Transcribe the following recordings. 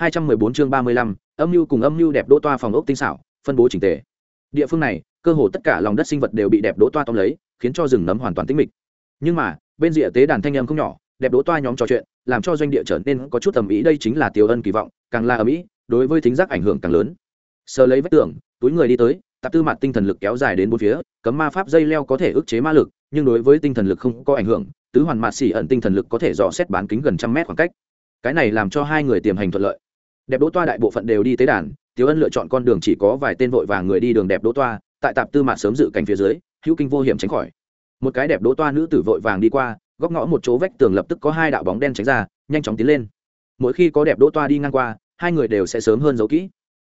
214 chương 35, âm nhu cùng âm nhu đẹp đỗ toa phòng ốc tinh xảo, phân bố chỉnh tề. Địa phương này, cơ hồ tất cả lòng đất sinh vật đều bị đẹp đỗ toa tóm lấy, khiến cho rừng nấm hoàn toàn tĩnh mịch. Nhưng mà, bên địa tế đàn thanh âm không nhỏ, đẹp đỗ toa nhóm trò chuyện, làm cho doanh địa trở nên có chút tầm ý đây chính là tiểu Ân kỳ vọng, càng là ầm ĩ, đối với thính giác ảnh hưởng càng lớn. Sờ lấy vết tưởng túi người đi tới, tạp tư mặt tinh thần lực kéo dài đến bốn phía, cấm ma pháp dây leo có thể ức chế ma lực, nhưng đối với tinh thần lực không có ảnh hưởng, tứ hoàn mạt xỉ ẩn tinh thần lực có thể dò xét bán kính gần trăm mét khoảng cách. Cái này làm cho hai người tiềm hành thuận lợi đẹp đỗ toa đại bộ phận đều đi tế đàn tiếu ân lựa chọn con đường chỉ có vài tên vội vàng người đi đường đẹp đỗ toa, tại tạp tư mạn sớm dự cảnh phía dưới, hữu kinh vô hiểm tránh khỏi. Một cái đẹp đỗ toa nữ tử vội vàng đi qua, góc ngõ một chỗ vách tường lập tức có hai đạo bóng đen tránh ra, nhanh chóng tiến lên. Mỗi khi có đẹp đỗ toa đi ngang qua, hai người đều sẽ sớm hơn giấu kỹ.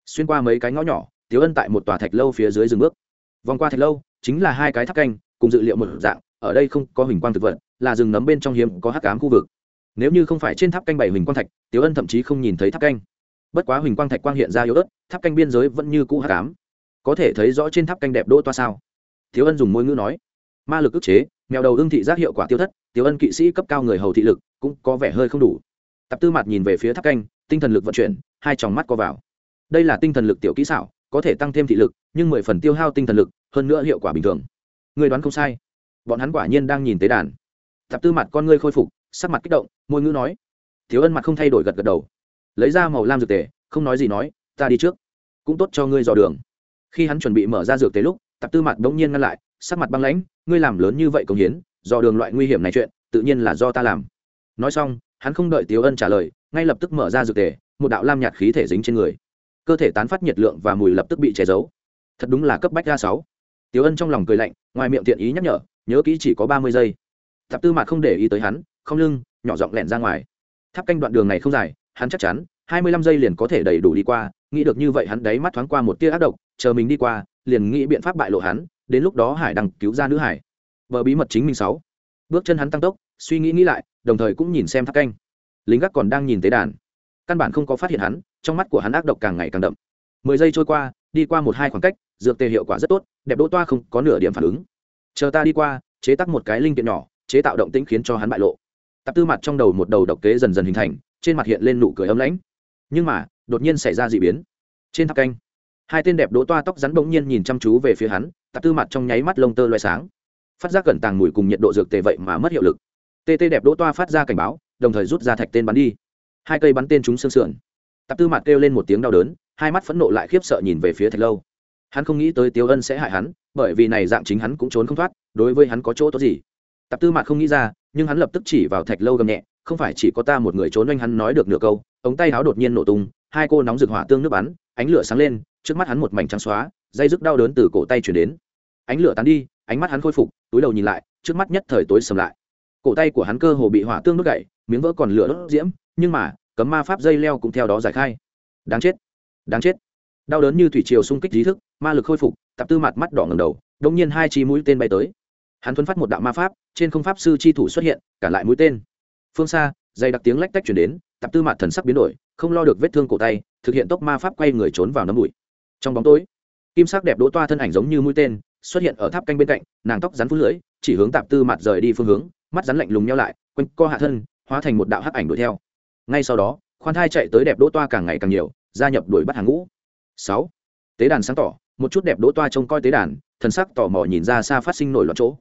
Xuyên qua mấy cái ngõ nhỏ tiếu ân tại một tòa thạch lâu phía dưới dừng bước. Vòng qua thạch lâu, chính là hai cái tháp canh, cùng dự liệu một dạng, ở đây không có hình quang thực vật, là rừng nấm bên trong hiếm có hắc cám khu vực. Nếu như không phải trên tháp canh bảy hình quang thạch tiếu ân thậm chí không nhìn thấy tháp canh bất quá huỳnh quang thạch quang hiện ra yếu ớt, tháp canh biên giới vẫn như cũ hát cám có thể thấy rõ trên tháp canh đẹp đỗ toa sao? Thiếu ân dùng môi ngữ nói. Ma lực ức chế, mèo đầu ưng thị giác hiệu quả tiêu thất, thiếu ân kỵ sĩ cấp cao người hầu thị lực cũng có vẻ hơi không đủ. Tập tư mặt nhìn về phía tháp canh, tinh thần lực vận chuyển, hai tròng mắt co vào. Đây là tinh thần lực tiểu kỹ xảo, có thể tăng thêm thị lực, nhưng mười phần tiêu hao tinh thần lực, hơn nữa hiệu quả bình thường. Người đoán không sai. Bọn hắn quả nhiên đang nhìn tế đàn. Tập tư mặt con ngươi khôi phục, sắc mặt kích động, môi ngữ nói. Thiếu ân mặt không thay đổi gật gật đầu lấy ra màu lam dược tề, không nói gì nói, ta đi trước, cũng tốt cho ngươi dò đường. Khi hắn chuẩn bị mở ra dược tế lúc, tạp tư mặt đ ỗ n g nhiên ngăn lại, sắc mặt băng lãnh, ngươi làm lớn như vậy công hiến, dò đường loại nguy hiểm này chuyện, tự nhiên là do ta làm. Nói xong, hắn không đợi tiếu ân trả lời, ngay lập tức mở ra dược tề, một đạo lam nhạt khí thể dính trên người. Cơ thể tán phát nhiệt lượng và mùi lập tức bị che giấu. Thật đúng là cấp bách ra sáu. Tiếu ân trong lòng cười lạnh, ngoài miệng thiện ý nhắc nhở, nhớ kỹ chỉ có ba mươi giây. Tạp tư mặt không để ý tới hắn, không lưng, nhỏ giọng lẹn ra ngoài. Tháp canh đoạn đường này không dài hắn chắc chắn, hai mươi lăm giây liền có thể đầy đủ đi qua, nghĩ được như vậy hắn đáy mắt thoáng qua một tia ác độc, chờ mình đi qua, liền nghĩ biện pháp bại lộ hắn, đến lúc đó hải đăng cứu ra nữ hải. Vợ bí mật chính mình sáu. Bước chân hắn tăng tốc, suy nghĩ nghĩ lại, đồng thời cũng nhìn xem tháp canh. Lính gác còn đang nhìn tế đàn. Căn bản không có phát hiện hắn, trong mắt của hắn ác độc càng ngày càng đậm. Mười giây trôi qua, đi qua một hai khoảng cách, dược tề hiệu quả rất tốt, đẹp đỗ toa không có nửa điểm phản ứng. Chờ ta đi qua, chế tắc một cái linh kiện nhỏ, chế tạo động tĩnh khiến cho hắn bại lộ. Tạp tư mặt trong đầu một đầu độc kế dần dần hình thành trên mặt hiện lên nụ cười ấm lãnh. Nhưng mà, đột nhiên xảy ra d ị biến. Trên tháp canh, hai tên đẹp đỗ toa tóc rắn bỗng nhiên nhìn chăm chú về phía hắn, tạp tư mặt trong nháy mắt lông tơ loay sáng. Phát ra cẩn tàng mùi cùng nhiệt độ dược tề vậy mà mất hiệu lực. Tê tê đẹp đỗ toa phát ra cảnh báo, đồng thời rút ra thạch tên bắn đi. Hai cây bắn tên chúng xương sườn. Tạp tư mặt kêu lên một tiếng đau đớn, hai mắt phẫn nộ lại khiếp sợ nhìn về phía thạch lâu. Hắn không nghĩ tới tiêu ân sẽ hại hắn, bởi vì này dạng chính hắn cũng trốn không thoát, đối với hắn có chỗ tốt gì. Tạp tư mặt không nghĩ ra, nhưng hắn lập tức chỉ vào thạch lâu gầm nhẹ không phải chỉ có ta một người trốn oanh hắn nói được nửa câu, ống tay áo đột nhiên nổ tung, hai cô nóng rực hỏa tương nước bắn, ánh lửa sáng lên, trước mắt hắn một mảnh trắng xóa, dây dứt đau đớn từ cổ tay chuyển đến. Ánh lửa tán đi, ánh mắt hắn khôi phục, túi đầu nhìn lại, trước mắt nhất thời tối sầm lại. Cổ tay của hắn cơ hồ bị hỏa tương nước gậy miếng vỡ còn lửa đốt diễm, nhưng mà, cấm ma pháp dây leo cũng theo đó giải khai. Đáng chết đáng chết. Đau đớn như thủy triều xung kích trí thức, ma lực khôi phục tập tư mặt mắt đỏ ngầm đầu đông nhiên hai chi mũi tên bay tới. Hắn thuấn phát một đạo ma pháp, trên không pháp sư chi thủ xuất hiện, cả lại mũi tên phương xa dây đặc tiếng lách tách chuyển đến, tạp tư mạt thần sắc biến đổi, không lo được vết thương cổ tay, thực hiện tốc ma pháp quay người trốn vào nấm bụi. Trong bóng tối, kim sắc đẹp đỗ toa thân ảnh giống như mũi tên, xuất hiện ở tháp canh bên cạnh, nàng tóc rắn phút lưỡi, chỉ hướng tạp tư mặt rời đi phương hướng, mắt rắn lạnh lùng nhau lại, quanh co hạ thân, hóa thành một đạo hắc ảnh đuổi theo. Ngay sau đó, khoan thai chạy tới đẹp đỗ toa càng ngày càng nhiều, gia nhập đuổi bắt hàng ngũ. Sáu, tế đàn sáng tỏ, một chút đẹp đỗ toa trông coi tế đàn, thần sắc tò mò nhìn ra xa phát sinh nổi loạn chỗ.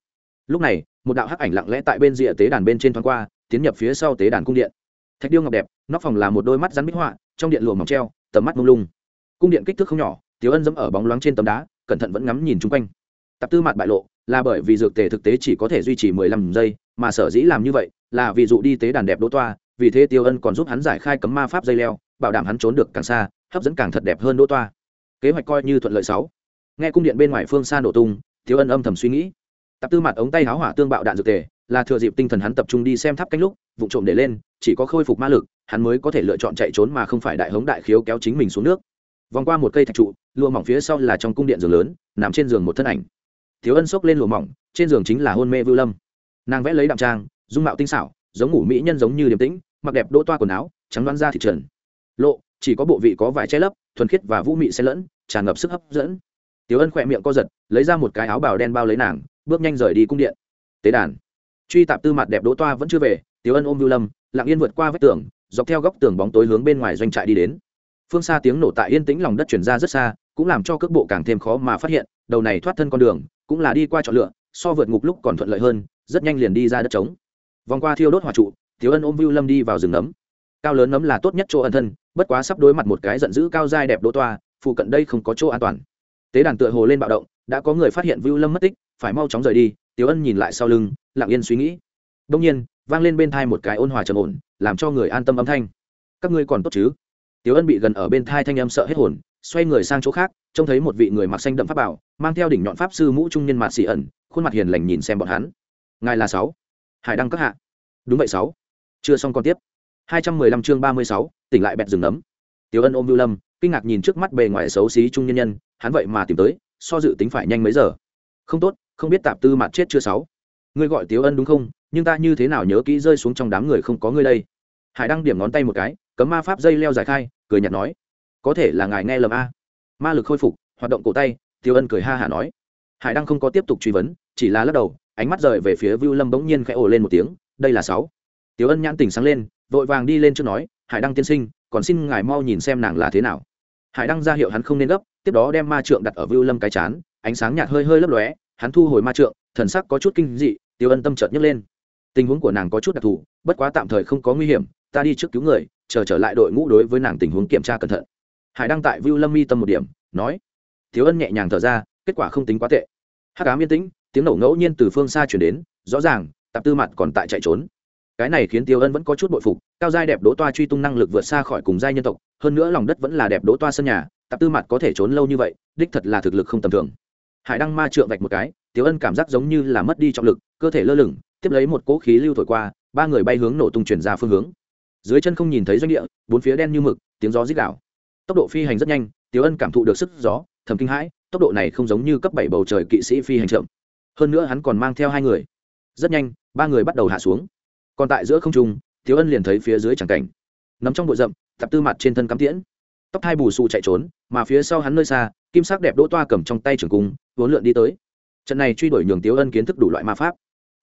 Lúc này, một đạo hắc ảnh lặng lẽ tại bên rìa tế đàn bên trên thoáng qua tiến nhập phía sau tế đàn cung điện. Thạch điêu ngọc đẹp, nóc phòng là một đôi mắt rắn bích họa, trong điện lùa mỏng treo, tầm mắt mông lung. Cung điện kích thước không nhỏ tiếu ân dẫm ở bóng loáng trên tấm đá, cẩn thận vẫn ngắm nhìn chung quanh. Tập tư mặt bại lộ, là bởi vì dược tề thực tế chỉ có thể duy trì mười lăm giây, mà sở dĩ làm như vậy, là vì dụ đi tế đàn đẹp đỗ toa, vì thế tiêu ân còn giúp hắn giải khai cấm ma pháp dây leo, bảo đảm hắn trốn được càng xa, hấp dẫn càng thật đẹp hơn đỗ toa. Kế hoạch coi như thuận lợi sáu. Nghe cung điện bên ngoài phương xa nổ tung thiếu ân âm thầm suy nghĩ. Tập tư mặt ống tay háo hỏa tương bạo đạn dược tề là thừa dịp tinh thần hắn tập trung đi xem tháp canh lúc vụ trộm để lên chỉ có khôi phục ma lực hắn mới có thể lựa chọn chạy trốn mà không phải đại hống đại khiếu kéo chính mình xuống nước. Vòng qua một cây thạch trụ lụa mỏng phía sau là trong cung điện giường lớn nằm trên giường một thân ảnh. Thiếu ân xốc lên lụa mỏng trên giường chính là hôn mê vưu lâm. Nàng vẽ lấy đạm trang dung mạo tinh xảo giống ngủ mỹ nhân giống như điềm tĩnh mặc đẹp đỗ toa quần áo trắng đoán ra thị trần. Lộ chỉ có bộ vị có vải che lấp thuần khiết và vũ mị xen lẫn tràn ngập sức hấp dẫn. Thiếu Ân khỏe miệng co giật, lấy ra một cái áo bào đen bao lấy nàng, bước nhanh rời đi cung điện. Tế đàn. Truy tạp tư mặt đẹp đỗ toa vẫn chưa về, Tiểu Ân ôm Vưu Lâm, lặng yên vượt qua vách tường, dọc theo góc tường bóng tối hướng bên ngoài doanh trại đi đến. Phương xa tiếng nổ tại yên tĩnh lòng đất chuyển ra rất xa cũng làm cho cước bộ càng thêm khó mà phát hiện đầu này thoát thân con đường cũng là đi qua chọn lựa so vượt ngục lúc còn thuận lợi hơn rất nhanh liền đi ra đất trống. Vòng qua thiêu đốt hỏa trụ tiếu ân ôm vưu lâm đi vào rừng nấm. Cao lớn nấm là tốt nhất chỗ ân thân bất quá sắp đối mặt một cái giận dữ cao dai đẹp đỗ toa phụ cận đây không có chỗ an toàn. Tế đàn tựa hồ lên bạo động đã có người phát hiện vưu lâm mất tích phải mau chóng rời đi tiếu ân nhìn lại sau lưng lặng yên suy nghĩ. Đông nhiên, vang lên bên thai một cái ôn hòa trầm ổn, làm cho người an tâm âm thanh. Các ngươi còn tốt chứ? Tiếu ân bị gần ở bên thai thanh âm sợ hết hồn, xoay người sang chỗ khác, trông thấy một vị người mặc xanh đậm pháp bảo, mang theo đỉnh nhọn pháp sư mũ trung niên mạt xì ẩn, khuôn mặt hiền lành nhìn xem bọn hắn. Ngài là sáu. Hải đăng các hạ. Đúng vậy sáu. Chưa xong còn tiếp. Hai trăm mười lăm chương ba mươi sáu, tỉnh lại bẹt rừng nấm. Tiếu ân ôm vưu lâm, kinh ngạc nhìn trước mắt bề ngoài xấu xí trung nhân nhân, hắn vậy mà tìm tới, so dự tính phải nhanh mấy giờ. Không tốt, không biết tạp tư mặt chết chưa sáu ngươi gọi tiếu ân đúng không? Nhưng ta như thế nào nhớ kỹ rơi xuống trong đám người không có ngươi đây? Hải đăng điểm ngón tay một cái, cấm ma pháp dây leo dài khai, cười nhạt nói, có thể là ngài nghe lầm a. Ma lực khôi phục, hoạt động cổ tay, tiếu ân cười ha hả nói. Hải đăng không có tiếp tục truy vấn, chỉ là lắc đầu, ánh mắt rời về phía vưu lâm bỗng nhiên khẽ ồ lên một tiếng, đây là sáu. Tiếu ân nhãn tỉnh sáng lên, vội vàng đi lên trước nói, hải đăng tiên sinh, còn xin ngài mau nhìn xem nàng là thế nào. Hải đăng ra hiệu hắn không nên gấp, tiếp đó đem ma trượng đặt ở vưu lâm cái chán, ánh sáng nhạt hơi hơi lấp lóe, hắn thu hồi ma trượng thần sắc có chút kinh dị, tiêu ân tâm chợt nhấc lên. Tình huống của nàng có chút đặc thù, bất quá tạm thời không có nguy hiểm, ta đi trước cứu người, chờ trở lại đội ngũ đối với nàng tình huống kiểm tra cẩn thận. Hải đăng tại view lâm mi tâm một điểm, nói. Thiếu ân nhẹ nhàng thở ra, kết quả không tính quá tệ. Hắc ám yên tĩnh, tiếng nổ ngẫu nhiên từ phương xa chuyển đến, rõ ràng, tạp tư mặt còn tại chạy trốn. Cái này khiến tiêu ân vẫn có chút bội phục, cao giai đẹp đỗ toa truy tung năng lực vượt xa khỏi cùng giai nhân tộc, hơn nữa lòng đất vẫn là đẹp đỗ toa sân nhà, tạp tư mặt có thể trốn lâu như vậy, đích thật là thực lực không tầm thường hải đăng ma trượng vạch một cái, Tiểu ân cảm giác giống như là mất đi trọng lực, cơ thể lơ lửng, tiếp lấy một cỗ khí lưu thổi qua, ba người bay hướng nổ tung chuyển ra phương hướng. Dưới chân không nhìn thấy doanh địa, bốn phía đen như mực, tiếng gió rít đảo tốc độ phi hành rất nhanh, Tiểu ân cảm thụ được sức gió, thầm kinh hãi, tốc độ này không giống như cấp bảy bầu trời kỵ sĩ phi hành chậm hơn nữa hắn còn mang theo hai người. Rất nhanh, ba người bắt đầu hạ xuống. Còn tại giữa không trung, Tiểu ân liền thấy phía dưới chẳng cảnh. Nắm trong bụi rậm, tập tư mặt trên thân cắm tiễn tóc hai bù xù chạy trốn, mà phía sau hắn nơi xa, kim sắc đẹp đỗ toa cầm trong tay trường cung, vốn lượn đi tới. Trận này truy đuổi nhường tiếu ân kiến thức đủ loại ma pháp.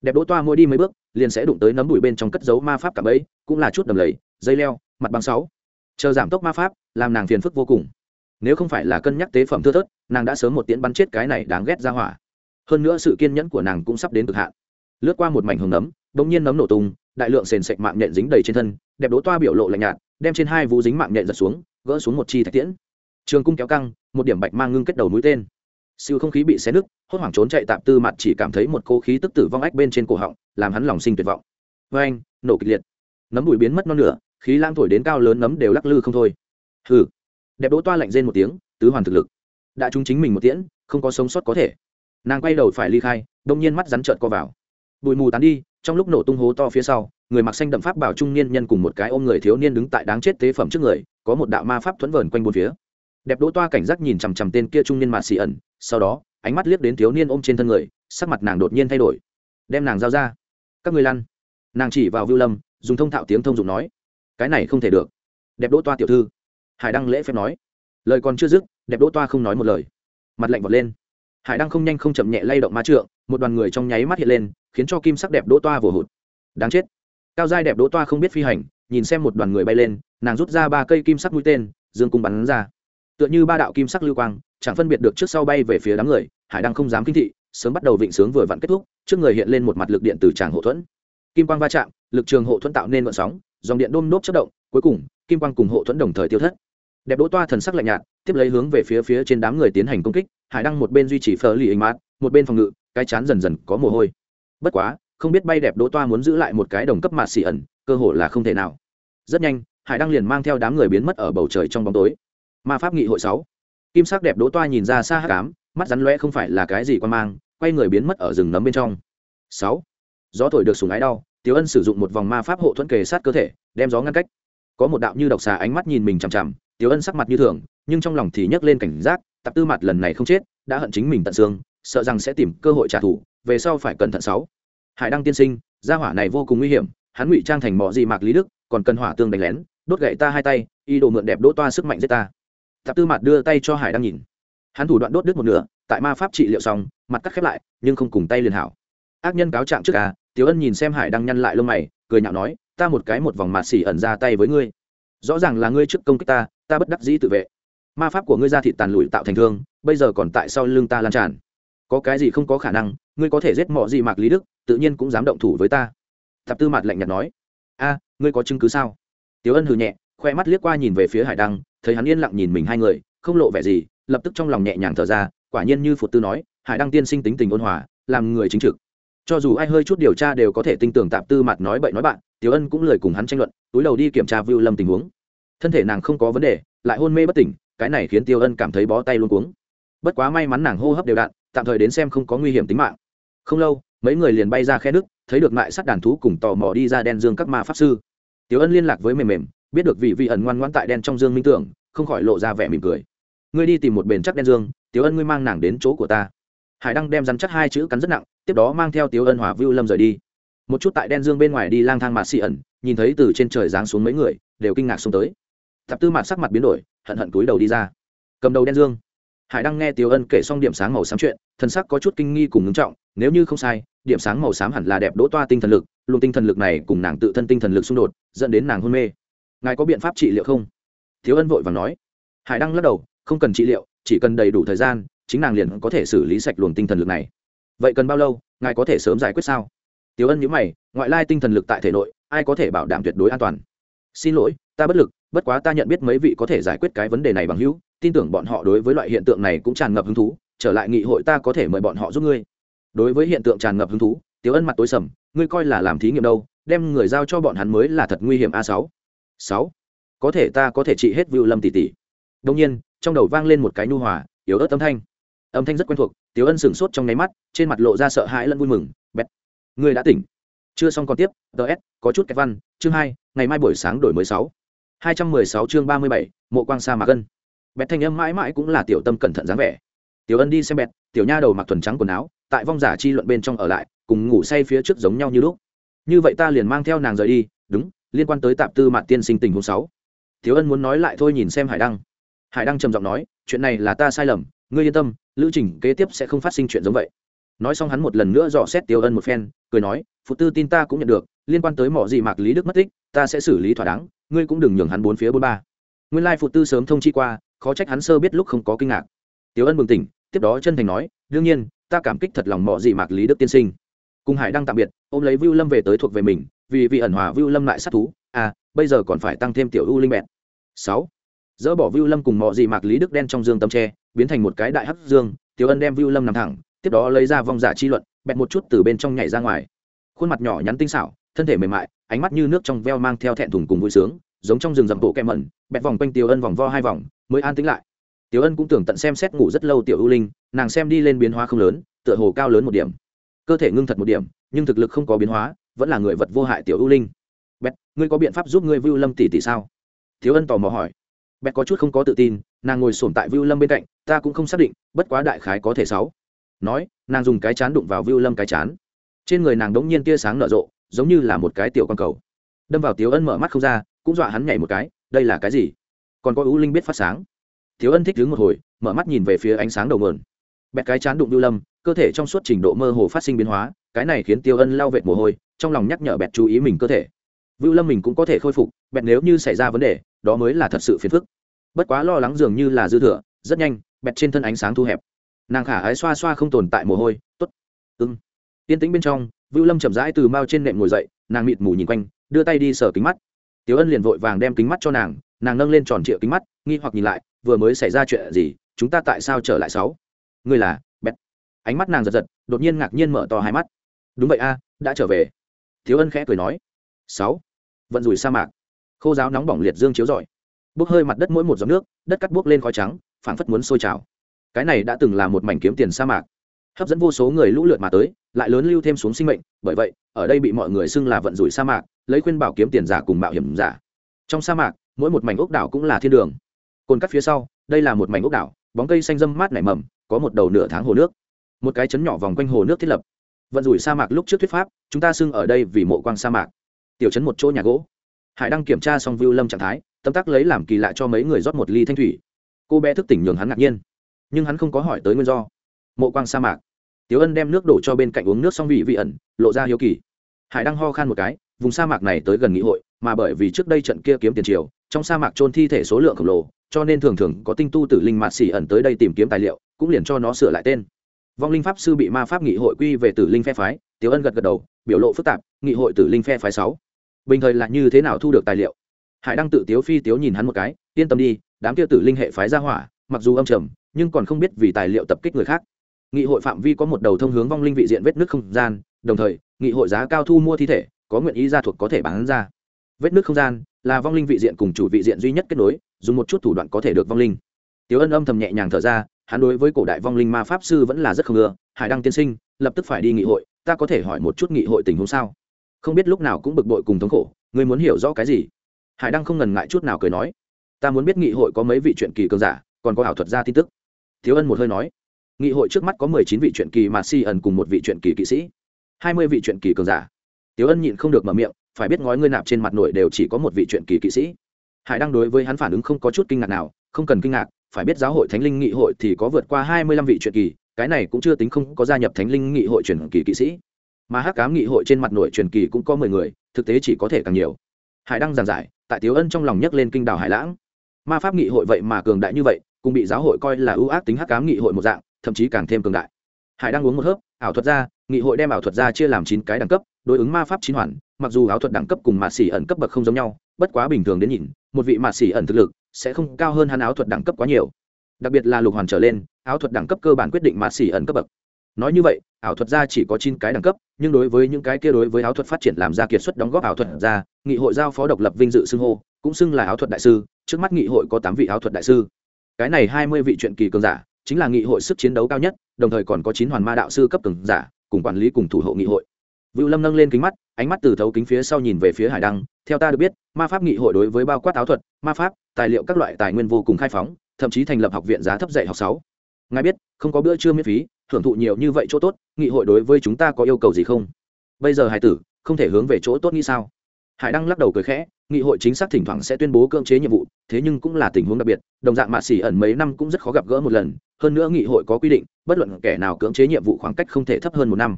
Đẹp đỗ toa mỗi đi mấy bước, liền sẽ đụng tới nấm bụi bên trong cất dấu ma pháp cả bẫy, cũng là chút đầm lầy, dây leo, mặt băng sáu. Chờ giảm tốc ma pháp, làm nàng phiền phức vô cùng. Nếu không phải là cân nhắc tế phẩm thưa thớt, nàng đã sớm một tiễn bắn chết cái này đáng ghét ra hỏa. Hơn nữa sự kiên nhẫn của nàng cũng sắp đến cực hạn. Lướt qua một mảnh hồng nấm, bỗng nhiên nấm nổ tung, đại lượng sền sạch mạng nhện dính đầy trên thân, đẹp đỗ toa biểu lộ lạnh nhạt đem trên hai vũ dính mạng nhện giật xuống, gỡ xuống một chi thạch tiễn. Trường cung kéo căng, một điểm bạch mang ngưng kết đầu mũi tên. Siêu không khí bị xé nứt, hốt hoảng trốn chạy tạm tư mặt chỉ cảm thấy một cô khí tức tử vong ách bên trên cổ họng, làm hắn lòng sinh tuyệt vọng. Vê anh nổ kịch liệt. Nấm bụi biến mất non nửa, khí lang thổi đến cao lớn nấm đều lắc lư không thôi. Hừ. Đẹp đỗ toa lạnh rên một tiếng, tứ hoàn thực lực. Đã trúng chính mình một tiễn, không có sống sót có thể. Nàng quay đầu phải ly khai, đông nhiên mắt rắn trợn co vào. Bụi mù tán đi, trong lúc nổ tung hố to phía sau người mặc xanh đậm pháp bảo trung niên nhân cùng một cái ôm người thiếu niên đứng tại đáng chết tế phẩm trước người, có một đạo ma pháp thuẫn vờn quanh bốn phía. Đẹp đỗ toa cảnh giác nhìn chằm chằm tên kia trung niên mạt xì ẩn, sau đó, ánh mắt liếc đến thiếu niên ôm trên thân người, sắc mặt nàng đột nhiên thay đổi. Đem nàng giao ra. Các người lăn. Nàng chỉ vào vưu lâm, dùng thông thạo tiếng thông dụng nói, cái này không thể được. Đẹp đỗ toa tiểu thư. Hải đăng lễ phép nói. Lời còn chưa dứt, đẹp đỗ toa không nói một lời. Mặt lạnh vọt lên. Hải đăng không nhanh không chậm nhẹ lay động ma trượng, một đoàn người trong nháy mắt hiện lên, khiến cho kim sắc đẹp đỗ toa vồ hụt. Đáng chết cao giai đẹp đỗ toa không biết phi hành, nhìn xem một đoàn người bay lên, nàng rút ra ba cây kim sắc mũi tên, dương cung bắn ra. Tựa như ba đạo kim sắc lưu quang, chẳng phân biệt được trước sau bay về phía đám người, hải đăng không dám kinh thị, sớm bắt đầu vịnh sướng vừa vặn kết thúc, trước người hiện lên một mặt lực điện từ tràng hộ thuẫn. Kim quang va chạm, lực trường hộ thuẫn tạo nên vận sóng, dòng điện đôm nốt chất động, cuối cùng, kim quang cùng hộ thuẫn đồng thời tiêu thất. Đẹp đỗ toa thần sắc lạnh nhạt, tiếp lấy hướng về phía phía trên đám người tiến hành công kích, hải đăng một bên duy trì phờ lì hình mát, một bên phòng ngự, cái chán dần dần có mồ hôi. Bất quá không biết bay đẹp đỗ toa muốn giữ lại một cái đồng cấp mạt xỉ ẩn, cơ hội là không thể nào. Rất nhanh, hải đăng liền mang theo đám người biến mất ở bầu trời trong bóng tối. Ma pháp nghị hội sáu. Kim sắc đẹp đỗ toa nhìn ra xa hát cám mắt rắn loe không phải là cái gì quan mang, quay người biến mất ở rừng nấm bên trong. Sáu. Gió thổi được sùng ái đau tiếu ân sử dụng một vòng ma pháp hộ thuẫn kề sát cơ thể, đem gió ngăn cách. Có một đạo như độc xà ánh mắt nhìn mình chằm chằm tiếu ân sắc mặt như thường, nhưng trong lòng thì nhấc lên cảnh giác tập tư mặt lần này không chết, đã hận chính mình tận xương, sợ rằng sẽ tìm cơ hội trả thù, về sau phải cẩn thận sáu hải đăng tiên sinh, gia hỏa này vô cùng nguy hiểm, hắn ngụy trang thành mỏ gì mạc lý đức, còn cần hỏa tương đánh lén, đốt gậy ta hai tay y đồ mượn đẹp đỗ toa sức mạnh giết ta. Tạp tư mặt đưa tay cho hải đăng nhìn. Hắn thủ đoạn đốt đứt một nửa, tại ma pháp trị liệu xong, mặt cắt khép lại, nhưng không cùng tay liền hảo. Ác nhân cáo trạng trước à Tiểu ân nhìn xem hải đăng nhăn lại lông mày, cười nhạo nói, ta một cái một vòng mạt xỉ ẩn ra tay với ngươi. Rõ ràng là ngươi trước công kích ta ta bất đắc dĩ tự vệ. Ma pháp của ngươi ra thịt tàn lụi tạo thành thương, bây giờ còn tại sau lưng ta lan tràn có cái gì không có khả năng, ngươi có thể giết mọi gì mạc lý đức, tự nhiên cũng dám động thủ với ta. Thập tư mặt lạnh nhạt nói. A, ngươi có chứng cứ sao? Tiếu ân hừ nhẹ, khoe mắt liếc qua nhìn về phía hải đăng, thấy hắn yên lặng nhìn mình hai người, không lộ vẻ gì, lập tức trong lòng nhẹ nhàng thở ra, quả nhiên như phụt tư nói, hải đăng tiên sinh tính tình ôn hòa, làm người chính trực. Cho dù ai hơi chút điều tra đều có thể tin tưởng tạp tư mặt nói bậy nói bạn. Tiểu ân cũng lời cùng hắn tranh luận, túi đầu đi kiểm tra vưu lâm tình huống. Thân thể nàng không có vấn đề, lại hôn mê bất tỉnh, cái này khiến tiêu ân cảm thấy bó tay luôn cuống. Bất quá may mắn nàng hô hấp đều đặn tạm thời đến xem không có nguy hiểm tính mạng. Không lâu, mấy người liền bay ra khe đức thấy được mại sắt đàn thú cùng tò mò đi ra đen dương các ma pháp sư. Tiểu ân liên lạc với mềm mềm, biết được vị vị ẩn ngoan ngoan tại đen trong dương minh tưởng, không khỏi lộ ra vẻ mỉm cười. Ngươi đi tìm một bền chắc đen dương, tiểu ân ngươi mang nàng đến chỗ của ta. Hải đăng đem rắn chắc hai chữ cắn rất nặng, tiếp đó mang theo tiểu ân hòa vưu lâm rời đi. Một chút tại đen dương bên ngoài đi lang thang mạt xị ẩn, nhìn thấy từ trên trời giáng xuống mấy người, đều kinh ngạc xuống tới. Thập tư mạt sắc mặt biến đổi, hận hận túi đầu đi ra. Cầm đầu đen dương hải đăng nghe tiểu ân kể xong điểm sáng màu xám chuyện, thần sắc có chút kinh nghi cùng ngưng trọng, nếu như không sai, điểm sáng màu xám hẳn là đẹp đỗ toa tinh thần lực, luồng tinh thần lực này cùng nàng tự thân tinh thần lực xung đột, dẫn đến nàng hôn mê. Ngài có biện pháp trị liệu không? Thiếu ân vội và nói. Hải đăng lắc đầu, không cần trị liệu, chỉ cần đầy đủ thời gian, chính nàng liền có thể xử lý sạch luồng tinh thần lực này. Vậy cần bao lâu, ngài có thể sớm giải quyết sao? Tiểu ân nhíu mày, ngoại lai tinh thần lực tại thể nội, ai có thể bảo đảm tuyệt đối an toàn? Xin lỗi, ta bất lực bất quá ta nhận biết mấy vị có thể giải quyết cái vấn đề này bằng hữu, tin tưởng bọn họ đối với loại hiện tượng này cũng tràn ngập hứng thú, trở lại nghị hội ta có thể mời bọn họ giúp ngươi. Đối với hiện tượng tràn ngập hứng thú, Tiểu ân mặt tối sầm, ngươi coi là làm thí nghiệm đâu, đem người giao cho bọn hắn mới là thật nguy hiểm a sáu. Sáu. Có thể ta có thể trị hết vưu lâm tỷ tỷ. Đông nhiên, trong đầu vang lên một cái nu hòa, yếu ớt âm thanh. Âm thanh rất quen thuộc, Tiểu ân sửng sốt trong nháy mắt, trên mặt lộ ra sợ hãi lẫn vui mừng bét ngươi đã tỉnh. Chưa xong còn tiếp ts có chút cái văn, chương hai, ngày mai buổi sáng đổi mới sáu hai trăm mười sáu chương ba mươi bảy, mộ quang sa mạc ân. Bẹt thanh âm mãi mãi cũng là tiểu tâm cẩn thận dáng vẻ. Tiểu ân đi xem bẹt, tiểu nha đầu mặc thuần trắng quần áo, tại vong giả chi luận bên trong ở lại, cùng ngủ say phía trước giống nhau như lúc. Như vậy ta liền mang theo nàng rời đi, đúng, liên quan tới tạp tư mạn tiên sinh tình huống sáu. Thiếu ân muốn nói lại thôi nhìn xem hải đăng. Hải đăng trầm giọng nói, chuyện này là ta sai lầm, ngươi yên tâm, lữ trình kế tiếp sẽ không phát sinh chuyện giống vậy. Nói xong hắn một lần nữa dò xét tiểu ân một phen, cười nói, phụ tư tin ta cũng nhận được, liên quan tới mỏ gì mạc lý đức mất tích ta sẽ xử lý thỏa đáng, ngươi cũng đừng nhường hắn bốn phía bốn ba. Nguyên lai phụ tư sớm thông chi qua, khó trách hắn sơ biết lúc không có kinh ngạc. Tiếu ân bừng tỉnh, tiếp đó chân thành nói, đương nhiên, ta cảm kích thật lòng mỏ gì mạc lý đức tiên sinh. Cùng hải đang tạm biệt, ôm lấy vưu lâm về tới thuộc về mình, vì vị ẩn hòa vưu lâm lại sát thú à bây giờ còn phải tăng thêm tiểu u linh bẹn. sáu, dỡ bỏ vưu lâm cùng mỏ gì mạc lý đức đen trong dương tấm tre, biến thành một cái đại hắc dương, tiểu ân đem vưu lâm nằm thẳng, tiếp đó lấy ra vong giả chi luận, bẹt một chút từ bên trong nhảy ra ngoài. Khuôn mặt nhỏ nhắn tinh xảo thân thể mềm mại, ánh mắt như nước trong veo mang theo thẹn thùng cùng vui sướng, giống trong rừng rậm bộ kem mẩn, bẹt vòng quanh tiểu ân vòng vo hai vòng, mới an tĩnh lại. Tiểu ân cũng tưởng tận xem xét ngủ rất lâu tiểu ưu linh, nàng xem đi lên biến hóa không lớn, tựa hồ cao lớn một điểm. Cơ thể ngưng thật một điểm, nhưng thực lực không có biến hóa, vẫn là người vật vô hại tiểu ưu linh. Bẹt, ngươi có biện pháp giúp ngươi vưu lâm tỷ tỷ sao? Thiếu ân tò mò hỏi. Bẹt có chút không có tự tin, nàng ngồi sổm tại vưu lâm bên cạnh, ta cũng không xác định, bất quá đại khái có thể sáu. Nói, nàng dùng cái chán đụng vào vưu lâm cái chán. Trên người nàng đống nhiên tia sáng nở rộ giống như là một cái tiểu con cầu. Đâm vào tiếu ân mở mắt không ra, cũng dọa hắn nhảy một cái, đây là cái gì? Còn có ưu linh biết phát sáng. Tiếu ân thích đứng một hồi, mở mắt nhìn về phía ánh sáng đầu mườn bẹt cái chán đụng vưu lâm, cơ thể trong suốt trình độ mơ hồ phát sinh biến hóa, cái này khiến tiêu ân lao vệt mồ hôi, trong lòng nhắc nhở bẹt chú ý mình cơ thể. Vưu lâm mình cũng có thể khôi phục, bẹt nếu như xảy ra vấn đề, đó mới là thật sự phiền phức. Bất quá lo lắng dường như là dư thừa, rất nhanh, bẹt trên thân ánh sáng thu hẹp. Nàng khả ái xoa xoa không tồn tại mồ hôi t ố t ưng yên tĩnh bên trong, vưu lâm chậm rãi từ mao trên nệm ngồi dậy, nàng mịt mù nhìn quanh, đưa tay đi sờ kính mắt. Tiếu ân liền vội vàng đem kính mắt cho nàng nàng nâng lên tròn trịa kính mắt, nghi hoặc nhìn lại, vừa mới xảy ra chuyện gì, chúng ta tại sao trở lại sáu? Ngươi là bét ánh mắt nàng giật giật, đột nhiên ngạc nhiên mở to hai mắt. Đúng vậy a, đã trở về. Thiếu ân khẽ cười nói. Sáu. Vận rủi sa mạc. Khô giáo nóng bỏng liệt dương chiếu rọi. Bốc hơi mặt đất mỗi một giọt nước, đất cắt buốc lên khói trắng, phảng phất muốn sôi trào. Cái này đã từng là một mảnh kiếm tiền sa mạc hấp dẫn vô số người lũ lượt mà tới, lại lớn lưu thêm xuống sinh mệnh, bởi vậy, ở đây bị mọi người xưng là vận rủi sa mạc, lấy khuyên bảo kiếm tiền giả cùng mạo hiểm giả. Trong sa mạc, mỗi một mảnh ốc đảo cũng là thiên đường. Cồn cắt phía sau, đây là một mảnh ốc đảo, bóng cây xanh dâm mát nảy mầm, có một đầu nửa tháng hồ nước. Một cái chấn nhỏ vòng quanh hồ nước thiết lập. Vận rủi sa mạc lúc trước thuyết pháp, chúng ta xưng ở đây vì mộ quang sa mạc. Tiểu chấn một chỗ nhà gỗ. Hải đang kiểm tra xong view lâm trạng thái, tâm tác lấy làm kỳ lạ cho mấy người rót một ly thanh thủy. Cô bé thức tỉnh nhường hắn ngạc nhiên, nhưng hắn không có hỏi tới nguyên do. Mộ quang sa mạc tiếu ân đem nước đổ cho bên cạnh uống nước xong vị vị ẩn, lộ ra hiếu kỳ. Hải đang ho khan một cái, vùng sa mạc này tới gần nghị hội, mà bởi vì trước đây trận kia kiếm tiền triều, trong sa mạc trôn thi thể số lượng khổng lồ, cho nên thường thường có tinh tu tử linh mạt xỉ ẩn tới đây tìm kiếm tài liệu, cũng liền cho nó sửa lại tên. Vong linh pháp sư bị ma pháp nghị hội quy về tử linh phe phái, Tiếu ân gật gật đầu, biểu lộ phức tạp, nghị hội tử linh phe phái sáu. Bình thời là như thế nào thu được tài liệu? Hải đăng tự tiếu phi tiếu nhìn hắn một cái, yên tâm đi, đám kia tử linh hệ phái ra hỏa, mặc dù âm trầm, nhưng còn không biết vì tài liệu tập kích người khác nghị hội phạm vi có một đầu thông hướng vong linh vị diện vết nước không gian, đồng thời, nghị hội giá cao thu mua thi thể, có nguyện ý gia thuộc có thể bán ra. Vết nước không gian là vong linh vị diện cùng chủ vị diện duy nhất kết nối, dùng một chút thủ đoạn có thể được vong linh. Tiếu ân âm thầm nhẹ nhàng thở ra, hắn đối với cổ đại vong linh ma pháp sư vẫn là rất không ưa, hải đăng tiên sinh, lập tức phải đi nghị hội, ta có thể hỏi một chút nghị hội tình huống sao? Không biết lúc nào cũng bực bội cùng thống khổ, ngươi muốn hiểu rõ cái gì? Hải đăng không ngần ngại chút nào cười nói, ta muốn biết nghị hội có mấy vị chuyện kỳ cường giả, còn có ảo thuật ra tin tức. Thiếu ân một hơi nói nghị hội trước mắt có mười chín vị truyện kỳ mà si ẩn cùng một vị truyện kỳ kỵ sĩ. Hai mươi vị truyện kỳ cường giả. Tiếu ân nhịn không được mở miệng, phải biết ngói ngươi nạp trên mặt nội đều chỉ có một vị truyện kỳ kỵ sĩ. Hải đăng đối với hắn phản ứng không có chút kinh ngạc nào, không cần kinh ngạc, phải biết giáo hội thánh linh nghị hội thì có vượt qua hai mươi lăm vị truyện kỳ, cái này cũng chưa tính không có gia nhập thánh linh nghị hội truyền kỳ kỵ sĩ. Mà hắc cám nghị hội trên mặt nội truyền kỳ cũng có mười người, thực tế chỉ có thể càng nhiều. Hải đăng giảng giải, tại tiếu ân trong lòng nhấc lên kinh đảo hải lãng. Ma pháp nghị hội vậy mà cường đại như vậy, cũng bị giáo hội coi là ưu ác tính hắc cám nghị hội một dạng thậm chí càng thêm cường đại hải đang uống một hớp ảo thuật ra nghị hội đem ảo thuật ra chia làm chín cái đẳng cấp đối ứng ma pháp chín hoàn mặc dù ảo thuật đẳng cấp cùng mạt xỉ ẩn cấp bậc không giống nhau bất quá bình thường đến nhìn một vị mạt xỉ ẩn thực lực sẽ không cao hơn hắn áo thuật đẳng cấp quá nhiều đặc biệt là lục hoàn trở lên áo thuật đẳng cấp cơ bản quyết định mạt xỉ ẩn cấp bậc nói như vậy ảo thuật ra chỉ có chín cái đẳng cấp nhưng đối với những cái kia đối với áo thuật phát triển làm ra kiệt xuất đóng góp ảo thuật ra nghị hội giao phó độc lập vinh dự xưng hô cũng xưng là áo thuật đại sư trước mắt nghị hội có tám vị áo thuật đại sư cái này hai mươi vị truyện kỳ cường giả chính là nghị hội sức chiến đấu cao nhất đồng thời còn có chín hoàn ma đạo sư cấp từng giả cùng quản lý cùng thủ hộ nghị hội Vưu Lâm nâng lên kính mắt, ánh mắt từ thấu kính phía sau nhìn về phía Hải Đăng, theo ta được biết, ma pháp nghị hội đối với bao quát áo thuật, ma pháp, tài liệu các loại tài nguyên vô cùng khai phóng, thậm chí thành lập học viện giá thấp dạy học sáu. Ngài biết, không có bữa trưa miễn phí, hưởng thụ nhiều như vậy chỗ tốt, nghị hội đối với chúng ta có yêu cầu gì không? Bây giờ hải tử, không thể hướng về chỗ tốt như sao? Hải Đăng lắc đầu cười khẽ, nghị hội chính xác thỉnh thoảng sẽ tuyên bố cưỡng chế nhiệm vụ, thế nhưng cũng là tình huống đặc biệt, đồng dạng mạ xỉ ẩn mấy năm cũng rất khó gặp gỡ một lần, hơn nữa nghị hội có quy định, bất luận kẻ nào cưỡng chế nhiệm vụ khoảng cách không thể thấp hơn một năm.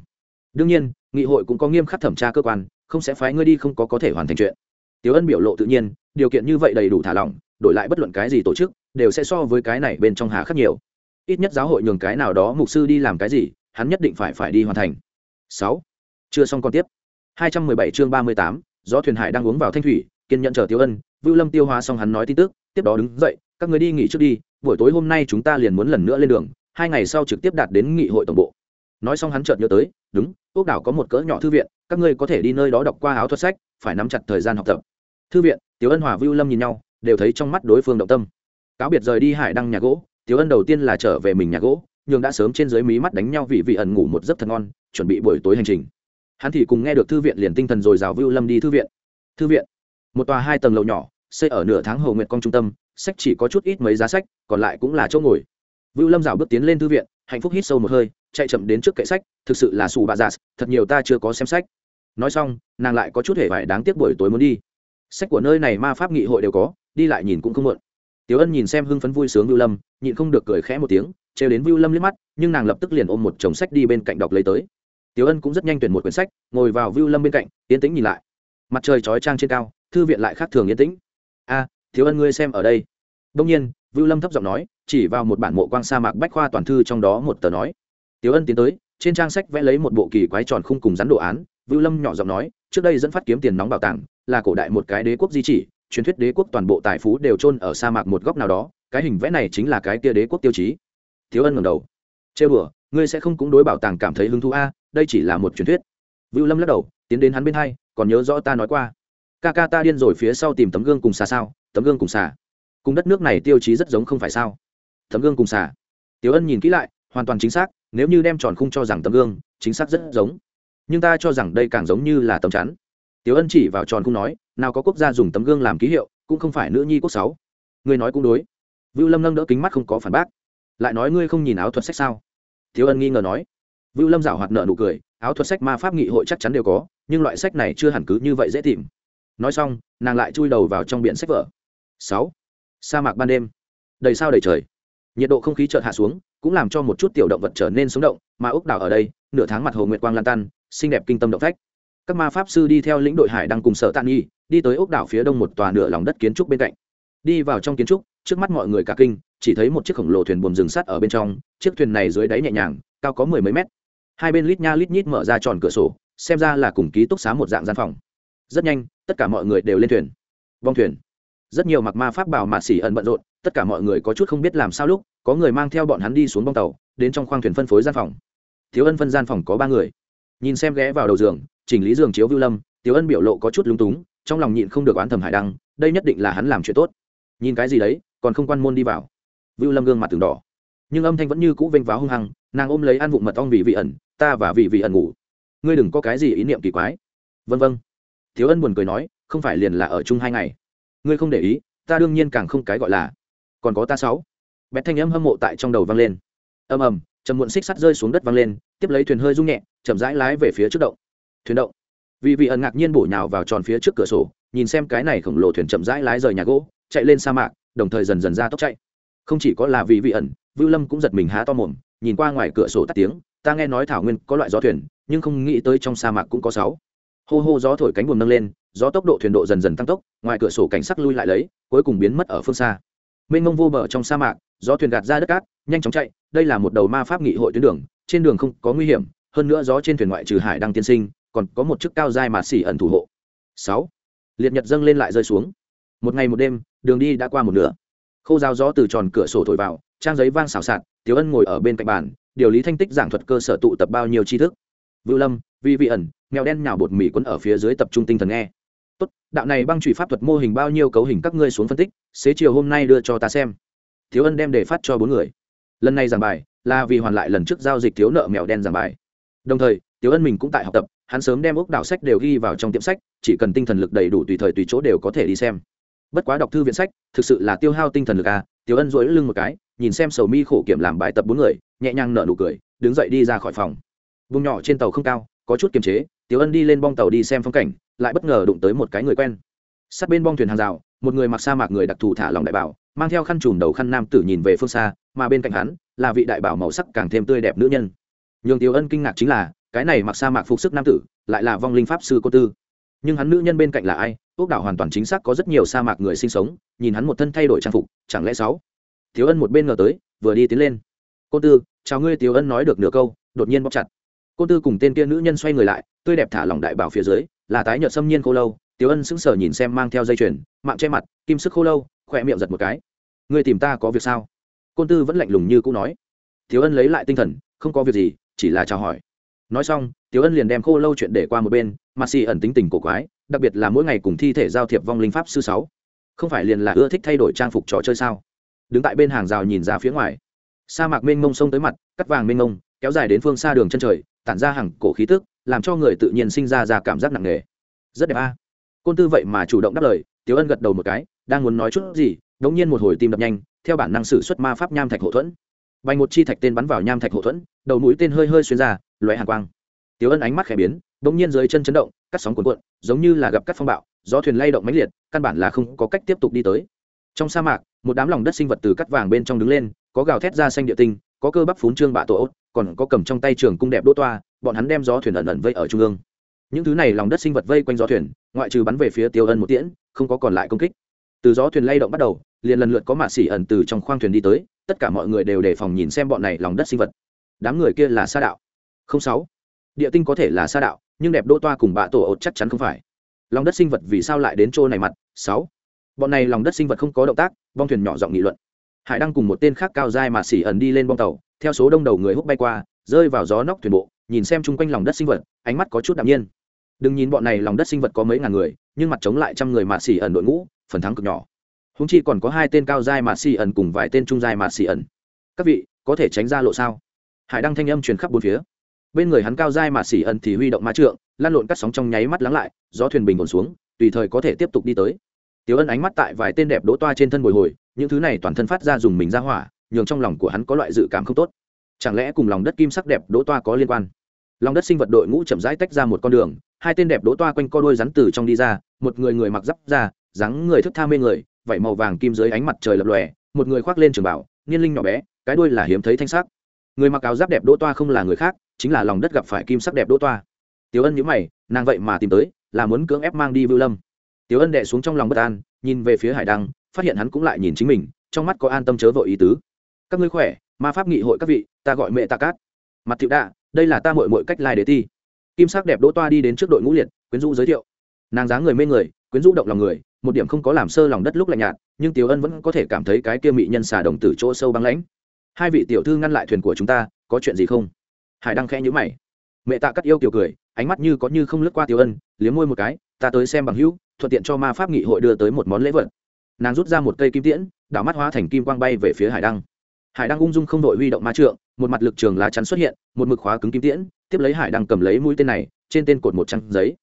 Đương nhiên nghị hội cũng có nghiêm khắc thẩm tra cơ quan không sẽ phái ngươi đi không có có thể hoàn thành chuyện. Tiểu ân biểu lộ tự nhiên điều kiện như vậy đầy đủ thả lỏng đổi lại bất luận cái gì tổ chức đều sẽ so với cái này bên trong hà khắc nhiều. Ít nhất giáo hội nhường cái nào đó mục sư đi làm cái gì hắn nhất định phải phải đi hoàn thành. Sáu. Chưa xong còn tiếp. 217 chương 38, gió thuyền hải đang uống vào thanh thủy kiên nhận chờ tiêu ân vưu lâm tiêu hóa xong hắn nói tin tức tiếp đó đứng dậy các người đi nghỉ trước đi buổi tối hôm nay chúng ta liền muốn lần nữa lên đường, hai ngày sau trực tiếp đạt đến nghị hội tổng bộ. Nói xong hắn chợt nhớ tới, đúng ốc đảo có một cỡ nhỏ thư viện, các ngươi có thể đi nơi đó đọc qua áo thuật sách, phải nắm chặt thời gian học tập. Thư viện? Tiểu ân hòa vưu lâm nhìn nhau, đều thấy trong mắt đối phương động tâm. Cáo biệt rời đi hải đăng nhà gỗ, tiểu ân đầu tiên là trở về mình nhà gỗ nhưng đã sớm trên dưới mí mắt đánh nhau vì vị ẩn ngủ một giấc thật ngon, chuẩn bị buổi tối hành trình. Hắn thì cùng nghe được thư viện liền tinh thần rồi rào vưu lâm đi thư viện. Thư viện? Một tòa hai tầng lầu nhỏ, xây ở nửa tháng hầu nguyệt công trung tâm sách chỉ có chút ít mấy giá sách còn lại cũng là chỗ ngồi. Vưu lâm rào bước tiến lên thư viện hạnh phúc hít sâu một hơi chạy chậm đến trước kệ sách thực sự là xù bà già thật nhiều ta chưa có xem sách. Nói xong nàng lại có chút hề vải đáng tiếc buổi tối muốn đi. Sách của nơi này ma pháp nghị hội đều có đi lại nhìn cũng không mượn tiểu ân nhìn xem hưng phấn vui sướng vưu lâm nhịn không được cười khẽ một tiếng trêu đến vưu lâm liếc mắt nhưng nàng lập tức liền ôm một chồng sách đi bên cạnh đọc lấy tới. Tiểu ân cũng rất nhanh tuyển một quyển sách ngồi vào vưu lâm bên cạnh yên tĩnh nhìn lại. Mặt trời chói trang trên cao thư viện lại khác thường yên tĩnh. A à, thiếu ân ngươi xem ở đây đông nhiên vưu lâm thấp giọng nói chỉ vào một bản mộ quang sa mạc bách khoa toàn thư trong đó một tờ nói tiếu Ân tiến tới, trên trang sách vẽ lấy một bộ kỳ quái tròn khung cùng rắn đồ án, Vưu Lâm nhỏ giọng nói, trước đây dẫn phát kiếm tiền nóng bảo tàng, là cổ đại một cái đế quốc di chỉ, truyền thuyết đế quốc toàn bộ tài phú đều trôn ở sa mạc một góc nào đó, cái hình vẽ này chính là cái kia đế quốc tiêu chí. thiếu Ân ngầm đầu. Trêu bửa ngươi sẽ không cũng đối bảo tàng cảm thấy hứng thú a, đây chỉ là một truyền thuyết. Vưu Lâm lắc đầu, tiến đến hắn bên hai, còn nhớ rõ ta nói qua. Ca ca ta điên rồi phía sau tìm tấm gương cùng xà sao? Tấm gương cùng xà. Cùng đất nước này tiêu chí rất giống không phải sao? Tấm gương cùng xà. Tiểu Ân nhìn kỹ lại, hoàn toàn chính xác, nếu như đem tròn khung cho rằng tấm gương chính xác rất giống nhưng ta cho rằng đây càng giống như là tấm chắn tiểu ân chỉ vào tròn khung nói nào có quốc gia dùng tấm gương làm ký hiệu cũng không phải nữ nhi quốc sáu người nói cũng đối vưu lâm nâng đỡ kính mắt không có phản bác lại nói ngươi không nhìn áo thuật sách sao tiểu ân nghi ngờ nói vưu lâm giảo hoạt nợ nụ cười áo thuật sách ma pháp nghị hội chắc chắn đều có nhưng loại sách này chưa hẳn cứ như vậy dễ tìm nói xong, nàng lại chui đầu vào trong biển sách vở. Sáu. Sa mạc ban đêm. Đầy sao đầy trời. Nhiệt độ không khí chợt hạ xuống, cũng làm cho một chút tiểu động vật trở nên sống động, mà ốc đảo ở đây, nửa tháng mặt hồ nguyệt quang lan tan, xinh đẹp kinh tâm động phách. Các ma pháp sư đi theo lĩnh đội hải đang cùng sở tạm nghi, đi tới ốc đảo phía đông một tòa nửa lòng đất kiến trúc bên cạnh. Đi vào trong kiến trúc, trước mắt mọi người cả kinh, chỉ thấy một chiếc khổng lồ thuyền buồm rừng sắt ở bên trong, chiếc thuyền này dưới đáy nhẹ nhàng, cao có mười mấy mét. Hai bên lít nha lít nhít mở ra tròn cửa sổ, xem ra là cùng ký túc xá một dạng gian phòng rất nhanh, tất cả mọi người đều lên thuyền. Vong thuyền. Rất nhiều mặc ma pháp bảo mạt xỉ ẩn bận rộn, tất cả mọi người có chút không biết làm sao lúc, có người mang theo bọn hắn đi xuống bong tàu, đến trong khoang thuyền phân phối gian phòng. Thiếu ân phân gian phòng có ba người. Nhìn xem ghé vào đầu giường, chỉnh lý giường chiếu vưu lâm, thiếu ân biểu lộ có chút lúng túng, trong lòng nhịn không được oán thầm hải đăng, đây nhất định là hắn làm chuyện tốt. Nhìn cái gì đấy, còn không quan môn đi vào. Vưu lâm gương mặt từng đỏ. Nhưng âm thanh vẫn như cũ vênh váo hung hăng, nàng ôm lấy ăn vụng mật ong vì vị ẩn, ta và vị vị ẩn ngủ. Ngươi đừng có cái gì ý niệm kỳ quái. Vân vân thiếu ân buồn cười nói, không phải liền là ở chung hai ngày. Ngươi không để ý, ta đương nhiên càng không cái gọi là. Còn có ta sáu. Bét thanh âm hâm mộ tại trong đầu vang lên. Ầm ầm, trầm muộn xích sắt rơi xuống đất vang lên, tiếp lấy thuyền hơi rung nhẹ, chậm rãi lái về phía trước động. Thuyền động. Vì vị ẩn ngạc nhiên bổ nhào vào tròn phía trước cửa sổ, nhìn xem cái này khổng lồ thuyền chậm rãi lái rời nhà gỗ, chạy lên sa mạc, đồng thời dần dần ra tốc chạy. Không chỉ có là vì vị ẩn, vưu lâm cũng giật mình há to mồm, nhìn qua ngoài cửa sổ tắt tiếng, ta nghe nói thảo nguyên có loại gió thuyền, nhưng không nghĩ tới trong sa mạc cũng có sáu hô hô gió thổi cánh buồm nâng lên, gió tốc độ thuyền độ dần dần tăng tốc, ngoài cửa sổ cảnh sắc lui lại lấy, cuối cùng biến mất ở phương xa. Mênh mông vô bờ trong sa mạc, gió thuyền gạt ra đất cát, nhanh chóng chạy, đây là một đầu ma pháp nghị hội tuyến đường, trên đường không có nguy hiểm, hơn nữa gió trên thuyền ngoại trừ hải đang tiên sinh, còn có một chiếc cao dai mà xỉ ẩn thủ hộ. Sáu, liệt nhật dâng lên lại rơi xuống. Một ngày một đêm, đường đi đã qua một nửa. Khâu giao gió từ tròn cửa sổ thổi vào, trang giấy vang xào xạc, tiểu ân ngồi ở bên cạnh bàn, điều lý thanh tích giảng thuật cơ sở tụ tập bao nhiêu tri thức vưu lâm, vi vị ẩn nghèo đen nhào bột mì quấn ở phía dưới tập trung tinh thần nghe. Tốt, đạo này băng trụy pháp thuật mô hình bao nhiêu cấu hình các ngươi xuống phân tích, xế chiều hôm nay đưa cho ta xem. Thiếu ân đem đề phát cho bốn người. Lần này giảng bài là vì hoàn lại lần trước giao dịch thiếu nợ mèo đen giảng bài. Đồng thời thiếu ân mình cũng tại học tập, hắn sớm đem ốc đảo sách đều ghi vào trong tiệm sách, chỉ cần tinh thần lực đầy đủ tùy thời tùy chỗ đều có thể đi xem. Bất quá đọc thư viện sách, thực sự là tiêu hao tinh thần lực à thiếu ân dỗi lưng một cái, nhìn xem sầu mi khổ kiểm làm bài tập bốn người, nhẹ nhàng nở nụ cười, đứng dậy đi ra khỏi phòng vùng nhỏ trên tàu không cao, có chút kiềm chế, tiểu ân đi lên bong tàu đi xem phong cảnh, lại bất ngờ đụng tới một cái người quen. Sát bên bong thuyền hàng rào, một người mặc sa mạc người đặc thù thả lòng đại bảo, mang theo khăn trùm đầu khăn nam tử nhìn về phương xa, mà bên cạnh hắn là vị đại bảo màu sắc càng thêm tươi đẹp nữ nhân. Nhường tiểu ân kinh ngạc chính là, cái này mặc sa mạc phục sức nam tử, lại là vong linh pháp sư cô tư. Nhưng hắn nữ nhân bên cạnh là ai? Ốc đảo hoàn toàn chính xác có rất nhiều sa mạc người sinh sống, nhìn hắn một thân thay đổi trang phục, chẳng lẽ sáu? Thiếu ân một bên ngờ tới, vừa đi tiến lên. Cô tư, chào ngươi. Tiểu ân nói được nửa câu, đột nhiên bóc chặt cô tư cùng tên kia nữ nhân xoay người lại, tươi đẹp thả lỏng đại bảo phía dưới, là tái nhợt xâm nhiên khô lâu. Tiểu ân sững sờ nhìn xem mang theo dây chuyền, mạng che mặt, kim sức khô lâu, khỏe miệng giật một cái. Người tìm ta có việc sao? Côn tư vẫn lạnh lùng như cũ nói. Tiểu ân lấy lại tinh thần, không có việc gì, chỉ là chào hỏi. Nói xong, tiểu ân liền đem khô lâu chuyện để qua một bên mặt xì ẩn tính tình cổ quái, đặc biệt là mỗi ngày cùng thi thể giao thiệp vong linh pháp sư sáu. Không phải liền là ưa thích thay đổi trang phục trò chơi sao? Đứng tại bên hàng rào nhìn ra phía ngoài. Sa mạc mênh mông sông tới mặt, cắt vàng mênh mông, kéo dài đến phương xa đường chân trời tản ra hàng cổ khí tức, làm cho người tự nhiên sinh ra ra cảm giác nặng nề. Rất đẹp a. Côn tư vậy mà chủ động đáp lời tiếu ân gật đầu một cái, đang muốn nói chút gì đống nhiên một hồi tim đập nhanh, theo bản năng sử xuất ma pháp nham thạch hậu thuẫn. Bành một chi thạch tên bắn vào nham thạch hậu thuẫn, đầu mũi tên hơi hơi xuyên ra loại hàng quang. Tiếu ân ánh mắt khẽ biến đống nhiên dưới chân chấn động, cắt sóng cuộn cuộn, giống như là gặp cắt phong bạo, gió thuyền lay động mãnh liệt, căn bản là không có cách tiếp tục đi tới. Trong sa mạc, một đám lòng đất sinh vật từ cắt vàng bên trong đứng lên, có gào thét ra xanh địa tinh, có cơ bắp phún trương bạ tổ ốt còn có cầm trong tay trường cung đẹp đỗ toa, bọn hắn đem gió thuyền ẩn ẩn vây ở trung ương. Những thứ này lòng đất sinh vật vây quanh gió thuyền, ngoại trừ bắn về phía tiêu ân một tiễn, không có còn lại công kích. Từ gió thuyền lay động bắt đầu, liền lần lượt có mạ xỉ ẩn từ trong khoang thuyền đi tới, tất cả mọi người đều đề phòng nhìn xem bọn này lòng đất sinh vật. Đám người kia là sa đạo. Không sáu. Địa tinh có thể là sa đạo, nhưng đẹp đỗ toa cùng bạ tổ ột chắc chắn không phải. Lòng đất sinh vật vì sao lại đến chỗ này mặt? Sáu. Bọn này lòng đất sinh vật không có động tác, bong thuyền nhỏ giọng nghị luận. Hải đăng cùng một tên khác cao dai mà xỉ ẩn đi lên bong tàu theo số đông đầu người hút bay qua rơi vào gió nóc thuyền bộ nhìn xem chung quanh lòng đất sinh vật ánh mắt có chút đạm nhiên. Đừng nhìn bọn này lòng đất sinh vật có mấy ngàn người nhưng mặt chống lại trăm người mạt xỉ ẩn đội ngũ phần thắng cực nhỏ. Húng chi còn có hai tên cao giai mạt xỉ ẩn cùng vài tên trung giai mạt xỉ ẩn. Các vị có thể tránh ra lộ sao? Hải đăng thanh âm truyền khắp bốn phía. Bên người hắn cao giai mạt xỉ ẩn thì huy động mã trượng lan lộn cắt sóng trong nháy mắt lắng lại gió thuyền bình ổn xuống tùy thời có thể tiếp tục đi tới. Tiểu Ân ánh mắt tại vài tên đẹp đỗ toa trên thân bồi hồi, những thứ này toàn thân phát ra dùng mình ra hỏa, nhường trong lòng của hắn có loại dự cảm không tốt. Chẳng lẽ cùng lòng đất kim sắc đẹp đỗ toa có liên quan? Lòng đất sinh vật đội ngũ chậm rãi tách ra một con đường, hai tên đẹp đỗ toa quanh co đôi rắn từ trong đi ra, một người người mặc giáp ra, dáng người thức tha mê người, vảy màu vàng kim dưới ánh mặt trời lập lòe, một người khoác lên trường bảo, niên linh nhỏ bé, cái đuôi là hiếm thấy thanh sắc. Người mặc áo giáp đẹp đỗ toa không là người khác, chính là lòng đất gặp phải kim sắc đẹp đỗ toa. Tiểu Ân nhíu mày, nàng vậy mà tìm tới là muốn cưỡng ép mang đi vưu lâm tiểu ân đệ xuống trong lòng bất an nhìn về phía hải đăng phát hiện hắn cũng lại nhìn chính mình trong mắt có an tâm chớ vội ý tứ các ngươi khỏe, ma pháp nghị hội các vị, ta gọi mẹ ta cát. Mặt thiệu đạ đây là ta mội mội cách lai để ti. Kim sắc đẹp đỗ toa đi đến trước đội ngũ liệt, quyến rũ giới thiệu. Nàng dáng người mê người, quyến rũ động lòng người, một điểm không có làm sơ lòng đất lúc lạnh nhạt, nhưng tiểu ân vẫn có thể cảm thấy cái kia mị nhân xà đồng tử chỗ sâu băng lãnh. Hai vị tiểu thư ngăn lại thuyền của chúng ta, có chuyện gì không? Hải đăng khẽ nhữ mày. Mẹ tạ cắt yêu kiểu cười, ánh mắt như có như không lướt qua tiểu ân, liếm môi một cái, ta tới xem bằng hữu, thuận tiện cho ma pháp nghị hội đưa tới một món lễ vật. Nàng rút ra một cây kim tiễn, đảo mắt hóa thành kim quang bay về phía hải đăng hải đăng ung dung không đội huy động ma trượng một mặt lực trường lá chắn xuất hiện một mực khóa cứng kim tiễn tiếp lấy hải đăng cầm lấy mũi tên này trên tên cột một trang giấy.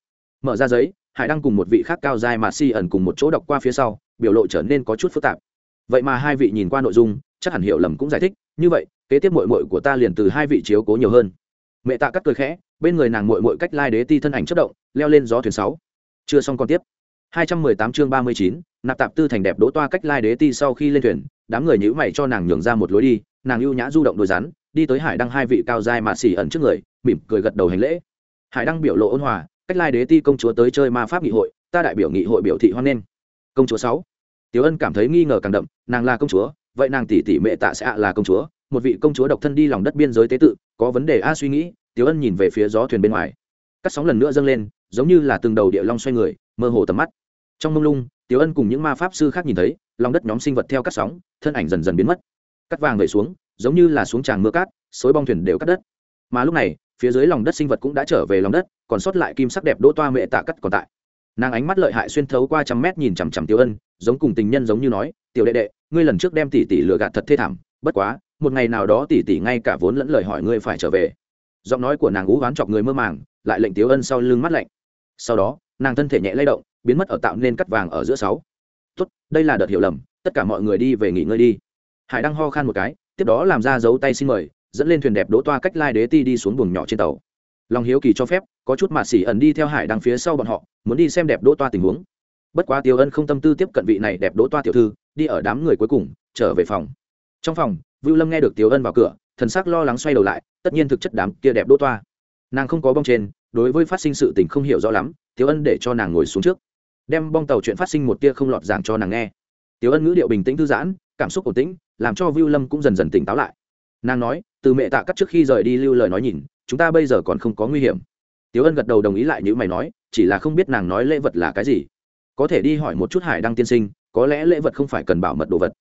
Mở ra giấy hải đăng cùng một vị khác cao dài mà si ẩn cùng một chỗ đọc qua phía sau biểu lộ trở nên có chút phức tạp. Vậy mà hai vị nhìn qua nội dung chắc hẳn hiểu lầm cũng giải thích như vậy kế tiếp mội mội của ta liền từ hai vị chiếu cố nhiều hơn. Mẹ tạ cắt cười khẽ bên người nàng mội mội cách lai đế ti thân ảnh chất động leo lên gió thuyền sáu. Chưa xong còn tiếp. 218 chương 39, nạp tạp tư thành đẹp đỗ toa cách lai đế ti sau khi lên thuyền đám người nhữ mày cho nàng nhường ra một lối đi, nàng ưu nhã du động đôi rắn, đi tới hải đăng hai vị cao giai mà xỉ ẩn trước người, mỉm cười gật đầu hành lễ. Hải đăng biểu lộ ôn hòa, cách lai đế ti công chúa tới chơi ma pháp nghị hội, ta đại biểu nghị hội biểu thị hoan nghênh. Công chúa sáu. Tiểu ân cảm thấy nghi ngờ càng đậm, nàng là công chúa, vậy nàng tỷ tỷ mẹ tạ sẽ ạ là công chúa, một vị công chúa độc thân đi lòng đất biên giới tế tự, có vấn đề a suy nghĩ, tiểu ân nhìn về phía gió thuyền bên ngoài. Cắt sóng lần nữa dâng lên, giống như là từng đầu địa long xoay người, mơ hồ tầm mắt. Trong mông lung tiểu ân cùng những ma pháp sư khác nhìn thấy, lòng đất nhóm sinh vật theo các sóng, thân ảnh dần dần biến mất. Cắt vàng gậy xuống, giống như là xuống tràng mưa cát, xối bong thuyền đều cắt đất. Mà lúc này, phía dưới lòng đất sinh vật cũng đã trở về lòng đất, còn sót lại kim sắc đẹp đỗ toa mẹ tạ cắt còn tại. Nàng ánh mắt lợi hại xuyên thấu qua trăm mét nhìn chằm chằm tiểu ân, giống cùng tình nhân giống như nói, tiểu đệ đệ, ngươi lần trước đem tỷ tỷ lừa gạt thật thê thảm, bất quá, một ngày nào đó tỷ tỷ ngay cả vốn lẫn lời hỏi ngươi phải trở về. Giọng nói của nàng ú oán chọc người mơ màng, lại lệnh tiểu ân sau lưng mắt lạnh. Sau đó, nàng thân thể nhẹ lay động biến mất ở tạo nên cắt vàng ở giữa sáu. Tốt, đây là đợt hiểu lầm, tất cả mọi người đi về nghỉ ngơi đi. Hải đăng ho khan một cái, tiếp đó làm ra dấu tay xin mời, dẫn lên thuyền đẹp đỗ toa cách lai đế ti đi xuống buồng nhỏ trên tàu. Lòng hiếu kỳ cho phép, có chút mạt xỉ ẩn đi theo hải đăng phía sau bọn họ, muốn đi xem đẹp đỗ toa tình huống. Bất quá tiêu ân không tâm tư tiếp cận vị này đẹp đỗ toa tiểu thư, đi ở đám người cuối cùng, trở về phòng. Trong phòng, vưu lâm nghe được tiêu ân vào cửa, thần sắc lo lắng xoay đầu lại, tất nhiên thực chất đám kia đẹp đỗ toa. Nàng không có bong trên, đối với phát sinh sự tình không hiểu rõ lắm, tiêu ân để cho nàng ngồi xuống trước đem bong tàu chuyện phát sinh một tia không lọt giảng cho nàng nghe. Tiểu ân ngữ điệu bình tĩnh thư giãn, cảm xúc ổn tĩnh, làm cho viu lâm cũng dần dần tỉnh táo lại. Nàng nói, từ mẹ tạ cắt trước khi rời đi lưu lời nói nhìn, chúng ta bây giờ còn không có nguy hiểm. Tiếu ân gật đầu đồng ý lại như mày nói, chỉ là không biết nàng nói lễ vật là cái gì. Có thể đi hỏi một chút hải đăng tiên sinh, có lẽ lễ vật không phải cần bảo mật đồ vật.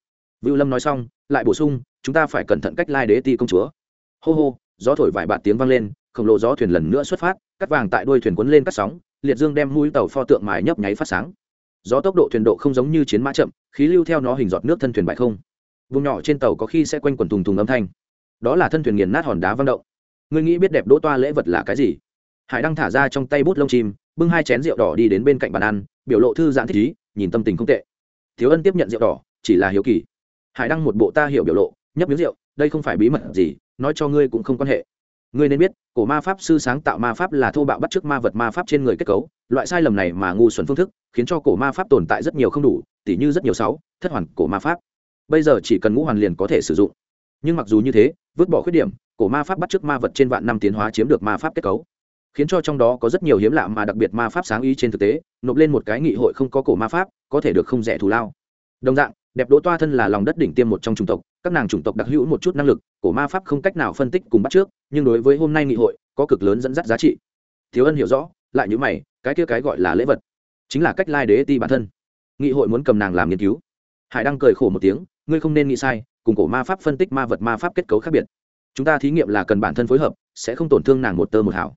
Vưu lâm nói xong, lại bổ sung, chúng ta phải cẩn thận cách lai đế ti công chúa. Hô hô, gió thổi vài bạt tiếng vang lên, khổng lồ gió thuyền lần nữa xuất phát, cắt vàng tại đuôi thuyền quấn lên cắt sóng liệt dương đem mũi tàu pho tượng mài nhấp nháy phát sáng. Gió tốc độ thuyền độ không giống như chiến mã chậm, khí lưu theo nó hình giọt nước thân thuyền bại không. Vùng nhỏ trên tàu có khi sẽ quanh quần thùng thùng âm thanh. Đó là thân thuyền nghiền nát hòn đá văng động. Ngươi nghĩ biết đẹp đỗ toa lễ vật là cái gì? Hải đăng thả ra trong tay bút lông chim, bưng hai chén rượu đỏ đi đến bên cạnh bàn ăn, biểu lộ thư giãn thích ý, nhìn tâm tình không tệ. Thiếu ân tiếp nhận rượu đỏ, chỉ là hiếu kỳ. Hải đăng một bộ ta hiểu biểu lộ, nhấp miếng rượu, đây không phải bí mật gì, nói cho ngươi cũng không quan hệ ngươi nên biết, cổ ma pháp sư sáng tạo ma pháp là thô bạo bắt chước ma vật ma pháp trên người kết cấu. Loại sai lầm này mà ngu xuẩn phương thức, khiến cho cổ ma pháp tồn tại rất nhiều không đủ, tỉ như rất nhiều sáu, thất hoàn cổ ma pháp. Bây giờ chỉ cần ngũ hoàn liền có thể sử dụng. Nhưng mặc dù như thế, vứt bỏ khuyết điểm, cổ ma pháp bắt chước ma vật trên vạn năm tiến hóa chiếm được ma pháp kết cấu. Khiến cho trong đó có rất nhiều hiếm lạ mà đặc biệt ma pháp sáng ý trên thực tế, nộp lên một cái nghị hội không có cổ ma pháp, có thể được không rẻ thù lao. Đồng dạng, đẹp đỗ toa thân là lòng đất đỉnh tiêm một trong chủng tộc, các nàng chủng tộc đặc hữu một chút năng lực cổ ma pháp không cách nào phân tích cùng bắt trước, nhưng đối với hôm nay nghị hội, có cực lớn dẫn dắt giá trị. Thiếu ân hiểu rõ, lại như mày, cái kia cái gọi là lễ vật, chính là cách lai đế ti bản thân. Nghị hội muốn cầm nàng làm nghiên cứu. Hải đang cười khổ một tiếng, ngươi không nên nghĩ sai, cùng cổ ma pháp phân tích ma vật ma pháp kết cấu khác biệt. Chúng ta thí nghiệm là cần bản thân phối hợp, sẽ không tổn thương nàng một tơ một hảo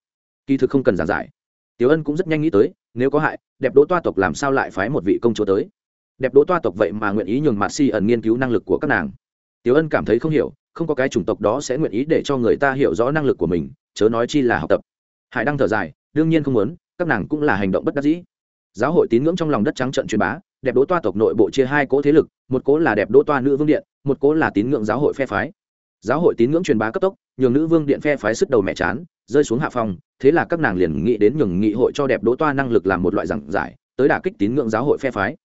kỳ thực không cần giảng giải. Tiểu ân cũng rất nhanh nghĩ tới, nếu có hại, đẹp đỗ toa tộc làm sao lại phái một vị công chúa tới? Đẹp đỗ toa tộc vậy mà nguyện ý nhường mạt si ẩn nghiên cứu năng lực của các nàng. Tiểu ân cảm thấy không hiểu không có cái chủng tộc đó sẽ nguyện ý để cho người ta hiểu rõ năng lực của mình, chớ nói chi là học tập. Hải đăng thở dài, đương nhiên không muốn, các nàng cũng là hành động bất đắc dĩ. Giáo hội tín ngưỡng trong lòng đất trắng trận truyền bá, đẹp đỗ toa tộc nội bộ chia hai cố thế lực, một cố là đẹp đỗ toa nữ vương điện, một cố là tín ngưỡng giáo hội phe phái. Giáo hội tín ngưỡng truyền bá cấp tốc, nhường nữ vương điện phe phái sức đầu mẹ chán, rơi xuống hạ phòng thế là các nàng liền nghĩ đến nhường nghị hội cho đẹp đỗ toa năng lực làm một loại giảng giải, tới đả kích tín ngưỡng giáo hội phe phái.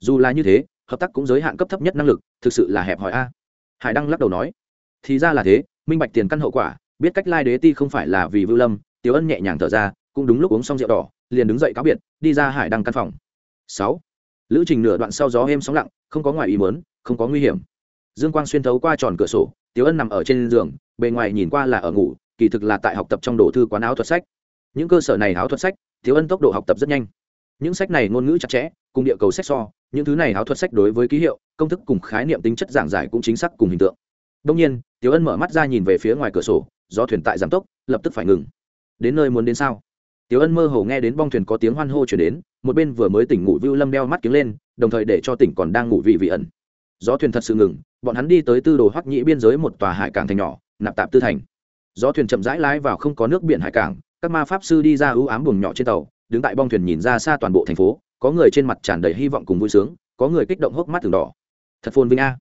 Dù là như thế, hợp tác cũng giới hạn cấp thấp nhất năng lực, thực sự là hẹp hòi a. Hải đăng lắc đầu nói thì ra là thế, minh bạch tiền căn hậu quả, biết cách lai đế ti không phải là vì vưu lâm, tiểu ân nhẹ nhàng thở ra, cũng đúng lúc uống xong rượu đỏ, liền đứng dậy cáo biệt, đi ra hải đăng căn phòng. Sáu, lữ trình nửa đoạn sau gió êm sóng lặng, không có ngoài ý mớn không có nguy hiểm. Dương quang xuyên thấu qua tròn cửa sổ, tiểu ân nằm ở trên giường, bề ngoài nhìn qua là ở ngủ, kỳ thực là tại học tập trong đồ thư quán áo thuật sách. Những cơ sở này áo thuật sách, tiểu ân tốc độ học tập rất nhanh. Những sách này ngôn ngữ chặt chẽ, cùng địa cầu sách so, những thứ này áo thuật sách đối với ký hiệu, công thức cùng khái niệm tính chất giảng giải cũng chính xác cùng hình tượng đông nhiên, tiểu ân mở mắt ra nhìn về phía ngoài cửa sổ do thuyền tại giảm tốc, lập tức phải ngừng. Đến nơi muốn đến sao? Tiểu ân mơ hồ nghe đến bong thuyền có tiếng hoan hô chuyển đến, một bên vừa mới tỉnh ngủ vưu lâm đeo mắt kiếng lên, đồng thời để cho tỉnh còn đang ngủ vị vị ẩn. Gió thuyền thật sự ngừng, bọn hắn đi tới tư đồ hoắc nhĩ biên giới một tòa hải cảng thành nhỏ, nạp tạp tư thành. Gió thuyền chậm rãi lái vào không có nước biển hải cảng, các ma pháp sư đi ra ưu ám buồng nhỏ trên tàu, đứng tại bong thuyền nhìn ra xa toàn bộ thành phố, có người trên mặt tràn đầy hy vọng cùng vui sướng, có người kích động hốc mắt từng đỏ. Thật phồn vinh a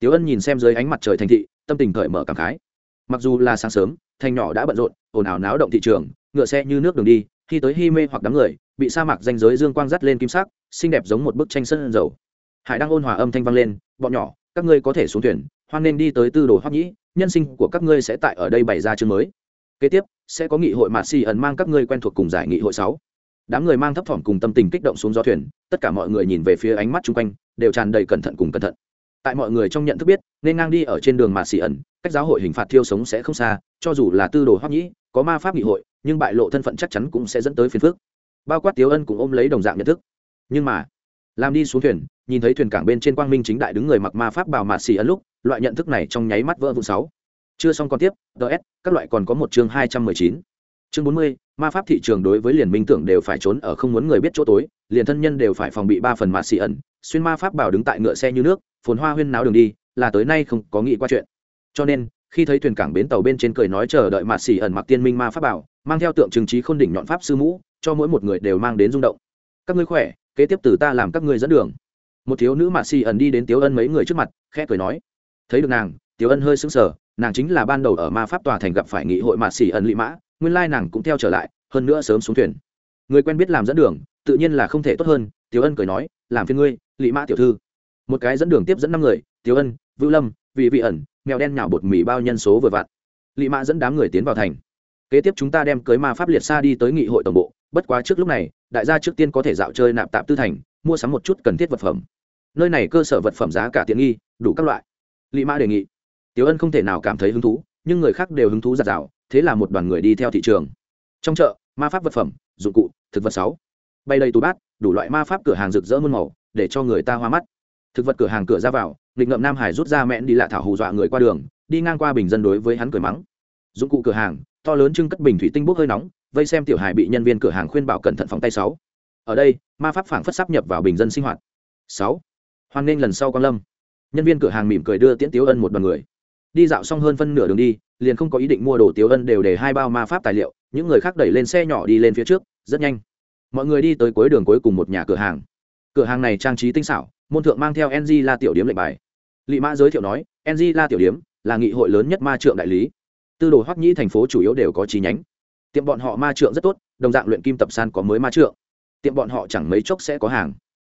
tiếu ân nhìn xem dưới ánh mặt trời thành thị, tâm tình cởi mở cảm khái. Mặc dù là sáng sớm, thành nhỏ đã bận rộn, ồn ào náo động thị trường, ngựa xe như nước đường đi, khi tới hy mê hoặc đám người, bị sa mạc danh giới dương quang dắt lên kim sắc, xinh đẹp giống một bức tranh sân dầu. Hải đang ôn hòa âm thanh vang lên, bọn nhỏ, các ngươi có thể xuống thuyền, hoan nên đi tới tư đồ hoắc nhĩ, nhân sinh của các ngươi sẽ tại ở đây bày ra chương mới. Kế tiếp, sẽ có nghị hội mạt xì ẩn mang các ngươi quen thuộc cùng giải nghị hội sáu. Đám người mang thấp thỏm cùng tâm tình kích động xuống gió thuyền, tất cả mọi người nhìn về phía ánh mắt chung quanh, đều tràn đầy cẩn thận cùng cẩn thận tại mọi người trong nhận thức biết, nên ngang đi ở trên đường mà xì ẩn, cách giáo hội hình phạt thiêu sống sẽ không xa, cho dù là tư đồ hoắc nhĩ, có ma pháp nghị hội, nhưng bại lộ thân phận chắc chắn cũng sẽ dẫn tới phiền phức. Bao quát tiếu ân cũng ôm lấy đồng dạng nhận thức. Nhưng mà, làm đi xuống thuyền, nhìn thấy thuyền cảng bên trên quang minh chính đại đứng người mặc ma pháp bào mạt xì ấn lúc, loại nhận thức này trong nháy mắt vỡ vụ sáu. Chưa xong còn tiếp ts các loại còn có một chương hai trăm mười chín. Chương bốn mươi, ma pháp thị trường đối với liền minh tưởng đều phải trốn ở không muốn người biết chỗ tối, liền thân nhân đều phải phòng bị ba phần mạt xì ẩn, xuyên ma pháp bảo đứng tại ngựa xe như nước phồn hoa huyên náo đường đi, là tới nay không có nghĩ qua chuyện. Cho nên, khi thấy thuyền cảng bến tàu bên trên cười nói chờ đợi mạt xỉ ẩn mặc tiên minh ma pháp bảo, mang theo tượng trừng trí khôn đỉnh nhọn pháp sư mũ, cho mỗi một người đều mang đến rung động. Các ngươi khỏe, kế tiếp từ ta làm các ngươi dẫn đường. Một thiếu nữ mạt xỉ ẩn đi đến tiếu ân mấy người trước mặt, khẽ cười nói. Thấy được nàng, tiếu ân hơi sững sờ, nàng chính là ban đầu ở ma pháp tòa thành gặp phải nghị hội mạt xỉ ẩn lị mã, nguyên lai nàng cũng theo trở lại, hơn nữa sớm xuống thuyền. Người quen biết làm dẫn đường, tự nhiên là không thể tốt hơn, tiếu ân cười nói, làm phiên ngươi, lị mã tiểu thư một cái dẫn đường tiếp dẫn năm người tiếu ân, vưu lâm, vị vị ẩn, mèo đen nhảo bột mì bao nhân số vừa vặn. Lị mã dẫn đám người tiến vào thành. Kế tiếp chúng ta đem cưới ma pháp liệt xa đi tới nghị hội tổng bộ, bất quá trước lúc này, đại gia trước tiên có thể dạo chơi nạp tạm tư thành, mua sắm một chút cần thiết vật phẩm. Nơi này cơ sở vật phẩm giá cả tiện nghi, đủ các loại. Lị mã đề nghị. Tiểu ân không thể nào cảm thấy hứng thú, nhưng người khác đều hứng thú giạt rào thế là một đoàn người đi theo thị trường. Trong chợ, ma pháp vật phẩm, dụng cụ, thực vật sáu. Bay đầy tủ bát, đủ loại ma pháp cửa hàng rực rỡ muôn màu, để cho người ta hoa mắt thực vật cửa hàng cửa ra vào, nghịch ngậm nam hải rút ra mẹn đi lạ thảo hù dọa người qua đường, đi ngang qua bình dân đối với hắn cười mắng. Dụng cụ cửa hàng, to lớn trưng cất bình thủy tinh bốc hơi nóng, vây xem tiểu hải bị nhân viên cửa hàng khuyên bảo cẩn thận phòng tay sáu. Ở đây, ma pháp phảng phất sắp nhập vào bình dân sinh hoạt. Sáu. Hoan nghênh lần sau quan lâm. Nhân viên cửa hàng mỉm cười đưa tiễn tiếu ân một đoàn người. Đi dạo xong hơn phân nửa đường đi, liền không có ý định mua đồ tiếu ân đều để hai bao ma pháp tài liệu, những người khác đẩy lên xe nhỏ đi lên phía trước, rất nhanh. Mọi người đi tới cuối đường cuối cùng một nhà cửa hàng. Cửa hàng này trang trí tinh xảo môn thượng mang theo ng la tiểu điếm lệnh bài. Lị mã giới thiệu nói ng la tiểu điếm là nghị hội lớn nhất ma trượng đại lý. Tư đồ hoắc nhĩ thành phố chủ yếu đều có chi nhánh. Tiệm bọn họ ma trượng rất tốt, đồng dạng luyện kim tập san có mới ma trượng. Tiệm bọn họ chẳng mấy chốc sẽ có hàng.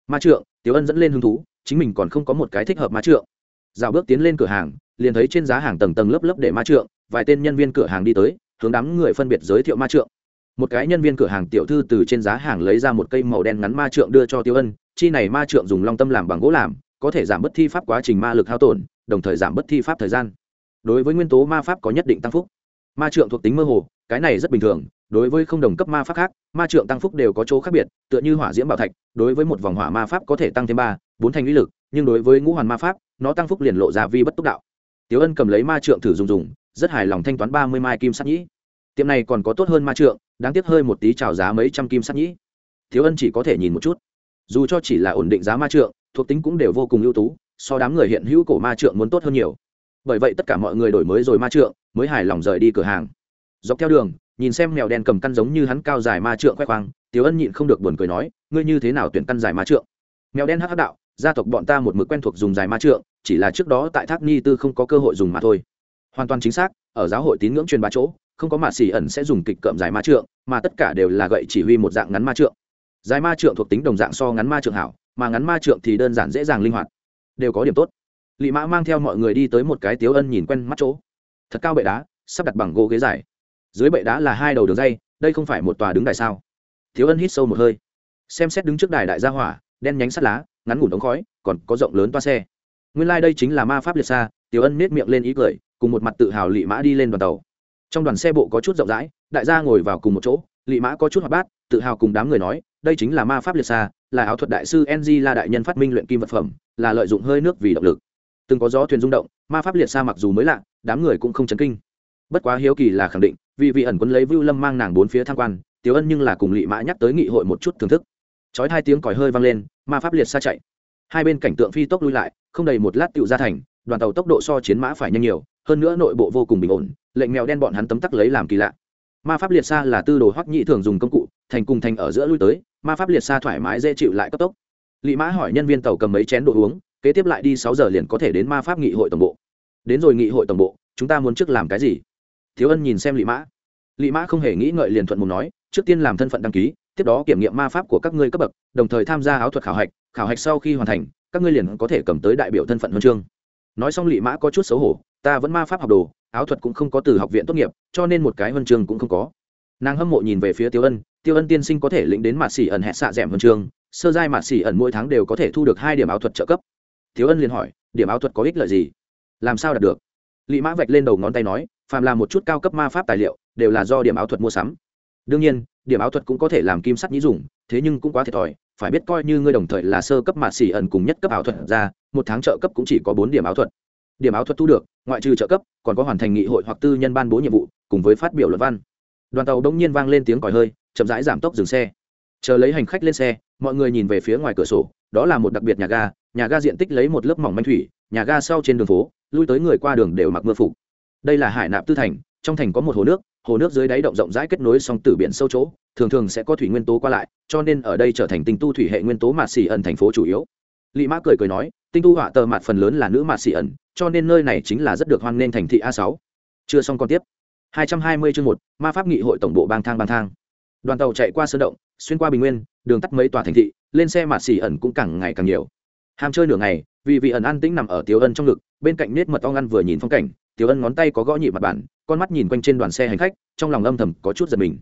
Ma trượng, Tiểu ân dẫn lên hứng thú, chính mình còn không có một cái thích hợp ma trượng. Dạo bước tiến lên cửa hàng, liền thấy trên giá hàng tầng tầng lớp lớp để ma trượng, vài tên nhân viên cửa hàng đi tới, hướng đám người phân biệt giới thiệu ma trượng. Một cái nhân viên cửa hàng tiểu thư từ trên giá hàng lấy ra một cây màu đen ngắn ma trượng đưa cho tiêu ân chi này ma trượng dùng long tâm làm bằng gỗ làm, có thể giảm bất thi pháp quá trình ma lực hao tổn, đồng thời giảm bất thi pháp thời gian. Đối với nguyên tố ma pháp có nhất định tăng phúc. Ma trượng thuộc tính mơ hồ, cái này rất bình thường, đối với không đồng cấp ma pháp khác, ma trượng tăng phúc đều có chỗ khác biệt, tựa như hỏa diễm bảo thạch, đối với một vòng hỏa ma pháp có thể tăng thêm ba, bốn thành uy lực, nhưng đối với ngũ hoàn ma pháp, nó tăng phúc liền lộ ra vi bất túc đạo. Tiếu ân cầm lấy ma trượng thử dùng dùng, rất hài lòng thanh toán ba mươi mai kim sắt nhĩ. Tiệm này còn có tốt hơn ma trượng, đáng tiếc hơi một tí trào giá mấy trăm kim sắt nhĩ. Thiếu ân chỉ có thể nhìn một chút dù cho chỉ là ổn định giá ma trượng, thuộc tính cũng đều vô cùng ưu tú, so đám người hiện hữu cổ ma trượng muốn tốt hơn nhiều. Bởi vậy tất cả mọi người đổi mới rồi ma trượng, mới hài lòng rời đi cửa hàng. Dọc theo đường, nhìn xem mèo đen cầm căn giống như hắn cao dài ma trượng khoe khoang tiếu ân nhịn không được buồn cười nói, ngươi như thế nào tuyển căn dài ma trượng? Mèo đen hắc đạo, gia tộc bọn ta một mực quen thuộc dùng dài ma trượng, chỉ là trước đó tại thác ni tư không có cơ hội dùng mà thôi. Hoàn toàn chính xác, ở giáo hội tín ngưỡng truyền bá chỗ, không có mạ xỉ ẩn sẽ dùng kịch cậm dài ma trượng, mà tất cả đều là gậy chỉ huy một dạng ngắn ma trượng dài ma trượng thuộc tính đồng dạng so ngắn ma trượng hảo, mà ngắn ma trượng thì đơn giản dễ dàng linh hoạt. Đều có điểm tốt. Lị mã mang theo mọi người đi tới một cái tiếu ân nhìn quen mắt chỗ. Thật cao bệ đá, sắp đặt bằng gỗ ghế dài. Dưới bệ đá là hai đầu đường dây, đây không phải một tòa đứng đài sao? Thiếu ân hít sâu một hơi. Xem xét đứng trước đài đại gia hỏa, đen nhánh sắt lá, ngắn ngủn ống khói, còn có rộng lớn toa xe. Nguyên lai、like、đây chính là ma pháp liệt xa tiểu ân nết miệng lên ý cười, cùng một mặt tự hào lị mã đi lên đoàn tàu. Trong đoàn xe bộ có chút rộng rãi, đại gia ngồi vào cùng một chỗ, lị mã có chút hoạt bát, tự hào cùng đám người nói đây chính là ma pháp liệt xa, là áo thuật đại sư ng là đại nhân phát minh luyện kim vật phẩm, là lợi dụng hơi nước vì động lực. Từng có gió thuyền rung động, ma pháp liệt xa mặc dù mới lạ, đám người cũng không chấn kinh. Bất quá hiếu kỳ là khẳng định, vì vị ẩn quân lấy vưu lâm mang nàng bốn phía tham quan, tiểu ân nhưng là cùng lị mã nhắc tới nghị hội một chút thưởng thức. Chói hai tiếng còi hơi vang lên, ma pháp liệt xa chạy. Hai bên cảnh tượng phi tốc lui lại, không đầy một lát tựu ra thành, đoàn tàu tốc độ so chiến mã phải nhanh nhiều, hơn nữa nội bộ vô cùng bình ổn, lệnh mèo đen bọn hắn tấm tắc lấy làm kỳ lạ. Ma pháp liệt xa là tư đồ hoắc nhị thường dùng công cụ thành cùng thành ở giữa lui tới, ma pháp liệt xa thoải mái dễ chịu lại cấp tốc. Lị mã hỏi nhân viên tàu cầm mấy chén đồ uống, kế tiếp lại đi sáu giờ liền có thể đến ma pháp nghị hội tổng bộ. Đến rồi nghị hội tổng bộ, chúng ta muốn trước làm cái gì? Thiếu ân nhìn xem lị mã. Lị mã không hề nghĩ ngợi liền thuận mùng nói, trước tiên làm thân phận đăng ký, tiếp đó kiểm nghiệm ma pháp của các ngươi cấp bậc, đồng thời tham gia áo thuật khảo hạch khảo hạch sau khi hoàn thành, các ngươi liền có thể cầm tới đại biểu thân phận huân chương. Nói xong lị mã có chút xấu hổ, ta vẫn ma pháp học đồ, áo thuật cũng không có từ học viện tốt nghiệp, cho nên một cái huân chương cũng không có. Nàng hâm mộ nhìn về phía tiêu ân tiêu ân tiên sinh có thể lĩnh đến mạt xỉ ẩn hẹn xạ d ẻ m huân trường, sơ giai mạt xỉ ẩn mỗi tháng đều có thể thu được hai điểm áo thuật trợ cấp. Tiêu ân liền hỏi, điểm áo thuật có ích lợi gì? Làm sao đạt được? Lị mã vạch lên đầu ngón tay nói, phàm là một chút cao cấp ma pháp tài liệu, đều là do điểm áo thuật mua sắm. Đương nhiên, điểm áo thuật cũng có thể làm kim sắt nhĩ dùng, thế nhưng cũng quá thiệt thòi, phải biết coi như ngươi đồng thời là sơ cấp mạt xỉ ẩn cùng nhất cấp áo thuật ra, một tháng trợ cấp cũng chỉ có bốn điểm áo thuật. Điểm áo thuật thu được, ngoại trừ trợ cấp, còn có hoàn thành nghị hội hoặc tư nhân ban bố nhiệm vụ, cùng với phát biểu luận văn. Đoàn tàu đông nhiên vang lên tiếng còi hơi chậm rãi giảm tốc dừng xe. Chờ lấy hành khách lên xe, mọi người nhìn về phía ngoài cửa sổ, đó là một đặc biệt nhà ga nhà ga diện tích lấy một lớp mỏng manh thủy, nhà ga sau trên đường phố, lui tới người qua đường đều mặc mưa phục. Đây là hải nạp tư thành, trong thành có một hồ nước hồ nước dưới đáy động rộng rãi kết nối song tử biển sâu chỗ, thường thường sẽ có thủy nguyên tố qua lại, cho nên ở đây trở thành tinh tu thủy hệ nguyên tố mạt xỉ ẩn thành phố chủ yếu. Lị mã cười cười nói, tinh tu họa tờ mạt phần lớn là nữ mạt xỉ ẩn, cho nên nơi này chính là rất được hoan nghênh thành thị a sáu. Chưa xong còn tiếp. 220 chương một, ma pháp nghị hội tổng bộ bang thang bang thang đoàn tàu chạy qua sơn động, xuyên qua bình nguyên, đường tắt mấy tòa thành thị, lên xe mà xỉ ẩn cũng càng ngày càng nhiều. Ham chơi nửa ngày, vì vị ẩn an tĩnh nằm ở tiểu ân trong ngực, bên cạnh nết mật ong ăn vừa nhìn phong cảnh, tiểu ân ngón tay có gõ nhị mặt bản con mắt nhìn quanh trên đoàn xe hành khách, trong lòng âm thầm có chút giật mình.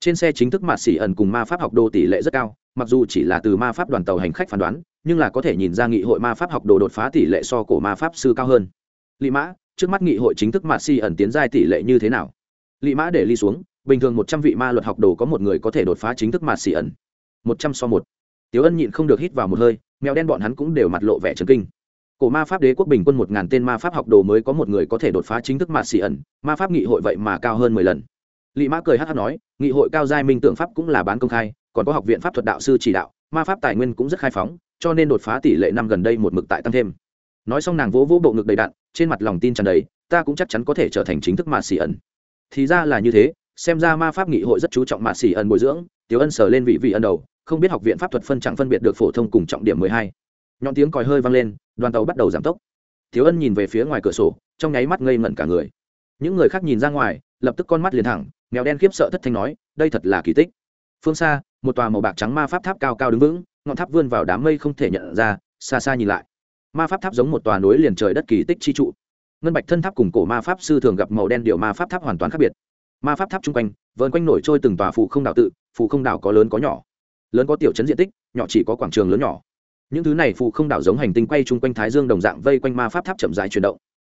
Trên xe chính thức mà xỉ ẩn cùng ma pháp học đồ tỷ lệ rất cao, mặc dù chỉ là từ ma pháp đoàn tàu hành khách phán đoán, nhưng là có thể nhìn ra nghị hội ma pháp học đồ đột phá tỷ lệ so cổ ma pháp sư cao hơn. Lị mã, trước mắt nghị hội chính thức mà xỉ ẩn tiến giai tỷ lệ như thế nào? Lị mã để ly xuống bình thường một trăm vị ma luật học đồ có một người có thể đột phá chính thức mạt xỉ ẩn. Một trăm so một. Tiểu ân nhịn không được hít vào một hơi, mèo đen bọn hắn cũng đều mặt lộ vẻ chấn kinh. Cổ ma pháp đế quốc bình quân một ngàn tên ma pháp học đồ mới có một người có thể đột phá chính thức mạt xỉ ẩn, ma pháp nghị hội vậy mà cao hơn mười lần. Lị mã cười hát hát nói, nghị hội cao giai minh tượng pháp cũng là bán công khai, còn có học viện pháp thuật đạo sư chỉ đạo, ma pháp tài nguyên cũng rất khai phóng, cho nên đột phá tỷ lệ năm gần đây một mực tại tăng thêm. Nói xong nàng vỗ vỗ bộ ngực đầy đặn trên mặt lòng tin tràn đầy, ta cũng chắc chắn có thể trở thành chính thức mạt xỉ ẩn. Thì ra là như thế xem ra ma pháp nghị hội rất chú trọng mạ xỉ ẩn bồi dưỡng, tiểu ân sở lên vị vị ân đầu, không biết học viện pháp thuật phân chẳng phân biệt được phổ thông cùng trọng điểm mười hai. Nhọn tiếng còi hơi vang lên, đoàn tàu bắt đầu giảm tốc. Thiếu ân nhìn về phía ngoài cửa sổ, trong nháy mắt ngây ngẩn cả người. Những người khác nhìn ra ngoài, lập tức con mắt liền thẳng, mèo đen khiếp sợ thất thanh nói, đây thật là kỳ tích. Phương xa, một tòa màu bạc trắng ma pháp tháp cao cao đứng vững, ngọn tháp vươn vào đám mây không thể nhận ra, xa xa nhìn lại. Ma pháp tháp giống một tòa núi liền trời đất kỳ tích chi trụ. Ngân bạch thân tháp cùng cổ ma pháp sư thường gặp màu đen điệu ma pháp tháp hoàn toàn khác biệt ma pháp tháp chung quanh vợn quanh nổi trôi từng tòa phụ không đảo tự phụ không đảo có lớn có nhỏ. Lớn có tiểu chấn diện tích, nhỏ chỉ có quảng trường lớn nhỏ. Những thứ này phụ không đảo giống hành tinh quay chung quanh thái dương đồng dạng vây quanh ma pháp tháp chậm dài chuyển động.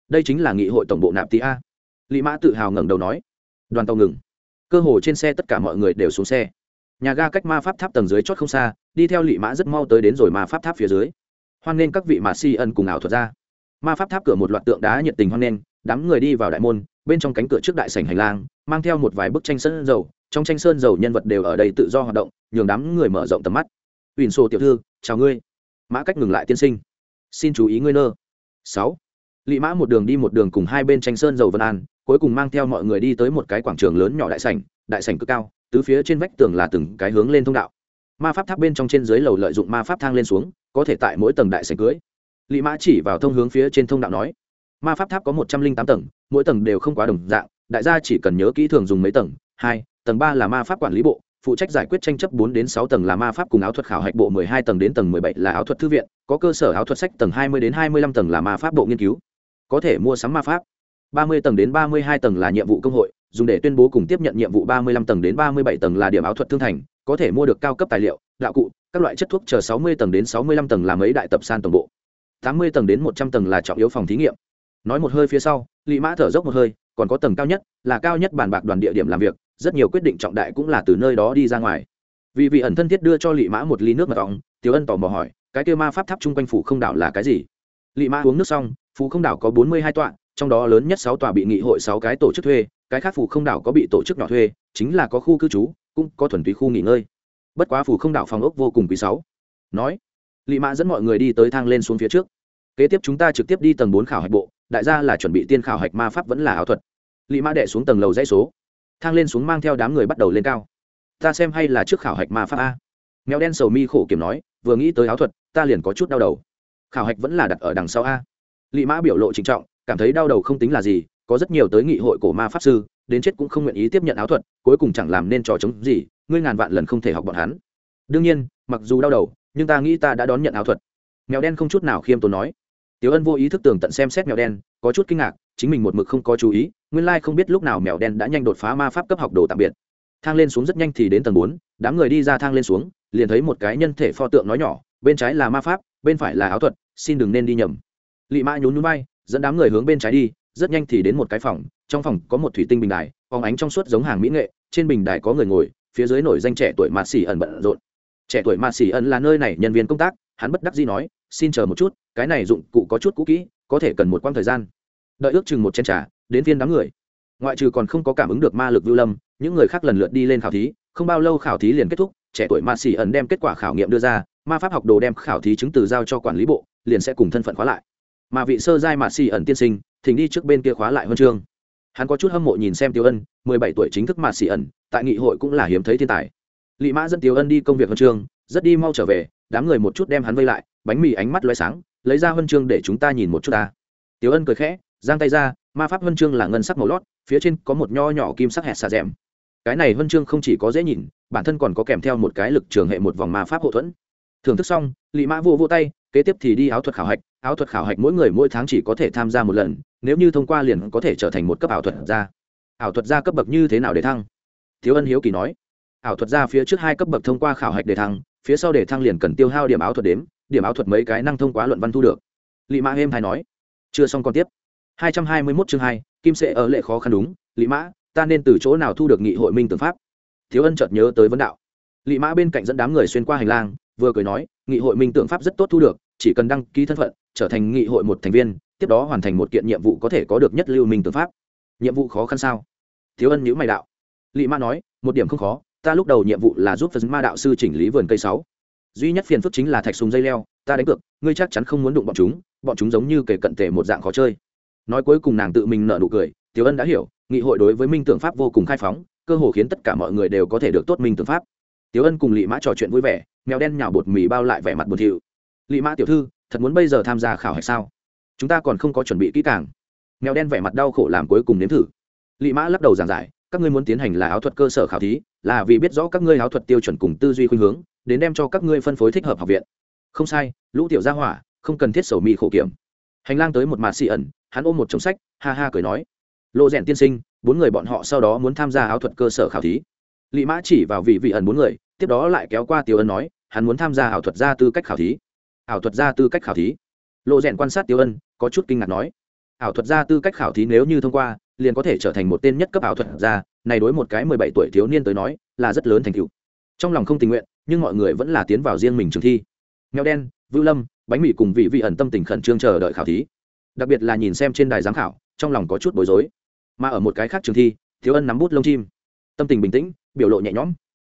Đây chính là nghị hội tổng bộ nạp tí a. Lị mã tự hào ngẩng đầu nói. Đoàn tàu ngừng. Cơ hồ trên xe tất cả mọi người đều xuống xe. Nhà ga cách ma pháp tháp tầng dưới chót không xa, đi theo lị mã rất mau tới đến rồi ma pháp tháp phía dưới. Hoan nghênh các vị mà si ân cùng ảo thuật ra. Ma pháp tháp cửa một loạt tượng đá nhiệt tình hoan nghênh, đám người đi vào đại môn bên trong cánh cửa trước đại sảnh hành lang, mang theo một vài bức tranh sơn dầu, trong tranh sơn dầu nhân vật đều ở đây tự do hoạt động, nhường đám người mở rộng tầm mắt. "Uyển Sô tiểu thư, chào ngươi. Mã cách ngừng lại tiên sinh. Xin chú ý ngươi nơ. Sáu. Lị mã một đường đi một đường cùng hai bên tranh sơn dầu vân an, cuối cùng mang theo mọi người đi tới một cái quảng trường lớn nhỏ đại sảnh đại sảnh cực cao, tứ phía trên vách tường là từng cái hướng lên thông đạo. Ma pháp tháp bên trong trên dưới lầu lợi dụng ma pháp thang lên xuống, có thể tại mỗi tầng đại sảnh cưới. Lị mã chỉ vào thông hướng phía trên thông đạo nói ma pháp tháp có một trăm linh tám tầng, mỗi tầng đều không quá đồng dạng, đại gia chỉ cần nhớ kỹ thường dùng mấy tầng. Hai, tầng ba là ma pháp quản lý bộ, phụ trách giải quyết tranh chấp bốn đến sáu tầng là ma pháp cùng áo thuật khảo hạch bộ, mười hai tầng đến tầng mười bảy là áo thuật thư viện, có cơ sở áo thuật sách, tầng hai mươi đến hai mươi lăm tầng là ma pháp bộ nghiên cứu. Có thể mua sắm ma pháp. Ba mươi tầng đến ba mươi hai tầng là nhiệm vụ công hội, dùng để tuyên bố cùng tiếp nhận nhiệm vụ ba mươi lăm tầng đến ba mươi bảy tầng là điểm áo thuật thương thành, có thể mua được cao cấp tài liệu, đạo cụ, các loại chất thuốc chờ sáu mươi tầng đến sáu mươi lăm tầng là mấy đại tập san tổng bộ. Tám mươi tầng đến một trăm tầng là trọng yếu phòng thí nghiệm nói một hơi phía sau lị mã thở dốc một hơi, còn có tầng cao nhất, là cao nhất bàn bạc đoàn địa điểm làm việc, rất nhiều quyết định trọng đại cũng là từ nơi đó đi ra ngoài. Vì vị ẩn thân thiết đưa cho lị mã một ly nước mật ong, tiểu ân tò mò hỏi, cái kêu ma pháp tháp chung quanh phủ không đảo là cái gì? Lị mã uống nước xong, phủ không đảo có bốn mươi hai tọa, trong đó lớn nhất sáu tòa bị nghị hội sáu cái tổ chức thuê, cái khác phủ không đảo có bị tổ chức nhỏ thuê, chính là có khu cư trú, cũng có thuần túy khu nghỉ ngơi. Bất quá phủ không đảo phòng ốc vô cùng quý sáu. Nói lị mã dẫn mọi người đi tới thang lên xuống phía trước. Kế tiếp chúng ta trực tiếp đi tầng bốn khảo hạch bộ đại gia là chuẩn bị tiên khảo hạch ma pháp vẫn là ảo thuật. Lị mã đệ xuống tầng lầu dãy số. Thang lên xuống mang theo đám người bắt đầu lên cao. Ta xem hay là trước khảo hạch ma pháp a. Mèo đen sầu mi khổ kiểm nói, vừa nghĩ tới áo thuật, ta liền có chút đau đầu. Khảo hạch vẫn là đặt ở đằng sau a. Lị mã biểu lộ trịnh trọng, cảm thấy đau đầu không tính là gì, có rất nhiều tới nghị hội cổ ma pháp sư, đến chết cũng không nguyện ý tiếp nhận áo thuật, cuối cùng chẳng làm nên trò chống gì, ngươi ngàn vạn lần không thể học bọn hắn. Đương nhiên, mặc dù đau đầu, nhưng ta nghĩ ta đã đón nhận áo thuật. Mèo đen không chút nào khiêm tốn nói tiểu ân vô ý thức tưởng tận xem xét mèo đen, có chút kinh ngạc, chính mình một mực không có chú ý, nguyên lai không biết lúc nào mèo đen đã nhanh đột phá ma pháp cấp học đồ tạm biệt. Thang lên xuống rất nhanh thì đến tầng bốn, đám người đi ra thang lên xuống, liền thấy một cái nhân thể pho tượng nói nhỏ, bên trái là ma pháp, bên phải là áo thuật, xin đừng nên đi nhầm. Lị mã nhún nhún bay dẫn đám người hướng bên trái đi, rất nhanh thì đến một cái phòng, trong phòng có một thủy tinh bình đài, phóng ánh trong suốt giống hàng mỹ nghệ, trên bình đài có người ngồi, phía dưới nổi danh trẻ tuổi ma xỉ ẩn bận rộn. Trẻ tuổi ma xỉ ẩn là nơi này nhân viên công tác, hắn bất đắc dĩ nói, xin chờ một chút cái này dụng cụ có chút cũ kỹ, có thể cần một quãng thời gian. Đợi ước chừng một chén trà, đến viên đám người. Ngoại trừ còn không có cảm ứng được ma lực vưu lâm, những người khác lần lượt đi lên khảo thí, không bao lâu khảo thí liền kết thúc, trẻ tuổi ma xỉ ẩn đem kết quả khảo nghiệm đưa ra, ma pháp học đồ đem khảo thí chứng từ giao cho quản lý bộ, liền sẽ cùng thân phận khóa lại. Mà vị sơ giai ma xỉ ẩn tiên sinh, thỉnh đi trước bên kia khóa lại huân chương. Hắn có chút hâm mộ nhìn xem tiêu ân, mười bảy tuổi chính thức ma xỉ ẩn, tại nghị hội cũng là hiếm thấy thiên tài. Lị mã dẫn tiêu ân đi công việc huân chương, rất đi mau trở về, đám người một chút đem hắn vây lại, bánh mì ánh mắt loay sáng lấy ra huân chương để chúng ta nhìn một chút ta. Tiểu ân cười khẽ, giang tay ra, ma pháp huân chương là ngân sắc màu lót, phía trên có một nho nhỏ kim sắc hẹt xà rèm. Cái này huân chương không chỉ có dễ nhìn, bản thân còn có kèm theo một cái lực trường hệ một vòng ma pháp hậu thuẫn. Thưởng thức xong, lị mã vô vô tay, kế tiếp thì đi áo thuật khảo hạch. Áo thuật khảo hạch mỗi người mỗi tháng chỉ có thể tham gia một lần, nếu như thông qua liền có thể trở thành một cấp ảo thuật gia. Ảo thuật gia cấp bậc như thế nào để thăng? Thiếu ân hiếu kỳ nói. Ảo thuật gia phía trước hai cấp bậc thông qua khảo hạch để thăng, phía sau để thăng liền cần tiêu hao điểm áo thuật đếm điểm áo thuật mấy cái năng thông qua luận văn thu được. Lị mã êm hay nói. Chưa xong còn tiếp. 221 chương hai, kim sẽ ở lệ khó khăn đúng. Lị mã, ta nên từ chỗ nào thu được nghị hội minh tưởng pháp? Thiếu ân chợt nhớ tới vấn đạo. Lị mã bên cạnh dẫn đám người xuyên qua hành lang, vừa cười nói, nghị hội minh tưởng pháp rất tốt thu được, chỉ cần đăng ký thân phận, trở thành nghị hội một thành viên, tiếp đó hoàn thành một kiện nhiệm vụ có thể có được nhất lưu minh tưởng pháp. Nhiệm vụ khó khăn sao? Thiếu ân nhữ mày đạo. Lị mã nói, một điểm không khó, ta lúc đầu nhiệm vụ là giúp phần ma đạo sư chỉnh lý vườn cây sáu duy nhất phiền phức chính là thạch súng dây leo, ta đánh cược, ngươi chắc chắn không muốn đụng bọn chúng bọn chúng giống như kể cận tề một dạng khó chơi. Nói cuối cùng nàng tự mình nợ nụ cười, tiểu ân đã hiểu, nghị hội đối với minh tưởng pháp vô cùng khai phóng, cơ hồ khiến tất cả mọi người đều có thể được tốt minh tưởng pháp. Tiểu ân cùng lị mã trò chuyện vui vẻ, mèo đen nhào bột mì bao lại vẻ mặt buồn thiu. Lị mã tiểu thư, thật muốn bây giờ tham gia khảo hạch sao? Chúng ta còn không có chuẩn bị kỹ càng. Mèo đen vẻ mặt đau khổ làm cuối cùng nếm thử. Lị mã lắc đầu giảng giải, các ngươi muốn tiến hành là áo thuật cơ sở khảo thí, là vì biết rõ các ngươi áo thuật tiêu chuẩn cùng tư duy khuynh hướng đến đem cho các ngươi phân phối thích hợp học viện. Không sai, lũ tiểu gia hỏa, không cần thiết sầu mì khổ kiểm. Hành lang tới một mạt xị ẩn, hắn ôm một chồng sách, ha ha cười nói. Lộ rèn tiên sinh, bốn người bọn họ sau đó muốn tham gia áo thuật cơ sở khảo thí. Lị mã chỉ vào vị vị ẩn bốn người, tiếp đó lại kéo qua tiêu ân nói, hắn muốn tham gia ảo thuật gia tư cách khảo thí. Ảo thuật gia tư cách khảo thí? Lộ rèn quan sát tiêu ân, có chút kinh ngạc nói. Ảo thuật gia tư cách khảo thí nếu như thông qua, liền có thể trở thành một tên nhất cấp ảo thuật gia, này đối một cái mười bảy tuổi thiếu niên tới nói, là rất lớn thành tựu. Trong lòng không tình nguyện nhưng mọi người vẫn là tiến vào riêng mình trường thi. Nghèo đen, vưu lâm, bánh mì cùng vị vị ẩn tâm tình khẩn trương chờ đợi khảo thí. Đặc biệt là nhìn xem trên đài giám khảo, trong lòng có chút bối rối. Mà ở một cái khác trường thi, thiếu ân nắm bút lông chim. Tâm tình bình tĩnh, biểu lộ nhẹ nhõm.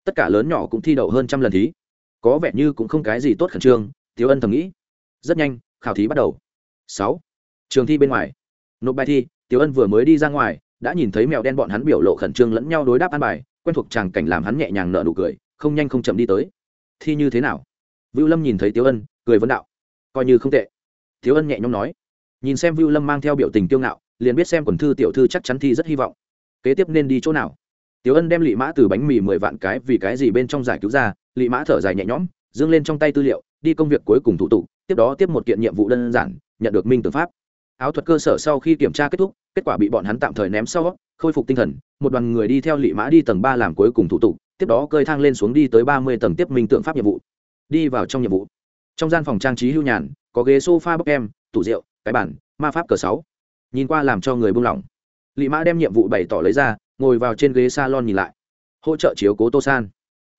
Tất cả lớn nhỏ cũng thi đậu hơn trăm lần thí. Có vẻ như cũng không cái gì tốt khẩn trương, thiếu ân thầm nghĩ. Rất nhanh, khảo thí bắt đầu. Sáu. Trường thi bên ngoài. Nộp bài thi tiểu ân vừa mới đi ra ngoài, đã nhìn thấy mèo đen bọn hắn biểu lộ khẩn trương lẫn nhau đối đáp an bài, quen thuộc tràng cảnh làm hắn nhẹ nhàng nở nụ cười không nhanh không chậm đi tới. Thi như thế nào? Vưu lâm nhìn thấy Tiêu ân, cười vấn đạo. Coi như không tệ. Tiêu ân nhẹ nhõm nói. Nhìn xem vưu lâm mang theo biểu tình tiêu ngạo, liền biết xem quần thư tiểu thư chắc chắn thi rất hy vọng. Kế tiếp nên đi chỗ nào? Tiêu ân đem lị mã từ bánh mì mười vạn cái vì cái gì bên trong giải cứu ra, lị mã thở dài nhẹ nhõm, dương lên trong tay tư liệu, đi công việc cuối cùng thủ tục, tiếp đó tiếp một kiện nhiệm vụ đơn giản, nhận được minh tử pháp áo thuật cơ sở sau khi kiểm tra kết thúc, kết quả bị bọn hắn tạm thời ném sau, khôi phục tinh thần, một đoàn người đi theo lị mã đi tầng ba làm cuối cùng thủ tục, tiếp đó cơi thang lên xuống đi tới ba mươi tầng tiếp minh tượng pháp nhiệm vụ. Đi vào trong nhiệm vụ. Trong gian phòng trang trí hưu nhàn, có ghế sofa bốc em tủ rượu, cái bản ma pháp cờ sáu. Nhìn qua làm cho người buông lỏng. Lị mã đem nhiệm vụ bày tỏ lấy ra, ngồi vào trên ghế salon nhìn lại. Hỗ trợ chiếu cố tô san.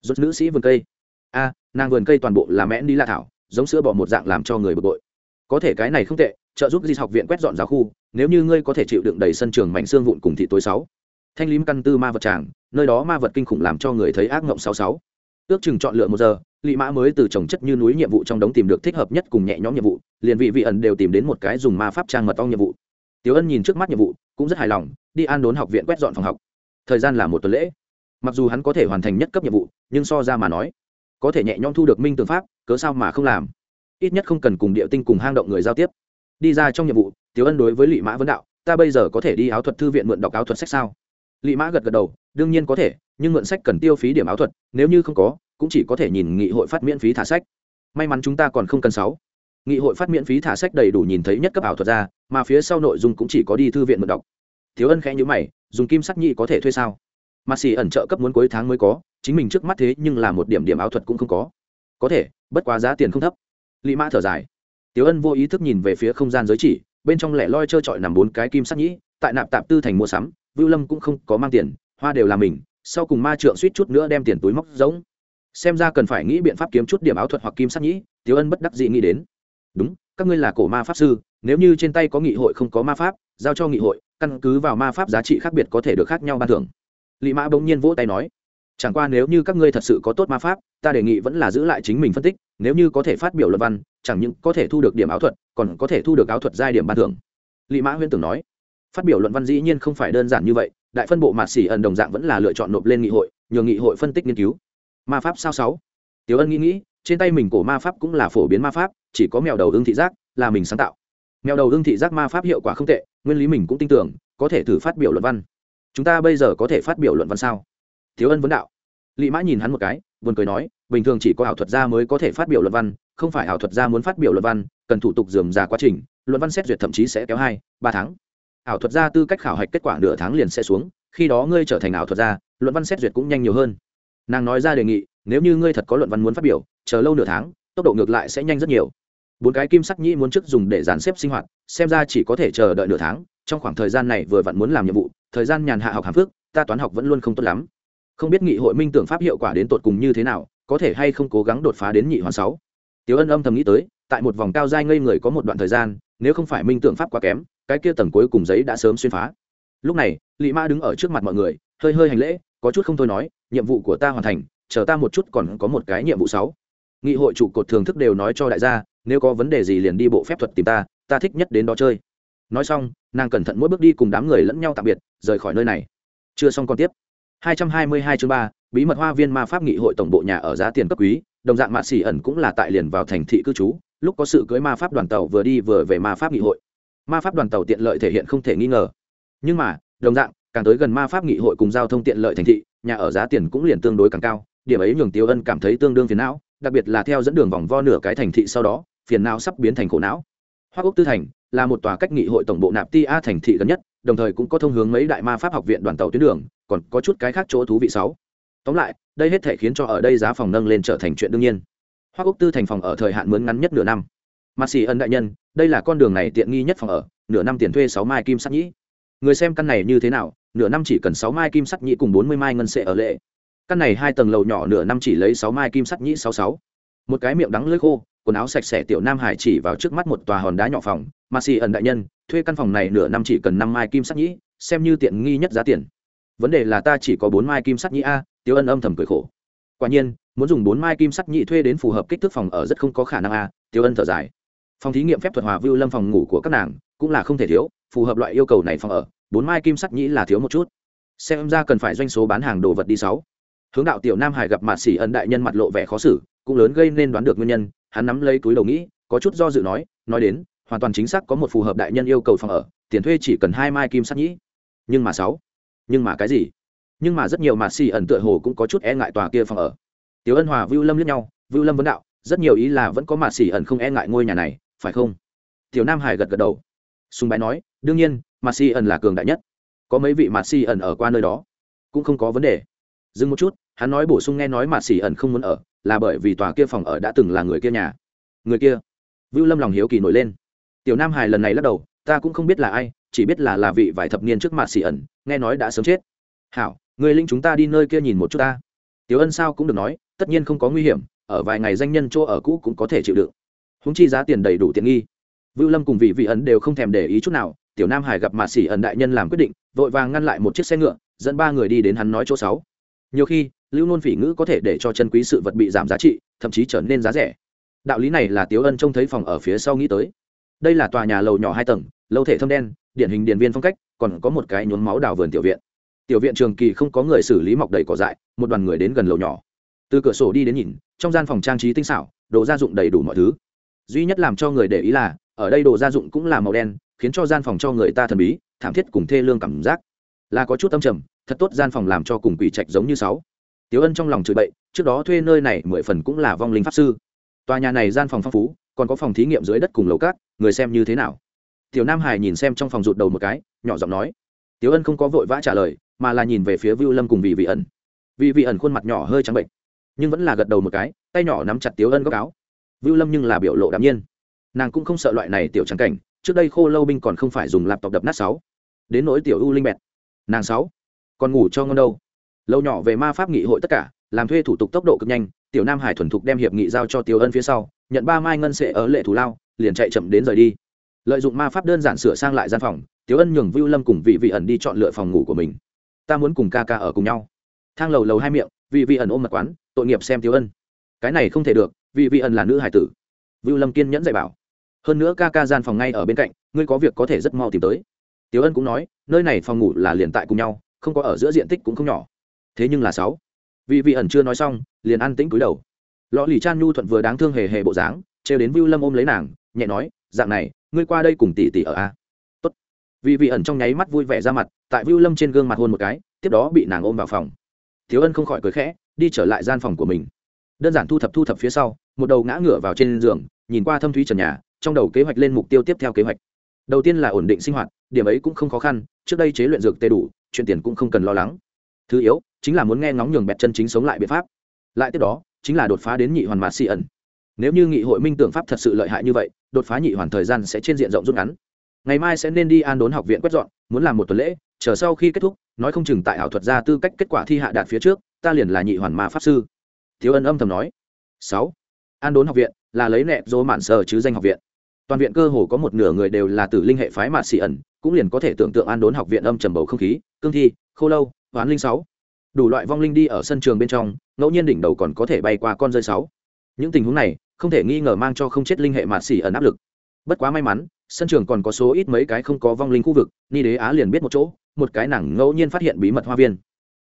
Rút nữ sĩ vườn cây. A, nàng vườn cây toàn bộ là mẽn đi la thảo, giống sữa bỏ một dạng làm cho người bực bội. Có thể cái này không tệ trợ giúp di học viện quét dọn giáo khu, nếu như ngươi có thể chịu đựng đầy sân trường mảnh xương vụn cùng thị tối sáu. Thanh lý căn tư ma vật tràng, nơi đó ma vật kinh khủng làm cho người thấy ác ngộng sáu sáu. Ước chừng chọn lựa một giờ lị mã mới từ trồng chất như núi nhiệm vụ trong đống tìm được thích hợp nhất cùng nhẹ nhõm nhiệm vụ, liền vị vị ẩn đều tìm đến một cái dùng ma pháp trang mật ong nhiệm vụ. Tiểu ân nhìn trước mắt nhiệm vụ, cũng rất hài lòng, đi an đốn học viện quét dọn phòng học. Thời gian là một tuần lễ. Mặc dù hắn có thể hoàn thành nhất cấp nhiệm vụ, nhưng so ra mà nói, có thể nhẹ nhõm thu được minh tường pháp, cớ sao mà không làm? Ít nhất không cần cùng địa tinh cùng hang động người giao tiếp đi ra trong nhiệm vụ, tiểu ân đối với lị mã vấn đạo, ta bây giờ có thể đi áo thuật thư viện mượn đọc áo thuật sách sao? Lị mã gật gật đầu, đương nhiên có thể, nhưng mượn sách cần tiêu phí điểm áo thuật, nếu như không có, cũng chỉ có thể nhìn nghị hội phát miễn phí thả sách. May mắn chúng ta còn không cần sáu. Nghị hội phát miễn phí thả sách đầy đủ nhìn thấy nhất cấp ảo thuật ra, mà phía sau nội dung cũng chỉ có đi thư viện mượn đọc. Thiếu ân khẽ nhữ mày, dùng kim sắc nhị có thể thuê sao? Mặt xì ẩn trợ cấp muốn cuối tháng mới có, chính mình trước mắt thế nhưng là một điểm điểm áo thuật cũng không có. Có thể, bất quá giá tiền không thấp. Lị mã thở dài Tiểu ân vô ý thức nhìn về phía không gian giới chỉ, bên trong lẻ loi chơi chọi nằm bốn cái kim sắc nhĩ, tại nạp tạp tư thành mua sắm, vưu lâm cũng không có mang tiền, hoa đều là mình, sau cùng ma trượng suýt chút nữa đem tiền túi móc giống xem ra cần phải nghĩ biện pháp kiếm chút điểm áo thuật hoặc kim sắc nhĩ Tiểu ân bất đắc dĩ nghĩ đến. Đúng, các ngươi là cổ ma pháp sư, nếu như trên tay có nghị hội không có ma pháp, giao cho nghị hội, căn cứ vào ma pháp giá trị khác biệt có thể được khác nhau ban thưởng. Lý mã bỗng nhiên vỗ tay nói chẳng qua nếu như các ngươi thật sự có tốt ma pháp, ta đề nghị vẫn là giữ lại chính mình phân tích, nếu như có thể phát biểu luận văn, chẳng những có thể thu được điểm áo thuật, còn có thể thu được áo thuật giai điểm ban thưởng. Lị mã Huyên tưởng nói. Phát biểu luận văn dĩ nhiên không phải đơn giản như vậy, đại phân bộ mạt xỉ ẩn đồng dạng vẫn là lựa chọn nộp lên nghị hội nhường nghị hội phân tích nghiên cứu. Ma pháp sao sáu? Tiểu ân nghĩ nghĩ, trên tay mình cổ ma pháp cũng là phổ biến ma pháp, chỉ có mèo đầu ưng thị giác là mình sáng tạo. Mèo đầu ưng thị giác ma pháp hiệu quả không tệ, nguyên lý mình cũng tin tưởng, có thể thử phát biểu luận văn. Chúng ta bây giờ có thể phát biểu luận văn sao? Thiếu ân vấn đạo lị mã nhìn hắn một cái, buồn cười nói, bình thường chỉ có ảo thuật gia mới có thể phát biểu luận văn, không phải ảo thuật gia muốn phát biểu luận văn, cần thủ tục dườm già quá trình, luận văn xét duyệt thậm chí sẽ kéo hai, ba tháng. Ảo thuật gia tư cách khảo hạch kết quả nửa tháng liền sẽ xuống, khi đó ngươi trở thành ảo thuật gia, luận văn xét duyệt cũng nhanh nhiều hơn. Nàng nói ra đề nghị, nếu như ngươi thật có luận văn muốn phát biểu, chờ lâu nửa tháng, tốc độ ngược lại sẽ nhanh rất nhiều. Bốn cái kim sắc nhĩ muốn trước dùng để dàn xếp sinh hoạt, xem ra chỉ có thể chờ đợi nửa tháng, trong khoảng thời gian này vừa vặn muốn làm nhiệm vụ, thời gian nhàn hạ học hàm phước, ta toán học vẫn luôn không tốt lắm không biết nghị hội minh tưởng pháp hiệu quả đến tột cùng như thế nào, có thể hay không cố gắng đột phá đến nhị hoàn sáu. Tiếu ân âm thầm nghĩ tới, tại một vòng cao giai ngây người có một đoạn thời gian, nếu không phải minh tưởng pháp quá kém, cái kia tầng cuối cùng giấy đã sớm xuyên phá. Lúc này, lị ma đứng ở trước mặt mọi người, hơi hơi hành lễ, có chút không thôi nói, nhiệm vụ của ta hoàn thành, chờ ta một chút còn có một cái nhiệm vụ sáu. Nghị hội trụ cột thường thức đều nói cho đại gia, nếu có vấn đề gì liền đi bộ phép thuật tìm ta ta thích nhất đến đó chơi. Nói xong, nàng cẩn thận mỗi bước đi cùng đám người lẫn nhau tạm biệt, rời khỏi nơi này. Chưa xong còn tiếp. 222 chương 3, bí mật hoa viên ma pháp nghị hội tổng bộ nhà ở giá tiền cấp quý đồng dạng mạ xỉ ẩn cũng là tại liền vào thành thị cư trú lúc có sự cưới ma pháp đoàn tàu vừa đi vừa về ma pháp nghị hội. Ma pháp đoàn tàu tiện lợi thể hiện không thể nghi ngờ. Nhưng mà đồng dạng càng tới gần ma pháp nghị hội cùng giao thông tiện lợi thành thị nhà ở giá tiền cũng liền tương đối càng cao điểm ấy nhường tiêu ân cảm thấy tương đương phiền não đặc biệt là theo dẫn đường vòng vo nửa cái thành thị sau đó phiền não sắp biến thành khổ não. Hoa quốc tư thành là một tòa cách nghị hội tổng bộ nạp ti a thành thị gần nhất, đồng thời cũng có thông hướng mấy đại ma pháp học viện đoàn tàu tuyến đường, còn có chút cái khác chỗ thú vị sáu. Tóm lại, đây hết thể khiến cho ở đây giá phòng nâng lên trở thành chuyện đương nhiên. Hoa úc tư thành phòng ở thời hạn mướn ngắn nhất nửa năm. Mặt xì ân đại nhân, đây là con đường này tiện nghi nhất phòng ở, nửa năm tiền thuê sáu mai kim sắt nhĩ. Người xem căn này như thế nào, nửa năm chỉ cần sáu mai kim sắt nhĩ cùng bốn mươi mai ngân sệ ở lệ. Căn này hai tầng lầu nhỏ nửa năm chỉ lấy sáu mai kim sắt nhĩ sáu sáu. Một cái miệng đắng lưỡi khô, quần áo sạch sẽ tiểu nam hải chỉ vào trước mắt một tòa hòn đá nhỏ phòng mà xì ẩn đại nhân, thuê căn phòng này nửa năm chỉ cần năm mai kim sắc nhĩ, xem như tiện nghi nhất giá tiền. Vấn đề là ta chỉ có bốn mai kim sắc nhĩ a tiêu ân âm thầm cười khổ. Quả nhiên, muốn dùng bốn mai kim sắc nhĩ thuê đến phù hợp kích thước phòng ở rất không có khả năng a tiêu ân thở dài. Phòng thí nghiệm phép thuật hòa vưu lâm phòng ngủ của các nàng cũng là không thể thiếu, phù hợp loại yêu cầu này phòng ở, bốn mai kim sắc nhĩ là thiếu một chút. Xem ra cần phải doanh số bán hàng đồ vật đi sáu. Hướng đạo tiểu nam hải gặp mạt xỉ ân đại nhân mặt lộ vẻ khó xử, cũng lớn gây nên đoán được nguyên nhân, hắn nắm lấy túi đầu nghĩ, có chút do dự nói nói đến hoàn toàn chính xác có một phù hợp đại nhân yêu cầu phòng ở, tiền thuê chỉ cần hai mai kim sắt nhĩ. Nhưng mà sáu, nhưng mà cái gì? Nhưng mà rất nhiều mạt xì ẩn tựa hồ cũng có chút e ngại tòa kia phòng ở. Tiểu ân hòa, vưu lâm lướt nhau, vưu lâm vấn đạo, rất nhiều ý là vẫn có mạt xì ẩn không e ngại ngôi nhà này, phải không? Tiểu nam hải gật gật đầu. Sùng bái nói, đương nhiên, mà xì ẩn là cường đại nhất. Có mấy vị mà xì ẩn ở qua nơi đó, cũng không có vấn đề. Dừng một chút, hắn nói bổ sung nghe nói mà xỉ ẩn không muốn ở, là bởi vì tòa kia phòng ở đã từng là người kia nhà. Người kia? Vưu lâm lòng hiếu kỳ nổi lên tiểu nam hải lần này lắc đầu, ta cũng không biết là ai, chỉ biết là là vị vài thập niên trước mặt xỉ ẩn, nghe nói đã sớm chết. Hảo, người linh chúng ta đi nơi kia nhìn một chút ta. Tiểu ân sao cũng được nói, tất nhiên không có nguy hiểm, ở vài ngày danh nhân chỗ ở cũ cũng có thể chịu đựng. Húng chi giá tiền đầy đủ tiện nghi. Vưu lâm cùng vị vị ẩn đều không thèm để ý chút nào, tiểu nam hải gặp mạt xỉ ẩn đại nhân làm quyết định, vội vàng ngăn lại một chiếc xe ngựa, dẫn ba người đi đến hắn nói chỗ sáu. Nhiều khi, lưu nôn phỉ ngữ có thể để cho chân quý sự vật bị giảm giá trị, thậm chí trở nên giá rẻ. Đạo lý này là tiếu ân trông thấy phòng ở phía sau nghĩ tới đây là tòa nhà lầu nhỏ hai tầng, lâu thể thâm đen, điển hình điện viên phong cách, còn có một cái nhuốm máu đào vườn tiểu viện. Tiểu viện trường kỳ không có người xử lý mọc đầy cỏ dại, một đoàn người đến gần lầu nhỏ. Từ cửa sổ đi đến nhìn, trong gian phòng trang trí tinh xảo, đồ gia dụng đầy đủ mọi thứ. Duy nhất làm cho người để ý là, ở đây đồ gia dụng cũng là màu đen, khiến cho gian phòng cho người ta thần bí, thảm thiết cùng thê lương cảm giác. Là có chút âm trầm, thật tốt gian phòng làm cho cùng quỷ trạch giống như sáu. Tiếu ân trong lòng chửi bậy, trước đó thuê nơi này mười phần cũng là vong linh pháp sư. Tòa nhà này gian phòng phong phú, còn có phòng thí nghiệm dưới đất cùng lầu cát người xem như thế nào? Tiểu nam hải nhìn xem trong phòng rụt đầu một cái, nhỏ giọng nói. Tiểu ân không có vội vã trả lời, mà là nhìn về phía vưu lâm cùng vị vị ẩn. Vị vị ẩn khuôn mặt nhỏ hơi trắng bệnh, nhưng vẫn là gật đầu một cái, tay nhỏ nắm chặt tiểu ân góc áo. Vưu lâm nhưng là biểu lộ đạm nhiên. Nàng cũng không sợ loại này tiểu trắng cảnh, trước đây khô lâu binh còn không phải dùng lạp tộc đập nát sáu. Đến nỗi tiểu u linh bẹt, nàng sáu. Còn ngủ cho ngon đâu. Lâu nhỏ về ma pháp nghị hội tất cả, làm thuê thủ tục tốc độ cực nhanh, tiểu nam hải thuần thục đem hiệp nghị giao cho tiểu ân phía sau, nhận ba mai ngân sệ ở lệ thủ lao liền chạy chậm đến rời đi. Lợi dụng ma pháp đơn giản sửa sang lại gian phòng tiểu ân nhường vưu lâm cùng vị vị ẩn đi chọn lựa phòng ngủ của mình. Ta muốn cùng ca ca ở cùng nhau. Thang lầu lầu hai miệng, vị vị ẩn ôm mật quán, tội nghiệp xem tiểu ân. Cái này không thể được, vị vị ẩn là nữ hải tử. Vưu lâm kiên nhẫn dạy bảo. Hơn nữa ca ca gian phòng ngay ở bên cạnh, ngươi có việc có thể rất mau tìm tới. Tiểu ân cũng nói, nơi này phòng ngủ là liền tại cùng nhau, không có ở giữa diện tích cũng không nhỏ. Thế nhưng là sáu. Vị vị ẩn chưa nói xong, liền an tĩnh cúi đầu. Lọ lì chan nhu thuận vừa đáng thương hề hề bộ dáng, trêu đến vưu lâm ôm lấy nàng nhẹ nói, dạng này, ngươi qua đây cùng tỷ tỷ ở a. Tốt. Vì vị ẩn trong nháy mắt vui vẻ ra mặt, tại vưu lâm trên gương mặt hôn một cái, tiếp đó bị nàng ôm vào phòng. Thiếu ân không khỏi cười khẽ, đi trở lại gian phòng của mình. Đơn giản thu thập thu thập phía sau, một đầu ngã ngửa vào trên giường, nhìn qua thâm thúy trần nhà, trong đầu kế hoạch lên mục tiêu tiếp theo kế hoạch. Đầu tiên là ổn định sinh hoạt, điểm ấy cũng không khó khăn, trước đây chế luyện dược tê đủ, chuyện tiền cũng không cần lo lắng. Thứ yếu, chính là muốn nghe ngóng nhường bẹt chân chính sống lại biện pháp. Lại tiếp đó, chính là đột phá đến nhị hoàn mạt xì ẩn nếu như nghị hội minh tưởng pháp thật sự lợi hại như vậy, đột phá nhị hoàn thời gian sẽ trên diện rộng rút ngắn. Ngày mai sẽ nên đi an đốn học viện quét dọn, muốn làm một tuần lễ, chờ sau khi kết thúc, nói không chừng tại ảo thuật ra tư cách kết quả thi hạ đạt phía trước, ta liền là nhị hoàn ma pháp sư. Thiếu ân âm thầm nói. Sáu, an đốn học viện là lấy nẹt dô mạn sờ chứ danh học viện. Toàn viện cơ hồ có một nửa người đều là tử linh hệ phái mạn xì ẩn, cũng liền có thể tưởng tượng an đốn học viện âm trầm bầu không khí, cương thi, khô lâu, hoán linh sáu. Đủ loại vong linh đi ở sân trường bên trong, ngẫu nhiên đỉnh đầu còn có thể bay qua con rơi sáu những tình huống này, không thể nghi ngờ mang cho không chết linh hệ mạt xỉ ẩn áp lực. Bất quá may mắn, sân trường còn có số ít mấy cái không có vong linh khu vực, ni đế á liền biết một chỗ, một cái nàng ngẫu nhiên phát hiện bí mật hoa viên.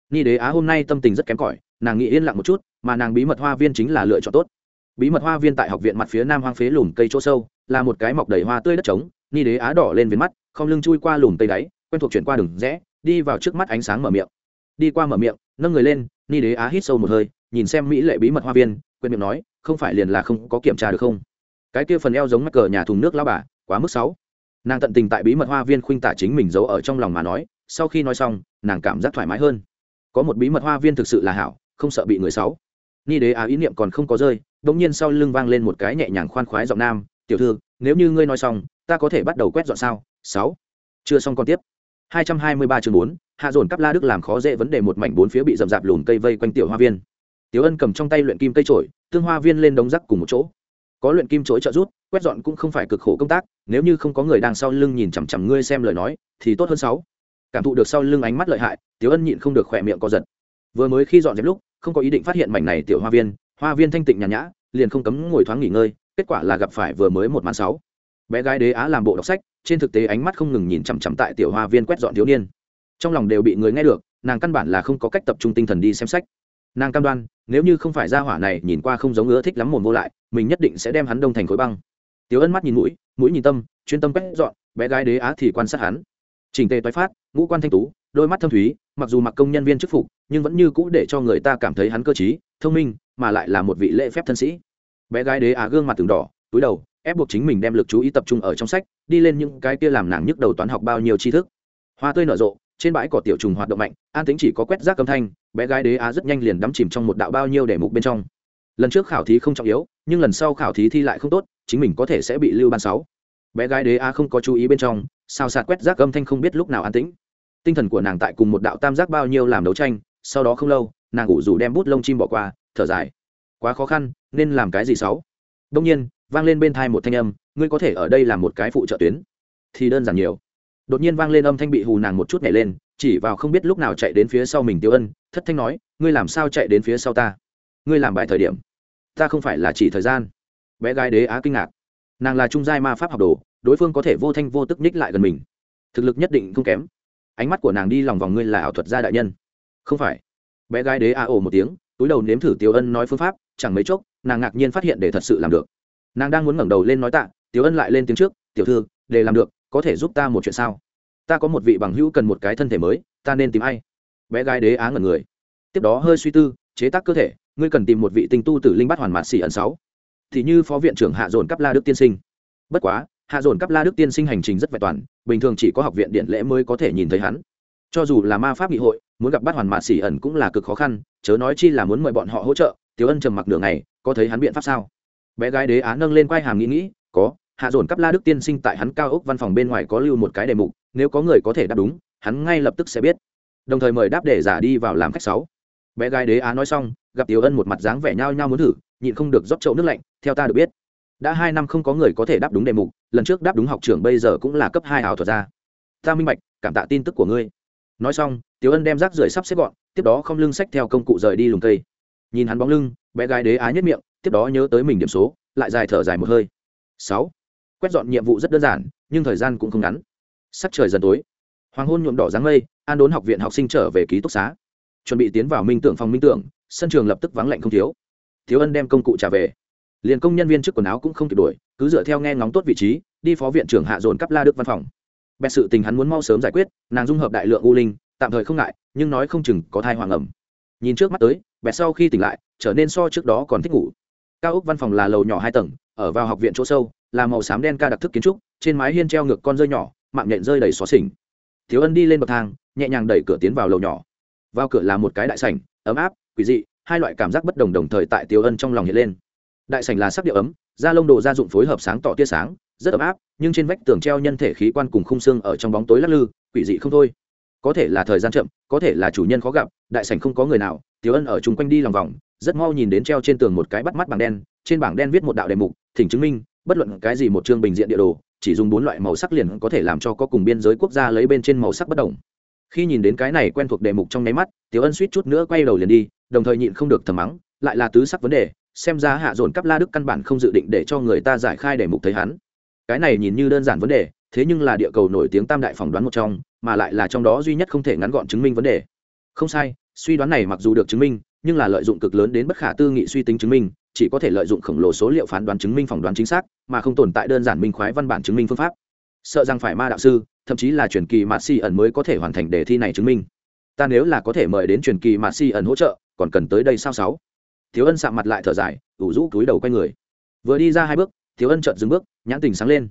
Ni đế á hôm nay tâm tình rất kém cỏi, nàng nghĩ yên lặng một chút, mà nàng bí mật hoa viên chính là lựa chọn tốt. Bí mật hoa viên tại học viện mặt phía nam hoang phế lùm cây chỗ sâu, là một cái mọc đầy hoa tươi đất trống, ni đế á đỏ lên viên mắt, không lưng chui qua lùm cây đáy, quen thuộc chuyển qua đường rẽ, đi vào trước mắt ánh sáng mở miệng. Đi qua mở miệng, nâng người lên, ni đế á hít sâu một hơi, nhìn xem mỹ lệ bí mật hoa viên quên miệng nói không phải liền là không có kiểm tra được không? Cái kia phần eo giống mắc cờ nhà thùng nước lao bà quá mức sáu nàng tận tình tại bí mật hoa viên khuynh tả chính mình giấu ở trong lòng mà nói sau khi nói xong nàng cảm giác thoải mái hơn. Có một bí mật hoa viên thực sự là hảo không sợ bị người sáu ni đế á ý niệm còn không có rơi bỗng nhiên sau lưng vang lên một cái nhẹ nhàng khoan khoái giọng nam tiểu thư nếu như ngươi nói xong ta có thể bắt đầu quét dọn sao? Sáu. Chưa xong còn tiếp. 223 chương 4, hạ dồn cắp la đức làm khó dễ vấn đề một mảnh bốn phía bị rậm rạp lùn cây vây quanh tiểu hoa viên. Tiểu ân cầm trong tay luyện kim cây trổi tương hoa viên lên đống rác cùng một chỗ. Có luyện kim chối trợ rút quét dọn cũng không phải cực khổ công tác, nếu như không có người đang sau lưng nhìn chằm chằm ngươi xem lời nói, thì tốt hơn sáu. Cảm thụ được sau lưng ánh mắt lợi hại, tiểu ân nhịn không được khỏe miệng co giật. Vừa mới khi dọn dẹp lúc, không có ý định phát hiện mảnh này tiểu hoa viên hoa viên thanh tịnh nhàn nhã, liền không cấm ngồi thoáng nghỉ ngơi, kết quả là gặp phải vừa mới một màn sáu. Bé gái đế á làm bộ đọc sách, trên thực tế ánh mắt không ngừng nhìn chằm chằm tại tiểu hoa viên quét dọn thiếu niên. Trong lòng đều bị người nghe được, nàng căn bản là không có cách tập trung tinh thần đi xem sách nàng cam đoan, nếu như không phải ra hỏa này nhìn qua không giống ưa thích lắm mồm vô lại, mình nhất định sẽ đem hắn đông thành khối băng. Tiếu ân mắt nhìn mũi mũi nhìn tâm, chuyên tâm quét dọn, bé gái đế á thì quan sát hắn. Trình tề toái phát, ngũ quan thanh tú, đôi mắt thâm thúy, mặc dù mặc công nhân viên chức phục, nhưng vẫn như cũ để cho người ta cảm thấy hắn cơ t thông minh, mà lại là một vị lễ phép thân sĩ. Bé gái đế á gương mặt từng đỏ, túi đầu, ép buộc chính mình đem lực chú ý tập trung ở trong sách, đi lên những cái kia làm nàng nhức đầu toán học bao nhiêu tri thức. Hoa tươi nở rộ trên bãi cỏ tiểu trùng hoạt động mạnh, an tính chỉ có quét rác âm thanh, bé gái đế á rất nhanh liền đắm chìm trong một đạo bao nhiêu đề mục bên trong. Lần trước khảo thí không trọng yếu, nhưng lần sau khảo thí thi lại không tốt, chính mình có thể sẽ bị lưu ban sáu. Bé gái đế á không có chú ý bên trong sao sạt quét rác âm thanh không biết lúc nào an tĩnh. Tinh thần của nàng tại cùng một đạo tam giác bao nhiêu làm đấu tranh, sau đó không lâu, nàng ngủ rủ đem bút lông chim bỏ qua, thở dài. Quá khó khăn, nên làm cái gì sáu? Đông nhiên, vang lên bên thai một thanh âm, ngươi có thể ở đây làm một cái phụ trợ tuyến. Thì đơn giản nhiều đột nhiên vang lên âm thanh bị hù nàng một chút nhảy lên, chỉ vào không biết lúc nào chạy đến phía sau mình tiêu ân, thất thanh nói, ngươi làm sao chạy đến phía sau ta? Ngươi làm bài thời điểm, ta không phải là chỉ thời gian. Bé gái đế á kinh ngạc. Nàng là trung giai ma pháp học đồ, đối phương có thể vô thanh vô tức ních lại gần mình. Thực lực nhất định không kém. Ánh mắt của nàng đi lòng vòng ngươi là ảo thuật gia đại nhân. Không phải. Bé gái đế a ồ một tiếng, túi đầu nếm thử tiêu ân nói phương pháp, chẳng mấy chốc, nàng ngạc nhiên phát hiện để thật sự làm được. Nàng đang muốn ngẩng đầu lên nói tạ, tiểu ân lại lên tiếng trước, tiểu thư, để làm được có thể giúp ta một chuyện sao? Ta có một vị bằng hữu cần một cái thân thể mới, ta nên tìm ai? Bé gái đế á ngẩn người. Tiếp đó hơi suy tư, chế tác cơ thể, ngươi cần tìm một vị tinh tu tử linh bát hoàn mạt xỉ ẩn sáu. Thì như phó viện trưởng hạ dồn cấp la đức tiên sinh. Bất quá, hạ dồn cấp la đức tiên sinh hành trình rất vẹn toàn, bình thường chỉ có học viện điện lễ mới có thể nhìn thấy hắn. Cho dù là ma pháp nghị hội, muốn gặp bát hoàn mạt xỉ ẩn cũng là cực khó khăn, chớ nói chi là muốn mời bọn họ hỗ trợ, tiểu ân trầm mặc đường này có thấy hắn biện pháp sao? Bé gái đế á nâng lên quai hàm nghĩ nghĩ, có hạ dồn cấp la đức tiên sinh tại hắn cao ốc văn phòng bên ngoài có lưu một cái đề mục, nếu có người có thể đáp đúng, hắn ngay lập tức sẽ biết. Đồng thời mời đáp để giả đi vào làm khách sáu. Bé gái đế á nói xong, gặp tiểu ân một mặt dáng vẻ nhao nhao muốn thử, nhịn không được rót chậu nước lạnh, theo ta được biết. Đã hai năm không có người có thể đáp đúng đề mục, lần trước đáp đúng học trưởng bây giờ cũng là cấp hai ảo thuật ra ta minh bạch, cảm tạ tin tức của ngươi. Nói xong, tiểu ân đem rác rưởi sắp xếp gọn, tiếp đó không lưng sách theo công cụ rời đi lùng cây. Nhìn hắn bóng lưng, bé gái đế á nhất miệng, tiếp đó nhớ tới mình điểm số, lại dài thở dài một hơi. Sáu quét dọn nhiệm vụ rất đơn giản, nhưng thời gian cũng không ngắn. Sắc trời dần tối. Hoàng hôn nhuộm đỏ dáng mây, an đốn học viện học sinh trở về ký túc xá. Chuẩn bị tiến vào minh tưởng phòng minh tưởng, sân trường lập tức vắng lạnh không thiếu. Thiếu ân đem công cụ trả về. Liền công nhân viên trước quần áo cũng không kịp đuổi cứ dựa theo nghe ngóng tốt vị trí, đi phó viện trưởng hạ dồn cấp la đức văn phòng. Bẹt sự tình hắn muốn mau sớm giải quyết, nàng dung hợp đại lượng u linh, tạm thời không ngại, nhưng nói không chừng có thai hoàng ẩm. Nhìn trước mắt tới, bẹt sau khi tỉnh lại, trở nên so trước đó còn thích ngủ. Cao ốc văn phòng là lầu nhỏ hai tầng, ở vào học viện chỗ sâu là màu xám đen ca đặc thức kiến trúc, trên mái hiên treo ngược con rơi nhỏ, mạng nhện rơi đầy xóa xỉnh. Thiếu ân đi lên bậc thang, nhẹ nhàng đẩy cửa tiến vào lầu nhỏ. Vào cửa là một cái đại sảnh, ấm áp, quỷ dị, hai loại cảm giác bất đồng đồng thời tại tiêu ân trong lòng hiện lên. Đại sảnh là sắc điệu ấm, da lông đồ gia dụng phối hợp sáng tỏ tia sáng, rất ấm áp, nhưng trên vách tường treo nhân thể khí quan cùng khung xương ở trong bóng tối lắc lư, quỷ dị không thôi. Có thể là thời gian chậm, có thể là chủ nhân khó gặp, đại sảnh không có người nào tiêu ân ở chung quanh đi lòng vòng, rất mau nhìn đến treo trên tường một cái bắt mắt bảng đen, trên bảng đen viết một đạo đề mục, thỉnh chứng minh bất luận cái gì một chương bình diện địa đồ, chỉ dùng bốn loại màu sắc liền có thể làm cho có cùng biên giới quốc gia lấy bên trên màu sắc bất đồng. Khi nhìn đến cái này quen thuộc đề mục trong nháy mắt, tiểu ân suýt chút nữa quay đầu liền đi, đồng thời nhịn không được thầm mắng, lại là tứ sắc vấn đề, xem ra hạ dồn cắp la đức căn bản không dự định để cho người ta giải khai đề mục thấy hắn. Cái này nhìn như đơn giản vấn đề, thế nhưng là địa cầu nổi tiếng tam đại phỏng đoán một trong, mà lại là trong đó duy nhất không thể ngắn gọn chứng minh vấn đề. Không sai, suy đoán này mặc dù được chứng minh, nhưng là lợi dụng cực lớn đến bất khả tư nghị suy tính chứng minh chỉ có thể lợi dụng khổng lồ số liệu phán đoán chứng minh phỏng đoán chính xác, mà không tồn tại đơn giản minh khoái văn bản chứng minh phương pháp. Sợ rằng phải ma đạo sư, thậm chí là truyền kỳ mạ si ẩn mới có thể hoàn thành đề thi này chứng minh. Ta nếu là có thể mời đến truyền kỳ mạ si ẩn hỗ trợ, còn cần tới đây sao sáu? Thiếu ân sạm mặt lại thở dài, ủ rũ túi đầu quay người. Vừa đi ra hai bước, thiếu ân chợt dừng bước, nhãn tình sáng lên.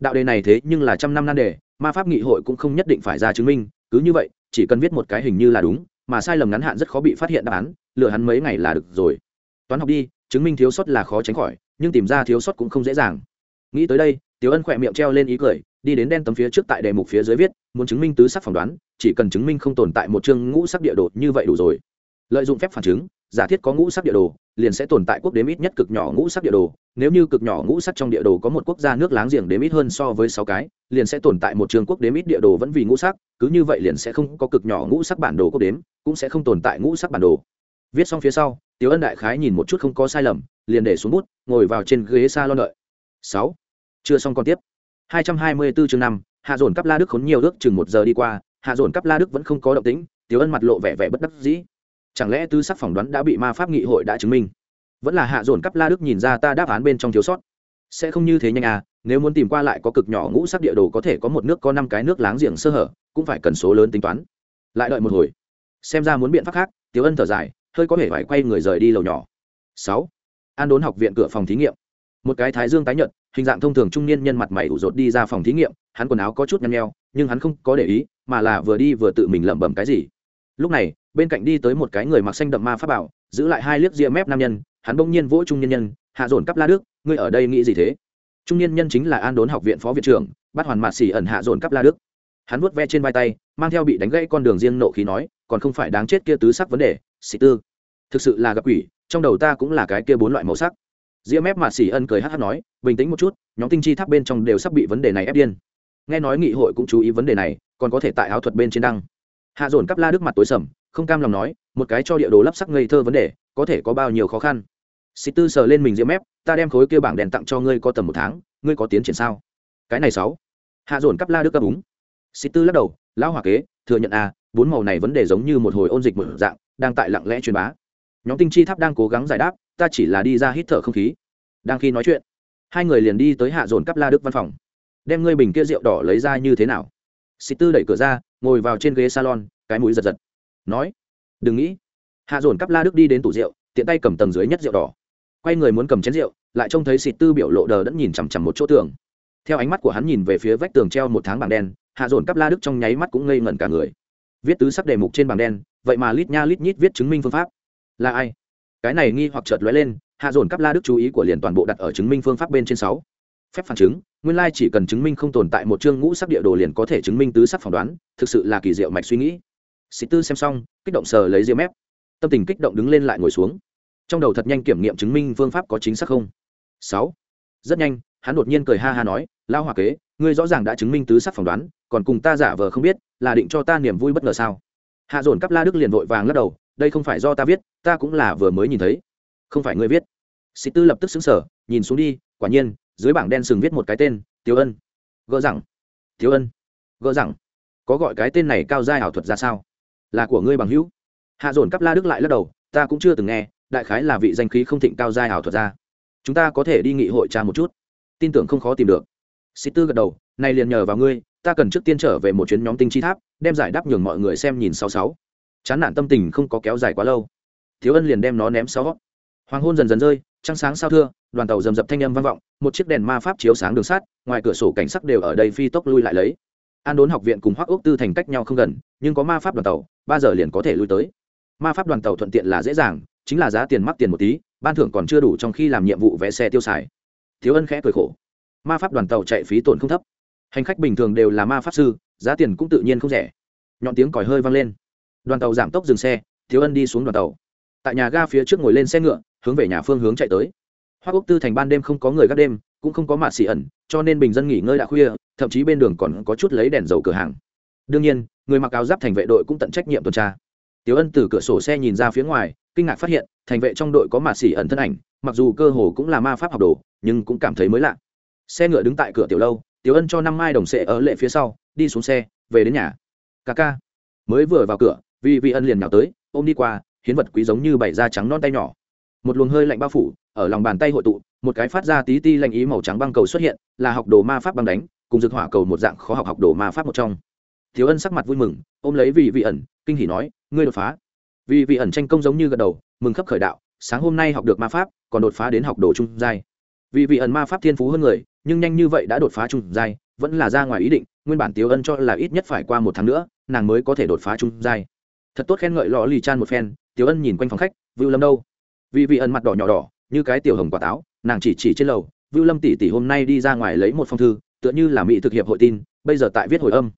Đạo đề này thế nhưng là trăm năm nan đề, ma pháp nghị hội cũng không nhất định phải ra chứng minh, cứ như vậy, chỉ cần viết một cái hình như là đúng, mà sai lầm ngắn hạn rất khó bị phát hiện đáp án, lừa hắn mấy ngày là được rồi. Toán học đi chứng minh thiếu sót là khó tránh khỏi, nhưng tìm ra thiếu sót cũng không dễ dàng. Nghĩ tới đây, tiểu ân khỏe miệng treo lên ý cười, đi đến đen tấm phía trước tại đề mục phía dưới viết, muốn chứng minh tứ sắc phỏng đoán, chỉ cần chứng minh không tồn tại một chương ngũ sắc địa đồ như vậy đủ rồi. Lợi dụng phép phản chứng, giả thiết có ngũ sắc địa đồ, liền sẽ tồn tại quốc đếm ít nhất cực nhỏ ngũ sắc địa đồ. Nếu như cực nhỏ ngũ sắc trong địa đồ có một quốc gia nước láng giềng đếm ít hơn so với sáu cái, liền sẽ tồn tại một trường quốc đếm ít địa đồ vẫn vì ngũ sắc, cứ như vậy liền sẽ không có cực nhỏ ngũ sắc bản đồ quốc đếm, cũng sẽ không tồn tại ngũ sắc bản đồ. Viết xong phía sau tiểu ân đại khái nhìn một chút không có sai lầm, liền để xuống bút, ngồi vào trên ghế s a lon đợi. Sáu. Chưa xong còn tiếp. Hai trăm hai mươi bốn chương năm, hạ dồn cắp la đức khốn nhiều ước chừng một giờ đi qua, hạ dồn cắp la đức vẫn không có động tĩnh, tiểu ân mặt lộ vẻ vẻ bất đắc dĩ. Chẳng lẽ tư sắc phỏng đoán đã bị ma pháp nghị hội đã chứng minh? Vẫn là hạ dồn cắp la đức nhìn ra ta đáp án bên trong thiếu sót. Sẽ không như thế nhanh à nếu muốn tìm qua lại có cực nhỏ ngũ sắc địa đồ có thể có một nước có năm cái nước láng giềng sơ hở, cũng phải cần số lớn tính toán. Lại đợi một hồi. Xem ra muốn biện pháp khác, tiểu ân thở dài hơi có thể phải quay người rời đi lầu nhỏ. Sáu, an đốn học viện cửa phòng thí nghiệm. Một cái thái dương tái nhợt, hình dạng thông thường trung niên nhân mặt mày ủ rột đi ra phòng thí nghiệm, hắn quần áo có chút nhăn nheo, nhưng hắn không có để ý, mà là vừa đi vừa tự mình lẩm bẩm cái gì. Lúc này, bên cạnh đi tới một cái người mặc xanh đậm ma pháp bảo, giữ lại hai liếc ria mép nam nhân, hắn bỗng nhiên vỗ trung nhân nhân, hạ dồn cắp la đức, ngươi ở đây nghĩ gì thế? Trung nhân nhân chính là an đốn học viện phó viện trưởng, bắt hoàn mạt xỉ ẩn hạ dồn cắp la đức. Hắn vuốt ve trên vai tay, mang theo bị đánh gãy con đường riêng nộ khí nói còn không phải đáng chết kia tứ sắc vấn đề xị tư. Thực sự là gặp quỷ trong đầu ta cũng là cái kia bốn loại màu sắc. Ria mép mà xỉ ân cười hát hát nói bình tĩnh một chút nhóm tinh chi tháp bên trong đều sắp bị vấn đề này ép điên. Nghe nói nghị hội cũng chú ý vấn đề này còn có thể tại áo thuật bên trên đăng. Hạ dồn cắp la đức mặt tối sầm không cam lòng nói một cái cho địa đồ lắp sắc ngây thơ vấn đề có thể có bao nhiêu khó khăn? Sĩ tư sờ lên mình diễm mép ta đem khối kia bảng đèn tặng cho ngươi có tầm một tháng ngươi có tiến triển sao? Cái này sáu. Hạ dồn cắp la đức cấp úng. Sĩ tư lắc đầu lão hòa kế thừa nhận à, bốn màu này vấn đề giống như một hồi ôn dịch một dạng, đang tại lặng lẽ truyền bá. Nhóm tinh chi tháp đang cố gắng giải đáp, ta chỉ là đi ra hít thở không khí. Đang khi nói chuyện, hai người liền đi tới hạ dồn cắp la đức văn phòng. Đem ngươi bình kia rượu đỏ lấy ra như thế nào? Xịt tư đẩy cửa ra, ngồi vào trên ghế salon, cái mũi giật giật. Nói, đừng nghĩ. Hạ dồn cắp la đức đi đến tủ rượu, tiện tay cầm tầng dưới nhất rượu đỏ. Quay người muốn cầm chén rượu, lại trông thấy xịt tư biểu lộ đờ đẫn nhìn chằm chằm một chỗ tường. Theo ánh mắt của hắn nhìn về phía vách tường treo một tháng bảng đen, hạ dồn cắp la đức trong nháy mắt cũng ngây ngẩn cả người viết tứ sắc đề mục trên bảng đen, vậy mà lít nha lít nhít viết chứng minh phương pháp. Là ai? Cái này nghi hoặc chợt lóe lên, hạ dồn cắp la đức chú ý của liền toàn bộ đặt ở chứng minh phương pháp bên trên sáu. Phép phản chứng, nguyên lai chỉ cần chứng minh không tồn tại một chương ngũ sắc địa đồ liền có thể chứng minh tứ sắc phỏng đoán, thực sự là kỳ diệu mạch suy nghĩ. Sĩ tư xem xong, kích động sờ lấy diêm mép. Tâm tình kích động đứng lên lại ngồi xuống. Trong đầu thật nhanh kiểm nghiệm chứng minh phương pháp có chính xác không? Sáu. Rất nhanh, hắn đột nhiên cười ha ha nói lao hòa kế, ngươi rõ ràng đã chứng minh tứ sắc phỏng đoán, còn cùng ta giả vờ không biết là định cho ta niềm vui bất ngờ sao? Hạ dồn cắp la đức liền vội vàng lắc đầu, đây không phải do ta viết, ta cũng là vừa mới nhìn thấy. Không phải ngươi viết. Sĩ tư lập tức xứng sở nhìn xuống đi, quả nhiên, dưới bảng đen sừng viết một cái tên tiêu ân. Gỡ rằng tiêu ân. Gỡ rằng có gọi cái tên này cao giai ảo thuật ra sao? Là của ngươi bằng hữu. Hạ dồn cắp la đức lại lắc đầu, ta cũng chưa từng nghe, đại khái là vị danh khí không thịnh cao giai ảo thuật ra. Chúng ta có thể đi nghị hội tra một chút. Tin tưởng không khó tìm được. Sĩ tư gật đầu, này liền nhờ vào ngươi ta cần trước tiên trở về một chuyến nhóm tinh chi tháp, đem giải đáp nhường mọi người xem nhìn sáu sáu. Chán nản tâm tình không có kéo dài quá lâu. Thiếu ân liền đem nó ném sáu hoàng hôn dần dần rơi, trăng sáng sao thưa, đoàn tàu rầm rập thanh âm vang vọng, một chiếc đèn ma pháp chiếu sáng đường sắt, ngoài cửa sổ cảnh sắc đều ở đây phi tốc lui lại lấy. An đốn học viện cùng hoác ốc tư thành cách nhau không gần, nhưng có ma pháp đoàn tàu, ba giờ liền có thể lui tới. Ma pháp đoàn tàu thuận tiện là dễ dàng, chính là giá tiền mắc tiền một tí, ban thưởng còn chưa đủ trong khi làm nhiệm vụ vé xe tiêu xài. Thiếu ân khẽ cười khổ. Ma pháp đoàn tàu chạy phí tổn không thấp hành khách bình thường đều là ma pháp sư, giá tiền cũng tự nhiên không rẻ. Nhọn tiếng còi hơi vang lên. Đoàn tàu giảm tốc dừng xe, thiếu ân đi xuống đoàn tàu. Tại nhà ga phía trước ngồi lên xe ngựa, hướng về nhà phương hướng chạy tới. Hoa úc tư thành ban đêm không có người gác đêm, cũng không có mạ xì ẩn, cho nên bình dân nghỉ ngơi đã khuya, thậm chí bên đường còn có chút lấy đèn dầu cửa hàng. Đương nhiên, người mặc áo giáp thành vệ đội cũng tận trách nhiệm tuần tra. Tiếu ân từ cửa sổ xe nhìn ra phía ngoài, kinh ngạc phát hiện, thành vệ trong đội có mạ xì ẩn thân ảnh, mặc dù cơ hồ cũng là ma pháp học đồ, nhưng cũng cảm thấy mới lạ. Xe ngựa đứng tại cửa tiểu lâu Tiểu ân cho năm mai đồng sệ ở lệ phía sau, đi xuống xe, về đến nhà. Ca ca. Mới vừa vào cửa vì vị ân liền nhào tới, ôm đi qua, hiến vật quý giống như bảy da trắng non tay nhỏ. Một luồng hơi lạnh bao phủ, ở lòng bàn tay hội tụ, một cái phát ra tí ti lạnh ý màu trắng băng cầu xuất hiện, là học đồ ma pháp băng đánh, cùng dược hỏa cầu một dạng khó học học đồ ma pháp một trong. Thiếu ân sắc mặt vui mừng, ôm lấy vị vị ẩn kinh hỉ nói, ngươi đột phá. Vì vị ẩn tranh công giống như gật đầu, mừng khắp khởi đạo, sáng hôm nay học được ma pháp, còn đột phá đến học đồ trung giai vì vị ẩn ma pháp thiên phú hơn người, nhưng nhanh như vậy đã đột phá trung giai, vẫn là ra ngoài ý định, nguyên bản tiếu ân cho là ít nhất phải qua một tháng nữa, nàng mới có thể đột phá trung giai. Thật tốt khen ngợi lò lì chan một phen, tiếu ân nhìn quanh phòng khách, vưu lâm đâu? Vì vị ẩn mặt đỏ nhỏ đỏ, như cái tiểu hồng quả táo, nàng chỉ chỉ trên lầu, vưu lâm tỷ tỷ hôm nay đi ra ngoài lấy một phong thư, tựa như là mỹ thực hiệp hội tin, bây giờ tại viết hồi âm.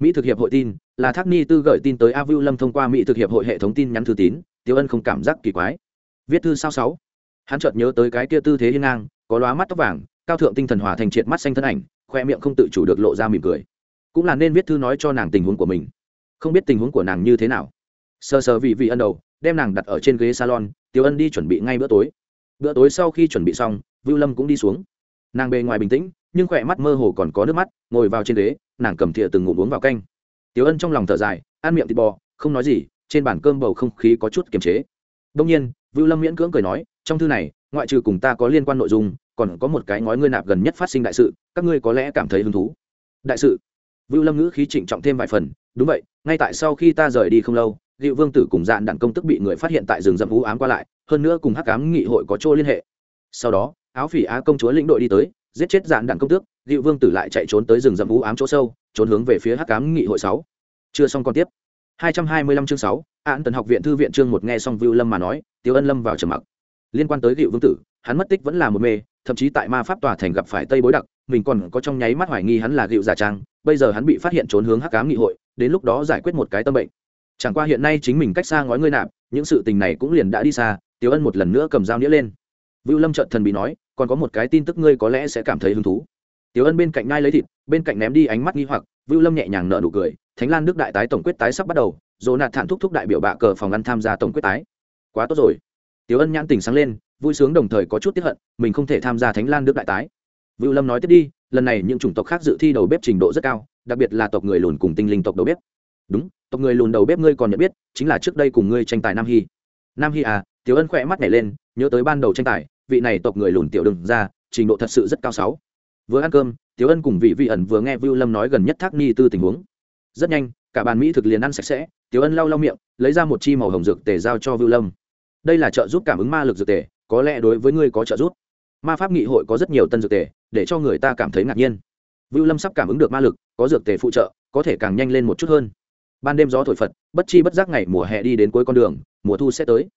Mỹ thực hiệp hội tin, là thác ni tư gửi tin tới a vưu lâm thông qua mỹ thực hiệp hội hệ thống tin nhắn thư tín, tiếu ân không cảm giác kỳ quái. Viết thư sao sáu? Hắn chợt nhớ tới cái kia tư thế hiên ngang có lóa mắt tóc vàng, cao thượng tinh thần hòa thành triệt mắt xanh thân ảnh, khoe miệng không tự chủ được lộ ra mỉm cười. Cũng là nên viết thư nói cho nàng tình huống của mình. Không biết tình huống của nàng như thế nào. Sờ sờ vị vị ân đầu, đem nàng đặt ở trên ghế salon, Tiểu ân đi chuẩn bị ngay bữa tối. Bữa tối sau khi chuẩn bị xong, vưu lâm cũng đi xuống. Nàng bề ngoài bình tĩnh, nhưng khỏe mắt mơ hồ còn có nước mắt, ngồi vào trên ghế, nàng cầm thìa từng ngụm uống vào canh. Tiểu ân trong lòng thở dài, ăn miệng thịt bò, không nói gì, trên bàn cơm bầu không khí có chút kiềm chế. Đông nhiên, vưu lâm miễn cưỡng cười nói, trong thư này ngoại trừ cùng ta có liên quan nội dung còn có một cái ngói ngươi nạp gần nhất phát sinh đại sự các ngươi có lẽ cảm thấy hứng thú đại sự vưu lâm ngữ khí trịnh trọng thêm vài phần đúng vậy ngay tại sau khi ta rời đi không lâu Diệu Vương tử cùng Dạn đạn công tức bị người phát hiện tại rừng rậm vũ ám qua lại, hơn nữa cùng Hắc ám nghị hội có chỗ liên hệ. Sau đó, áo phỉ á công chúa lĩnh đội đi tới, giết chết dạn đạn công tước dịu vương tử lại chạy trốn tới rừng rậm u ám chỗ sâu trốn hướng về phía hắc ám nghị hội sáu chưa xong còn tiếp 225 chương 6, án tần học viện thư viện chương một nghe xong Vưu Lâm mà nói, Tiêu Ân Lâm vào trầm mặc. Liên quan tới Dịu Vương tử, hắn mất tích vẫn là một mê, thậm chí tại ma pháp tòa thành gặp phải Tây Bối Đặc, mình còn có trong nháy mắt hoài nghi hắn là Dịu giả trang, bây giờ hắn bị phát hiện trốn hướng hắc ám nghị hội, đến lúc đó giải quyết một cái tâm bệnh. Chẳng qua hiện nay chính mình cách xa ngói ngươi nạp, những sự tình này cũng liền đã đi xa, tiếu Ân một lần nữa cầm dao nghĩa lên. Vưu Lâm trợn thần bị nói, còn có một cái tin tức ngươi có lẽ sẽ cảm thấy hứng thú. tiếu Ân bên cạnh ngai lấy thịt, bên cạnh ném đi ánh mắt nghi hoặc, Vưu Lâm nhẹ nhàng nở nụ cười, Thánh Lan nước đại tái tổng quyết tái sắp bắt đầu, dồ nạt thản thúc thúc đại biểu bạ cờ phòng ăn tham gia tổng quyết tái quá tốt rồi tiếu ân nhãn tỉnh sáng lên vui sướng đồng thời có chút tiếp hận mình không thể tham gia thánh lan nước đại tái. Vưu lâm nói tiếp đi lần này những chủng tộc khác dự thi đầu bếp trình độ rất cao đặc biệt là tộc người lùn cùng tinh linh tộc đầu bếp. Đúng tộc người lùn đầu bếp ngươi còn nhận biết chính là trước đây cùng ngươi tranh tài nam hy. Nam hy à tiếu ân khỏe mắt nhảy lên nhớ tới ban đầu tranh tài vị này tộc người lùn tiểu đừng ra trình độ thật sự rất cao sáu. Vừa ăn cơm tiếu ân cùng vị vị ẩn vừa nghe vưu lâm nói gần nhất thác ni tư tình huống. Rất nhanh cả bàn mỹ thực liền ăn sạch sẽ Tiểu Ân lau lau miệng, lấy ra một chi màu hồng dược tề giao cho Vưu Lâm. Đây là trợ giúp cảm ứng ma lực dược tề, có lẽ đối với ngươi có trợ giúp. Ma pháp nghị hội có rất nhiều tân dược tề, để cho người ta cảm thấy ngạc nhiên. Vưu Lâm sắp cảm ứng được ma lực, có dược tề phụ trợ, có thể càng nhanh lên một chút hơn. Ban đêm gió thổi phật, bất chi bất giác ngày mùa hè đi đến cuối con đường, mùa thu sẽ tới.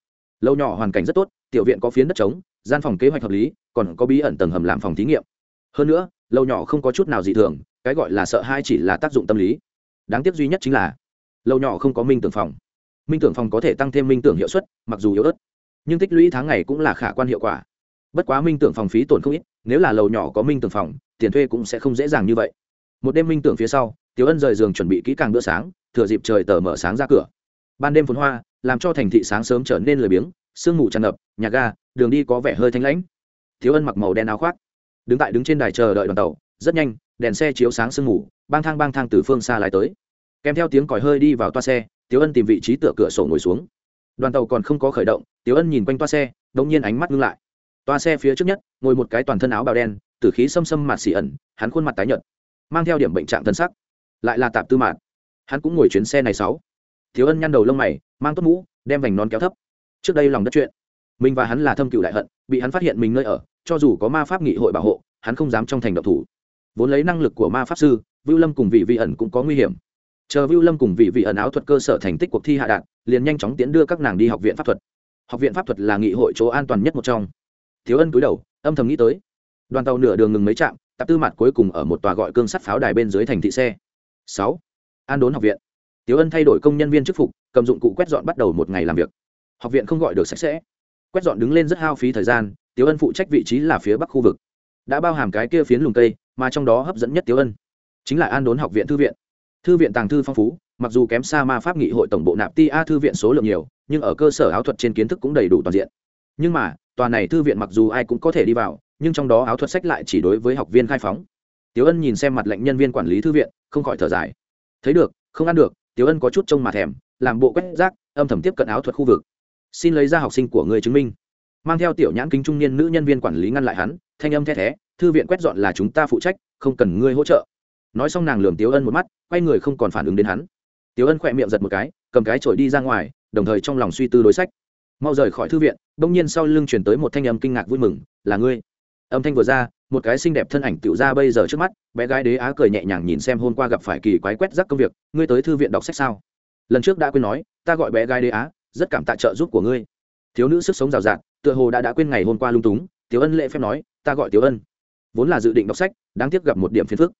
Lâu nhỏ hoàn cảnh rất tốt, tiểu viện có phiến đất trống, gian phòng kế hoạch hợp lý, còn có bí ẩn tầng hầm làm phòng thí nghiệm. Hơn nữa, lâu nhỏ không có chút nào dị thường, cái gọi là sợ hai chỉ là tác dụng tâm lý. Đáng tiếc duy nhất chính là lâu nhỏ không có minh tưởng phòng minh tưởng phòng có thể tăng thêm minh tưởng hiệu suất, mặc dù yếu ớt, nhưng tích lũy tháng ngày cũng là khả quan hiệu quả. Bất quá minh tưởng phòng phí tổn không ít, nếu là lầu nhỏ có minh tưởng phòng, tiền thuê cũng sẽ không dễ dàng như vậy. Một đêm minh tưởng phía sau, tiểu ân rời giường chuẩn bị kỹ càng bữa sáng, thừa dịp trời tờ mở sáng ra cửa. Ban đêm phun hoa, làm cho thành thị sáng sớm trở nên lười biếng, sương mù tràn ngập, nhà ga, đường đi có vẻ hơi thanh lãnh. Thiếu ân mặc màu đen áo khoác, đứng tại đứng trên đài chờ đợi đoàn tàu, rất nhanh, đèn xe chiếu sáng sương mù, bang thang bang thang từ phương xa lái tới. Kèm theo tiếng còi hơi đi vào toa xe tiếu ân tìm vị trí tựa cửa sổ ngồi xuống. Đoàn tàu còn không có khởi động, tiếu ân nhìn quanh toa xe đ ỗ n g nhiên ánh mắt ngưng lại. Toa xe phía trước nhất, ngồi một cái toàn thân áo bào đen, tử khí xâm xâm mạt xỉ ẩn, hắn khuôn mặt tái nhợt, mang theo điểm bệnh trạng thân sắc. Lại là tạp tư mạt. Hắn cũng ngồi chuyến xe này sáu. Thiếu ân nhăn đầu lông mày, mang tốt mũ, đem vành nón kéo thấp. Trước đây lòng đất chuyện, mình và hắn là thâm cựu đại hận, bị hắn phát hiện mình nơi ở, cho dù có ma pháp nghị hội bảo hộ, hắn không dám trong thành độc thủ. Vốn lấy năng lực của ma pháp sư, vưu lâm cùng vị vị ẩn cũng có nguy hiểm chờ Vưu Lâm cùng vị vị ẩn áo thuật cơ sở thành tích cuộc thi hạ đạn, liền nhanh chóng tiến đưa các nàng đi học viện pháp thuật. Học viện pháp thuật là nghị hội chỗ an toàn nhất một trong. Thiếu Ân cúi đầu, âm thầm nghĩ tới. Đoàn tàu nửa đường ngừng mấy trạm, tập tư mặt cuối cùng ở một tòa gọi cương sắt pháo đài bên dưới thành thị xe. Sáu, An đốn học viện. Tiếu Ân thay đổi công nhân viên chức phục, cầm dụng cụ quét dọn bắt đầu một ngày làm việc. Học viện không gọi được sạch sẽ. Quét dọn đứng lên rất hao phí thời gian, Tiếu Ân phụ trách vị trí là phía bắc khu vực. Đã bao hàm cái kia phiến lùng cây, mà trong đó hấp dẫn nhất Tiếu Ân chính là An đốn học viện thư viện thư viện tàng thư phong phú, mặc dù kém xa ma pháp nghị hội tổng bộ nạp ti a thư viện số lượng nhiều, nhưng ở cơ sở áo thuật trên kiến thức cũng đầy đủ toàn diện. Nhưng mà, tòa này thư viện mặc dù ai cũng có thể đi vào, nhưng trong đó áo thuật sách lại chỉ đối với học viên khai phóng. Tiếu ân nhìn xem mặt lệnh nhân viên quản lý thư viện, không khỏi thở dài. Thấy được, không ăn được tiếu ân có chút trông mà thèm, làm bộ quét rác, âm thầm tiếp cận áo thuật khu vực. Xin lấy ra học sinh của người chứng minh. Mang theo tiểu nhãn kính trung niên nữ nhân viên quản lý ngăn lại hắn, thanh âm the thé, thư viện quét dọn là chúng ta phụ trách, không cần ngươi hỗ trợ nói xong nàng lườm tiếu ân một mắt, quay người không còn phản ứng đến hắn. Tiếu ân khỏe miệng giật một cái, cầm cái trổi đi ra ngoài, đồng thời trong lòng suy tư đối sách. Mau rời khỏi thư viện đông nhiên sau lưng chuyển tới một thanh âm kinh ngạc vui mừng, là ngươi. Âm thanh vừa ra, một cái xinh đẹp thân ảnh tựu ra bây giờ trước mắt, bé gái đế á cười nhẹ nhàng nhìn xem hôm qua gặp phải kỳ quái quét rắc công việc, ngươi tới thư viện đọc sách sao? Lần trước đã quên nói, ta gọi bé gái đế á, rất cảm tạ trợ giúp của ngươi. Thiếu nữ sức sống rào rạt, tựa hồ đã đã quên ngày hôm qua lung túng, tiếu ân lễ phép nói, ta gọi tiếu ân. Vốn là dự định đọc sách, đáng tiếc gặp một điểm phiền phức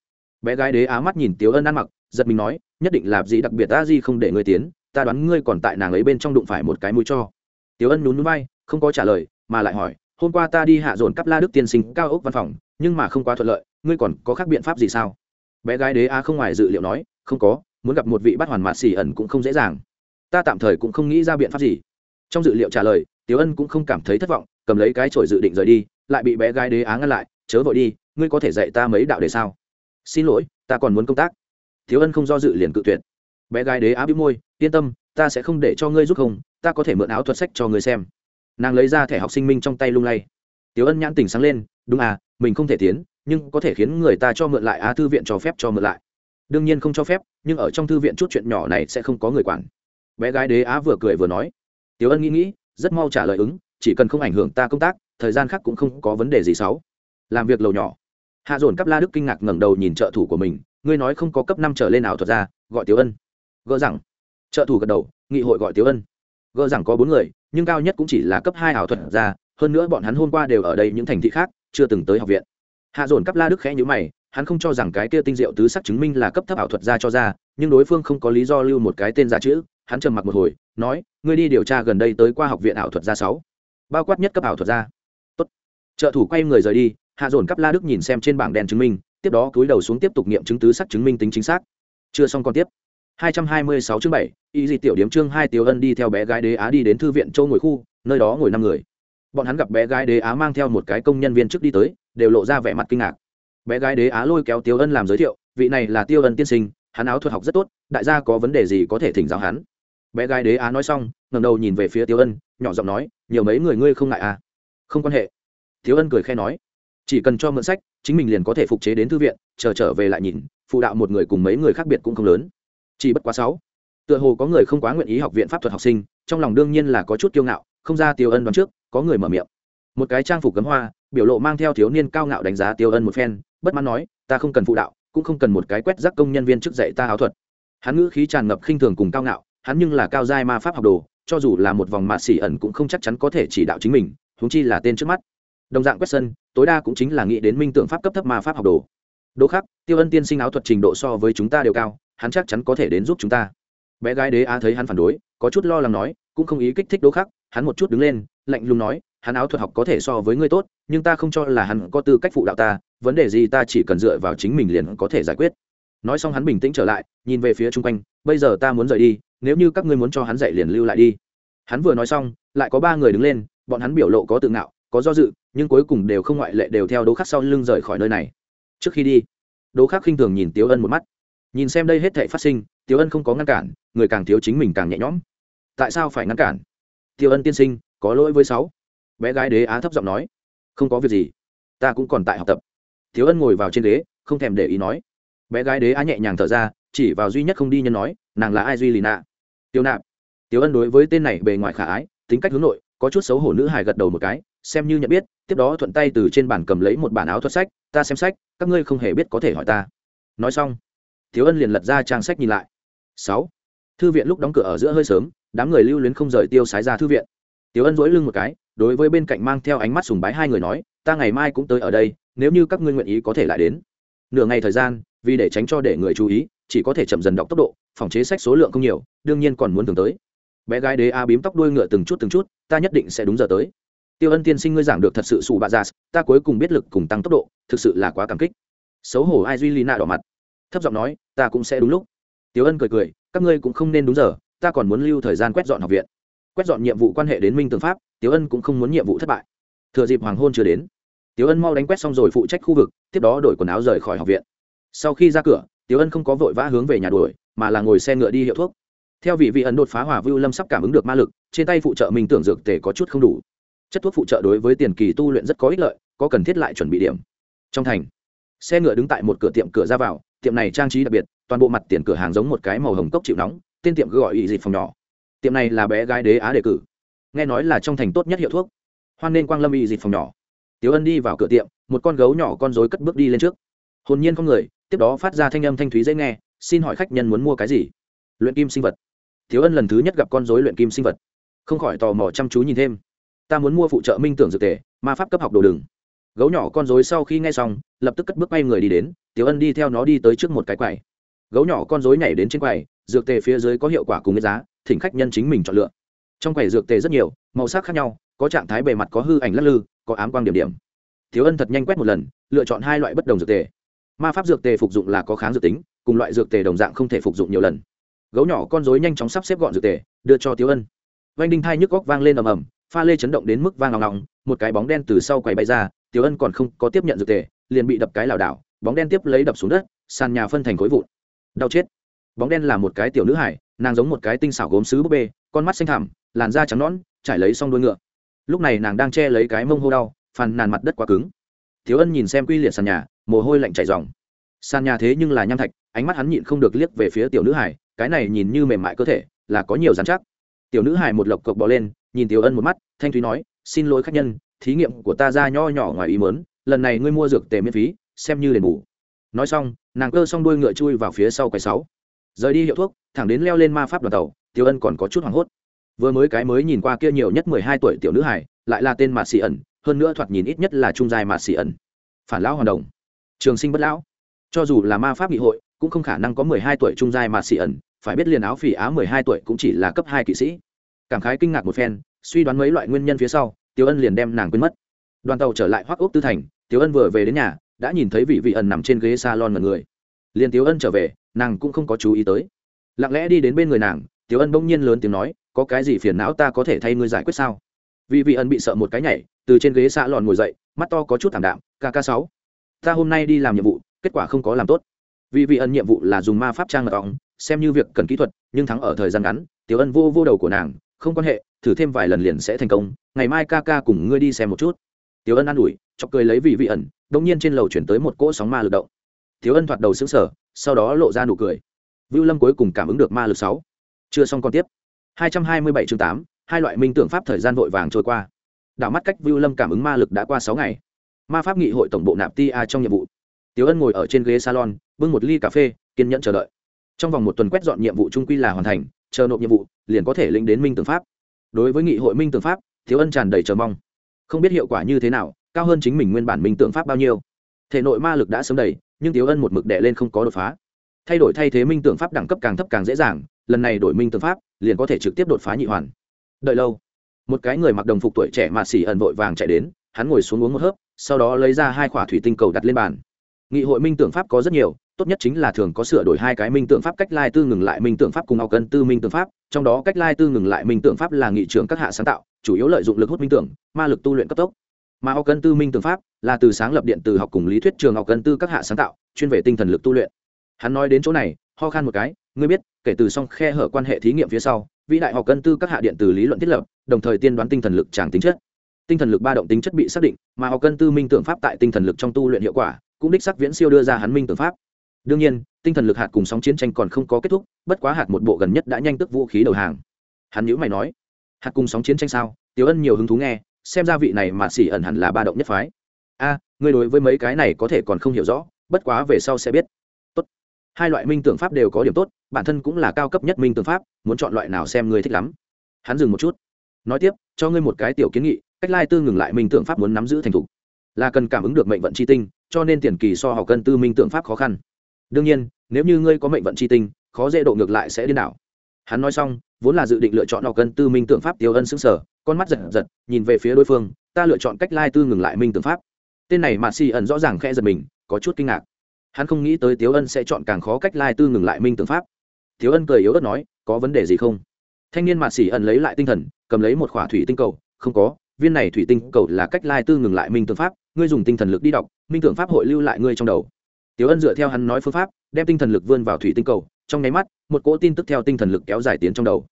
bé gái đế á mắt nhìn tiếu ân ăn mặc, giật mình nói, nhất định là gì đặc biệt ta gì không để ngươi tiến, ta đoán ngươi còn tại nàng ấy bên trong đụng phải một cái mũi cho. Tiếu ân nhún núi bay không có trả lời, mà lại hỏi, hôm qua ta đi hạ dồn cắp la đức tiên sinh cao ốc văn phòng, nhưng mà không quá thuận lợi, ngươi còn có khác biện pháp gì sao? Bé gái đế á không ngoài dự liệu nói, không có, muốn gặp một vị bắt hoàn mạt xỉ ẩn cũng không dễ dàng. Ta tạm thời cũng không nghĩ ra biện pháp gì. Trong dự liệu trả lời, tiếu ân cũng không cảm thấy thất vọng, cầm lấy cái chổi dự định rời đi, lại bị bé gái đế á ngăn lại, chớ vội đi, ngươi có thể dạy ta mấy đạo đề sao? Xin lỗi, ta còn muốn công tác. Thiếu ân không do dự liền cự tuyệt. Bé gái đế á bĩu môi, yên tâm, ta sẽ không để cho ngươi giúp không, ta có thể mượn áo thuật sách cho ngươi xem. Nàng lấy ra thẻ học sinh minh trong tay lung lay. Tiếu ân nhãn tỉnh sáng lên, đúng à mình không thể tiến, nhưng có thể khiến người ta cho mượn lại á thư viện cho phép cho mượn lại. Đương nhiên không cho phép, nhưng ở trong thư viện chút chuyện nhỏ này sẽ không có người quản. Bé gái đế á vừa cười vừa nói. Tiếu ân nghĩ nghĩ, rất mau trả lời ứng, chỉ cần không ảnh hưởng ta công tác, thời gian khác cũng không có vấn đề gì xấu. Làm việc lầu nhỏ hạ dồn cắp la đức kinh ngạc ngẩng đầu nhìn trợ thủ của mình, ngươi nói không có cấp năm trở lên ảo thuật ra, gọi tiểu ân. Gỡ rằng trợ thủ gật đầu, nghị hội gọi tiểu ân. Gỡ rằng có bốn người, nhưng cao nhất cũng chỉ là cấp hai ảo thuật ra, hơn nữa bọn hắn hôm qua đều ở đây những thành thị khác, chưa từng tới học viện. Hạ dồn cắp la đức khẽ nhữ mày, hắn không cho rằng cái kia tinh diệu tứ sắc chứng minh là cấp thấp ảo thuật ra cho ra, nhưng đối phương không có lý do lưu một cái tên giả chữ, hắn trầm mặc một hồi, nói, ngươi đi điều tra gần đây tới qua học viện ảo thuật gia sáu, bao quát nhất cấp ảo thuật gia tốt. Trợ thủ quay người rời đi hạ dồn cắp la đức nhìn xem trên bảng đen chứng minh tiếp đó cúi đầu xuống tiếp tục nghiệm chứng tứ sắc chứng minh tính chính xác. Chưa xong còn tiếp. 226 chương 7, y dị tiểu điểm chương hai tiểu ân đi theo bé gái đế á đi đến thư viện châu ngồi khu nơi đó ngồi năm người. Bọn hắn gặp bé gái đế á mang theo một cái công nhân viên trước đi tới đều lộ ra vẻ mặt kinh ngạc. Bé gái đế á lôi kéo Tiểu ân làm giới thiệu vị này là tiêu ân tiên sinh hắn áo thuật học rất tốt đại gia có vấn đề gì có thể thỉnh giáo hắn. Bé gái đế á nói xong ngầm đầu nhìn về phía Tiểu ân nhỏ giọng nói nhiều mấy người ngươi không ngại à? Không quan hệ. Tiểu ân cười khe nói chỉ cần cho mượn sách, chính mình liền có thể phục chế đến thư viện, chờ trở về lại nhìn, phụ đạo một người cùng mấy người khác biệt cũng không lớn. Chỉ bất quá sáu. Tựa hồ có người không quá nguyện ý học viện pháp thuật học sinh, trong lòng đương nhiên là có chút kiêu ngạo, không ra tiêu ân đoán trước, có người mở miệng. Một cái trang phục cấm hoa, biểu lộ mang theo thiếu niên cao ngạo đánh giá tiêu ân một phen, bất mãn nói, ta không cần phụ đạo, cũng không cần một cái quét rác công nhân viên trước dạy ta áo thuật. Hắn ngữ khí tràn ngập khinh thường cùng cao ngạo, hắn nhưng là cao giai ma pháp học đồ, cho dù là một vòng mạ xỉ ẩn cũng không chắc chắn có thể chỉ đạo chính mình, huống chi là tên trước mắt đồng dạng quét sân, tối đa cũng chính là nghĩ đến minh tượng pháp cấp thấp ma pháp học đồ. Đỗ khắc, tiêu ân tiên sinh áo thuật trình độ so với chúng ta đều cao, hắn chắc chắn có thể đến giúp chúng ta. Bé gái đế á thấy hắn phản đối, có chút lo lắng nói, cũng không ý kích thích đỗ khắc, hắn một chút đứng lên, lạnh lùng nói, hắn áo thuật học có thể so với ngươi tốt, nhưng ta không cho là hắn có tư cách phụ đạo ta, vấn đề gì ta chỉ cần dựa vào chính mình liền có thể giải quyết. Nói xong hắn bình tĩnh trở lại, nhìn về phía chung quanh, bây giờ ta muốn rời đi, nếu như các ngươi muốn cho hắn dạy liền lưu lại đi. Hắn vừa nói xong, lại có ba người đứng lên, bọn hắn biểu lộ có tự ngạo, có do dự nhưng cuối cùng đều không ngoại lệ đều theo đố khắc sau lưng rời khỏi nơi này. Trước khi đi, đố khắc khinh thường nhìn tiếu ân một mắt. Nhìn xem đây hết thể phát sinh, tiếu ân không có ngăn cản, người càng thiếu chính mình càng nhẹ nhõm. Tại sao phải ngăn cản? Tiêu ân tiên sinh, có lỗi với sáu. Bé gái đế á thấp giọng nói. Không có việc gì, ta cũng còn tại học tập. Thiếu ân ngồi vào trên ghế, không thèm để ý nói. Bé gái đế á nhẹ nhàng thở ra, chỉ vào duy nhất không đi nhân nói, nàng là ai duy lì nạ? Tiêu nạp. Tiêu ân đối với tên này bề ngoài khả ái, tính cách hướng nội có chút xấu hổ nữ hài gật đầu một cái xem như nhận biết tiếp đó thuận tay từ trên bàn cầm lấy một bản áo thuật sách ta xem sách các ngươi không hề biết có thể hỏi ta nói xong thiếu ân liền lật ra trang sách nhìn lại sáu thư viện lúc đóng cửa ở giữa hơi sớm đám người lưu luyến không rời tiêu sái ra thư viện tiếu Ân dỗi lưng một cái, đối với bên cạnh mang theo ánh mắt sùng bái hai người nói, ta ngày mai cũng tới ở đây, nếu như các ngươi nguyện ý có thể lại đến. Nửa ngày thời gian, vì để tránh cho để người chú ý, chỉ có thể chậm dần đọc tốc độ, phòng chế sách số lượng không nhiều, đương nhiên còn muốn thường tới. Bé gái đế a bím tóc đuôi ngựa từng chút từng chút, ta nhất định sẽ đúng giờ tới. Tiêu Ân tiên sinh ngươi giảng được thật sự sù bạ giả, ta cuối cùng biết lực cùng tăng tốc độ, thực sự là quá cảm kích. Xấu hổ ai duy Lina đỏ mặt, thấp giọng nói, ta cũng sẽ đúng lúc. Tiêu Ân cười cười, các ngươi cũng không nên đúng giờ, ta còn muốn lưu thời gian quét dọn học viện quét dọn nhiệm vụ quan hệ đến minh tương pháp tiêu ân cũng không muốn nhiệm vụ thất bại thừa dịp hoàng hôn chưa đến tiêu ân mau đánh quét xong rồi phụ trách khu vực tiếp đó đổi quần áo rời khỏi học viện sau khi ra cửa tiêu ân không có vội vã hướng về nhà đuổi mà là ngồi xe ngựa đi hiệu thuốc theo vị vị ấn đột phá hỏa vưu lâm sắp cảm ứng được ma lực, trên tay phụ trợ mình tưởng dược tề có chút không đủ. Chất thuốc phụ trợ đối với tiền kỳ tu luyện rất có ích lợi, có cần thiết lại chuẩn bị điểm. Trong thành, xe ngựa đứng tại một cửa tiệm cửa ra vào, tiệm này trang trí đặc biệt, toàn bộ mặt tiền cửa hàng giống một cái màu hồng cốc chịu nóng, tên tiệm gọi ý dịp phòng nhỏ. Tiệm này là bé gái đế á đề cử. Nghe nói là trong thành tốt nhất hiệu thuốc. Hoan nên quang lâm y dịp phòng nhỏ. Tiếu ân đi vào cửa tiệm, một con gấu nhỏ con dối cất bước đi lên trước. Hồn nhiên con người, tiếp đó phát ra thanh âm thanh thúy dễ nghe, xin hỏi khách nhân muốn mua cái gì? Luyện kim sinh vật. Thiếu ân lần thứ nhất gặp con dối luyện kim sinh vật. Không khỏi tò mò chăm chú nhìn thêm. Ta muốn mua phụ trợ minh tưởng dược tề, ma pháp cấp học đồ đừng. Gấu nhỏ con dối sau khi nghe xong, lập tức cất bước bay người đi đến tiểu ân đi theo nó đi tới trước một cái quầy. Gấu nhỏ con dối nhảy đến trên quầy, dược tề phía dưới có hiệu quả cùng cái giá, thỉnh khách nhân chính mình chọn lựa. Trong quầy dược tề rất nhiều, màu sắc khác nhau, có trạng thái bề mặt có hư ảnh lắc lư, có ám quang điểm điểm. Thiếu ân thật nhanh quét một lần, lựa chọn hai loại bất đồng dược tề. Ma pháp dược tề phục dụng là có kháng dược tính, cùng loại dược tề đồng dạng không thể phục dụng nhiều lần gấu nhỏ con rối nhanh chóng sắp xếp gọn dược tề, đưa cho tiếu ân. Vanh đinh thai nhức góc vang lên ầm ầm, pha lê chấn động đến mức vang ngọng ngọng một cái bóng đen từ sau quầy bay ra, tiếu ân còn không có tiếp nhận dược tề, liền bị đập cái lảo đảo, bóng đen tiếp lấy đập xuống đất, sàn nhà phân thành khối vụn. Đau chết. Bóng đen là một cái tiểu nữ hải, nàng giống một cái tinh xảo gốm sứ búp bê, con mắt xanh thảm làn da trắng nõn, trải lấy xong đuôi ngựa. Lúc này nàng đang che lấy cái mông hô đau, phàn nàn mặt đất quá cứng. Thiếu ân nhìn xem quy liệt sàn nhà, mồ hôi lạnh chảy dòng sàn nhà thế nhưng là nham thạch, ánh mắt hắn nhịn không được liếc về phía tiểu nữ hải cái này nhìn như mềm mại cơ thể, là có nhiều dán chắc. Tiểu nữ hải một lộc cộc bỏ lên, nhìn tiểu ân một mắt, thanh thúy nói, xin lỗi khách nhân, thí nghiệm của ta ra nho nhỏ ngoài ý mớn lần này ngươi mua dược tề miễn phí, xem như đền bù. Nói xong, nàng cơ xong đuôi ngựa chui vào phía sau quầy sáu. Rời đi hiệu thuốc, thẳng đến leo lên ma pháp đoàn tàu, tiểu ân còn có chút hoảng hốt. Vừa mới cái mới nhìn qua kia nhiều nhất mười hai tuổi tiểu nữ hải lại là tên mạt xì ẩn, hơn nữa thoạt nhìn ít nhất là trung dài mạt xì ẩn. Phản lão hoàn đồng. Trường sinh bất lão. Cho dù là ma pháp nghị hội, cũng không khả năng có mười hai tuổi trung dài mạt xì ẩn phải biết liền áo phỉ á mười hai tuổi cũng chỉ là cấp hai kỵ sĩ. Cảm khái kinh ngạc một phen, suy đoán mấy loại nguyên nhân phía sau, Tiểu ân liền đem nàng quên mất. Đoàn tàu trở lại hoác ốc tư thành, Tiểu ân vừa về đến nhà, đã nhìn thấy vị vị ẩn nằm trên ghế salon mật người. Liền Tiểu ân trở về, nàng cũng không có chú ý tới. Lặng lẽ đi đến bên người nàng, Tiểu ân bỗng nhiên lớn tiếng nói, có cái gì phiền não ta có thể thay ngươi giải quyết sao? Vị vị ẩn bị sợ một cái nhảy, từ trên ghế salon ngồi dậy, mắt to có chút thảm đạm kk sáu, ta hôm nay đi làm nhiệm vụ, kết quả không có làm tốt. Vì vị ẩn nhiệm vụ là dùng ma pháp trang mật ong xem như việc cần kỹ thuật nhưng thắng ở thời gian ngắn tiểu ân vô vô đầu của nàng không quan hệ thử thêm vài lần liền sẽ thành công ngày mai ca ca cùng ngươi đi xem một chút. Tiểu ân an ủi chọc cười lấy vị vị ẩn đông nhiên trên lầu chuyển tới một cỗ sóng ma lực động. Tiểu ân thoạt đầu xứng sở sau đó lộ ra nụ cười. Vưu lâm cuối cùng cảm ứng được ma lực sáu. Chưa xong còn tiếp. 227 chương 8, hai loại minh tưởng pháp thời gian vội vàng trôi qua. Đảo mắt cách vưu lâm cảm ứng ma lực đã qua sáu ngày. Ma pháp nghị hội tổng bộ nạp ti a trong nhiệm vụ. Tiểu ân ngồi ở trên ghế salon bưng một ly cà phê kiên nhẫn chờ đợi trong vòng một tuần quét dọn nhiệm vụ trung quy là hoàn thành, chờ nộp nhiệm vụ, liền có thể lĩnh đến minh tưởng pháp. Đối với nghị hội minh tưởng pháp, thiếu ân tràn đầy chờ mong. Không biết hiệu quả như thế nào, cao hơn chính mình nguyên bản minh tưởng pháp bao nhiêu. Thể nội ma lực đã sớm đầy, nhưng thiếu ân một mực đệ lên không có đột phá. Thay đổi thay thế minh tưởng pháp đẳng cấp càng thấp càng dễ dàng, lần này đổi minh tưởng pháp, liền có thể trực tiếp đột phá nhị hoàn. Đợi lâu, một cái người mặc đồng phục tuổi trẻ mà xỉ ẩn vội vàng chạy đến, hắn ngồi xuống uống một hớp, sau đó lấy ra hai khỏa thủy tinh cầu đặt lên bàn. Nghị hội minh tưởng pháp có rất nhiều tốt nhất chính là thường có sửa đổi hai cái minh tượng pháp cách lai tư ngừng lại minh tượng pháp cùng học cân tư minh tượng pháp, trong đó cách lai tư ngừng lại minh tượng pháp là nghị trưởng các hạ sáng tạo, chủ yếu lợi dụng lực hút minh tưởng ma lực tu luyện cấp tốc. Mà học cân tư minh tượng pháp là từ sáng lập điện từ học cùng lý thuyết trường học cân tư các hạ sáng tạo, chuyên về tinh thần lực tu luyện. Hắn nói đến chỗ này, ho khan một cái, ngươi biết, kể từ song khe hở quan hệ thí nghiệm phía sau, vĩ đại học cân tư các hạ điện từ lý luận thiết lập, đồng thời tiên đoán tinh thần lực tràng tính chất. Tinh thần lực ba động tính chất bị xác định, mà học cân tư minh tượng pháp tại tinh thần lực trong tu luyện hiệu quả, cũng đích sắc viễn siêu đưa ra hắn minh tượng pháp đương nhiên tinh thần lực hạt cùng sóng chiến tranh còn không có kết thúc bất quá hạt một bộ gần nhất đã nhanh tức vũ khí đầu hàng. Hắn nhữ mày nói hạt cùng sóng chiến tranh sao? Tiểu ân nhiều hứng thú nghe xem ra vị này mà xỉ ẩn hẳn là ba động nhất phái. A à, người đối với mấy cái này có thể còn không hiểu rõ bất quá về sau sẽ biết. Tốt. Hai loại minh tưởng pháp đều có điểm tốt bản thân cũng là cao cấp nhất minh tưởng pháp muốn chọn loại nào xem ngươi thích lắm. Hắn dừng một chút. Nói tiếp cho ngươi một cái tiểu kiến nghị cách lai tư ngừng lại minh tưởng pháp muốn nắm giữ thành thục. Là cần cảm ứng được mệnh vận c h i tinh cho nên tiền kỳ so học cân tư minh tưởng pháp khó khăn đương nhiên, nếu như ngươi có mệnh vận c h i tinh, khó dễ độ ngược lại sẽ điên đảo. Hắn nói xong, vốn là dự định lựa chọn học cân tư minh tượng pháp tiêu ân xứng sở con mắt giật giật, nhìn về phía đối phương, ta lựa chọn cách lai tư ngừng lại minh tượng pháp. Tên này mà si ẩn rõ ràng khẽ giật mình, có chút kinh ngạc. Hắn không nghĩ tới tiếu ân sẽ chọn càng khó cách lai tư ngừng lại minh tượng pháp. Tiếu ân cười yếu ớt nói, có vấn đề gì không? Thanh niên mạt xỉ ẩn lấy lại tinh thần, cầm lấy một khỏa thủy tinh cầu, không có, viên này thủy tinh cầu là cách lai tư ngừng lại minh tượng pháp, ngươi dùng tinh thần lực đi đọc, minh tượng pháp hội lưu lại ngươi trong đầu. Tiểu Ân dựa theo hắn nói phương pháp, đem tinh thần lực vươn vào thủy tinh cầu, trong nháy mắt, một cỗ tin tức theo tinh thần lực kéo dài tiến trong đầu.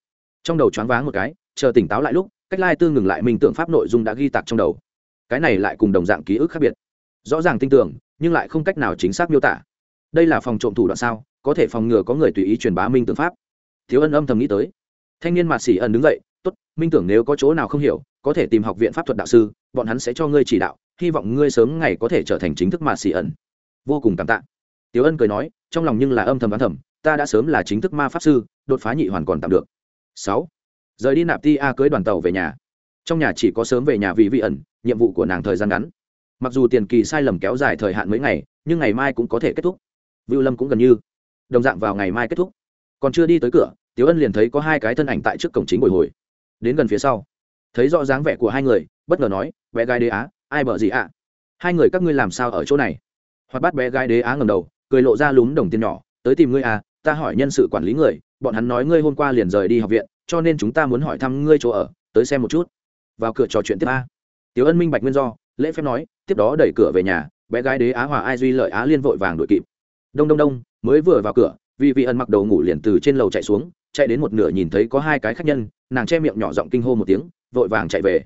Trong đầu choáng váng một cái, chờ tỉnh táo lại lúc, cách lai tương ngừng lại minh tượng pháp nội dung đã ghi tạc trong đầu. Cái này lại cùng đồng dạng ký ức khác biệt. Rõ ràng tinh tưởng, nhưng lại không cách nào chính xác miêu tả. Đây là phòng trộm thủ đoạn sao? Có thể phòng ngừa có người tùy ý truyền bá minh tượng pháp. Thiếu Ân âm thầm nghĩ tới. Thanh niên mạt sĩ ẩn đứng dậy, "Tốt, minh tưởng nếu có chỗ nào không hiểu, có thể tìm học viện pháp thuật đạo sư, bọn hắn sẽ cho ngươi chỉ đạo, hy vọng ngươi sớm ngày có thể trở thành chính thức mạt sĩ ẩn." Vô cùng cảm tạ. Tiếu ân cười nói, trong lòng nhưng là âm thầm đoán thầm, ta đã sớm là chính thức ma pháp sư, đột phá nhị hoàn còn tạm được. Sáu. Rời đi nạp ti a cưới đoàn tàu về nhà. Trong nhà chỉ có sớm về nhà vì vị ẩn, nhiệm vụ của nàng thời gian ngắn. Mặc dù tiền kỳ sai lầm kéo dài thời hạn mấy ngày, nhưng ngày mai cũng có thể kết thúc. Vưu lâm cũng gần như. Đồng dạng vào ngày mai kết thúc. Còn chưa đi tới cửa tiếu ân liền thấy có hai cái thân ảnh tại trước cổng chính bồi hồi. Đến gần phía sau, thấy rõ dáng vẻ của hai người, bất ngờ nói vẽ gai đế á, ai bợ gì ạ? Hai người các ngươi làm sao ở chỗ này? Hoặc bắt bé gái đế á ngầm đầu, cười lộ ra lúm đồng tiền nhỏ, tới tìm ngươi à ta hỏi nhân sự quản lý người, bọn hắn nói ngươi hôm qua liền rời đi học viện, cho nên chúng ta muốn hỏi thăm ngươi chỗ ở, tới xem một chút. Vào cửa trò chuyện tiếp a. Tiểu ân minh bạch nguyên do, lễ phép nói, tiếp đó đẩy cửa về nhà, bé gái đế á hòa ai duy lợi á liên vội vàng đuổi kịp. Đông đông đông, mới vừa vào cửa, vì vị ân mặc đầu ngủ liền từ trên lầu chạy xuống, chạy đến một nửa nhìn thấy có hai cái khách nhân, nàng che miệng nhỏ giọng kinh hô một tiếng, vội vàng chạy về.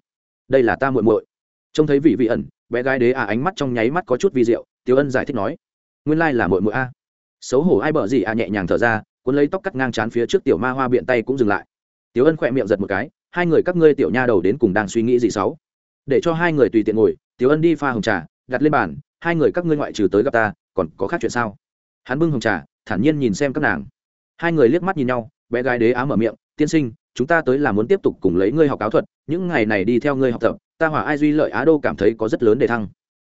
Đây là ta muội muội. Trông thấy vị vị ẩn, bé gái đế á ánh mắt trong nháy mắt có chút vi diệu tiểu ân giải thích nói, nguyên lai là muội muội a. Xấu hổ ai bợ gì a nhẹ nhàng thở ra, cuốn lấy tóc cắt ngang chán phía trước tiểu ma hoa biện tay cũng dừng lại. Tiểu ân khỏe miệng giật một cái, hai người các ngươi tiểu nha đầu đến cùng đang suy nghĩ gì xấu để cho hai người tùy tiện ngồi, tiểu ân đi pha hồng trà, đặt lên bàn, hai người các ngươi ngoại trừ tới gặp ta, còn có khác chuyện sao? Hắn bưng hồng trà, thản nhiên nhìn xem các nàng. Hai người liếc mắt nhìn nhau, bé gái đế á mở miệng, tiên sinh, chúng ta tới là muốn tiếp tục cùng lấy ngươi học áo thuật, những ngày này đi theo ngươi học tập, ta hỏa ai duy lợi á đô cảm thấy có rất lớn để thăng.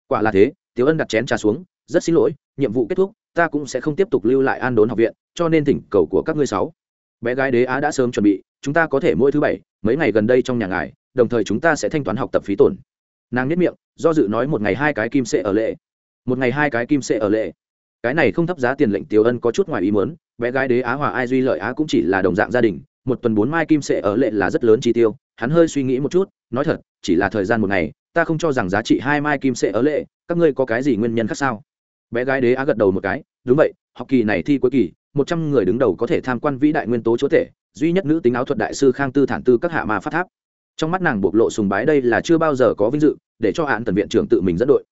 Quả là thế Tiểu ân đặt chén trà xuống, rất xin lỗi, nhiệm vụ kết thúc, ta cũng sẽ không tiếp tục lưu lại an đốn học viện, cho nên thỉnh cầu của các ngươi sáu. Bé gái đế á đã sớm chuẩn bị, chúng ta có thể mỗi thứ bảy, mấy ngày gần đây trong nhà ngài, đồng thời chúng ta sẽ thanh toán học tập phí tổn. Nàng nhất miệng, do dự nói một ngày hai cái kim sẽ ở lệ. Một ngày hai cái kim sẽ ở lệ. Cái này không thấp giá tiền lệnh tiểu ân có chút ngoài ý muốn, bé gái đế á hòa ai duy lợi á cũng chỉ là đồng dạng gia đình, một tuần bốn mai kim sẽ ở lệ là rất lớn chi tiêu, hắn hơi suy nghĩ một chút, nói thật, chỉ là thời gian một ngày ta không cho rằng giá trị hai mai kim sẽ ở lệ, các ngươi có cái gì nguyên nhân khác sao? Bé gái đế á gật đầu một cái, đúng vậy, học kỳ này thi cuối kỳ, một trăm người đứng đầu có thể tham quan vĩ đại nguyên tố chúa thể duy nhất nữ tính áo thuật đại sư khang tư thản tư các hạ ma phát tháp. Trong mắt nàng bộc lộ sùng bái đây là chưa bao giờ có vinh dự, để cho hạn tần viện trưởng tự mình dẫn đội.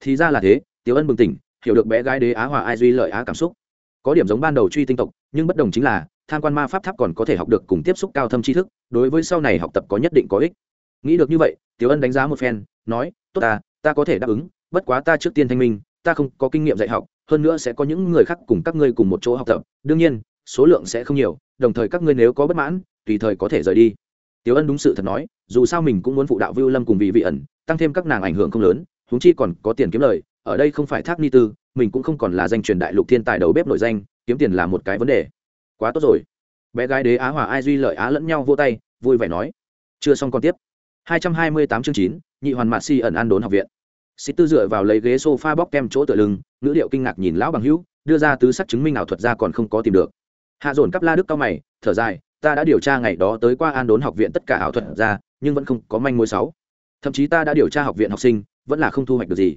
Thì ra là thế, tiểu ân bừng tỉnh, hiểu được bé gái đế á hòa ai duy lợi á cảm xúc. Có điểm giống ban đầu truy tinh tộc, nhưng bất đồng chính là, tham quan ma pháp tháp còn có thể học được cùng tiếp xúc cao thâm tri thức, đối với sau này học tập có nhất định có ích. Nghĩ được như vậy tiểu ân đánh giá một phen, nói, tốt ta ta có thể đáp ứng, bất quá ta trước tiên thanh minh, ta không có kinh nghiệm dạy học, hơn nữa sẽ có những người khác cùng các ngươi cùng một chỗ học tập, đương nhiên, số lượng sẽ không nhiều, đồng thời các ngươi nếu có bất mãn, tùy thời có thể rời đi. Tiểu ân đúng sự thật nói, dù sao mình cũng muốn phụ đạo vưu lâm cùng vị vị ẩn, tăng thêm các nàng ảnh hưởng không lớn húng chi còn có tiền kiếm lời, ở đây không phải thác ni tư, mình cũng không còn là danh truyền đại lục thiên tài đầu bếp nổi danh, kiếm tiền là một cái vấn đề. Quá tốt rồi. Bé gái đế á hòa ai duy lợi á lẫn nhau vô tay, vui vẻ nói. Chưa xong còn tiếp. 228 chương 9, nhị hoàn mạt si ẩn an đốn học viện Xích Tư dựa vào lấy ghế sofa bóc kem chỗ tựa lưng, ngữ điệu kinh ngạc nhìn lão bằng hữu, đưa ra tứ sắc chứng minh ảo thuật ra còn không có tìm được. Hạ Dồn cắp La Đức cao mày, thở dài, ta đã điều tra ngày đó tới qua An Đốn học viện tất cả ảo thuật ra, nhưng vẫn không có manh mối sáu. Thậm chí ta đã điều tra học viện học sinh, vẫn là không thu hoạch được gì.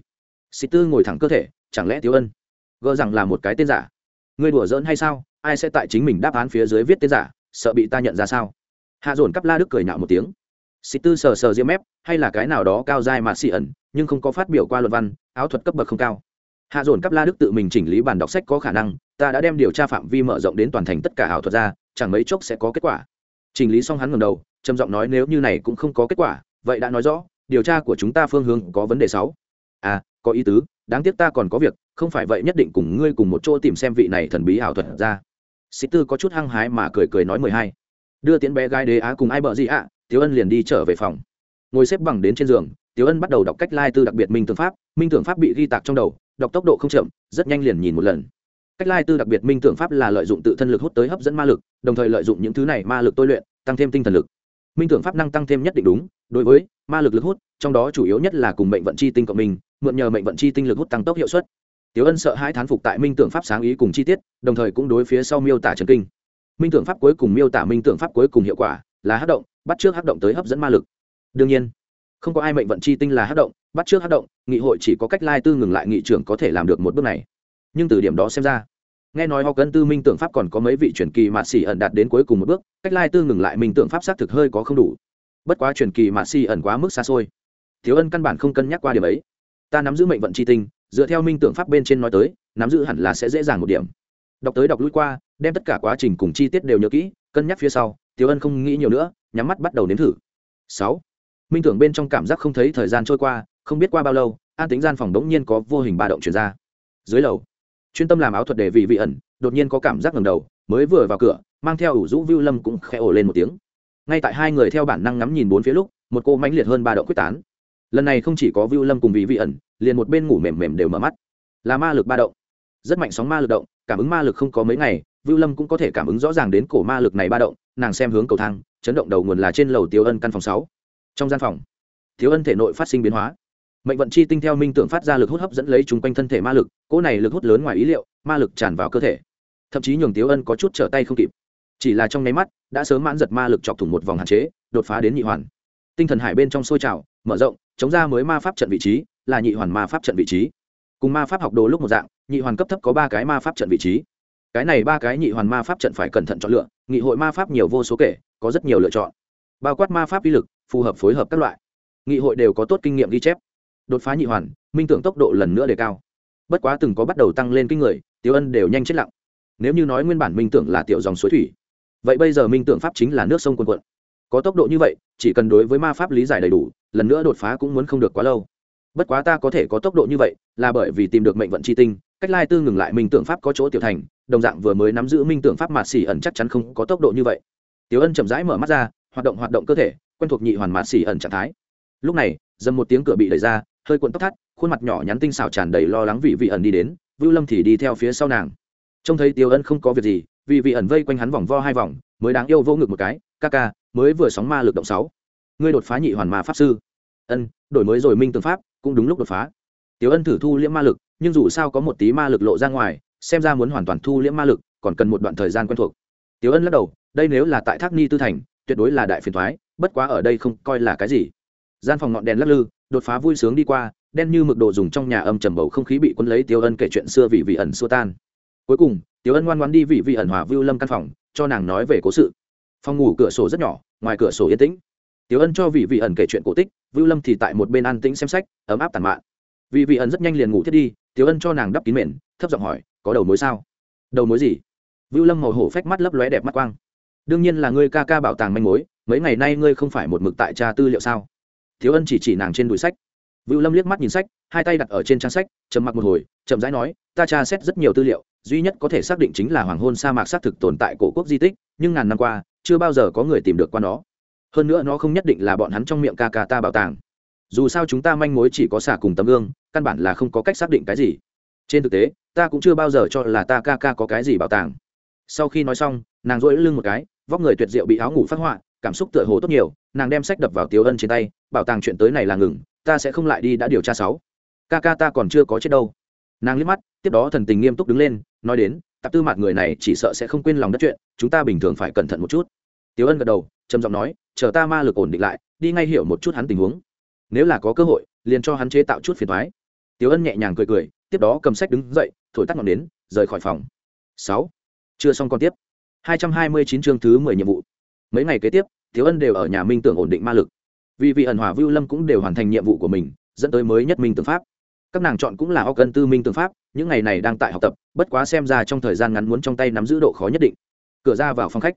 Xích Tư ngồi thẳng cơ thể, chẳng lẽ Tiếu Ân gỡ rằng là một cái tên giả? Ngươi đùa giỡn hay sao? Ai sẽ tại chính mình đáp án phía dưới viết tên giả, sợ bị ta nhận ra sao? Hạ Dồn cắp La Đức cười nhạo một tiếng. Sĩ Tư sờ sờ diêm mép, hay là cái nào đó cao dai mà xị ẩn, nhưng không có phát biểu qua luận văn áo thuật cấp bậc không cao. Hạ dồn cấp la đức tự mình chỉnh lý bản đọc sách có khả năng ta đã đem điều tra phạm vi mở rộng đến toàn thành tất cả ảo thuật ra chẳng mấy chốc sẽ có kết quả. Chỉnh lý xong hắn ngầm đầu trầm giọng nói nếu như này cũng không có kết quả vậy đã nói rõ điều tra của chúng ta phương hướng có vấn đề sáu. À có ý tứ đáng tiếc ta còn có việc không phải vậy nhất định cùng ngươi cùng một chỗ tìm xem vị này thần bí ảo thuật ra. Sĩ tư có chút hăng hái mà cười cười nói mười hai. Đưa tiễn bé gái đế á cùng ai bợ gì ạ? à, tiếu ân liền đi trở về phòng ngồi xếp bằng đến trên giường tiếu Ân bắt đầu đọc cách lai tư đặc biệt minh tưởng pháp, minh tưởng pháp bị ghi tạc trong đầu, đọc tốc độ không chậm, rất nhanh liền nhìn một lần. Cách lai tư đặc biệt minh tưởng pháp là lợi dụng tự thân lực hút tới hấp dẫn ma lực, đồng thời lợi dụng những thứ này ma lực tôi luyện, tăng thêm tinh thần lực. Minh tưởng pháp năng tăng thêm nhất định đúng, đối với ma lực lực hút, trong đó chủ yếu nhất là cùng mệnh vận chi tinh cộng mình, mượn nhờ mệnh vận chi tinh lực hút tăng tốc hiệu suất. tiếu Ân sợ hai thán phục tại minh tưởng pháp sáng ý cùng chi tiết, đồng thời cũng đối phía sau miêu tả trần kinh. Minh tưởng pháp cuối cùng miêu tả minh tưởng pháp cuối cùng hiệu quả là hấp động, bắt trước hấp động tới hấp dẫn ma lực. Đương nhiên, không có ai mệnh vận chi tinh là hắc động bắt trước hắc động nghị hội chỉ có cách lai tư ngừng lại nghị trưởng có thể làm được một bước này. Nhưng từ điểm đó xem ra nghe nói họ cân tư minh tưởng pháp còn có mấy vị truyền kỳ mạt xỉ ẩn đạt đến cuối cùng một bước cách lai tư ngừng lại minh tưởng pháp xác thực hơi có không đủ. Bất quá truyền kỳ mạt xỉ ẩn quá mức xa xôi. Thiếu ân căn bản không cân nhắc qua điểm ấy. Ta nắm giữ mệnh vận chi tinh dựa theo minh tưởng pháp bên trên nói tới nắm giữ hẳn là sẽ dễ dàng một điểm. Đọc tới đọc lui qua đem tất cả quá trình cùng chi tiết đều nhớ kỹ cân nhắc phía sau thiếu ân không nghĩ nhiều nữa, nhắm mắt bắt đầu nếm thử. Sáu. Minh tưởng bên trong cảm giác không thấy thời gian trôi qua, không biết qua bao lâu, an tính gian phòng đống nhiên có vô hình ba động chuyển ra. Dưới lầu, chuyên tâm làm áo thuật để vị vị ẩn, đột nhiên có cảm giác ngầm đầu, mới vừa vào cửa, mang theo ủ rũ vưu lâm cũng khẽ ổ lên một tiếng. Ngay tại hai người theo bản năng ngắm nhìn bốn phía lúc, một cô mãnh liệt hơn ba động quyết tán. Lần này không chỉ có vưu lâm cùng vị vị ẩn, liền một bên ngủ mềm mềm đều mở mắt. Là ma lực ba động. Rất mạnh sóng ma lực động, cảm ứng ma lực không có mấy ngày vưu lâm cũng có thể cảm ứng rõ ràng đến cổ ma lực này ba động, nàng xem hướng cầu thang, chấn động đầu nguồn là trên lầu tiêu ân căn phòng sáu. Trong gian phòng thiếu ân thể nội phát sinh biến hóa. Mệnh vận chi tinh theo minh tưởng phát ra lực hút hấp dẫn lấy chúng quanh thân thể ma lực, cỗ này lực hút lớn ngoài ý liệu, ma lực tràn vào cơ thể. Thậm chí nhường Tiêu ân có chút trở tay không kịp. Chỉ là trong nháy mắt, đã sớm mãn giật ma lực chọc thủng một vòng hạn chế, đột phá đến nhị hoàn. Tinh thần hải bên trong sôi trào, mở rộng, chống ra mới ma pháp trận vị trí, là nhị hoàn ma pháp trận vị trí. Cùng ma pháp học đồ lúc một dạng, nhị hoàn cấp thấp có ba cái ma pháp trận vị trí cái này ba cái nhị hoàn ma pháp trận phải cẩn thận chọn lựa nghị hội ma pháp nhiều vô số kể, có rất nhiều lựa chọn. Bao quát ma pháp uy lực, phù hợp phối hợp các loại. Nghị hội đều có tốt kinh nghiệm ghi chép. Đột phá nhị hoàn, minh tưởng tốc độ lần nữa đề cao. Bất quá từng có bắt đầu tăng lên kinh người tiêu ân đều nhanh chết lặng. Nếu như nói nguyên bản minh tưởng là tiểu dòng suối thủy, vậy bây giờ minh tưởng pháp chính là nước sông quần quận có tốc độ như vậy, chỉ cần đối với ma pháp lý giải đầy đủ, lần nữa đột phá cũng muốn không được quá lâu. Bất quá ta có thể có tốc độ như vậy, là bởi vì tìm được mệnh vận c h i tinh, cách lai tư ngừng lại minh tưởng pháp có chỗ tiểu thành đồng dạng vừa mới nắm giữ minh tưởng pháp mạt xỉ ẩn chắc chắn không có tốc độ như vậy. Tiểu ân chậm rãi mở mắt ra, hoạt động hoạt động cơ thể, quen thuộc nhị hoàn mạt xỉ ẩn trạng thái. Lúc này, dầm một tiếng cửa bị đẩy ra, hơi cuộn tóc thắt, khuôn mặt nhỏ nhắn tinh xảo tràn đầy lo lắng vị vị ẩn đi đến, vưu lâm thì đi theo phía sau nàng. Trông thấy tiểu ân không có việc gì vị vị ẩn vây quanh hắn vòng vo hai vòng, mới đáng yêu vô ngực một cái, ca ca, mới vừa sóng ma lực động sáu. Ngươi đột phá nhị hoàn ma pháp sư. Ân, đổi mới rồi minh tương pháp, cũng đúng lúc đột phá. Tiểu ân thử thu liễm ma lực, nhưng dù sao có một tí ma lực lộ ra ngoài xem ra muốn hoàn toàn thu liễm ma lực, còn cần một đoạn thời gian quen thuộc. Tiểu ân lắc đầu, đây nếu là tại thác ni tư thành, tuyệt đối là đại phiền thoái bất quá ở đây không coi là cái gì. Gian phòng ngọn đèn lắc lư, đột phá vui sướng đi qua, đen như mực đồ dùng trong nhà âm trầm bầu không khí bị cuốn lấy tiêu ân kể chuyện xưa vì vị ẩn xua tan. Cuối cùng, tiểu ân ngoan ngoan đi vị vị ẩn hòa vưu lâm căn phòng, cho nàng nói về cố sự. Phòng ngủ cửa sổ rất nhỏ, ngoài cửa sổ yên tĩnh. Tiểu ân cho vị vị ẩn kể chuyện cổ tích, vưu lâm thì tại một bên an tĩnh xem sách, ấm áp tàn mạn. Vị vị ẩn rất nhanh liền ngủ thiết đi, tiểu ân cho nàng đắp kín mền thấp giọng hỏi, có đầu mối sao? Đầu mối gì? Vưu lâm màu hổ phách mắt lấp lóe đẹp mắt quang. Đương nhiên là ngươi ca ca bảo tàng manh mối, mấy ngày nay ngươi không phải một mực tại tra tư liệu sao? Thiếu ân chỉ chỉ nàng trên đùi sách. Vưu lâm liếc mắt nhìn sách, hai tay đặt ở trên trang sách, trầm mặc một hồi, chậm rãi nói, ta tra xét rất nhiều tư liệu, duy nhất có thể xác định chính là hoàng hôn sa mạc xác thực tồn tại cổ quốc di tích, nhưng ngàn năm qua, chưa bao giờ có người tìm được qua nó. Hơn nữa nó không nhất định là bọn hắn trong miệng ca ca ta bảo tàng. Dù sao chúng ta manh mối chỉ có xả cùng tấm gương, căn bản là không có cách xác định cái gì trên thực tế, ta cũng chưa bao giờ cho là ta ca ca có cái gì bảo tàng. Sau khi nói xong, nàng dỗi lưng một cái, vóc người tuyệt diệu bị áo ngủ phát họa, cảm xúc tựa hồ tốt nhiều, nàng đem sách đập vào tiếu ân trên tay, bảo tàng chuyện tới này là ngừng, ta sẽ không lại đi đã điều tra sáu. Ca ca ta còn chưa có chết đâu. Nàng liếc mắt, tiếp đó thần tình nghiêm túc đứng lên, nói đến, tạp tư mặt người này chỉ sợ sẽ không quên lòng đất chuyện, chúng ta bình thường phải cẩn thận một chút. Tiếu ân gật đầu, trầm giọng nói, chờ ta ma lực ổn định lại, đi ngay hiểu một chút hắn tình huống. Nếu là có cơ hội, liền cho hắn chế tạo chút phiền thoái tiếu ân nhẹ nhàng cười cười tiếp đó cầm sách đứng dậy, thổi tắt ngọn đến rời khỏi phòng. Sáu. Chưa xong còn tiếp. 229 chương thứ 10 nhiệm vụ. Mấy ngày kế tiếp, thiếu ân đều ở nhà minh tưởng ổn định ma lực. Vì vị ẩn hòa vưu lâm cũng đều hoàn thành nhiệm vụ của mình, dẫn tới mới nhất minh tưởng pháp. Các nàng chọn cũng là học cân tư minh tưởng pháp, những ngày này đang tại học tập, bất quá xem ra trong thời gian ngắn muốn trong tay nắm giữ độ khó nhất định. Cửa ra vào phòng khách.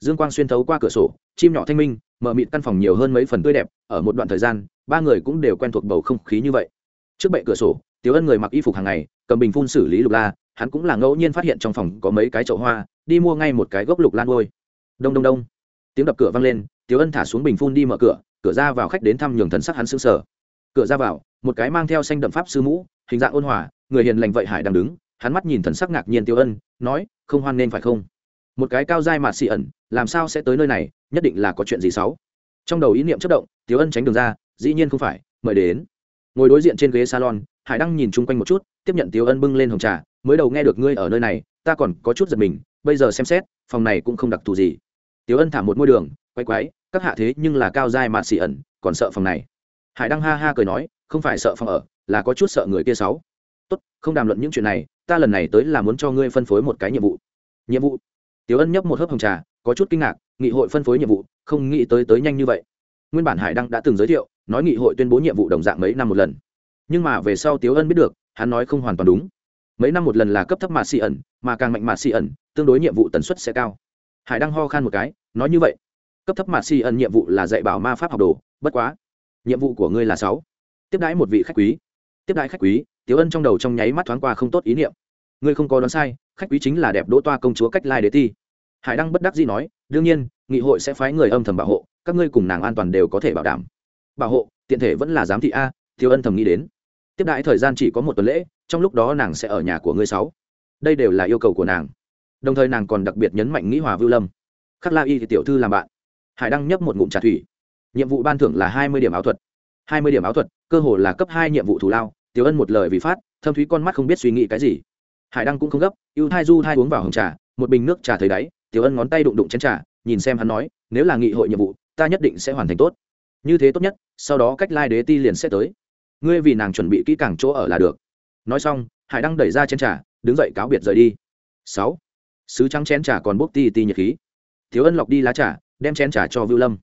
Dương quang xuyên thấu qua cửa sổ, chim nhỏ thanh minh, mở mịt căn phòng nhiều hơn mấy phần tươi đẹp, ở một đoạn thời gian, ba người cũng đều quen thuộc bầu không khí như vậy. Trước bệ cửa sổ tiếu ân người mặc y phục hàng ngày, cầm bình phun xử lý lục la, hắn cũng là ngẫu nhiên phát hiện trong phòng có mấy cái chậu hoa, đi mua ngay một cái gốc lục lan ngôi. Đông đông đông. Tiếng đập cửa vang lên tiếu ân thả xuống bình phun đi mở cửa cửa ra vào khách đến thăm nhường thần sắc hắn sững sờ. Cửa ra vào, một cái mang theo xanh đậm pháp sư mũ, hình dạng ôn hòa, người hiền lành vậy hải đang đứng, hắn mắt nhìn thần sắc ngạc nhiên tiêu ân, nói, không hoan nên phải không? Một cái cao dai mà xị ẩn, làm sao sẽ tới nơi này, nhất định là có chuyện gì xấu. Trong đầu ý niệm chất động tiêu ân tránh đường ra, dĩ nhiên không phải, mời đến. Ngồi đối diện trên ghế salon hải đăng nhìn chung quanh một chút tiếp nhận tiêu ân bưng lên hồng trà mới đầu nghe được ngươi ở nơi này ta còn có chút giật mình bây giờ xem xét phòng này cũng không đặc thù gì tiếu Ân thả một môi đường, quay quái, các hạ thế nhưng là cao giai mà xỉ ẩn, còn sợ phòng này. Hải Đăng ha ha cười nói, không phải sợ phòng ở, là có chút sợ người kia sáu. Tốt, không đàm luận những chuyện này, ta lần này tới là muốn cho ngươi phân phối một cái nhiệm vụ. Nhiệm vụ? tiếu Ân nhấp một hớp hồng trà, có chút kinh ngạc, nghị hội phân phối nhiệm vụ, không nghĩ tới tới nhanh như vậy. Nguyên bản Hải Đăng đã từng giới thiệu, nói nghị hội tuyên bố nhiệm vụ đồng dạng mấy năm một lần. Nhưng mà về sau Tiểu Ân biết được, hắn nói không hoàn toàn đúng. Mấy năm một lần là cấp thấp mạt xỉ ẩn, mà càng mạnh mạt xỉ ẩn, tương đối nhiệm vụ tần suất sẽ cao. Hải đang ho khan một cái nói như vậy. Cấp thấp mạt si ẩn nhiệm vụ là dạy bảo ma pháp học đồ bất quá. Nhiệm vụ của ngươi là sáu. Tiếp đãi một vị khách quý. Tiếp đãi khách quý tiếu ân trong đầu trong nháy mắt thoáng qua không tốt ý niệm. Ngươi không có đoán sai khách quý chính là đẹp đỗ toa công chúa cách lai đế ti. Hải đăng bất đắc dĩ nói đương nhiên nghị hội sẽ phái người âm thầm bảo hộ các ngươi cùng nàng an toàn đều có thể bảo đảm. Bảo hộ tiện thể vẫn là giám thị a thiếu ân thầm nghĩ đến tiếp đãi thời gian chỉ có một tuần lễ, trong lúc đó nàng sẽ ở nhà của ngươi sáu. Đây đều là yêu cầu của nàng. Đồng thời nàng còn đặc biệt nhấn mạnh nghĩ hòa vưu lâm. Khắc la y thì tiểu thư làm bạn. Hải đăng nhấp một ngụm trà thủy. Nhiệm vụ ban thưởng là hai mươi điểm áo thuật. Hai mươi điểm áo thuật, cơ hồ là cấp hai nhiệm vụ thù lao. Tiểu ân một lời vì phát, thâm thúy con mắt không biết suy nghĩ cái gì. Hải đăng cũng không gấp, ưu thai du thai uống vào hồng trà, một bình nước trà thấy đáy. Tiểu ân ngón tay đụng đụng chén trà, nhìn xem hắn nói, nếu là nghị hội nhiệm vụ, ta nhất định sẽ hoàn thành tốt. Như thế tốt nhất, sau đó cách lai đế ti liền sẽ tới ngươi vì nàng chuẩn bị kỹ càng chỗ ở là được. Nói xong hải đăng đẩy ra chén trà đứng dậy cáo biệt rời đi. Sáu. Sứ trắng chén trà còn bốc ti ti nhiệt khí. Thiếu ân lọc đi lá trà đem chén trà cho vưu lâm.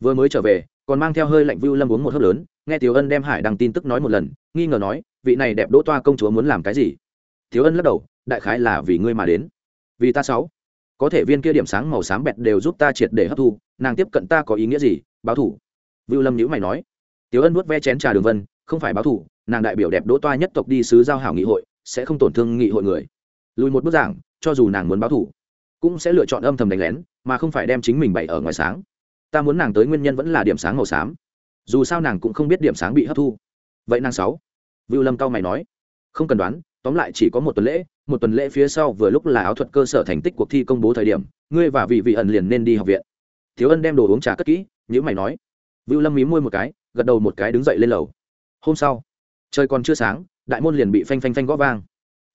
Vừa mới trở về còn mang theo hơi lạnh vưu lâm uống một hớp lớn nghe thiếu ân đem hải đăng tin tức nói một lần nghi ngờ nói vị này đẹp đỗ toa công chúa muốn làm cái gì? Thiếu ân lắc đầu đại khái là vì ngươi mà đến. Vì ta sáu. Có thể viên kia điểm sáng màu xám bẹt đều giúp ta triệt để hấp thu nàng tiếp cận ta có ý nghĩa gì báo thủ. Vưu lâm nhữ mày nói. Tiểu Ân nuốt ve chén trà đường vân, không phải báo thủ, nàng đại biểu đẹp đỗ toa nhất tộc đi sứ giao hảo nghị hội, sẽ không tổn thương nghị hội người. Lùi một bước giảng, cho dù nàng muốn báo thủ, cũng sẽ lựa chọn âm thầm đánh lén, mà không phải đem chính mình bày ở ngoài sáng. Ta muốn nàng tới nguyên nhân vẫn là điểm sáng màu xám. Dù sao nàng cũng không biết điểm sáng bị hấp thu. Vậy nàng sáu? Vưu lâm cao mày nói. Không cần đoán, tóm lại chỉ có một tuần lễ, một tuần lễ phía sau vừa lúc là áo thuật cơ sở thành tích cuộc thi công bố thời điểm, ngươi và vị vị ẩn liền nên đi học viện. Thiếu ân đem đồ uống trà cất kỹ nhữ mày nói. Vưu lâm mí môi một cái, gật đầu một cái đứng dậy lên lầu hôm sau, trời còn chưa sáng, đại môn liền bị phanh phanh phanh gõ vang.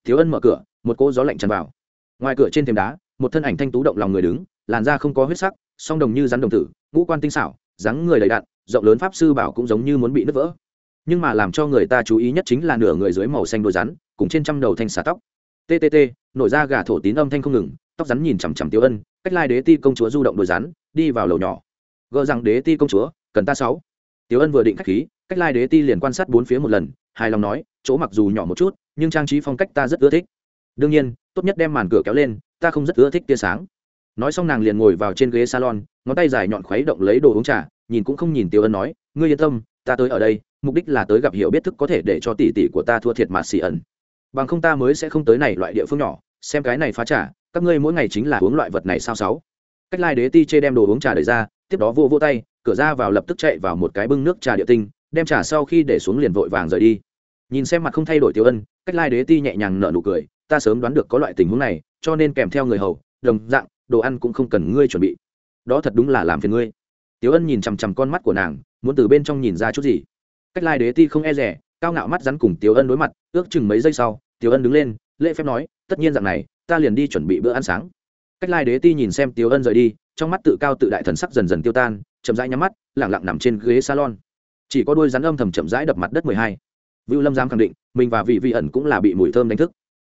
Thiếu ân mở cửa, một cô gió lạnh tràn vào. Ngoài cửa trên thềm đá, một thân ảnh thanh tú động lòng người đứng, làn da không có huyết sắc, song đồng như rắn đồng tử, ngũ quan tinh xảo, dáng người đầy đạn rộng lớn pháp sư bảo cũng giống như muốn bị nứt vỡ. Nhưng mà làm cho người ta chú ý nhất chính là nửa người dưới màu xanh đôi rắn, cùng trên trăm đầu thanh xà tóc. Ttt nổi ra gà thổ tín âm thanh không ngừng, tóc rắn nhìn chằm chằm tiêu ân, cách lai đế ti công chúa du động đôi rắn, đi vào lầu nhỏ. Gỡ rằng đế ti công chúa, cần ta sáu. Tiêu ân vừa định khách khí cách lai đế ti liền quan sát bốn phía một lần, hài lòng nói, chỗ mặc dù nhỏ một chút, nhưng trang trí phong cách ta rất ưa thích. Đương nhiên, tốt nhất đem màn cửa kéo lên, ta không rất ưa thích tia sáng. Nói xong nàng liền ngồi vào trên ghế salon, ngón tay dài nhọn khuấy động lấy đồ uống trà, nhìn cũng không nhìn tiêu ân nói, ngươi yên tâm, ta tới ở đây, mục đích là tới gặp hiểu biết thức có thể để cho tỷ tỷ của ta thua thiệt mà xì ẩn. Bằng không ta mới sẽ không tới này loại địa phương nhỏ, xem cái này phá trả các ngươi mỗi ngày chính là uống loại vật này sao sáu. Cách lai đế ti chê đem đồ uống trà đẩy ra, tiếp đó vô vô tay, cửa ra vào lập tức chạy vào một cái bưng nước trà địa tinh đem trả sau khi để xuống liền vội vàng rời đi. Nhìn xem mặt không thay đổi Tiểu ân, cách lai đế ti nhẹ nhàng nở nụ cười, ta sớm đoán được có loại tình huống này, cho nên kèm theo người hầu, đồng dạng, đồ ăn cũng không cần ngươi chuẩn bị. Đó thật đúng là làm phiền ngươi. Tiểu ân nhìn chằm chằm con mắt của nàng, muốn từ bên trong nhìn ra chút gì. Cách lai đế ti không e rẻ, cao ngạo mắt rắn cùng Tiểu ân đối mặt, ước chừng mấy giây sau, Tiểu ân đứng lên, lễ phép nói, tất nhiên dạng này, ta liền đi chuẩn bị bữa ăn sáng. Cách lai đế ti nhìn xem Tiểu ân rời đi, trong mắt tự cao tự đại thần sắc dần dần tiêu tan, chậm rãi nhắm mắt lẳng lặng nằm trên ghế salon chỉ có đôi rắn âm thầm chậm rãi đập mặt đất mười hai. Vưu lâm giám khẳng định, mình và vị Vi ẩn cũng là bị mùi thơm đánh thức.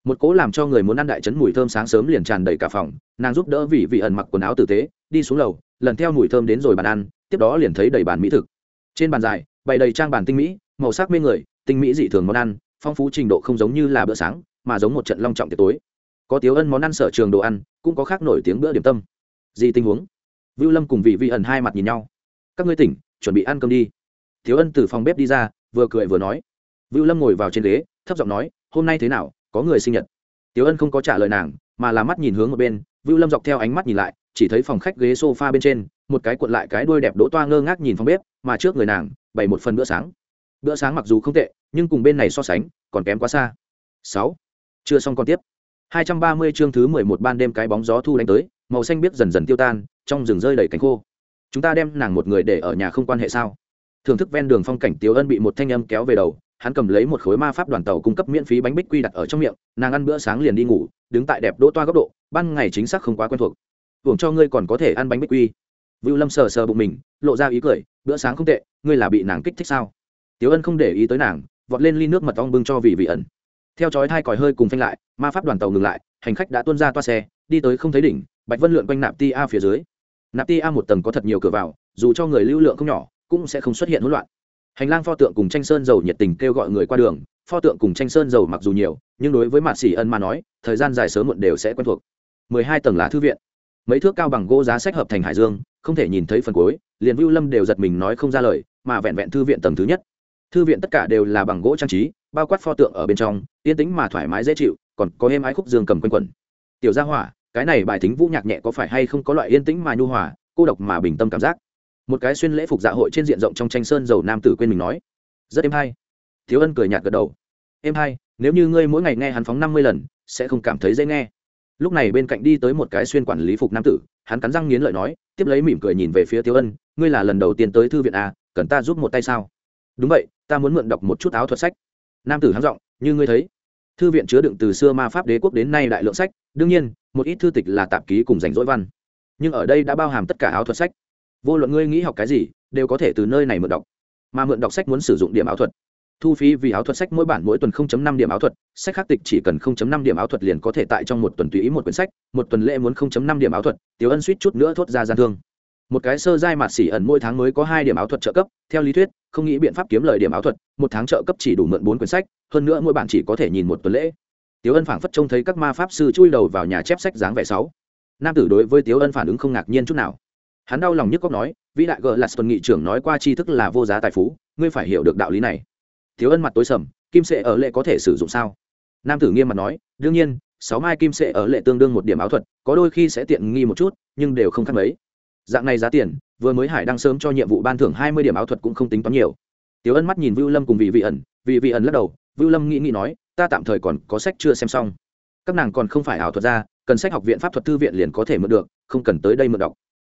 Một cố làm cho người muốn ăn đại chấn mùi thơm sáng sớm liền tràn đầy cả phòng, nàng giúp đỡ vị vị ẩn mặc quần áo tử tế, đi xuống lầu, lần theo mùi thơm đến rồi bàn ăn, tiếp đó liền thấy đầy bàn mỹ thực. Trên bàn dài, bày đầy trang bàn tinh mỹ, màu sắc mê người, tinh mỹ dị thường món ăn, phong phú trình độ không giống như là bữa sáng, mà giống một trận long trọng tiệc tối. Có tiếu ân món ăn sở trường đồ ăn, cũng có khác nổi tiếng bữa điểm tâm. Gì tình huống? Vưu lâm cùng vị vị ẩn hai mặt nhìn nhau. Các ngươi tỉnh, chuẩn bị ăn cơm đi thiếu ân từ phòng bếp đi ra, vừa cười vừa nói. Vưu lâm ngồi vào trên ghế, thấp giọng nói, hôm nay thế nào? Có người sinh nhật? Tiếu ân không có trả lời nàng, mà là mắt nhìn hướng một bên. Vưu lâm dọc theo ánh mắt nhìn lại, chỉ thấy phòng khách ghế s o f a bên trên, một cái cuộn lại cái đuôi đẹp đỗ toa ngơ ngác nhìn phòng bếp, mà trước người nàng, bày một phần bữa sáng. Bữa sáng mặc dù không tệ, nhưng cùng bên này so sánh, còn kém quá xa. Sáu. Chưa xong còn tiếp. 230 chương thứ 11 ban đêm cái bóng gió thu đánh tới, màu xanh biết dần dần tiêu tan, trong rừng rơi đầy cánh khô. Chúng ta đem nàng một người để ở nhà không quan hệ sao? Thưởng thức ven đường phong cảnh tiếu ân bị một thanh âm kéo về đầu, hắn cầm lấy một khối ma pháp đoàn tàu cung cấp miễn phí bánh bích quy đặt ở trong miệng, nàng ăn bữa sáng liền đi ngủ, đứng tại đẹp đỗ toa góc độ, ban ngày chính xác không quá quen thuộc. Hưởng cho ngươi còn có thể ăn bánh bích quy. Vưu lâm sờ sờ bụng mình, lộ ra ý cười, bữa sáng không tệ, ngươi là bị nàng kích thích sao? Tiếu ân không để ý tới nàng, vọt lên ly nước mật ong bưng cho vị vị ẩn. Theo chói thai còi hơi cùng phanh lại, ma pháp đoàn tàu ngừng lại, hành khách đã tuôn ra toa xe, đi tới không thấy đỉnh, bạch vân lượn quanh nạp ti a phía dưới. Nạp ti a một tầng có thật nhiều cửa vào, dù cho người lưu lượng không nhỏ cũng sẽ không xuất hiện hỗn loạn. Hành lang pho tượng cùng tranh sơn dầu nhiệt tình kêu gọi người qua đường, pho tượng cùng tranh sơn dầu mặc dù nhiều, nhưng đối với mạt xỉ ân mà nói, thời gian dài sớm muộn đều sẽ quen thuộc. Mười hai tầng lá thư viện. Mấy thước cao bằng gỗ giá sách hợp thành hải dương, không thể nhìn thấy phần cuối, liền vưu lâm đều giật mình nói không ra lời, mà vẹn vẹn thư viện tầng thứ nhất. Thư viện tất cả đều là bằng gỗ trang trí, bao quát pho tượng ở bên trong, yên tĩnh mà thoải mái dễ chịu, còn có êm ái khúc dương cầm quanh quẩn. Tiểu gia hỏa, cái này bài thính vũ nhạc nhẹ có phải hay không có loại yên tĩnh mà nhu hòa, cô độc mà bình tâm cảm giác một cái xuyên lễ phục dạ hội trên diện rộng trong tranh sơn dầu nam tử quên mình nói rất êm hay. Thiếu ân cười nhạt gật đầu êm hay nếu như ngươi mỗi ngày nghe hắn phóng năm mươi lần sẽ không cảm thấy dễ nghe. Lúc này bên cạnh đi tới một cái xuyên quản lý phục nam tử hắn cắn răng nghiến lợi nói tiếp lấy mỉm cười nhìn về phía thiếu ân ngươi là lần đầu tiên tới thư viện à, cần ta giúp một tay sao? Đúng vậy ta muốn mượn đọc một chút áo thuật sách. Nam tử hắn giọng như ngươi thấy. Thư viện chứa đựng từ xưa ma pháp đế quốc đến nay đại lượng sách đương nhiên một ít thư tịch là tạp ký cùng rảnh rỗi văn. Nhưng ở đây đã bao hàm tất cả áo thuật sách vô luận ngươi nghĩ học cái gì, đều có thể từ nơi này mượn đọc. Mà mượn đọc sách muốn sử dụng điểm áo thuật. Thu phí vì áo thuật sách mỗi bản mỗi tuần 0.5 điểm áo thuật, sách khác tịch chỉ cần 0.5 điểm áo thuật liền có thể tại trong một tuần tùy ý một quyển sách, một tuần lễ muốn 0.5 điểm áo thuật, tiểu ân suýt chút nữa thốt ra gian thương. Một cái sơ giai mạt xỉ ẩn mỗi tháng mới có hai điểm áo thuật trợ cấp, theo lý thuyết, không nghĩ biện pháp kiếm lời điểm áo thuật, một tháng trợ cấp chỉ đủ mượn bốn quyển sách, hơn nữa mỗi bản chỉ có thể nhìn một tuần lễ. Tiểu ân phảng phất trông thấy các ma pháp sư chui đầu vào nhà chép sách dáng vẻ sáu. Nam tử đối với Tiểu ân phản ứng không ngạc nhiên chút nào hắn đau lòng nhức cóc nói vĩ đại gờ là tuần nghị trưởng nói qua tri thức là vô giá tài phú ngươi phải hiểu được đạo lý này thiếu ân mặt tối sầm kim sệ ở lệ có thể sử dụng sao nam tử nghiêm mặt nói đương nhiên sáu mai kim sệ ở lệ tương đương một điểm áo thuật có đôi khi sẽ tiện nghi một chút nhưng đều không khác mấy dạng này giá tiền vừa mới hải đang sớm cho nhiệm vụ ban thưởng hai mươi điểm áo thuật cũng không tính toán nhiều tiếu Ân mắt nhìn Vưu Lâm cùng vị vị ẩn, vị vị ẩn lắc đầu, Vưu Lâm nghĩ nghĩ nói, ta tạm thời còn có sách chưa xem xong. Các nàng còn không phải ảo thuật ra, cần sách học viện pháp thuật thư viện liền có thể mượn được, không cần tới đây mượn đọc.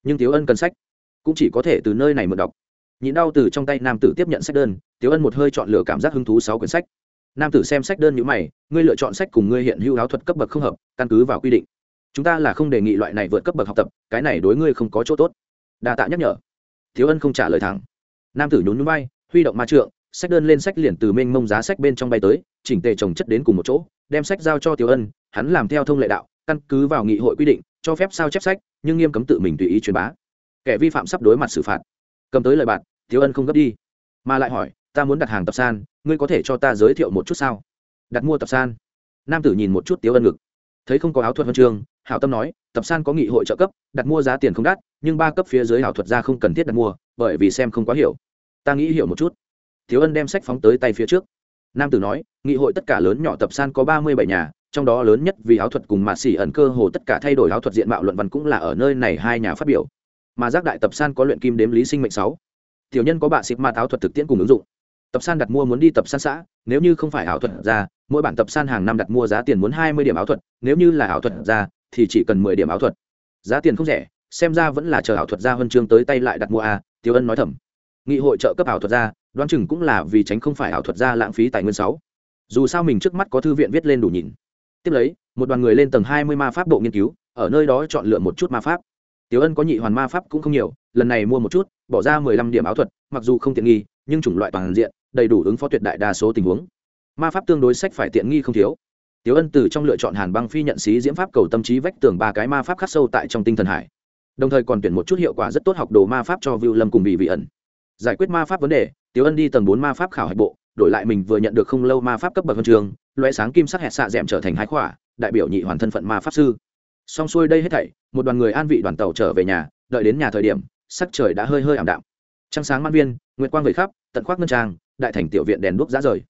Nhưng tiếu Ân cần sách, cũng chỉ có thể từ nơi này mượn đọc. Nhịn đau từ trong tay nam tử tiếp nhận sách đơn, tiếu Ân một hơi chọn lựa cảm giác hứng thú sáu quyển sách. Nam tử xem sách đơn như mày, ngươi lựa chọn sách cùng ngươi hiện hữu áo thuật cấp bậc không hợp, căn cứ vào quy định. Chúng ta là không đề nghị loại này vượt cấp bậc học tập, cái này đối ngươi không có chỗ tốt. Đa tạ nhắc nhở. Thiếu Ân không trả lời thẳng. Nam tử nhún nhún vai, huy động ma trượng, sách đơn lên sách liền từ mênh mông giá sách bên trong bay tới chỉnh tề trồng chất đến cùng một chỗ đem sách giao cho tiểu ân hắn làm theo thông lệ đạo căn cứ vào nghị hội quy định cho phép sao chép sách, nhưng nghiêm cấm tự mình tùy ý truyền bá. Kẻ vi phạm sắp đối mặt xử phạt. Cầm tới lời bạn, thiếu ân không gấp đi. Mà lại hỏi, ta muốn đặt hàng tập san, ngươi có thể cho ta giới thiệu một chút sao? Đặt mua tập san. Nam tử nhìn một chút tiếu ân ngực. Thấy không có áo thuật huân chương, hảo tâm nói, tập san có nghị hội trợ cấp, đặt mua giá tiền không đắt, nhưng ba cấp phía dưới hảo thuật ra không cần thiết đặt mua, bởi vì xem không quá hiểu. Ta nghĩ hiểu một chút. Thiếu ân đem sách phóng tới tay phía trước. Nam tử nói, nghị hội tất cả lớn nhỏ tập san có ba mươi bảy nhà trong đó lớn nhất vì áo thuật cùng mạ xỉ ẩn cơ hồ tất cả thay đổi áo thuật diện mạo luận văn cũng là ở nơi này hai nhà phát biểu. Mà giác đại tập san có luyện kim đếm lý sinh mệnh sáu. Tiểu nhân có bạ xịt mạt áo thuật thực tiễn cùng ứng dụng. Tập san đặt mua muốn đi tập san xã, nếu như không phải ảo thuật ra, mỗi bản tập san hàng năm đặt mua giá tiền muốn hai mươi điểm ảo thuật, nếu như là ảo thuật ra, thì chỉ cần mười điểm ảo thuật. Giá tiền không rẻ, xem ra vẫn là chờ ảo thuật ra huân chương tới tay lại đặt mua a, tiểu ân nói thầm. Nghị hội trợ cấp ảo thuật ra, đoán chừng cũng là vì tránh không phải ảo thuật ra lãng phí tài nguyên sáu. Dù sao mình trước mắt có thư viện viết lên đủ nhìn tiếp lấy một đoàn người lên tầng hai mươi ma pháp bộ nghiên cứu ở nơi đó chọn lựa một chút ma pháp. Tiểu ân có nhị hoàn ma pháp cũng không nhiều lần này mua một chút bỏ ra mười lăm điểm áo thuật mặc dù không tiện nghi nhưng chủng loại toàn diện đầy đủ ứng phó tuyệt đại đa số tình huống. Ma pháp tương đối sách phải tiện nghi không thiếu. Tiểu ân từ trong lựa chọn hàn băng phi nhận xí diễm pháp cầu tâm trí vách tường ba cái ma pháp khắc sâu tại trong tinh thần hải. Đồng thời còn tuyển một chút hiệu quả rất tốt học đồ ma pháp cho vưu lâm cùng bị vị ẩn. Giải quyết ma pháp vấn đề Tiểu Ân đi tầng bốn ma pháp khảo hạch bộ, đổi lại mình vừa nhận được không lâu ma pháp cấp bậc huân trường, loé sáng kim sắc hẹt xạ dẻm trở thành hai khỏa, đại biểu nhị hoàn thân phận ma pháp sư. Xong xuôi đây hết thảy, một đoàn người an vị đoàn tàu trở về nhà, đợi đến nhà thời điểm, sắc trời đã hơi hơi ảm đạm. Trăng sáng man viên, nguyệt quang về khắp, tận khoác ngân trang, đại thành tiểu viện đèn đuốc rã rời.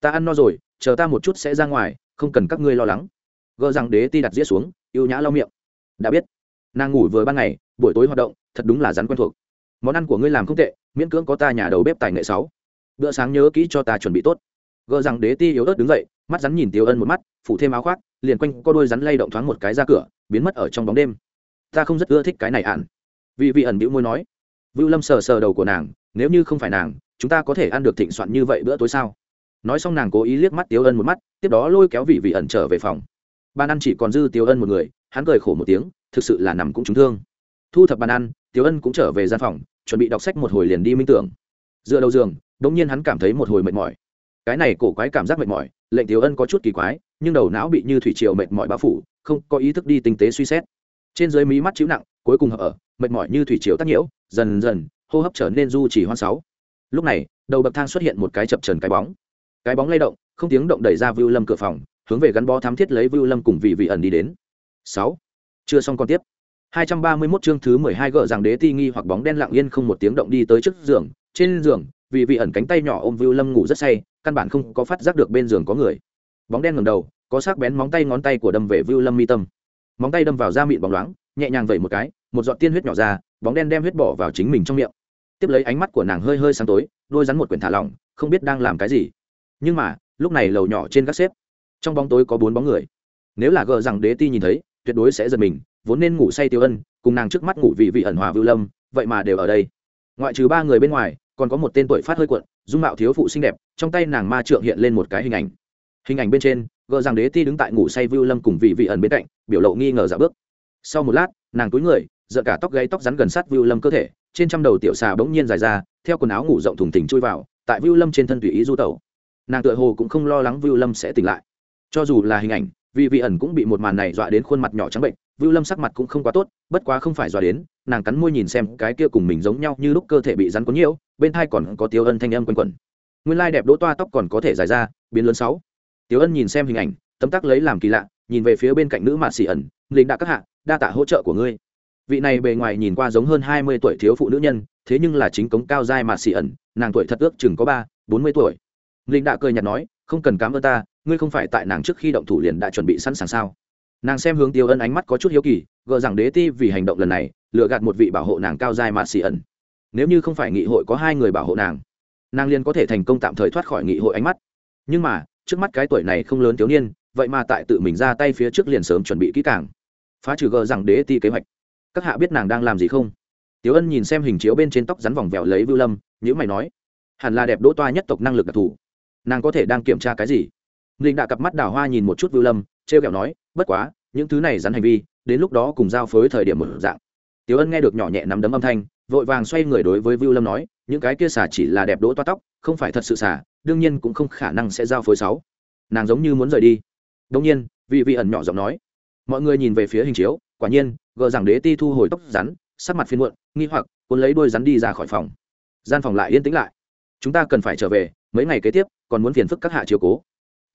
Ta ăn no rồi, chờ ta một chút sẽ ra ngoài, không cần các ngươi lo lắng. Gỡ rằng đế ti đặt dĩa xuống, yêu nhã lau miệng. Đã biết, nàng ngủ vừa ban ngày, buổi tối hoạt động, thật đúng là rắn quen thuộc món ăn của ngươi làm không tệ miễn cưỡng có ta nhà đầu bếp tài nghệ sáu bữa sáng nhớ kỹ cho ta chuẩn bị tốt. Gợ rằng đế ti yếu ớt đứng dậy, mắt rắn nhìn tiêu ân một mắt, phủ thêm áo khoác, liền quanh co đôi rắn lay động thoáng một cái ra cửa, biến mất ở trong bóng đêm. Ta không rất ưa thích cái này ạn. Vì vị ẩn bĩu môi nói. Vưu lâm sờ sờ đầu của nàng, nếu như không phải nàng, chúng ta có thể ăn được thịnh soạn như vậy bữa tối sao? Nói xong nàng cố ý liếc mắt tiêu ân một mắt, tiếp đó lôi kéo vị vị ẩn trở về phòng. Ban ăn chỉ còn dư tiêu ân một người, hắn cười khổ một tiếng, thực sự là nằm cũng trúng thương. Thu thập bàn ăn tiêu ân cũng trở về gian phòng, chuẩn bị đọc sách một hồi liền đi minh tưởng. Dựa đầu giường đ nhiên hắn cảm thấy một hồi mệt mỏi. Cái này cổ quái cảm giác mệt mỏi lệnh tiểu ân có chút kỳ quái nhưng đầu não bị như thủy triều mệt mỏi bao phủ không có ý thức đi tinh tế suy xét. Trên dưới mí mắt chịu nặng cuối cùng ở mệt mỏi như thủy triều tắc nhiễu dần dần hô hấp trở nên du chỉ hoan sáu. Lúc này đầu bậc thang xuất hiện một cái chập trần cái bóng. Cái bóng lay động không tiếng động đẩy ra vưu lâm cửa phòng hướng về gắn bó thám thiết lấy vưu lâm cùng vị vị ẩn đi đến. Sáu. Chưa xong còn tiếp. 231 chương thứ 12 gỡ rằng đế ti nghi hoặc bóng đen lặng yên không một tiếng động đi tới trước giường, trên giường, vì vị ẩn cánh tay nhỏ ôm Vưu Lâm ngủ rất say, căn bản không có phát giác được bên giường có người. Bóng đen ngẩng đầu, có sắc bén móng tay ngón tay của đâm về Vưu Lâm mi tâm. Móng tay đâm vào da mịn bóng loáng, nhẹ nhàng vẩy một cái, một giọt tiên huyết nhỏ ra, bóng đen đem huyết bỏ vào chính mình trong miệng. Tiếp lấy ánh mắt của nàng hơi hơi sáng tối, đôi rắn một quyển thả lỏng, không biết đang làm cái gì. Nhưng mà, lúc này lầu nhỏ trên gác xếp, trong bóng tối có bốn bóng người. Nếu là gờ rằng đế ti nhìn thấy, tuyệt đối sẽ giật mình, vốn nên ngủ say tiêu ân cùng nàng trước mắt ngủ vị vị ẩn hòa vưu lâm vậy mà đều ở đây ngoại trừ ba người bên ngoài còn có một tên tuổi phát hơi cuộn, dung mạo thiếu phụ xinh đẹp, trong tay nàng ma trượng hiện lên một cái hình ảnh. Hình ảnh bên trên, gờ rằng đế ti đứng tại ngủ say vưu lâm cùng vị vị ẩn bên cạnh, biểu lộ nghi ngờ dạ bước. Sau một lát, nàng túi người dợ cả tóc gáy tóc rắn gần sát vưu lâm cơ thể, trên trăm đầu tiểu xà bỗng nhiên dài ra, theo quần áo ngủ rộng thùng thình chui vào, tại vưu lâm trên thân tùy ý du tẩu. Nàng tựa hồ cũng không lo lắng vưu lâm sẽ tỉnh lại. Cho dù là hình ảnh, vị vị ẩn cũng bị một màn này dọa đến khuôn mặt nhỏ trắng bệnh Vưu Lâm sắc mặt cũng không quá tốt, bất quá không phải dọa đến, nàng cắn môi nhìn xem cái kia cùng mình giống nhau như lúc cơ thể bị rắn cuốn nhiễu, bên tai còn có Tiêu Ân thanh âm quanh quẩn. Nguyên lai đẹp đỗ toa tóc còn có thể dài ra, biến lớn sáu. Tiêu Ân nhìn xem hình ảnh, tấm tắc lấy làm kỳ lạ, nhìn về phía bên cạnh nữ mạn sĩ ẩn, lính đã các hạ, đa tạ hỗ trợ của ngươi. Vị này bề ngoài nhìn qua giống hơn hai mươi tuổi thiếu phụ nữ nhân, thế nhưng là chính cống cao giai mạn sĩ ẩn, nàng tuổi thật ước chừng có ba, bốn mươi tuổi. linh đã cười nhạt nói không cần cảm ơn ta ngươi không phải tại nàng trước khi động thủ liền đã chuẩn bị sẵn sàng sao nàng xem hướng tiêu ân ánh mắt có chút hiếu kỳ gờ rằng đế ti vì hành động lần này lựa gạt một vị bảo hộ nàng cao dài mà xì ẩn. Nếu như không phải nghị hội có hai người bảo hộ nàng nàng liền có thể thành công tạm thời thoát khỏi nghị hội ánh mắt. Nhưng mà, trước mắt cái tuổi này không lớn thiếu niên, vậy mà tại tự mình ra tay phía trước liền sớm chuẩn bị kỹ càng. Phá trừ gờ rằng đế ti kế hoạch. Các hạ biết nàng đang làm gì không? Tiếu ân nhìn xem hình chiếu bên trên tóc rắn vòng vèo lấy vưu lâm nhữ mày nói, hẳn là đẹp đỗ toa nhất tộc năng lực đặc thù. Nàng có thể đang kiểm tra cái gì? Linh đã cặp mắt đào hoa nhìn một chút vưu lâm t r e o kẹo nói bất quá, những thứ này rắn hành vi, đến lúc đó cùng giao phối thời điểm một dạng. Tiểu ân nghe được nhỏ nhẹ nắm đấm âm thanh, vội vàng xoay người đối với vưu lâm nói, những cái kia xả chỉ là đẹp đỗ toa tóc, không phải thật sự xả đương nhiên cũng không khả năng sẽ giao phối sáu. Nàng giống như muốn rời đi. Đông nhiên, vị vị ẩn nhỏ giọng nói, mọi người nhìn về phía hình chiếu, quả nhiên, gờ rằng đế ti thu hồi tóc rắn, sắc mặt phiên muộn, nghi hoặc, cuốn lấy đôi rắn đi ra khỏi phòng. Gian phòng lại yên tĩnh lại. Chúng ta cần phải trở về, mấy ngày kế tiếp, còn muốn phiền phức các hạ chiều cố.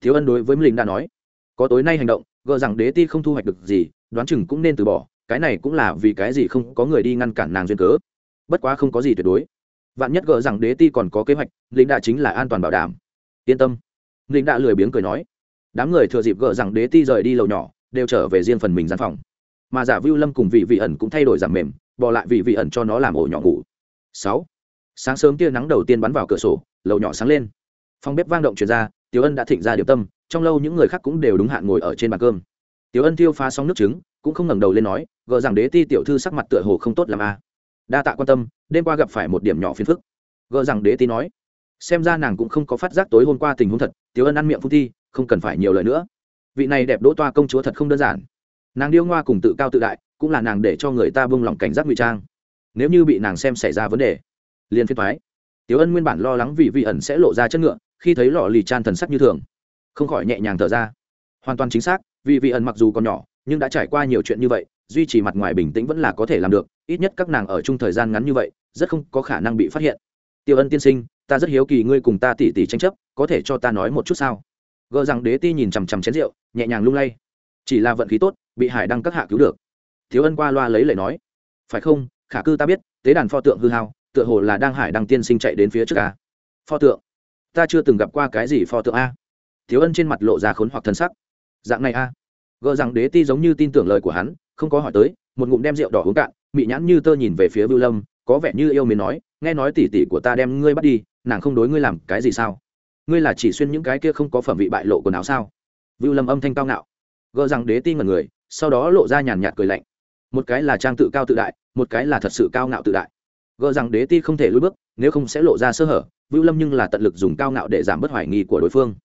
Thiếu ân đối với mình đã nói, có tối nay hành động gờ rằng đế ti không thu hoạch được gì, đoán chừng cũng nên từ bỏ, cái này cũng là vì cái gì không có người đi ngăn cản nàng duyên cớ. Bất quá không có gì tuyệt đối. Vạn nhất gờ rằng đế ti còn có kế hoạch, linh đạ chính là an toàn bảo đảm. Yên tâm. Linh đạ lười biếng cười nói. Đám người thừa dịp gờ rằng đế ti rời đi lầu nhỏ, đều trở về riêng phần mình gian phòng. Mà giả vưu lâm cùng vị vị ẩn cũng thay đổi giảm mềm, bỏ lại vị vị ẩn cho nó làm ổ nhỏ ngủ. Sáu. Sáng sớm tia nắng đầu tiên bắn vào cửa sổ, lầu nhỏ sáng lên phòng bếp vang động chuyển ra, tiểu ân đã thịnh ra điểm tâm, trong lâu những người khác cũng đều đúng hạn ngồi ở trên bàn cơm. Tiểu ân tiêu phá xong nước trứng, cũng không ngẩng đầu lên nói, gờ rằng đế ti tiểu thư sắc mặt tựa hồ không tốt làm a. Đa tạ quan tâm, đêm qua gặp phải một điểm nhỏ phiền phức. Gờ rằng đế ti nói, xem ra nàng cũng không có phát giác tối hôm qua tình huống thật, tiểu ân ăn miệng phun thi, không cần phải nhiều lời nữa. Vị này đẹp đỗ toa công chúa thật không đơn giản. Nàng điêu ngoa cùng tự cao tự đại, cũng là nàng để cho người ta buông lỏng cảnh giác ngụy trang. Nếu như bị nàng xem xảy ra vấn đề, liền phiên thoái tiểu ân nguyên bản lo lắng vì vị ẩn sẽ lộ ra chất ngựa khi thấy lọ lì chan thần sắc như thường, không khỏi nhẹ nhàng thở ra. Hoàn toàn chính xác, vì vị ẩn mặc dù còn nhỏ, nhưng đã trải qua nhiều chuyện như vậy, duy trì mặt ngoài bình tĩnh vẫn là có thể làm được, ít nhất các nàng ở chung thời gian ngắn như vậy, rất không có khả năng bị phát hiện. Tiêu ân tiên sinh, ta rất hiếu kỳ ngươi cùng ta tỉ tỉ tranh chấp, có thể cho ta nói một chút sao? Gờ rằng đế ti nhìn chằm chằm chén rượu, nhẹ nhàng lung lay. Chỉ là vận khí tốt, bị hải đăng các hạ cứu được. Thiếu ân qua loa lấy lời nói. Phải không, khả cư ta biết, tế đàn pho tượng hư hao, tựa hồ là đang hải đăng tiên sinh chạy đến phía trước ca pho tượng ta chưa từng gặp qua cái gì pho tượng a. Thiếu ân trên mặt lộ ra khốn hoặc thân sắc. Dạng này a. Gợ rằng đế ti giống như tin tưởng lời của hắn, không có hỏi tới, một ngụm đem rượu đỏ uống cạn, mị nhãn như tơ nhìn về phía vưu lâm, có vẻ như yêu mến nói, nghe nói tỉ tỉ của ta đem ngươi bắt đi, nàng không đối ngươi làm cái gì sao? Ngươi là chỉ xuyên những cái kia không có phẩm vị bại lộ quần áo sao? Vưu lâm âm thanh cao ngạo. Gợ rằng đế ti ngẩn người, sau đó lộ ra nhàn nhạt cười lạnh. Một cái là trang tự cao tự đại, một cái là thật sự cao ngạo tự đại. Gợ rằng đế ti không thể lùi bước, nếu không sẽ lộ ra sơ hở vưu lâm nhưng là tận lực dùng cao ngạo để giảm bớt hoài nghi của đối phương.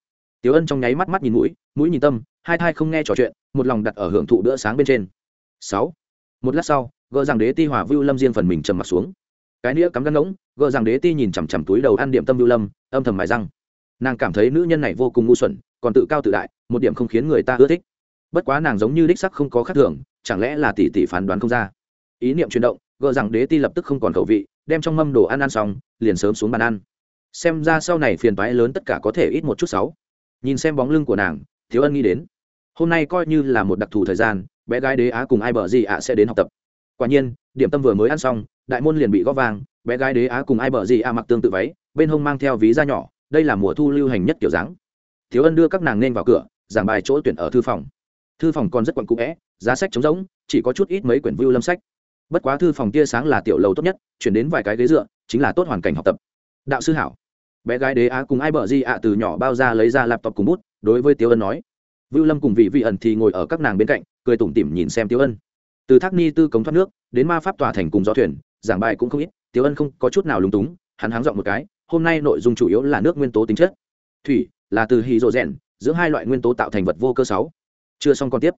Tiểu ân trong nháy mắt mắt nhìn mũi mũi nhìn tâm, hai thai không nghe trò chuyện, một lòng đặt ở hưởng thụ bữa sáng bên trên. Sáu. Một lát sau, gỡ rằng đế ti hòa vưu lâm riêng phần mình trầm mặt xuống. Cái nĩa cắm gắn ngỗng, gỡ rằng đế ti nhìn chằm chằm túi đầu ăn điểm tâm vưu lâm, âm thầm mài răng. Nàng cảm thấy nữ nhân này vô cùng ngu xuẩn, còn tự cao tự đại, một điểm không khiến người ta ưa thích. Bất quá nàng giống như đích sắc không có khác thường, chẳng lẽ là tỷ tỷ phán đoán không ra? Ý niệm chuyển động, gỡ rằng đế ti lập tức không còn khẩu vị, đem trong mâm đồ ăn ăn xong, liền sớm xuống bàn ăn xem ra sau này phiền toái lớn tất cả có thể ít một chút sáu. Nhìn xem bóng lưng của nàng, thiếu ân nghĩ đến, hôm nay coi như là một đặc thù thời gian, bé gái đế á cùng ai bờ gì ạ sẽ đến học tập. Quả nhiên, điểm tâm vừa mới ăn xong, đại môn liền bị góp vàng bé gái đế á cùng ai bờ gì ạ mặc tương tự váy, bên hông mang theo ví da nhỏ, đây là mùa thu lưu hành nhất kiểu dáng. Thiếu ân đưa các nàng nên vào cửa, giảng bài chỗ tuyển ở thư phòng. Thư phòng còn rất quặn cũ vẽ giá sách trống rỗng, chỉ có chút ít mấy quyển view lâm sách. Bất quá thư phòng tia sáng là tiểu lầu tốt nhất, chuyển đến vài cái ghế dựa, chính là tốt hoàn cảnh học tập. Đạo sư hảo bé gái đế á cùng ai bờ di ạ từ nhỏ bao ra lấy ra laptop cùng bút, đối với tiêu ân nói. Vưu lâm cùng vị vị ẩn thì ngồi ở các nàng bên cạnh, cười tủm tỉm nhìn xem tiêu ân. Từ thác ni tư cống thoát nước, đến ma pháp tòa thành cùng gió thuyền, giảng bài cũng không ít tiêu ân không có chút nào lúng túng, hắn háng dọn một cái, hôm nay nội dung chủ yếu là nước nguyên tố tính chất. Thủy, là từ hydro rèn, giữa hai loại nguyên tố tạo thành vật vô cơ sáu. Chưa xong còn tiếp.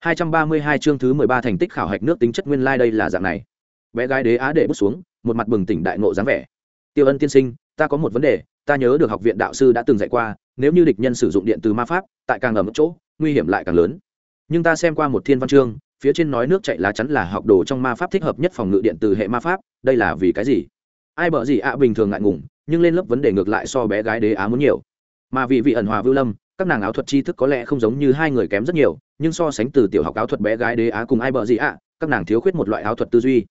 232 chương thứ 13 thành tích khảo hạch nước tính chất nguyên lai like đây là dạng này. Bé gái đế á để bút xuống, một mặt bừng tỉnh đại ngộ dáng vẻ. Tiêu ân tiên sinh, ta có một vấn đề ta nhớ được học viện đạo sư đã từng dạy qua, nếu như địch nhân sử dụng điện từ ma pháp, tại càng ở một chỗ, nguy hiểm lại càng lớn. Nhưng ta xem qua một thiên văn chương, phía trên nói nước chạy lá chắn là học đồ trong ma pháp thích hợp nhất phòng ngự điện từ hệ ma pháp, đây là vì cái gì? Ai bợ gì ạ à, bình thường ngại ngùng, nhưng lên lớp vấn đề ngược lại so bé gái đế á muốn nhiều. Mà vì vị ẩn hòa vưu lâm, các nàng áo thuật tri thức có lẽ không giống như hai người kém rất nhiều, nhưng so sánh từ tiểu học áo thuật bé gái đế á cùng ai bợ gì ạ, các nàng thiếu khuyết một loại áo thuật tư duy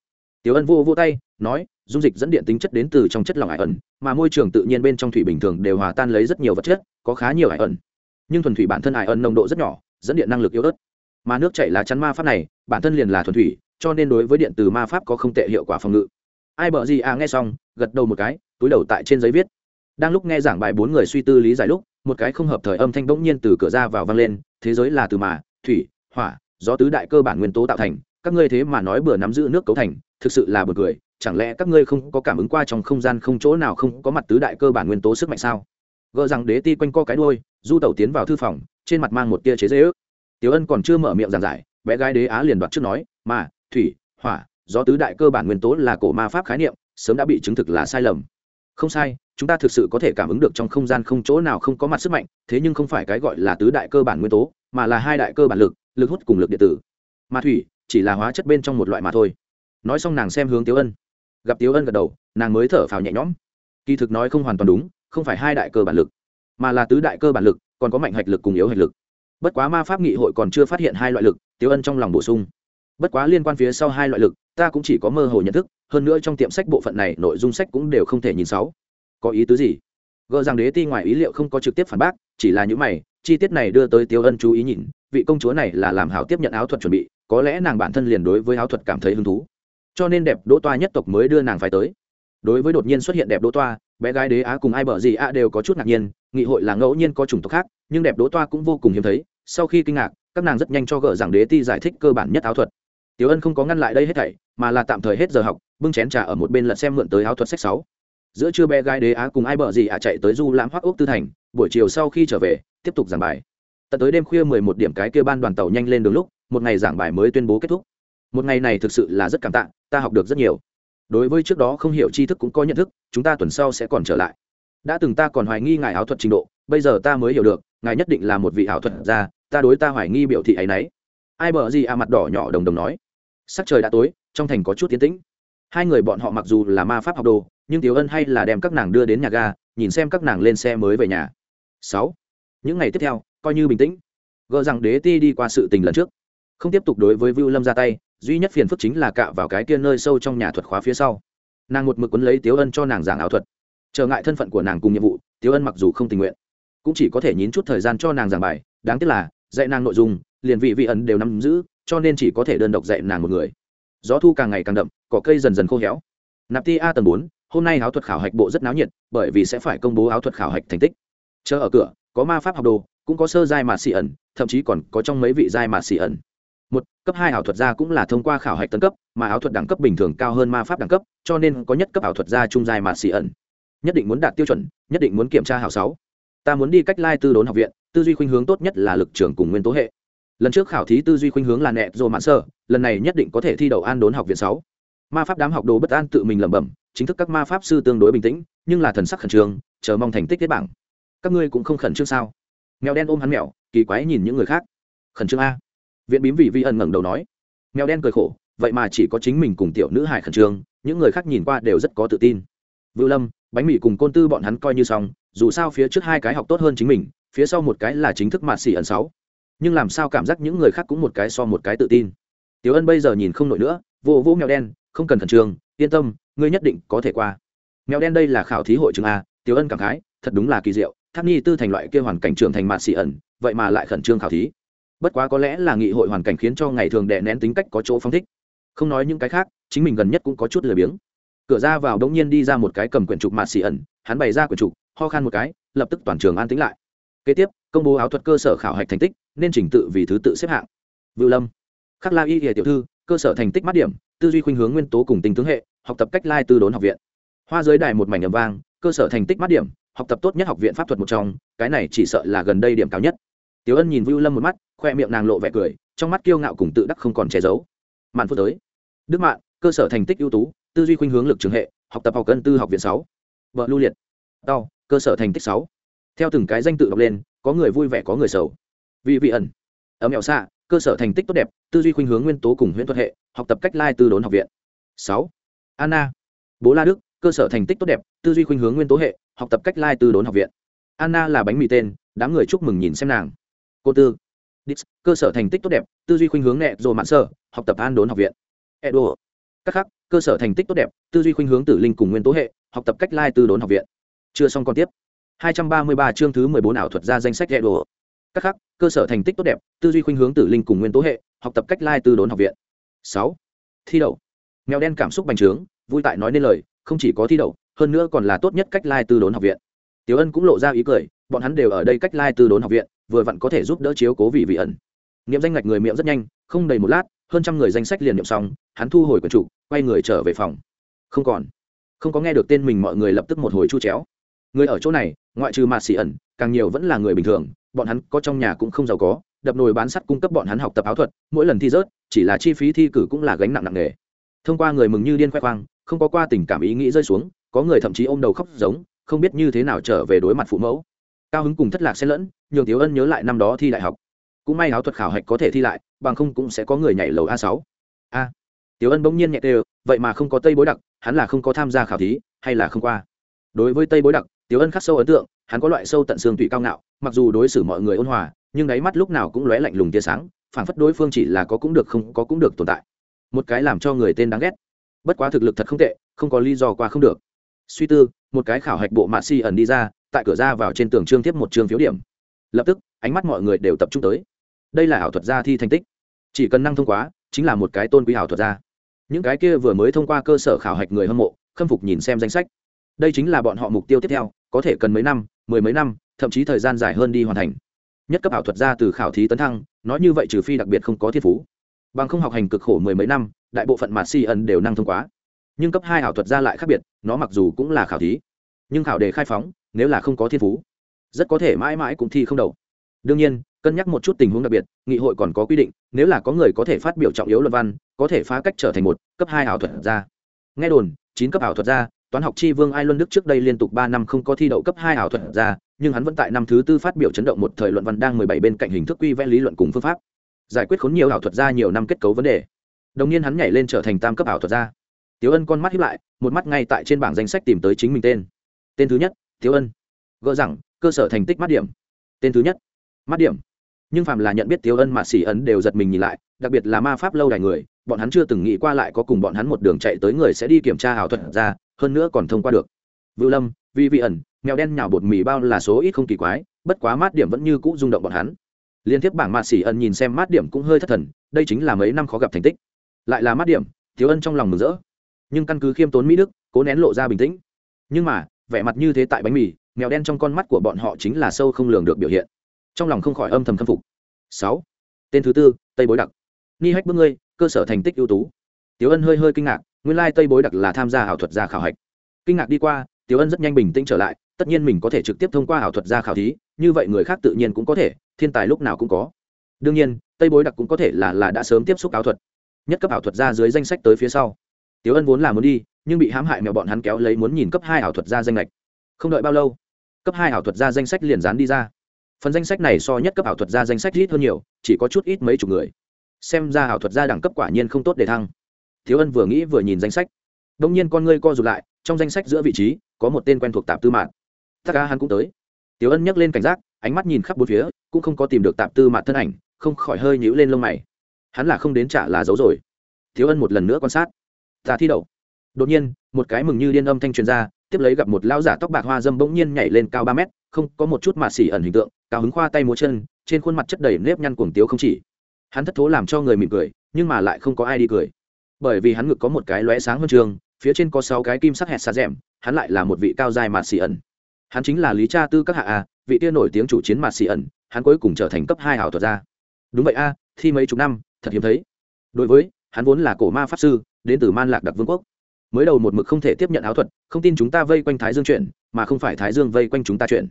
tiểu ân vô vô tay, nói, dung dịch dẫn điện tính chất đến từ trong chất lỏng ải ẩn, mà môi trường tự nhiên bên trong thủy bình thường đều hòa tan lấy rất nhiều vật chất, có khá nhiều ải ẩn. Nhưng thuần thủy bản thân ải ẩn nồng độ rất nhỏ, dẫn điện năng lực yếu ớt. Mà nước chảy là chắn ma pháp này, bản thân liền là thuần thủy, cho nên đối với điện từ ma pháp có không tệ hiệu quả phòng ngự. Ai bợ gì à nghe xong, gật đầu một cái, túi đầu tại trên giấy viết. Đang lúc nghe giảng bài bốn người suy tư lý giải lúc, một cái không hợp thời âm thanh bỗng nhiên từ cửa ra vào vang lên, thế giới là từ mà, thủy, hỏa do tứ đại cơ bản nguyên tố tạo thành, các ngươi thế mà nói bừa nắm giữ nước cấu thành thực sự là bừa cười, chẳng lẽ các ngươi không có cảm ứng qua trong không gian không chỗ nào không có mặt tứ đại cơ bản nguyên tố sức mạnh sao? Gỡ rằng đế ti quanh co cái đôi du tẩu tiến vào thư phòng, trên mặt mang một tia chế dễ ước. Tiểu ân còn chưa mở miệng giảng giải, bé gái đế á liền đoạt trước nói, mà, thủy, hỏa do tứ đại cơ bản nguyên tố là cổ ma pháp khái niệm, sớm đã bị chứng thực là sai lầm. Không sai, chúng ta thực sự có thể cảm ứng được trong không gian không chỗ nào không có mặt sức mạnh, thế nhưng không phải cái gọi là tứ đại cơ bản nguyên tố, mà là hai đại cơ bản lực lực hút cùng lực điện tử. Ma thủy, chỉ là hóa chất bên trong một loại mà thôi nói xong nàng xem hướng tiếu ân. Gặp tiếu ân gật đầu, nàng mới thở phào nhẹ nhõm. Kỳ thực nói không hoàn toàn đúng, không phải hai đại cơ bản lực, mà là tứ đại cơ bản lực, còn có mạnh hạch lực cùng yếu hạch lực. Bất quá ma pháp nghị hội còn chưa phát hiện hai loại lực, tiếu ân trong lòng bổ sung. Bất quá liên quan phía sau hai loại lực, ta cũng chỉ có mơ hồ nhận thức, hơn nữa trong tiệm sách bộ phận này nội dung sách cũng đều không thể nhìn sáu. Có ý tứ gì? Gợ rằng đế ti ngoài ý liệu không có trực tiếp phản bác, chỉ là những mày, chi tiết này đưa tới tiêu ân chú ý nhìn, vị công chúa này là làm hảo tiếp nhận áo thuật chuẩn bị, có lẽ nàng bản thân liền đối với áo thuật cảm thấy hứng thú cho nên đẹp đỗ toa nhất tộc mới đưa nàng phải tới. Đối với đột nhiên xuất hiện đẹp đỗ toa, bé gái đế á cùng ai bở gì ạ đều có chút ngạc nhiên, nghị hội là ngẫu nhiên có chủng tộc khác, nhưng đẹp đỗ toa cũng vô cùng hiếm thấy, sau khi kinh ngạc, các nàng rất nhanh cho gỡ rằng đế ti giải thích cơ bản nhất áo thuật. Tiểu ân không có ngăn lại đây hết thảy, mà là tạm thời hết giờ học, bưng chén trà ở một bên lật xem mượn tới áo thuật sách sáu. Giữa trưa bé gái đế á cùng ai bợ gì ạ chạy tới du lãm hoác ốc tư thành, buổi chiều sau khi trở về, tiếp tục giảng bài. Tận tới đêm khuya mười một điểm cái kia ban đoàn tàu nhanh lên đường lúc, một ngày giảng bài mới tuyên bố kết thúc một ngày này thực sự là rất cảm tạ, ta học được rất nhiều. Đối với trước đó không hiểu tri thức cũng có nhận thức, chúng ta tuần sau sẽ còn trở lại. Đã từng ta còn hoài nghi ngài áo thuật trình độ, bây giờ ta mới hiểu được, ngài nhất định là một vị ảo thuật gia, ta đối ta hoài nghi biểu thị ấy nấy. Ai bờ gì à mặt đỏ nhỏ đồng đồng nói. Sắc trời đã tối, trong thành có chút tiến tĩnh. Hai người bọn họ mặc dù là ma pháp học đồ, nhưng tiểu ân hay là đem các nàng đưa đến nhà ga, nhìn xem các nàng lên xe mới về nhà. Sáu. Những ngày tiếp theo, coi như bình tĩnh. Gờ rằng đế ti đi qua sự tình lần trước. Không tiếp tục đối với vưu lâm ra tay duy nhất phiền phức chính là cạ vào cái kia nơi sâu trong nhà thuật khóa phía sau. Nàng một mực quấn lấy tiếu ân cho nàng giảng ảo thuật. Trở ngại thân phận của nàng cùng nhiệm vụ, tiếu ân mặc dù không tình nguyện, cũng chỉ có thể nhín chút thời gian cho nàng giảng bài. Đáng tiếc là, dạy nàng nội dung, liền vị vị ẩn đều nắm giữ, cho nên chỉ có thể đơn độc dạy nàng một người. Gió thu càng ngày càng đậm, cỏ cây dần dần khô héo. Nạp ti a tầng bốn, hôm nay áo thuật khảo hạch bộ rất náo nhiệt, bởi vì sẽ phải công bố áo thuật khảo hạch thành tích. Chờ ở cửa, có ma pháp học đồ, cũng có sơ giai mạt xì ẩn, thậm chí còn có trong mấy vị giai mạt xì ẩn một, cấp hai ảo thuật gia cũng là thông qua khảo hạch tân cấp, mà áo thuật đẳng cấp bình thường cao hơn ma pháp đẳng cấp, cho nên có nhất cấp ảo thuật gia trung giai mà xì ẩn. Nhất định muốn đạt tiêu chuẩn, nhất định muốn kiểm tra hảo sáu. Ta muốn đi cách lai tư đốn học viện, tư duy khuynh hướng tốt nhất là lực trưởng cùng nguyên tố hệ. Lần trước khảo thí tư duy khuynh hướng là nẹt rồi mạn sơ, lần này nhất định có thể thi đậu an đốn học viện sáu. Ma pháp đám học đồ bất an tự mình lẩm bẩm, chính thức các ma pháp sư tương đối bình tĩnh, nhưng là thần sắc khẩn trương, chờ mong thành tích kết bảng. Các ngươi cũng không khẩn trương sao? Mèo đen ôm hắn mèo, kỳ quái nhìn những người khác. Khẩn trương a viện bím vị vi ẩn ngẩng đầu nói, mèo đen cười khổ, vậy mà chỉ có chính mình cùng tiểu nữ hải khẩn trương, những người khác nhìn qua đều rất có tự tin. Vưu lâm, bánh mì cùng côn tư bọn hắn coi như xong, dù sao phía trước hai cái học tốt hơn chính mình, phía sau một cái là chính thức mạt xỉ ẩn sáu. Nhưng làm sao cảm giác những người khác cũng một cái so một cái tự tin? Tiểu ân bây giờ nhìn không nổi nữa vô vô mèo đen, không cần khẩn trương, yên tâm, ngươi nhất định có thể qua. Mèo đen đây là khảo thí hội trường a, tiểu ân cảm khái, thật đúng là kỳ diệu, tháp nhi tư thành loại kia hoàn cảnh trường thành mạt xỉ ẩn, vậy mà lại khẩn trương khảo thí bất quá có lẽ là nghị hội hoàn cảnh khiến cho ngày thường đè nén tính cách có chỗ phong thích. Không nói những cái khác, chính mình gần nhất cũng có chút lười biếng. Cửa ra vào đống nhiên đi ra một cái cầm quyển trục mạt xì ẩn, hắn bày ra quyển trục, ho khan một cái, lập tức toàn trường an tĩnh lại. Kế tiếp, công bố áo thuật cơ sở khảo hạch thành tích, nên trình tự vì thứ tự xếp hạng. Vự lâm, khắc la y hệ tiểu thư, cơ sở thành tích mát điểm, tư duy khuynh hướng nguyên tố cùng tình tướng hệ, học tập cách lai tư đốn học viện. Hoa giới đài một mảnh ầm vang, cơ sở thành tích mát điểm, học tập tốt nhất học viện pháp thuật một trong, cái này chỉ sợ là gần đây điểm cao nhất. Tiểu ân nhìn vưu lâm một mắt khoe miệng nàng lộ vẻ cười, trong mắt kiêu ngạo cùng tự đắc không còn che giấu. Mạn phút tới. Đức mạng cơ sở thành tích ưu tú, tư duy khuynh hướng lực trường hệ, học tập học cân tư học viện sáu. Vợ lưu liệt. Đau cơ sở thành tích sáu. Theo từng cái danh tự đọc lên, có người vui vẻ, có người sầu. Vì vị ẩn. Ở mẹo xạ cơ sở thành tích tốt đẹp, tư duy khuynh hướng nguyên tố cùng huyễn thuật hệ, học tập cách lai tư đốn học viện. Sáu. Anna. Bố la đức, cơ sở thành tích tốt đẹp, tư duy khuynh hướng nguyên tố hệ, học tập cách lai tư đốn học viện. Anna là bánh mì tên, đám người chúc mừng nhìn xem nàng. Cô tư. Dix, cơ sở thành tích tốt đẹp tư duy khuynh hướng nhẹ rồi mạn sở, học tập an đốn học viện. Edo. Các khác cơ sở thành tích tốt đẹp tư duy khuynh hướng tử linh cùng nguyên tố hệ học tập cách lai tư đốn học viện. Chưa xong còn tiếp. 233 chương thứ 14 ảo thuật ra danh sách Edo. các khác cơ sở thành tích tốt đẹp tư duy khuynh hướng tử linh cùng nguyên tố hệ học tập cách lai tư đốn học viện. 6. thi đậu. Mèo đen cảm xúc bành trướng vui tại nói nên lời không chỉ có thi đậu hơn nữa còn là tốt nhất cách lai tư đốn học viện. Tiểu ân cũng lộ ra ý cười bọn hắn đều ở đây cách lai tư đốn học viện vừa vặn có thể giúp đỡ chiếu cố vị vị ẩn. Niệm danh ngạch người miệng rất nhanh, không đầy một lát, hơn trăm người danh sách liền niệm xong, hắn thu hồi quần chủ quay người trở về phòng. Không còn. Không có nghe được tên mình mọi người lập tức một hồi chu chéo. Người ở chỗ này, ngoại trừ mạt xì ẩn, càng nhiều vẫn là người bình thường, bọn hắn có trong nhà cũng không giàu có, đập nồi bán sắt cung cấp bọn hắn học tập áo thuật, mỗi lần thi rớt, chỉ là chi phí thi cử cũng là gánh nặng nặng nề. Thông qua người mừng như điên khoe khoang, không có qua tình cảm ý nghĩ rơi xuống, có người thậm chí ôm đầu khóc giống, không biết như thế nào trở về đối mặt phụ mẫu. Cao hứng cùng thất lạc xen lẫn nhường tiếu ân nhớ lại năm đó thi đại học. Cũng may áo thuật khảo hạch có thể thi lại, bằng không cũng sẽ có người nhảy lầu a sáu. A. Tiếu ân bỗng nhiên nhẹ đều vậy mà không có tây bối đặc, hắn là không có tham gia khảo thí, hay là không qua? Đối với tây bối đặc tiếu ân khắc sâu ấn tượng, hắn có loại sâu tận xương tụy cao ngạo, mặc dù đối xử mọi người ôn hòa, nhưng đáy mắt lúc nào cũng lóe lạnh lùng tia sáng, phảng phất đối phương chỉ là có cũng được không có cũng được tồn tại. Một cái làm cho người tên đáng ghét. Bất quá thực lực thật không tệ, không có lý do qua không được. Suy tư, một cái khảo hạch bộ mạ si ẩn đi ra, tại cửa ra vào trên tường trương tiếp một trường phiếu điểm lập tức, ánh mắt mọi người đều tập trung tới. Đây là ảo thuật gia thi thành tích. Chỉ cần năng thông quá, chính là một cái tôn quý ảo thuật gia. Những cái kia vừa mới thông qua cơ sở khảo hạch người hâm mộ, khâm phục nhìn xem danh sách. Đây chính là bọn họ mục tiêu tiếp theo, có thể cần mấy năm, mười mấy năm, thậm chí thời gian dài hơn đi hoàn thành. Nhất cấp ảo thuật gia từ khảo thí tấn thăng, nói như vậy trừ phi đặc biệt không có thiên phú. Bằng không học hành cực khổ mười mấy năm, đại bộ phận mạt si ẩn đều năng thông quá. Nhưng cấp hai ảo thuật gia lại khác biệt, nó mặc dù cũng là khảo thí, nhưng khảo đề khai phóng, nếu là không có thiên phú rất có thể mãi mãi cũng thi không đầu. Đương nhiên, cân nhắc một chút tình huống đặc biệt, nghị hội còn có quy định, nếu là có người có thể phát biểu trọng yếu luận văn, có thể phá cách trở thành một, cấp hai ảo thuật gia nghe đồn, chín cấp ảo thuật gia toán học tri vương ai luân đức trước đây liên tục ba năm không có thi đậu cấp hai ảo thuật gia nhưng hắn vẫn tại năm thứ tư phát biểu chấn động một thời luận văn đang mười bảy bên cạnh hình thức quy vẽ lý luận cùng phương pháp. Giải quyết khốn nhiều ảo thuật gia nhiều năm kết cấu vấn đề. Đồng nhiên hắn nhảy lên trở thành tam cấp ảo thuật gia tiếu ân con mắt hiếp lại, một mắt ngay tại trên bảng danh sách tìm tới chính mình tên. Tên thứ nhất, tiếu ân gỡ rằng, cơ sở thành tích mắt điểm. Tên thứ nhất, mắt điểm. Nhưng phạm là nhận biết tiếu ân mà xỉ ấn đều giật mình nhìn lại, đặc biệt là ma pháp lâu đài người, bọn hắn chưa từng nghĩ qua lại có cùng bọn hắn một đường chạy tới người sẽ đi kiểm tra ảo thuật ra, hơn nữa còn thông qua được. Vự lâm vi vi ẩn, mèo đen nhào bột mì bao là số ít không kỳ quái, bất quá mát điểm vẫn như cũ rung động bọn hắn. Liên tiếp bảng mạ xỉ ẩn nhìn xem mát điểm cũng hơi thất thần, đây chính là mấy năm khó gặp thành tích. Lại là mát điểm thiếu ân trong lòng mừng rỡ. Nhưng căn cứ khiêm tốn mỹ đức, cố nén lộ ra bình tĩnh. Nhưng mà, vẻ mặt như thế tại bánh mì mèo đen trong con mắt của bọn họ chính là sâu không lường được biểu hiện. Trong lòng không khỏi âm thầm khâm phục. Sáu. Tên thứ tư, tây bối đặc. Ni hách bước ngươi, cơ sở thành tích ưu tú. Tiếu ân hơi hơi kinh ngạc, nguyên lai tây bối đặc là tham gia ảo thuật gia khảo hạch. Kinh ngạc đi qua tiếu ân rất nhanh bình tĩnh trở lại, tất nhiên mình có thể trực tiếp thông qua ảo thuật gia khảo thí, như vậy người khác tự nhiên cũng có thể, thiên tài lúc nào cũng có. Đương nhiên, tây bối đặc cũng có thể là là đã sớm tiếp xúc ảo thuật, nhất cấp ảo thuật gia dưới danh sách tới phía sau. Tiếu ân vốn là muốn đi, nhưng bị hãm hại mèo bọn hắn kéo lấy muốn nhìn cấp hai ảo thuật gia danh lệch không đợi bao lâu, cấp hai ảo thuật gia danh sách liền dán đi ra. Phần danh sách này so nhất cấp ảo thuật gia danh sách ít hơn nhiều, chỉ có chút ít mấy chục người. Xem ra ảo thuật gia đẳng cấp quả nhiên không tốt để thăng. Thiếu ân vừa nghĩ vừa nhìn danh sách. Đông nhiên con ngươi co rụt lại, trong danh sách giữa vị trí, có một tên quen thuộc tạp tư mạn. Tất cả hắn cũng tới. Thiếu ân nhấc lên cảnh giác, ánh mắt nhìn khắp bốn phía, cũng không có tìm được tạp tư mạn thân ảnh, không khỏi hơi nhũ lên lông mày. Hắn là không đến trả là giấu rồi. Thiếu ân một lần nữa quan sát. Ta thi đậu. Đột nhiên, một cái mừng như điên âm thanh truyền ra tiếp lấy gặp một lão giả tóc bạc hoa dâm bỗng nhiên nhảy lên cao ba mét, không, có một chút mạt xỉ ẩn hình tượng, cao hứng khoa tay múa chân, trên khuôn mặt chất đầy nếp nhăn cuồng tiếu không chỉ. Hắn thất thố làm cho người mỉm cười, nhưng mà lại không có ai đi cười. Bởi vì hắn ngực có một cái lóe sáng huân trường, phía trên có sáu cái kim sắc hẹt xa rẽm hắn lại là một vị cao dài mạt xỉ ẩn. Hắn chính là lý cha tư các hạ a, vị tia nổi tiếng chủ chiến mạt xỉ ẩn, hắn cuối cùng trở thành cấp hai hảo thuật gia. Đúng vậy a, thi mấy chục năm, thật hiếm thấy. Đối với, hắn vốn là cổ ma pháp sư, đến từ man lạc đặc vương quốc mới đầu một mực không thể tiếp nhận áo thuật, không tin chúng ta vây quanh thái dương chuyện, mà không phải thái dương vây quanh chúng ta chuyện.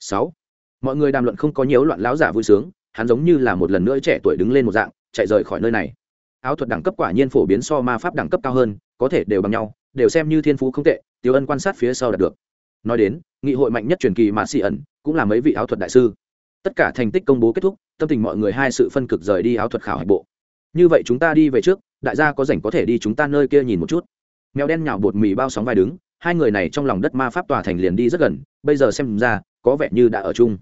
Sáu. Mọi người đàm luận không có nhiều loạn láo giả vui sướng, hắn giống như là một lần nữa trẻ tuổi đứng lên một dạng, chạy rời khỏi nơi này. Áo thuật đẳng cấp quả nhiên phổ biến so ma pháp đẳng cấp cao hơn, có thể đều bằng nhau, đều xem như thiên phú không tệ, tiêu ân quan sát phía sau đạt được. Nói đến, nghị hội mạnh nhất truyền kỳ mã xị ẩn, cũng là mấy vị áo thuật đại sư. Tất cả thành tích công bố kết thúc, tâm tình mọi người hai sự phân cực rời đi áo thuật khảo hạch bộ. Như vậy chúng ta đi về trước, đại gia có rảnh có thể đi chúng ta nơi kia nhìn một chút mèo đen nhào bột mì bao sóng vai đứng, hai người này trong lòng đất ma pháp tòa thành liền đi rất gần, bây giờ xem ra, có vẻ như đã ở chung.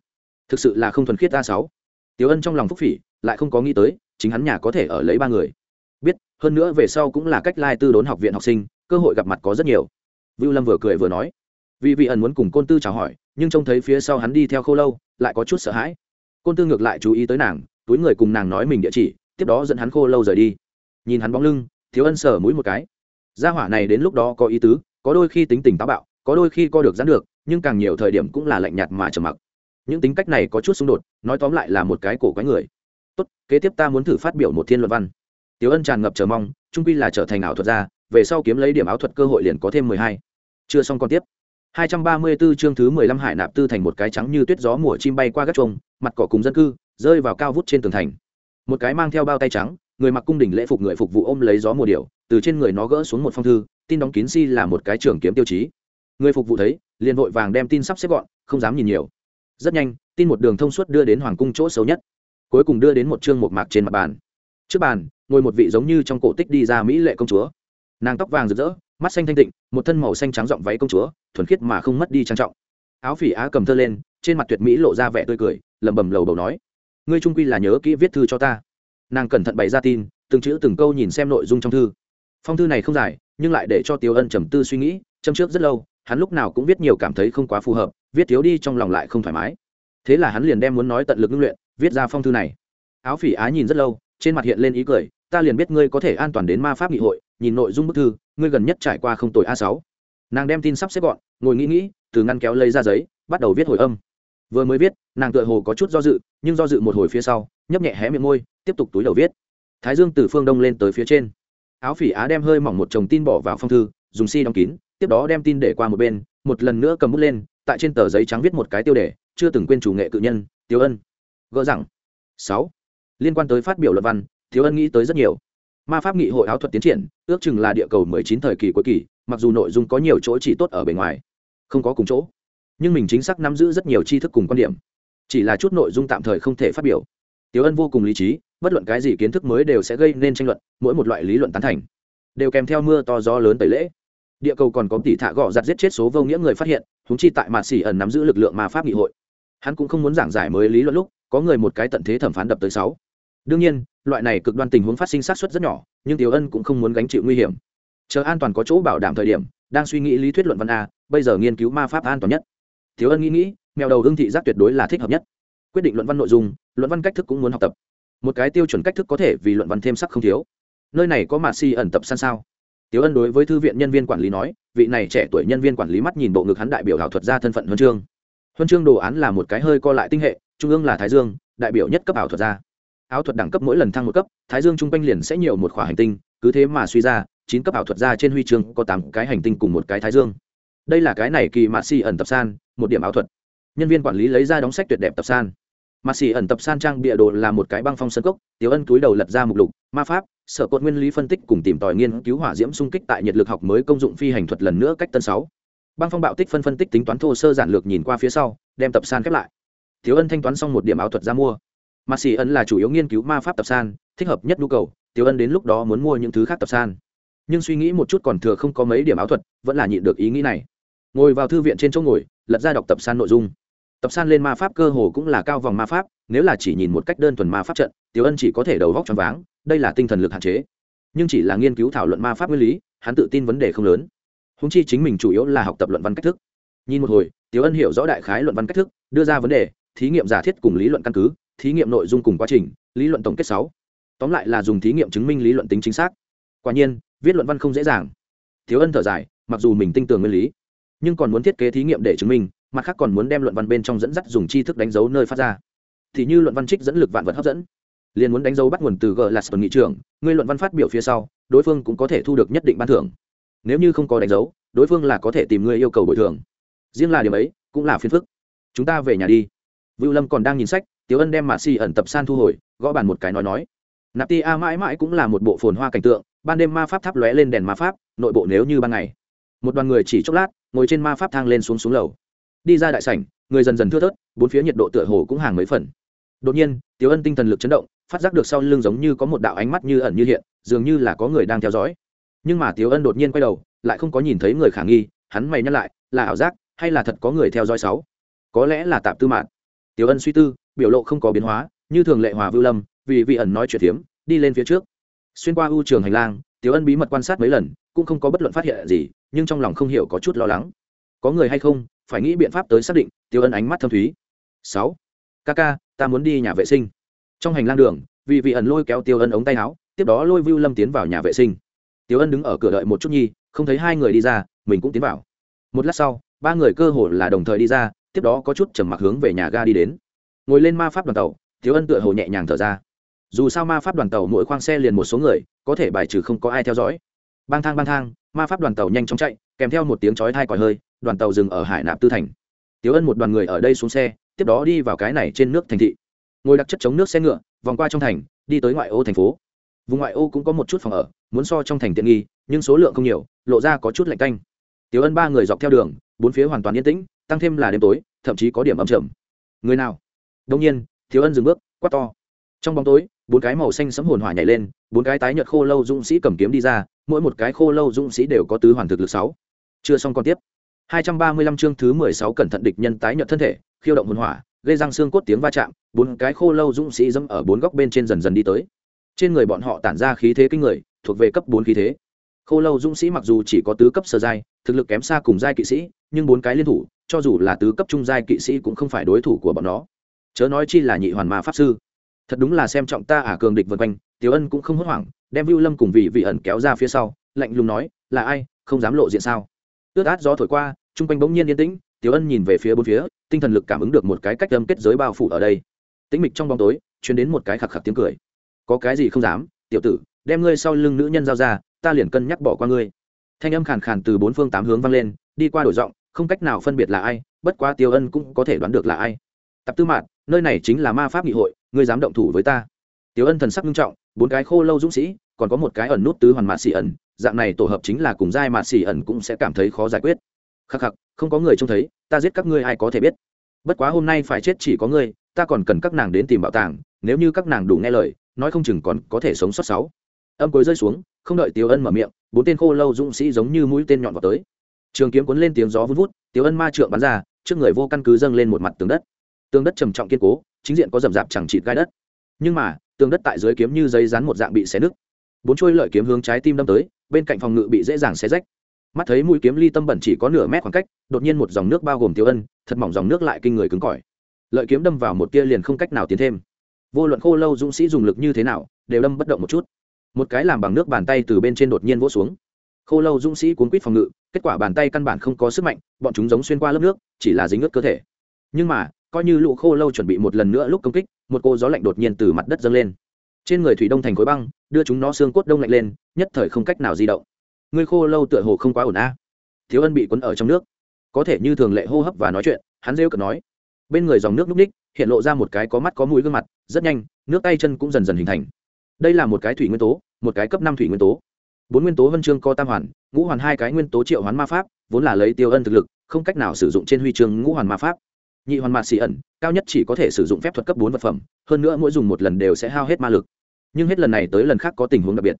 Thực sự là không thuần khiết a sáu. Tiểu ân trong lòng phúc phỉ, lại không có nghĩ tới, chính hắn nhà có thể ở lấy ba người. Biết, hơn nữa về sau cũng là cách lai tư đốn học viện học sinh, cơ hội gặp mặt có rất nhiều. Vưu lâm vừa cười vừa nói. Vì vị ẩn muốn cùng côn tư chào hỏi, nhưng trông thấy phía sau hắn đi theo khô lâu, lại có chút sợ hãi. Côn tư ngược lại chú ý tới nàng, túi người cùng nàng nói mình địa chỉ, tiếp đó dẫn hắn khô lâu rời đi. Nhìn hắn bóng lưng thiếu ân sở mũi một cái gia hỏa này đến lúc đó có ý tứ, có đôi khi tính tình táo bạo, có đôi khi co được dán được, nhưng càng nhiều thời điểm cũng là lạnh nhạt mà trầm mặc. Những tính cách này có chút xung đột, nói tóm lại là một cái cổ quái người. Tốt, kế tiếp ta muốn thử phát biểu một thiên luận văn. Tiếu ân tràn ngập chờ mong, trung quy là trở thành ảo thuật gia, về sau kiếm lấy điểm áo thuật cơ hội liền có thêm mười hai. Chưa xong còn tiếp. Hai trăm ba mươi 234 chương thứ mười lăm hải nạp tư thành một cái trắng như tuyết gió mùa chim bay qua gác chuông, mặt cỏ cùng dân cư, rơi vào cao vút trên tường thành. Một cái mang theo bao tay trắng người mặc cung đình lễ phục người phục vụ ôm lấy gió mùa điều, từ trên người nó gỡ xuống một phong thư tin đóng kín si là một cái trường kiếm tiêu chí. Người phục vụ thấy liền vội vàng đem tin sắp xếp gọn không dám nhìn nhiều. Rất nhanh tin một đường thông suốt đưa đến hoàng cung chỗ xấu nhất. Cuối cùng đưa đến một chương một mạc trên mặt bàn. Trước bàn ngồi một vị giống như trong cổ tích đi ra mỹ lệ công chúa. Nàng tóc vàng rực rỡ mắt xanh thanh tịnh một thân màu xanh trắng giọng váy công chúa thuần khiết mà không mất đi trang trọng. Áo phỉ á cầm thơ lên trên mặt tuyệt mỹ lộ ra vẻ tươi cười lẩm bẩm lầu bầu nói ngươi trung quy là nhớ kỹ viết thư cho ta nàng cẩn thận bày ra tin, từng chữ từng câu nhìn xem nội dung trong thư. Phong thư này không dài, nhưng lại để cho tiêu ân trầm tư suy nghĩ, châm trước rất lâu, hắn lúc nào cũng viết nhiều cảm thấy không quá phù hợp, viết thiếu đi trong lòng lại không thoải mái. Thế là hắn liền đem muốn nói tận lực ngưng luyện, viết ra phong thư này. Áo phỉ á nhìn rất lâu, trên mặt hiện lên ý cười, ta liền biết ngươi có thể an toàn đến ma pháp nghị hội, nhìn nội dung bức thư, ngươi gần nhất trải qua không tội a sáu. Nàng đem tin sắp xếp gọn, ngồi nghĩ nghĩ, từ ngăn kéo lấy ra giấy, bắt đầu viết hồi âm. Vừa mới viết, nàng tựa hồ có chút do dự, nhưng do dự một hồi phía sau nhấp nhẹ hé miệng môi, tiếp tục túi đầu viết. Thái dương từ phương đông lên tới phía trên. Áo phỉ á đem hơi mỏng một chồng tin bỏ vào phong thư, dùng si đóng kín, tiếp đó đem tin để qua một bên, một lần nữa cầm bút lên, tại trên tờ giấy trắng viết một cái tiêu đề, chưa từng quên chủ nghệ cự nhân tiêu ân. Gỡ rằng. Sáu. Liên quan tới phát biểu luận văn thiếu ân nghĩ tới rất nhiều. Ma pháp nghị hội áo thuật tiến triển, ước chừng là địa cầu mười chín thời kỳ cuối kỳ, mặc dù nội dung có nhiều chỗ chỉ tốt ở bề ngoài, không có cùng chỗ. Nhưng mình chính xác nắm giữ rất nhiều tri thức cùng quan điểm. Chỉ là chút nội dung tạm thời không thể phát biểu tiếu ân vô cùng lý trí, bất luận cái gì kiến thức mới đều sẽ gây nên tranh luận, mỗi một loại lý luận tán thành, đều kèm theo mưa to gió lớn tẩy lễ. Địa cầu còn có tỷ thạ gọ giặt giết chết số vô nghĩa người phát hiện húng chi tại mạt xỉ ẩn nắm giữ lực lượng ma pháp nghị hội. Hắn cũng không muốn giảng giải mới lý luận lúc, có người một cái tận thế thẩm phán đập tới sáu. Đương nhiên, loại này cực đoan tình huống phát sinh sát xuất rất nhỏ, nhưng tiểu ân cũng không muốn gánh chịu nguy hiểm. Chờ an toàn có chỗ bảo đảm thời điểm, đang suy nghĩ lý thuyết luận văn a, bây giờ nghiên cứu ma pháp an toàn nhất. Tiểu ân nghĩ nghĩ, mèo đầu hương thị giác tuyệt đối là thích hợp nhất quyết định luận văn nội dung, luận văn cách thức cũng muốn học tập. Một cái tiêu chuẩn cách thức có thể vì luận văn thêm sắc không thiếu. Nơi này có mạ si ẩn tập san sao? Tiểu ân đối với thư viện nhân viên quản lý nói, vị này trẻ tuổi nhân viên quản lý mắt nhìn bộ ngực hắn đại biểu ảo thuật ra thân phận huân chương. Huân chương đồ án là một cái hơi co lại tinh hệ, trung ương là thái dương, đại biểu nhất cấp ảo thuật gia. Áo thuật đẳng cấp mỗi lần thăng một cấp, thái dương chung quanh liền sẽ nhiều một khỏa hành tinh, cứ thế mà suy ra, chín cấp ảo thuật gia trên huy chương có tám cái hành tinh cùng một cái thái dương. Đây là cái này kỳ mạ si ẩn tập san, một điểm áo thuật. Nhân viên quản lý lấy ra đóng sách tuyệt đẹp tập san mà xỉ ẩn tập san trang bịa đồ là một cái băng phong sân cốc tiếu ân túi đầu lật ra mục lục, ma pháp, sở cột nguyên lý phân tích cùng tìm tòi nghiên cứu hỏa diễm xung kích tại nhiệt lực học mới công dụng phi hành thuật lần nữa cách tân sáu. Băng phong bạo tích phân phân tích tính toán thô sơ giản lược nhìn qua phía sau, đem tập san khép lại. Thiếu ân thanh toán xong một điểm áo thuật ra mua. Mà xỉ ẩn là chủ yếu nghiên cứu ma pháp tập san, thích hợp nhất nhu cầu tiếu ân đến lúc đó muốn mua những thứ khác tập san. Nhưng suy nghĩ một chút còn thừa không có mấy điểm áo thuật, vẫn là nhịn được ý nghĩ này. Ngồi vào thư viện trên chỗ ngồi, lật ra đọc tập san nội dung tập san lên ma pháp cơ hồ cũng là cao vòng ma pháp, nếu là chỉ nhìn một cách đơn thuần ma pháp trận, tiểu ân chỉ có thể đầu góc choáng váng, đây là tinh thần lực hạn chế. Nhưng chỉ là nghiên cứu thảo luận ma pháp nguyên lý, hắn tự tin vấn đề không lớn. Húng chi chính mình chủ yếu là học tập luận văn cách thức. Nhìn một hồi, tiểu ân hiểu rõ đại khái luận văn cách thức, đưa ra vấn đề, thí nghiệm giả thiết cùng lý luận căn cứ, thí nghiệm nội dung cùng quá trình, lý luận tổng kết sáu. Tóm lại là dùng thí nghiệm chứng minh lý luận tính chính xác. Quả nhiên, viết luận văn không dễ dàng. Thiếu ân thở dài, mặc dù mình tin tưởng nguyên lý, nhưng còn muốn thiết kế thí nghiệm để chứng minh mặt khác còn muốn đem luận văn bên trong dẫn dắt dùng tri thức đánh dấu nơi phát ra. Thì như luận văn trích dẫn lực vạn vật hấp dẫn. Liền muốn đánh dấu bắt nguồn từ g là sở nghị trưởng ngươi luận văn phát biểu phía sau, đối phương cũng có thể thu được nhất định ban thưởng. Nếu như không có đánh dấu, đối phương là có thể tìm ngươi yêu cầu bồi thường. Riêng là điểm ấy, cũng là phiền phức. Chúng ta về nhà đi. Vưu lâm còn đang nhìn sách tiếu ân đem mạ xì ẩn tập san thu hồi, gõ bàn một cái nói nói. Nạp ti a mãi mãi cũng là một bộ phồn hoa cảnh tượng, ban đêm ma pháp thắp lóe lên đèn ma pháp, nội bộ nếu như ban ngày. Một đoàn người chỉ chốc lát, ngồi trên ma pháp thang lên xuống xuống lầu đi ra đại sảnh người dần dần thưa thớt bốn phía nhiệt độ tựa hồ cũng hàng mấy phần. Đột nhiên tiếu ân tinh thần lực chấn động phát giác được sau lưng giống như có một đạo ánh mắt như ẩn như hiện dường như là có người đang theo dõi. Nhưng mà tiếu ân đột nhiên quay đầu lại không có nhìn thấy người khả nghi hắn mày nhắc lại là ảo giác hay là thật có người theo dõi sáu? Có lẽ là tạm tư mạng tiếu ân suy tư biểu lộ không có biến hóa như thường lệ hòa vưu lâm vì vị ẩn nói chuyện tiếm, đi lên phía trước. Xuyên qua ưu trường hành lang tiếu ân bí mật quan sát mấy lần cũng không có bất luận phát hiện gì nhưng trong lòng không hiểu có chút lo lắng. Có người hay không phải nghĩ biện pháp tới xác định, tiêu ân ánh mắt thâm thúy. Sáu. Ca ca, ta muốn đi nhà vệ sinh. Trong hành lang đường, vì vị ẩn lôi kéo tiêu ân ống tay áo, tiếp đó lôi vưu lâm tiến vào nhà vệ sinh. Tiêu ân đứng ở cửa đợi một chút nhi, không thấy hai người đi ra, mình cũng tiến vào. Một lát sau, ba người cơ hồ là đồng thời đi ra, tiếp đó có chút trầm mặc hướng về nhà ga đi đến. Ngồi lên ma pháp đoàn tàu, tiêu ân tựa hồ nhẹ nhàng thở ra. Dù sao ma pháp đoàn tàu mỗi khoang xe liền một số người, có thể bài trừ không có ai theo dõi. Bang thang bang thang, ma pháp đoàn tàu nhanh chóng chạy kèm theo một tiếng chói thai còi hơi, đoàn tàu dừng ở hải nạp tư thành. Tiếu ân một đoàn người ở đây xuống xe, tiếp đó đi vào cái này trên nước thành thị. Ngồi đặc chất chống nước xe ngựa, vòng qua trong thành, đi tới ngoại ô thành phố. Vùng ngoại ô cũng có một chút phòng ở, muốn so trong thành tiện nghi, nhưng số lượng không nhiều, lộ ra có chút lạnh canh. Tiếu ân ba người dọc theo đường, bốn phía hoàn toàn yên tĩnh, tăng thêm là đêm tối, thậm chí có điểm âm trầm người nào? Đông nhiên thiếu ân dừng bước, quát to. Trong bóng tối, bốn cái màu xanh sấm hồn hỏa nhảy lên, bốn cái tái nhợt khô lâu dũng sĩ cầm kiếm đi ra, mỗi một cái khô lâu dũng sĩ đều có tứ hoàn thực lực sáu chưa xong còn tiếp. 235 chương thứ 16 cẩn thận địch nhân tái nhợt thân thể, khiêu động hồn hỏa, gây răng xương cốt tiếng va chạm, bốn cái khô lâu dũng sĩ dẫm ở bốn góc bên trên dần dần đi tới. Trên người bọn họ tản ra khí thế kinh người, thuộc về cấp bốn khí thế. Khô lâu dũng sĩ mặc dù chỉ có tứ cấp sơ giai, thực lực kém xa cùng giai kỵ sĩ, nhưng bốn cái liên thủ, cho dù là tứ cấp trung giai kỵ sĩ cũng không phải đối thủ của bọn nó. Chớ nói chi là nhị hoàn ma pháp sư. Thật đúng là xem trọng ta ả cường địch vân quanh, tiểu ân cũng không hốt hoảng, đem vưu lâm cùng vị vị ẩn kéo ra phía sau, lạnh lùng nói, là ai, không dám lộ diện sao? Ướt át gió thổi qua, chung quanh bỗng nhiên yên tĩnh, tiểu ân nhìn về phía bốn phía, tinh thần lực cảm ứng được một cái cách âm kết giới bao phủ ở đây. Tĩnh mịch trong bóng tối chuyển đến một cái khạc khạc tiếng cười. Có cái gì không dám, tiểu tử, đem ngươi sau lưng nữ nhân giao ra, ta liền cân nhắc bỏ qua ngươi. Thanh âm khàn khàn từ bốn phương tám hướng vang lên, đi qua đổi giọng, không cách nào phân biệt là ai, bất quá tiêu ân cũng có thể đoán được là ai. Tập tư mạn nơi này chính là ma pháp nghị hội, ngươi dám động thủ với ta. Tiêu ân thần sắc nghiêm trọng, bốn cái khô lâu dũng sĩ, còn có một cái ẩn nút tứ hoàn mạ xị ẩn dạng này tổ hợp chính là cùng giai mạt xỉ ẩn cũng sẽ cảm thấy khó giải quyết. Khắc khắc, không có người trông thấy, ta giết các ngươi ai có thể biết. Bất quá hôm nay phải chết chỉ có ngươi, ta còn cần các nàng đến tìm bảo tàng, nếu như các nàng đủ nghe lời, nói không chừng còn có thể sống sót sáu. Âm cối rơi xuống, không đợi tiêu ân mở miệng, bốn tên khô lâu dũng sĩ giống như mũi tên nhọn vào tới. Trường kiếm cuốn lên tiếng gió vun vút tiêu ân ma trượng bắn ra, trước người vô căn cứ dâng lên một mặt tường đất. Tường đất trầm trọng kiên cố, chính diện có rầm rạp chẳng chịt gai đất. Nhưng mà, tường đất tại dưới kiếm như giấy rán một dạng bị xé nứt. Bốn chuôi lợi kiếm hướng trái tim đâm tới bên cạnh phòng ngự bị dễ dàng xé rách. Mắt thấy mũi kiếm ly tâm bẩn chỉ có nửa mét khoảng cách, đột nhiên một dòng nước bao gồm tiêu ân, thật mỏng dòng nước lại kinh người cứng cỏi. Lợi kiếm đâm vào một tia liền không cách nào tiến thêm. Vô luận khô lâu dũng sĩ dùng lực như thế nào, đều đâm bất động một chút. Một cái làm bằng nước bàn tay từ bên trên đột nhiên vỗ xuống. Khô lâu dũng sĩ cuốn quýt phòng ngự, kết quả bàn tay căn bản không có sức mạnh, bọn chúng giống xuyên qua lớp nước, chỉ là dính ướt cơ thể. Nhưng mà, coi như lũ khô lâu chuẩn bị một lần nữa lúc công kích, một cô gió lạnh đột nhiên từ mặt đất dâng lên. Trên người thủy đông thành khối băng đưa chúng nó xương cốt đông lạnh lên, nhất thời không cách nào di động. Ngươi khô lâu tựa hồ không quá ổn a. Thiếu ân bị quấn ở trong nước. Có thể như thường lệ hô hấp và nói chuyện, hắn rêu cực nói. Bên người dòng nước núp ních, hiện lộ ra một cái có mắt có mũi gương mặt, rất nhanh, nước tay chân cũng dần dần hình thành. Đây là một cái thủy nguyên tố, một cái cấp năm thủy nguyên tố. Bốn nguyên tố vân chương co tam hoàn, ngũ hoàn hai cái nguyên tố triệu hoán ma pháp, vốn là lấy tiêu ân thực lực, không cách nào sử dụng trên huy chương ngũ hoàn ma pháp. Nhị hoàn mạt xì ẩn, cao nhất chỉ có thể sử dụng phép thuật cấp bốn vật phẩm, hơn nữa mỗi dùng một lần đều sẽ hao hết ma lực nhưng hết lần này tới lần khác có tình huống đặc biệt.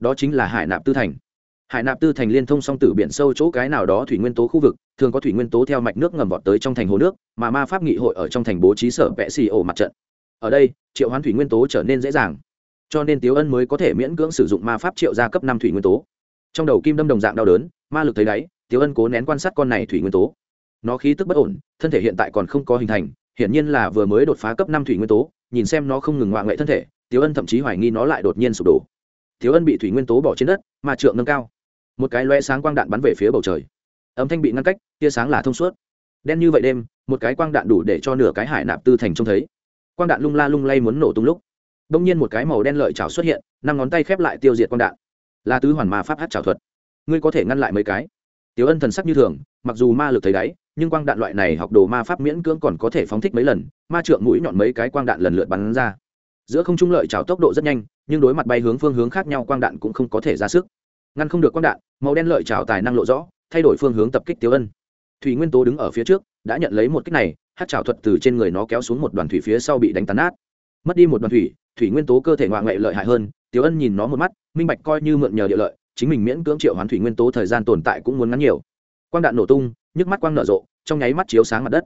Đó chính là hải nạp tư thành. Hải nạp tư thành liên thông song tử biển sâu chỗ cái nào đó thủy nguyên tố khu vực, thường có thủy nguyên tố theo mạch nước ngầm vọt tới trong thành hồ nước, mà ma pháp nghị hội ở trong thành bố trí sở vẽ xì ổ mặt trận. Ở đây, triệu hoán thủy nguyên tố trở nên dễ dàng. Cho nên tiếu ân mới có thể miễn cưỡng sử dụng ma pháp triệu ra cấp năm thủy nguyên tố. Trong đầu kim đâm đồng dạng đau đớn, ma lực thấy đáy, tiếu ân cố nén quan sát con này thủy nguyên tố. Nó khí tức bất ổn, thân thể hiện tại còn không có hình thành hiển nhiên là vừa mới đột phá cấp năm thủy nguyên tố, nhìn xem nó không ngừng ngoạ ngậy thân thể, tiếu ân thậm chí hoài nghi nó lại đột nhiên sụp đổ. Tiếu ân bị thủy nguyên tố bỏ trên đất, mà trượng nâng cao. Một cái loe sáng quang đạn bắn về phía bầu trời. Âm thanh bị ngăn cách, tia sáng là thông suốt. Đen như vậy đêm, một cái quang đạn đủ để cho nửa cái hải nạp tư thành trông thấy. Quang đạn lung la lung lay muốn nổ tung lúc đông nhiên một cái màu đen lợi chảo xuất hiện, năm ngón tay khép lại tiêu diệt quang đạn. Là tứ hoàn ma pháp hát trảo thuật. Ngươi có thể ngăn lại mấy cái? Tiếu ân thần sắc như thường, mặc dù ma lực thấy đáy nhưng quang đạn loại này học đồ ma pháp miễn cưỡng còn có thể phóng thích mấy lần, ma trượng mũi nhọn mấy cái quang đạn lần lượt bắn ra. Giữa không trung lợi trào tốc độ rất nhanh, nhưng đối mặt bay hướng phương hướng khác nhau quang đạn cũng không có thể ra sức. Ngăn không được quang đạn, màu đen lợi trào tài năng lộ rõ, thay đổi phương hướng tập kích tiêu ân. Thủy nguyên tố đứng ở phía trước, đã nhận lấy một kích này, hát trào thuật từ trên người nó kéo xuống một đoàn thủy phía sau bị đánh tàn nát. Mất đi một đoàn thủy thủy nguyên tố cơ thể ngoại ngoại lợi hại hơn, tiêu ân nhìn nó một mắt, minh bạch coi như mượn nhờ địa lợi, chính mình miễn cưỡng triệu hoán thủy nguyên tố thời gian tồn tại cũng muốn ngắn nhiều. Quang đạn nổ tung nhức mắt quang nở rộ, trong nháy mắt chiếu sáng mặt đất.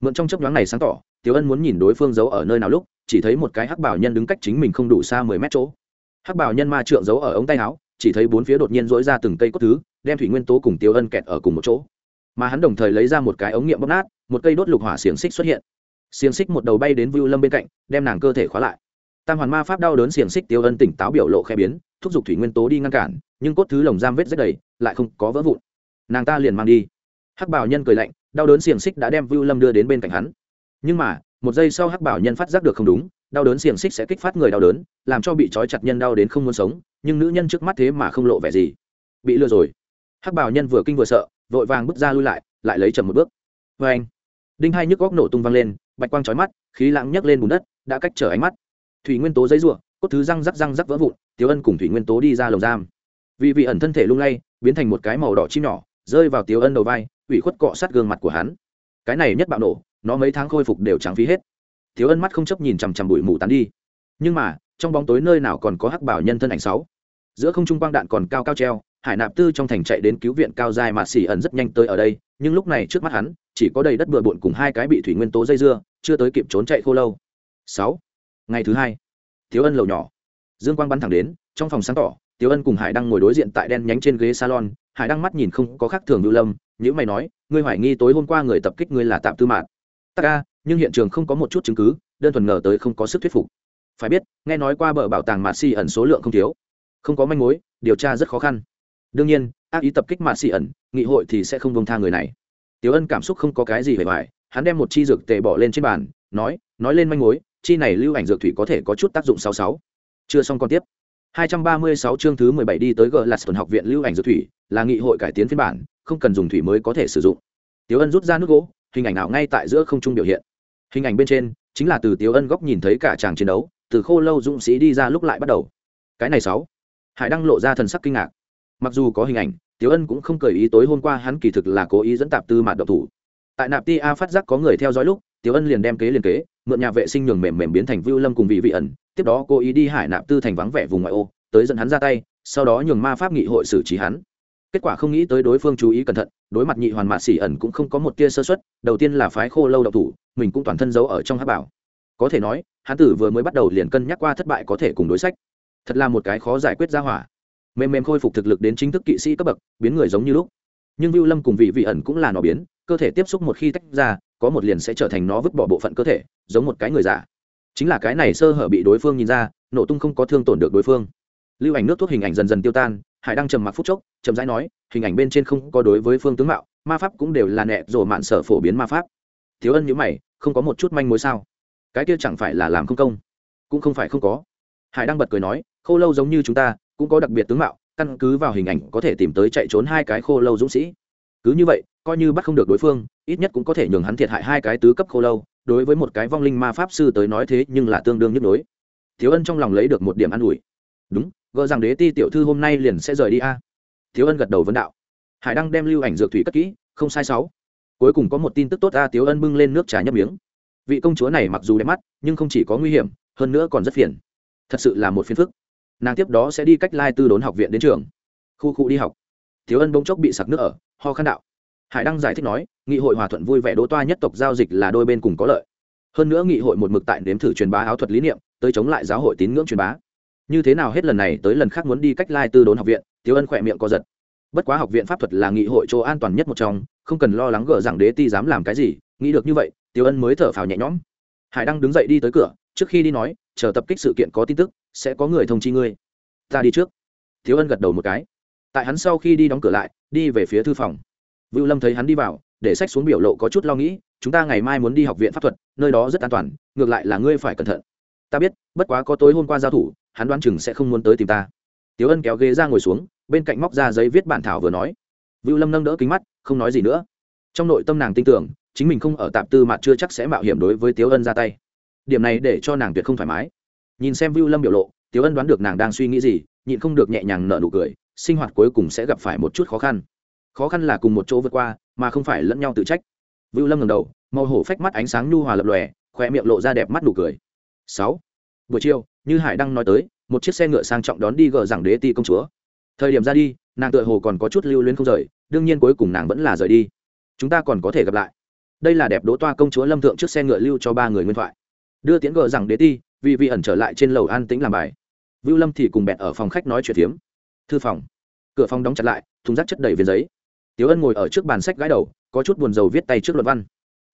Mượn trong chấp nhoáng này sáng tỏ tiếu ân muốn nhìn đối phương giấu ở nơi nào lúc, chỉ thấy một cái hắc bảo nhân đứng cách chính mình không đủ xa mười mét chỗ. Hắc bảo nhân ma trượng giấu ở ống tay áo, chỉ thấy bốn phía đột nhiên dỗi ra từng cây cốt thứ, đem thủy nguyên tố cùng tiêu ân kẹt ở cùng một chỗ. Mà hắn đồng thời lấy ra một cái ống nghiệm bóp nát, một cây đốt lục hỏa xiềng xích xuất hiện. Xiềng xích một đầu bay đến vưu lâm bên cạnh, đem nàng cơ thể khóa lại. Tam hoàn ma pháp đau đớn xiềng xích tiêu ân tỉnh táo biểu lộ khe biến, thúc giục thủy nguyên tố đi ngăn cản, nhưng cốt thứ lồng giam vết rất đầy, lại không có vỡ vụn. Nàng ta liền mang đi hắc bảo nhân cười lạnh, đau đớn xiềng xích đã đem vưu lâm đưa đến bên cạnh hắn. Nhưng mà, một giây sau hắc bảo nhân phát giác được không đúng, đau đớn xiềng xích sẽ kích phát người đau đớn, làm cho bị trói chặt nhân đau đến không muốn sống, nhưng nữ nhân trước mắt thế mà không lộ vẻ gì. Bị lừa rồi. Hắc bảo nhân vừa kinh vừa sợ, vội vàng bước ra lui lại lại lấy chậm một bước. Vê anh, đinh hai nhức góc nổ tung văng lên, bạch quang trói mắt, khí lãng nhấc lên bùn đất, đã cách trở ánh mắt. Thủy nguyên tố giấy ruộng cốt thứ răng rắc răng rắc vỡ vụn tiếu ân cùng thủy nguyên tố đi ra lồng giam. Vì vị ẩn thân thể lung lay, biến thành một cái màu đỏ chim nhỏ, rơi vào tiếu ân đầu vai ủy khuất cọ sát gương mặt của hắn. Cái này nhất bạo nổ, nó mấy tháng khôi phục đều trắng phí hết. Thiếu ân mắt không chấp nhìn chằm chằm bụi mù tán đi. Nhưng mà, trong bóng tối nơi nào còn có hắc bảo nhân thân ảnh sáu? Giữa không trung quang đạn còn cao cao treo, hải nạp tư trong thành chạy đến cứu viện cao dài mà xỉ ẩn rất nhanh tới ở đây, nhưng lúc này trước mắt hắn, chỉ có đầy đất bừa bộn cùng hai cái bị thủy nguyên tố dây dưa, chưa tới kịp trốn chạy khô lâu. Sáu. Ngày thứ hai, thiếu ân lầu nhỏ. Dương quang bắn thẳng đến, trong phòng sáng tỏ tiếu Ân cùng Hải Đăng ngồi đối diện tại đen nhánh trên ghế salon, Hải Đăng mắt nhìn không có khác thường Lưu Lâm, nhữ mày nói, ngươi hoài nghi tối hôm qua người tập kích ngươi là Tạm Tư mạng Ta ca, nhưng hiện trường không có một chút chứng cứ, đơn thuần ngờ tới không có sức thuyết phục. Phải biết, nghe nói qua bờ bảo tàng Mạt xì ẩn số lượng không thiếu, không có manh mối, điều tra rất khó khăn. Đương nhiên, ác ý tập kích Mạt xì ẩn, nghị hội thì sẽ không buông tha người này. Tiểu Ân cảm xúc không có cái gì vẻ vải, hắn đem một chi dược tệ bỏ lên trên bàn, nói, nói lên manh mối, chi này lưu ảnh dược thủy có thể có chút tác dụng sáu sáu. Chưa xong con tiếp. 236 chương thứ 17 đi tới Glaston học viện lưu ảnh dược thủy, là nghị hội cải tiến phiên bản, không cần dùng thủy mới có thể sử dụng. tiểu Ân rút ra nước gỗ, hình ảnh ảo ngay tại giữa không trung biểu hiện. Hình ảnh bên trên chính là từ tiểu Ân góc nhìn thấy cả chàng chiến đấu, từ Khô Lâu dũng sĩ đi ra lúc lại bắt đầu. Cái này sáu. Hải đăng lộ ra thần sắc kinh ngạc. Mặc dù có hình ảnh, tiểu Ân cũng không cởi ý tối hôm qua hắn kỳ thực là cố ý dẫn tạp tư mạt độc thủ. Tại Nạp Ti A phát giác có người theo dõi lúc, Tiếu Ân liền đem kế liền kế, mượn nhà vệ sinh nhường mềm mềm biến thành Vưu Lâm cùng vị vị ẩn, tiếp đó cô ý đi hải nạp tư thành vắng vẻ vùng ngoại ô tới dẫn hắn ra tay sau đó nhường ma pháp nghị hội xử trí hắn. Kết quả không nghĩ tới đối phương chú ý cẩn thận đối mặt nhị hoàn mạt xỉ ẩn cũng không có một tia sơ xuất đầu tiên là phái khô lâu độc thủ mình cũng toàn thân giấu ở trong hát bảo. Có thể nói hắn tử vừa mới bắt đầu liền cân nhắc qua thất bại có thể cùng đối sách. Thật là một cái khó giải quyết ra hỏa. Mềm mềm khôi phục thực lực đến chính thức kỵ sĩ cấp bậc biến người giống như lúc. Nhưng viu lâm cùng vị vị ẩn cũng là nó biến cơ thể tiếp xúc một khi tách ra có một liền sẽ trở thành nó vứt bỏ bộ phận cơ thể, giống một cái người giả chính là cái này sơ hở bị đối phương nhìn ra, nổ tung không có thương tổn được đối phương. Lưu ảnh nước thuốc hình ảnh dần dần tiêu tan, hải đang trầm mặc phút chốc trầm rãi nói, hình ảnh bên trên không có đối với phương tướng mạo, ma pháp cũng đều là nẹ rồi mạn sở phổ biến ma pháp. Thiếu ân nhữ mày, không có một chút manh mối sao? Cái kia chẳng phải là làm không công? Cũng không phải không có. Hải đang bật cười nói, khô lâu giống như chúng ta, cũng có đặc biệt tướng mạo, căn cứ vào hình ảnh có thể tìm tới chạy trốn hai cái khô lâu dũng sĩ. Cứ như vậy coi như bắt không được đối phương, ít nhất cũng có thể nhường hắn thiệt hại hai cái tứ cấp khô lâu, đối với một cái vong linh ma pháp sư tới nói thế nhưng là tương đương nhức đối thiếu ân trong lòng lấy được một điểm an ủi. Đúng, gỡ rằng đế ti tiểu thư hôm nay liền sẽ rời đi a. Thiếu ân gật đầu vấn đạo. Hải đăng đem lưu ảnh dược thủy cất kỹ, không sai sáu. Cuối cùng có một tin tức tốt a tiếu ân bưng lên nước trà nhấp miếng. Vị công chúa này mặc dù đẹp mắt, nhưng không chỉ có nguy hiểm, hơn nữa còn rất phiền. Thật sự là một phiền phức. Nàng tiếp đó sẽ đi cách lai tư đốn học viện đến trường. Khu khu đi học. Thiếu ân bỗng chốc bị sặc nước ở, ho khăn đạo hải đăng giải thích nói, nghị hội hòa thuận vui vẻ đỗ toa nhất tộc giao dịch là đôi bên cùng có lợi. Hơn nữa nghị hội một mực tại nếm thử truyền bá áo thuật lý niệm, tới chống lại giáo hội tín ngưỡng truyền bá. Như thế nào hết lần này tới lần khác muốn đi cách lai tư đốn học viện, tiếu ân khỏe miệng co giật. Bất quá học viện pháp thuật là nghị hội chỗ an toàn nhất một trong, không cần lo lắng gỡ rằng đế ti dám làm cái gì, nghĩ được như vậy, tiếu ân mới thở phào nhẹ nhõm. Hải đăng đứng dậy đi tới cửa, trước khi đi nói, chờ tập kích sự kiện có tin tức, sẽ có người thông chi ngươi. Ta đi trước. Tiếu ân gật đầu một cái. Tại hắn sau khi đi đóng cửa lại, đi về phía thư phòng vưu lâm thấy hắn đi vào, để sách xuống biểu lộ có chút lo nghĩ, chúng ta ngày mai muốn đi học viện pháp thuật, nơi đó rất an toàn, ngược lại là ngươi phải cẩn thận. Ta biết, bất quá có tối hôm qua giao thủ, hắn đoán chừng sẽ không muốn tới tìm ta. Tiếu ân kéo ghế ra ngồi xuống, bên cạnh móc ra giấy viết bản thảo vừa nói. Vưu lâm nâng đỡ kính mắt, không nói gì nữa. Trong nội tâm nàng tin tưởng, chính mình không ở tạm tư mặt chưa chắc sẽ mạo hiểm đối với tiếu ân ra tay. Điểm này để cho nàng tuyệt không thoải mái. Nhìn xem vưu lâm biểu lộ tiếu ân đoán được nàng đang suy nghĩ gì, nhịn không được nhẹ nhàng nở nụ cười, sinh hoạt cuối cùng sẽ gặp phải một chút khó khăn khó khăn là cùng một chỗ vượt qua, mà không phải lẫn nhau tự trách. Vưu lâm ngầm đầu, màu hổ phách mắt ánh sáng nhu hòa lập lòe khoe miệng lộ ra đẹp mắt nụ cười. Sáu. Buổi chiều, như hải đăng nói tới, một chiếc xe ngựa sang trọng đón đi gờ rằng đế ti công chúa. Thời điểm ra đi, nàng tựa hồ còn có chút lưu luyến không rời, đương nhiên cuối cùng nàng vẫn là rời đi. Chúng ta còn có thể gặp lại. Đây là đẹp đỗ toa công chúa lâm thượng trước xe ngựa lưu cho ba người nguyên thoại. Đưa tiến gờ rằng đế ti, vì vị ẩn trở lại trên lầu an tĩnh làm bài. Vưu lâm thì cùng bẹn ở phòng khách nói chuyện phiếm. Thư phòng. Cửa phòng đóng chặt lại, thùng rác chất đầy viên giấy tiếu ân ngồi ở trước bàn sách gái đầu, có chút buồn rầu viết tay trước luận văn.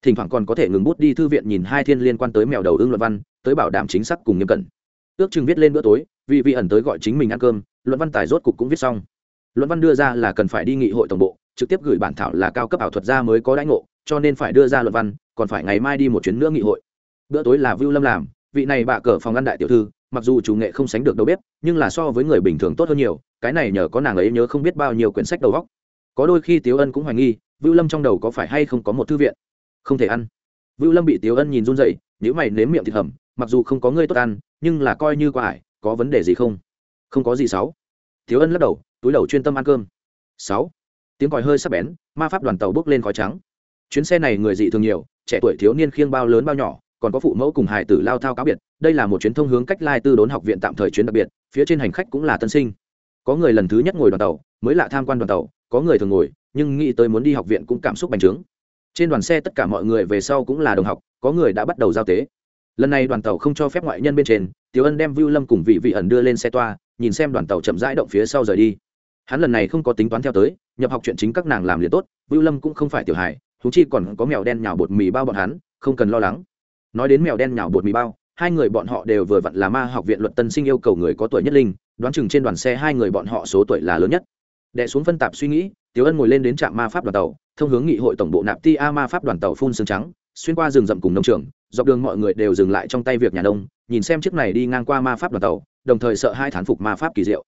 Thỉnh thoảng còn có thể ngừng bút đi thư viện nhìn hai thiên liên quan tới mèo đầu ưng luận văn, tới bảo đảm chính xác cùng nghiêm cẩn. Ước chừng viết lên bữa tối, vì vị ẩn tới gọi chính mình ăn cơm, luận văn tài rốt cục cũng viết xong. Luận văn đưa ra là cần phải đi nghị hội tổng bộ, trực tiếp gửi bản thảo là cao cấp ảo thuật gia mới có đãi ngộ, cho nên phải đưa ra luận văn, còn phải ngày mai đi một chuyến nữa nghị hội. Bữa tối là vưu lâm làm, vị này bạ cờ phòng ăn đại tiểu thư, mặc dù chủ nghệ không sánh được đầu bếp, nhưng là so với người bình thường tốt hơn nhiều, cái này nhờ có nàng ấy nhớ không biết bao nhiêu quyển sách đầu góc có đôi khi tiếu ân cũng hoài nghi vưu lâm trong đầu có phải hay không có một thư viện? Không thể ăn. Vưu lâm bị tiếu ân nhìn run dậy nếu mày nếm miệng thịt hầm mặc dù không có ngươi tốt ăn nhưng là coi như quả, ải có vấn đề gì không? Không có gì sáu. Tiếu ân lắc đầu túi đầu chuyên tâm ăn cơm. Sáu. Tiếng còi hơi sắp bén ma pháp đoàn tàu bước lên khói trắng. Chuyến xe này người dị thường nhiều trẻ tuổi thiếu niên khiêng bao lớn bao nhỏ còn có phụ mẫu cùng hải tử lao thao cáo biệt đây là một chuyến thông hướng cách lai tư đốn học viện tạm thời chuyến đặc biệt phía trên hành khách cũng là tân sinh. Có người lần thứ nhất ngồi đoàn tàu mới lạ tham quan đoàn tàu có người thường ngồi, nhưng nghĩ tới muốn đi học viện cũng cảm xúc bành trướng. Trên đoàn xe tất cả mọi người về sau cũng là đồng học, có người đã bắt đầu giao tế. Lần này đoàn tàu không cho phép ngoại nhân bên trên, tiểu ân đem vưu lâm cùng vị vị ẩn đưa lên xe toa, nhìn xem đoàn tàu chậm rãi động phía sau rời đi. Hắn lần này không có tính toán theo tới, nhập học chuyện chính các nàng làm liền tốt, vưu lâm cũng không phải tiểu hài thú chi còn có mèo đen nhào bột mì bao bọn hắn, không cần lo lắng. Nói đến mèo đen nhào bột mì bao, hai người bọn họ đều vừa vặn là ma học viện luật tân sinh yêu cầu người có tuổi nhất linh, đoán chừng trên đoàn xe hai người bọn họ số tuổi là lớn nhất đệ xuống phân tạp suy nghĩ, tiểu ân ngồi lên đến trạm ma pháp đoàn tàu, thông hướng nghị hội tổng bộ nạp ti a ma pháp đoàn tàu phun xương trắng, xuyên qua rừng rậm cùng nông trường, dọc đường mọi người đều dừng lại trong tay việc nhà nông, nhìn xem chiếc này đi ngang qua ma pháp đoàn tàu, đồng thời sợ hai thán phục ma pháp kỳ diệu.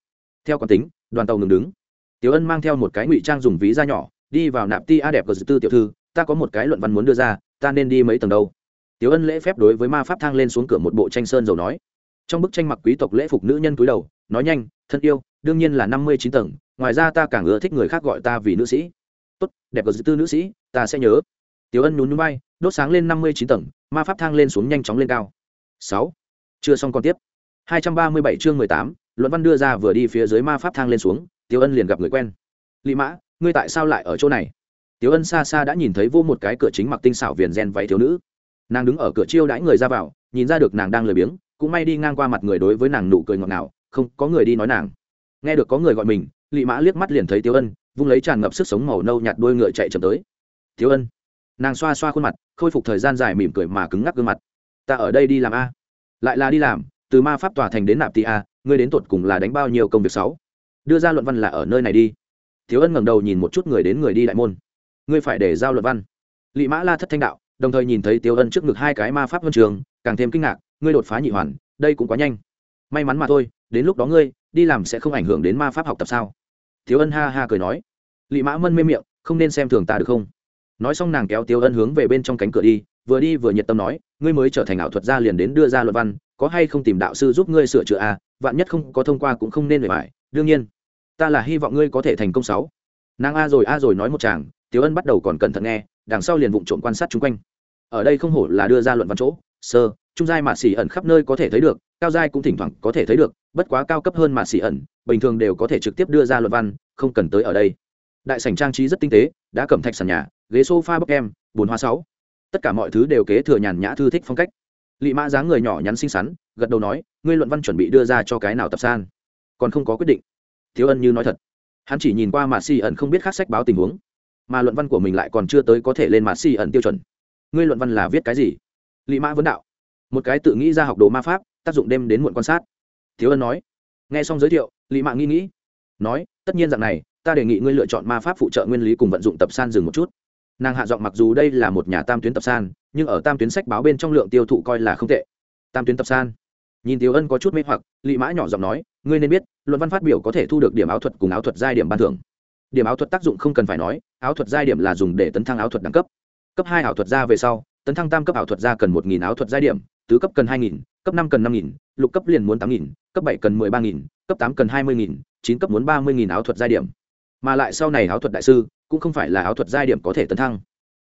Theo quán tính, đoàn tàu ngừng đứng. Tiểu ân mang theo một cái ngụy trang dùng ví da nhỏ, đi vào nạp ti a đẹp của tư tiểu thư, ta có một cái luận văn muốn đưa ra, ta nên đi mấy tầng đâu? Tiểu ân lễ phép đối với ma pháp thang lên xuống cửa một bộ tranh sơn dầu nói. Trong bức tranh mặc quý tộc lễ phục nữ nhân cúi đầu, nói nhanh, thân yêu, đương nhiên là năm mươi chín tầng ngoài ra ta càng ưa thích người khác gọi ta vì nữ sĩ. Tốt, đẹp của tư nữ sĩ, ta sẽ nhớ. Tiểu ân nhún nhún bay đốt sáng lên năm mươi chín tầng, ma pháp thang lên xuống nhanh chóng lên cao. Sáu. Chưa xong còn tiếp. hai trăm ba mươi bảy chương mười tám, luận văn đưa ra vừa đi phía dưới ma pháp thang lên xuống, tiểu ân liền gặp người quen. Lị mã, ngươi tại sao lại ở chỗ này? Tiểu ân xa xa đã nhìn thấy vô một cái cửa chính mặc tinh xảo viền gen váy thiếu nữ. Nàng đứng ở cửa chiêu đãi người ra vào, nhìn ra được nàng đang lười biếng, cũng may đi ngang qua mặt người đối với nàng nụ cười ngọt ngào, không có người đi nói nàng. Nghe được có người gọi mình lị mã liếc mắt liền thấy tiêu ân, vung lấy tràn ngập sức sống màu nâu nhạt đôi ngựa chạy chậm tới. Tiêu ân. Nàng xoa xoa khuôn mặt, khôi phục thời gian dài mỉm cười mà cứng ngắc gương mặt. Ta ở đây đi làm a. Lại là đi làm, từ ma pháp tòa thành đến nạp tị a, ngươi đến tột cùng là đánh bao nhiêu công việc sáu? Đưa ra luận văn là ở nơi này đi. Thiếu ân ngẩng đầu nhìn một chút người đến người đi đại môn. Ngươi phải để giao luận văn. Lị mã la thất thanh đạo, đồng thời nhìn thấy tiêu ân trước ngực hai cái ma pháp huân trường, càng thêm kinh ngạc, ngươi đột phá nhị hoàn, đây cũng quá nhanh. May mắn mà thôi đến lúc đó ngươi, đi làm sẽ không ảnh hưởng đến ma pháp học tập sao? Thiếu ân ha ha cười nói. Lị mã mân mê miệng, không nên xem thường ta được không? Nói xong nàng kéo tiêu ân hướng về bên trong cánh cửa đi, vừa đi vừa nhiệt tâm nói, ngươi mới trở thành ảo thuật gia liền đến đưa ra luận văn, có hay không tìm đạo sư giúp ngươi sửa chữa à? Vạn nhất không có thông qua cũng không nên về mãi đương nhiên, ta là hy vọng ngươi có thể thành công sáu. Nàng a rồi a rồi nói một chàng, tiếu ân bắt đầu còn cẩn thận nghe, đằng sau liền vụng trộm quan sát chung quanh. Ở đây không hổ là đưa ra luận văn chỗ, sơ, trung giai mạ xỉ ẩn khắp nơi có thể thấy được, cao giai cũng thỉnh thoảng có thể thấy được bất quá cao cấp hơn mà xỉ ẩn, bình thường đều có thể trực tiếp đưa ra luận văn, không cần tới ở đây. Đại sảnh trang trí rất tinh tế, đã cầm thạch sàn nhà, ghế sofa bốc em bồn hoa sáu. Tất cả mọi thứ đều kế thừa nhàn nhã thư thích phong cách. Lị mã dáng người nhỏ nhắn xinh xắn, gật đầu nói, ngươi luận văn chuẩn bị đưa ra cho cái nào tập san? Còn không có quyết định. Thiếu ân như nói thật. Hắn chỉ nhìn qua mạ xỉ ẩn không biết khác sách báo tình huống. Mà luận văn của mình lại còn chưa tới có thể lên mạ xỉ ẩn tiêu chuẩn. Ngươi luận văn là viết cái gì? Lị mã vấn đạo. Một cái tự nghĩ ra học đồ ma pháp, tác dụng đêm đến muộn quan sát thiếu ân nói. Nghe xong giới thiệu lị Mạng nghĩ nghĩ. Nói, tất nhiên dạng này, ta đề nghị ngươi lựa chọn ma pháp phụ trợ nguyên lý cùng vận dụng tập san dừng một chút. Nàng hạ giọng mặc dù đây là một nhà tam tuyến tập san, nhưng ở tam tuyến sách báo bên trong lượng tiêu thụ coi là không tệ. Tam tuyến tập san. Nhìn Thiếu ân có chút mê hoặc lị mã nhỏ giọng nói, ngươi nên biết, luận văn phát biểu có thể thu được điểm áo thuật cùng áo thuật giai điểm ban thưởng. Điểm áo thuật tác dụng không cần phải nói, áo thuật giai điểm là dùng để tấn thăng áo thuật đẳng cấp. Cấp hai ảo thuật ra về sau, tấn thăng tam cấp ảo thuật ra cần một nghìn áo thuật giai điểm, tứ cấp cần hai nghìn, cấp năm cần năm nghìn, lục cấp liền muốn tám nghìn cấp bảy cần mười ba nghìn, cấp tám cần hai mươi nghìn, chín cấp muốn ba mươi nghìn áo thuật giai điểm. Mà lại sau này áo thuật đại sư cũng không phải là áo thuật giai điểm có thể tấn thăng.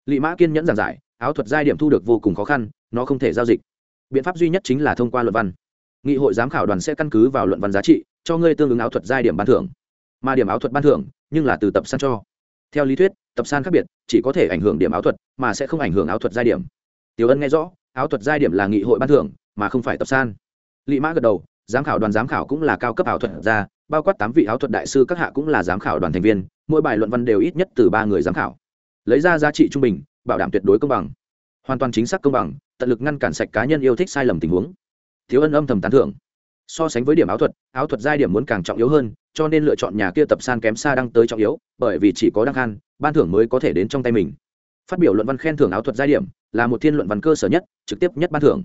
Lị mã kiên nhẫn giảng giải, áo thuật giai điểm thu được vô cùng khó khăn, nó không thể giao dịch. Biện pháp duy nhất chính là thông qua luận văn. Nghị hội giám khảo đoàn sẽ căn cứ vào luận văn giá trị, cho ngươi tương ứng áo thuật giai điểm ban thưởng. Mà điểm áo thuật ban thưởng, nhưng là từ tập san cho. Theo lý thuyết, tập san khác biệt, chỉ có thể ảnh hưởng điểm áo thuật, mà sẽ không ảnh hưởng áo thuật giai điểm. Tiểu ân nghe rõ, áo thuật giai điểm là nghị hội ban thưởng, mà không phải tập san. Lị mã gật đầu giám khảo đoàn giám khảo cũng là cao cấp ảo thuật ra, bao quát tám vị áo thuật đại sư các hạ cũng là giám khảo đoàn thành viên mỗi bài luận văn đều ít nhất từ ba người giám khảo. Lấy ra giá trị trung bình bảo đảm tuyệt đối công bằng. Hoàn toàn chính xác công bằng tận lực ngăn cản sạch cá nhân yêu thích sai lầm tình huống. Thiếu ân âm thầm tán thưởng. So sánh với điểm áo thuật áo thuật giai điểm muốn càng trọng yếu hơn cho nên lựa chọn nhà kia tập san kém xa đang tới trọng yếu bởi vì chỉ có đăng khan ban thưởng mới có thể đến trong tay mình. Phát biểu luận văn khen thưởng áo thuật giai điểm là một thiên luận văn cơ sở nhất trực tiếp nhất ban thưởng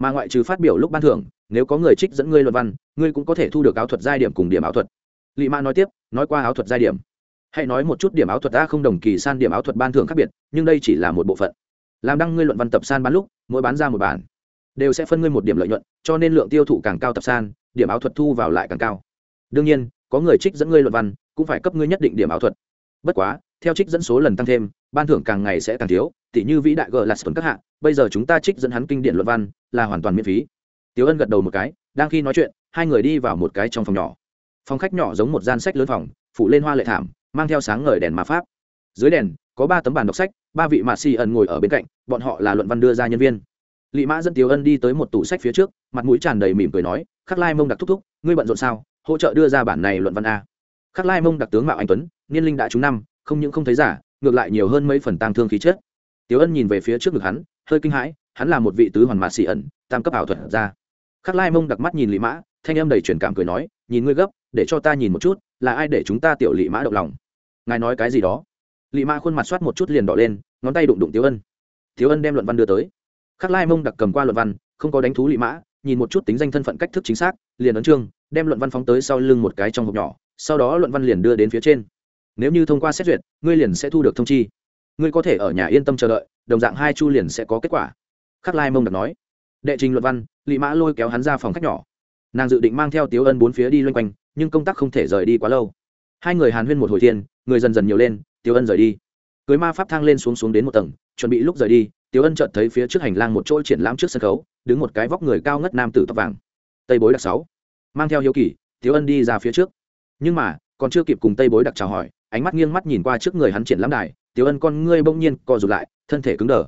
mà ngoại trừ phát biểu lúc ban thưởng, nếu có người trích dẫn ngươi luận văn, ngươi cũng có thể thu được áo thuật giai điểm cùng điểm áo thuật. Lị mã nói tiếp, nói qua áo thuật giai điểm. Hãy nói một chút điểm áo thuật ta không đồng kỳ san điểm áo thuật ban thưởng khác biệt, nhưng đây chỉ là một bộ phận. Làm đăng ngươi luận văn tập san bán lúc, mỗi bán ra một bản. Đều sẽ phân ngươi một điểm lợi nhuận, cho nên lượng tiêu thụ càng cao tập san, điểm áo thuật thu vào lại càng cao. Đương nhiên, có người trích dẫn ngươi luận văn, cũng phải cấp ngươi nhất định điểm áo thuật. Bất quá, theo trích dẫn số lần tăng thêm, ban thưởng càng ngày sẽ càng thiếu tỷ như vĩ đại g là sơn các hạ, bây giờ chúng ta trích dẫn hắn kinh điển luận văn, là hoàn toàn miễn phí. Tiếu ân gật đầu một cái, đang khi nói chuyện, hai người đi vào một cái trong phòng nhỏ. Phòng khách nhỏ giống một gian sách lớn phòng, phủ lên hoa lệ thảm, mang theo sáng ngời đèn ma pháp. Dưới đèn, có ba tấm bàn đọc sách, ba vị mạ xì ẩn ngồi ở bên cạnh, bọn họ là luận văn đưa ra nhân viên. Lị mã dẫn tiếu ân đi tới một tủ sách phía trước, mặt mũi tràn đầy mỉm cười nói, khắc lai mông đặc thúc thúc, ngươi bận rộn sao, hỗ trợ đưa ra bản này luận văn a. Khắc lai mông đặc tướng mạo anh tuấn, niên linh đã trúng năm, không những không thấy giả, ngược lại nhiều hơn mấy phần tang thương khí chất. Tiểu ân nhìn về phía trước ngực hắn, hơi kinh hãi, hắn là một vị tứ hoàn mã sĩ ẩn, tam cấp ảo thuật ra. Khắc lai mông đặc mắt nhìn Lý mã, thanh âm đầy truyền cảm cười nói, nhìn ngươi gấp, để cho ta nhìn một chút, là ai để chúng ta tiểu Lý mã động lòng? Ngài nói cái gì đó? Lý mã khuôn mặt xoát một chút liền đỏ lên, ngón tay đụng đụng Tiểu ân. Tiểu ân đem luận văn đưa tới. Khắc lai mông đặc cầm qua luận văn, không có đánh thú Lý mã, nhìn một chút tính danh thân phận cách thức chính xác, liền ấn chương, đem luận văn phóng tới sau lưng một cái trong hộp nhỏ, sau đó luận văn liền đưa đến phía trên. Nếu như thông qua xét duyệt, ngươi liền sẽ thu được thông chi ngươi có thể ở nhà yên tâm chờ đợi, đồng dạng hai chu liền sẽ có kết quả. Khắc lai mông đặc nói. Đệ trình luận văn, lị mã lôi kéo hắn ra phòng khách nhỏ. Nàng dự định mang theo tiếu ân bốn phía đi loanh quanh, nhưng công tác không thể rời đi quá lâu. Hai người hàn huyên một hồi thiên, người dần dần nhiều lên, tiếu ân rời đi. Cưới ma pháp thang lên xuống xuống đến một tầng, chuẩn bị lúc rời đi, tiếu ân chợt thấy phía trước hành lang một chỗ triển lãm trước sân khấu, đứng một cái vóc người cao ngất nam tử tóc vàng. Tây bối đặc sáu. Mang theo hiếu kỳ, tiếu ân đi ra phía trước. Nhưng mà, còn chưa kịp cùng tây bối đặc chào hỏi, ánh mắt nghiêng mắt nhìn qua trước người hắn triển lãm đài tiếu ân con ngươi bỗng nhiên co rụt lại thân thể cứng đờ.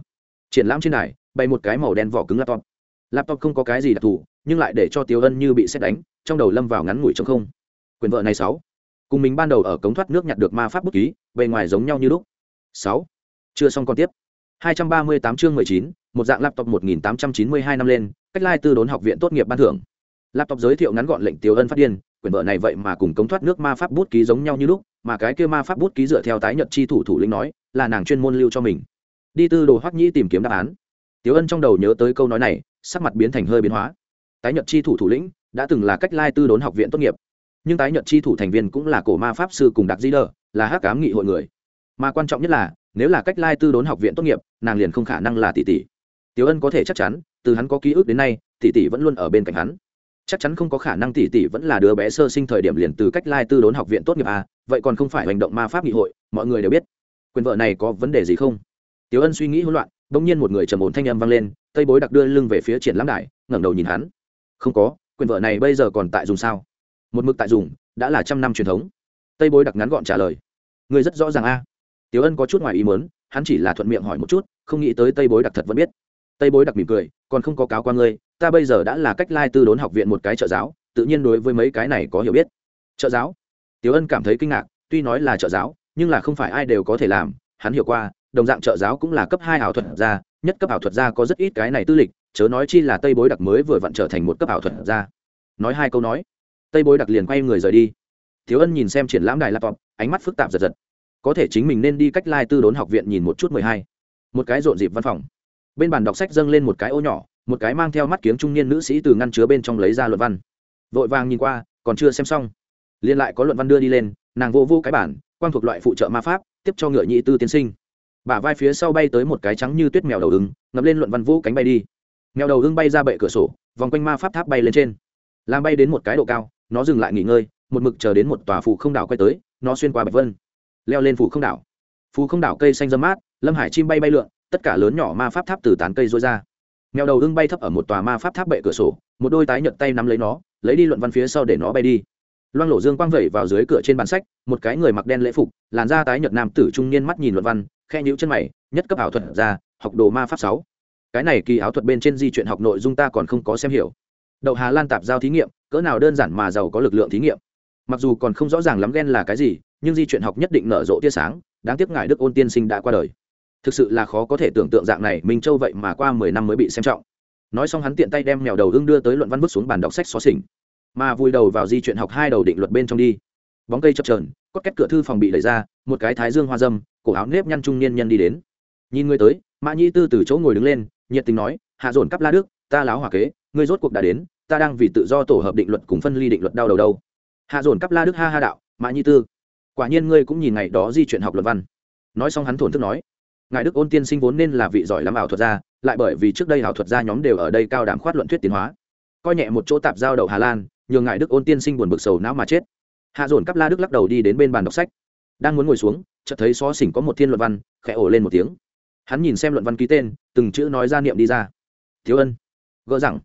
Triển lãm trên đài bày một cái màu đen vỏ cứng laptop. Laptop không có cái gì đặc thù nhưng lại để cho tiếu ân như bị xét đánh trong đầu lâm vào ngắn ngủi trong không. Quyền vợ này sáu. Cùng mình ban đầu ở cống thoát nước nhặt được ma pháp bút ký bề ngoài giống nhau như lúc. Sáu. Chưa xong còn tiếp. 238 chương 19, một dạng laptop 1892 năm lên cách lai tư đốn học viện tốt nghiệp ban thưởng. Laptop giới thiệu ngắn gọn lệnh tiêu ân phát điên quyền vợ này vậy mà cùng cống thoát nước ma pháp bút ký giống nhau như lúc mà cái kia ma pháp bút ký dựa theo tái nhật chi thủ thủ lĩnh nói, là nàng chuyên môn lưu cho mình. Đi tư đồ hoắc nhĩ tìm kiếm đáp án. Tiếu ân trong đầu nhớ tới câu nói này, sắc mặt biến thành hơi biến hóa. Tái nhật chi thủ thủ lĩnh đã từng là cách lai tư đốn học viện tốt nghiệp, nhưng tái nhật chi thủ thành viên cũng là cổ ma pháp sư cùng đặc di đờ là hắc cám nghị hội người. Mà quan trọng nhất là, nếu là cách lai tư đốn học viện tốt nghiệp, nàng liền không khả năng là tỷ tỷ. Tiểu ân có thể chắc chắn, từ hắn có ký ức đến nay, tỷ tỷ vẫn luôn ở bên cạnh hắn. Chắc chắn không có khả năng tỷ tỷ vẫn là đứa bé sơ sinh thời điểm liền từ cách lai tư đốn học viện tốt nghiệp à vậy còn không phải hành động ma pháp nghị hội, mọi người đều biết. Quyền vợ này có vấn đề gì không? Tiểu ân suy nghĩ hỗn loạn, bỗng nhiên một người trầm ổn thanh âm vang lên, tây bối đặc đưa lưng về phía triển lãm đài, ngẩng đầu nhìn hắn. Không có, quyền vợ này bây giờ còn tại dùng sao? Một mực tại dùng, đã là trăm năm truyền thống. Tây bối đặc ngắn gọn trả lời. Người rất rõ ràng a. Tiểu ân có chút ngoài ý muốn, hắn chỉ là thuận miệng hỏi một chút, không nghĩ tới tây bối đặc thật vẫn biết. Tây bối đặc mỉm cười, còn không có cáo qua ngươi, ta bây giờ đã là cách lai tư đốn học viện một cái trợ giáo, tự nhiên đối với mấy cái này có hiểu biết. Trợ giáo? Tiểu ân cảm thấy kinh ngạc, tuy nói là trợ giáo, nhưng là không phải ai đều có thể làm, hắn hiểu qua, đồng dạng trợ giáo cũng là cấp hai ảo thuật gia, nhất cấp ảo thuật gia có rất ít cái này tư lịch, chớ nói chi là tây bối đặc mới vừa vặn trở thành một cấp ảo thuật gia. Nói hai câu nói, tây bối đặc liền quay người rời đi. Thiếu ân nhìn xem triển lãm đài laptop, ánh mắt phức tạp giật giật. Có thể chính mình nên đi cách lai tư đốn học viện nhìn một chút mười hai. Một cái rộn dịp văn phòng. Bên bàn đọc sách dâng lên một cái ô nhỏ, một cái mang theo mắt kiếng trung niên nữ sĩ từ ngăn chứa bên trong lấy ra luận văn. Vội vàng nhìn qua, còn chưa xem xong liên lại có luận văn đưa đi lên, nàng vô vô cái bản quan thuộc loại phụ trợ ma pháp, tiếp cho ngựa nhị tư tiến sinh. Bả vai phía sau bay tới một cái trắng như tuyết mèo đầu ứng ngập lên luận văn vũ cánh bay đi. Mèo đầu ưng bay ra bệ cửa sổ, vòng quanh ma pháp tháp bay lên trên. Làm bay đến một cái độ cao, nó dừng lại nghỉ ngơi, một mực chờ đến một tòa phủ không đảo quay tới, nó xuyên qua bạch vân, leo lên phủ không đảo. Phủ không đảo cây xanh dâm mát, lâm hải chim bay bay lượn, tất cả lớn nhỏ ma pháp tháp từ tán cây rối ra. Mèo đầu ưng bay thấp ở một tòa ma pháp tháp bệ cửa sổ, một đôi tái nhợt tay nắm lấy nó, lấy đi luận văn phía sau để nó bay đi loang lộ dương quang vẩy vào dưới cửa trên bàn sách, một cái người mặc đen lễ phục, làn da tái nhợt nam tử trung niên mắt nhìn luận văn, khe nhữ chân mày, nhất cấp ảo thuật ra, học đồ ma pháp sáu. Cái này kỳ áo thuật bên trên di chuyện học nội dung ta còn không có xem hiểu. Đậu hà lan tạp giao thí nghiệm, cỡ nào đơn giản mà giàu có lực lượng thí nghiệm. Mặc dù còn không rõ ràng lắm ghen là cái gì, nhưng di chuyện học nhất định nở rộ tia sáng, đáng tiếc ngài đức ôn tiên sinh đã qua đời. Thực sự là khó có thể tưởng tượng dạng này, minh châu vậy mà qua mười năm mới bị xem trọng. Nói xong hắn tiện tay đem mèo đầu hương đưa tới luận văn vứt xuống bàn đọc sách xó xỉnh mà vùi đầu vào di chuyện học hai đầu định luật bên trong đi. Bóng cây chập trờn có két cửa thư phòng bị đẩy ra, một cái thái dương hoa dâm, cổ áo nếp nhăn trung niên nhân đi đến. Nhìn người tới, mã nhĩ tư từ chỗ ngồi đứng lên, nhiệt tình nói, hạ dồn cắp la đức, ta láo hòa kế, ngươi rốt cuộc đã đến, ta đang vì tự do tổ hợp định luật cùng phân ly định luật đau đầu đâu. Hạ dồn cắp la đức ha ha đạo, mã nhĩ tư, quả nhiên ngươi cũng nhìn ngày đó di chuyện học luật văn. Nói xong hắn thổn thức nói, ngài đức ôn tiên sinh vốn nên là vị giỏi lắm ảo thuật gia, lại bởi vì trước đây ảo thuật gia nhóm đều ở đây cao đẳng khoát luận thuyết tiến hóa. Coi nhẹ một chỗ tạp giao đầu hà lan nhường ngài đức ôn tiên sinh buồn bực sầu não mà chết. Hạ dồn cắp la đức lắc đầu đi đến bên bàn đọc sách. Đang muốn ngồi xuống, chợt thấy xó xỉnh có một thiên luận văn, khẽ ổ lên một tiếng. Hắn nhìn xem luận văn ký tên, từng chữ nói ra niệm đi ra. Thiếu ân. Gỡ rằng,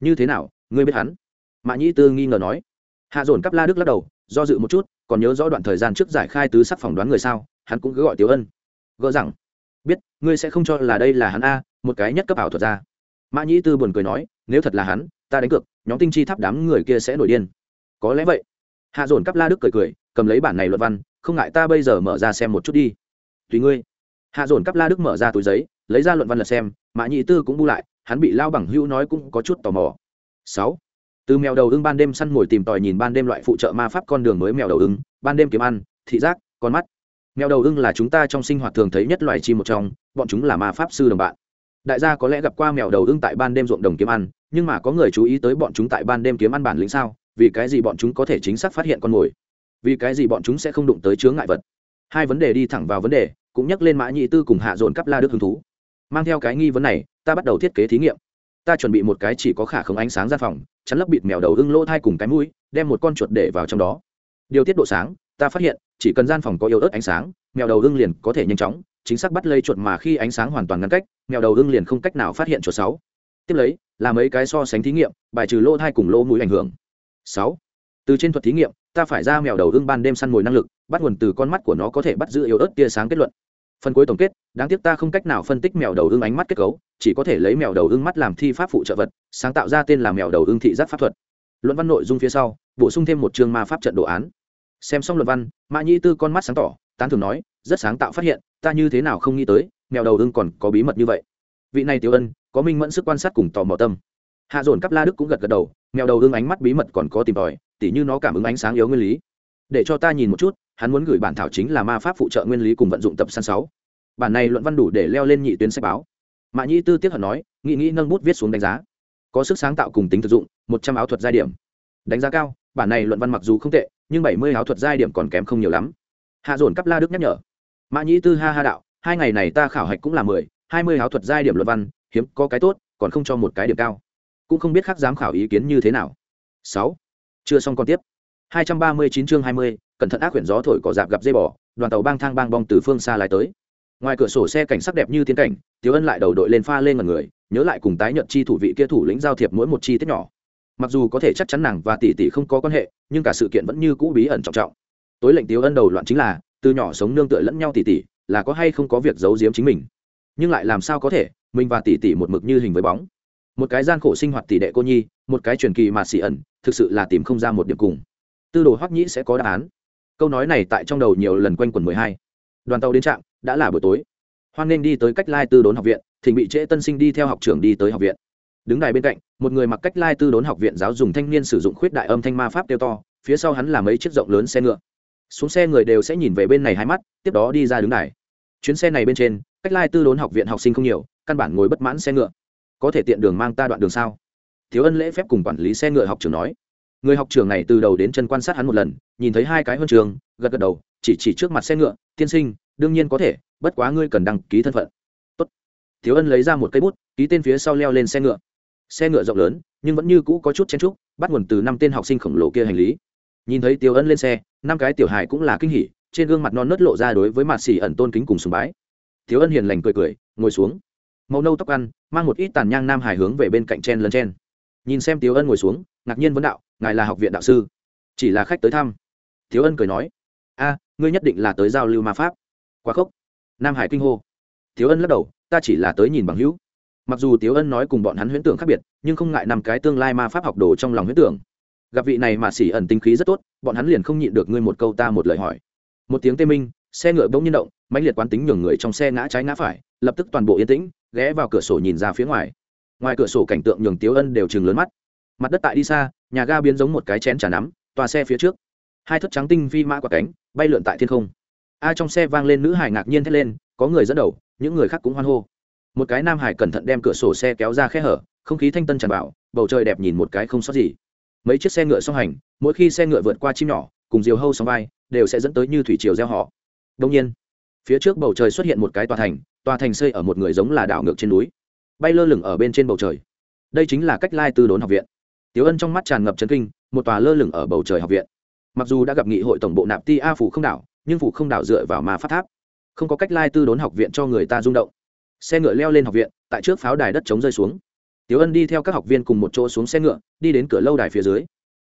như thế nào, ngươi biết hắn? Mã nhĩ tư nghi ngờ nói. Hạ dồn cắp la đức lắc đầu, do dự một chút, còn nhớ rõ đoạn thời gian trước giải khai tứ sắc phỏng đoán người sao, hắn cũng cứ gọi tiểu ân. Gỡ rằng, biết, ngươi sẽ không cho là đây là hắn a, một cái nhất cấp ảo thuật ra mã nhĩ tư buồn cười nói, nếu thật là hắn, ta đánh cược, nhóm tinh chi tháp đám người kia sẽ nổi điên. Có lẽ vậy. Hạ dồn cắp la đức cười cười, cầm lấy bản này luận văn, không ngại ta bây giờ mở ra xem một chút đi. Tùy ngươi. Hạ dồn cắp la đức mở ra túi giấy, lấy ra luận văn lật xem, mã Nhĩ tư cũng bu lại, hắn bị lao bằng hữu nói cũng có chút tò mò. Sáu. Từ mèo đầu ưng ban đêm săn mồi tìm tòi nhìn ban đêm loại phụ trợ ma pháp con đường mới mèo đầu ưng, ban đêm kiếm ăn, thị giác, con mắt. Mèo đầu ưng là chúng ta trong sinh hoạt thường thấy nhất loài chim một trong, bọn chúng là ma pháp sư đồng bạn đại gia có lẽ gặp qua mèo đầu ưng tại ban đêm ruộng đồng kiếm ăn, nhưng mà có người chú ý tới bọn chúng tại ban đêm kiếm ăn bản lĩnh sao? Vì cái gì bọn chúng có thể chính xác phát hiện con mồi? Vì cái gì bọn chúng sẽ không đụng tới chướng ngại vật? Hai vấn đề đi thẳng vào vấn đề, cũng nhắc lên mã nhị tư cùng hạ dồn cắp la đức hứng thú. Mang theo cái nghi vấn này, ta bắt đầu thiết kế thí nghiệm. Ta chuẩn bị một cái chỉ có khả không ánh sáng ra phòng, chắn lấp bịt mèo đầu ưng lỗ thai cùng cái mũi, đem một con chuột để vào trong đó. Điều tiết độ sáng, ta phát hiện, chỉ cần gian phòng có yếu ớt ánh sáng, mèo đầu ưng liền có thể nhanh chóng, chính xác bắt lây chuột mà khi ánh sáng hoàn toàn ngăn cách mèo đầu ưng liền không cách nào phát hiện chỗ sáu. Tiếp lấy, là mấy cái so sánh thí nghiệm, bài trừ lỗ thai cùng lỗ mũi ảnh hưởng. Sáu. Từ trên thuật thí nghiệm, ta phải ra mèo đầu ưng ban đêm săn mồi năng lực, bắt nguồn từ con mắt của nó có thể bắt giữ yếu ớt tia sáng kết luận. Phần cuối tổng kết, đáng tiếc ta không cách nào phân tích mèo đầu ưng ánh mắt kết cấu, chỉ có thể lấy mèo đầu ưng mắt làm thi pháp phụ trợ vật, sáng tạo ra tên là mèo đầu ưng thị giác pháp thuật. Luận văn nội dung phía sau, bổ sung thêm một chương ma pháp trận đồ án. Xem xong luận văn, mã nhĩ tư con mắt sáng tỏ, tán thường nói, rất sáng tạo phát hiện, ta như thế nào không nghĩ tới mèo đầu ưng còn có bí mật như vậy. Vị này tiểu ân, có minh mẫn sức quan sát cùng tò mò tâm. Hạ dồn cắp la đức cũng gật gật đầu, mèo đầu ưng ánh mắt bí mật còn có tìm tòi, tỉ như nó cảm ứng ánh sáng yếu nguyên lý. Để cho ta nhìn một chút, hắn muốn gửi bản thảo chính là ma pháp phụ trợ nguyên lý cùng vận dụng tập san sáu. Bản này luận văn đủ để leo lên nhị tuyến sách báo. Mạ nhĩ tư tiếp hận nói nghị nghĩ nâng bút viết xuống đánh giá. Có sức sáng tạo cùng tính thực dụng, một trăm áo thuật giai điểm. Đánh giá cao, bản này luận văn mặc dù không tệ, nhưng bảy mươi áo thuật giai điểm còn kém không nhiều lắm. Hạ dồn cắp la đức nhắc nhở. Mã nhĩ tư ha ha đạo hai ngày này ta khảo hạch cũng là mười hai mươi áo thuật giai điểm luật văn hiếm có cái tốt còn không cho một cái điểm cao. Cũng không biết khác giám khảo ý kiến như thế nào. Sáu. Chưa xong còn tiếp. 239 chương 20, cẩn thận ác quyển gió thổi cỏ dạp gặp dây bò đoàn tàu bang thang bang bong từ phương xa lái tới. Ngoài cửa sổ xe cảnh sắc đẹp như tiến cảnh tiếu ân lại đầu đội lên pha lên ngần người nhớ lại cùng tái nhận chi thủ vị kia thủ lĩnh giao thiệp mỗi một chi tiết nhỏ. Mặc dù có thể chắc chắn nàng và tỷ tỷ không có quan hệ nhưng cả sự kiện vẫn như cũ bí ẩn trọng trọng. Tối lệnh tiếu ân đầu loạn chính là từ nhỏ sống nương tựa lẫn nhau tỷ tỷ là có hay không có việc giấu giếm chính mình. Nhưng lại làm sao có thể, mình và tỷ tỷ một mực như hình với bóng. Một cái gian khổ sinh hoạt tỷ đệ cô nhi, một cái truyền kỳ mà xì ẩn, thực sự là tìm không ra một điểm cùng. Tư đồ hoắc nhĩ sẽ có đáp án. Câu nói này tại trong đầu nhiều lần quanh quần mười hai. Đoàn tàu đến trạm, đã là buổi tối. Hoan nên đi tới cách lai tư đốn học viện, thỉnh bị trễ tân sinh đi theo học trường đi tới học viện. Đứng đài bên cạnh, một người mặc cách lai tư đốn học viện giáo dùng thanh niên sử dụng khuyết đại âm thanh ma pháp tiêu to, phía sau hắn là mấy chiếc rộng lớn xe ngựa. Xuống xe người đều sẽ nhìn về bên này hai mắt, tiếp đó đi ra đứng đài chuyến xe này bên trên, cách lai tư đốn học viện học sinh không nhiều, căn bản ngồi bất mãn xe ngựa. Có thể tiện đường mang ta đoạn đường sao? Thiếu ân lễ phép cùng quản lý xe ngựa học trường nói. Người học trường này từ đầu đến chân quan sát hắn một lần, nhìn thấy hai cái huân trường, gật gật đầu, chỉ chỉ trước mặt xe ngựa, tiên sinh, đương nhiên có thể, bất quá ngươi cần đăng ký thân phận. Tốt. thiếu ân lấy ra một cây bút, ký tên phía sau leo lên xe ngựa. Xe ngựa rộng lớn, nhưng vẫn như cũ có chút chen trúc bắt nguồn từ năm tên học sinh khổng lồ kia hành lý. Nhìn thấy tiêu ân lên xe, năm cái tiểu hài cũng là kinh hỉ trên gương mặt non nớt lộ ra đối với mạt xỉ ẩn tôn kính cùng sùng bái. Thiếu ân hiền lành cười cười, ngồi xuống. Màu nâu tóc ăn, mang một ít tàn nhang nam hải hướng về bên cạnh chen lân chen. Nhìn xem tiếu ân ngồi xuống, ngạc nhiên vấn đạo, ngài là học viện đạo sư? Chỉ là khách tới thăm. Thiếu ân cười nói, a, ngươi nhất định là tới giao lưu ma pháp. Quá khốc. Nam hải kinh hô. Thiếu ân lắc đầu, ta chỉ là tới nhìn bằng hữu. Mặc dù tiếu ân nói cùng bọn hắn huyễn tưởng khác biệt, nhưng không ngại nằm cái tương lai ma pháp học đồ trong lòng huyễn tưởng. Gặp vị này mà xỉ ẩn tính khí rất tốt, bọn hắn liền không nhịn được ngươi một câu ta một lời hỏi một tiếng tê minh, xe ngựa bỗng nhiên động, mãnh liệt quán tính nhường người trong xe ngã trái ngã phải, lập tức toàn bộ yên tĩnh, ghé vào cửa sổ nhìn ra phía ngoài. Ngoài cửa sổ cảnh tượng nhường tiếu ân đều chừng lớn mắt. Mặt đất tại đi xa, nhà ga biến giống một cái chén trà nắm, tòa xe phía trước. Hai thất trắng tinh vi mã quả cánh, bay lượn tại thiên không. A trong xe vang lên nữ hải ngạc nhiên thét lên, có người dẫn đầu, những người khác cũng hoan hô. Một cái nam hải cẩn thận đem cửa sổ xe kéo ra khe hở, không khí thanh tân tràn vào, bầu trời đẹp nhìn một cái không sót gì. Mấy chiếc xe ngựa song hành, mỗi khi xe ngựa vượt qua chim nhỏ, cùng diều hâu song vai đều sẽ dẫn tới như thủy triều gieo họ. Đông nhiên, phía trước bầu trời xuất hiện một cái tòa thành tòa thành xây ở một người giống là đảo ngược trên núi, bay lơ lửng ở bên trên bầu trời. Đây chính là cách lai tư đốn học viện. Tiếu ân trong mắt tràn ngập trấn kinh, một tòa lơ lửng ở bầu trời học viện. Mặc dù đã gặp nghị hội tổng bộ nạp ti a phủ không đảo, nhưng phủ không đảo dựa vào ma phát tháp. Không có cách lai tư đốn học viện cho người ta rung động. Xe ngựa leo lên học viện, tại trước pháo đài đất chống rơi xuống. Tiếu ân đi theo các học viên cùng một chỗ xuống xe ngựa, đi đến cửa lâu đài phía dưới.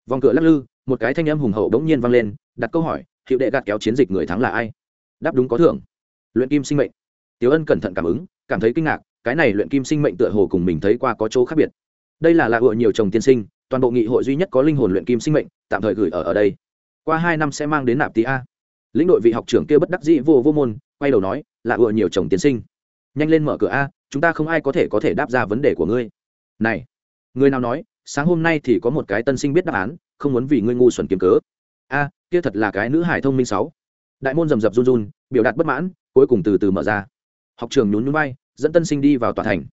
Vòng cửa lắc lư, một cái thanh âm hùng hậu bỗng nhiên vang lên đặt câu hỏi, hiệu đệ gạt kéo chiến dịch người thắng là ai? Đáp đúng có thưởng. Luyện kim sinh mệnh. Tiếu ân cẩn thận cảm ứng, cảm thấy kinh ngạc, cái này luyện kim sinh mệnh tựa hồ cùng mình thấy qua có chỗ khác biệt. Đây là lạ hội nhiều chồng tiên sinh, toàn bộ nghị hội duy nhất có linh hồn luyện kim sinh mệnh, tạm thời gửi ở ở đây. Qua hai năm sẽ mang đến nạp tí a. Lĩnh đội vị học trưởng kia bất đắc dĩ vô vô môn, quay đầu nói lạ hội nhiều chồng tiên sinh. Nhanh lên mở cửa a, chúng ta không ai có thể có thể đáp ra vấn đề của ngươi. Này, người nào nói, sáng hôm nay thì có một cái tân sinh biết đáp án, không muốn vì ngươi ngu xuẩn kiếm cớ. A kia thật là cái nữ hải thông minh sáu. Đại môn rầm rập run run, biểu đạt bất mãn, cuối cùng từ từ mở ra. Học trường nhún nhún bay, dẫn tân sinh đi vào tòa thành.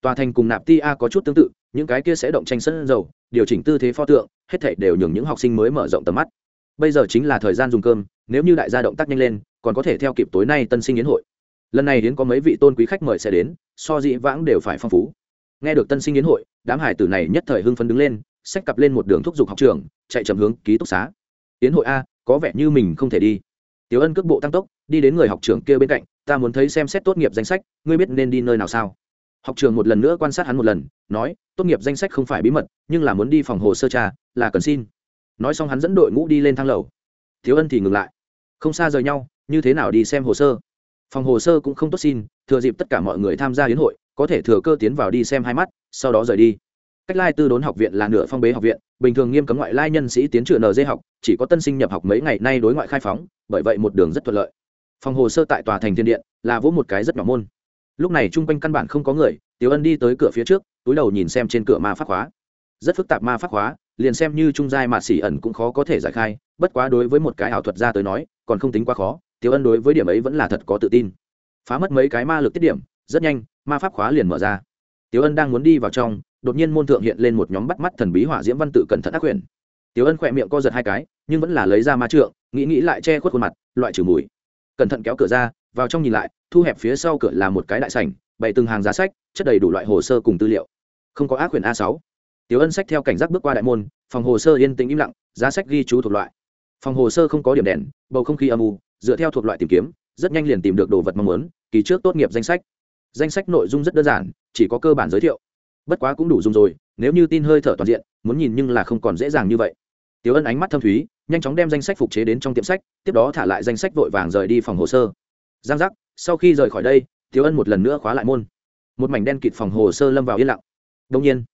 Tòa thành cùng nạp ti a có chút tương tự, những cái kia sẽ động tranh sân dầu, điều chỉnh tư thế pho tượng, hết thảy đều nhường những học sinh mới mở rộng tầm mắt. Bây giờ chính là thời gian dùng cơm, nếu như đại gia động tác nhanh lên, còn có thể theo kịp tối nay tân sinh yến hội. Lần này đến có mấy vị tôn quý khách mời sẽ đến, so dĩ vãng đều phải phong phú. Nghe được tân sinh yến hội, đám hải tử này nhất thời hưng phấn đứng lên, xách cặp lên một đường thúc giục học trường, chạy chậm hướng ký túc xá tiến hội a, có vẻ như mình không thể đi. Tiểu ân cước bộ tăng tốc, đi đến người học trường kia bên cạnh, ta muốn thấy xem xét tốt nghiệp danh sách, ngươi biết nên đi nơi nào sao? Học trường một lần nữa quan sát hắn một lần, nói, tốt nghiệp danh sách không phải bí mật, nhưng là muốn đi phòng hồ sơ trà là cần xin. Nói xong hắn dẫn đội ngũ đi lên thang lầu. Thiếu ân thì ngừng lại. Không xa rời nhau, như thế nào đi xem hồ sơ? Phòng hồ sơ cũng không tốt xin, thừa dịp tất cả mọi người tham gia hiến hội, có thể thừa cơ tiến vào đi xem hai mắt, sau đó rời đi. Cách lai tư đốn học viện là nửa phong bế học viện bình thường nghiêm cấm ngoại lai nhân sĩ tiến trừ nd học, chỉ có tân sinh nhập học mấy ngày nay đối ngoại khai phóng, bởi vậy một đường rất thuận lợi. Phòng hồ sơ tại tòa thành thiên điện, là vỗ một cái rất nhỏ môn. Lúc này chung quanh căn bản không có người, tiểu ân đi tới cửa phía trước, túi đầu nhìn xem trên cửa ma pháp hóa rất phức tạp ma pháp hóa liền xem như trung giai mà xỉ ẩn cũng khó có thể giải khai, bất quá đối với một cái ảo thuật ra tới nói, còn không tính quá khó, tiểu ân đối với điểm ấy vẫn là thật có tự tin. Phá mất mấy cái ma lực tiết điểm, rất nhanh, ma pháp khóa liền mở ra. Tiểu ân đang muốn đi vào trong đột nhiên môn thượng hiện lên một nhóm bắt mắt thần bí hỏa diễm văn tự cẩn thận ác quyển tiểu ân khỏe miệng co giật hai cái, nhưng vẫn là lấy ra ma trượng, nghĩ nghĩ lại che khuất khuôn mặt, loại trừ mùi. Cẩn thận kéo cửa ra, vào trong nhìn lại, thu hẹp phía sau cửa là một cái đại sảnh, bày từng hàng giá sách, chất đầy đủ loại hồ sơ cùng tư liệu. Không có ác quyển a sáu. Tiểu ân sách theo cảnh giác bước qua đại môn, phòng hồ sơ yên tĩnh im lặng, giá sách ghi chú thuộc loại. Phòng hồ sơ không có điểm đèn, bầu không khí âm u, dựa theo thuộc loại tìm kiếm, rất nhanh liền tìm được đồ vật mong muốn, kỳ trước tốt nghiệp danh sách. Danh sách nội dung rất đơn giản, chỉ có cơ bản giới thiệu bất quá cũng đủ dùng rồi nếu như tin hơi thở toàn diện muốn nhìn nhưng là không còn dễ dàng như vậy. Tiểu ân ánh mắt thâm thúy nhanh chóng đem danh sách phục chế đến trong tiệm sách tiếp đó thả lại danh sách vội vàng rời đi phòng hồ sơ. Giang giác sau khi rời khỏi đây tiểu ân một lần nữa khóa lại môn. Một mảnh đen kịt phòng hồ sơ lâm vào yên lặng. Đông nhiên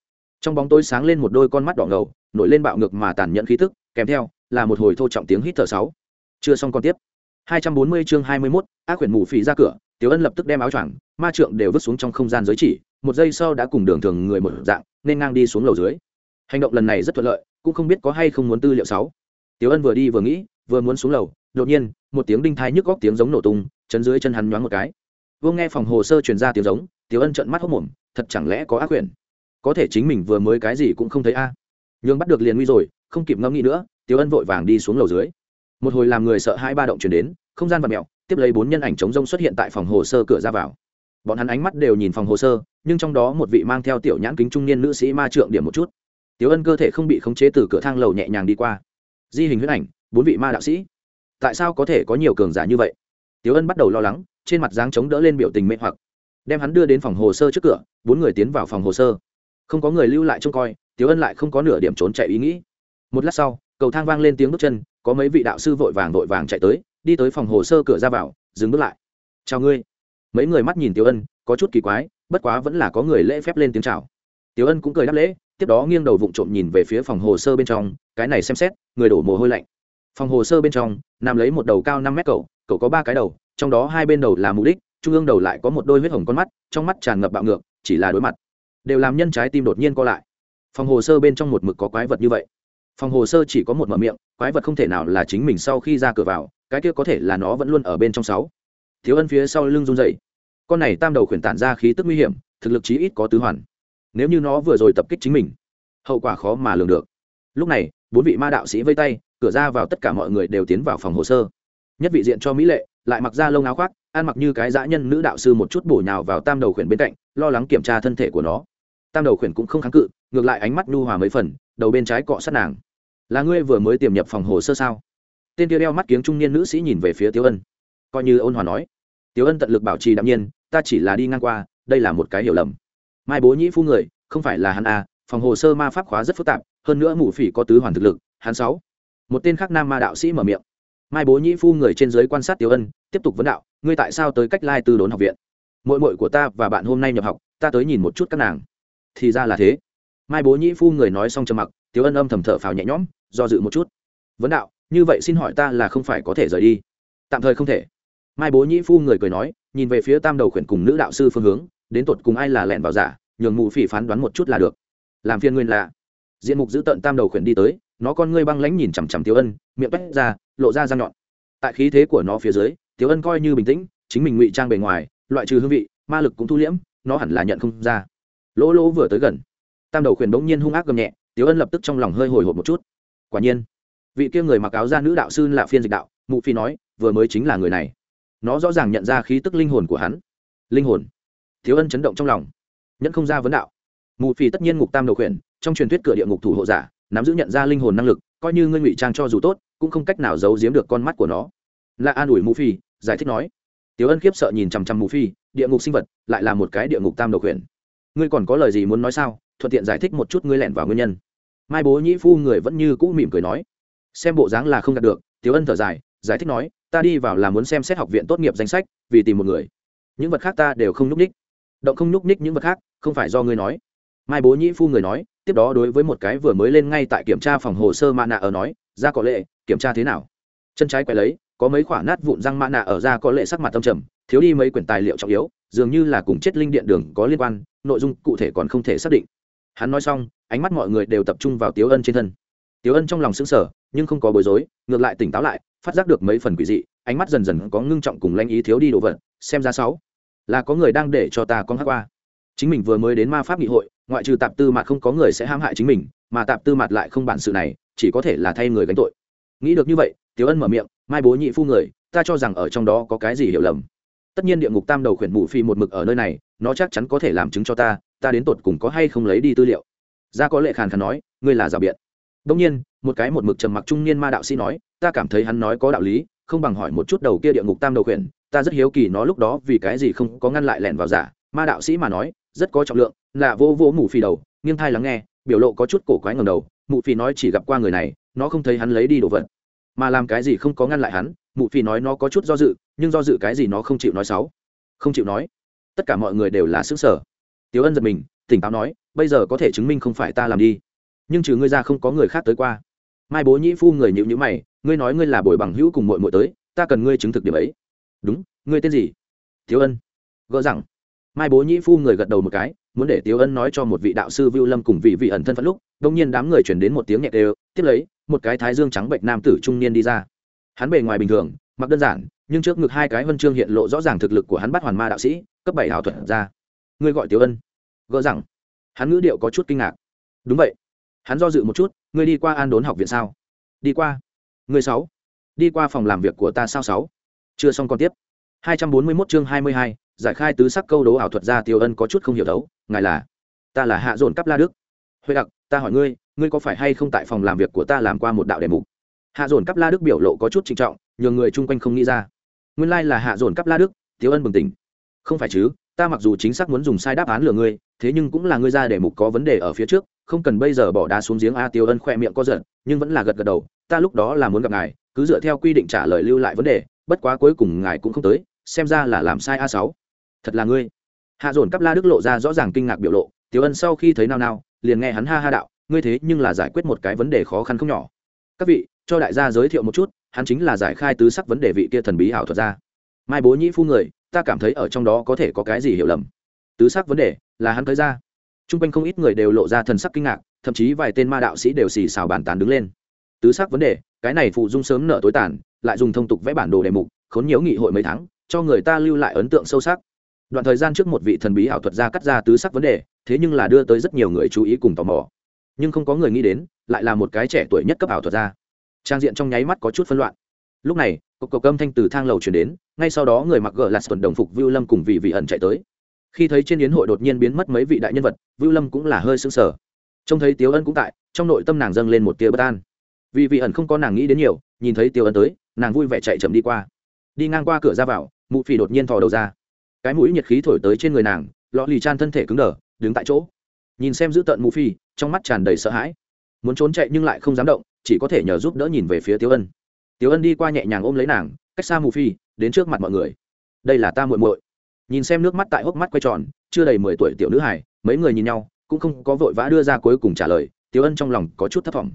trong bóng tối sáng lên một đôi con mắt đỏ ngầu nổi lên bạo ngược mà tàn nhẫn khí tức kèm theo là một hồi thô trọng tiếng hít thở sáu. Chưa xong còn tiếp. 240 chương 21, ác quyển mù phì ra cửa tiểu ân lập tức đem áo choàng ma trượng đều vứt xuống trong không gian giới chỉ một giây sau đã cùng đường thường người một dạng, nên ngang đi xuống lầu dưới. Hành động lần này rất thuận lợi, cũng không biết có hay không muốn tư liệu sáu. Tiểu ân vừa đi vừa nghĩ, vừa muốn xuống lầu, đột nhiên, một tiếng đinh thai nhức góc tiếng giống nổ tung chấn dưới chân hắn nhoáng một cái. Vô nghe phòng hồ sơ truyền ra tiếng giống, tiểu ân trợn mắt hốc mồm, thật chẳng lẽ có ác quyển? Có thể chính mình vừa mới cái gì cũng không thấy a. À. nhường bắt được liền nguy rồi, không kịp ngẫm nghĩ nữa, tiểu ân vội vàng đi xuống lầu dưới. Một hồi làm người sợ hai ba động chuyển đến, không gian và mẹo tiếp lấy bốn nhân ảnh chống rông xuất hiện tại phòng hồ sơ cửa ra vào bọn hắn ánh mắt đều nhìn phòng hồ sơ, nhưng trong đó một vị mang theo tiểu nhãn kính trung niên nữ sĩ ma trượng điểm một chút. Tiểu ân cơ thể không bị khống chế từ cửa thang lầu nhẹ nhàng đi qua. Di hình huyết ảnh, bốn vị ma đạo sĩ. Tại sao có thể có nhiều cường giả như vậy? Tiểu ân bắt đầu lo lắng, trên mặt dáng chống đỡ lên biểu tình mê hoặc. Đem hắn đưa đến phòng hồ sơ trước cửa, bốn người tiến vào phòng hồ sơ. Không có người lưu lại trông coi, tiểu ân lại không có nửa điểm trốn chạy ý nghĩ. Một lát sau, cầu thang vang lên tiếng bước chân, có mấy vị đạo sư vội vàng vội vàng chạy tới, đi tới phòng hồ sơ cửa ra vào, dừng bước lại. Chào ngươi mấy người mắt nhìn tiểu ân có chút kỳ quái bất quá vẫn là có người lễ phép lên tiếng chào. Tiểu ân cũng cười đáp lễ tiếp đó nghiêng đầu vụng trộm nhìn về phía phòng hồ sơ bên trong cái này xem xét người đổ mồ hôi lạnh. Phòng hồ sơ bên trong nằm lấy một đầu cao năm mét cậu, cậu có ba cái đầu trong đó hai bên đầu là mục đích trung ương đầu lại có một đôi huyết hồng con mắt trong mắt tràn ngập bạo ngược chỉ là đối mặt. Đều làm nhân trái tim đột nhiên co lại. Phòng hồ sơ bên trong một mực có quái vật như vậy. Phòng hồ sơ chỉ có một mở miệng quái vật không thể nào là chính mình sau khi ra cửa vào cái kia có thể là nó vẫn luôn ở bên trong sáu thiếu ân phía sau lưng run dậy con này tam đầu khuyển tản ra khí tức nguy hiểm, thực lực chí ít có tứ hoàn. Nếu như nó vừa rồi tập kích chính mình, hậu quả khó mà lường được. Lúc này, bốn vị ma đạo sĩ vây tay, cửa ra vào tất cả mọi người đều tiến vào phòng hồ sơ. Nhất vị diện cho mỹ lệ, lại mặc ra lông áo khoác, ăn mặc như cái dã nhân nữ đạo sư một chút bổ nhào vào tam đầu khuyển bên cạnh, lo lắng kiểm tra thân thể của nó. Tam đầu khuyển cũng không kháng cự, ngược lại ánh mắt nhu hòa mấy phần, đầu bên trái cọ sát nàng. Là ngươi vừa mới tiềm nhập phòng hồ sơ sao? Tên kia đeo mắt kiếng trung niên nữ sĩ nhìn về phía tiêu ân coi như ôn hòa nói. Tiếu ân tận lực bảo trì đạm nhiên, ta chỉ là đi ngang qua, đây là một cái hiểu lầm. Mai bố nhĩ phu người, không phải là hắn à phòng hồ sơ ma pháp khóa rất phức tạp, hơn nữa mù phỉ có tứ hoàn thực lực, hắn sáu. Một tên khác nam ma đạo sĩ mở miệng. Mai bố nhĩ phu người trên giới quan sát tiểu ân, tiếp tục vấn đạo, ngươi tại sao tới cách lai tư đốn học viện? Mội mội của ta và bạn hôm nay nhập học, ta tới nhìn một chút các nàng. Thì ra là thế. Mai bố nhĩ phu người nói xong trầm mặc, tiểu ân âm thầm thở phào nhẹ nhõm, do dự một chút. Vấn đạo, như vậy xin hỏi ta là không phải có thể rời đi? Tạm thời không thể mai bố nhĩ phu người cười nói, nhìn về phía tam đầu khuyển cùng nữ đạo sư phương hướng, đến tột cùng ai là lẹn vào giả, nhường mụ phỉ phán đoán một chút là được. Làm phiên nguyên lạ diện mục giữ tận tam đầu khuyển đi tới, nó con ngươi băng lãnh nhìn chằm chằm tiêu ân, miệng quét ra, lộ ra răng nhọn. Tại khí thế của nó phía dưới tiêu ân coi như bình tĩnh, chính mình ngụy trang bề ngoài, loại trừ hương vị, ma lực cũng thu liễm, nó hẳn là nhận không ra. Lỗ lỗ vừa tới gần, tam đầu khuyển bỗng nhiên hung ác gầm nhẹ tiêu ân lập tức trong lòng hơi hồi hộp một chút. Quả nhiên, vị kia người mặc áo da nữ đạo sư là phiên dịch đạo, mụ phi nói, vừa mới chính là người này nó rõ ràng nhận ra khí tức linh hồn của hắn. Linh hồn. Thiếu ân chấn động trong lòng. Nhận không ra vấn đạo. Mù phi tất nhiên ngục tam đầu khuyển, trong truyền thuyết cửa địa ngục thủ hộ giả, nắm giữ nhận ra linh hồn năng lực, coi như ngươi ngụy trang cho dù tốt, cũng không cách nào giấu giếm được con mắt của nó. Là an ủi mù phi giải thích nói. Tiểu ân khiếp sợ nhìn chằm chằm mù phi địa ngục sinh vật lại là một cái địa ngục tam đầu khuyển. Ngươi còn có lời gì muốn nói sao? Thuận tiện giải thích một chút ngươi lẻn vào nguyên nhân. Mai bố nhĩ phu người vẫn như cũ mỉm cười nói. Xem bộ dáng là không đạt được tiểu ân thở dài giải thích nói, ta đi vào là muốn xem xét học viện tốt nghiệp danh sách, vì tìm một người. Những vật khác ta đều không nhúc ních. Động không nhúc ních những vật khác, không phải do ngươi nói. Mai bố nhĩ phu người nói, tiếp đó đối với một cái vừa mới lên ngay tại kiểm tra phòng hồ sơ mạ nạ ở nói, ra có lệ, kiểm tra thế nào? Chân trái quay lấy, có mấy khoả nát vụn răng mạ nạ ở ra có lệ sắc mặt tâm trầm, thiếu đi mấy quyển tài liệu trọng yếu, dường như là cùng chết linh điện đường có liên quan, nội dung cụ thể còn không thể xác định. Hắn nói xong, ánh mắt mọi người đều tập trung vào tiếu ân trên thân. Tiếu ân trong lòng xứng sở nhưng không có bối rối, ngược lại tỉnh táo lại phát giác được mấy phần quỷ dị, ánh mắt dần dần có ngưng trọng cùng lanh ý thiếu đi đồ vật, xem ra sáu là có người đang để cho ta con hát qua. Chính mình vừa mới đến ma pháp nghị hội, ngoại trừ tạp tư mặt không có người sẽ hãm hại chính mình, mà tạp tư mặt lại không bản sự này, chỉ có thể là thay người gánh tội. Nghĩ được như vậy tiếu ân mở miệng, mai bố nhị phu người, ta cho rằng ở trong đó có cái gì hiểu lầm. Tất nhiên địa ngục tam đầu khuyển mụ phi một mực ở nơi này, nó chắc chắn có thể làm chứng cho ta ta đến tột cùng có hay không lấy đi tư liệu. Ra có lệ khàn khàn nói, ngươi là rào biện. Đông nhiên, một cái một mực trầm mặc trung niên ma đạo sĩ nói ta cảm thấy hắn nói có đạo lý, không bằng hỏi một chút đầu kia địa ngục tam đầu khuyển, ta rất hiếu kỳ nó lúc đó vì cái gì không có ngăn lại lẻn vào giả. Ma đạo sĩ mà nói, rất có trọng lượng, là vô vô mù phi đầu, nghiêng thai lắng nghe, biểu lộ có chút cổ quái ngầm đầu, mụ phi nói chỉ gặp qua người này, nó không thấy hắn lấy đi đồ vật. Mà làm cái gì không có ngăn lại hắn, mụ phi nói nó có chút do dự, nhưng do dự cái gì nó không chịu nói xấu. Không chịu nói. Tất cả mọi người đều là xứ sở tiếu ân giật mình, tỉnh táo nói, bây giờ có thể chứng minh không phải ta làm đi. Nhưng trừ ngươi ra không có người khác tới qua. Mai bố nhĩ phu người nhịu nhữ mày ngươi nói ngươi là bồi bằng hữu cùng mội mội tới, ta cần ngươi chứng thực điểm ấy. Đúng, ngươi tên gì? Thiếu ân. Gỡ rằng mai bố nhĩ phu người gật đầu một cái, muốn để tiếu ân nói cho một vị đạo sư vưu lâm cùng vị vị ẩn thân phận lúc đông nhiên đám người chuyển đến một tiếng nhẹ đều, tiếp lấy, một cái thái dương trắng bệnh nam tử trung niên đi ra. Hắn bề ngoài bình thường, mặc đơn giản, nhưng trước ngực hai cái huân chương hiện lộ rõ ràng thực lực của hắn bắt hoàn ma đạo sĩ, cấp bảy ảo thuật ra. Ngươi gọi tiếu ân. Gỡ rằng hắn ngữ điệu có chút kinh ngạc. Đúng vậy. Hắn do dự một chút, ngươi đi qua an đốn học viện sao? Đi qua ngươi sáu đi qua phòng làm việc của ta sao sáu? Chưa xong còn tiếp. 241 chương 22, giải khai tứ sắc câu đố ảo thuật ra tiêu ân có chút không hiểu đấu ngài là? Ta là hạ dồn cắp la đức. Huệ đặc ta hỏi ngươi ngươi có phải hay không tại phòng làm việc của ta làm qua một đạo đề mục? Hạ dồn cắp la đức biểu lộ có chút trịnh trọng nhường người chung quanh không nghĩ ra. Nguyên lai là hạ dồn cắp la đức tiêu ân bừng tỉnh. Không phải chứ ta mặc dù chính xác muốn dùng sai đáp án lừa ngươi, thế nhưng cũng là ngươi ra để mục có vấn đề ở phía trước, không cần bây giờ bỏ đá xuống giếng a tiêu ân khoe miệng có giận nhưng vẫn là gật gật đầu, ta lúc đó là muốn gặp ngài, cứ dựa theo quy định trả lời lưu lại vấn đề, bất quá cuối cùng ngài cũng không tới, xem ra là làm sai a sáu. Thật là ngươi. Hạ dồn cắp la đức lộ ra rõ ràng kinh ngạc biểu lộ, tiêu ân sau khi thấy nao nao, liền nghe hắn ha ha đạo, ngươi thế nhưng là giải quyết một cái vấn đề khó khăn không nhỏ. Các vị, cho đại gia giới thiệu một chút, hắn chính là giải khai tứ sắc vấn đề vị kia thần bí ảo thuật ra mai bố nhĩ phu người ta cảm thấy ở trong đó có thể có cái gì hiểu lầm. Tứ sắc vấn đề là hắn tới ra. T r u n g quanh không ít người đều lộ ra thần sắc kinh ngạc, thậm chí vài tên ma đạo sĩ đều xì xào bàn tán đứng lên. Tứ sắc vấn đề, cái này phụ dung sớm nở tối tàn, lại dùng thông tục vẽ bản đồ đề mục, khốn nhiễu nghị hội mấy tháng, cho người ta lưu lại ấn tượng sâu sắc. Đoạn thời gian trước một vị thần bí ảo thuật gia cắt ra tứ sắc vấn đề, thế nhưng là đưa tới rất nhiều người chú ý cùng tò mò. Nhưng không có người nghĩ đến, lại là một cái trẻ tuổi nhất cấp ảo thuật gia. Trang diện trong nháy mắt có chút phân loạn lúc này cộc cộc âm thanh từ thang lầu chuyển đến, ngay sau đó người mặc gờ lạt tuần đồng phục vưu lâm cùng vị vị ẩn chạy tới. Khi thấy trên yến hội đột nhiên biến mất mấy vị đại nhân vật, vưu lâm cũng là hơi sững sờ. Trông thấy tiếu ân cũng tại, trong nội tâm nàng dâng lên một tia bất an. Vì vị ẩn không có nàng nghĩ đến nhiều, nhìn thấy tiếu ân tới, nàng vui vẻ chạy chậm đi qua. Đi ngang qua cửa ra vào, mụ phì đột nhiên thò đầu ra. Cái mũi nhiệt khí thổi tới trên người nàng, lọ lì chan thân thể cứng đờ, đứng tại chỗ. Nhìn xem giữ tận mụ phi trong mắt tràn đầy sợ hãi. Muốn trốn chạy nhưng lại không dám động, chỉ có thể nhờ giúp đỡ nhìn về phía tiếu ân tiếu ân đi qua nhẹ nhàng ôm lấy nàng, cách xa mù phi, đến trước mặt mọi người. Đây là ta muội muội. Nhìn xem nước mắt tại hốc mắt quay tròn, chưa đầy mười tuổi tiểu nữ hải mấy người nhìn nhau, cũng không có vội vã đưa ra cuối cùng trả lời tiếu ân trong lòng có chút thất vọng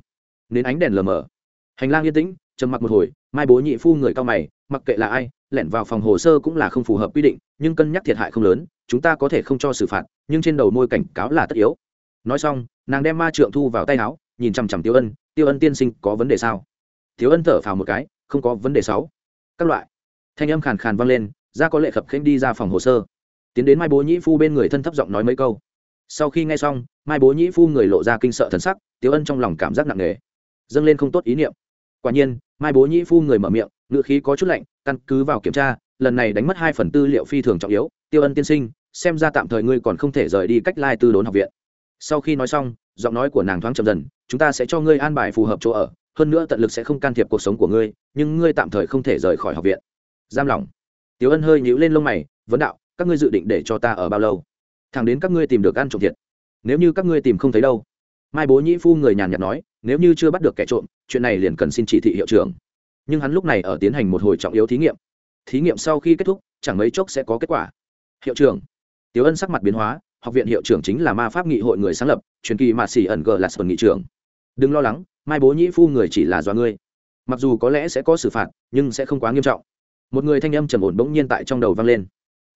nên ánh đèn lờ mờ. Hành lang yên tĩnh, trầm mặc một hồi, mai bố nhị phu người cao mày, mặc kệ là ai, lẻn vào phòng hồ sơ cũng là không phù hợp quy định, nhưng cân nhắc thiệt hại không lớn, chúng ta có thể không cho xử phạt, nhưng trên đầu môi cảnh cáo là tất yếu. Nói xong, nàng đem ma trượng thu vào tay áo, nhìn chằm chằm tiêu ân tiêu ân tiên sinh có vấn đề sao? Thiếu ân thở phào một cái, không có vấn đề sáu. Các loại. Thanh âm khàn khàn vang lên, ra có lệ khập khênh đi ra phòng hồ sơ. Tiến đến mai bố nhĩ phu bên người thân thấp giọng nói mấy câu. Sau khi nghe xong, mai bố nhĩ phu người lộ ra kinh sợ thần sắc tiếu ân trong lòng cảm giác nặng nề. Dâng lên không tốt ý niệm. Quả nhiên, mai bố nhĩ phu người mở miệng ngựa khí có chút lạnh, căn cứ vào kiểm tra, lần này đánh mất hai phần tư liệu phi thường trọng yếu. Tiêu ân tiên sinh, xem ra tạm thời ngươi còn không thể rời đi cách lai tư đốn học viện. Sau khi nói xong, giọng nói của nàng thoáng chậm dần, chúng ta sẽ cho ngươi an bài phù hợp chỗ ở hơn nữa tận lực sẽ không can thiệp cuộc sống của ngươi, nhưng ngươi tạm thời không thể rời khỏi học viện. Giam lỏng. Tiếu ân hơi nhíu lên lông mày, vấn đạo, các ngươi dự định để cho ta ở bao lâu? Thẳng đến các ngươi tìm được ăn trộm thiệt. Nếu như các ngươi tìm không thấy đâu. Mai bố nhĩ phu người nhàn nhạt nói, nếu như chưa bắt được kẻ trộm, chuyện này liền cần xin chỉ thị hiệu trưởng. Nhưng hắn lúc này ở tiến hành một hồi trọng yếu thí nghiệm. Thí nghiệm sau khi kết thúc, chẳng mấy chốc sẽ có kết quả. Hiệu trưởng. Tiếu ân sắc mặt biến hóa, học viện hiệu trưởng chính là ma pháp nghị hội người sáng lập, truyền kỳ mạ xỉ ẩn g là sơn nghị trưởng. Đừng lo lắng mai bố nhĩ phu người chỉ là do ngươi. Mặc dù có lẽ sẽ có xử phạt, nhưng sẽ không quá nghiêm trọng. Một người thanh âm trầm ổn bỗng nhiên tại trong đầu vang lên.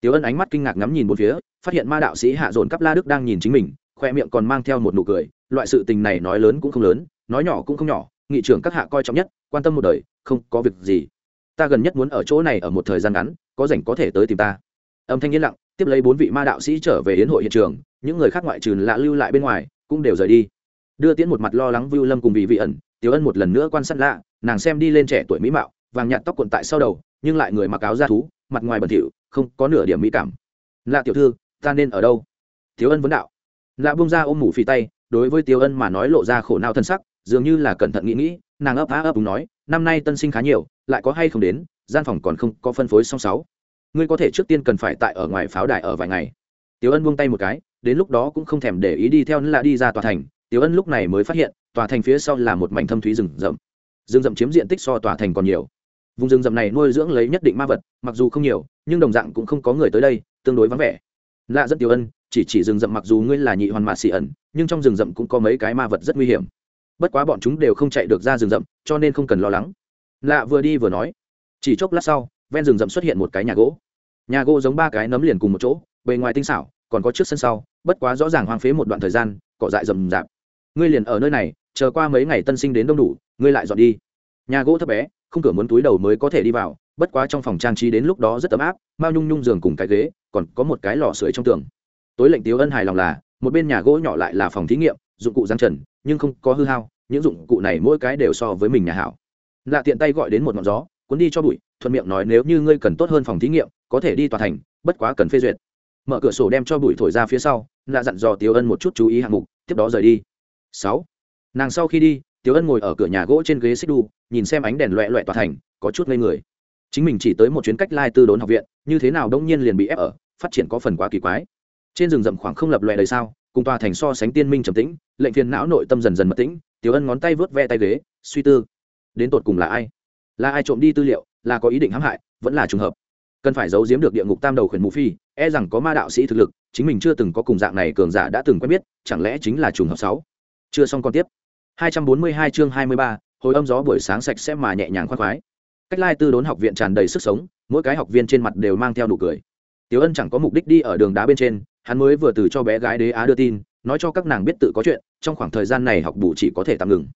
Tiếu ân ánh mắt kinh ngạc ngắm nhìn một phía, phát hiện ma đạo sĩ hạ dồn cắp la đức đang nhìn chính mình, khoe miệng còn mang theo một nụ cười, loại sự tình này nói lớn cũng không lớn, nói nhỏ cũng không nhỏ, nghị trưởng các hạ coi trọng nhất, quan tâm một đời, không có việc gì. Ta gần nhất muốn ở chỗ này ở một thời gian ngắn, có rảnh có thể tới tìm ta. Âm thanh yên lặng, tiếp lấy bốn vị ma đạo sĩ trở về yến hội hiện trường, những người khác ngoại trừ lạ lưu lại bên ngoài, cũng đều rời đi đưa tiễn một mặt lo lắng vưu lâm cùng vị vị ẩn, tiểu ân một lần nữa quan sát lạ, nàng xem đi lên trẻ tuổi mỹ mạo, vàng nhạt tóc cuộn tại sau đầu, nhưng lại người mặc áo da thú, mặt ngoài bẩn thỉu, không có nửa điểm mỹ cảm. Lạ tiểu thư, ta nên ở đâu? Tiểu ân vấn đạo. Lạ bung ra ôm mủ phì tay, đối với tiểu ân mà nói lộ ra khổ não thân sắc, dường như là cẩn thận nghĩ nghĩ, nàng ấp á ấp đúng nói, năm nay tân sinh khá nhiều, lại có hay không đến, gian phòng còn không có phân phối song sáu. Ngươi có thể trước tiên cần phải tại ở ngoài pháo đài ở vài ngày. Tiểu ân buông tay một cái, đến lúc đó cũng không thèm để ý đi theo lạ đi ra tòa thành tiểu ân lúc này mới phát hiện, tòa thành phía sau là một mảnh thâm thúy rừng rậm. Rừng rậm chiếm diện tích so tòa thành còn nhiều. Vùng rừng rậm này nuôi dưỡng lấy nhất định ma vật, mặc dù không nhiều, nhưng đồng dạng cũng không có người tới đây, tương đối vắng vẻ. Lạ rất tiểu ân, chỉ chỉ rừng rậm mặc dù ngươi là nhị hoàn mạ xị ẩn, nhưng trong rừng rậm cũng có mấy cái ma vật rất nguy hiểm. Bất quá bọn chúng đều không chạy được ra rừng rậm, cho nên không cần lo lắng. Lạ vừa đi vừa nói. Chỉ chốc lát sau, ven rừng rậm xuất hiện một cái nhà gỗ. Nhà gỗ giống ba cái nấm liền cùng một chỗ, bề ngoài tinh xảo, còn có trước sân sau, bất quá rõ ràng hoang phế một đoạn thời gian, cỏ dại rậm rạp ngươi liền ở nơi này, chờ qua mấy ngày tân sinh đến đông đủ, ngươi lại dọn đi. Nhà gỗ thấp bé không cửa muốn túi đầu mới có thể đi vào, bất quá trong phòng trang trí đến lúc đó rất ấm áp, mao nhung nhung giường cùng cái ghế, còn có một cái lò sưởi trong tường. Tối lệnh tiếu ân hài lòng là, một bên nhà gỗ nhỏ lại là phòng thí nghiệm, dụng cụ giang trần, nhưng không có hư hao, những dụng cụ này mỗi cái đều so với mình nhà hảo. Lạ tiện tay gọi đến một ngọn gió, cuốn đi cho bụi, thuận miệng nói nếu như ngươi cần tốt hơn phòng thí nghiệm, có thể đi tòa thành, bất quá cần phê duyệt. Mở cửa sổ đem cho bụi thổi ra phía sau, lạ dặn dò tiếu ân một chút chú ý hạng mục, tiếp đó rời đi sáu. Nàng sau khi đi tiếu ân ngồi ở cửa nhà gỗ trên ghế xích đu, nhìn xem ánh đèn loẹ loẹ tòa thành, có chút ngây người. Chính mình chỉ tới một chuyến cách lai tư đốn học viện, như thế nào đông nhiên liền bị ép ở, phát triển có phần quá kỳ quái. Trên rừng rậm khoảng không lập loẹ đời sao, cùng tòa thành so sánh tiên minh trầm tĩnh, lệnh phiền não nội tâm dần dần mất tĩnh tiếu ân ngón tay vớt ve tay ghế, suy tư. Đến tột cùng là ai? Là ai trộm đi tư liệu, là có ý định hãm hại, vẫn là trùng hợp? Cần phải giấu giếm được địa ngục tam đầu khuyển mù phi e rằng có ma đạo sĩ thực lực, chính mình chưa từng có cùng dạng này cường giả đã từng quen biết, chẳng lẽ chính là trùng hợp sáu? Chưa xong còn tiếp. 242 chương 23, hồi âm gió buổi sáng sạch sẽ mà nhẹ nhàng khoan khoái. Cách lai tư đốn học viện tràn đầy sức sống mỗi cái học viên trên mặt đều mang theo nụ cười. Tiểu ân chẳng có mục đích đi ở đường đá bên trên hắn mới vừa từ cho bé gái đế á đưa tin nói cho các nàng biết tự có chuyện trong khoảng thời gian này học bù chỉ có thể tạm ngừng.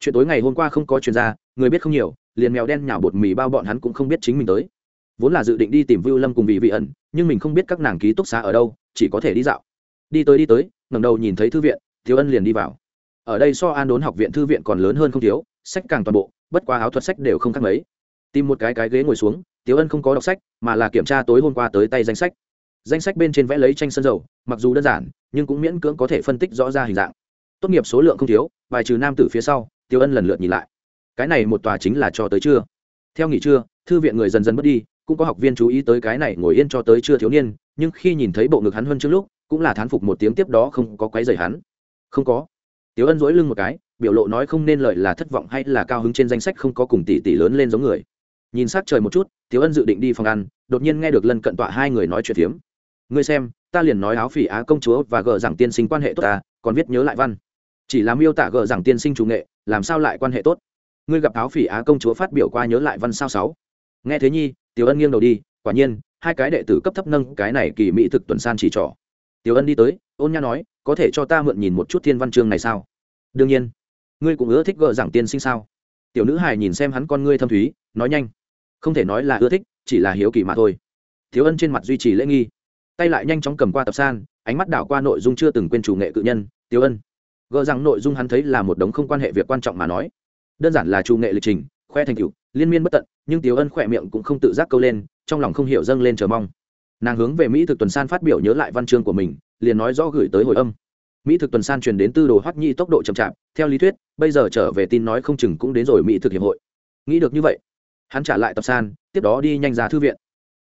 Chuyện tối ngày hôm qua không có chuyên gia người biết không nhiều liền mèo đen nhảo bột mì bao bọn hắn cũng không biết chính mình tới. Vốn là dự định đi tìm vưu lâm cùng vị vị ẩn nhưng mình không biết các nàng ký túc xá ở đâu chỉ có thể đi dạo. Đi tới đi tới ngẩng đầu nhìn thấy thư viện thiếu ân liền đi vào ở đây so an đốn học viện thư viện còn lớn hơn không thiếu, sách càng toàn bộ, bất quá áo thuật sách đều không khác mấy. Tìm một cái cái ghế ngồi xuống tiếu ân không có đọc sách, mà là kiểm tra tối hôm qua tới tay danh sách. Danh sách bên trên vẽ lấy tranh sân dầu, mặc dù đơn giản, nhưng cũng miễn cưỡng có thể phân tích rõ ra hình dạng. Tốt nghiệp số lượng không thiếu, bài trừ nam tử phía sau tiêu ân lần lượt nhìn lại. Cái này một tòa chính là cho tới trưa. Theo nghỉ trưa, thư viện người dần dần mất đi, cũng có học viên chú ý tới cái này ngồi yên cho tới trưa thiếu niên, nhưng khi nhìn thấy bộ ngực hắn hơn trước lúc, cũng là thán phục một tiếng tiếp đó không có quấy dày hắn. Không có tiếu ân dỗi lưng một cái, biểu lộ nói không nên lợi là thất vọng hay là cao hứng trên danh sách không có cùng tỷ tỷ lớn lên giống người. Nhìn sát trời một chút tiếu ân dự định đi phòng ăn, đột nhiên nghe được lân cận tọa hai người nói chuyện phiếm. Ngươi xem, ta liền nói áo phỉ á công chúa và gờ rằng tiên sinh quan hệ tốt ta, còn viết nhớ lại văn. Chỉ làm miêu tả gờ rằng tiên sinh chủ nghệ, làm sao lại quan hệ tốt? Ngươi gặp áo phỉ á công chúa phát biểu qua nhớ lại văn sao sáu? Nghe thế nhi, tiểu ân nghiêng đầu đi, quả nhiên, hai cái đệ tử cấp thấp nâng cái này kỳ mỹ thực tuần san chỉ trỏ. Tiểu ân đi tới, ôn nha nói có thể cho ta mượn nhìn một chút thiên văn chương này sao? Đương nhiên. Ngươi cũng ưa thích gợ giảng tiên sinh sao? Tiểu nữ hài nhìn xem hắn con ngươi thâm thúy, nói nhanh. Không thể nói là ưa thích, chỉ là hiếu kỳ mà thôi. Thiếu ân trên mặt duy trì lễ nghi. Tay lại nhanh chóng cầm qua tập san, ánh mắt đảo qua nội dung chưa từng quên chủ nghệ cự nhân tiêu ân. Gợ rằng nội dung hắn thấy là một đống không quan hệ việc quan trọng mà nói. Đơn giản là chủ nghệ lịch trình, khoe thành tựu, liên miên bất tận, nhưng tiêu ân khỏe miệng cũng không tự giác câu lên, trong lòng không hiểu dâng lên chờ mong. Nàng hướng về mỹ thực tuần san phát biểu nhớ lại văn chương của mình liền nói rõ gửi tới hồi âm. Mỹ thực tuần san truyền đến tư đồ hoắc nhi tốc độ chậm chạp, theo lý thuyết, bây giờ trở về tin nói không chừng cũng đến rồi mỹ thực hiệp hội. Nghĩ được như vậy, hắn trả lại tập san, tiếp đó đi nhanh ra thư viện.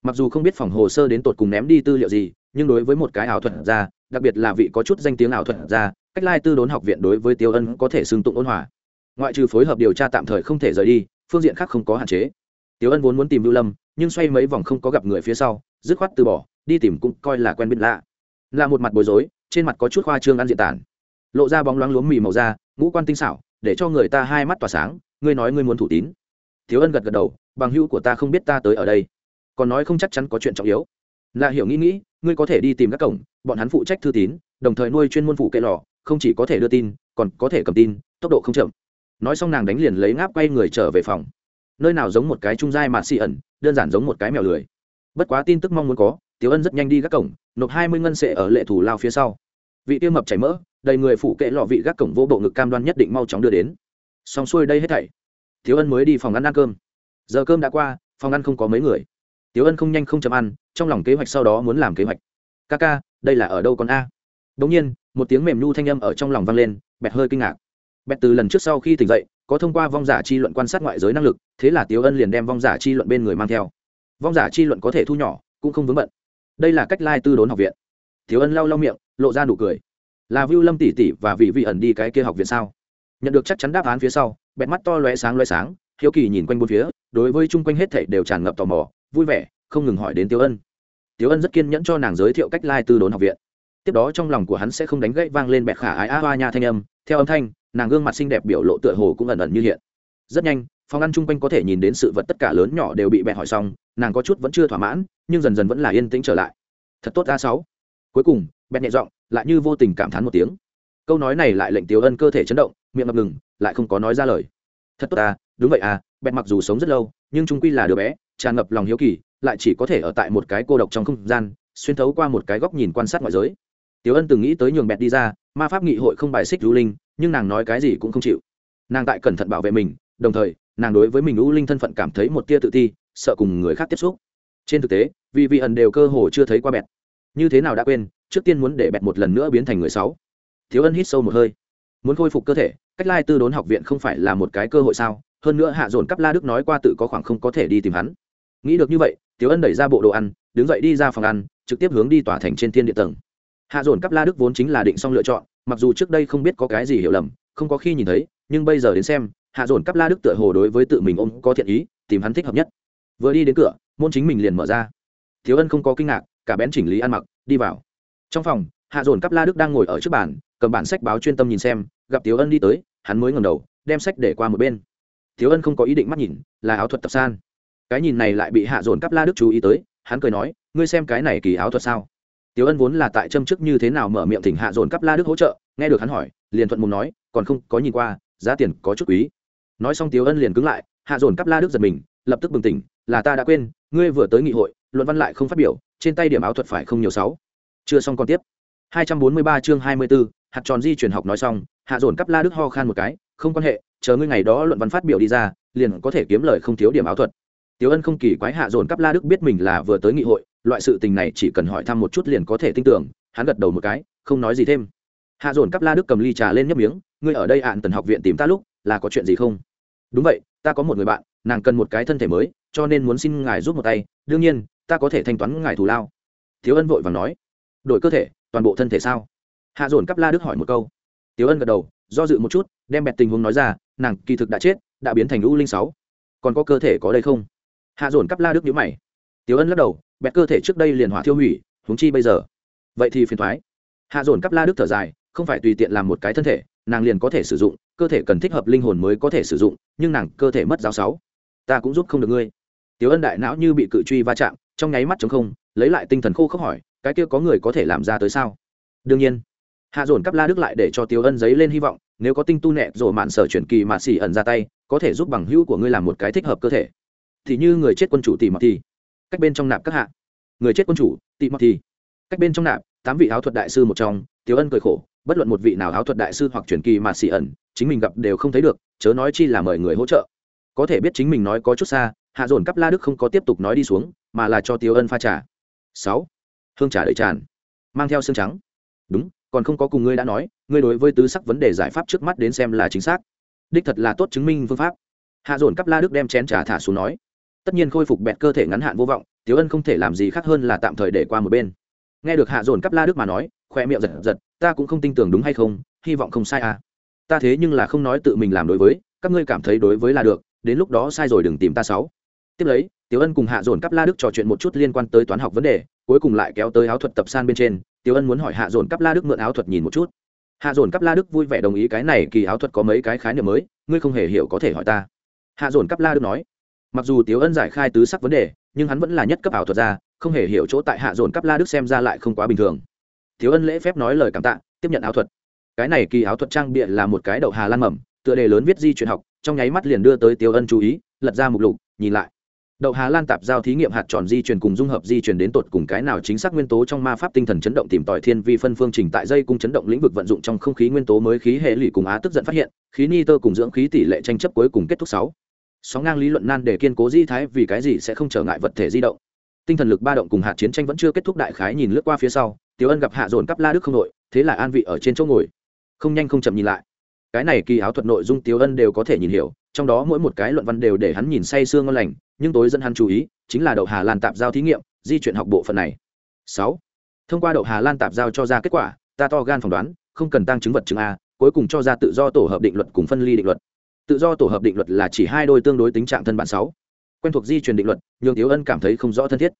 Mặc dù không biết phòng hồ sơ đến tột cùng ném đi tư liệu gì, nhưng đối với một cái ảo thuật ra đặc biệt là vị có chút danh tiếng ảo thuật ra cách lai tư đốn học viện đối với tiêu ân có thể xưng tụng ôn hòa. Ngoại trừ phối hợp điều tra tạm thời không thể rời đi, phương diện khác không có hạn chế. Tiêu ân vốn muốn tìm lưu lâm, nhưng xoay mấy vòng không có gặp người phía sau, dứt khoát từ bỏ, đi tìm cũng coi là quen biết lạ là một mặt bối rối, trên mặt có chút khoa trương ăn diện tản lộ ra bóng loáng lúa mì màu da, ngũ quan tinh xảo, để cho người ta hai mắt tỏa sáng, ngươi nói ngươi muốn thủ tín. Thiếu ân gật gật đầu, bằng hữu của ta không biết ta tới ở đây. Còn nói không chắc chắn có chuyện trọng yếu. Là hiểu nghĩ nghĩ, ngươi có thể đi tìm các cổng, bọn hắn phụ trách thư tín, đồng thời nuôi chuyên môn phụ kệ lò, không chỉ có thể đưa tin, còn có thể cầm tin, tốc độ không chậm. Nói xong nàng đánh liền lấy ngáp quay người trở về phòng. Nơi nào giống một cái trung dai mà xị ẩn, đơn giản giống một cái mèo lười. Bất quá tin tức mong muốn có tiểu ân rất nhanh đi các cổng nộp hai mươi ngân sệ ở lệ thủ lao phía sau. Vị tiêu mập chảy mỡ, đầy người phụ kệ lọ vị gác cổng vô bộ ngực cam đoan nhất định mau chóng đưa đến. Xong xuôi đây hết thảy tiểu ân mới đi phòng ăn ăn cơm. Giờ cơm đã qua, phòng ăn không có mấy người. Tiểu ân không nhanh không chậm ăn, trong lòng kế hoạch sau đó muốn làm kế hoạch. Ca ca, đây là ở đâu con a? Đột nhiên, một tiếng mềm nhu thanh âm ở trong lòng vang lên, bẹt hơi kinh ngạc. Bẹt từ lần trước sau khi tỉnh dậy, có thông qua vong giả chi luận quan sát ngoại giới năng lực, thế là tiểu ân liền đem vong giả chi luận bên người mang theo. Vong giả chi luận có thể thu nhỏ, cũng không vướng bận đây là cách lai tư đốn học viện. Thiếu ân lau lau miệng, lộ ra nụ cười. Là vưu lâm tỷ tỷ và vị vị ẩn đi cái kia học viện sao? Nhận được chắc chắn đáp án phía sau, bẹt mắt to lóe sáng lóe sáng, hiếu kỳ nhìn quanh bốn phía, đối với chung quanh hết thảy đều tràn ngập tò mò, vui vẻ, không ngừng hỏi đến tiêu ân. Tiêu ân rất kiên nhẫn cho nàng giới thiệu cách lai tư đốn học viện. Tiếp đó trong lòng của hắn sẽ không đánh gãy vang lên bẹt khả ái a hoa nha thanh âm, theo âm thanh, nàng gương mặt xinh đẹp biểu lộ tựa hồ cũng ẩn ẩn như hiện. Rất nhanh, phòng ăn chung quanh có thể nhìn đến sự vật tất cả lớn nhỏ đều bị bẹt hỏi xong, nàng có chút vẫn chưa thỏa mãn nhưng dần dần vẫn là yên tĩnh trở lại. Thật tốt ra sáu. Cuối cùng, bẹt nhẹ giọng, lại như vô tình cảm thán một tiếng. Câu nói này lại lệnh tiểu ân cơ thể chấn động, miệng ngập ngừng, lại không có nói ra lời. Thật tốt à đúng vậy à bẹt mặc dù sống rất lâu, nhưng trung quy là đứa bé, tràn ngập lòng hiếu kỳ, lại chỉ có thể ở tại một cái cô độc trong không gian, xuyên thấu qua một cái góc nhìn quan sát ngoại giới. Tiểu ân từng nghĩ tới nhường bẹt đi ra, ma pháp nghị hội không bài xích lưu linh, nhưng nàng nói cái gì cũng không chịu. Nàng tại cẩn thận bảo vệ mình, đồng thời, nàng đối với mình lưu linh thân phận cảm thấy một tia tự ti, sợ cùng người khác tiếp xúc trên thực tế, vì vị ẩn đều cơ hồ chưa thấy qua bẹt. Như thế nào đã quên, trước tiên muốn để bẹt một lần nữa biến thành người sáu. Thiếu ân hít sâu một hơi. Muốn khôi phục cơ thể, cách lai tư đốn học viện không phải là một cái cơ hội sao? Hơn nữa hạ dồn cắp la đức nói qua tự có khoảng không có thể đi tìm hắn. Nghĩ được như vậy, thiếu ân đẩy ra bộ đồ ăn, đứng dậy đi ra phòng ăn, trực tiếp hướng đi tòa thành trên thiên địa tầng. Hạ dồn cắp la đức vốn chính là định xong lựa chọn, mặc dù trước đây không biết có cái gì hiểu lầm, không có khi nhìn thấy, nhưng bây giờ đến xem, hạ dồn cắp la đức tựa hồ đối với tự mình ôm có thiện ý, tìm hắn thích hợp nhất. Vừa đi đến cửa môn chính mình liền mở ra. Thiếu ân không có kinh ngạc, cả bén chỉnh lý ăn mặc, đi vào. Trong phòng, hạ dồn cắp la đức đang ngồi ở trước bàn, cầm bản sách báo chuyên tâm nhìn xem, gặp tiếu ân đi tới, hắn mới ngầm đầu, đem sách để qua một bên. Thiếu ân không có ý định mắt nhìn, là áo thuật tập san. Cái nhìn này lại bị hạ dồn cắp la đức chú ý tới, hắn cười nói, ngươi xem cái này kỳ áo thuật sao? Tiếu ân vốn là tại châm chức như thế nào mở miệng thỉnh hạ dồn cắp la đức hỗ trợ, nghe được hắn hỏi, liền thuận mùng nói, còn không, có nhìn qua, giá tiền có chút quý. Nói xong tiếu ân liền cứng lại, hạ dồn cắp la đức giật mình, lập tức bừng tỉnh, là ta đã quên ngươi vừa tới nghị hội luận văn lại không phát biểu trên tay điểm áo thuật phải không nhiều sáu. Chưa xong còn tiếp. 243 chương 24, hạt tròn di chuyển học nói xong hạ dồn cắp la đức ho khan một cái không quan hệ chờ ngươi ngày đó luận văn phát biểu đi ra liền có thể kiếm lời không thiếu điểm áo thuật. Tiếu ân không kỳ quái hạ dồn cắp la đức biết mình là vừa tới nghị hội loại sự tình này chỉ cần hỏi thăm một chút liền có thể tin tưởng hắn gật đầu một cái không nói gì thêm. Hạ dồn cắp la đức cầm ly trà lên nhấp miếng ngươi ở đây ạn tần học viện tìm ta lúc là có chuyện gì không? Đúng vậy ta có một người bạn nàng cần một cái thân thể mới cho nên muốn xin ngài giúp một tay, đương nhiên, ta có thể thanh toán ngài thù lao. Thiếu ân vội và nói. Đổi cơ thể, toàn bộ thân thể sao? Hạ dồn cắp la đức hỏi một câu. Tiếu ân gật đầu, do dự một chút, đem bẹt tình huống nói ra, nàng kỳ thực đã chết, đã biến thành u linh sáu. Còn có cơ thể có đây không? Hạ dồn cắp la đức nhữ mày. Tiếu ân lắc đầu, bẹt cơ thể trước đây liền hỏa thiêu hủy, huống chi bây giờ. Vậy thì phiền thoái. Hạ dồn cắp la đức thở dài, không phải tùy tiện làm một cái thân thể, nàng liền có thể sử dụng, cơ thể cần thích hợp linh hồn mới có thể sử dụng, nhưng nàng cơ thể mất giáo sáu. Ta cũng giúp không được ngươi tiếu ân đại não như bị cự truy va chạm, trong nháy mắt chống không, lấy lại tinh thần khô khốc hỏi, cái kia có người có thể làm ra tới sao? Đương nhiên. Hạ dồn cắp la đức lại để cho tiếu ân giấy lên hy vọng, nếu có tinh tu nẹ rồi mạn sở chuyển kỳ mà xỉ ẩn ra tay, có thể giúp bằng hữu của ngươi làm một cái thích hợp cơ thể. Thì như người chết quân chủ tỷ mặc thì. Cách bên trong nạp các hạ. Người chết quân chủ tỷ mặc thì. Cách bên trong nạp, tám vị áo thuật đại sư một trong, tiếu ân cười khổ, bất luận một vị nào áo thuật đại sư hoặc truyền kỳ mà xỉ ẩn, chính mình gặp đều không thấy được, chớ nói chi là mời người hỗ trợ. Có thể biết chính mình nói có chút xa hạ dồn cắp la đức không có tiếp tục nói đi xuống, mà là cho Tiêu ân pha trà. Sáu, hương trà đầy tràn, mang theo xương trắng. Đúng, còn không có cùng ngươi đã nói, ngươi đối với tứ sắc vấn đề giải pháp trước mắt đến xem là chính xác. Đích thật là tốt chứng minh phương pháp. Hạ dồn cắp la đức đem chén trà thả xuống nói. Tất nhiên khôi phục bẹt cơ thể ngắn hạn vô vọng tiếu ân không thể làm gì khác hơn là tạm thời để qua một bên. Nghe được hạ dồn cắp la đức mà nói khoe miệng giật giật, ta cũng không tin tưởng đúng hay không, hy vọng không sai à. Ta thế nhưng là không nói tự mình làm đối với, các ngươi cảm thấy đối với là được, đến lúc đó sai rồi đừng tìm ta sáu tiếp lấy Tiểu Ân cùng Hạ Dồn Cắp La Đức trò chuyện một chút liên quan tới toán học vấn đề, cuối cùng lại kéo tới áo thuật tập san bên trên, Tiểu Ân muốn hỏi Hạ Dồn Cắp La Đức mượn áo thuật nhìn một chút. Hạ Dồn Cắp La Đức vui vẻ đồng ý cái này kỳ áo thuật có mấy cái khái niệm mới, ngươi không hề hiểu có thể hỏi ta. Hạ Dồn Cắp La Đức nói. Mặc dù Tiểu Ân giải khai tứ sắc vấn đề, nhưng hắn vẫn là nhất cấp áo thuật gia, không hề hiểu chỗ tại Hạ Dồn Cắp La Đức xem ra lại không quá bình thường. Tiểu Ân lễ phép nói lời cảm tạ, tiếp nhận áo thuật. Cái này kỳ áo thuật trang bịa là một cái đậu hà lan mầm, tựa đề lớn viết di truyền học, trong nháy mắt liền đưa tới Tiểu Ân chú ý, lật ra mục lục, nhìn lại đậu hà lan tạp giao thí nghiệm hạt tròn di truyền cùng dung hợp di truyền đến tột cùng cái nào chính xác nguyên tố trong ma pháp tinh thần chấn động tìm tòi thiên vi phân phương trình tại dây cung chấn động lĩnh vực vận dụng trong không khí nguyên tố mới khí hệ lụy cùng á tức giận phát hiện, khí ni tơ cùng dưỡng khí tỷ lệ tranh chấp cuối cùng kết thúc sáu. Sóng ngang lý luận nan để kiên cố di thái vì cái gì sẽ không trở ngại vật thể di động. Tinh thần lực ba động cùng hạt chiến tranh vẫn chưa kết thúc đại khái nhìn lướt qua phía sau, tiểu ân gặp hạ dồn cắp la đức không nội thế là an vị ở trên chỗ ngồi. Không nhanh không chậm nhìn lại. Cái này kỳ áo thuật nội dung tiểu ân đều có thể nhìn hiểu, trong đó mỗi một cái luận văn đều để hắn nhìn say sương ngon lành nhưng tối dẫn hắn chú ý chính là đậu hà lan tạp giao thí nghiệm, di chuyển học bộ phận này. Sáu, thông qua đậu hà lan tạp giao cho ra kết quả, ta to gan phỏng đoán, không cần tăng chứng vật chứng a, cuối cùng cho ra tự do tổ hợp định luật cùng phân ly định luật. Tự do tổ hợp định luật là chỉ hai đôi tương đối tính trạng thân bản sáu. Quen thuộc di chuyển định luật, nhường tiếu ân cảm thấy không rõ thân thiết.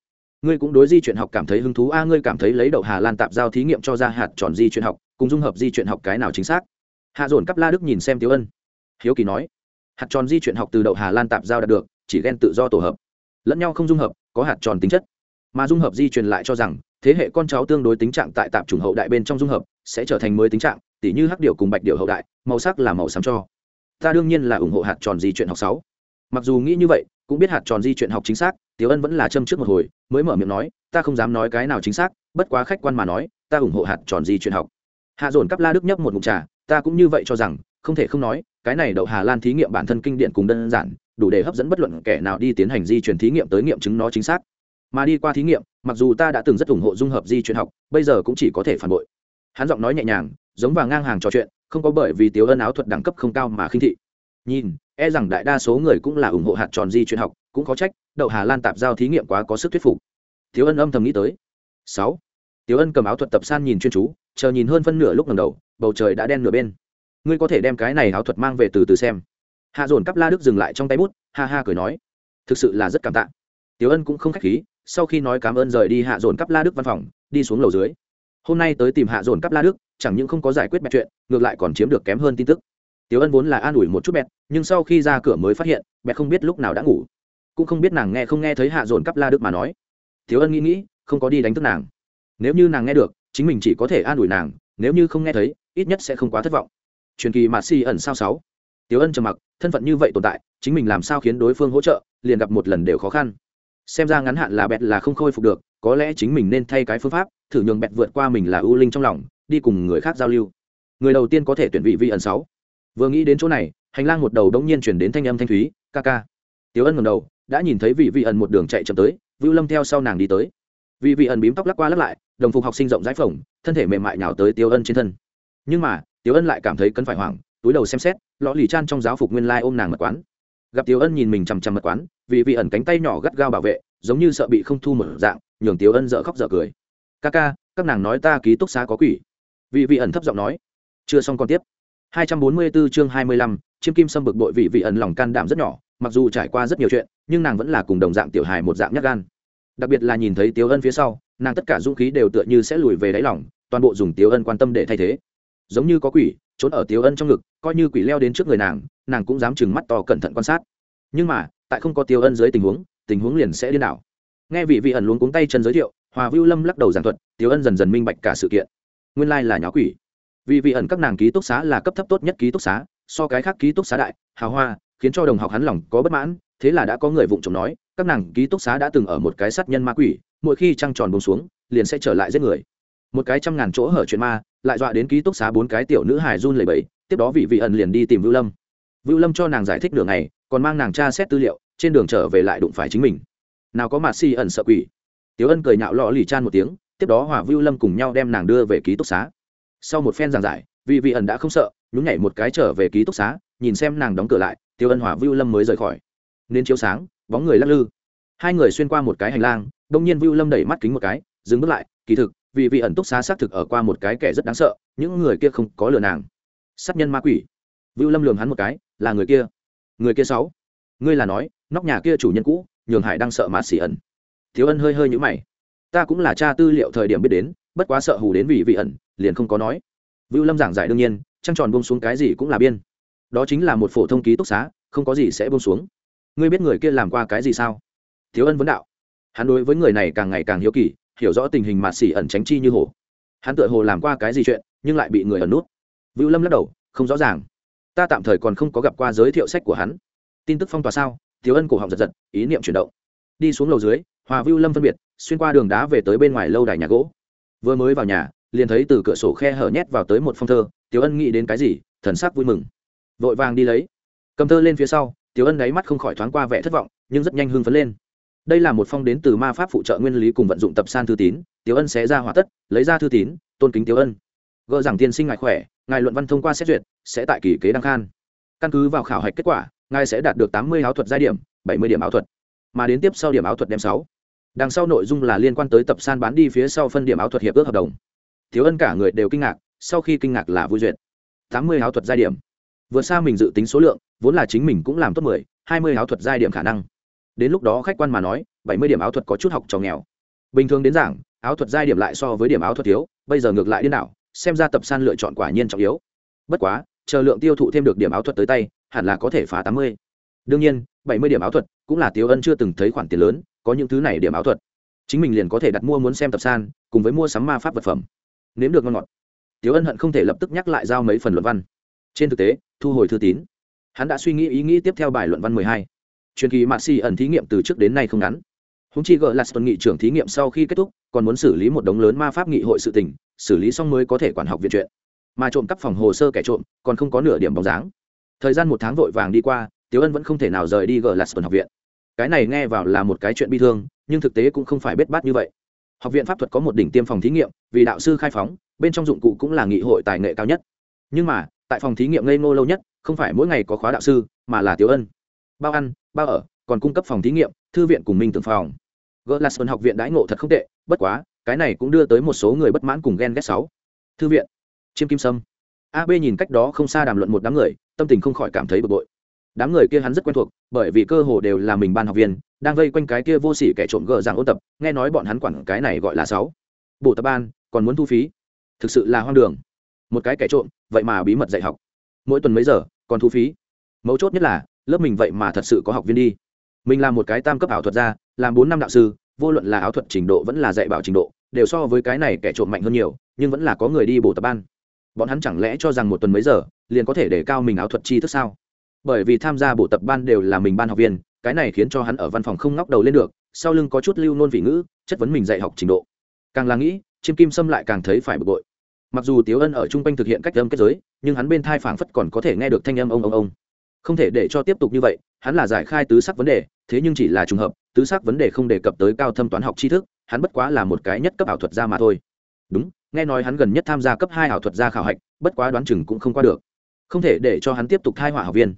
Ngươi cũng đối di chuyển học cảm thấy hứng thú a, ngươi cảm thấy lấy đậu hà lan tạp giao thí nghiệm cho ra hạt tròn di chuyển học, cùng dung hợp di chuyển học cái nào chính xác? Hạ dồn cắp la đức nhìn xem tiếu ân. Hiếu kỳ nói, hạt tròn di chuyển học từ đậu hà lan tạp giao đạt được chỉ ghen tự do tổ hợp. Lẫn nhau không dung hợp, có hạt tròn tính chất. Mà dung hợp di truyền lại cho rằng, thế hệ con cháu tương đối tính trạng tại tạp chủng hậu đại bên trong dung hợp, sẽ trở thành mới tính trạng, tỉ như hắc điệu cùng bạch điệu hậu đại, màu sắc là màu xám cho. Ta đương nhiên là ủng hộ hạt tròn di chuyển học sáu. Mặc dù nghĩ như vậy, cũng biết hạt tròn di chuyển học chính xác, tiểu ân vẫn là châm trước một hồi, mới mở miệng nói, ta không dám nói cái nào chính xác, bất quá khách quan mà nói, ta ủng hộ hạt tròn di chuyển học. Hạ dồn cắp la đức nhấp một mục trà, ta cũng như vậy cho rằng, không thể không nói, cái này đậu hà lan thí nghiệm bản thân kinh điển cùng đơn giản đủ để hấp dẫn bất luận kẻ nào đi tiến hành di chuyển thí nghiệm tới nghiệm chứng nó chính xác. Mà đi qua thí nghiệm, mặc dù ta đã từng rất ủng hộ dung hợp di chuyển học, bây giờ cũng chỉ có thể phản bội. Hắn giọng nói nhẹ nhàng, giống và ngang hàng trò chuyện, không có bởi vì tiếu ân áo thuật đẳng cấp không cao mà khinh thị. Nhìn e rằng đại đa số người cũng là ủng hộ hạt tròn di chuyển học, cũng có trách, đậu hà lan tạp giao thí nghiệm quá có sức thuyết phục. Tiếu ân âm thầm nghĩ tới. Sáu, tiếu ân cầm áo thuật tập san nhìn chuyên chú, chờ nhìn hơn phân nửa lúc lần đầu, bầu trời đã đen nửa bên. Ngươi có thể đem cái này áo thuật mang về từ từ xem hạ dồn cắp la đức dừng lại trong tay bút, ha ha cười nói, thực sự là rất cảm tạ. Tiểu ân cũng không k h á c h khí, sau khi nói cảm ơn rời đi hạ dồn cắp la đức văn phòng, đi xuống lầu dưới. Hôm nay tới tìm hạ dồn cắp la đức, chẳng những không có giải quyết mẹ chuyện, ngược lại còn chiếm được kém hơn tin tức. Tiểu ân vốn là an ủi một chút bẹt, nhưng sau khi ra cửa mới phát hiện, bẹt không biết lúc nào đã ngủ. Cũng không biết nàng nghe không nghe thấy hạ dồn cắp la đức mà nói. Tiểu ân nghĩ nghĩ, không có đi đánh thức nàng. Nếu như nàng nghe được, chính mình chỉ có thể an ủi nàng, nếu như không nghe thấy, ít nhất sẽ không quá thất vọng. Truyền kỳ mà si ẩn sao sáu tiếu ân trầm mặc, thân phận như vậy tồn tại, chính mình làm sao khiến đối phương hỗ trợ, liền gặp một lần đều khó khăn. Xem ra ngắn hạn là bẹt là không khôi phục được, có lẽ chính mình nên thay cái phương pháp, thử nhường bẹt vượt qua mình là ưu linh trong lòng, đi cùng người khác giao lưu. Người đầu tiên có thể tuyển vị vi ẩn sáu. Vừa nghĩ đến chỗ này, hành lang một đầu đống nhiên chuyển đến thanh âm thanh thúy, ca ca. Tiếu ân ngầm đầu, đã nhìn thấy vị vi ẩn một đường chạy chậm tới, vưu lâm theo sau nàng đi tới. Vị vi ẩn bím tóc lắc qua lắc lại, đồng phục học sinh rộng rãi phồng, thân thể mềm mại nhào tới tiêu ân trên thân. Nhưng mà tiêu ân lại cảm thấy cấn phải hoảng túi đầu xem xét lò lì chan trong giáo phục nguyên lai ôm nàng mật quán. Gặp tiểu ân nhìn mình chằm chằm mật quán vì vị ẩn cánh tay nhỏ gắt gao bảo vệ giống như sợ bị không thu một dạng nhường tiểu ân dở khóc dở cười. Ca ca các nàng nói ta ký túc xá có quỷ. Vị vị ẩn thấp giọng nói. Chưa xong còn tiếp. 244 chương 25, chiêm kim sâm bực bội vị vị ẩn lòng can đảm rất nhỏ mặc dù trải qua rất nhiều chuyện nhưng nàng vẫn là cùng đồng dạng tiểu hài một dạng nhát gan. Đặc biệt là nhìn thấy tiểu ân phía sau nàng tất cả dũng khí đều tựa như sẽ lùi về đáy lòng toàn bộ dùng tiểu ân quan tâm để thay thế. Giống như có quỷ trốn ở tiêu ân trong ngực, coi như quỷ leo đến trước người nàng nàng cũng dám chừng mắt to cẩn thận quan sát. Nhưng mà, tại không có tiêu ân dưới tình huống tình huống liền sẽ điên đảo. Nghe vị vị ẩn luống cuống tay chân giới thiệu, hòa vưu lâm lắc đầu giảng thuật tiêu ân dần dần minh bạch cả sự kiện. Nguyên lai là nhỏ quỷ. Vì vị ẩn các nàng ký túc xá là cấp thấp tốt nhất ký túc xá, so cái khác ký túc xá đại, hào hoa, khiến cho đồng học hắn lòng có bất mãn, thế là đã có người vụng trộm nói, các nàng ký túc xá đã từng ở một cái sát nhân ma quỷ, mỗi khi trăng tròn bông xuống, liền sẽ trở lại giết người một cái trăm ngàn chỗ hở chuyện ma, lại dọa đến ký túc xá bốn cái tiểu nữ hài run lẩy bẩy, tiếp đó vị vị ẩn liền đi tìm vưu lâm. Vưu lâm cho nàng giải thích đường này còn mang nàng tra xét tư liệu, trên đường trở về lại đụng phải chính mình. Nào có mặt si ẩn sợ quỷ. Tiếu ân cười nhạo lọ lì chan một tiếng, tiếp đó hòa vưu lâm cùng nhau đem nàng đưa về ký túc xá. Sau một phen giảng giải, vị vị ẩn đã không sợ, nhún nhảy một cái trở về ký túc xá, nhìn xem nàng đóng cửa lại tiêu ân hòa vưu lâm mới rời khỏi. Nên chiếu sáng, bóng người lắc lư. Hai người xuyên qua một cái hành lang, đông nhiên vưu lâm đẩy mắt kính một cái, dừng bước lại, kỳ thực vì vị ẩn túc xá xác thực ở qua một cái kẻ rất đáng sợ, những người kia không có lừa nàng. Sát nhân ma quỷ. Vưu lâm lường hắn một cái, là người kia. Người kia sáu. Ngươi là nói, nóc nhà kia chủ nhân cũ, nhường hải đang sợ mã xỉ ẩn. Thiếu ân hơi hơi nhũ mày. Ta cũng là cha tư liệu thời điểm biết đến, bất quá sợ hù đến vì vị ẩn, liền không có nói. Vưu lâm giảng giải đương nhiên, trăng tròn bông xuống cái gì cũng là biên. Đó chính là một phổ thông ký túc xá, không có gì sẽ bông xuống. Ngươi biết người kia làm qua cái gì sao? Thiếu ân vấn đạo. Hắn đối với người này càng ngày càng hiếu kỳ hiểu rõ tình hình mạt xỉ ẩn tránh chi như hồ hắn tựa hồ làm qua cái gì chuyện, nhưng lại bị người ẩn nút. Vưu lâm lắc đầu, không rõ ràng. Ta tạm thời còn không có gặp qua giới thiệu sách của hắn. Tin tức phong tỏa sao? Thiếu ân cổ họng giật giật, ý niệm chuyển động. Đi xuống lầu dưới, hòa vưu lâm phân biệt, xuyên qua đường đá về tới bên ngoài lâu đài nhà gỗ. Vừa mới vào nhà, liền thấy từ cửa sổ khe hở nhét vào tới một phong thơ, tiểu ân nghĩ đến cái gì, thần sắc vui mừng. Vội vàng đi lấy. Cầm thơ lên phía sau, tiểu ân đáy mắt không khỏi thoáng qua vẻ thất vọng, nhưng rất nhanh hưng phấn lên đây là một phong đến từ ma pháp phụ trợ nguyên lý cùng vận dụng tập san thư tín, tiểu ân sẽ ra hỏa tất, lấy ra thư tín, tôn kính tiểu ân. Gỡ rằng tiên sinh ngài khỏe, ngài luận văn thông qua xét duyệt, sẽ tại kỳ kế đăng khan. Căn cứ vào khảo hạch kết quả, ngài sẽ đạt được tám mươi áo thuật giai điểm, bảy mươi điểm áo thuật. Mà đến tiếp sau điểm áo thuật đem sáu. Đằng sau nội dung là liên quan tới tập san bán đi phía sau phân điểm áo thuật hiệp ước hợp đồng. Thiếu ân cả người đều kinh ngạc, sau khi kinh ngạc là vui duyệt. tám mươi áo thuật giai điểm. Vượt xa mình dự tính số lượng, vốn là chính mình cũng làm tốt mười, hai mươi áo thuật giai điểm khả năng đến lúc đó khách quan mà nói, bảy mươi điểm áo thuật có chút học trò nghèo. Bình thường đến giảng, áo thuật giai điểm lại so với điểm áo thuật thiếu, bây giờ ngược lại điên đảo, xem ra tập san lựa chọn quả nhiên trọng yếu. Bất quá, chờ lượng tiêu thụ thêm được điểm áo thuật tới tay, hẳn là có thể phá tám mươi. Đương nhiên, bảy mươi điểm áo thuật cũng là tiêu ân chưa từng thấy khoản tiền lớn, có những thứ này điểm áo thuật. Chính mình liền có thể đặt mua muốn xem tập san, cùng với mua sắm ma pháp vật phẩm. Nếm được ngon ngọt. Tiếu ân hận không thể lập tức nhắc lại giao mấy phần luận văn. Trên thực tế, thu hồi thư tín. Hắn đã suy nghĩ ý nghĩ tiếp theo bài luận văn mười hai truyền kỳ mạt xì ẩn thí nghiệm từ trước đến nay không ngắn. Húng chi gợ là tuần nghị trưởng thí nghiệm sau khi kết thúc, còn muốn xử lý một đống lớn ma pháp nghị hội sự tình, xử lý xong mới có thể quản học viện chuyện. Mà trộm cắp phòng hồ sơ kẻ trộm, còn không có nửa điểm bóng dáng. Thời gian một tháng vội vàng đi qua tiếu ân vẫn không thể nào rời đi gờ lạt tuần học viện. Cái này nghe vào là một cái chuyện bi thương, nhưng thực tế cũng không phải bết bát như vậy. Học viện pháp thuật có một đỉnh tiêm phòng thí nghiệm, vì đạo sư khai phóng, bên trong dụng cụ cũng là nghị hội tài nghệ cao nhất. Nhưng mà, tại phòng thí nghiệm ngây ngô lâu nhất, không phải mỗi ngày có khóa đạo sư, mà là tiểu ân bao ăn, bao ở, còn cung cấp phòng thí nghiệm, thư viện cùng minh tưởng phòng. Gỡ là sơn học viện đãi ngộ thật không tệ, bất quá, cái này cũng đưa tới một số người bất mãn cùng ghen ghét sáu thư viện, chiêm kim sâm. Ab nhìn cách đó không xa đàm luận một đám người, tâm tình không khỏi cảm thấy bực bội. Đám người kia hắn rất quen thuộc, bởi vì cơ hồ đều là mình ban học viên, đang vây quanh cái kia vô sỉ kẻ trộm gờ dạng ôn tập, nghe nói bọn hắn quản cái này gọi là sáu bộ tập ban, còn muốn thu phí. Thực sự là hoang đường. Một cái kẻ trộm, vậy mà bí mật dạy học. Mỗi tuần mấy giờ, còn thu phí. Mấu chốt nhất là lớp mình vậy mà thật sự có học viên đi. Mình là một cái tam cấp ảo thuật gia, làm bốn năm đạo sư, vô luận là ảo thuật trình độ vẫn là dạy bảo trình độ, đều so với cái này kẻ trộm mạnh hơn nhiều, nhưng vẫn là có người đi bổ tập ban. Bọn hắn chẳng lẽ cho rằng một tuần mấy giờ liền có thể để cao mình áo thuật chi thức sao? Bởi vì tham gia bộ tập ban đều là mình ban học viên, cái này khiến cho hắn ở văn phòng không ngóc đầu lên được, sau lưng có chút lưu nôn vị ngữ, chất vấn mình dạy học trình độ. Càng là nghĩ chiêm kim sâm lại càng thấy phải bực bội. Mặc dù tiếu ân ở chung quanh thực hiện cách âm kết giới, nhưng hắn bên thai phảng phất còn có thể nghe được thanh âm ông ông ông không thể để cho tiếp tục như vậy, hắn là giải khai tứ sắc vấn đề, thế nhưng chỉ là trùng hợp, tứ sắc vấn đề không đề cập tới cao thâm toán học tri thức, hắn bất quá là một cái nhất cấp ảo thuật gia mà thôi. Đúng, nghe nói hắn gần nhất tham gia cấp hai ảo thuật gia khảo hạch, bất quá đoán chừng cũng không qua được. Không thể để cho hắn tiếp tục thai họa học viên.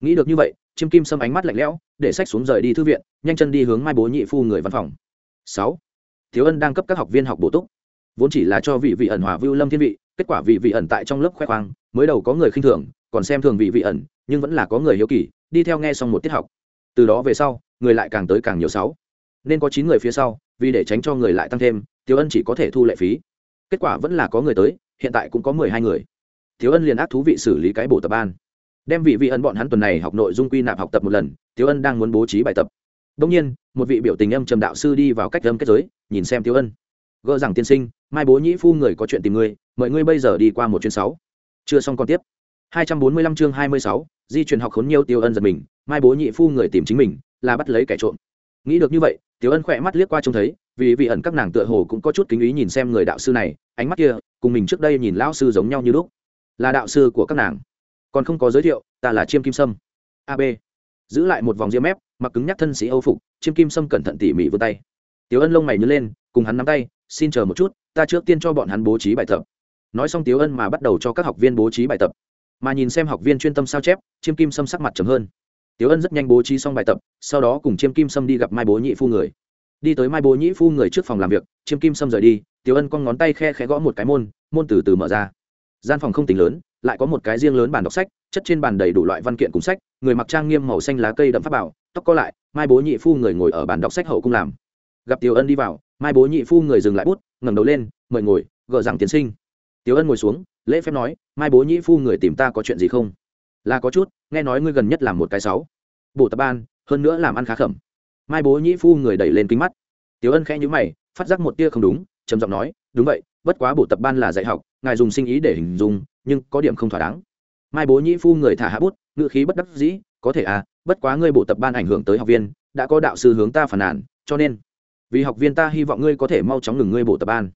Nghĩ được như vậy chiêm kim xâm ánh mắt lạnh lẽo, để sách xuống rời đi thư viện, nhanh chân đi hướng mai bố nhị phu người văn phòng. Sáu, thiếu ân đang cấp các học viên học bổ túc. Vốn chỉ là cho vị vị ẩn hòa vưu lâm thiên vị, kết quả vị vị ẩn tại trong lớp khoe khoang, mới đầu có người khinh thường còn xem thường vị vị ẩn, nhưng vẫn là có người hiếu kỳ, đi theo nghe xong một tiết học. Từ đó về sau, người lại càng tới càng nhiều sáu. Nên có chín người phía sau, vì để tránh cho người lại tăng thêm Thiếu ân chỉ có thể thu lệ phí. Kết quả vẫn là có người tới, hiện tại cũng có mười hai người. Thiếu ân liền ác thú vị xử lý cái bổ tập ban. Đem vị vị ân bọn hắn tuần này học nội dung quy nạp học tập một lần Thiếu ân đang muốn bố trí bài tập. Đông nhiên, một vị biểu tình âm trầm đạo sư đi vào cách âm kết giới, nhìn xem Thiếu ân. Gỡ rằng tiên sinh, mai bố nhĩ phu người có chuyện tìm ngươi, mời ngươi bây giờ đi qua một chuyến sáu. Chưa xong còn tiếp. 245 chương 26, di truyền học khốn nhiều tiêu ân giật mình mai bố nhị phu người tìm chính mình là bắt lấy kẻ trộm. Nghĩ được như vậy tiêu ân khỏe mắt liếc qua trông thấy vì vị ẩn các nàng tựa hồ cũng có chút kính ý nhìn xem người đạo sư này ánh mắt kia cùng mình trước đây nhìn lão sư giống nhau như lúc. Là đạo sư của các nàng. Còn không có giới thiệu ta là chiêm kim sâm. Ab giữ lại một vòng diêm mép mặc cứng nhắc thân sĩ âu phục chiêm kim sâm cẩn thận tỉ mỉ vươn tay. Tiêu ân lông mày nhướng lên cùng hắn nắm tay xin chờ một chút ta trước tiên cho bọn hắn bố trí bài tập. Nói xong Tiêu ân mà bắt đầu cho các học viên bố trí bài tập mà nhìn xem học viên chuyên tâm sao chép, chiêm kim sâm sắc mặt chấm hơn. Tiểu ân rất nhanh bố trí xong bài tập, sau đó cùng chiêm kim sâm đi gặp mai bố nhị phu người. Đi tới mai bố nhị phu người trước phòng làm việc, chiêm kim sâm rời đi, Tiểu ân con ngón tay khe khẽ gõ một cái môn môn từ từ mở ra. Gian phòng không tính lớn, lại có một cái riêng lớn bàn đọc sách, chất trên bàn đầy đủ loại văn kiện cùng sách, người mặc trang nghiêm màu xanh lá cây đậm pháp bảo, tóc có lại, mai bố nhị phu người ngồi ở bàn đọc sách hậu cung làm. Gặp tiểu ân đi vào, mai bố nhị phu người dừng lại bút, ngẩng đầu lên, mời ngồi, gỡ rằng tiến sinh. Tiểu ân ngồi xuống lễ phép nói, mai bố nhị phu người tìm ta có chuyện gì không? Là có chút, nghe nói ngươi gần nhất làm một cái sáu bộ tập ban, hơn nữa làm ăn khá khẩm. Mai bố nhị phu người đẩy lên kính mắt. Tiểu ân khẽ nhíu mày, phát giác một tia không đúng, trầm giọng nói, đúng vậy, bất quá bộ tập ban là dạy học, ngài dùng sinh ý để hình dung, nhưng có điểm không thỏa đáng. Mai bố nhị phu người thả hạ bút ngự khí bất đắc dĩ, có thể à bất quá ngươi bộ tập ban ảnh hưởng tới học viên, đã có đạo sư hướng ta phản nàn, cho nên vì học viên ta hy vọng ngươi có thể mau chóng ngừng ngươi bộ tập ban.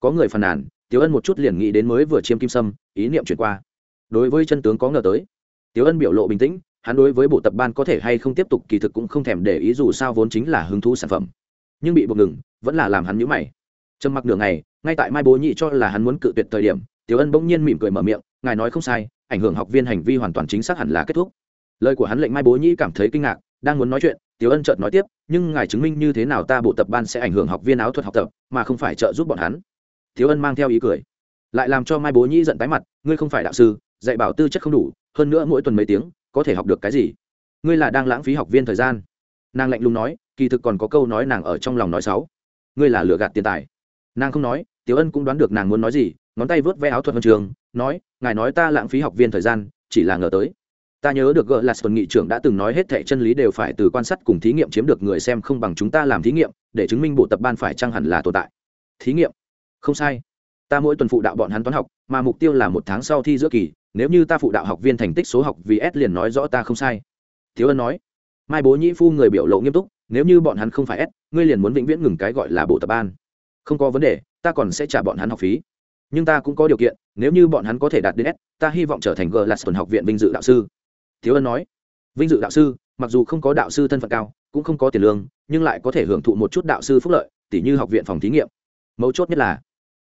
Có người phản nàn tiếu ân một chút liền nghĩ đến mới vừa chiêm kim sâm ý niệm chuyển qua. Đối với chân tướng có ngờ tới. Tiếu ân biểu lộ bình tĩnh hắn đối với bộ tập ban có thể hay không tiếp tục kỳ thực cũng không thèm để ý dù sao vốn chính là hứng thú sản phẩm. Nhưng bị buộc ngừng vẫn là làm hắn nhữ mày. Trầm mặc nửa ngày, ngay tại mai bố nhị cho là hắn muốn cự tuyệt thời điểm tiểu ân bỗng nhiên mỉm cười mở miệng ngài nói không sai ảnh hưởng học viên hành vi hoàn toàn chính xác hẳn là kết thúc. Lời của hắn lệnh mai bố nhị cảm thấy kinh ngạc đang muốn nói chuyện Tiểu Ân chợt nói tiếp, nhưng ngài chứng minh như thế nào ta bộ tập ban sẽ ảnh hưởng học viên áo thuật học tập, mà không phải trợ giúp bọn hắn. Tiểu Ân mang theo ý cười, lại làm cho Mai Bố Nhĩ giận tái mặt, ngươi không phải đạo sư, dạy bảo tư chất không đủ, hơn nữa mỗi tuần mấy tiếng, có thể học được cái gì? Ngươi là đang lãng phí học viên thời gian. Nàng lạnh lùng nói, kỳ thực còn có câu nói nàng ở trong lòng nói xấu. Ngươi là lừa gạt tiền tài. Nàng không nói, Tiểu Ân cũng đoán được nàng muốn nói gì, ngón tay vớt ve áo thuật huân trường, nói, ngài nói ta lãng phí học viên thời gian, chỉ là ngờ tới ta nhớ được gợ là tuần nghị trưởng đã từng nói hết thệ chân lý đều phải từ quan sát cùng thí nghiệm chiếm được người xem không bằng chúng ta làm thí nghiệm để chứng minh bộ tập ban phải chăng hẳn là tồn tại thí nghiệm không sai. Ta mỗi tuần phụ đạo bọn hắn toán học, mà mục tiêu là một tháng sau thi giữa kỳ, nếu như ta phụ đạo học viên thành tích số học vì s liền nói rõ ta không sai. Thiếu ân nói. Mai bố nhĩ phu người biểu lộ nghiêm túc, nếu như bọn hắn không phải s, ngươi liền muốn vĩnh viễn ngừng cái gọi là bộ tập ban. Không có vấn đề, ta còn sẽ trả bọn hắn học phí. Nhưng ta cũng có điều kiện, nếu như bọn hắn có thể đạt đến s, ta hy vọng trở thành g là tuần học viện vinh dự đạo sư. Thiếu ân nói. Vinh dự đạo sư, mặc dù không có đạo sư thân phận cao, cũng không có tiền lương, nhưng lại có thể hưởng thụ một chút đạo sư phúc lợi, tỉ như học viện phòng thí nghiệm. Mấu chốt nhất là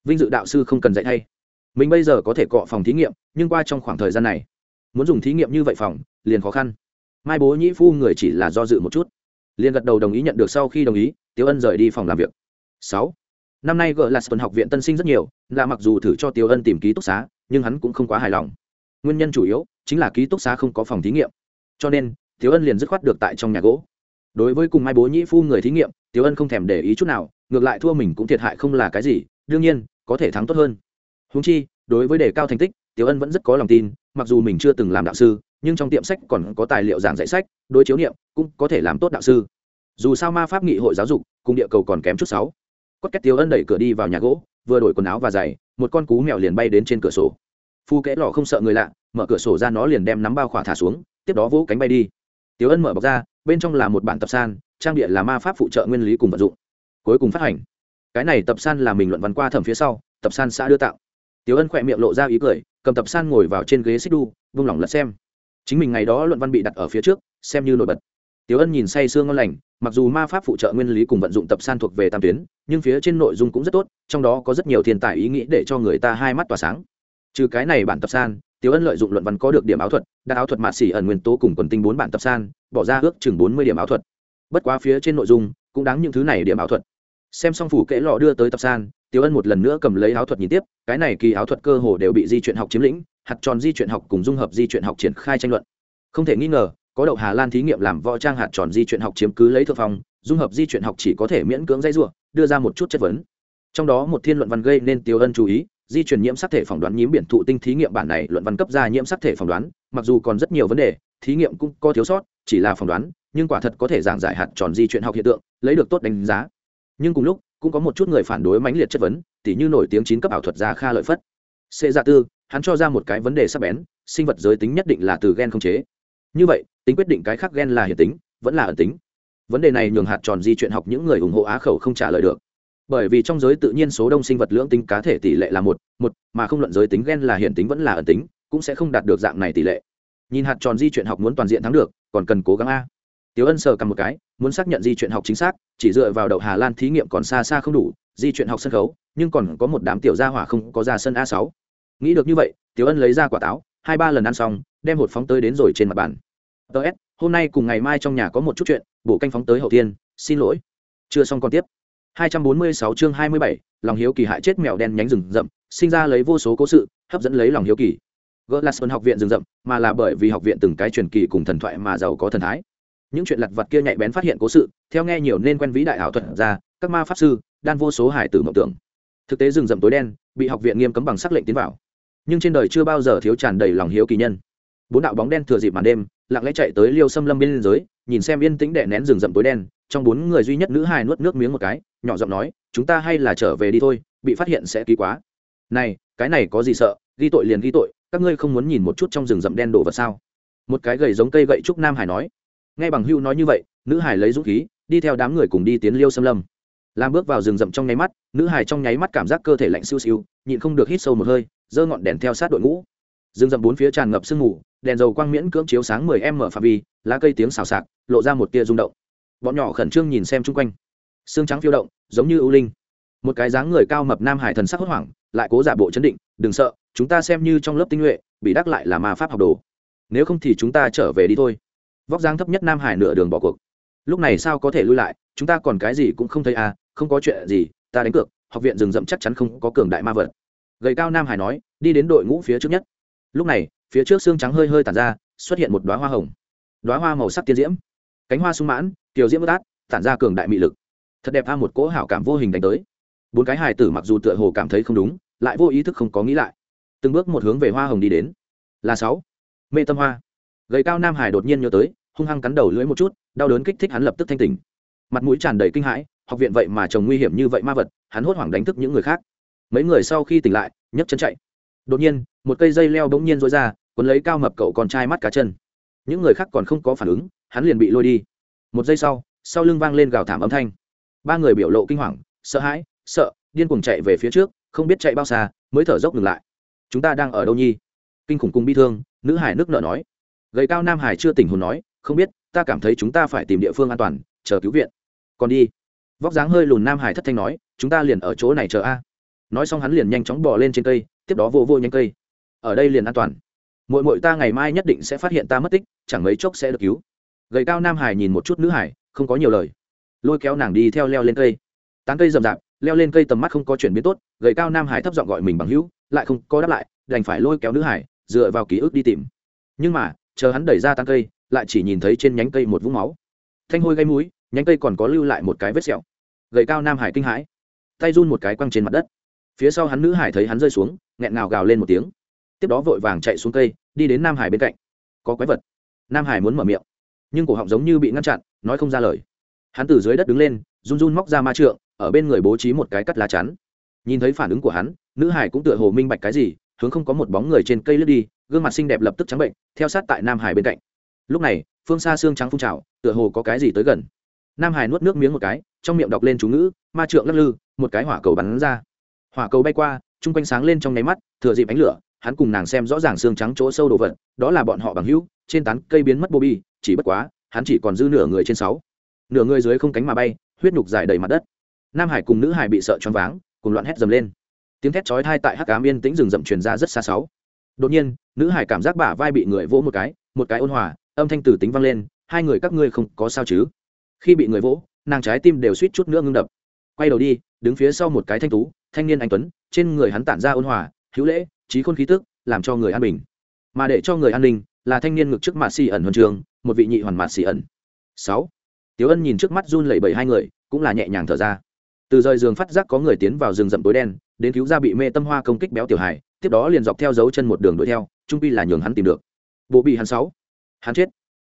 vinh dự đạo sư không cần dạy thay. Mình bây giờ có thể cọ phòng thí nghiệm, nhưng qua trong khoảng thời gian này, muốn dùng thí nghiệm như vậy phòng, liền khó khăn. Mai bố nhĩ phu người chỉ là do dự một chút. Liền gật đầu đồng ý nhận được sau khi đồng ý, tiếu ân rời đi phòng làm việc. Sáu, năm nay gợ là tuần học viện tân sinh rất nhiều, là mặc dù thử cho tiếu ân tìm ký túc xá, nhưng hắn cũng không quá hài lòng. Nguyên nhân chủ yếu chính là ký túc xá không có phòng thí nghiệm. Cho nên, tiếu ân liền dứt khoát được tại trong nhà gỗ. Đối với cùng mai bố nhĩ phu người thí nghiệm tiểu ân không thèm để ý chút nào, ngược lại thua mình cũng thiệt hại không là cái gì. Đương nhiên có thể thắng tốt hơn. Húng chi, đối với đề cao thành tích, tiểu ân vẫn rất có lòng tin, mặc dù mình chưa từng làm đạo sư, nhưng trong tiệm sách còn có tài liệu giảng dạy sách, đối chiếu niệm, cũng có thể làm tốt đạo sư. Dù sao ma pháp nghị hội giáo dục, cùng địa cầu còn kém chút sáu. Có két tiểu ân đẩy cửa đi vào nhà gỗ, vừa đổi quần áo và giày, một con cú mèo liền bay đến trên cửa sổ. Phu kẽ lò không sợ người lạ, mở cửa sổ ra nó liền đem nắm bao khỏa thả xuống, tiếp đó vỗ cánh bay đi. Tiểu ân mở bọc ra, bên trong là một bản tập san, trang địa là ma pháp phụ trợ nguyên lý cùng vật dụng. Cuối cùng phát hành cái này tập san là mình luận văn qua thẩm phía sau, tập san xã đưa tạo tiểu ân khỏe miệng lộ ra ý cười, cầm tập san ngồi vào trên ghế xích đu, vung lòng lật xem. Chính mình ngày đó luận văn bị đặt ở phía trước, xem như nổi bật. Tiểu ân nhìn say sương ngon lành, mặc dù ma pháp phụ trợ nguyên lý cùng vận dụng tập san thuộc về tam tuyến, nhưng phía trên nội dung cũng rất tốt, trong đó có rất nhiều thiên tài ý nghĩ để cho người ta hai mắt tỏa sáng. Trừ cái này bản tập san, tiểu ân lợi dụng luận văn có được điểm áo thuật, đặt áo thuật mạ xỉ ẩn nguyên tố cùng quần tinh bốn bản tập san, bỏ ra ước chừng bốn mươi điểm áo thuật. Bất quá phía trên nội dung, cũng đáng những thứ này điểm áo thuật xem xong phủ kẽ lọ đưa tới tập san, tiểu ân một lần nữa cầm lấy áo thuật nhìn tiếp, cái này kỳ áo thuật cơ hồ đều bị di chuyển học chiếm lĩnh, hạt tròn di chuyển học cùng dung hợp di chuyển học triển khai tranh luận. Không thể nghi ngờ, có đậu hà lan thí nghiệm làm võ trang hạt tròn di chuyển học chiếm cứ lấy thượng phong, dung hợp di chuyển học chỉ có thể miễn cưỡng dây rủa, đưa ra một chút chất vấn. Trong đó một thiên luận văn gây nên tiêu ân chú ý, di chuyển nhiễm sắc thể phỏng đoán nhiễm biển thụ tinh thí nghiệm bản này luận văn cấp ra nhiễm sắc thể phỏng đoán, mặc dù còn rất nhiều vấn đề, thí nghiệm cũng có thiếu sót, chỉ là phỏng đoán, nhưng quả thật có thể giảng giải hạt tròn di chuyển học hiện tượng, lấy được tốt đánh giá nhưng cùng lúc cũng có một chút người phản đối mãnh liệt chất vấn, tỉ như nổi tiếng chín cấp ảo thuật gia kha lợi phất. Xê dạ tư, hắn cho ra một cái vấn đề sắp bén, sinh vật giới tính nhất định là từ gen không chế. Như vậy, tính quyết định cái khác gen là hiện tính, vẫn là ẩn tính. Vấn đề này nhường hạt tròn di chuyển học những người ủng hộ á khẩu không trả lời được. Bởi vì trong giới tự nhiên số đông sinh vật lưỡng tính cá thể tỷ lệ là một một, mà không luận giới tính gen là hiện tính vẫn là ẩn tính, cũng sẽ không đạt được dạng này tỷ lệ. Nhìn hạt tròn di chuyển học muốn toàn diện thắng được, còn cần cố gắng a. Tiểu Ân sờ cầm một cái, muốn xác nhận di chuyện học chính xác, chỉ dựa vào đậu Hà Lan thí nghiệm còn xa xa không đủ, di chuyện học sân khấu, nhưng còn có một đám tiểu gia hỏa không có ra sân a sáu. Nghĩ được như vậy, Tiểu Ân lấy ra quả táo, hai ba lần ăn xong, đem hột phóng tới đến rồi trên mặt bàn. "TS, hôm nay cùng ngày mai trong nhà có một chút chuyện, bổ canh phóng tới hậu tiên, xin lỗi." Chưa xong con tiếp. 246 chương 27, lòng hiếu kỳ hại chết mèo đen nhánh rừng rậm, sinh ra lấy vô số cố sự, hấp dẫn lấy lòng hiếu kỳ. gỡ là sơn học viện rừng rậm, mà là bởi vì học viện từng cái truyền kỳ cùng thần thoại mà giàu có thần thái những chuyện lặt vặt kia nhạy bén phát hiện cố sự, theo nghe nhiều nên quen vĩ đại ảo thuật ra, các ma pháp sư, đan vô số hải tử mộng tưởng. Thực tế rừng rậm tối đen, bị học viện nghiêm cấm bằng sắc lệnh tiến vào. Nhưng trên đời chưa bao giờ thiếu tràn đầy lòng hiếu kỳ nhân. Bốn đạo bóng đen thừa dịp màn đêm, lặng lẽ chạy tới liêu xâm lâm biên giới, nhìn xem yên tĩnh đệ nén rừng rậm tối đen, trong bốn người duy nhất nữ hài nuốt nước miếng một cái, nhỏ giọng nói, chúng ta hay là trở về đi thôi, bị phát hiện sẽ ký quá. Này, cái này có gì sợ, ghi tội liền ghi tội, các ngươi không muốn nhìn một chút trong rừng rậm đen đổ vật sao? Một cái gầy giống cây gậy trúc nam hải nói nghe bằng hưu nói như vậy, nữ hải lấy dũng khí, đi theo đám người cùng đi tiến liêu xâm lâm. Làm bước vào rừng rậm trong nháy mắt, nữ hải trong nháy mắt cảm giác cơ thể lạnh siêu siêu, nhịn không được hít sâu một hơi, giơ ngọn đèn theo sát đội ngũ. Rừng rậm bốn phía tràn ngập sương mù, đèn dầu quang miễn cưỡng chiếu sáng mười em mở phạm vi, lá cây tiếng xào xạc, lộ ra một tia rung động. Bọn nhỏ khẩn trương nhìn xem chung quanh. Xương trắng phiêu động, giống như ưu linh. Một cái dáng người cao mập nam hải thần sắc hốt hoảng, lại cố giả bộ chấn định, đừng sợ, chúng ta xem như trong lớp tinh nhuệ, bị đắc lại là ma pháp học đồ. Nếu không thì chúng ta trở về đi thôi vóc dáng thấp nhất nam hải nửa đường bỏ cuộc. Lúc này sao có thể lui lại, chúng ta còn cái gì cũng không thấy à không có chuyện gì, ta đánh cược, học viện rừng rậm chắc chắn không có cường đại ma vật. Gầy cao nam hải nói, đi đến đội ngũ phía trước nhất. Lúc này, phía trước xương trắng hơi hơi tản ra, xuất hiện một đoá hoa hồng. Đoá hoa màu sắc tiên diễm. Cánh hoa sung mãn, tiểu diễm bất át, tản ra cường đại mị lực. Thật đẹp a, một cỗ hảo cảm vô hình đánh tới. Bốn cái hài tử mặc dù tựa hồ cảm thấy không đúng, lại vô ý thức không có nghĩ lại. Từng bước một hướng về hoa hồng đi đến. Là sáu. Mê tâm hoa. Gầy cao nam hải đột nhiên nhớ tới hung hăng cắn đầu lưỡi một chút, đau đớn kích thích hắn lập tức thanh tỉnh. Mặt mũi tràn đầy kinh hãi, học viện vậy mà chồng nguy hiểm như vậy ma vật, hắn hốt hoảng đánh thức những người khác. Mấy người sau khi tỉnh lại, nhấc chân chạy. Đột nhiên, một cây dây leo bỗng nhiên rối ra quấn lấy cao mập cậu con trai mắt cá chân. Những người khác còn không có phản ứng, hắn liền bị lôi đi. Một giây sau sau lưng vang lên gào thảm âm thanh. Ba người biểu lộ kinh hoàng, sợ hãi, sợ, điên cuồng chạy về phía trước, không biết chạy bao xa, mới thở dốc ngừng lại. Chúng ta đang ở đâu nhi? Kinh khủng cùng bi thương, nữ hải nước nợ nói. Gầy cao nam hải chưa tỉnh hồn nói không biết, ta cảm thấy chúng ta phải tìm địa phương an toàn, chờ cứu viện. Còn đi. Vóc dáng hơi lùn nam hải thất thanh nói, chúng ta liền ở chỗ này chờ a. Nói xong hắn liền nhanh chóng bỏ lên trên cây, tiếp đó vô vô nhanh cây. Ở đây liền an toàn. Mội mội ta ngày mai nhất định sẽ phát hiện ta mất tích, chẳng mấy chốc sẽ được cứu. Gầy cao nam hải nhìn một chút nữ hải, không có nhiều lời. Lôi kéo nàng đi theo leo lên cây. Tán cây rậm rạp, leo lên cây tầm mắt không có chuyển biến tốt, gầy cao nam hải thấp giọng gọi mình bằng hữu, lại không có đáp lại, đành phải lôi kéo nữ hải, dựa vào ký ức đi tìm. Nhưng mà, chờ hắn đẩy ra tán cây lại chỉ nhìn thấy trên nhánh cây một vũng máu. Thanh hôi gây mũi, nhánh cây còn có lưu lại một cái vết sẹo. Gầy cao nam hải kinh hãi. Tay run một cái quăng trên mặt đất. Phía sau hắn nữ hải thấy hắn rơi xuống, nghẹn ngào gào lên một tiếng. Tiếp đó vội vàng chạy xuống cây, đi đến nam hải bên cạnh. Có quái vật. Nam hải muốn mở miệng. Nhưng cổ họng giống như bị ngăn chặn, nói không ra lời. Hắn từ dưới đất đứng lên, run run móc ra ma trượng, ở bên người bố trí một cái cắt lá chắn. Nhìn thấy phản ứng của hắn, nữ hải cũng tựa hồ minh bạch cái gì, hướng không có một bóng người trên cây lướt đi, gương mặt xinh đẹp lập tức trắng bệnh, theo sát tại nam hải bên cạnh lúc này, phương xa xương trắng phun trào, tựa hồ có cái gì tới gần. Nam hải nuốt nước miếng một cái, trong miệng đọc lên chú ngữ, ma trượng lắc lư, một cái hỏa cầu bắn ra. Hỏa cầu bay qua, chung quanh sáng lên trong nháy mắt, thừa dịp ánh lửa, hắn cùng nàng xem rõ ràng xương trắng chỗ sâu đồ vật, đó là bọn họ bằng hữu, trên tán cây biến mất bô bi, chỉ bất quá, hắn chỉ còn dư nửa người trên sáu. Nửa người dưới không cánh mà bay, huyết nhục dài đầy mặt đất. Nam hải cùng nữ hải bị sợ choáng váng, cùng loạn hét dầm lên. Tiếng thét chói tai tại hắc ám yên tĩnh rừng rậm truyền ra rất xa sáu. Đột nhiên, nữ hải cảm giác bả vai bị người vỗ một cái một cái ôn hòa âm thanh từ tính vang lên, hai người các ngươi không có sao chứ? Khi bị người vỗ, nàng trái tim đều suýt chút nữa ngưng đập. Quay đầu đi, đứng phía sau một cái thanh tú, thanh niên anh tuấn, trên người hắn tản ra ôn hòa, hữu lễ, trí khôn khí tức, làm cho người an bình. Mà để cho người an ninh là thanh niên ngực trước mạt xì ẩn huân trường, một vị nhị hoàn mạt xì ẩn. Sáu. Tiếu ân nhìn trước mắt run lẩy bẩy hai người, cũng là nhẹ nhàng thở ra. Từ rời giường phát giác có người tiến vào rừng rậm tối đen, đến cứu ra bị mê tâm hoa công kích béo tiểu hải tiếp đó liền dọc theo dấu chân một đường đuổi theo, trung pi là nhường hắn tìm được. Bộ bị hắn sáu hắn chết.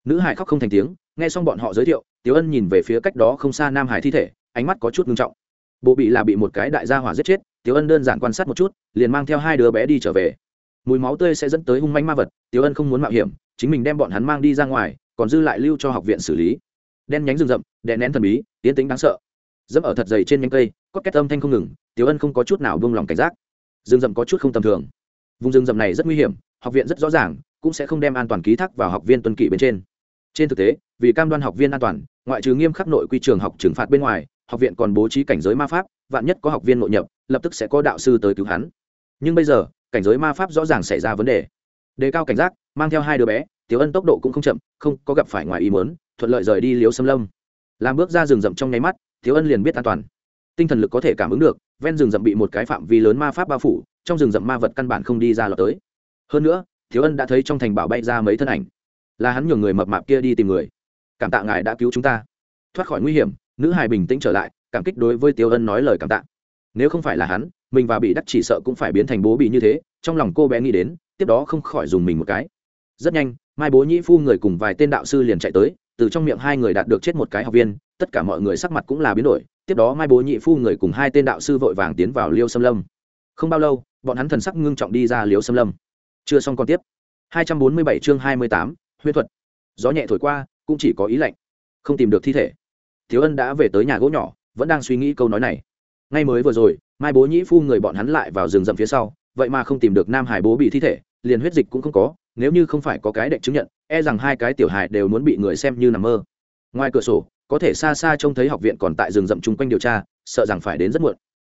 Nữ hải khóc không thành tiếng, nghe xong bọn họ giới thiệu tiếu ân nhìn về phía cách đó không xa nam hải thi thể, ánh mắt có chút ngưng trọng. Bộ bị là bị một cái đại gia hỏa giết chết tiếu ân đơn giản quan sát một chút, liền mang theo hai đứa bé đi trở về. Mùi máu tươi sẽ dẫn tới hung manh ma vật tiếu ân không muốn mạo hiểm, chính mình đem bọn hắn mang đi ra ngoài, còn dư lại lưu cho học viện xử lý. Đen nhánh rừng rậm, đè nén thần bí tiến tính đáng sợ. Dẫm ở thật dày trên nhánh cây, có két âm thanh không ngừng tiếu ân không có chút nào buông lòng cảnh giác. Rừng rậm có chút không tầm thường. Vùng rừng rậm này rất nguy hiểm, học viện rất rõ ràng cũng sẽ không đem an toàn ký thác vào học viên tuân kỷ bên trên. Trên thực tế, vì cam đoan học viên an toàn, ngoại trừ nghiêm khắc nội quy trường học trừng phạt bên ngoài, học viện còn bố trí cảnh giới ma pháp, vạn nhất có học viên nội nhập, lập tức sẽ có đạo sư tới cứu hắn. Nhưng bây giờ, cảnh giới ma pháp rõ ràng xảy ra vấn đề. Đề cao cảnh giác, mang theo hai đứa bé, tiểu ân tốc độ cũng không chậm, không có gặp phải ngoài ý muốn, thuận lợi rời đi liếu xâm lâm. Làm bước ra rừng rậm trong nháy mắt thiếu ân liền biết an toàn. Tinh thần lực có thể cảm ứng được, ven rừng rậm bị một cái phạm vi lớn ma pháp bao phủ, trong rừng rậm ma vật căn bản không đi ra lọt tới. Hơn nữa thiếu ân đã thấy trong thành bảo bay ra mấy thân ảnh. Là hắn nhường người mập mạp kia đi tìm người. Cảm tạ ngài đã cứu chúng ta. Thoát khỏi nguy hiểm, nữ hài bình tĩnh trở lại, cảm kích đối với tiêu ân nói lời cảm tạ. Nếu không phải là hắn, mình và bị đắc chỉ sợ cũng phải biến thành bố bị như thế, trong lòng cô bé nghĩ đến, tiếp đó không khỏi dùng mình một cái. Rất nhanh, mai bố nhĩ phu người cùng vài tên đạo sư liền chạy tới, từ trong miệng hai người đạt được chết một cái học viên, tất cả mọi người sắc mặt cũng là biến đổi. Tiếp đó mai bố nhị phu người cùng hai tên đạo sư vội vàng tiến vào liêu xâm lâm. Không bao lâu, bọn hắn thần sắc ngưng trọng đi ra liêu xâm lâm chưa xong còn tiếp. 247 chương 28, huyết thuật. Gió nhẹ thổi qua cũng chỉ có ý lạnh. Không tìm được thi thể. Thiếu ân đã về tới nhà gỗ nhỏ vẫn đang suy nghĩ câu nói này. Ngay mới vừa rồi mai bố nhĩ phu người bọn hắn lại vào rừng rậm phía sau vậy mà không tìm được nam hải bố bị thi thể liền huyết dịch cũng không có nếu như không phải có cái đệnh chứng nhận e rằng hai cái tiểu hài đều muốn bị người xem như nằm mơ. Ngoài cửa sổ có thể xa xa trông thấy học viện còn tại rừng rậm chung quanh điều tra sợ rằng phải đến rất muộn.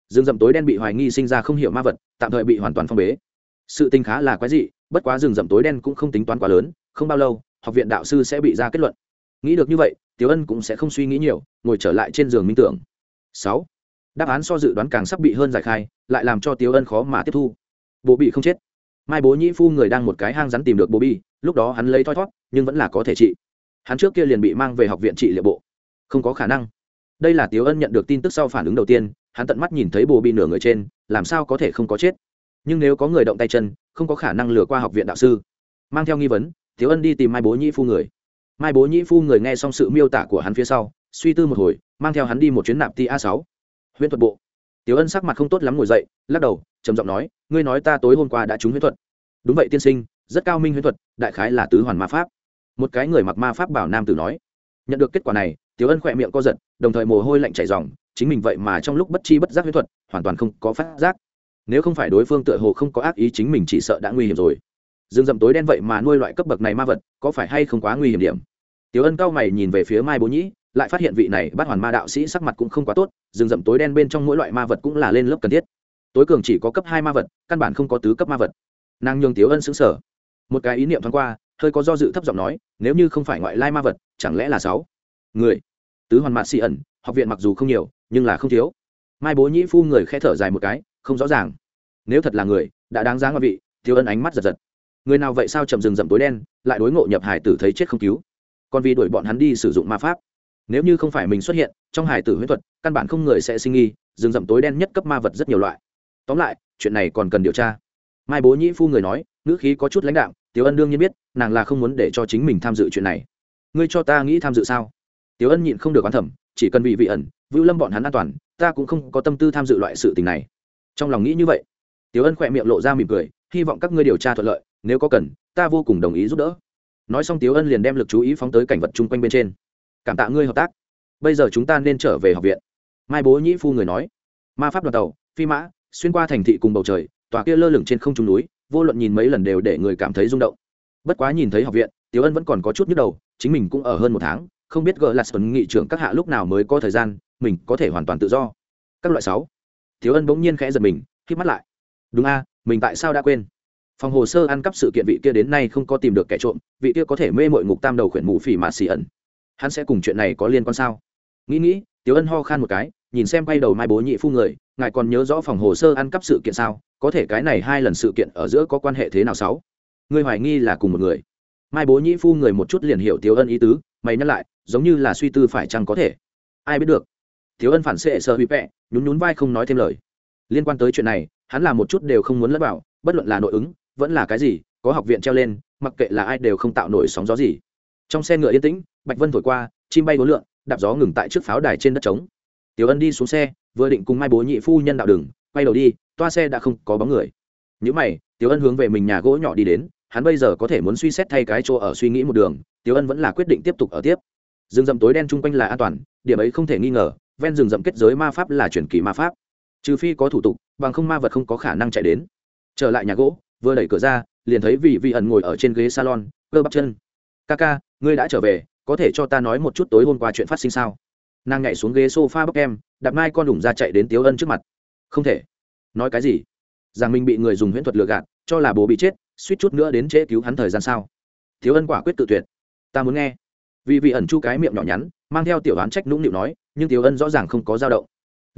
Rừng rậm tối đen bị hoài nghi sinh ra không hiểu ma vật tạm thời bị hoàn toàn phong bế sự tình khá là quái dị, bất quá rừng rậm tối đen cũng không tính toán quá lớn, không bao lâu, học viện đạo sư sẽ bị ra kết luận. Nghĩ được như vậy, tiểu ân cũng sẽ không suy nghĩ nhiều, ngồi trở lại trên giường minh tưởng. Sáu, đáp án so dự đoán càng sắp bị hơn giải khai, lại làm cho tiểu ân khó mà tiếp thu. Bố bị không chết. Mai bố nhĩ phu người đang một cái hang rắn tìm được bố bi lúc đó hắn lấy thoi thót nhưng vẫn là có thể trị. Hắn trước kia liền bị mang về học viện trị liệu bộ. Không có khả năng. Đây là tiểu ân nhận được tin tức sau phản ứng đầu tiên, hắn tận mắt nhìn thấy bồ bị nửa người trên, làm sao có thể không có chết? Nhưng nếu có người động tay chân, không có khả năng lừa qua học viện đạo sư. Mang theo nghi vấn thiếu ân đi tìm mai bố nhĩ phu người. Mai bố nhĩ phu người nghe xong sự miêu tả của hắn phía sau, suy tư một hồi, mang theo hắn đi một chuyến nạp ti a sáu. Huyễn thuật bộ. Tiểu ân sắc mặt không tốt lắm ngồi dậy, lắc đầu, trầm giọng nói, ngươi nói ta tối hôm qua đã trúng huyễn thuật. Đúng vậy tiên sinh, rất cao minh huyễn thuật, đại khái là tứ hoàn ma pháp. Một cái người mặc ma pháp bảo nam tử nói. Nhận được kết quả này, tiểu ân khỏe miệng co giật, đồng thời mồ hôi lạnh chảy dòng chính mình vậy mà trong lúc bất chi bất giác huyễn thuật, hoàn toàn không có phát giác nếu không phải đối phương tựa hồ không có ác ý chính mình chỉ sợ đã nguy hiểm rồi. Rừng rậm tối đen vậy mà nuôi loại cấp bậc này ma vật, có phải hay không quá nguy hiểm điểm? Tiểu ân cao mày nhìn về phía mai bố nhĩ, lại phát hiện vị này bắt hoàn ma đạo sĩ sắc mặt cũng không quá tốt rừng rậm tối đen bên trong mỗi loại ma vật cũng là lên lớp cần thiết. Tối cường chỉ có cấp hai ma vật, căn bản không có tứ cấp ma vật. Nàng nhường tiểu ân xứng sở một cái ý niệm thoáng qua, hơi có do dự thấp giọng nói, nếu như không phải ngoại lai ma vật, chẳng lẽ là sáu? Người. Tứ hoàn mạt xị ẩn, học viện mặc dù không nhiều, nhưng là không thiếu. Mai bố nhĩ phu người khẽ thở dài một cái, không rõ ràng nếu thật là người, đã đáng giá ngoại vị thiếu ân ánh mắt giật giật. Người nào vậy sao chậm rừng rậm tối đen, lại đối ngộ nhập hải tử thấy chết không cứu? Còn vì đuổi bọn hắn đi sử dụng ma pháp. Nếu như không phải mình xuất hiện, trong hải tử huyễn thuật, căn bản không người sẽ sinh nghi, rừng rậm tối đen nhất cấp ma vật rất nhiều loại. Tóm lại, chuyện này còn cần điều tra. Mai bố nhĩ phu người nói, ngữ khí có chút lãnh đạo tiểu ân đương nhiên biết, nàng là không muốn để cho chính mình tham dự chuyện này. Ngươi cho ta nghĩ tham dự sao? Tiểu ân nhịn không được quan thẩm chỉ cần vị vị ẩn, vưu lâm bọn hắn an toàn, ta cũng không có tâm tư tham dự loại sự tình này. Trong lòng nghĩ như vậy tiểu ân khỏe miệng lộ ra mỉm cười, hy vọng các ngươi điều tra thuận lợi, nếu có cần, ta vô cùng đồng ý giúp đỡ. Nói xong tiểu ân liền đem l ự c chú ý phóng tới cảnh vật chung quanh bên trên. Cảm tạ ngươi hợp tác. Bây giờ chúng ta nên trở về học viện. Mai bố nhĩ phu người nói. Ma pháp đoàn tàu, phi mã, xuyên qua thành thị cùng bầu trời, tòa kia lơ lửng trên không trung núi, vô luận nhìn mấy lần đều để người cảm thấy rung động. Bất quá nhìn thấy học viện, tiểu ân vẫn còn có chút nhức đầu, chính mình cũng ở hơn một tháng, không biết gỡ là tuấn nghị trưởng các hạ lúc nào mới có thời gian, mình có thể hoàn toàn tự do. Các loại sáu. Tiểu ân bỗng nhiên khẽ giật mình khi mắt lại đúng a, mình tại sao đã quên? Phòng hồ sơ ăn cắp sự kiện vị kia đến nay không có tìm được kẻ trộm, vị kia có thể mê mội ngục tam đầu khuyển mù phỉ mà xì ẩn. Hắn sẽ cùng chuyện này có liên quan sao? Nghĩ nghĩ, tiểu ân ho khan một cái, nhìn xem quay đầu mai bố nhị phu người, ngài còn nhớ rõ phòng hồ sơ ăn cắp sự kiện sao? Có thể cái này hai lần sự kiện ở giữa có quan hệ thế nào sáu? Người hoài nghi là cùng một người. Mai bố nhị phu người một chút liền hiểu tiểu ân ý tứ, mày nhắc lại, giống như là suy tư phải chăng có thể? Ai biết được? Tiểu ân phản xệ sợ bị vẹ nhún nhún vai không nói thêm lời. Liên quan tới chuyện này hắn là một chút đều không muốn lẫn vào, bất luận là nội ứng, vẫn là cái gì, có học viện treo lên, mặc kệ là ai đều không tạo nổi sóng gió gì. Trong xe ngựa yên tĩnh, bạch vân thổi qua, chim bay bốn lượn, đạp gió ngừng tại trước pháo đài trên đất trống. Tiểu ân đi xuống xe, vừa định cùng mai bố nhị phu nhân đạo đường, quay đầu đi, toa xe đã không có bóng người. Những mày, tiểu ân hướng về mình nhà gỗ nhỏ đi đến, hắn bây giờ có thể muốn suy xét thay cái chỗ ở suy nghĩ một đường, tiểu ân vẫn là quyết định tiếp tục ở tiếp. Rừng rậm tối đen chung quanh là an toàn, điểm ấy không thể nghi ngờ, ven rừng rậm kết giới ma pháp là truyền kỳ ma pháp trừ phi có thủ tục, bằng không ma vật không có khả năng chạy đến. Trở lại nhà gỗ, vừa đẩy cửa ra, liền thấy vị vị ẩn ngồi ở trên ghế salon, cơ bắp chân. Ca ca, ngươi đã trở về, có thể cho ta nói một chút tối hôm qua chuyện phát sinh sao? Nàng nhảy xuống ghế s o f a bốc em, đạp mai con đủng ra chạy đến tiếu ân trước mặt. Không thể. Nói cái gì? Rằng mình bị người dùng huyễn thuật lừa gạt, cho là bố bị chết, suýt chút nữa đến trễ cứu hắn thời gian sao? Thiếu ân quả quyết tự tuyệt. Ta muốn nghe. Vì vị ẩn chu cái miệng nhỏ nhắn, mang theo tiểu đoán trách nũng nịu nói, nhưng tiểu ân rõ ràng không có dao động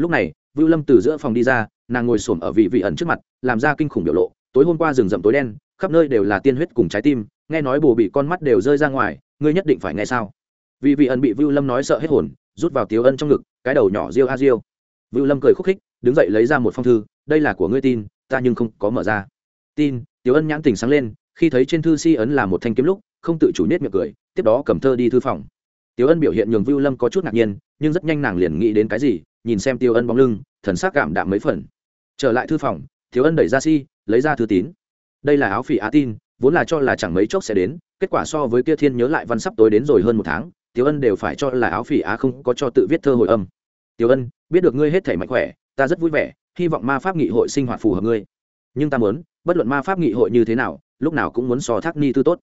lúc này, vưu lâm từ giữa phòng đi ra, nàng ngồi xổm ở vị vị ẩn trước mặt, làm ra kinh khủng biểu lộ. Tối hôm qua rừng rậm tối đen, khắp nơi đều là tiên huyết cùng trái tim, nghe nói bồ bị con mắt đều rơi ra ngoài, ngươi nhất định phải nghe sao? Vị vị ẩn bị vưu lâm nói sợ hết hồn, rút vào tiếu ân trong ngực, cái đầu nhỏ riêu a riêu vưu lâm cười khúc khích, đứng dậy lấy ra một phong thư, đây là của ngươi tin, ta nhưng không có mở ra. Tin. Tiếu ân nhãn tình sáng lên, khi thấy trên thư si ấn là một thanh kiếm lúc, không tự chủ nết miệng cười, tiếp đó cầm thơ đi thư phòng. Tiêu ân biểu hiện nhường vưu lâm có chút ngạc nhiên, nhưng rất nhanh nàng liền nghĩ đến cái gì, nhìn xem tiêu ân bóng lưng, thần sắc cảm đạm mấy phần. Trở lại thư phòng Tiêu ân đẩy ra si, lấy ra thư tín. Đây là áo phỉ á tin, vốn là cho là chẳng mấy chốc sẽ đến, kết quả so với kia thiên nhớ lại văn sắp tối đến rồi hơn một tháng Tiêu ân đều phải cho là áo phỉ á không có cho tự viết thơ hồi âm. Tiêu ân, biết được ngươi hết thể mạnh khỏe, ta rất vui vẻ, hy vọng ma pháp nghị hội sinh hoạt phù hợp ngươi. Nhưng ta muốn, bất luận ma pháp nghị hội như thế nào, lúc nào cũng muốn so thác ni tư tốt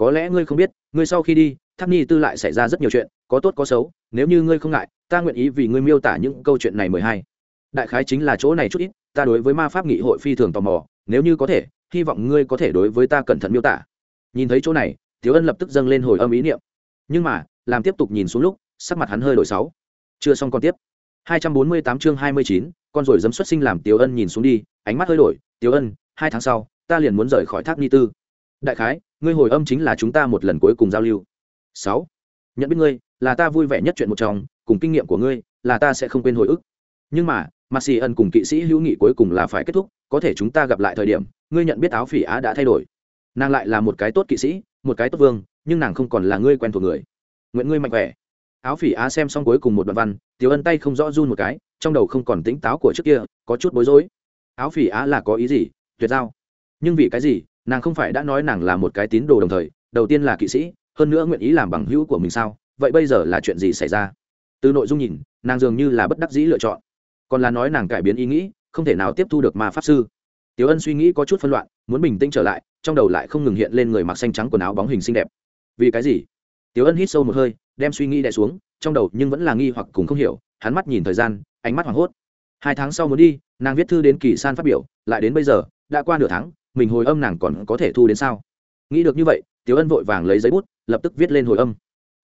có lẽ ngươi không biết ngươi sau khi đi Tháp ni tư lại xảy ra rất nhiều chuyện có tốt có xấu nếu như ngươi không ngại ta nguyện ý vì ngươi miêu tả những câu chuyện này mười hai. Đại khái chính là chỗ này chút ít ta đối với ma pháp nghị hội phi thường tò mò nếu như có thể hy vọng ngươi có thể đối với ta cẩn thận miêu tả. Nhìn thấy chỗ này tiếu ân lập tức dâng lên hồi âm ý niệm. Nhưng mà làm tiếp tục nhìn xuống lúc sắc mặt hắn hơi đổi sáu. Chưa xong còn tiếp. 248 chương 29, con rồi dấm xuất sinh làm tiếu ân nhìn xuống đi ánh mắt hơi đổi. Tiếu ân hai tháng sau ta liền muốn rời khỏi thác ni tư. Đại khái ngươi hồi âm chính là chúng ta một lần cuối cùng giao lưu. Sáu, nhận biết ngươi, là ta vui vẻ nhất chuyện một trong, cùng kinh nghiệm của ngươi, là ta sẽ không quên hồi ức. Nhưng mà mà xì ân cùng kỵ sĩ hữu nghị cuối cùng là phải kết thúc, có thể chúng ta gặp lại thời điểm, ngươi nhận biết áo phỉ á đã thay đổi. Nàng lại là một cái tốt kỵ sĩ, một cái tốt vương, nhưng nàng không còn là ngươi quen thuộc người. Nguyện ngươi mạnh khỏe. Áo phỉ á xem xong cuối cùng một đoạn văn, tiểu ân tay không rõ run một cái, trong đầu không còn tỉnh táo của trước kia, có chút bối rối. Áo phỉ á là có ý gì? Tuyệt giao. Nhưng vì cái gì? Nàng không phải đã nói nàng là một cái tín đồ đồng thời, đầu tiên là kỵ sĩ, hơn nữa nguyện ý làm bằng hữu của mình sao? Vậy bây giờ là chuyện gì xảy ra? Từ nội dung nhìn, nàng dường như là bất đắc dĩ lựa chọn. Còn là nói nàng cải biến ý nghĩ, không thể nào tiếp thu được ma pháp sư. Tiểu ân suy nghĩ có chút phân loạn, muốn bình tĩnh trở lại, trong đầu lại không ngừng hiện lên người mặc xanh trắng quần áo bóng hình xinh đẹp. Vì cái gì? Tiểu ân hít sâu một hơi, đem suy nghĩ đè xuống, trong đầu nhưng vẫn là nghi hoặc cùng không hiểu, hắn mắt nhìn thời gian, ánh mắt hoảng hốt. Hai tháng sau muốn đi, nàng viết thư đến kỳ san phát biểu, lại đến bây giờ, đã qua nửa tháng mình hồi âm nàng còn có thể thu đến sao? Nghĩ được như vậy, tiểu ân vội vàng lấy giấy bút, lập tức viết lên hồi âm.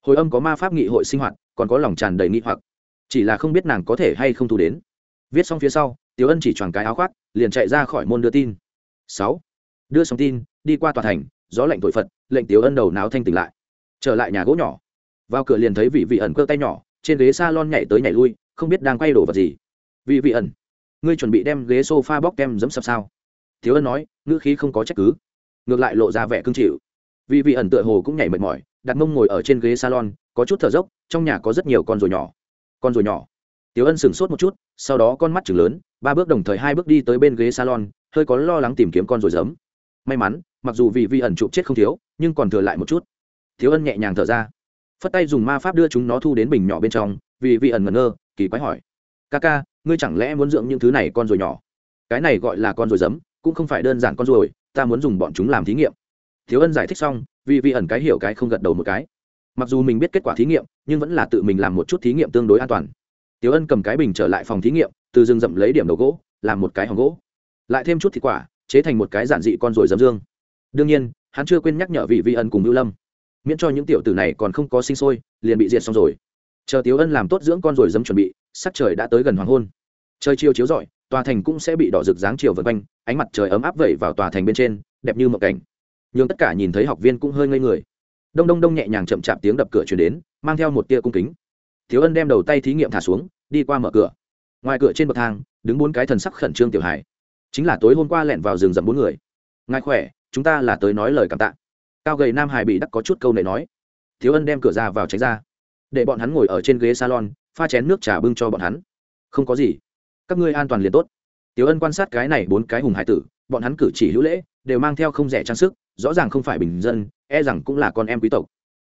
Hồi âm có ma pháp nghị hội sinh hoạt, còn có lòng tràn đầy nghi hoặc. Chỉ là không biết nàng có thể hay không thu đến. Viết xong phía sau, tiểu ân chỉ choàng cái áo khoác, liền chạy ra khỏi môn đưa tin. Sáu. Đưa xong tin, đi qua tòa thành, gió lạnh thổi phật, lệnh tiểu ân đầu náo thanh tỉnh lại. Trở lại nhà gỗ nhỏ. Vào cửa liền thấy vị vị ẩn cơ tay nhỏ, trên ghế s a lon nhảy tới nhảy lui, không biết đang quay đổ vật gì. Vị vị ẩn, ngươi chuẩn bị đem ghế s o f a bóc kem dẫm sập sao? Thiếu ân nói ngữ khí không có trách cứ ngược lại lộ ra vẻ cương chịu vì vị ẩn tựa hồ cũng nhảy mệt mỏi đặt mông ngồi ở trên ghế salon có chút thở dốc trong nhà có rất nhiều con ruồi nhỏ con ruồi nhỏ tiếu Ân sững sốt một chút, sau đó con mắt chừng lớn, ba bước đồng thời hai bước đi tới bên ghế salon, hơi có lo lắng tìm kiếm con rồi giấm. May mắn, mặc dù vì vi ẩn chụp chết không thiếu, nhưng còn thừa lại một chút. Thiếu Ân nhẹ nhàng thở ra, phất tay dùng ma pháp đưa chúng nó thu đến bình nhỏ bên trong, vì vi ẩn ngẩn ngơ, kỳ quái hỏi: "Kaka, ngươi chẳng lẽ muốn dưỡng những thứ này con rồi nhỏ?" Cái này gọi là con rồi giấm, cũng không phải đơn giản con ruồi, ta muốn dùng bọn chúng làm thí nghiệm. Thiếu Ân giải thích xong, vì vi ẩn cái hiểu cái không gật đầu một cái. Mặc dù mình biết kết quả thí nghiệm, nhưng vẫn là tự mình làm một chút thí nghiệm tương đối an toàn tiếu Ân cầm cái bình trở lại phòng thí nghiệm, từ rừng rậm lấy điểm đầu gỗ, làm một cái hòn gỗ, lại thêm chút thịt quả, chế thành một cái giản dị con ruồi giấm dương. Đương nhiên, hắn chưa quên nhắc nhở vị Vi ân cùng Lưu Lâm, miễn cho những tiểu tử này còn không có sinh sôi, liền bị diệt xong rồi. Chờ tiếu Ân làm tốt dưỡng con ruồi giấm chuẩn bị, sắc trời đã tới gần hoàng hôn. Trời chiều chiếu rọi, tòa thành cũng sẽ bị đỏ rực dáng chiều vần quanh, ánh mặt trời ấm áp vẩy vào tòa thành bên trên, đẹp như một cảnh. Nhưng tất cả nhìn thấy học viên cũng hơi ngây người. Đông đông đông nhẹ nhàng chậm chạp tiếng đập cửa truyền đến, mang theo một tia cung kính. Thiếu ân đem đầu tay thí nghiệm thả xuống đi qua mở cửa. Ngoài cửa trên bậc thang đứng bốn cái thần sắc khẩn trương tiểu hải chính là tối hôm qua lẻn vào rừng rậm bốn người. Ngài khỏe chúng ta là tới nói lời cảm tạ. Cao gầy nam hải bị đắc có chút câu này nói. Thiếu ân đem cửa ra vào tránh ra. Để bọn hắn ngồi ở trên ghế salon pha chén nước trà bưng cho bọn hắn. Không có gì các ngươi an toàn liền tốt. Tiểu ân quan sát cái này bốn cái hùng hải tử, bọn hắn cử chỉ hữu lễ, đều mang theo không rẻ trang sức, rõ ràng không phải bình dân e rằng cũng là con em quý tộc.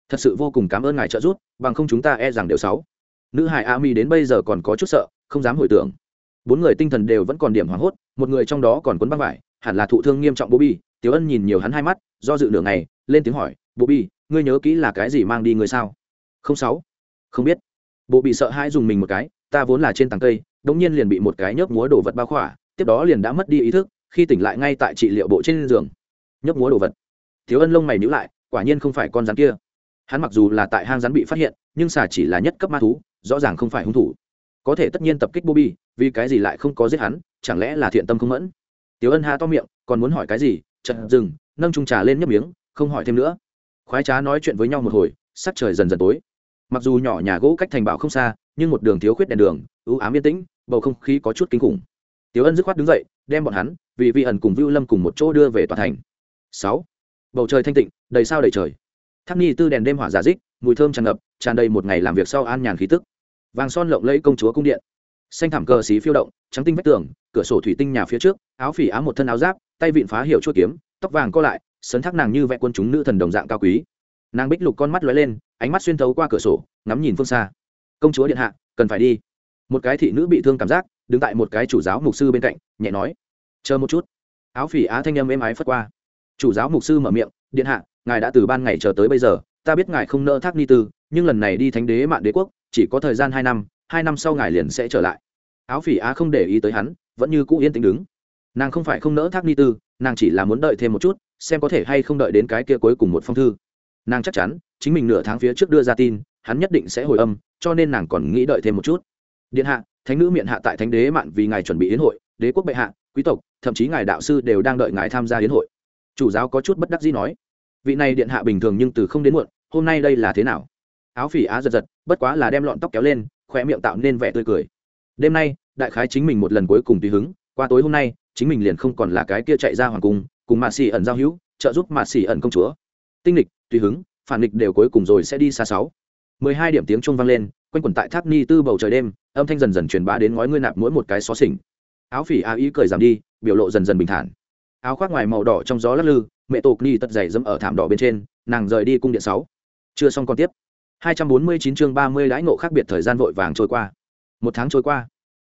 Thật sự vô cùng cảm ơn ngài trợ giúp, bằng không chúng ta e rằng đều sáu nữ hải a mi đến bây giờ còn có chút sợ, không dám hồi tưởng. Bốn người tinh thần đều vẫn còn điểm hoảng hốt, một người trong đó còn cuốn băng vải, hẳn là thụ thương nghiêm trọng bobby tiểu ân nhìn nhiều hắn hai mắt, do dự nửa ngày, lên tiếng hỏi bobby ngươi nhớ kỹ là cái gì mang đi ngươi sao? Không sáu không biết. Bộ bị sợ hãi dùng mình một cái, ta vốn là trên tầng cây đống nhiên liền bị một cái nhớp múa đồ vật bao khỏa, tiếp đó liền đã mất đi ý thức, khi tỉnh lại ngay tại trị liệu bộ trên giường. Nhớp múa đồ vật. Thiếu ân lông mày nhữ lại, quả nhiên không phải con rắn kia. Hắn mặc dù là tại hang rắn bị phát hiện, nhưng xà chỉ là nhất cấp ma thú, rõ ràng không phải hung thủ. Có thể tất nhiên tập kích bobby, vì cái gì lại không có giết hắn, chẳng lẽ là thiện tâm không mẫn? Tiểu ân há to miệng, còn muốn hỏi cái gì? Chợt dừng, nâng trung trà lên nhấp miếng, không hỏi thêm nữa. Khoái trá nói chuyện với nhau một hồi, sắc trời dần dần tối. Mặc dù nhỏ nhà gỗ cách thành bảo không xa nhưng một đường thiếu khuyết đèn đường, ưu ám yên tĩnh, bầu không khí có chút kinh khủng. Tiếu ân dứt khoát đứng dậy, đem bọn hắn, vì vi ẩn cùng vưu lâm cùng một chỗ đưa về tòa thành. Sáu. Bầu trời thanh tịnh, đầy sao đầy trời. Tháp ni tư đèn đêm hỏa giả dích, mùi thơm tràn ngập, tràn đầy một ngày làm việc sau an nhàn khí tức. Vàng son lộng lẫy công chúa cung điện. Xanh thảm cờ xí phiêu động, trắng tinh vách tường, cửa sổ thủy tinh nhà phía trước, áo phỉ áo một thân áo giáp, tay vịn phá hiệu chua kiếm, tóc vàng co lại, sấn thác nàng như vẽ quân chúng nữ thần đồng dạng cao quý. Nàng bích lục con mắt lóe lên, ánh mắt xuyên thấu qua cửa sổ, ngắm nhìn phương xa công chúa điện hạ, cần phải đi. Một cái thị nữ bị thương cảm giác, đứng tại một cái chủ giáo mục sư bên cạnh, nhẹ nói, chờ một chút. Áo phỉ á thanh âm êm ái phất qua. Chủ giáo mục sư mở miệng, điện hạ, ngài đã từ ban ngày chờ tới bây giờ, ta biết ngài không nỡ thác ni tư, nhưng lần này đi thánh đế mạn đế quốc, chỉ có thời gian hai năm hai năm sau ngài liền sẽ trở lại. Áo phỉ á không để ý tới hắn, vẫn như cũ yên tĩnh đứng. Nàng không phải không nỡ thác ni tư, nàng chỉ là muốn đợi thêm một chút, xem có thể hay không đợi đến cái kia cuối cùng một phong thư. Nàng chắc chắn, chính mình nửa tháng phía trước đưa ra tin, hắn nhất định sẽ hồi âm cho nên nàng còn nghĩ đợi thêm một chút. Điện hạ, thánh nữ miệng hạ tại thánh đế mạn vì ngài chuẩn bị yến hội, đế quốc bệ hạ, quý tộc, thậm chí ngài đạo sư đều đang đợi ngài tham gia yến hội. Chủ giáo có chút bất đắc dĩ nói. Vị này điện hạ bình thường nhưng từ không đến muộn, hôm nay đây là thế nào? Áo phỉ á giật giật, bất quá là đem lọn tóc kéo lên khoe miệng tạo nên vẻ tươi cười. Đêm nay, đại khái chính mình một lần cuối cùng tùy hứng, qua tối hôm nay, chính mình liền không còn là cái kia chạy ra hoàng cung, cùng mạ xỉ ẩn giao hữu, trợ giúp mạ xỉ ẩn công chúa. Tinh lịch, tùy hứng, phản nghịch đều cuối cùng rồi sẽ đi xa sáu mười hai điểm tiếng chuông vang lên, quanh quẩn tại tháp ni tư bầu trời đêm, âm thanh dần dần truyền bá đến ngói ngươi nạp mỗi một cái xó xỉnh. Áo phỉ a ý cười giảm đi, biểu lộ dần dần bình thản. Áo khoác ngoài màu đỏ trong gió lắc lư, mẹ tổ ni tật dày dẫm ở thảm đỏ bên trên, nàng rời đi cung điện sáu. Chưa xong còn tiếp. 249 chương 30 đãi ngộ khác biệt thời gian vội vàng trôi qua. Một tháng trôi qua.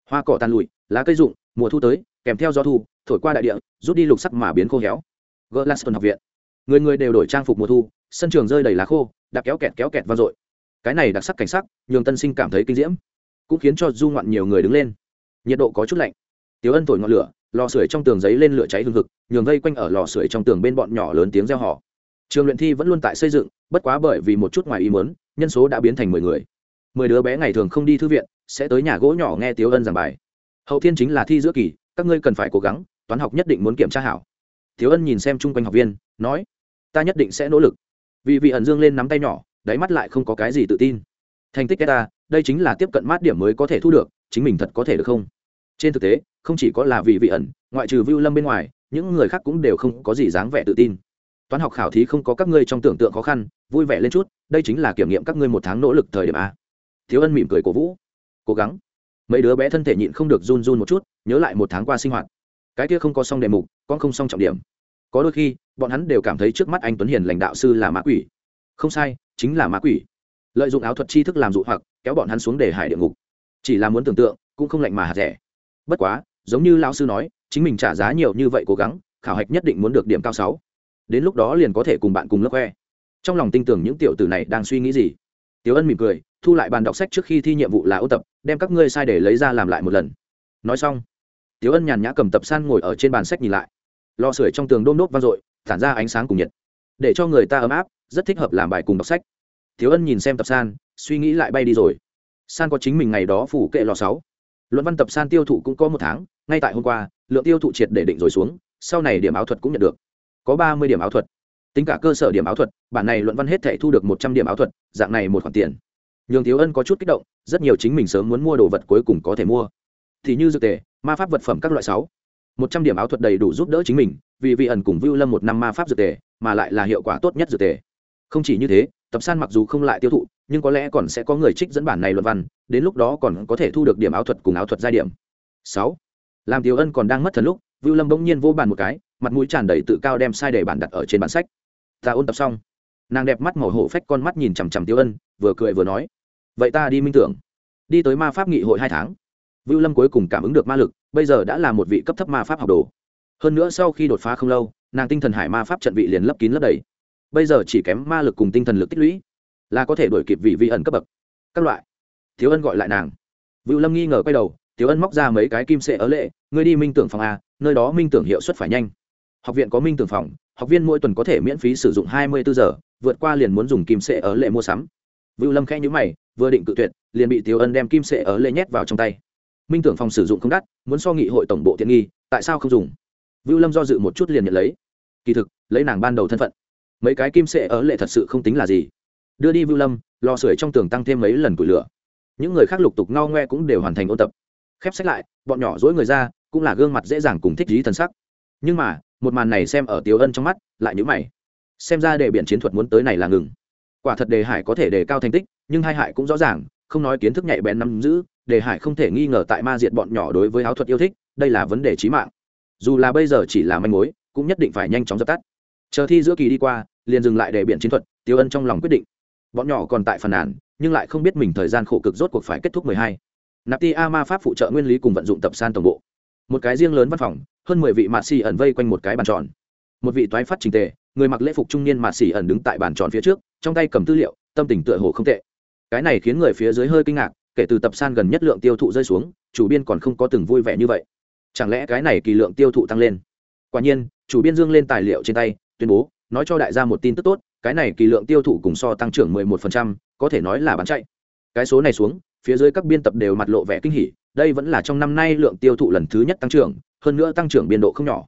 Hoa cỏ tàn lụi, lá cây rụng, mùa thu tới, kèm theo gió thu, thổi qua đại địa, rút đi lục sắc mà biến khô héo. Glaston học viện. Người người đều đổi trang phục mùa thu, sân trường rơi đầy lá khô, đạp kéo kẹt kéo kẹt vang dội cái này đặc sắc cảnh sắc, nhường tân sinh cảm thấy kinh diễm, cũng khiến cho du ngoạn nhiều người đứng lên. Nhiệt độ có chút lạnh. Tiếu ân thổi ngọn lửa, lò sưởi trong tường giấy lên lửa cháy hừng hực, nhường vây quanh ở lò sưởi trong tường bên bọn nhỏ lớn tiếng reo hò. Trường luyện thi vẫn luôn tại xây dựng, bất quá bởi vì một chút ngoài ý muốn, nhân số đã biến thành mười người. Mười đứa bé ngày thường không đi thư viện, sẽ tới nhà gỗ nhỏ nghe tiếu ân giảng bài. Hậu thiên chính là thi giữa kỳ, các ngươi cần phải cố gắng, toán học nhất định muốn kiểm tra hảo. Tiếu ân nhìn xem chung quanh học viên, nói, ta nhất định sẽ nỗ lực. Vì vị ẩn dương lên nắm tay nhỏ đáy mắt lại không có cái gì tự tin. Thành tích ta đây chính là tiếp cận mát điểm mới có thể thu được, chính mình thật có thể được không? Trên thực tế, không chỉ có là vì vị ẩn, ngoại trừ vưu lâm bên ngoài, những người khác cũng đều không có gì dáng vẻ tự tin. Toán học khảo thí không có các ngươi trong tưởng tượng khó khăn, vui vẻ lên chút, đây chính là kiểm nghiệm các ngươi một tháng nỗ lực thời điểm a. Thiếu ân mỉm cười cổ vũ. Cố gắng. Mấy đứa bé thân thể nhịn không được run run một chút, nhớ lại một tháng qua sinh hoạt. Cái kia không có xong đề mục, con không xong trọng điểm. Có đôi khi, bọn hắn đều cảm thấy trước mắt anh tuấn hiền lãnh đạo sư là ma quỷ không sai, chính là ma quỷ. Lợi dụng áo thuật tri thức làm dụ hoặc, kéo bọn hắn xuống để hải địa ngục. Chỉ là muốn tưởng tượng, cũng không lạnh mà hạt rẻ. Bất quá, giống như lão sư nói, chính mình trả giá nhiều như vậy cố gắng, khảo hạch nhất định muốn được điểm cao sáu. Đến lúc đó liền có thể cùng bạn cùng lớp khoe. Trong lòng tin tưởng những tiểu tử này đang suy nghĩ gì. Tiểu ân mỉm cười, thu lại bàn đọc sách trước khi thi nhiệm vụ là ô tập, đem các ngươi sai để lấy ra làm lại một lần. Nói xong, tiểu ân nhàn nhã cầm tập san ngồi ở trên bàn sách nhìn lại. Lò sưởi trong tường đôm đốt vang dội, tản ra ánh sáng cùng nhiệt. Để cho người ta ấm áp rất thích hợp làm bài cùng đọc sách. Thiếu ân nhìn xem tập san, suy nghĩ lại bay đi rồi. San có chính mình ngày đó phủ kệ lò sáu. Luận văn tập san tiêu thụ cũng có một tháng, ngay tại hôm qua, lượng tiêu thụ triệt để định rồi xuống, sau này điểm áo thuật cũng nhận được. Có ba mươi điểm áo thuật. Tính cả cơ sở điểm áo thuật, bản này luận văn hết thể thu được một trăm điểm áo thuật, dạng này một khoản tiền. Nhường thiếu ân có chút kích động, rất nhiều chính mình sớm muốn mua đồ vật cuối cùng có thể mua. Thì như dược tề, ma pháp vật phẩm các loại sáu. Một trăm điểm áo thuật đầy đủ giúp đỡ chính mình, vì vị ẩn cùng vưu lâm một năm ma pháp dược tề, mà lại là hiệu quả tốt nhất dược tề không chỉ như thế, tập san mặc dù không lại tiêu thụ, nhưng có lẽ còn sẽ có người trích dẫn bản này luận văn, đến lúc đó còn có thể thu được điểm áo thuật cùng áo thuật giai điểm. Sáu làm tiểu ân còn đang mất thần lúc, vưu lâm bỗng nhiên vô bàn một cái, mặt mũi tràn đầy tự cao đem sai để bản đặt ở trên bản sách. Ta ôn tập xong. Nàng đẹp mắt màu hổ phách con mắt nhìn chằm chằm tiêu ân, vừa cười vừa nói, vậy ta đi minh tưởng. Đi tới ma pháp nghị hội hai tháng. Vưu lâm cuối cùng cảm ứng được ma lực, bây giờ đã là một vị cấp thấp ma pháp học đồ. Hơn nữa sau khi đột phá không lâu, nàng tinh thần hải ma pháp trận vị liền lấp kín lấp đầy bây giờ chỉ kém ma lực cùng tinh thần lực tích lũy, là có thể đổi kịp vị vi ẩn cấp bậc. Các loại. Thiếu ân gọi lại nàng. Vựu lâm nghi ngờ quay đầu, thiếu ân móc ra mấy cái kim sệ ở lệ, ngươi đi minh tưởng phòng a nơi đó minh tưởng hiệu suất phải nhanh. Học viện có minh tưởng phòng, học viên mỗi tuần có thể miễn phí sử dụng hai mươi bốn giờ, vượt qua liền muốn dùng kim sệ ở lệ mua sắm. Vựu lâm khẽ nhữ mày, vừa định cự tuyệt, liền bị thiếu ân đem kim sệ ở lệ nhét vào trong tay. Minh tưởng phòng sử dụng không đắt, muốn so nghị hội tổng bộ tiện nghi, tại sao không dùng? Vựu lâm do dự một chút liền nhận lấy. Kỳ thực, lấy nàng ban đầu thân phận mấy cái kim sệ ở lệ thật sự không tính là gì. Đưa đi vưu lâm, lò sưởi trong tường tăng thêm mấy lần củi lửa. Những người khác lục tục ngao ngoe cũng đều hoàn thành ôn tập. Khép sách lại, bọn nhỏ dỗi người ra, cũng là gương mặt dễ dàng cùng thích lý thần sắc. Nhưng mà, một màn này xem ở tiếu ân trong mắt, lại nhữ mày. Xem ra đề biện chiến thuật muốn tới này là ngừng. Quả thật đề hải có thể đề cao thành tích, nhưng hai hại cũng rõ ràng, không nói kiến thức nhạy bén nắm giữ, đề hải không thể nghi ngờ tại ma diệt bọn nhỏ đối với áo thuật yêu thích, đây là vấn đề trí mạng. Dù là bây giờ chỉ là manh mối, cũng nhất định phải nhanh chóng dập tắt chờ thi giữa kỳ đi qua, liền dừng lại để biện chiến thuật, tiêu ân trong lòng quyết định. Bọn nhỏ còn tại phần nàn, nhưng lại không biết mình thời gian khổ cực rốt cuộc phải kết thúc mười hai. Nạp ti a ma pháp phụ trợ nguyên lý cùng vận dụng tập san tổng bộ. Một cái riêng lớn văn phòng, hơn mười vị mạ xì ẩn vây quanh một cái bàn tròn. Một vị toái phát trình tề, người mặc lễ phục trung niên mạ xì ẩn đứng tại bàn tròn phía trước, trong tay cầm tư liệu, tâm tình tựa hồ không tệ. Cái này khiến người phía dưới hơi kinh ngạc, kể từ tập san gần nhất lượng tiêu thụ rơi xuống, chủ biên còn không có từng vui vẻ như vậy. Chẳng lẽ cái này kỳ lượng tiêu thụ tăng lên? Quả nhiên, chủ biên dương lên tài liệu trên tay tuyên bố nói cho đại gia một tin tức tốt cái này kỳ lượng tiêu thụ cùng so tăng trưởng 11%, có thể nói là bán chạy. Cái số này xuống phía dưới các biên tập đều mặt lộ vẻ kinh hỉ đây vẫn là trong năm nay lượng tiêu thụ lần thứ nhất tăng trưởng hơn nữa tăng trưởng biên độ không nhỏ.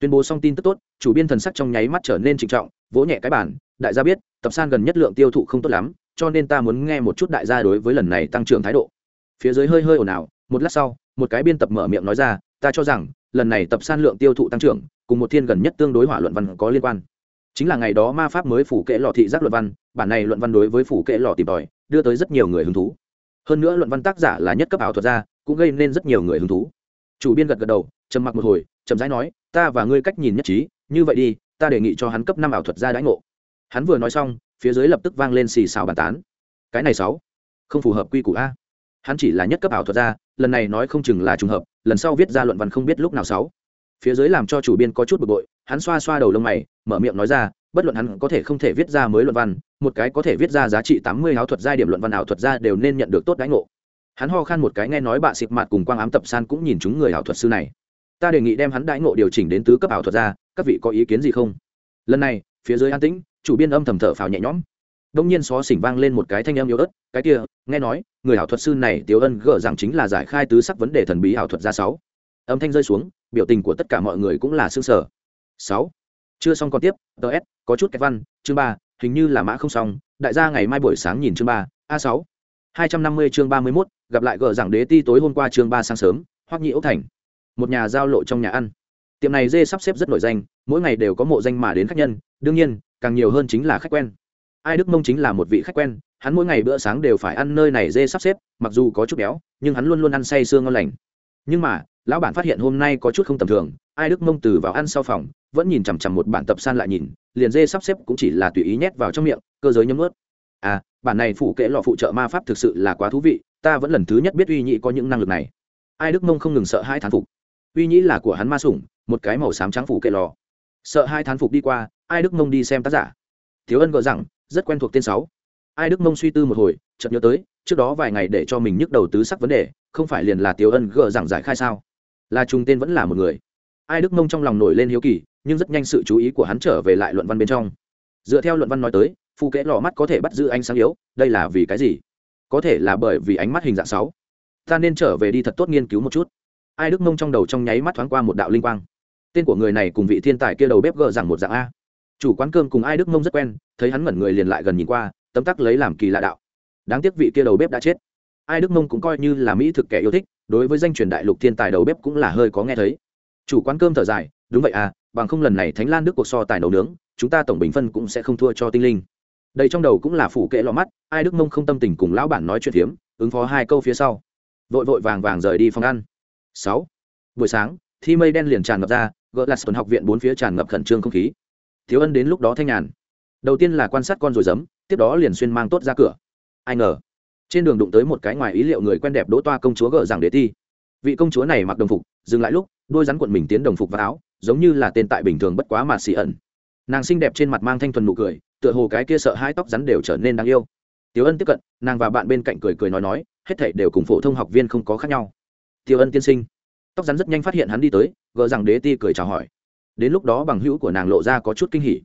Tuyên bố xong tin tức tốt chủ biên thần sắc trong nháy mắt trở nên trịnh trọng vỗ nhẹ cái bản đại gia biết tập san gần nhất lượng tiêu thụ không tốt lắm cho nên ta muốn nghe một chút đại gia đối với lần này tăng trưởng thái độ. Phía dưới hơi hơi ồn ào một lát sau một cái biên tập mở miệng nói ra ta cho rằng lần này tập san lượng tiêu thụ tăng trưởng cùng một thiên gần nhất tương đối hỏa luận văn có liên quan. Chính là ngày đó ma pháp mới phủ kệ lò thị giác luận văn, bản này luận văn đối với phủ kệ lò tìm tòi, đưa tới rất nhiều người hứng thú. Hơn nữa luận văn tác giả là nhất cấp ảo thuật gia, cũng gây nên rất nhiều người hứng thú. Chủ biên gật gật đầu, trầm mặc một hồi trầm rãi nói, ta và ngươi cách nhìn nhất trí, như vậy đi, ta đề nghị cho hắn cấp năm ảo thuật gia đãi ngộ. Hắn vừa nói xong, phía dưới lập tức vang lên xì xào bàn tán. Cái này sáu, không phù hợp quy củ a. Hắn chỉ là nhất cấp ảo thuật gia, lần này nói không chừng là trùng hợp, lần sau viết ra luận văn không biết lúc nào sáu phía dưới làm cho chủ biên có chút bực bội, hắn xoa xoa đầu lông mày, mở miệng nói ra, bất luận hắn có thể không thể viết ra mới luận văn, một cái có thể viết ra giá trị tám mươi áo thuật giai điểm luận văn ảo thuật gia đều nên nhận được tốt đãi ngộ. Hắn ho khan một cái nghe nói bạ xịt mặt cùng quang ám tập san cũng nhìn chúng người ảo thuật sư này. Ta đề nghị đem hắn đãi ngộ điều chỉnh đến tứ cấp ảo thuật gia các vị có ý kiến gì không? Lần này, phía dưới an tĩnh, chủ biên âm thầm thở phào nhẹ nhõm. Đông nhiên xó xỉnh vang lên một cái thanh âm yếu ớt, cái kia, nghe nói, người ảo thuật sư này tiểu ân gỡ rằng chính là giải khai tứ sắc vấn đề thần bí ảo thuật gia sáu âm thanh rơi xuống biểu tình của tất cả mọi người cũng là xương sở sáu chưa xong còn tiếp ts có chút cái văn chương ba hình như là mã không xong đại gia ngày mai buổi sáng nhìn chương ba a sáu 250 chương 31, gặp lại gờ giảng đế ti tối hôm qua chương ba sáng sớm, Hoắc Nhị Ốc Thành. Một nhà giao lộ trong nhà ăn. Tiệm này dê sắp xếp rất nổi danh, mỗi ngày đều có mộ danh mà đến khách nhân, đương nhiên, càng nhiều hơn chính là khách quen. Ai Đức Mông chính là một vị khách quen, hắn mỗi ngày bữa sáng đều phải ăn nơi này dê sắp xếp, mặc dù có chút béo, nhưng hắn luôn luôn ăn say xương ngon lành. Nhưng mà, lão bản phát hiện hôm nay có chút không tầm thường, Ai Đức Mông từ vào ăn sau phòng, vẫn nhìn chằm chằm một bản tập san lại nhìn, liền dê sắp xếp cũng chỉ là tùy ý nhét vào trong miệng, cơ giới nhấm nuốt. À, bản này phụ kệ lọ phụ trợ ma pháp thực sự là quá thú vị, ta vẫn lần thứ nhất biết uy nhĩ có những năng lực này. Ai đức mông không ngừng sợ hai thán phục. Uy nhĩ là của hắn ma sủng một cái màu xám trắng phủ kệ lò sợ hai thán phục đi qua ai đức mông đi xem tác giả. Thiếu ân gọi rằng rất quen thuộc tên sáu. Ai đức mông suy tư một hồi chợt nhớ tới trước đó vài ngày để cho mình nhức đầu tứ sắc vấn đề không phải liền là tiểu ân gỡ rằng giải khai sao? Là trùng tên vẫn là một người. Ai đức mông trong lòng nổi lên hiếu kỳ, nhưng rất nhanh sự chú ý của hắn trở về lại luận văn bên trong. Dựa theo luận văn nói tới phụ kẽ lò mắt có thể bắt giữ ánh sáng yếu, đây là vì cái gì? Có thể là bởi vì ánh mắt hình dạng sáu. Ta nên trở về đi thật tốt nghiên cứu một chút. Ai đức mông trong đầu trong nháy mắt thoáng qua một đạo linh quang. Tên của người này cùng vị thiên tài kia đầu bếp gờ rằng một dạng a. Chủ quán cơm cùng ai đức mông rất quen, thấy hắn ngẩn người liền lại gần nhìn qua, tấm tắc lấy làm kỳ lạ đạo. Đáng tiếc vị kia đầu bếp đã chết. Ai đức mông cũng coi như là mỹ thực kẻ yêu thích đối với danh truyền đại lục thiên tài đầu bếp cũng là hơi có nghe thấy. Chủ quán cơm thở dài, đúng vậy à bằng không lần này thánh lan đức cuộc so tài nấu nướng, chúng ta tổng bình phân cũng sẽ không thua cho tinh linh. Đây trong đầu cũng là phủ kệ lọ mắt, ai đức mông không tâm tình cùng lão bản nói chuyện hiếm ứng phó hai câu phía sau. Vội vội vàng vàng rời đi phòng ăn. Sáu. Buổi sáng, thi mây đen liền tràn ngập ra gỡ lạt tuần học viện bốn phía tràn ngập khẩn trương không khí. Thiếu ân đến lúc đó thanh nhàn. Đầu tiên là quan sát con rồi giấm, tiếp đó liền xuyên mang tốt ra cửa. Ai ngờ trên đường đụng tới một cái ngoài ý liệu người quen đẹp đỗ toa công chúa gỡ rằng đế thi. vị công chúa này mặc đồng phục, dừng lại lúc, đôi rắn quận mình tiến đồng phục và áo, giống như là tên tại bình thường bất quá mà xì ẩn. Nàng xinh đẹp trên mặt mang thanh thuần nụ cười, tựa hồ cái kia sợ hai tóc rắn đều trở nên đáng yêu. Tiểu ân tiếp cận, nàng và bạn bên cạnh cười cười nói nói, hết thảy đều cùng phổ thông học viên không có khác nhau. Tiểu ân tiên sinh. Tóc rắn rất nhanh phát hiện hắn đi tới, gờ rằng đế ti cười chào hỏi. Đến lúc đó bằng hữu của nàng lộ ra có chút kinh hỉ.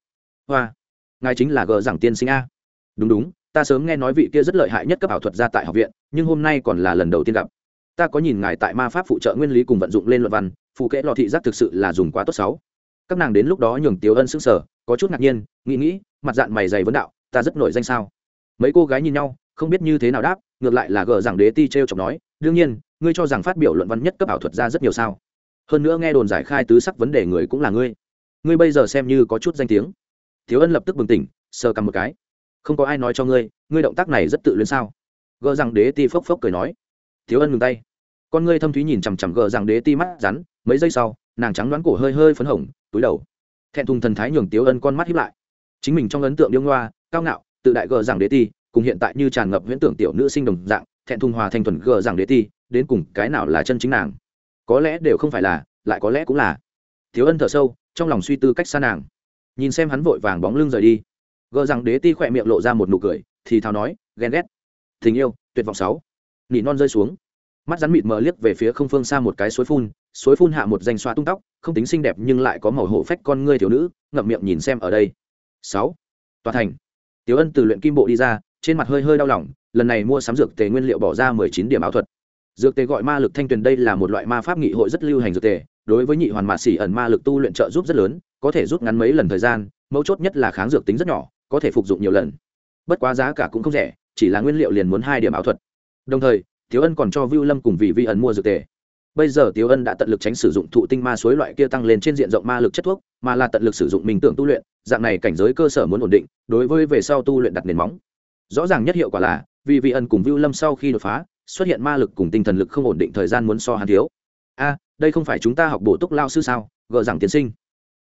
Hoa, ngài chính là gờ rằng tiên sinh a. Đúng đúng ta sớm nghe nói vị kia rất lợi hại nhất cấp ảo thuật ra tại học viện, nhưng hôm nay còn là lần đầu tiên gặp. Ta có nhìn ngài tại ma pháp phụ trợ nguyên lý cùng vận dụng lên luận văn, phụ kệ lò thị giác thực sự là dùng quá tốt sáu các nàng đến lúc đó nhường tiểu ân sững sờ, có chút ngạc nhiên, nghĩ nghĩ, mặt dạng mày dày vấn đạo, ta rất nổi danh sao? Mấy cô gái nhìn nhau, không biết như thế nào đáp, ngược lại là gờ rằng đế ti t chọc nói, đương nhiên, ngươi cho rằng phát biểu luận văn nhất cấp ảo thuật ra rất nhiều sao? Hơn nữa nghe đồn giải khai tứ sắc vấn đề người cũng là ngươi. Ngươi bây giờ xem như có chút danh tiếng. Thiếu ân lập tức bừng tỉnh, sờ cầm một cái không có ai nói cho ngươi ngươi động tác này rất tự luyến sao? Gờ rằng đế ti phốc phốc cười nói. Thiếu ân ngừng tay. Con ngươi thâm thúy nhìn chằm chằm gờ rằng đế ti mắt rắn, mấy giây sau, nàng trắng đoán cổ hơi hơi phấn hồng, túi đầu. Thẹn thùng thần thái nhường tiếu ân con mắt hiếp lại. Chính mình trong ấn tượng điêu ngoa, cao ngạo, tự đại gờ rằng đế ti, cùng hiện tại như tràn ngập huyễn tưởng tiểu nữ sinh đồng dạng, thẹn thùng hòa thành thuần gờ rằng đế ti, đến cùng cái nào là chân chính nàng? Có lẽ đều không phải là, lại có lẽ cũng là. Thiếu ân thở sâu, trong lòng suy tư cách xa nàng. Nhìn xem hắn vội vàng bóng lưng rời đi gờ rằng đế ti khỏe miệng lộ ra một nụ cười, thì thào nói, ghen ghét. Tình yêu, tuyệt vọng sáu. Nỉ non rơi xuống. Mắt rắn mịt mờ liếc về phía không phương xa một cái suối phun suối phun hạ một danh xoa tung tóc, không tính xinh đẹp nhưng lại có màu hổ phách con ngươi thiếu nữ, ngậm miệng nhìn xem ở đây. Sáu. Tòa thành. Tiểu ân từ luyện kim bộ đi ra, trên mặt hơi hơi đau lòng, lần này mua sắm dược tề nguyên liệu bỏ ra mười chín điểm ảo thuật. Dược tề gọi ma lực thanh tuyền đây là một loại ma pháp nghị hội rất lưu hành dược tề, đối với nhị hoàn mạ xỉ ẩn ma lực tu luyện trợ giúp rất lớn, có thể rút ngắn mấy lần thời gian, mấu chốt nhất là kháng dược tính rất nhỏ có thể phục dụng nhiều lần bất quá giá cả cũng không rẻ chỉ là nguyên liệu liền muốn hai điểm ảo thuật đồng thời Tiểu Ân còn cho Vưu Lâm cùng vị vi ẩn mua dược tề. Bây giờ Tiểu Ân đã tận lực tránh sử dụng thụ tinh ma suối loại kia tăng lên trên diện rộng ma lực chất thuốc, mà là tận lực sử dụng mình tưởng tu luyện, dạng này cảnh giới cơ sở muốn ổn định, đối với về sau tu luyện đặt nền móng. Rõ ràng nhất hiệu quả là, vì vị ẩn cùng Vưu Lâm sau khi đột phá, xuất hiện ma lực cùng tinh thần lực không ổn định thời gian muốn so hắn thiếu. A, đây không phải chúng ta học bổ túc lao sư sao? Gỡ rằng tiến sinh.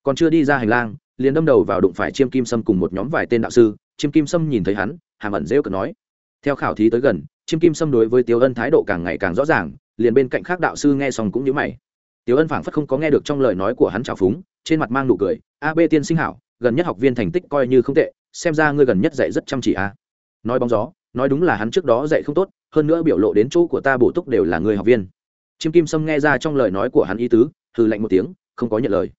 Còn chưa đi ra hành lang, liền đâm đầu vào đụng phải Chiêm Kim Sâm cùng một nhóm vài tên đạo sư, Chiêm Kim Sâm nhìn thấy hắn, hàm ẩn rêu cực nói: theo khảo thí tới gần chiêm kim sâm đối với tiêu ân thái độ càng ngày càng rõ ràng liền bên cạnh khác đạo sư nghe xong cũng nhớ mày. Tiêu ân phảng phất không có nghe được trong lời nói của hắn trào phúng trên mặt mang nụ cười a b tiên sinh hảo gần nhất học viên thành tích coi như không tệ xem ra ngươi gần nhất dạy rất chăm chỉ a. Nói bóng gió nói đúng là hắn trước đó dạy không tốt hơn nữa biểu lộ đến chỗ của ta bổ túc đều là người học viên. Chiêm kim sâm nghe ra trong lời nói của hắn ý tứ hừ lạnh một tiếng không có nhận lời.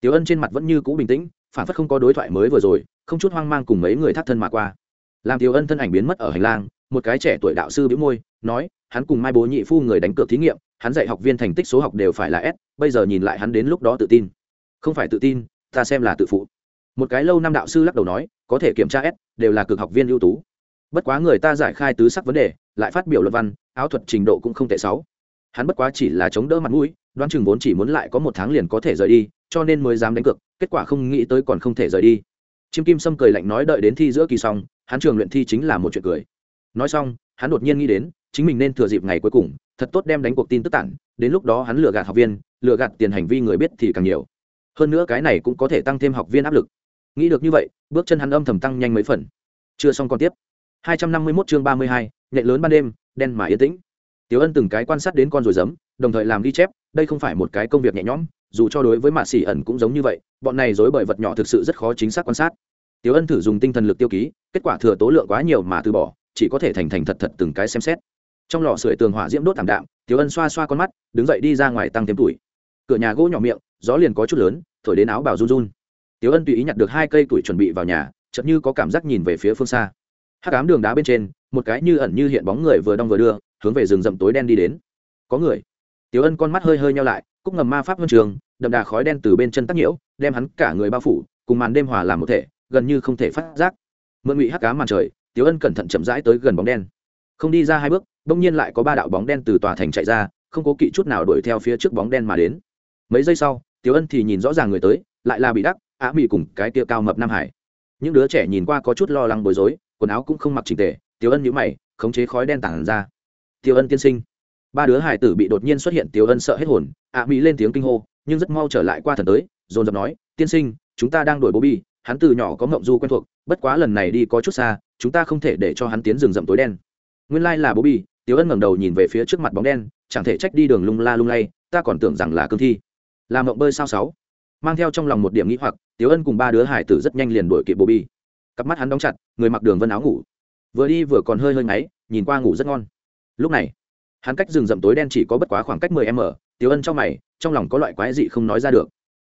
Tiêu ân trên mặt vẫn như cũ bình tĩnh phản phất không có đối thoại mới vừa rồi, không chút hoang mang cùng mấy người thắt thân mà qua. Làm thiếu ân thân ảnh biến mất ở hành lang, một cái trẻ tuổi đạo sư biếu môi, nói, hắn cùng mai bố nhị phu người đánh cược thí nghiệm, hắn dạy học viên thành tích số học đều phải là s, bây giờ nhìn lại hắn đến lúc đó tự tin. Không phải tự tin, ta xem là tự phụ. Một cái lâu năm đạo sư lắc đầu nói, có thể kiểm tra s, đều là cực học viên ưu tú. Bất quá người ta giải khai tứ sắc vấn đề, lại phát biểu luận văn, áo thuật trình độ cũng không tệ sáu. Hắn bất quá chỉ là chống đỡ mặt mũi, đoán chừng vốn chỉ muốn lại có một tháng liền có thể rời đi, cho nên mới dám đánh cược kết quả không nghĩ tới còn không thể rời đi. Chiêm kim sâm cười lạnh nói đợi đến thi giữa kỳ xong hắn trường luyện thi chính là một chuyện cười. Nói xong hắn đột nhiên nghĩ đến chính mình nên thừa dịp ngày cuối cùng thật tốt đem đánh cuộc tin tức tản đến lúc đó hắn lừa gạt học viên lừa gạt tiền hành vi người biết thì càng nhiều. Hơn nữa cái này cũng có thể tăng thêm học viên áp lực. Nghĩ được như vậy bước chân hắn âm thầm tăng nhanh mấy phần. Chưa xong còn tiếp. 251 chương 32, nhạy lớn ban đêm đen mà yên tĩnh. Tiểu ân từng cái quan sát đến con rồi giấm đồng thời làm ghi chép đây không phải một cái công việc nhẹ nhõm dù cho đối với mạ xỉ ẩn cũng giống như vậy, bọn này dối bởi vật nhỏ thực sự rất khó chính xác quan sát. Tiểu ân thử dùng tinh thần lực tiêu ký, kết quả thừa tố lượng quá nhiều mà từ bỏ, chỉ có thể thành thành thật thật từng cái xem xét. Trong lò sưởi tường hỏa diễm đốt thảm đạm, tiểu ân xoa xoa con mắt, đứng dậy đi ra ngoài tăng thêm tuổi. Cửa nhà gỗ nhỏ miệng, gió liền có chút lớn, thổi đến áo bào run run. Tiểu ân tùy ý nhặt được hai cây tuổi chuẩn bị vào nhà, chợt như có cảm giác nhìn về phía phương xa. Hắc ám đường đá bên trên, một cái như ẩn như hiện bóng người vừa đong vừa đưa, hướng về rừng rậm tối đen đi đến. Có người tiểu ân con mắt hơi hơi nheo lại, cúc ngầm ma pháp vân trường, đậm đà khói đen từ bên chân tắc nhiễu, đem hắn cả người bao phủ, cùng màn đêm hòa làm một thể, gần như không thể phát giác. Mượn ngụy hắc cá màn trời, tiểu ân cẩn thận chậm rãi tới gần bóng đen. Không đi ra hai bước, bỗng nhiên lại có ba đạo bóng đen từ tòa thành chạy ra, không cố kỵ chút nào đuổi theo phía trước bóng đen mà đến. Mấy giây sau, tiểu ân thì nhìn rõ ràng người tới, lại là bị đắc, á Mị cùng cái kia cao mập nam hải. Những đứa trẻ nhìn qua có chút lo lắng bối rối, quần áo cũng không mặc chỉnh tề, tiểu ân nhíu mày, khống chế khói đen tản ra. Tiểu ân tiên sinh ba đứa hải tử bị đột nhiên xuất hiện tiểu ân sợ hết hồn, ạ mỹ lên tiếng kinh hô, nhưng rất mau trở lại qua thần tới, dồn dập nói, tiên sinh, chúng ta đang đuổi bố bi, hắn từ nhỏ có mộng du quen thuộc, bất quá lần này đi có chút xa, chúng ta không thể để cho hắn tiến rừng rậm tối đen. Nguyên lai là bố bi tiểu ân ngẩng đầu nhìn về phía trước mặt bóng đen, chẳng thể trách đi đường lung la lung lay, ta còn tưởng rằng là cương thi. Làm mộng bơi sao sáu? Mang theo trong lòng một điểm nghĩ hoặc tiểu ân cùng ba đứa hải tử rất nhanh liền đuổi kịp bố bi. Cặp mắt hắn đóng chặt, người mặc đường vân áo ngủ. Vừa đi vừa còn hơi hơi ngáy, nhìn qua ngủ rất ngon. Lúc này hắn cách rừng rậm tối đen chỉ có bất quá khoảng cách mười m, tiểu ân trong mày, trong lòng có loại quái dị không nói ra được.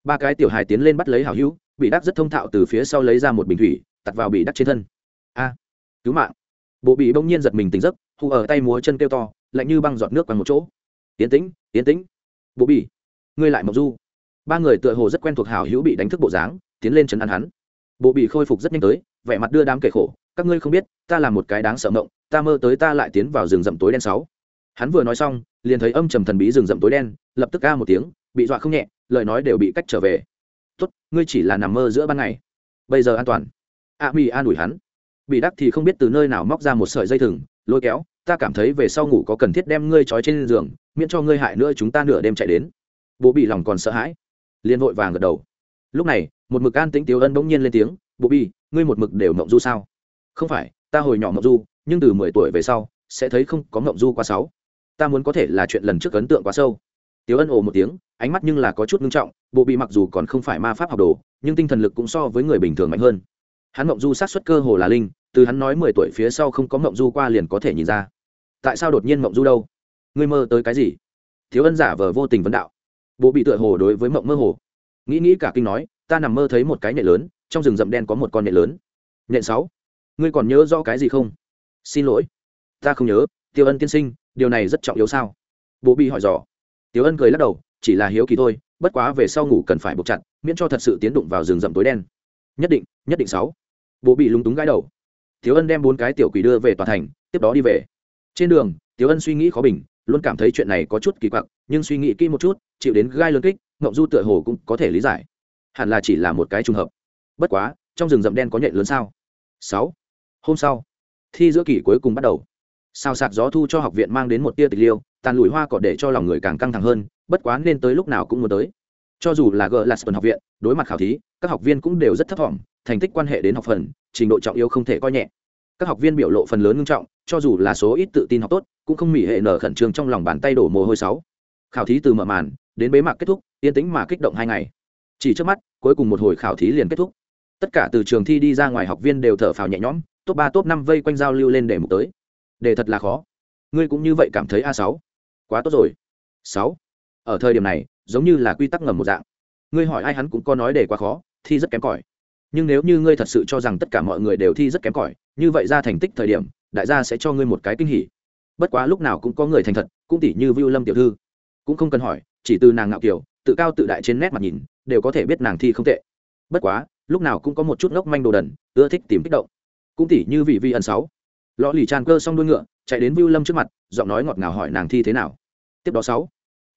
Ba cái tiểu hài tiến lên bắt lấy hảo hữu, bị đắc rất thông thạo từ phía sau lấy ra một bình thủy tặt vào bị đắc trên thân. A, cứu mạng. Bộ bị bỗng nhiên giật mình tỉnh giấc, hù ở tay múa chân kêu to, lạnh như băng giọt nước qua một chỗ. Tiến tĩnh tiến tĩnh. Bộ bị, ngươi lại mộc du. Ba người tựa hồ rất quen thuộc hảo hữu bị đánh thức bộ dáng, tiến lên chấn an hắn. Bộ bị khôi phục rất nhanh tới, vẻ mặt đưa đám kể khổ, các ngươi không biết, ta là một cái đáng sợ mộng, ta mơ tới ta lại tiến vào rừng rậm tối đen sáu hắn vừa nói xong, liền thấy âm trầm thần bí rừng rậm tối đen, lập tức ca một tiếng, bị dọa không nhẹ, lời nói đều bị cách trở về. Tốt, ngươi chỉ là nằm mơ giữa ban ngày. Bây giờ an toàn. A mi an ủi hắn. Bị đắc thì không biết từ nơi nào móc ra một sợi dây thừng, lôi kéo, ta cảm thấy về sau ngủ có cần thiết đem ngươi trói trên giường, miễn cho ngươi hại nữa chúng ta nửa đêm chạy đến. Bố bị lòng còn sợ hãi, liền vội vàng gật đầu. Lúc này, một mực an tĩnh tiếu ân bỗng nhiên lên tiếng, bố bi ngươi một mực đều mộng du sao? Không phải, ta hồi nhỏ mộng du, nhưng từ mười tuổi về sau, sẽ thấy không có mộng du qua sáu ta muốn có thể là chuyện lần trước ấn tượng quá sâu. Tiếu ân ồ một tiếng, ánh mắt nhưng là có chút ngưng trọng, bộ bị mặc dù còn không phải ma pháp học đồ, nhưng tinh thần lực cũng so với người bình thường mạnh hơn. Hắn mộng du sát xuất cơ hồ là linh, từ hắn nói mười tuổi phía sau không có mộng du qua liền có thể nhìn ra. Tại sao đột nhiên mộng du đâu? Ngươi mơ tới cái gì? Thiếu ân giả vờ vô tình vấn đạo. Bộ bị tựa hồ đối với mộng mơ hồ. Nghĩ nghĩ cả kinh nói, ta nằm mơ thấy một cái nhện lớn, trong rừng rậm đen có một con nhện lớn. Nhện sáu. Ngươi còn nhớ rõ cái gì không? Xin lỗi. Ta không nhớ tiêu ân tiên sinh điều này rất trọng yếu sao? Bố bị hỏi dò. Tiểu ân cười lắc đầu, chỉ là hiếu kỳ thôi, bất quá về sau ngủ cần phải buộc chặt, miễn cho thật sự tiến đụng vào rừng rậm tối đen. Nhất định nhất định sáu. Bố bị lúng túng gãi đầu. Tiểu ân đem bốn cái tiểu quỷ đưa về tòa thành, tiếp đó đi về. Trên đường, Tiểu ân suy nghĩ khó bình, luôn cảm thấy chuyện này có chút kỳ quặc, nhưng suy nghĩ kỹ một chút, chịu đến gai lớn kích, ngộng du tựa hồ cũng có thể lý giải. Hẳn là chỉ là một cái trùng hợp. Bất quá, trong rừng rậm đen có nhện lớn sao? Sáu. Hôm sau, thi giữa kỳ cuối cùng bắt đầu sao sạc gió thu cho học viện mang đến một tia tịch liêu, tàn lùi hoa cỏ để cho lòng người càng căng thẳng hơn, bất quá nên tới lúc nào cũng muốn tới. Cho dù là gờ là học viện, đối mặt khảo thí, các học viên cũng đều rất thấp thỏm, thành tích quan hệ đến học phần, trình độ trọng yếu không thể coi nhẹ. Các học viên biểu lộ phần lớn nghiêm trọng, cho dù là số ít tự tin học tốt, cũng không mỉ hệ nở khẩn trương trong lòng bàn tay đổ mồ hôi sáu. Khảo thí từ mở màn, đến bế mạc kết thúc, yên tĩnh mà kích động hai ngày. Chỉ trước mắt, cuối cùng một hồi khảo thí liền kết thúc. Tất cả từ trường thi đi ra ngoài học viên đều thở phào nhẹ nhõm, top ba, top năm vây quanh giao lưu lên để mục tới đề thật là khó. Ngươi cũng như vậy cảm thấy a sáu. Quá tốt rồi. Sáu. Ở thời điểm này giống như là quy tắc ngầm một dạng. Ngươi hỏi ai hắn cũng có nói đề quá khó thi rất kém cỏi. Nhưng nếu như ngươi thật sự cho rằng tất cả mọi người đều thi rất kém cỏi như vậy ra thành tích thời điểm đại gia sẽ cho ngươi một cái kinh hỉ. Bất quá lúc nào cũng có người thành thật cũng tỷ như vưu lâm tiểu thư. Cũng không cần hỏi chỉ từ nàng ngạo kiều, tự cao tự đại trên nét mặt nhìn đều có thể biết nàng thi không tệ. Bất quá lúc nào cũng có một chút ngốc manh đồ đần ưa thích tìm kích động. Cũng tỉ như vị vi ẩn sáu lò lì tràn cơ xong đuôi ngựa, chạy đến vưu lâm trước mặt, giọng nói ngọt ngào hỏi nàng thi thế nào. Tiếp đó sáu,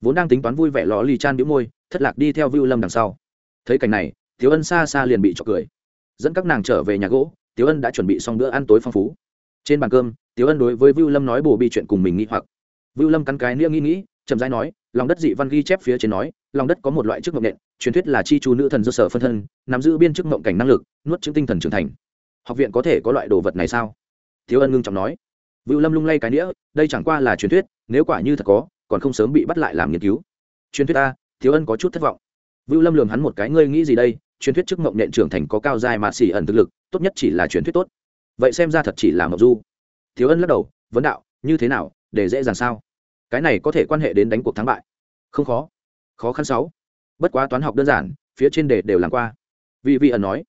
vốn đang tính toán vui vẻ lò lì chan biếu môi, thất lạc đi theo vưu lâm đằng sau. Thấy cảnh này tiếu ân xa xa liền bị trọc cười. Dẫn các nàng trở về nhà gỗ tiếu ân đã chuẩn bị xong bữa ăn tối phong phú. Trên bàn cơm tiếu ân đối với vưu lâm nói bồ bi chuyện cùng mình nghĩ hoặc. Vưu lâm cắn cái nia nghĩ nghĩ, chậm rãi nói, lòng đất dị văn ghi chép phía trên nói, lòng đất có một loại chức mộng nện, truyền thuyết là chi chu nữ thần do sở phân thân, nắm giữ biên chức mộng cảnh năng lực, nuốt chứng tinh thần trưởng thành. Học viện có thể có loại đồ vật này sao? Thiếu ân ngưng trọng nói. Vưu lâm lung lay cái nĩa đây chẳng qua là truyền thuyết nếu quả như thật có còn không sớm bị bắt lại làm nghiên cứu. Truyền thuyết ta thiếu ân có chút thất vọng. Vưu lâm lường hắn một cái ngươi nghĩ gì đây? Truyền thuyết trước mộng nện trưởng thành có cao dài mà xỉ ẩn thực lực tốt nhất chỉ là truyền thuyết tốt. Vậy xem ra thật chỉ là mộng du. Thiếu ân lắc đầu vấn đạo như thế nào để dễ dàng sao? Cái này có thể quan hệ đến đánh cuộc thắng bại. Không khó. Khó khăn sáu. Bất quá toán học đơn giản phía trên đề đều làm qua. Vị vị ẩn nói.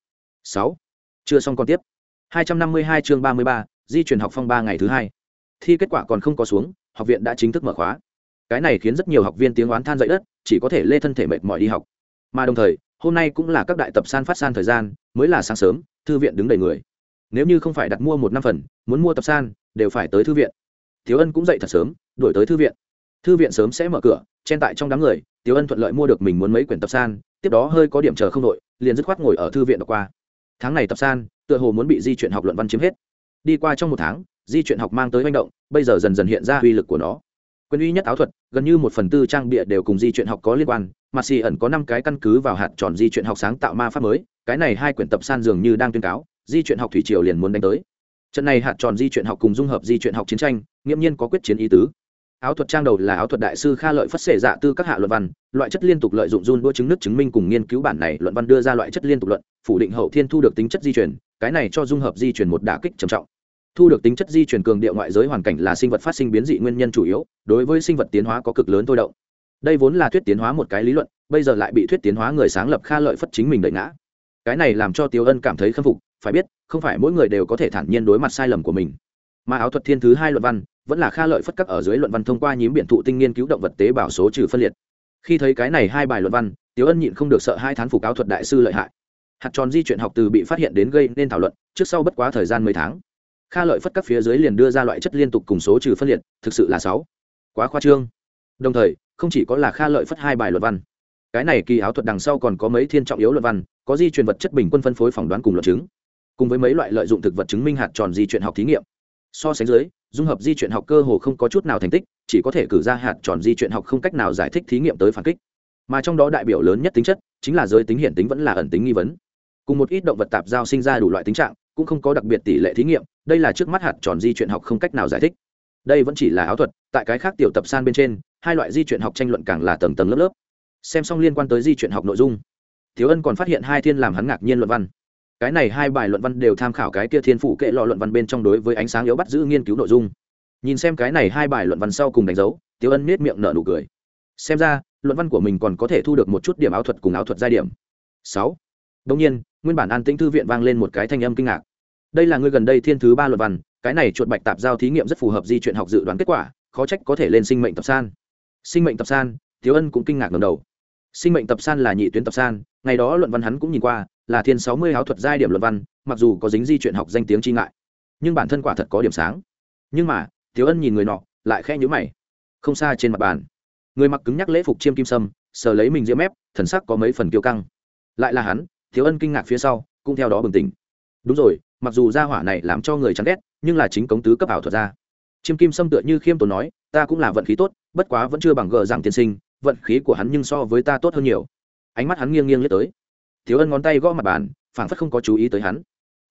Sáu. Chưa xong còn tiếp. 252 chương 33, di chuyển học phong ba ngày thứ hai. Thi kết quả còn không có xuống, học viện đã chính thức mở khóa. Cái này khiến rất nhiều học viên tiếng oán than dậy đất, chỉ có thể lê thân thể mệt mỏi đi học. Mà đồng thời, hôm nay cũng là các đại tập san phát san thời gian, mới là sáng sớm, thư viện đứng đầy người. Nếu như không phải đặt mua một năm phần, muốn mua tập san, đều phải tới thư viện. Thiếu ân cũng dậy thật sớm đổi tới thư viện. Thư viện sớm sẽ mở cửa, chen tại trong đám người tiếu ân thuận lợi mua được mình muốn mấy quyển tập san, tiếp đó hơi có điểm chờ không đội, liền dứt khoát ngồi ở thư viện đọc qua. Tháng này tập san, tựa hồ muốn bị di chuyển học luận văn chiếm hết đi qua trong một tháng, di chuyển học mang tới manh động, bây giờ dần dần hiện ra uy lực của nó. Quyền uy nhất áo thuật, gần như một phần tư trang bịa đều cùng di chuyển học có liên quan, mà xì ẩn có năm cái căn cứ vào hạt tròn di chuyển học sáng tạo ma pháp mới, cái này hai quyển tập san dường như đang tuyên cáo, di chuyển học thủy triều liền muốn đánh tới. Trận này hạt tròn di chuyển học cùng dung hợp di chuyển học chiến tranh, nghiễm nhiên có quyết chiến ý tứ. Áo thuật trang đầu là áo thuật đại sư kha lợi phất xệ dạ tư các hạ luận văn, loại chất liên tục lợi dụng run đua chứng nước chứng minh cùng nghiên cứu bản này luận văn đưa ra loại chất liên tục luận, phủ định hậu thiên thu được tính chất di chuyển, cái này cho dung hợp di chuyển một đả kích trầm trọng thu được tính chất di chuyển cường địa ngoại giới hoàn cảnh là sinh vật phát sinh biến dị nguyên nhân chủ yếu, đối với sinh vật tiến hóa có cực lớn thôi động. Đây vốn là thuyết tiến hóa một cái lý luận, bây giờ lại bị thuyết tiến hóa người sáng lập kha lợi phất chính mình đợi ngã. Cái này làm cho tiêu ân cảm thấy khâm phục, phải biết, không phải mỗi người đều có thể thản nhiên đối mặt sai lầm của mình. Mà áo thuật thiên thứ hai luận văn, vẫn là kha lợi phất các ở dưới luận văn thông qua nhím biện thụ tinh nghiên cứu động vật tế bào số trừ phân liệt. Khi thấy cái này hai bài luận văn, tiêu ân nhịn không được sợ hai thán phục áo thuật đại sư lợi hại. Hạt tròn di chuyển học từ bị phát hiện đến gây nên thảo luận, trước sau bất quá thời gian mấy tháng kha lợi phất các phía dưới liền đưa ra loại chất liên tục cùng số trừ phân liệt, thực sự là sáu. Quá khoa trương. Đồng thời, không chỉ có là kha lợi phất hai bài luận văn. Cái này kỳ áo thuật đằng sau còn có mấy thiên trọng yếu luận văn, có di truyền vật chất bình quân phân phối phỏng đoán cùng luận chứng. Cùng với mấy loại lợi dụng thực vật chứng minh hạt tròn di chuyển học thí nghiệm. So sánh dưới, dung hợp di chuyển học cơ hồ không có chút nào thành tích, chỉ có thể cử ra hạt tròn di chuyển học không cách nào giải thích thí nghiệm tới phản kích. Mà trong đó đại biểu lớn nhất tính chất, chính là giới tính hiện tính vẫn là ẩn tính nghi vấn. Cùng một ít động vật tạp giao sinh ra đủ loại tính trạng cũng không có đặc biệt tỷ lệ thí nghiệm, đây là trước mắt hạt tròn di chuyển học không cách nào giải thích. Đây vẫn chỉ là áo thuật, tại cái khác tiểu tập san bên trên, hai loại di chuyển học tranh luận càng là tầng tầng lớp lớp. Xem xong liên quan tới di chuyển học nội dung thiếu ân còn phát hiện hai thiên làm hắn ngạc nhiên luận văn. Cái này hai bài luận văn đều tham khảo cái kia thiên phụ kệ lọ luận văn bên trong đối với ánh sáng yếu bắt giữ nghiên cứu nội dung. Nhìn xem cái này hai bài luận văn sau cùng đánh dấu thiếu ân nết miệng nở nụ cười. Xem ra, luận văn của mình còn có thể thu được một chút điểm áo thuật cùng áo thuật giai điểm. Sáu. Đông nhiên, nguyên bản an tĩnh thư viện vang lên một cái thanh âm kinh ngạc đây là người gần đây thiên thứ ba luận văn, cái này chuột bạch tạp giao thí nghiệm rất phù hợp di chuyện học dự đoán kết quả, khó trách có thể lên sinh mệnh tập san. Sinh mệnh tập san, thiếu ân cũng kinh ngạc ngầm đầu. Sinh mệnh tập san là nhị tuyến tập san, ngày đó luận văn hắn cũng nhìn qua, là thiên sáu mươi áo thuật giai điểm luận văn, mặc dù có dính di chuyện học danh tiếng chi ngại, nhưng bản thân quả thật có điểm sáng. Nhưng mà, thiếu ân nhìn người nọ, lại khẽ nhữ mày. Không xa trên mặt bàn, người mặc cứng nhắc lễ phục chiêm kim sâm, sờ lấy mình diễm mép, thần sắc có mấy phần kiêu căng. Lại là hắn, thiếu ân kinh ngạc phía sau, cũng theo đó bừng tỉnh. Đúng rồi mặc dù gia hỏa này làm cho người chán ghét, nhưng là chính cống tứ cấp ảo thuật ra chiêm kim sâm tựa như khiêm tốn nói, ta cũng là vận khí tốt, bất quá vẫn chưa bằng gờ rằng tiên sinh, vận khí của hắn nhưng so với ta tốt hơn nhiều. Ánh mắt hắn nghiêng nghiêng lướt tới. Thiếu ân ngón tay gõ mặt bàn, phảng phất không có chú ý tới hắn.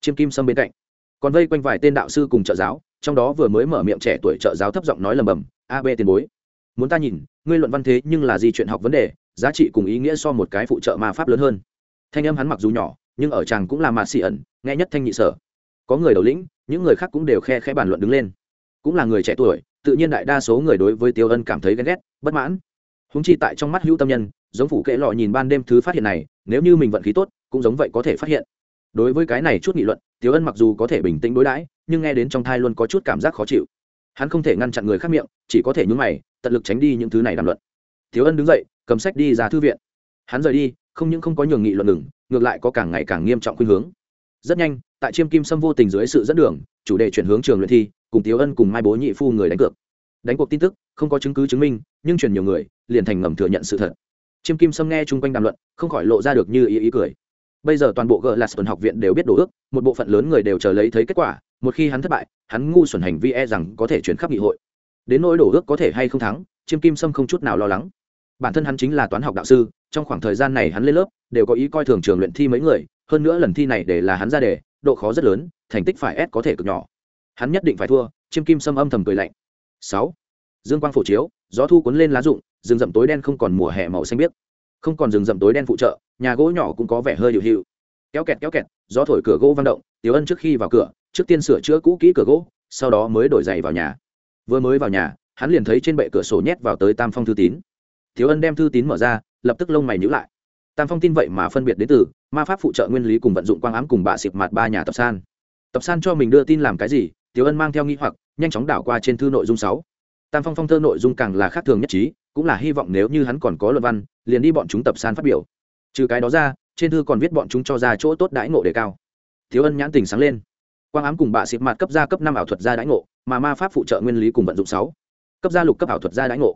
Chiêm kim sâm bên cạnh, còn vây quanh vài tên đạo sư cùng trợ giáo, trong đó vừa mới mở miệng trẻ tuổi trợ giáo thấp giọng nói lầm bầm, a b tiền bối, muốn ta nhìn, ngươi luận văn thế nhưng là gì chuyện học vấn đề, giá trị cùng ý nghĩa so một cái phụ trợ ma pháp lớn hơn. Thanh âm hắn mặc dù nhỏ nhưng ở chàng cũng là mạt xì ẩn, nghe nhất thanh nhị sở. Có người đầu lĩnh, những người khác cũng đều khe khẽ bàn luận đứng lên. Cũng là người trẻ tuổi, tự nhiên đại đa số người đối với tiêu ân cảm thấy ghen ghét, bất mãn. Húng chi tại trong mắt hữu tâm nhân, giống phủ kệ lọ nhìn ban đêm thứ phát hiện này, nếu như mình vận khí tốt, cũng giống vậy có thể phát hiện. Đối với cái này chút nghị luận, tiêu ân mặc dù có thể bình tĩnh đối đãi, nhưng nghe đến trong thai luôn có chút cảm giác khó chịu. Hắn không thể ngăn chặn người khác miệng, chỉ có thể nhúng mày, tận lực tránh đi những thứ này đàm luận. Thiếu ân đứng dậy, cầm sách đi ra thư viện. Hắn rời đi, không những không có nhường nghị luận ngừng ngược lại có càng ngày càng nghiêm trọng khuynh hướng. Rất nhanh, tại chiêm kim sâm vô tình dưới sự dẫn đường, chủ đề chuyển hướng trường luyện thi, cùng tiếu ân cùng mai bố nhị phu người đánh cược. Đánh cuộc tin tức, không có chứng cứ chứng minh, nhưng truyền nhiều người, liền thành ngầm thừa nhận sự thật. Chiêm kim sâm nghe chung quanh đàm luận, không khỏi lộ ra được như ý ý cười. Bây giờ toàn bộ gờ lạt học viện đều biết đổ ước, một bộ phận lớn người đều chờ lấy thấy kết quả, một khi hắn thất bại, hắn ngu xuẩn hành vi e rằng có thể chuyển khắp nghị hội. Đến nỗi đổ ước có thể hay không thắng, chiêm kim sâm không chút nào lo lắng. Bản thân hắn chính là toán học đạo sư trong khoảng thời gian này hắn lên lớp, đều có ý coi thường trường luyện thi mấy người, hơn nữa lần thi này để là hắn ra đề, độ khó rất lớn, thành tích phải ép có thể cực nhỏ. Hắn nhất định phải thua, chiêm kim sâm âm thầm cười lạnh. Sáu. Dương quang phổ chiếu, gió thu cuốn lên lá rụng, rừng rậm tối đen không còn mùa hè màu xanh biếc. Không còn rừng rậm tối đen phụ trợ, nhà gỗ nhỏ cũng có vẻ hơi hiệu hiệu. Kéo kẹt kéo kẹt, gió thổi cửa gỗ vang động, tiểu ân trước khi vào cửa, trước tiên sửa chữa cũ kỹ cửa gỗ, sau đó mới đổi giày vào nhà. Vừa mới vào nhà, hắn liền thấy trên bệ cửa sổ nhét vào tới tam phong thư tín thiếu ân đem thư tín mở ra, lập tức lông mày nhữ lại. Tam phong tin vậy mà phân biệt đến từ, ma pháp phụ trợ nguyên lý cùng vận dụng quang ám cùng bạ xịt mặt ba nhà tập san. Tập san cho mình đưa tin làm cái gì, thiếu ân mang theo nghi hoặc, nhanh chóng đảo qua trên thư nội dung sáu. Tam phong phong thơ nội dung càng là khác thường nhất trí, cũng là hy vọng nếu như hắn còn có luận văn, liền đi bọn chúng tập san phát biểu. Trừ cái đó ra, trên thư còn viết bọn chúng cho ra chỗ tốt đãi ngộ đề cao. Thiếu ân nhãn tình sáng lên. Quang ám cùng bạ xịt mặt cấp gia cấp năm ảo thuật gia đãi ngộ, mà ma pháp phụ trợ nguyên lý cùng vận dụng sáu. Cấp gia lục cấp ảo thuật gia đãi ngộ.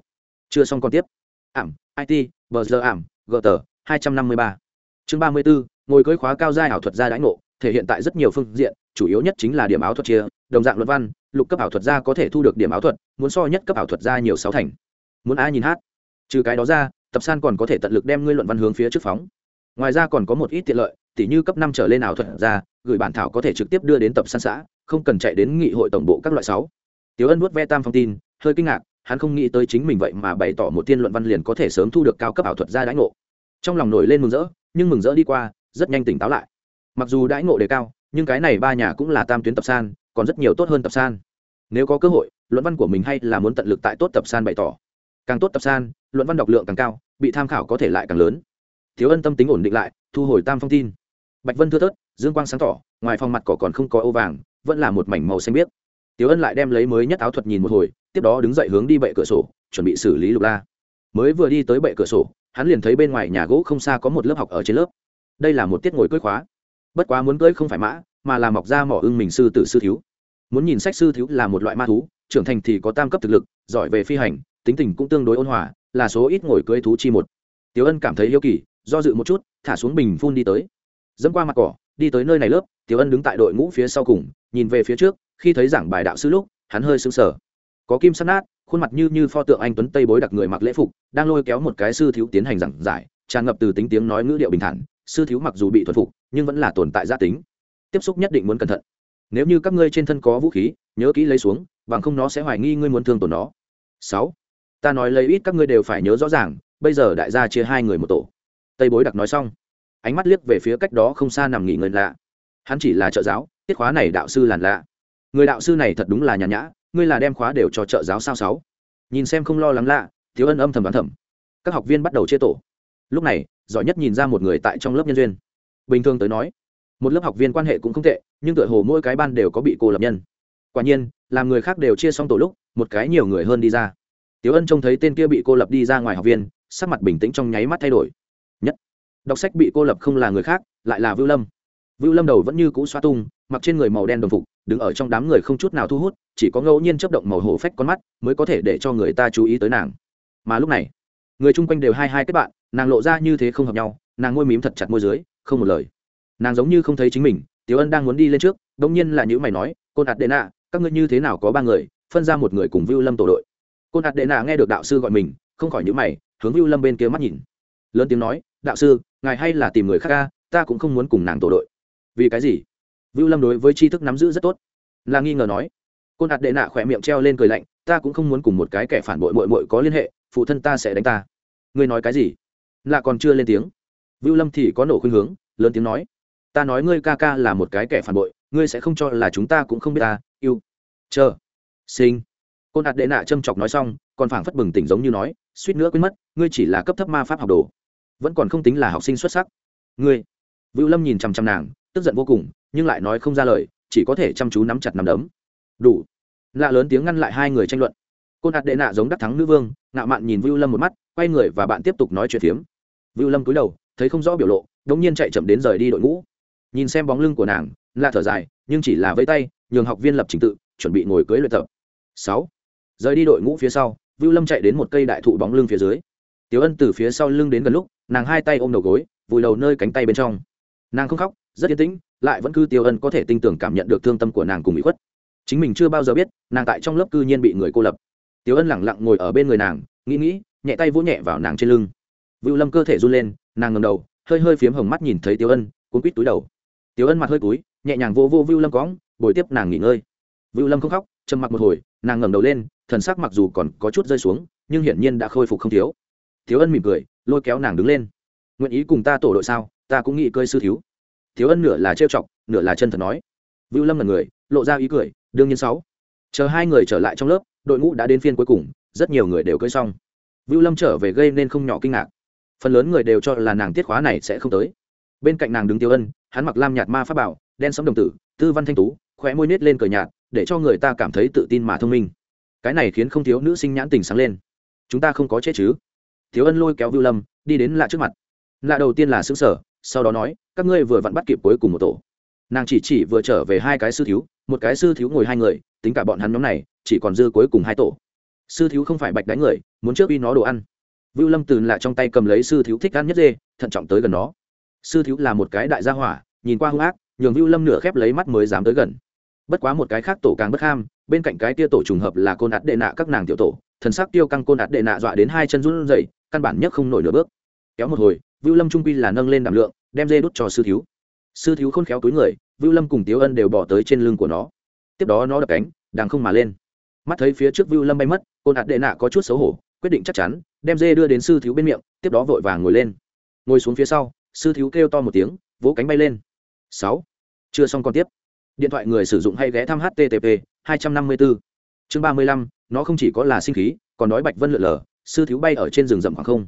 Chưa xong còn tiếp ảm it bờ giờ ảm gờ tờ hai trăm năm mươi ba. Chương ba mươi bốn ngồi cưới khóa cao giai ảo thuật gia đãi ngộ, thể hiện tại rất nhiều phương diện, chủ yếu nhất chính là điểm áo thuật chia, đồng dạng luận văn, lục cấp ảo thuật gia có thể thu được điểm áo thuật, muốn so nhất cấp ảo thuật gia nhiều sáu thành. Muốn ai nhìn hát? Trừ cái đó ra, tập san còn có thể tận lực đem ngươi luận văn hướng phía trước phóng. Ngoài ra còn có một ít tiện lợi, tỉ như cấp năm trở lên ảo thuật ra gửi bản thảo có thể trực tiếp đưa đến tập san xã, không cần chạy đến nghị hội tổng bộ các loại sáu. Tiếu ân nuốt ve tam phong tin, hơi kinh ngạc hắn không nghĩ tới chính mình vậy mà bày tỏ một tiên luận văn liền có thể sớm thu được cao cấp ảo thuật gia đãi ngộ. Trong lòng nổi lên mừng rỡ nhưng mừng rỡ đi qua rất nhanh tỉnh táo lại. Mặc dù đãi ngộ đề cao nhưng cái này ba nhà cũng là tam tuyến tập san còn rất nhiều tốt hơn tập san. Nếu có cơ hội luận văn của mình hay là muốn tận lực tại tốt tập san bày tỏ. Càng tốt tập san luận văn đọc lượng càng cao bị tham khảo có thể lại càng lớn. Thiếu ân tâm tính ổn định lại thu hồi tam phong tin. Bạch vân thưa thớt dương quang sáng tỏ ngoài phòng mặt cỏ còn không có ô vàng vẫn là một mảnh màu xanh biếc. Tiếu Ân lại đem lấy mới nhất áo thuật nhìn một hồi, tiếp đó đứng dậy hướng đi bệ cửa sổ, chuẩn bị xử lý Lục La. Mới vừa đi tới bệ cửa sổ, hắn liền thấy bên ngoài nhà gỗ không xa có một lớp học ở trên lớp. Đây là một tiết ngồi cưỡi khóa. Bất quá muốn cưỡi không phải mã, mà là mọc ra mỏ ưng mình sư tử sư thiếu. Muốn nhìn sách sư thiếu là một loại ma thú, trưởng thành thì có tam cấp thực lực, giỏi về phi hành, tính tình cũng tương đối ôn hòa, là số ít ngồi cưỡi thú chi một. Tiểu Ân cảm thấy yêu kỳ, do dự một chút, thả xuống bình phun đi tới. Dẫm qua mặt cỏ, đi tới nơi này lớp, Tiểu Ân đứng tại đội ngũ phía sau cùng, nhìn về phía trước, khi thấy giảng bài đạo sư lúc hắn hơi sững sờ có kim sắt nát, khuôn mặt như như pho tượng anh tuấn tây bối đặc người mặc lễ phục, đang lôi kéo một cái sư thiếu tiến hành giảng giải, tràn ngập từ tính tiếng nói ngữ điệu bình thản. Sư thiếu mặc dù bị thuần phục, nhưng vẫn là tồn tại gia tính. Tiếp xúc nhất định muốn cẩn thận. Nếu như các ngươi trên thân có vũ khí, nhớ kỹ lấy xuống, bằng không nó sẽ hoài nghi ngươi muốn thương tổn nó. Sáu. Ta nói lấy ít các ngươi đều phải nhớ rõ ràng, bây giờ đại gia chia hai người một tổ. Tây bối đặc nói xong, ánh mắt liếc về phía cách đó không xa nằm nghỉ ngơi lạ. Hắn chỉ là trợ giáo, tiết khóa này đạo sư làn lạ. Người đạo sư này thật đúng là nhàn nhã ngươi là đem khóa đều cho trợ giáo sao sáu? Nhìn xem không lo lắng lạ, thiếu ân âm thầm đoán thầm. Các học viên bắt đầu chia tổ. Lúc này, giỏi nhất nhìn ra một người tại trong lớp nhân duyên. Bình thường tới nói, một lớp học viên quan hệ cũng không tệ, nhưng tựa hồ mỗi cái ban đều có bị cô lập nhân. Quả nhiên, làm người khác đều chia xong tổ lúc, một cái nhiều người hơn đi ra. Tiếu ân trông thấy tên kia bị cô lập đi ra ngoài học viên, sắc mặt bình tĩnh trong nháy mắt thay đổi. Nhất, đọc sách bị cô lập không là người khác, lại là vưu lâm. Vưu lâm đầu vẫn như cũ xoa tung, mặc trên người màu đen đồng phục đứng ở trong đám người không chút nào thu hút, chỉ có ngẫu nhiên chấp động màu hổ phách con mắt mới có thể để cho người ta chú ý tới nàng. Mà lúc này, người chung quanh đều hai hai kết bạn, nàng lộ ra như thế không hợp nhau, nàng ngôi mím thật chặt môi dưới, không một lời. Nàng giống như không thấy chính mình tiếu ân đang muốn đi lên trước đ ỗ n g nhiên là những mày nói, côn hạt đệ nạ, các ngươi như thế nào có ba người, phân ra một người cùng vưu lâm tổ đội? Côn hạt đệ nạ nghe được đạo sư gọi mình, không khỏi những mày, hướng vưu lâm bên kia mắt nhìn. Lớn tiếng nói, đạo sư, ngài hay là tìm người khác ca ta cũng không muốn cùng nàng tổ đội. Vì cái gì? Vưu lâm đối với tri thức nắm giữ rất tốt. Là nghi ngờ nói, côn hạt đệ nạ khỏe miệng treo lên cười lạnh, ta cũng không muốn cùng một cái kẻ phản bội mội mội có liên hệ, phụ thân ta sẽ đánh ta. Ngươi nói cái gì? Là còn chưa lên tiếng. Vưu lâm thì có nổ khuynh hướng, lớn tiếng nói, ta nói ngươi ca ca là một cái kẻ phản bội, ngươi sẽ không cho là chúng ta cũng không biết ta, yêu, chờ, sinh. Côn hạt đệ nạ châm chọc nói xong, còn phảng phất bừng tỉnh giống như nói, suýt nữa quên mất, ngươi chỉ là cấp thấp ma pháp học đồ, vẫn còn không tính là học sinh xuất sắc. Ngươi? Vưu lâm nhìn chằm chằm nàng tức giận vô cùng, nhưng lại nói không ra lời, chỉ có thể chăm chú nắm chặt nắm đấm. Đủ. Lạ lớn tiếng ngăn lại hai người tranh luận. Côn hạt đệ nạ giống đắc thắng nữ vương, ngạo mạn nhìn vưu lâm một mắt, quay người và bạn tiếp tục nói chuyện phiếm. Vưu lâm cúi đầu, thấy không rõ biểu lộ đ ỗ n g nhiên chạy chậm đến rời đi đội ngũ. Nhìn xem bóng lưng của nàng, lạ thở dài, nhưng chỉ là vẫy tay, nhường học viên lập trình tự, chuẩn bị ngồi cưới luyện tập. Sáu. Rời đi đội ngũ phía sau, vưu lâm chạy đến một cây đại thụ bóng lưng phía dưới. Tiểu ân từ phía sau lưng đến gần lúc, nàng hai tay ôm đầu gối, vùi đầu nơi cánh tay bên trong. Nàng không khóc rất yên tĩnh, lại vẫn cứ tiêu ân có thể tin tưởng cảm nhận được thương tâm của nàng cùng bị khuất. Chính mình chưa bao giờ biết, nàng tại trong lớp cư nhiên bị người cô lập. Tiêu ân lẳng lặng ngồi ở bên người nàng, nghĩ nghĩ, nhẹ tay vỗ nhẹ vào nàng trên lưng. Vựu lâm cơ thể run lên, nàng ngầm đầu, hơi hơi phiếm hồng mắt nhìn thấy tiêu ân, cuốn quít túi đầu. Tiêu ân mặt hơi túi nhẹ nhàng vô vô vựu lâm cóng bồi tiếp nàng nghỉ ngơi. Vựu lâm không khóc, trầm mặc một hồi, nàng ngẩng đầu lên, thần sắc mặc dù còn có chút rơi xuống, nhưng hiển nhiên đã khôi phục không thiếu. Thiếu ân mỉm cười, lôi kéo nàng đứng lên. Nguyện ý cùng ta tổ đội sao? Ta cũng nghĩ cơi sư thiếu thiếu ân nửa là trêu chọc, nửa là chân thật nói. Vưu lâm là người, lộ ra ý cười, đương nhiên sáu. Chờ hai người trở lại trong lớp, đội ngũ đã đến phiên cuối cùng, rất nhiều người đều cưới xong. Vưu lâm trở về gây nên không nhỏ kinh ngạc. Phần lớn người đều cho là nàng tiết khóa này sẽ không tới. Bên cạnh nàng đứng tiêu ân, hắn mặc lam nhạt ma pháp bảo, đen sấm đồng tử, tư văn thanh tú, khóe môi nết lên cờ nhạt, để cho người ta cảm thấy tự tin mà thông minh. Cái này khiến không thiếu nữ sinh nhãn tình sáng lên. Chúng ta không có chết chứ? Thiếu ân lôi kéo vưu lâm, đi đến lạ trước mặt lạ đầu tiên là xứng sở sau đó nói, các ngươi vừa vặn bắt kịp cuối cùng một tổ. Nàng chỉ chỉ vừa trở về hai cái sư thiếu, một cái sư thiếu ngồi hai người, tính cả bọn hắn nhóm này, chỉ còn dư cuối cùng hai tổ. Sư thiếu không phải bạch đánh người, muốn trước uy nó đồ ăn. Vưu lâm từ lại trong tay cầm lấy sư thiếu thích ăn nhất dê, thận trọng tới gần nó. Sư thiếu là một cái đại gia hỏa, nhìn qua hung ác, nhường vưu lâm nửa khép lấy mắt mới dám tới gần. Bất quá một cái khác tổ càng bất ham, bên cạnh cái tia tổ trùng hợp là côn ạt đệ nạ các nàng tiểu tổ, thần sắc tiêu căng côn ạt đệ nạ dọa đến hai chân run rẩy, căn bản nhất không nổi nửa bước. Kéo một hồi vưu lâm trung quy là nâng lên đảm lượng đem dê đút cho sư thiếu. Sư thiếu khôn khéo túi người vưu lâm cùng tiếu ân đều bỏ tới trên lưng của nó. Tiếp đó nó đập cánh đàng không mà lên. Mắt thấy phía trước vưu lâm bay mất côn Hạt đệ nạ có chút xấu hổ quyết định chắc chắn đem dê đưa đến sư thiếu bên miệng tiếp đó vội vàng ngồi lên. Ngồi xuống phía sau sư thiếu kêu to một tiếng vỗ cánh bay lên. Sáu. Chưa xong còn tiếp. Điện thoại người sử dụng hay ghé thăm http 254. chương 35, nó không chỉ có là sinh khí còn nói bạch vân lượn lờ sư thiếu bay ở trên rừng rậm khoảng không.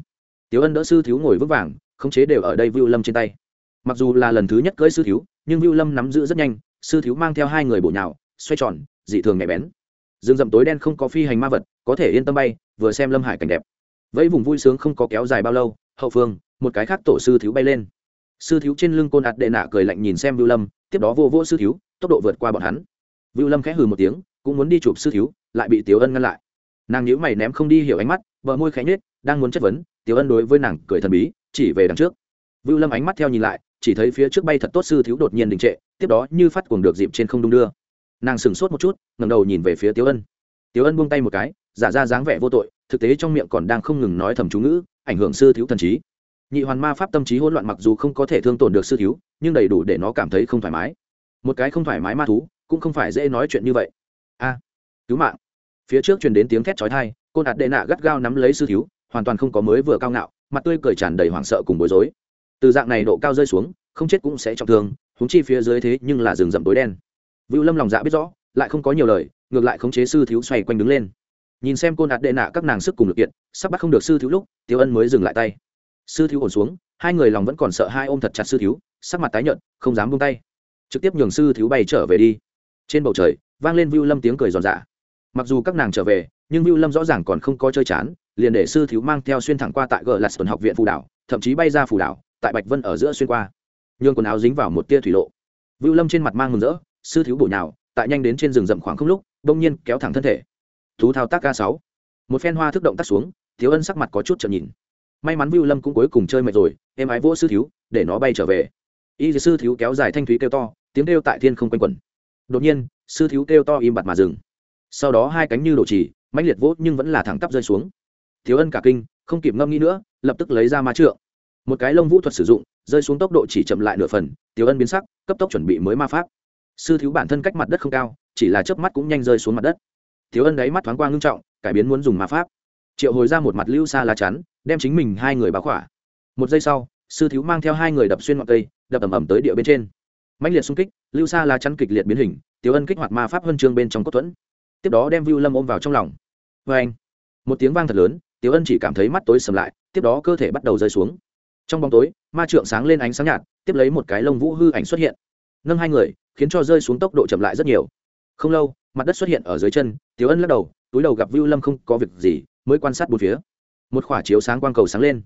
Tiếu ân đỡ sư thiếu ngồi vững vàng khống chế đều ở đây vưu lâm trên tay. Mặc dù là lần thứ nhất cưỡi sư thiếu, nhưng vưu lâm nắm giữ rất nhanh, sư thiếu mang theo hai người bổ nhào, xoay tròn, dị thường nhạy bén. Dương rậm tối đen không có phi hành ma vật, có thể yên tâm bay, vừa xem lâm hải cảnh đẹp. Vẫy vùng vui sướng không có kéo dài bao lâu, hậu phương, một cái khác tổ sư thiếu bay lên. Sư thiếu trên lưng côn ạt đệ nạ cười lạnh nhìn xem vưu lâm, tiếp đó vô vô sư thiếu, tốc độ vượt qua bọn hắn. Vưu lâm khẽ hừ một tiếng, cũng muốn đi chụp sư thiếu, lại bị Tiểu ân ngăn lại. Nàng nhíu mày ném không đi hiểu ánh mắt, bờ môi khẽ nhếch, đang muốn chất vấn, Tiểu ân đối với nàng cười thần bí chỉ về đằng trước. Vưu lâm ánh mắt theo nhìn lại, chỉ thấy phía trước bay thật tốt sư thiếu đột nhiên đình trệ, tiếp đó như phát cuồng được dịp trên không đung đưa. Nàng sửng sốt một chút, ngẩng đầu nhìn về phía tiếu ân. Tiếu ân buông tay một cái, giả ra dáng vẻ vô tội, thực tế trong miệng còn đang không ngừng nói thầm chú ngữ, ảnh hưởng sư thiếu thần trí. Nhị hoàn ma pháp tâm trí hỗn loạn mặc dù không có thể thương tổn được sư thiếu, nhưng đầy đủ để nó cảm thấy không thoải mái. Một cái không thoải mái ma thú, cũng không phải dễ nói chuyện như vậy. A, cứu mạng. Phía trước truyền đến tiếng thét chói tai, côn ạt đệ nạ gắt gao nắm lấy sư thiếu hoàn toàn không có mới vừa cao ngạo, mặt tươi cười tràn đầy hoảng sợ cùng bối rối. Từ dạng này độ cao rơi xuống, không chết cũng sẽ trọng thương húng chi phía dưới thế nhưng là rừng rậm tối đen. Vưu lâm lòng dạ biết rõ, lại không có nhiều lời, ngược lại khống chế sư thiếu xoay quanh đứng lên. Nhìn xem côn đạt đệ nạ các nàng sức cùng lực kiện sắp bắt không được sư thiếu lúc, tiêu ân mới dừng lại tay. Sư thiếu ổn xuống, hai người lòng vẫn còn sợ hai ôm thật chặt sư thiếu, sắc mặt tái nhợt, không dám buông tay. Trực tiếp nhường sư thiếu bay trở về đi. Trên bầu trời, vang lên vưu lâm tiếng cười giòn dạ mặc dù các nàng trở về, nhưng vưu lâm rõ ràng còn không có chơi chán liền để sư thiếu mang theo xuyên thẳng qua tại gờ lạt tuần học viện phù đảo, thậm chí bay ra phù đảo, tại bạch vân ở giữa xuyên qua. Nhường quần áo dính vào một tia thủy lộ. Vưu lâm trên mặt mang mừng rỡ, sư thiếu bổ nhào, tại nhanh đến trên rừng rậm khoảng không lúc, bỗng nhiên kéo thẳng thân thể. Thú thao tác k sáu. Một phen hoa thức động tác xuống, thiếu ân sắc mặt có chút chợt nhìn. May mắn vưu lâm cũng cuối cùng chơi mệt rồi, em ái vỗ sư thiếu, để nó bay trở về. Y sư thiếu kéo dài thanh thúy kêu to, tiếng kêu tại thiên không quanh quẩn. Đột nhiên, sư thiếu kêu to im bặt mà dừng. Sau đó hai cánh như đổ trì mãnh liệt vỗ nhưng vẫn là thẳng tắp rơi xuống thiếu ân cả kinh, không kịp ngâm nghĩ nữa, lập tức lấy ra ma trượng. Một cái lông vũ thuật sử dụng, rơi xuống tốc độ chỉ chậm lại nửa phần thiếu ân biến sắc, cấp tốc chuẩn bị mới ma pháp. Sư thiếu bản thân cách mặt đất không cao, chỉ là chớp mắt cũng nhanh rơi xuống mặt đất. Thiếu ân đáy mắt thoáng qua ngưng trọng, cải biến muốn dùng ma pháp. Triệu hồi ra một mặt lưu xa lá chắn, đem chính mình hai người báo khỏa. Một giây sau, sư thiếu mang theo hai người đập xuyên ngọn cây, đập ẩm ẩm tới địa bên trên. Mạnh liệt xung kích, lưu xa lá chắn kịch liệt biến hình, tiểu ân kích hoạt ma pháp huân chương bên trong cốt thuẫn tiếp đó đem vưu lâm ôm vào trong lòng. Vê anh một tiếng vang thật lớn tiểu ân chỉ cảm thấy mắt tối sầm lại, tiếp đó cơ thể bắt đầu rơi xuống. Trong bóng tối, ma trượng sáng lên ánh sáng nhạt, tiếp lấy một cái lông vũ hư ảnh xuất hiện. Nâng hai người, khiến cho rơi xuống tốc độ chậm lại rất nhiều. Không lâu, mặt đất xuất hiện ở dưới chân, tiểu ân lắc đầu, túi đầu gặp vưu lâm không có việc gì, mới quan sát bốn phía. Một khỏa chiếu sáng quang cầu sáng lên.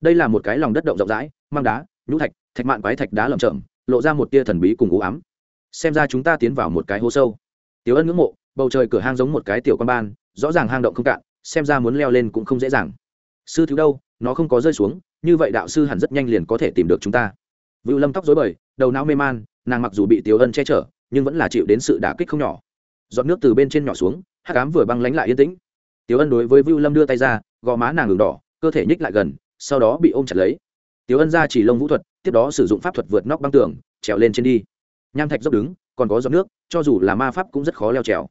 Đây là một cái lòng đất động rộng rãi, mang đá, nhũ thạch thạch mạn quái thạch đá lởm chởm, lộ ra một tia thần bí cùng u ám. Xem ra chúng ta tiến vào một cái hố sâu. Tiểu ân ngưỡng mộ, bầu trời cửa hang giống một cái tiểu quan ban, rõ ràng hang động không cạn xem ra muốn leo lên cũng không dễ dàng. Sư thiếu đâu, nó không có rơi xuống, như vậy đạo sư hẳn rất nhanh liền có thể tìm được chúng ta. Vựu lâm tóc dối bời, đầu não mê man, nàng mặc dù bị tiểu ân che chở, nhưng vẫn là chịu đến sự đả kích không nhỏ. Giọt nước từ bên trên nhỏ xuống hát cám vừa băng lánh lại yên tĩnh. Tiểu ân đối với vựu lâm đưa tay ra, gò má nàng ngừng đỏ, cơ thể nhích lại gần, sau đó bị ôm chặt lấy. Tiểu ân ra chỉ lông vũ thuật, tiếp đó sử dụng pháp thuật vượt nóc băng tường, trèo lên trên đi. Nham thạch dốc đứng, còn có giọt nước, cho dù là ma pháp cũng rất khó leo trèo.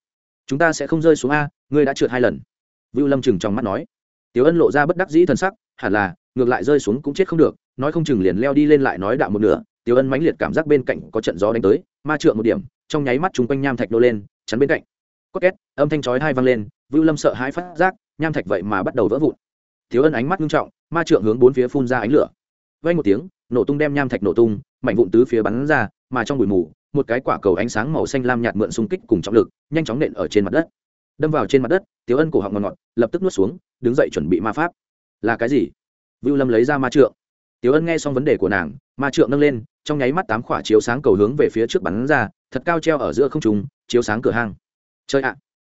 Chúng ta sẽ không rơi xuống a, ngươi đã trượt hai lần vưu lâm chừng trong mắt nói. Tiểu ân lộ ra bất đắc dĩ t sắc, hẳn là, ngược lại rơi xuống cũng chết không được, nói không chừng liền leo đi lên lại nói đạo một nửa. Tiểu ân mãnh liệt cảm giác bên cạnh có trận gió đánh tới, ma trượng một điểm, trong nháy mắt chúng quanh nham thạch nô lên, chắn bên cạnh. Có két, âm thanh chói hai vang lên, vưu lâm sợ hãi phát giác, nham thạch vậy mà bắt đầu vỡ vụn. Tiểu ân ánh mắt nghiêm trọng, ma trượng hướng bốn phía phun ra ánh lửa. Vay một tiếng, nổ tung đem nham thạch nổ tung, mảnh vụn tứ phía bắn ra, mà trong bụi mù, một cái quả cầu ánh sáng màu xanh lam nhạt mượn xung kích cùng trọng lực, nhanh chóng nện ở trên mặt đất đâm vào trên mặt đất tiếu ân cổ họng ngọt ngọt lập tức nuốt xuống đứng dậy chuẩn bị ma pháp. Là cái gì? Vưu lâm lấy ra ma trượng. Tiếu ân nghe xong vấn đề của nàng ma trượng nâng lên trong nháy mắt tám khỏa chiếu sáng cầu hướng về phía trước bắn ra thật cao treo ở giữa không trùng chiếu sáng cửa hang. Chơi ạ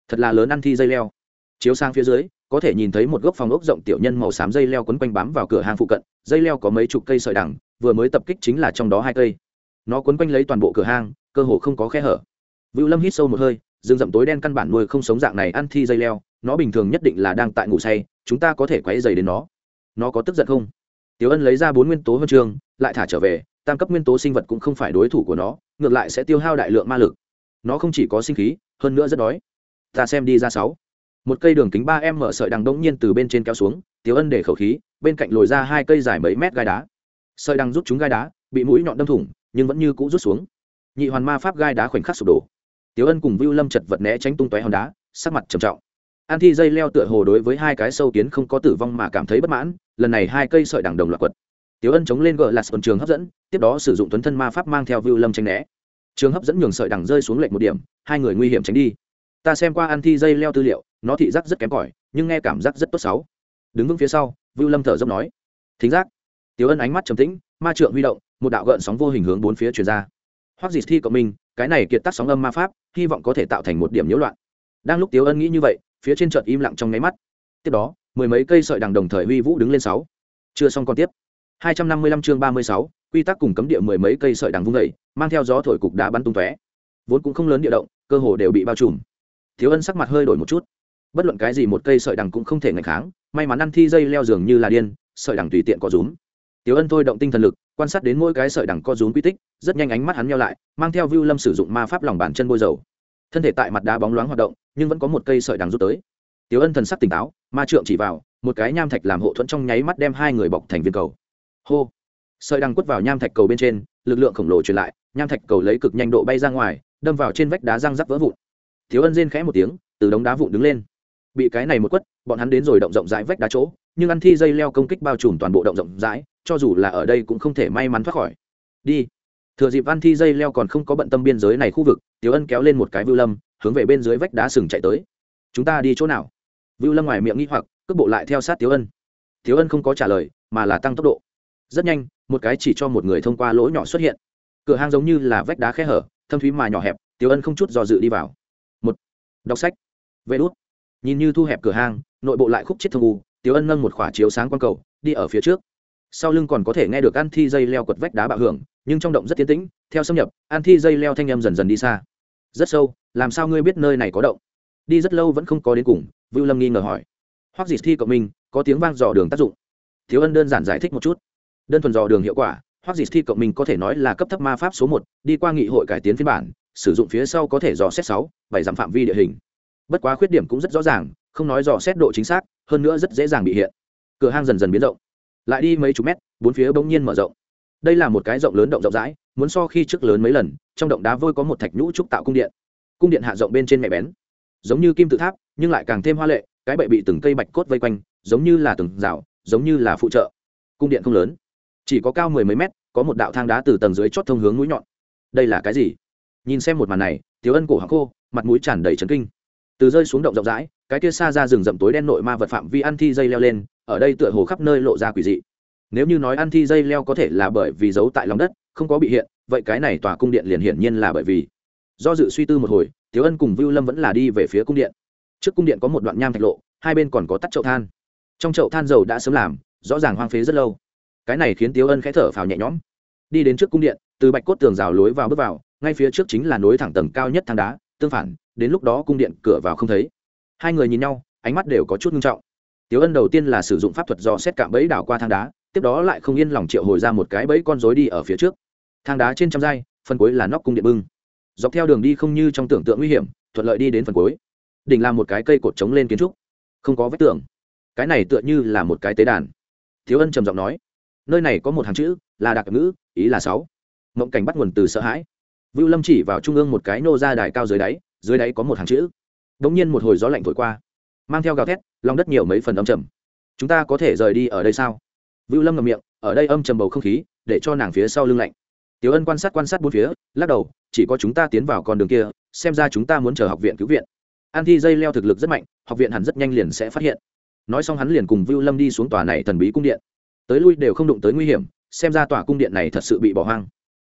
thật là lớn ăn thi dây leo. Chiếu sang phía dưới có thể nhìn thấy một gốc phòng ốc rộng tiểu nhân màu xám dây leo quấn quanh bám vào cửa hàng phụ cận dây leo có mấy chục cây sợi đẳng, vừa mới tập kích chính là trong đó hai cây. Nó quấn quanh lấy toàn bộ cửa hàng, cơ hồ không có khe hở. Vưu lâm hít sâu một hơi rừng rậm tối đen căn bản nuôi không sống dạng này ăn thi dây leo, nó bình thường nhất định là đang tại ngủ say, chúng ta có thể quấy dày đến nó. Nó có tức giận không? Tiểu ân lấy ra bốn nguyên tố huân chương, lại thả trở về, tam cấp nguyên tố sinh vật cũng không phải đối thủ của nó, ngược lại sẽ tiêu hao đại lượng ma lực. Nó không chỉ có sinh khí, hơn nữa rất đói. Ta xem đi ra sáu. Một cây đường kính ba em mở sợi đằng đống nhiên từ bên trên kéo xuống, tiểu ân để khẩu khí, bên cạnh lồi ra hai cây dài mấy mét gai đá. Sợi đằng rút chúng gai đá, bị mũi nhọn đâm thủng, nhưng vẫn như cũ rút xuống. Nhị hoàn ma pháp gai đá khoảnh khắc sụp đổ tiểu ân cùng vưu lâm chật vật né tránh tung tóe hòn đá, sắc mặt trầm trọng. An thi dây leo tựa hồ đối với hai cái sâu kiến không có tử vong mà cảm thấy bất mãn, lần này hai cây sợi đằng đồng loạt quật. Tiểu ân chống lên gờ lạt sườn trường hấp dẫn, tiếp đó sử dụng tuấn thân ma pháp mang theo vưu lâm tranh né. Trường hấp dẫn nhường sợi đằng rơi xuống lệnh một điểm, hai người nguy hiểm tránh đi. Ta xem qua an thi dây leo tư liệu, nó thị giác rất kém cỏi, nhưng nghe cảm giác rất tốt xấu. Đứng vững phía sau, vưu lâm thở dốc nói, thính giác. Tiểu ân ánh mắt trầm tĩnh, ma trượng huy động, một đạo gợn sóng vô hình hướng bốn phía truyền ra. Hoặc dịt thi cộng minh cái này kiệt tác sóng âm ma pháp hy vọng có thể tạo thành một điểm nhiễu loạn. Đang lúc tiếu ân nghĩ như vậy phía trên chợt im lặng trong nháy mắt. Tiếp đó mười mấy cây sợi đằng đồng thời huy vũ đứng lên sáu. Chưa xong còn tiếp. 255 chương 36, quy tắc cùng cấm địa mười mấy cây sợi đằng vung dậy mang theo gió thổi cục đá bắn tung tóe. Vốn cũng không lớn địa động cơ hồ đều bị bao trùm. Thiếu ân sắc mặt hơi đổi một chút. Bất luận cái gì một cây sợi đằng cũng không thể ngạch kháng may mắn ăn thi dây leo giường như là điên sợi đằng tùy tiện có rúm. Tiểu Ân thôi động tinh thần lực, quan sát đến mỗi cái sợi đằng co rúm quy tích, rất nhanh ánh mắt hắn nheo lại, mang theo Vưu Lâm sử dụng ma pháp lòng bàn chân bôi dầu. Thân thể tại mặt đá bóng loáng hoạt động, nhưng vẫn có một cây sợi đằng rút tới. Tiểu Ân thần sắc tỉnh táo, ma trượng chỉ vào, một cái nham thạch làm hộ thuẫn trong nháy mắt đem hai người bọc thành viên cầu. Hô! Sợi đằng quất vào nham thạch cầu bên trên, lực lượng khổng lồ truyền lại, nham thạch cầu lấy cực nhanh độ bay ra ngoài, đâm vào trên vách đá răng rắc vỡ vụn. Tiểu Ân rên khẽ một tiếng, từ đống đá vụn đứng lên. Bị cái này một quất, bọn hắn đến rồi động rộng rãi vách đá chỗ, nhưng ăn thi dây leo công kích bao trùm toàn bộ động rộng rãi, cho dù là ở đây cũng không thể may mắn thoát khỏi. Đi. Thừa dịp ăn thi dây leo còn không có bận tâm biên giới này khu vực tiểu ân kéo lên một cái vưu lâm hướng về bên dưới vách đá sừng chạy tới. Chúng ta đi chỗ nào? Vưu lâm ngoài miệng nghĩ hoặc cước bộ lại theo sát tiểu ân. Tiểu ân không có trả lời mà là tăng tốc độ. Rất nhanh một cái chỉ cho một người thông qua lỗ nhỏ xuất hiện. Cửa hang giống như là vách đá khe hở thâm thúy mà nhỏ hẹp tiểu ân không chút do dự đi vào. Một. Đọc sách. Vê đốt nhìn như thu hẹp cửa hang, nội bộ lại khúc chết thông u tiếu ân nâng một khỏa chiếu sáng quang cầu, đi ở phía trước. Sau lưng còn có thể nghe được ăn thi dây leo quật vách đá bạo hưởng, nhưng trong động rất tiến tĩnh, theo xâm nhập ăn thi dây leo thanh em dần dần đi xa. Rất sâu, làm sao ngươi biết nơi này có động? Đi rất lâu vẫn không có đến cùng, vưu lâm nghi ngờ hỏi. Hoặc dịt thi cộng minh có tiếng vang dò đường tác dụng. Thiếu ân đơn giản giải thích một chút. Đơn thuần dò đường hiệu quả hoặc dịt thi cộng minh có thể nói là cấp thấp ma pháp số một, đi qua nghị hội cải tiến phiên bản, sử dụng phía sau có thể dò xét sáu, bảy dặm phạm vi địa hình bất quá khuyết điểm cũng rất rõ ràng, không nói dò xét độ chính xác, hơn nữa rất dễ dàng bị hiện. Cửa hang dần dần biến rộng. Lại đi mấy chục mét, bốn phía bỗng nhiên mở rộng. Đây là một cái rộng lớn động rộng rãi, muốn so khi trước lớn mấy lần, trong động đá vôi có một thạch nhũ trúc tạo cung điện. Cung điện hạ rộng bên trên mẹ bén. Giống như kim tự tháp, nhưng lại càng thêm hoa lệ, cái bậy bị từng cây bạch cốt vây quanh, giống như là từng rào, giống như là phụ trợ. Cung điện không lớn, chỉ có cao mười mấy mét, có một đạo thang đá từ tầng dưới chót thông hướng mũi nhọn. Đây là cái gì? Nhìn xem một màn này tiếu ân cổ hạc khô, mặt mũi tràn đầy trấn kinh từ rơi xuống động rộng rãi, cái kia xa ra rừng rậm tối đen nội ma vật phạm vi ăn thi dây leo lên, ở đây tựa hồ khắp nơi lộ ra quỷ dị. Nếu như nói ăn thi dây leo có thể là bởi vì giấu tại lòng đất, không có bị hiện, vậy cái này tòa cung điện liền hiển nhiên là bởi vì. Do dự suy tư một hồi thiếu ân cùng vưu lâm vẫn là đi về phía cung điện. Trước cung điện có một đoạn nham thạch lộ, hai bên còn có tắt chậu than. Trong chậu than dầu đã sớm làm, rõ ràng hoang phế rất lâu. Cái này khiến tiếu ân khẽ thở phào nhẹ nhõm. Đi đến trước cung điện, từ bạch cốt tường rào lối vào bước vào, ngay phía trước chính là nối thẳng tầng cao nhất thang đá, tương phản đến lúc đó cung điện cửa vào không thấy. Hai người nhìn nhau, ánh mắt đều có chút nghiêm trọng. Tiếu ân đầu tiên là sử dụng pháp thuật do xét cạm bẫy đảo qua thang đá, tiếp đó lại không yên lòng triệu hồi ra một cái bẫy con rối đi ở phía trước. Thang đá trên trăm dai phần cuối là nóc cung điện bưng. Dọc theo đường đi không như trong tưởng tượng nguy hiểm, thuận lợi đi đến phần cuối. Đỉnh là một cái cây cột trống lên kiến trúc. Không có vách tường. Cái này tựa như là một cái tế đàn. Thiếu ân trầm giọng nói, nơi này có một hàng chữ, là đặc ngữ, ý là sáu. Mộng cảnh bắt nguồn từ sợ hãi. Vưu lâm chỉ vào trung ương một cái nô ra đài cao dưới đáy dưới đáy có một hàng chữ. Đ ỗ n g nhiên một hồi gió lạnh thổi qua, mang theo gào thét, lòng đất nhiều mấy phần âm trầm. Chúng ta có thể rời đi ở đây sao? Vưu lâm ngầm miệng, ở đây âm trầm bầu không khí, để cho nàng phía sau lưng lạnh. Tiểu ân quan sát quan sát bốn phía, lắc đầu, chỉ có chúng ta tiến vào con đường kia, xem ra chúng ta muốn chờ học viện cứu viện. An thi dây leo thực lực rất mạnh, học viện hẳn rất nhanh liền sẽ phát hiện. Nói xong hắn liền cùng vưu lâm đi xuống tòa này thần bí cung điện. Tới lui đều không đụng tới nguy hiểm, xem ra tòa cung điện này thật sự bị bỏ hoang.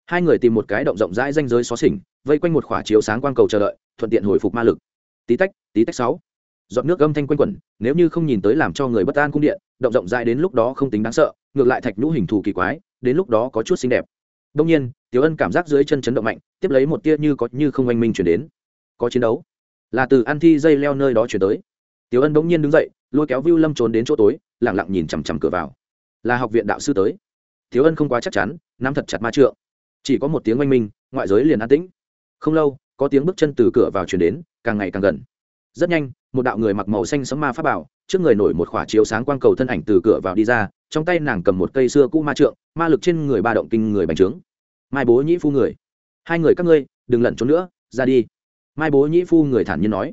Hai người tìm một cái động rộng rãi danh giới xó xỉnh, vây quanh một khỏa chiếu sáng quang cầu chờ đợi thuận tiện hồi phục ma lực. Tí tách tí tách sáu. Giọt nước gâm thanh quanh quẩn, nếu như không nhìn tới làm cho người bất an cung điện, động rộng dài đến lúc đó không tính đáng sợ, ngược lại thạch nhũ hình thù kỳ quái, đến lúc đó có chút xinh đẹp. Đông nhiên, tiểu ân cảm giác dưới chân chấn động mạnh, tiếp lấy một tia như có như không oanh minh chuyển đến. Có chiến đấu. Là từ ăn thi dây leo nơi đó chuyển tới. Tiểu ân bỗng nhiên đứng dậy, lôi kéo vưu lâm trốn đến chỗ tối lẳng lặng nhìn chằm chằm cửa vào. Là học viện đạo sư tới. Tiểu ân không quá chắc chắn, nắm thật chặt ma trượng. Chỉ có một tiếng oanh minh, ngoại giới liền an tĩnh. Không lâu có tiếng bước chân từ cửa vào chuyển đến, càng ngày càng gần. Rất nhanh, một đạo người mặc màu xanh sấm ma pháp bảo, trước người nổi một khỏa chiếu sáng quang cầu thân ảnh từ cửa vào đi ra, trong tay nàng cầm một cây xưa cũ ma trượng, ma lực trên người ba động kinh người bành trướng. Mai bố nhĩ phu người. Hai người các ngươi, đừng lẩn trốn nữa, ra đi. Mai bố nhĩ phu người thản nhiên nói.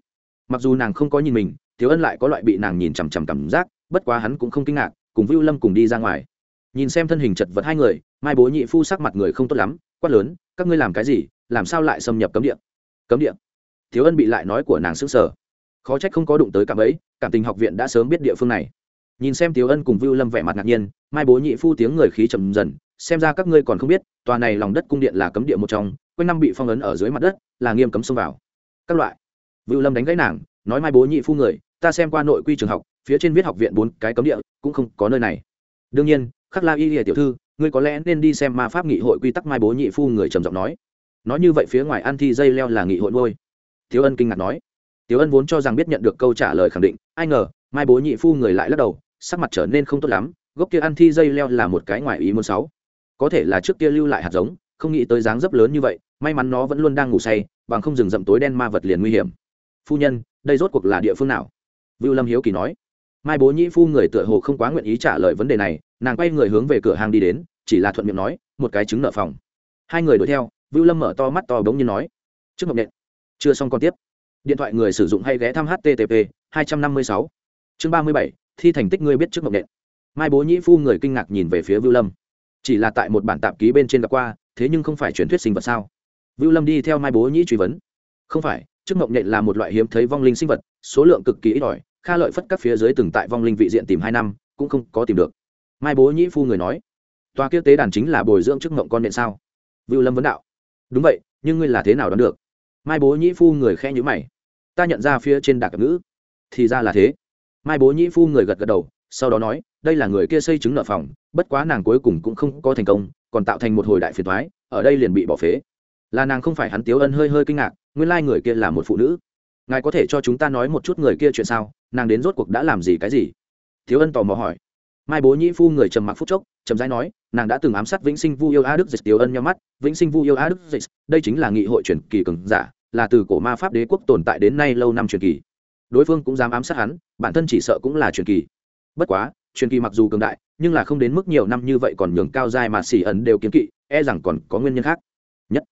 Mặc dù nàng không có nhìn mình thiếu ân lại có loại bị nàng nhìn chằm chằm cảm giác, bất quá hắn cũng không kinh ngạc, cùng vưu lâm cùng đi ra ngoài. Nhìn xem thân hình chật vật hai người, mai bố nhị phu sắc mặt người không tốt lắm, quát lớn, các ngươi làm cái gì? Làm sao lại xâm nhập cấm địa? Cấm địa. Thiếu ân bị lại nói của nàng xứng sở khó trách không có đụng tới cảm ấy cảm tình học viện đã sớm biết địa phương này. Nhìn xem thiếu ân cùng vưu lâm vẻ mặt ngạc nhiên, mai bố nhị phu tiếng người khí trầm dần, xem ra các ngươi còn không biết, tòa này lòng đất cung điện là cấm địa một trong, quanh năm bị phong ấn ở dưới mặt đất, là nghiêm cấm xông vào. Các loại. Vưu lâm đánh gãy nàng, nói mai bố nhị phu người, ta xem qua nội quy trường học, phía trên viết học viện bốn cái cấm địa, cũng không có nơi này. Đương nhiên, khắc la y lìa tiểu thư, ngươi có lẽ nên đi xem ma pháp nghị hội quy tắc mai bố nhị phu người trầm giọng nói nói như vậy phía ngoài an thi dây leo là nghị hội ngôi. Thiếu ân kinh ngạc nói. Thiếu ân vốn cho rằng biết nhận được câu trả lời khẳng định, ai ngờ, mai bố nhị phu người lại lắc đầu, sắc mặt trở nên không tốt lắm, gốc kia an thi dây leo là một cái ngoài ý muốn sáu có thể là trước kia lưu lại hạt giống, không nghĩ tới dáng dấp lớn như vậy, may mắn nó vẫn luôn đang ngủ say, bằng không dừng rậm tối đen ma vật liền nguy hiểm. Phu nhân, đây rốt cuộc là địa phương nào? Vưu lâm hiếu kỳ nói. Mai bố nhĩ phu người tựa hồ không quá nguyện ý trả lời vấn đề này, nàng quay người hướng về cửa hàng đi đến, chỉ là thuận miệng nói, một cái trứng nợ phòng. Hai người đuổi theo vưu lâm mở to mắt to bỗng nhiên nói trước mộng nện. Chưa xong còn tiếp. Điện thoại người sử dụng hay ghé thăm http 256. chương 37, thi thành tích ngươi biết trước mộng nện. Mai bố nhĩ phu người kinh ngạc nhìn về phía vưu lâm. Chỉ là tại một bản tạp ký bên trên gặp qua thế nhưng không phải truyền thuyết sinh vật sao? Vưu lâm đi theo mai bố nhĩ truy vấn. Không phải trước mộng nhện là một loại hiếm thấy vong linh sinh vật số lượng cực kỳ ít ỏi kha lợi phất các phía dưới từng tại vong linh vị diện tìm hai năm cũng không có tìm được. Mai bố nhĩ phu người nói tòa kia tế đàn chính là bồi dưỡng trước mộng con nện sao? Vưu lâm vấn đạo đúng vậy, nhưng ngươi là thế nào đoán được? Mai bố nhĩ phu người khe nhữ mày. Ta nhận ra phía trên đạc ngữ. Thì ra là thế. Mai bố nhĩ phu người gật gật đầu, sau đó nói, đây là người kia xây chứng nợ phòng, bất quá nàng cuối cùng cũng không có thành công, còn tạo thành một hồi đại phiền thoái ở đây liền bị bỏ phế. Là nàng không phải hắn tiếu ân hơi hơi kinh ngạc, nguyên lai người kia là một phụ nữ. Ngài có thể cho chúng ta nói một chút người kia chuyện sao? Nàng đến rốt cuộc đã làm gì cái gì? Thiếu ân tò mò hỏi. Mai bố nhĩ phu người trầm mặc phúc chốc chậm rãi nói, nàng đã từng ám sát vĩnh sinh vu yêu a đức dịch Tiêu ân nhau mắt. Vĩnh sinh vu yêu a đức dịch, đây chính là nghị hội truyền kỳ cường giả, là từ cổ ma pháp đế quốc tồn tại đến nay lâu năm truyền kỳ. Đối phương cũng dám ám sát hắn, bản thân chỉ sợ cũng là truyền kỳ. Bất quá, truyền kỳ mặc dù cường đại, nhưng là không đến mức nhiều năm như vậy còn nhường cao dài mà xỉ ẩn đều kiếm kỵ e rằng còn có nguyên nhân khác. Nhất,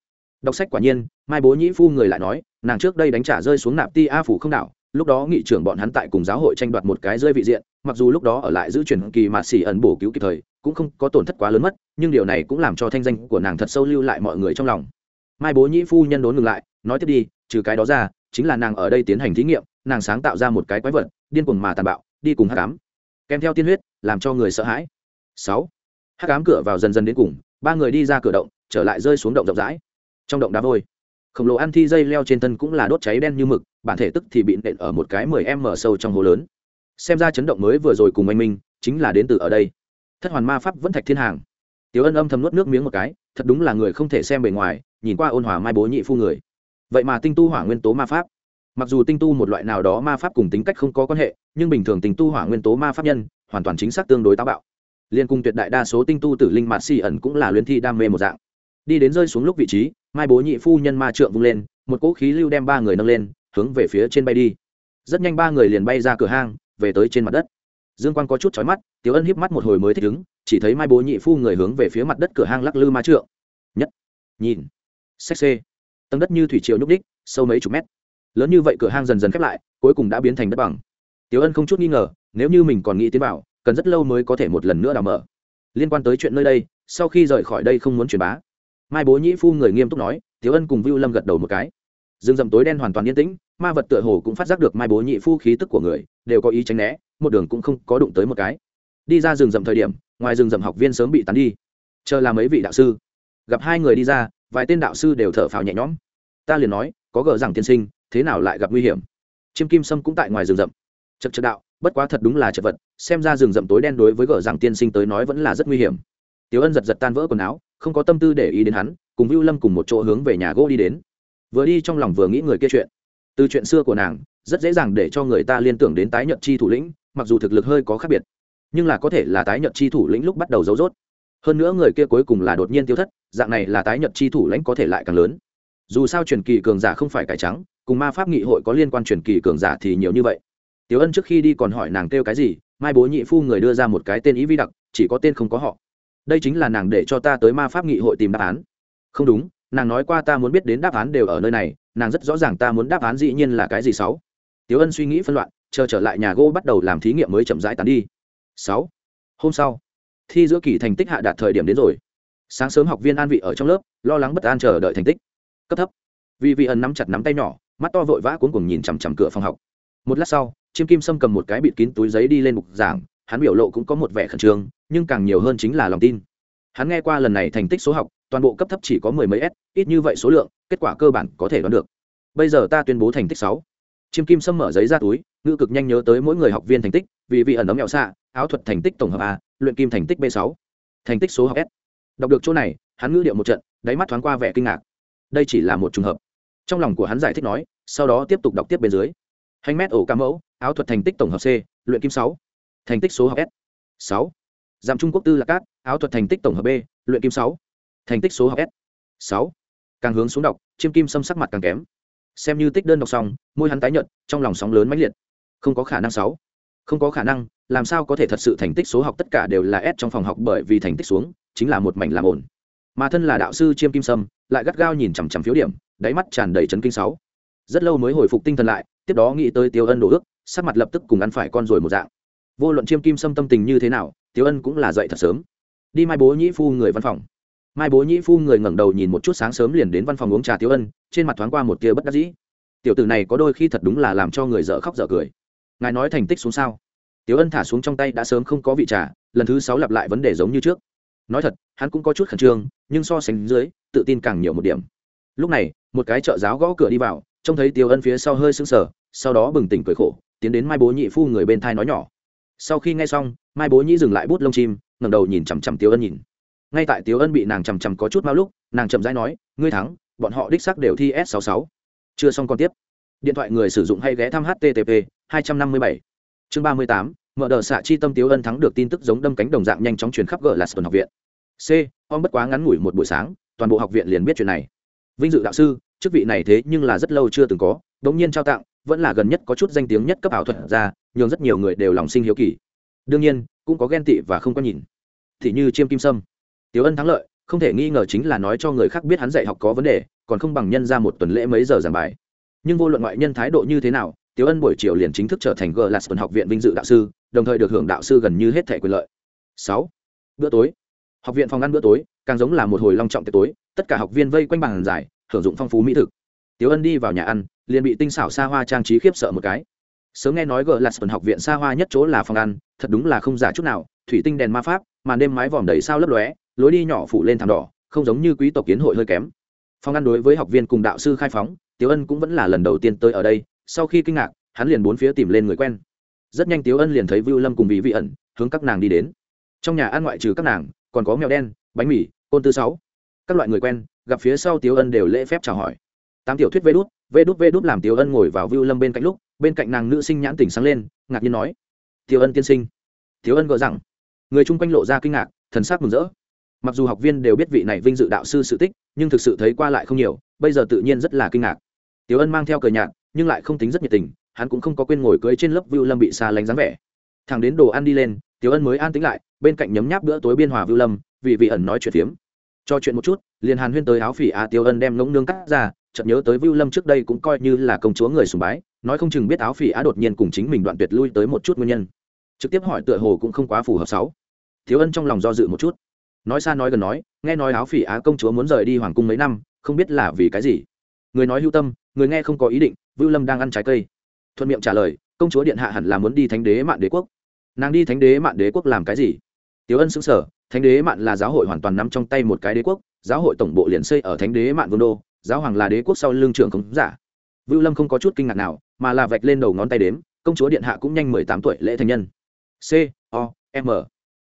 đọc sách quả nhiên, mai bố nhĩ phu người lại nói, nàng trước đây đánh trả rơi xuống nạp ti a phủ không đảo, lúc đó nghị trưởng bọn hắn tại cùng giáo hội tranh đoạt một cái rơi vị diện, mặc dù lúc đó ở lại giữ truyền kỳ mà xỉ ẩn bổ cứu kịp thời cũng không có tổn thất quá lớn mất, nhưng điều này cũng làm cho thanh danh của nàng thật sâu lưu lại mọi người trong lòng. Mai bố nhĩ phu nhân đốn ngừng lại, nói tiếp đi, trừ cái đó ra, chính là nàng ở đây tiến hành thí nghiệm, nàng sáng tạo ra một cái quái vật, điên cuồng mà tàn bạo, đi cùng hát cám kèm theo tiên huyết, làm cho người sợ hãi. Sáu. Hát cám cửa vào dần dần đến cùng, ba người đi ra cửa động, trở lại rơi xuống động rộng rãi. Trong động đá vôi, khổng lồ ăn thi dây leo trên thân cũng là đốt cháy đen như mực, bản thể tức thì bị nện ở một cái mười m mở sâu trong hố lớn. Xem ra chấn động mới vừa rồi cùng anh minh, chính là đến từ ở đây thất hoàn ma pháp vẫn thạch thiên hàng. Tiểu ân âm thầm nuốt nước miếng một cái, thật đúng là người không thể xem bề ngoài, nhìn qua ôn hòa mai bố nhị phu người. Vậy mà tinh tu hỏa nguyên tố ma pháp. Mặc dù tinh tu một loại nào đó ma pháp cùng tính cách không có quan hệ, nhưng bình thường tinh tu hỏa nguyên tố ma pháp nhân, hoàn toàn chính xác tương đối táo bạo. Liên cùng tuyệt đại đa số tinh tu tử linh mạt xì ẩn cũng là luyến thi đam mê một dạng. Đi đến rơi xuống lúc vị trí, mai bố nhị phu nhân ma trượng vung lên, một cỗ khí lưu đem ba người nâng lên, hướng về phía trên bay đi. Rất nhanh ba người liền bay ra cửa hang, về tới trên mặt đất dương quang có chút chói mắt, tiểu ân híp mắt một hồi mới thích ứng, chỉ thấy mai bố nhị phu người hướng về phía mặt đất cửa hang lắc lư ma trượng. Nhất, nhìn xét xê. Tầng đất như thủy triều nhúc đích sâu mấy chục mét. Lớn như vậy cửa hang dần dần khép lại, cuối cùng đã biến thành đất bằng. Tiểu ân không chút nghi ngờ, nếu như mình còn nghĩ tiến vào, cần rất lâu mới có thể một lần nữa đào mở. Liên quan tới chuyện nơi đây, sau khi rời khỏi đây không muốn truyền bá. Mai bố nhĩ phu người nghiêm túc nói, tiểu ân cùng vưu lâm gật đầu một cái. Rừng rậm tối đen hoàn toàn yên tĩnh, ma vật tựa hồ cũng phát giác được mai bố nhị phu khí tức của người, đều có ý tránh né một đường cũng không có đụng tới một cái. Đi ra rừng rậm thời điểm, ngoài rừng rậm học viên sớm bị tắn đi. Chờ là mấy vị đạo sư. Gặp hai người đi ra, vài tên đạo sư đều thở phào nhẹ nhõm. Ta liền nói, có gờ rằng tiên sinh, thế nào lại gặp nguy hiểm? Chiêm kim sâm cũng tại ngoài rừng rậm. Chật chật đạo, bất quá thật đúng là chật vật, xem ra rừng rậm tối đen đối với gờ rằng tiên sinh tới nói vẫn là rất nguy hiểm. Tiểu ân giật giật tan vỡ quần áo, không có tâm tư để ý đến hắn, cùng vưu lâm cùng một chỗ hướng về nhà gỗ đi đến. Vừa đi trong lòng vừa nghĩ người kia chuyện. Từ chuyện xưa của nàng, rất dễ dàng để cho người ta liên tưởng đến tái nhận chi thủ lĩnh mặc dù thực lực hơi có khác biệt, nhưng là có thể là tái nhật chi thủ lĩnh lúc bắt đầu giấu rốt. Hơn nữa người kia cuối cùng là đột nhiên tiêu thất, dạng này là tái nhật chi thủ lãnh có thể lại càng lớn. Dù sao truyền kỳ cường giả không phải cải trắng, cùng ma pháp nghị hội có liên quan truyền kỳ cường giả thì nhiều như vậy. Tiểu ân trước khi đi còn hỏi nàng kêu cái gì, mai bố nhị phu người đưa ra một cái tên ý vi đặc, chỉ có tên không có họ. Đây chính là nàng để cho ta tới ma pháp nghị hội tìm đáp án. Không đúng, nàng nói qua ta muốn biết đến đáp án đều ở nơi này, nàng rất rõ ràng ta muốn đáp án dĩ nhiên là cái gì sáu. Tiểu ân suy nghĩ phân loạn chờ trở lại nhà gỗ bắt đầu làm thí nghiệm mới chậm rãi tán đi. Sáu. Hôm sau, thi giữa kỳ thành tích hạ đạt thời điểm đến rồi. Sáng sớm học viên an vị ở trong lớp, lo lắng bất an chờ đợi thành tích. Cấp thấp. Vì vị ẩn nắm chặt nắm tay nhỏ, mắt to vội vã cuốn cùng nhìn chằm chằm cửa phòng học. Một lát sau, chiêm kim sâm cầm một cái bịt kín túi giấy đi lên mục giảng, hắn biểu lộ cũng có một vẻ khẩn trương, nhưng càng nhiều hơn chính là lòng tin. Hắn nghe qua lần này thành tích số học, toàn bộ cấp thấp chỉ có mười mấy s, ít như vậy số lượng, kết quả cơ bản có thể đoán được. Bây giờ ta tuyên bố thành tích sáu chiêm kim sâm mở giấy ra túi, ngữ cực nhanh nhớ tới mỗi người học viên thành tích, vì vị ẩn ấm nhạo xạ, áo thuật thành tích tổng hợp a, luyện kim thành tích b sáu. Thành tích số học s. Đọc được chỗ này, hắn ngữ điệu một trận, đáy mắt thoáng qua vẻ kinh ngạc. Đây chỉ là một trường hợp. Trong lòng của hắn giải thích nói, sau đó tiếp tục đọc tiếp bên dưới. Hành mét ổ cam mẫu, áo thuật thành tích tổng hợp c, luyện kim sáu. Thành tích số học s. Sáu. Giảm trung quốc tư là cát, áo thuật thành tích tổng hợp b, luyện kim sáu. Thành tích số học s. Sáu. Càng hướng xuống đọc, chiêm kim xâm sắc mặt càng kém xem như tích đơn đọc xong, môi hắn tái nhợt, trong lòng sóng lớn mãnh liệt. Không có khả năng sáu. Không có khả năng, làm sao có thể thật sự thành tích số học tất cả đều là s trong phòng học bởi vì thành tích xuống, chính là một mảnh làm ổn mà thân là đạo sư chiêm kim sâm, lại gắt gao nhìn chằm chằm phiếu điểm, đáy mắt tràn đầy chấn kinh sáu. Rất lâu mới hồi phục tinh thần lại, tiếp đó nghĩ tới tiêu ân đổ ước, sắc mặt lập tức cùng ăn phải con rồi một dạng. Vô luận chiêm kim sâm tâm tình như thế nào, tiêu ân cũng là dậy thật sớm. Đi mai bố nhĩ phu người văn phòng mai bố nhĩ phu người ngẩng đầu nhìn một chút sáng sớm liền đến văn phòng uống trà tiêu ân, trên mặt thoáng qua một tia bất đắc dĩ. Tiểu tử này có đôi khi thật đúng là làm cho người dở khóc dở cười. Ngài nói thành tích xuống sao? Tiêu ân thả xuống trong tay đã sớm không có vị trà, lần thứ sáu lặp lại vấn đề giống như trước. Nói thật, hắn cũng có chút khẩn trương, nhưng so sánh dưới, tự tin càng nhiều một điểm. Lúc này, một cái trợ giáo gõ cửa đi vào, trông thấy tiêu ân phía sau hơi sưng sờ, sau đó bừng tỉnh cười khổ, tiến đến mai bố nhị phu người bên thai nói nhỏ. Sau khi nghe xong, mai bố nhị dừng lại bút lông chim, ngẩng đầu nhìn chằm chằm tiêu ân nhìn ngay tại tiếu ân bị nàng chằm chằm có chút mau lúc, nàng chậm rãi nói, ngươi thắng, bọn họ đích xác đều thi s 66 chưa xong còn tiếp. Điện thoại người sử dụng hay ghé thăm http 257 chương 38 mở đờ xạ chi tâm tiếu ân thắng được tin tức giống đâm cánh đồng dạng nhanh chóng truyền khắp gờ là sơn học viện. C, ông bất quá ngắn ngủi một buổi sáng, toàn bộ học viện liền biết chuyện này. Vinh dự đạo sư, chức vị này thế nhưng là rất lâu chưa từng có, đống nhiên trao tặng, vẫn là gần nhất có chút danh tiếng nhất cấp ảo thuật ra, nhường rất nhiều người đều lòng sinh hiếu kỳ. Đương nhiên, cũng có ghen tị và không có nhìn. Thì như chiêm kim sâm tiếu ân thắng lợi, không thể nghi ngờ chính là nói cho người khác biết hắn dạy học có vấn đề, còn không bằng nhân ra một tuần lễ mấy giờ giảng bài. Nhưng vô luận ngoại nhân thái độ như thế nào tiếu ân buổi chiều liền chính thức trở thành g l a học viện vinh dự đạo sư, đồng thời được hưởng đạo sư gần như hết thẻ quyền lợi. Sáu, bữa tối. Học viện phòng ăn bữa tối, càng giống là một hồi long trọng tiệc tối, tất cả học viên vây quanh bàn giải, hưởng dụng phong phú mỹ thực. Tiếu ân đi vào nhà ăn, liền bị tinh xảo xa hoa trang trí khiếp sợ một cái. Sớm nghe nói gờ lạt sơn học viện xa hoa nhất chỗ là phòng ăn, thật đúng là không giả chút nào, thủy tinh đèn ma pháp, màn đêm mái vòm đầy sao lấp lóe lối đi nhỏ phủ lên thảm đỏ, không giống như quý tộc kiến hội hơi kém. Phòng ăn đối với học viên cùng đạo sư khai phóng, tiếu ân cũng vẫn là lần đầu tiên tới ở đây, sau khi kinh ngạc, hắn liền bốn phía tìm lên người quen. Rất nhanh tiếu ân liền thấy vưu lâm cùng vị vị ẩn, hướng các nàng đi đến. Trong nhà ăn ngoại trừ các nàng, còn có mèo đen, bánh mì, côn tư sáu. Các loại người quen, gặp phía sau tiếu ân đều lễ phép chào hỏi. Tám tiểu thuyết vê đút vê đút vê đút làm tiếu ân ngồi vào vưu lâm bên cạnh lúc, bên cạnh nàng nữ sinh nhãn tỉnh sáng lên, ngạc nhiên nói, tiếu ân tiên sinh. Tiếu ân gỡ rằng, người chung quanh lộ ra kinh ngạc, thần sắc mừng rỡ mặc dù học viên đều biết vị này vinh dự đạo sư sự tích, nhưng thực sự thấy qua lại không nhiều, bây giờ tự nhiên rất là kinh ngạc. Tiếu ân mang theo cờ nhạt, nhưng lại không tính rất nhiệt tình, hắn cũng không có quên ngồi cưới trên lớp vưu lâm bị xa lánh dáng vẻ. Thằng đến đồ ăn đi lên tiếu ân mới an tính lại, bên cạnh nhấm nháp bữa tối biên hòa vưu lâm, vì vị ẩn nói chuyện phiếm. Cho chuyện một chút, liền hàn huyên tới áo phỉ a tiêu ân đem ngỗng nương cắt ra, chợt nhớ tới vưu lâm trước đây cũng coi như là công chúa người sùng bái, nói không chừng biết áo phỉ á đột nhiên cùng chính mình đoạn tuyệt lui tới một chút nguyên nhân. Trực tiếp hỏi tựa hồ cũng không quá phù hợp sáu. Thiếu ân trong lòng do dự một chút nói xa nói gần nói, nghe nói áo phỉ á công chúa muốn rời đi hoàng cung mấy năm, không biết là vì cái gì. Người nói hưu tâm, người nghe không có ý định, vưu lâm đang ăn trái cây. Thuận miệng trả lời, công chúa điện hạ hẳn là muốn đi thánh đế mạn đế quốc. Nàng đi thánh đế mạn đế quốc làm cái gì? Tiếu ân xứng sở thánh đế mạn là giáo hội hoàn toàn nắm trong tay một cái đế quốc, giáo hội tổng bộ liền xây ở thánh đế mạn vương đô, giáo hoàng là đế quốc sau lương trưởng khống giả. Vưu lâm không có chút kinh ngạc nào, mà là vạch lên đầu ngón tay đếm, công chúa điện hạ cũng nhanh mười tám tuổi lễ thành nhân. C, o, m.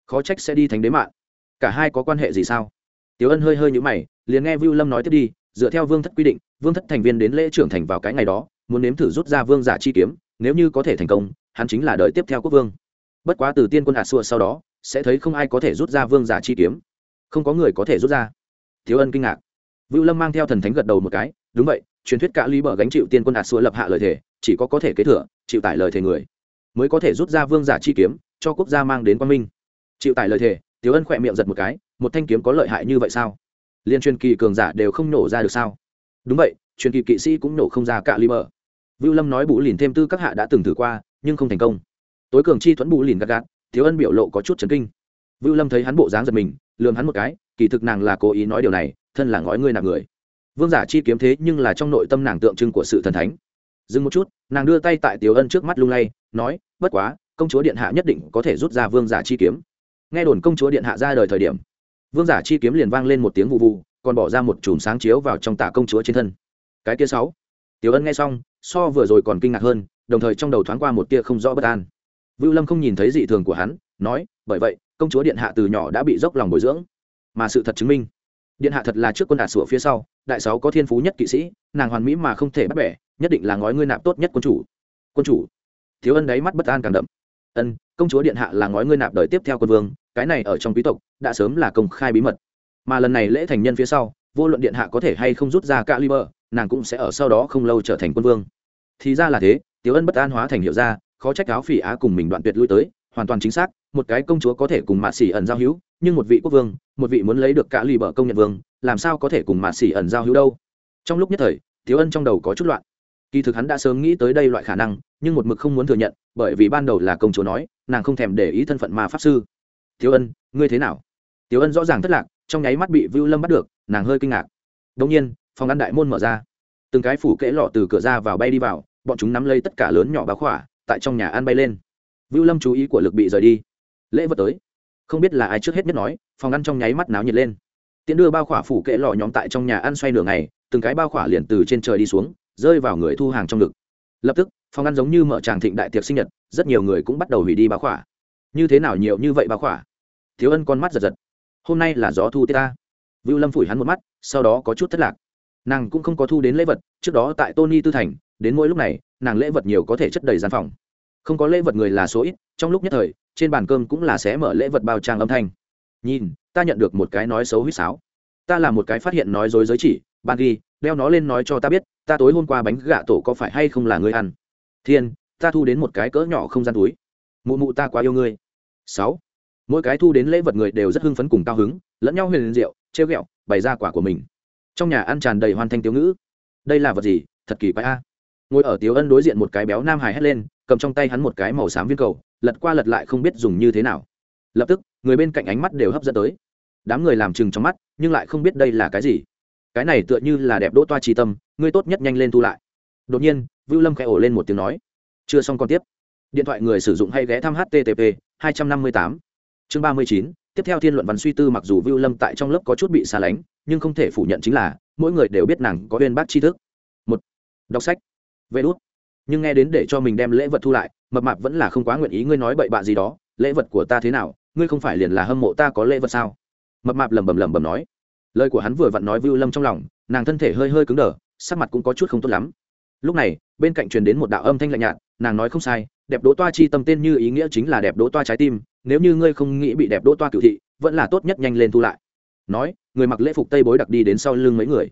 Khó trách sẽ đi thánh đế mạn cả hai có quan hệ gì sao? Tiếu ân hơi hơi nhũ mày, liền nghe vưu lâm nói tiếp đi, dựa theo vương thất quy định, vương thất thành viên đến lễ trưởng thành vào cái ngày đó, muốn nếm thử rút ra vương giả chi kiếm, nếu như có thể thành công, hắn chính là đợi tiếp theo quốc vương. Bất quá từ tiên quân hạ xua sau đó, sẽ thấy không ai có thể rút ra vương giả chi kiếm. Không có người có thể rút ra. Thiếu ân kinh ngạc. Vưu lâm mang theo thần thánh gật đầu một cái, đúng vậy, truyền thuyết cả lý bờ gánh chịu tiên quân hạ xua lập hạ lời thề, chỉ có có thể kế thừa, chịu tải lời thề người, mới có thể rút ra vương giả chi kiếm, cho quốc gia mang đến quang minh. Chịu tải lời thề Tiểu ân khỏe miệng giật một cái, một thanh kiếm có lợi hại như vậy sao? Liên truyền kỳ cường giả đều không nổ ra được sao? Đúng vậy, truyền kỳ kỵ sĩ cũng nổ không ra cả li bờ vưu lâm nói bù lìn thêm tư các hạ đã từng thử qua, nhưng không thành công. Tối cường chi thuẫn bù lìn gạt gạt, Tiểu ân biểu lộ có chút chấn kinh. Vưu lâm thấy hắn bộ dáng giật mình lường hắn một cái, kỳ thực nàng là cố ý nói điều này, thân là ngói ngươi nạp người. Vương giả chi kiếm thế nhưng là trong nội tâm nàng tượng trưng của sự thần thánh. Dừng một chút, nàng đưa tay tại tiểu ân trước mắt lung lay, nói, bất quá, công chúa điện hạ nhất định có thể rút ra vương giả chi kiếm nghe đồn công chúa điện hạ ra đời thời điểm, vương giả chi kiếm liền vang lên một tiếng vụ vụ còn bỏ ra một chùm sáng chiếu vào trong tả công chúa trên thân. Cái kia sáu, tiểu ân nghe xong, so vừa rồi còn kinh ngạc hơn, đồng thời trong đầu thoáng qua một tia không rõ bất an. Vưu lâm không nhìn thấy dị thường của hắn, nói, bởi vậy, công chúa điện hạ từ nhỏ đã bị dốc lòng bồi dưỡng. Mà sự thật chứng minh, điện hạ thật là trước quân đạt sủa phía sau, đại sáu có thiên phú nhất kỵ sĩ, nàng hoàn mỹ mà không thể bắt bẻ, nhất định là ngói ngươi nạp tốt nhất quân chủ. Quân chủ. Thiếu ân đáy mắt bất an càng đậm. Ân, công chúa điện hạ là ngói ngươi nạp đời tiếp theo quân vương cái này ở trong quý tộc, đã sớm là công khai bí mật. Mà lần này lễ thành nhân phía sau, vô luận điện hạ có thể hay không rút ra cả liber nàng cũng sẽ ở sau đó không lâu trở thành quân vương. Thì ra là thế, Tiểu ân bất an hóa thành hiệu ra khó trách áo phỉ á cùng mình đoạn tuyệt lui tới, hoàn toàn chính xác, một cái công chúa có thể cùng mạ xỉ ẩn giao hữu, nhưng một vị quốc vương, một vị muốn lấy được cả lì bờ công nhận vương, làm sao có thể cùng mạ xỉ ẩn giao hữu đâu? Trong lúc nhất thời tiếu ân trong đầu có chút loạn. Kỳ thực hắn đã sớm nghĩ tới đây loại khả năng, nhưng một mực không muốn thừa nhận, bởi vì ban đầu là công chúa nói, nàng không thèm để ý thân phận mà pháp sư tiếu ân, ngươi thế nào? Tiếu ân rõ ràng thất lạc, trong nháy mắt bị vưu lâm bắt được, nàng hơi kinh ngạc. Đông nhiên, phòng ăn đại môn mở ra. Từng cái phủ kẽ lọ từ cửa ra vào bay đi vào, bọn chúng nắm lấy tất cả lớn nhỏ bá khỏa, tại trong nhà ăn bay lên. Vưu lâm chú ý của lực bị rời đi. Lễ vật tới. Không biết là ai trước hết nhất nói, phòng ăn trong nháy mắt náo nhiệt lên. Tiễn đưa bao khỏa phủ kệ lọ nhóm tại trong nhà ăn xoay nửa ngày, từng cái bao khỏa liền từ trên trời đi xuống, rơi vào người thu hàng trong ngực. Lập tức, phòng ăn giống như mở tràng thịnh đại tiệc sinh nhật, rất nhiều người cũng bắt đầu hủy đi bao khỏa như thế nào nhiều như vậy bao khỏa? Thiếu ân con mắt giật giật. Hôm nay là gió thu tiết ta. Vưu lâm phủi hắn một mắt, sau đó có chút thất lạc. Nàng cũng không có thu đến lễ vật, trước đó tại tony tư thành, đến mỗi lúc này, nàng lễ vật nhiều có thể chất đầy gian phòng. Không có lễ vật người là số ít, trong lúc nhất thời, trên bàn cơm cũng là sẽ mở lễ vật bao trang âm thanh. Nhìn, ta nhận được một cái nói xấu huýt sáo. Ta là một cái phát hiện nói dối giới chỉ ban ghi, đeo nó lên nói cho ta biết, ta tối hôm qua bánh gạ tổ có phải hay không là ngươi ăn. Thiên, ta thu đến một cái cỡ nhỏ không gian túi. Mụ mụ ta quá yêu ngươi sáu. Mỗi cái thu đến lễ vật người đều rất hưng phấn cùng cao hứng, lẫn nhau huyền rượu trêu ghẹo, bày ra quả của mình. Trong nhà ăn tràn đầy hoàn thanh tiểu ngữ. Đây là vật gì? Thật kỳ quái a. Ngồi ở tiếu ân đối diện một cái béo nam hải hét lên, cầm trong tay hắn một cái màu xám viên cầu, lật qua lật lại không biết dùng như thế nào. Lập tức, người bên cạnh ánh mắt đều hấp dẫn tới. Đám người làm chừng trong mắt, nhưng lại không biết đây là cái gì. Cái này tựa như là đẹp đỗ toa trì tâm, ngươi tốt nhất nhanh lên thu lại. Đột nhiên, vưu lâm khẽ ổ lên một tiếng nói. Chưa xong còn tiếp. Điện thoại người sử dụng hay ghé thăm http 258. chương 39, tiếp theo thiên luận văn suy tư mặc dù vưu lâm tại trong lớp có chút bị xa lánh nhưng không thể phủ nhận chính là mỗi người đều biết nàng có uyên bác tri thức. Một đọc sách. Vê đốt nhưng nghe đến để cho mình đem lễ vật thu lại mập mạp vẫn là không quá nguyện ý ngươi nói bậy bạ gì đó lễ vật của ta thế nào ngươi không phải liền là hâm mộ ta có lễ vật sao? Mập mạp lẩm bẩm lẩm bẩm nói. Lời của hắn vừa vặn nói vưu lâm trong lòng nàng thân thể hơi hơi cứng đờ sắc mặt cũng có chút không tốt lắm. Lúc này bên cạnh truyền đến một đạo âm thanh lạnh nhạt nàng nói không sai đẹp đỗ toa chi tâm tên như ý nghĩa chính là đẹp đỗ toa trái tim, nếu như ngươi không nghĩ bị đẹp đỗ toa cựu thị, vẫn là tốt nhất nhanh lên thu lại. Nói, người mặc lễ phục tây bối đặc đi đến sau lưng mấy người.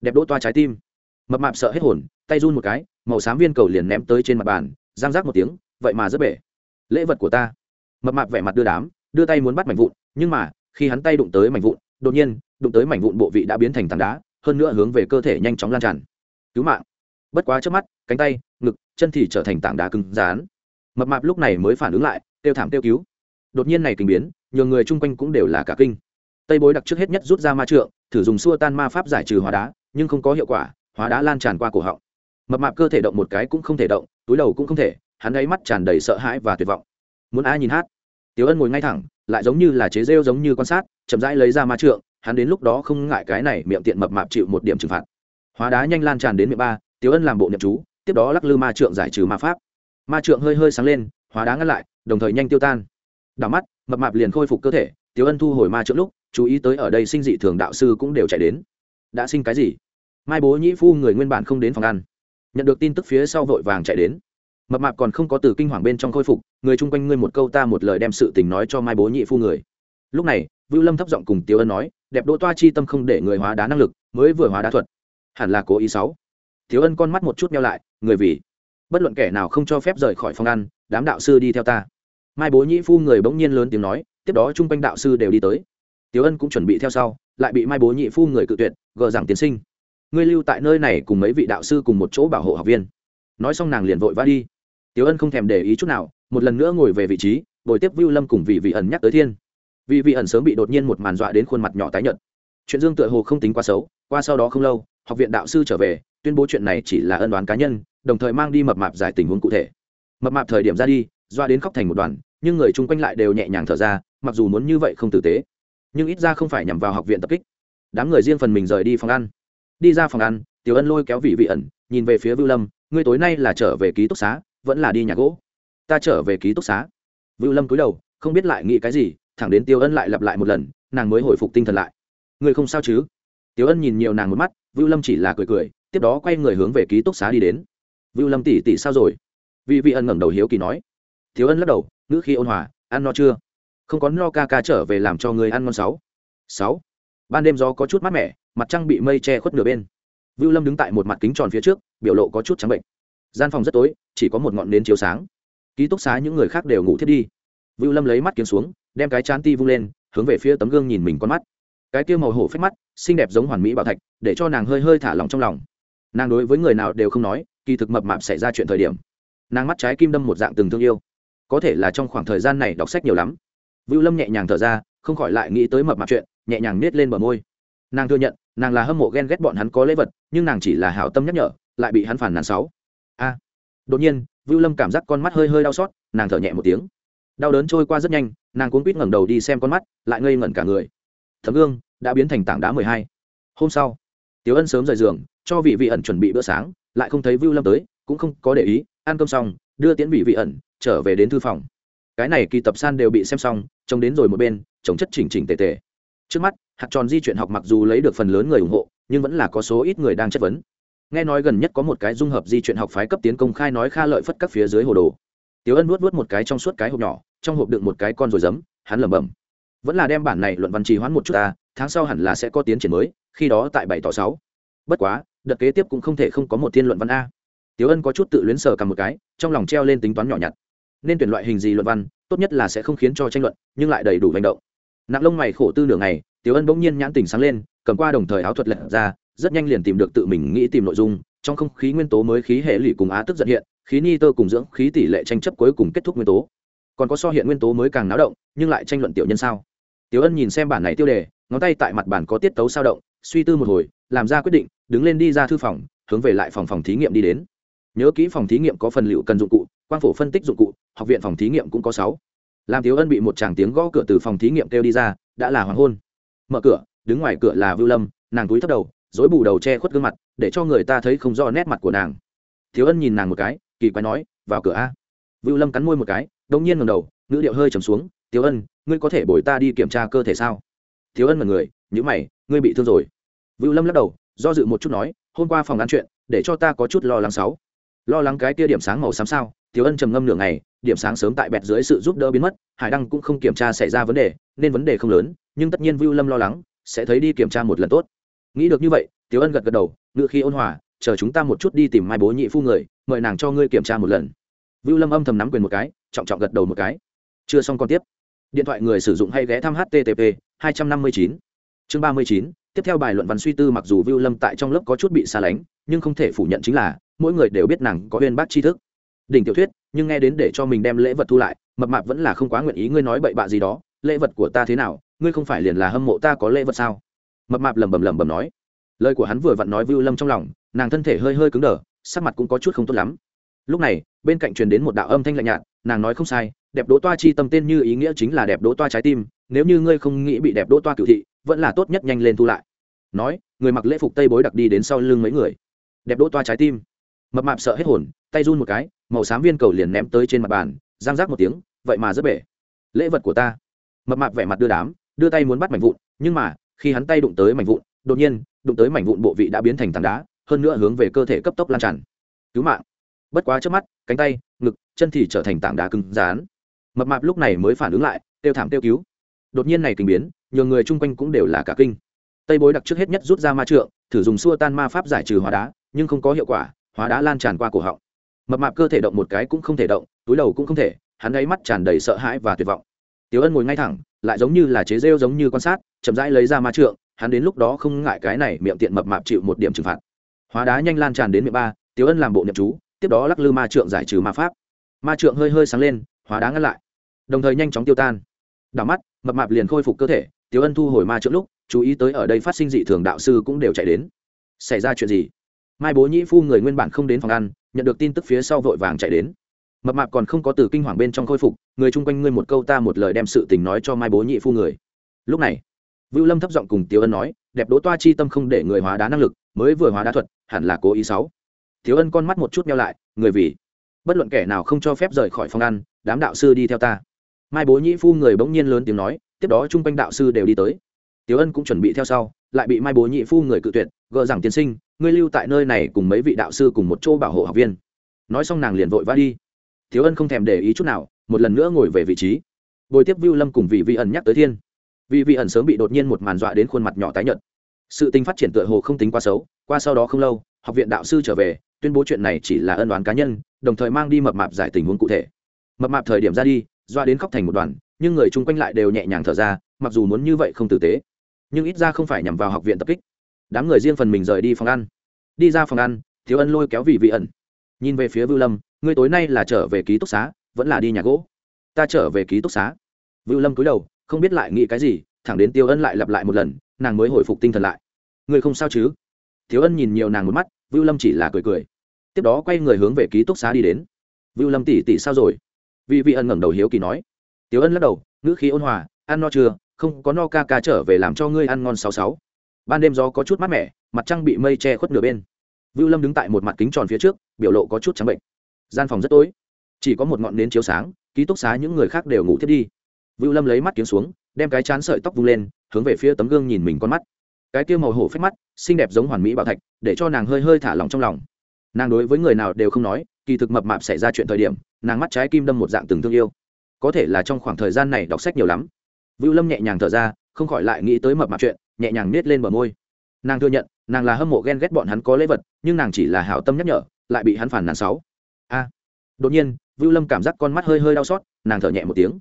Đẹp đỗ toa trái tim. Mập mạp sợ hết hồn, tay run một cái, màu xám viên cầu liền ném tới trên mặt bàn giang rác một tiếng, vậy mà rất bể. Lễ vật của ta. Mập mạp vẻ mặt đưa đám, đưa tay muốn bắt mảnh vụn, nhưng mà, khi hắn tay đụng tới mảnh vụn, đột nhiên, đụng tới mảnh vụn bộ vị đã biến thành tảng đá, hơn nữa hướng về cơ thể nhanh chóng lan tràn. Cứu mạng. Bất quá trước mắt, cánh tay, ngực, chân thì trở thành tảng đá cứng rán mập mạp lúc này mới phản ứng lại tiêu thảm tiêu cứu. Đột nhiên này kinh biến nhiều người chung quanh cũng đều là cả kinh. Tây bối đặc trước hết nhất rút ra ma trượng, thử dùng xua tan ma pháp giải trừ hóa đá, nhưng không có hiệu quả, hóa đá lan tràn qua cổ họng. Mập mạp cơ thể động một cái cũng không thể động, túi đầu cũng không thể, hắn ấy mắt tràn đầy sợ hãi và tuyệt vọng. Muốn ai nhìn hát? Tiểu ân ngồi ngay thẳng, lại giống như là chế rêu giống như quan sát, chậm rãi lấy ra ma trượng, hắn đến lúc đó không ngại cái này miệng tiện mập mạp chịu một điểm trừng phạt. Hóa đá nhanh lan tràn đến miệng ba, tiểu ân làm bộ nhậm chú, tiếp đó lắc lư ma trượng giải trừ ma pháp ma trượng hơi hơi sáng lên, hóa đá ngăn lại, đồng thời nhanh tiêu tan. Đảo mắt, mập mạp liền khôi phục cơ thể tiếu ân thu hồi ma trượng lúc, chú ý tới ở đây sinh dị thường đạo sư cũng đều chạy đến. Đã sinh cái gì? Mai bố nhĩ phu người nguyên bản không đến phòng ăn. Nhận được tin tức phía sau vội vàng chạy đến. Mập mạp còn không có từ kinh hoàng bên trong khôi phục, người chung quanh ngươi một câu ta một lời đem sự tình nói cho mai bố nhị phu người. Lúc này, vưu lâm thấp giọng cùng tiếu ân nói, đẹp đỗ toa chi tâm không để người hóa đá năng lực, mới vừa hóa đá thuật. Hẳn là cố ý sáu. Tiêu ân con mắt một chút nhau lại, người vì? Bất luận kẻ nào không cho phép rời khỏi phòng ăn, đám đạo sư đi theo ta. Mai bố nhị phu người bỗng nhiên lớn tiếng nói, tiếp đó chung quanh đạo sư đều đi tới. Tiếu ân cũng chuẩn bị theo sau, lại bị mai bố nhị phu người cự tuyệt, gờ rằng tiến sinh. Ngươi lưu tại nơi này cùng mấy vị đạo sư cùng một chỗ bảo hộ học viên. Nói xong nàng liền vội vã đi. Tiếu ân không thèm để ý chút nào, một lần nữa ngồi về vị trí, bồi tiếp vưu lâm cùng vị vị ẩn nhắc tới thiên. Vị vị ẩn sớm bị đột nhiên một màn dọa đến khuôn mặt nhỏ tái nhợt. Chuyện dương tựa hồ không tính quá xấu, qua sau đó không lâu, học viện đạo sư trở về, tuyên bố chuyện này chỉ là ân đoán cá nhân đồng thời mang đi mập mạp giải tình huống cụ thể. Mập mạp thời điểm ra đi, doa đến khóc thành một đoàn, nhưng người chung quanh lại đều nhẹ nhàng thở ra, mặc dù muốn như vậy không tử tế, nhưng ít ra không phải nhằm vào học viện tập kích. Đám người riêng phần mình rời đi phòng ăn. Đi ra phòng ăn, tiểu ân lôi kéo vị vị ẩn, nhìn về phía vưu lâm, ngươi tối nay là trở về ký túc xá, vẫn là đi nhà gỗ? Ta trở về ký túc xá. Vưu lâm cúi đầu, không biết lại nghĩ cái gì, thẳng đến tiêu ân lại lặp lại một lần, nàng mới hồi phục tinh thần lại. Ngươi không sao chứ? Tiêu ân nhìn nhiều nàng một mắt, vưu lâm chỉ là cười cười, tiếp đó quay người hướng về ký túc xá đi đến vưu lâm tỷ tỷ sao rồi? Vì vị ân ngẩng đầu hiếu kỳ nói. Thiếu ân lắc đầu, ngữ khi ôn hòa, ăn no chưa? Không có no ca ca trở về làm cho người ăn ngon sáu. Sáu. Ban đêm gió có chút mát mẻ, mặt trăng bị mây che khuất nửa bên. Vưu lâm đứng tại một mặt kính tròn phía trước, biểu lộ có chút trắng bệnh. Gian phòng rất tối, chỉ có một ngọn nến chiếu sáng. Ký túc xá những người khác đều ngủ thiết đi. Vưu lâm lấy mắt kiếm xuống, đem cái chán ti vung lên, hướng về phía tấm gương nhìn mình con mắt. Cái kia màu hổ phách mắt, xinh đẹp giống hoàn mỹ bảo thạch, để cho nàng hơi hơi thả lòng trong lòng. Nàng đối với người nào đều không nói kỳ thực mập mạp xảy ra chuyện thời điểm. Nàng mắt trái kim đâm một dạng từng thương yêu. Có thể là trong khoảng thời gian này đọc sách nhiều lắm. Vưu lâm nhẹ nhàng thở ra, không khỏi lại nghĩ tới mập mạp chuyện, nhẹ nhàng nết lên bờ môi. Nàng thừa nhận, nàng là hâm mộ ghen ghét bọn hắn có lễ vật, nhưng nàng chỉ là hảo tâm nhắc nhở, lại bị hắn phản nàn sáu a. Đột nhiên, vưu lâm cảm giác con mắt hơi hơi đau xót, nàng thở nhẹ một tiếng. Đau đớn trôi qua rất nhanh, nàng cuốn quýt ngẩng đầu đi xem con mắt, lại ngây ngẩn cả người. Thấm gương, đã biến thành tảng đá mười hai. Hôm sau tiếu ân sớm rời giường, cho vị vị ẩn chuẩn bị bữa sáng lại không thấy vưu lâm tới, cũng không có để ý, ăn cơm xong, đưa tiễn vị vị ẩn, trở về đến thư phòng. Cái này kỳ tập san đều bị xem xong, trông đến rồi một bên trồng chất chỉnh chỉnh tề tề. Trước mắt, hạt tròn di chuyển học mặc dù lấy được phần lớn người ủng hộ, nhưng vẫn là có số ít người đang chất vấn. Nghe nói gần nhất có một cái dung hợp di chuyển học phái cấp tiến công khai nói kha lợi phất các phía dưới hồ đồ. Tiếu ân nuốt nuốt một cái trong suốt cái hộp nhỏ, trong hộp đựng một cái con rồi giấm, hắn lẩm bẩm. Vẫn là đem bản này luận văn trì hoãn một chút ta, tháng sau hẳn là sẽ có tiến triển mới, khi đó tại bảy tỏ sáu. Bất quá đợt kế tiếp cũng không thể không có một thiên luận văn a. Tiếu ân có chút tự luyến sờ cầm một cái, trong lòng treo lên tính toán nhỏ nhặt. Nên tuyển loại hình gì luận văn, tốt nhất là sẽ không khiến cho tranh luận, nhưng lại đầy đủ hành động. Nặng lông mày khổ tư nửa ngày tiếu ân bỗng nhiên nhãn tình sáng lên, cầm qua đồng thời áo thuật lật ra, rất nhanh liền tìm được tự mình nghĩ tìm nội dung, trong không khí nguyên tố mới khí hệ lụy cùng á tức giận hiện, khí ni tơ cùng dưỡng khí tỷ lệ tranh chấp cuối cùng kết thúc nguyên tố. Còn có so hiện nguyên tố mới càng náo động, nhưng lại tranh luận tiểu nhân sao? Tiểu ân nhìn xem bản này tiêu đề, ngón tay tại mặt bản có tiết tấu sao động, suy tư một hồi, làm ra quyết định đứng lên đi ra thư phòng, hướng về lại phòng phòng thí nghiệm đi đến. Nhớ kỹ phòng thí nghiệm có phần liệu cần dụng cụ, quang phổ phân tích dụng cụ, học viện phòng thí nghiệm cũng có sáu. Làm Thiếu ân bị một chàng tiếng gõ cửa từ phòng thí nghiệm kêu đi ra, đã là hoàng hôn. Mở cửa, đứng ngoài cửa là vưu lâm, nàng túi thấp đầu dối bù đầu che khuất gương mặt, để cho người ta thấy không rõ nét mặt của nàng. Thiếu ân nhìn nàng một cái, kỳ quái nói, vào cửa a. Vưu lâm cắn môi một cái đông nhiên ngầm đầu, ngữ điệu hơi trầm xuống thiếu ân, ngươi có thể bồi ta đi kiểm tra cơ thể sao? Thiếu ân mật người nhữ mày, ngươi bị thương rồi. Vưu lâm lắc đầu do dự một chút nói hôm qua phòng ăn chuyện để cho ta có chút lo lắng sáu. Lo lắng cái kia điểm sáng màu xám sao? Tiểu ân trầm ngâm nửa ngày điểm sáng sớm tại bẹt dưới sự giúp đỡ biến mất hải đăng cũng không kiểm tra xảy ra vấn đề nên vấn đề không lớn nhưng tất nhiên vưu lâm lo lắng sẽ thấy đi kiểm tra một lần tốt. Nghĩ được như vậy Tiểu ân gật gật đầu ngựa khi ôn hòa chờ chúng ta một chút đi tìm mai bố nhị phu người mời nàng cho ngươi kiểm tra một lần. Vưu lâm âm thầm nắm quyền một cái trọng trọng gật đầu một cái. Chưa xong còn tiếp. Điện thoại người sử dụng hay ghé thăm http 259. chương 39, tiếp theo bài luận văn suy tư mặc dù vưu lâm tại trong lớp có chút bị xa lánh, nhưng không thể phủ nhận chính là, mỗi người đều biết nàng có uyên bác tri thức. Đỉnh tiểu thuyết, nhưng nghe đến để cho mình đem lễ vật thu lại, mập mạp vẫn là không quá nguyện ý ngươi nói bậy bạ gì đó, lễ vật của ta thế nào, ngươi không phải liền là hâm mộ ta có lễ vật sao? Mập mạp lẩm bẩm lẩm bẩm nói. Lời của hắn vừa vặn nói vưu lâm trong lòng, nàng thân thể hơi hơi cứng đờ, sắc mặt cũng có chút không tốt lắm. Lúc này, bên cạnh truyền đến một đạo âm thanh lạnh nhạt, nàng nói không sai, đẹp đỗ toa chi tâm tên như ý nghĩa chính là đẹp đỗ toa trái tim, nếu như ngươi không nghĩ bị đẹp đỗ toa cựu thị vẫn là tốt nhất nhanh lên thu lại. Nói, người mặc lễ phục tây bối đặc đi đến sau lưng mấy người. Đẹp đỗ toa trái tim. Mập mạp sợ hết hồn, tay run một cái, màu xám viên cầu liền ném tới trên mặt bàn, giang rác một tiếng, vậy mà rất bể. Lễ vật của ta. Mập mạp vẻ mặt đưa đám, đưa tay muốn bắt mảnh vụn, nhưng mà, khi hắn tay đụng tới mảnh vụn, đột nhiên, đụng tới mảnh vụn bộ vị đã biến thành tảng đá, hơn nữa hướng về cơ thể cấp tốc lan tràn. Cứu mạng. Bất quá trước mắt, cánh tay, ngực, chân thì trở thành tảng đá cứng rán mập mạp lúc này mới phản ứng lại tiêu thảm tiêu cứu đột nhiên này kinh biến nhiều người chung quanh cũng đều là cả kinh. Tây bối đặc trước hết nhất rút ra ma trượng, thử dùng xua tan ma pháp giải trừ hóa đá, nhưng không có hiệu quả, hóa đá lan tràn qua cổ họng. Mập mạp cơ thể động một cái cũng không thể động, túi đầu cũng không thể, hắn ấy mắt tràn đầy sợ hãi và tuyệt vọng. Tiếu ân ngồi ngay thẳng, lại giống như là chế rêu giống như quan sát, chậm rãi lấy ra ma trượng, hắn đến lúc đó không ngại cái này miệng tiện mập mạp chịu một điểm trừng phạt. Hóa đá nhanh lan tràn đến miệng ba tiếu ân làm bộ nhậm chú, tiếp đó lắc lư ma trượng giải trừ ma pháp. Ma trượng hơi hơi sáng lên, hóa đá ngăn lại. Đồng thời nhanh chóng tiêu tan. Đảo mắt mập mạp liền khôi phục cơ thể tiếu ân thu hồi ma trước lúc, chú ý tới ở đây phát sinh dị thường đạo sư cũng đều chạy đến. Xảy ra chuyện gì? Mai bố nhĩ phu người nguyên bản không đến phòng ăn, nhận được tin tức phía sau vội vàng chạy đến. Mập mạp còn không có từ kinh hoàng bên trong khôi phục, người chung quanh ngươi một câu ta một lời đem sự tình nói cho mai bố nhị phu người. Lúc này, vưu lâm thấp giọng cùng tiếu ân nói, đẹp đỗ toa chi tâm không để người hóa đá năng lực, mới vừa hóa đá thuật, hẳn là cố ý sáu tiếu ân con mắt một chút nhau lại, người vì, bất luận kẻ nào không cho phép rời khỏi phòng ăn, đám đạo sư đi theo ta mai bố nhị phu người bỗng nhiên lớn tiếng nói, tiếp đó chung quanh đạo sư đều đi tới. Tiểu ân cũng chuẩn bị theo sau, lại bị mai bố nhị phu người cự tuyệt gợ rằng tiên sinh, ngươi lưu tại nơi này cùng mấy vị đạo sư cùng một chỗ bảo hộ học viên. Nói xong nàng liền vội vã đi. Thiếu ân không thèm để ý chút nào, một lần nữa ngồi về vị trí. Bồi tiếp vưu lâm cùng vị vị ẩn nhắc tới thiên. Vị vị ẩn sớm bị đột nhiên một màn dọa đến khuôn mặt nhỏ tái nhợt. Sự tình phát triển tựa hồ không tính quá xấu, qua sau đó không lâu, học viện đạo sư trở về, tuyên bố chuyện này chỉ là ân đoán cá nhân, đồng thời mang đi mập mạp giải tình huống cụ thể. Mập mạp thời điểm ra đi doa đến khóc thành một đoàn, nhưng người chung quanh lại đều nhẹ nhàng thở ra, mặc dù muốn như vậy không tử tế. Nhưng ít ra không phải nhằm vào học viện tập kích. Đám người riêng phần mình rời đi phòng ăn. Đi ra phòng ăn, thiếu ân lôi kéo vị vị ẩn. Nhìn về phía vưu lâm, ngươi tối nay là trở về ký túc xá, vẫn là đi nhà gỗ? Ta trở về ký túc xá. Vưu lâm cúi đầu, không biết lại nghĩ cái gì, thẳng đến tiêu ân lại lặp lại một lần, nàng mới hồi phục tinh thần lại. Ngươi không sao chứ? Thiếu ân nhìn nhiều nàng một mắt, vưu lâm chỉ là cười cười. Tiếp đó quay người hướng về ký túc xá đi đến. Vưu lâm tỉ tỉ sao rồi? Vì vị ân ngẩng đầu hiếu kỳ nói, Tiểu ân lắc đầu, ngữ khí ôn hòa, ăn no chưa? Không, có no ca ca trở về làm cho ngươi ăn ngon sáu sáu. Ban đêm gió có chút mát mẻ, mặt trăng bị mây che khuất nửa bên. Vưu lâm đứng tại một mặt kính tròn phía trước, biểu lộ có chút trắng bệnh. Gian phòng rất tối, chỉ có một ngọn nến chiếu sáng, ký túc xá những người khác đều ngủ thiết đi. Vưu lâm lấy mắt kiếm xuống, đem cái chán sợi tóc vung lên, hướng về phía tấm gương nhìn mình con mắt. Cái kia màu hổ phách mắt, xinh đẹp giống hoàn mỹ bảo thạch, để cho nàng hơi hơi thả lòng trong lòng. Nàng đối với người nào đều không nói, kỳ thực mập mạp xảy ra chuyện thời điểm nàng mắt trái kim đâm một dạng từng thương yêu. Có thể là trong khoảng thời gian này đọc sách nhiều lắm. Vưu lâm nhẹ nhàng thở ra, không khỏi lại nghĩ tới mập mạp chuyện, nhẹ nhàng nết lên bờ môi. Nàng thừa nhận, nàng là hâm mộ ghen ghét bọn hắn có lễ vật, nhưng nàng chỉ là hảo tâm nhắc nhở, lại bị hắn phản nàn sáu a. Đột nhiên, vưu lâm cảm giác con mắt hơi hơi đau xót, nàng thở nhẹ một tiếng.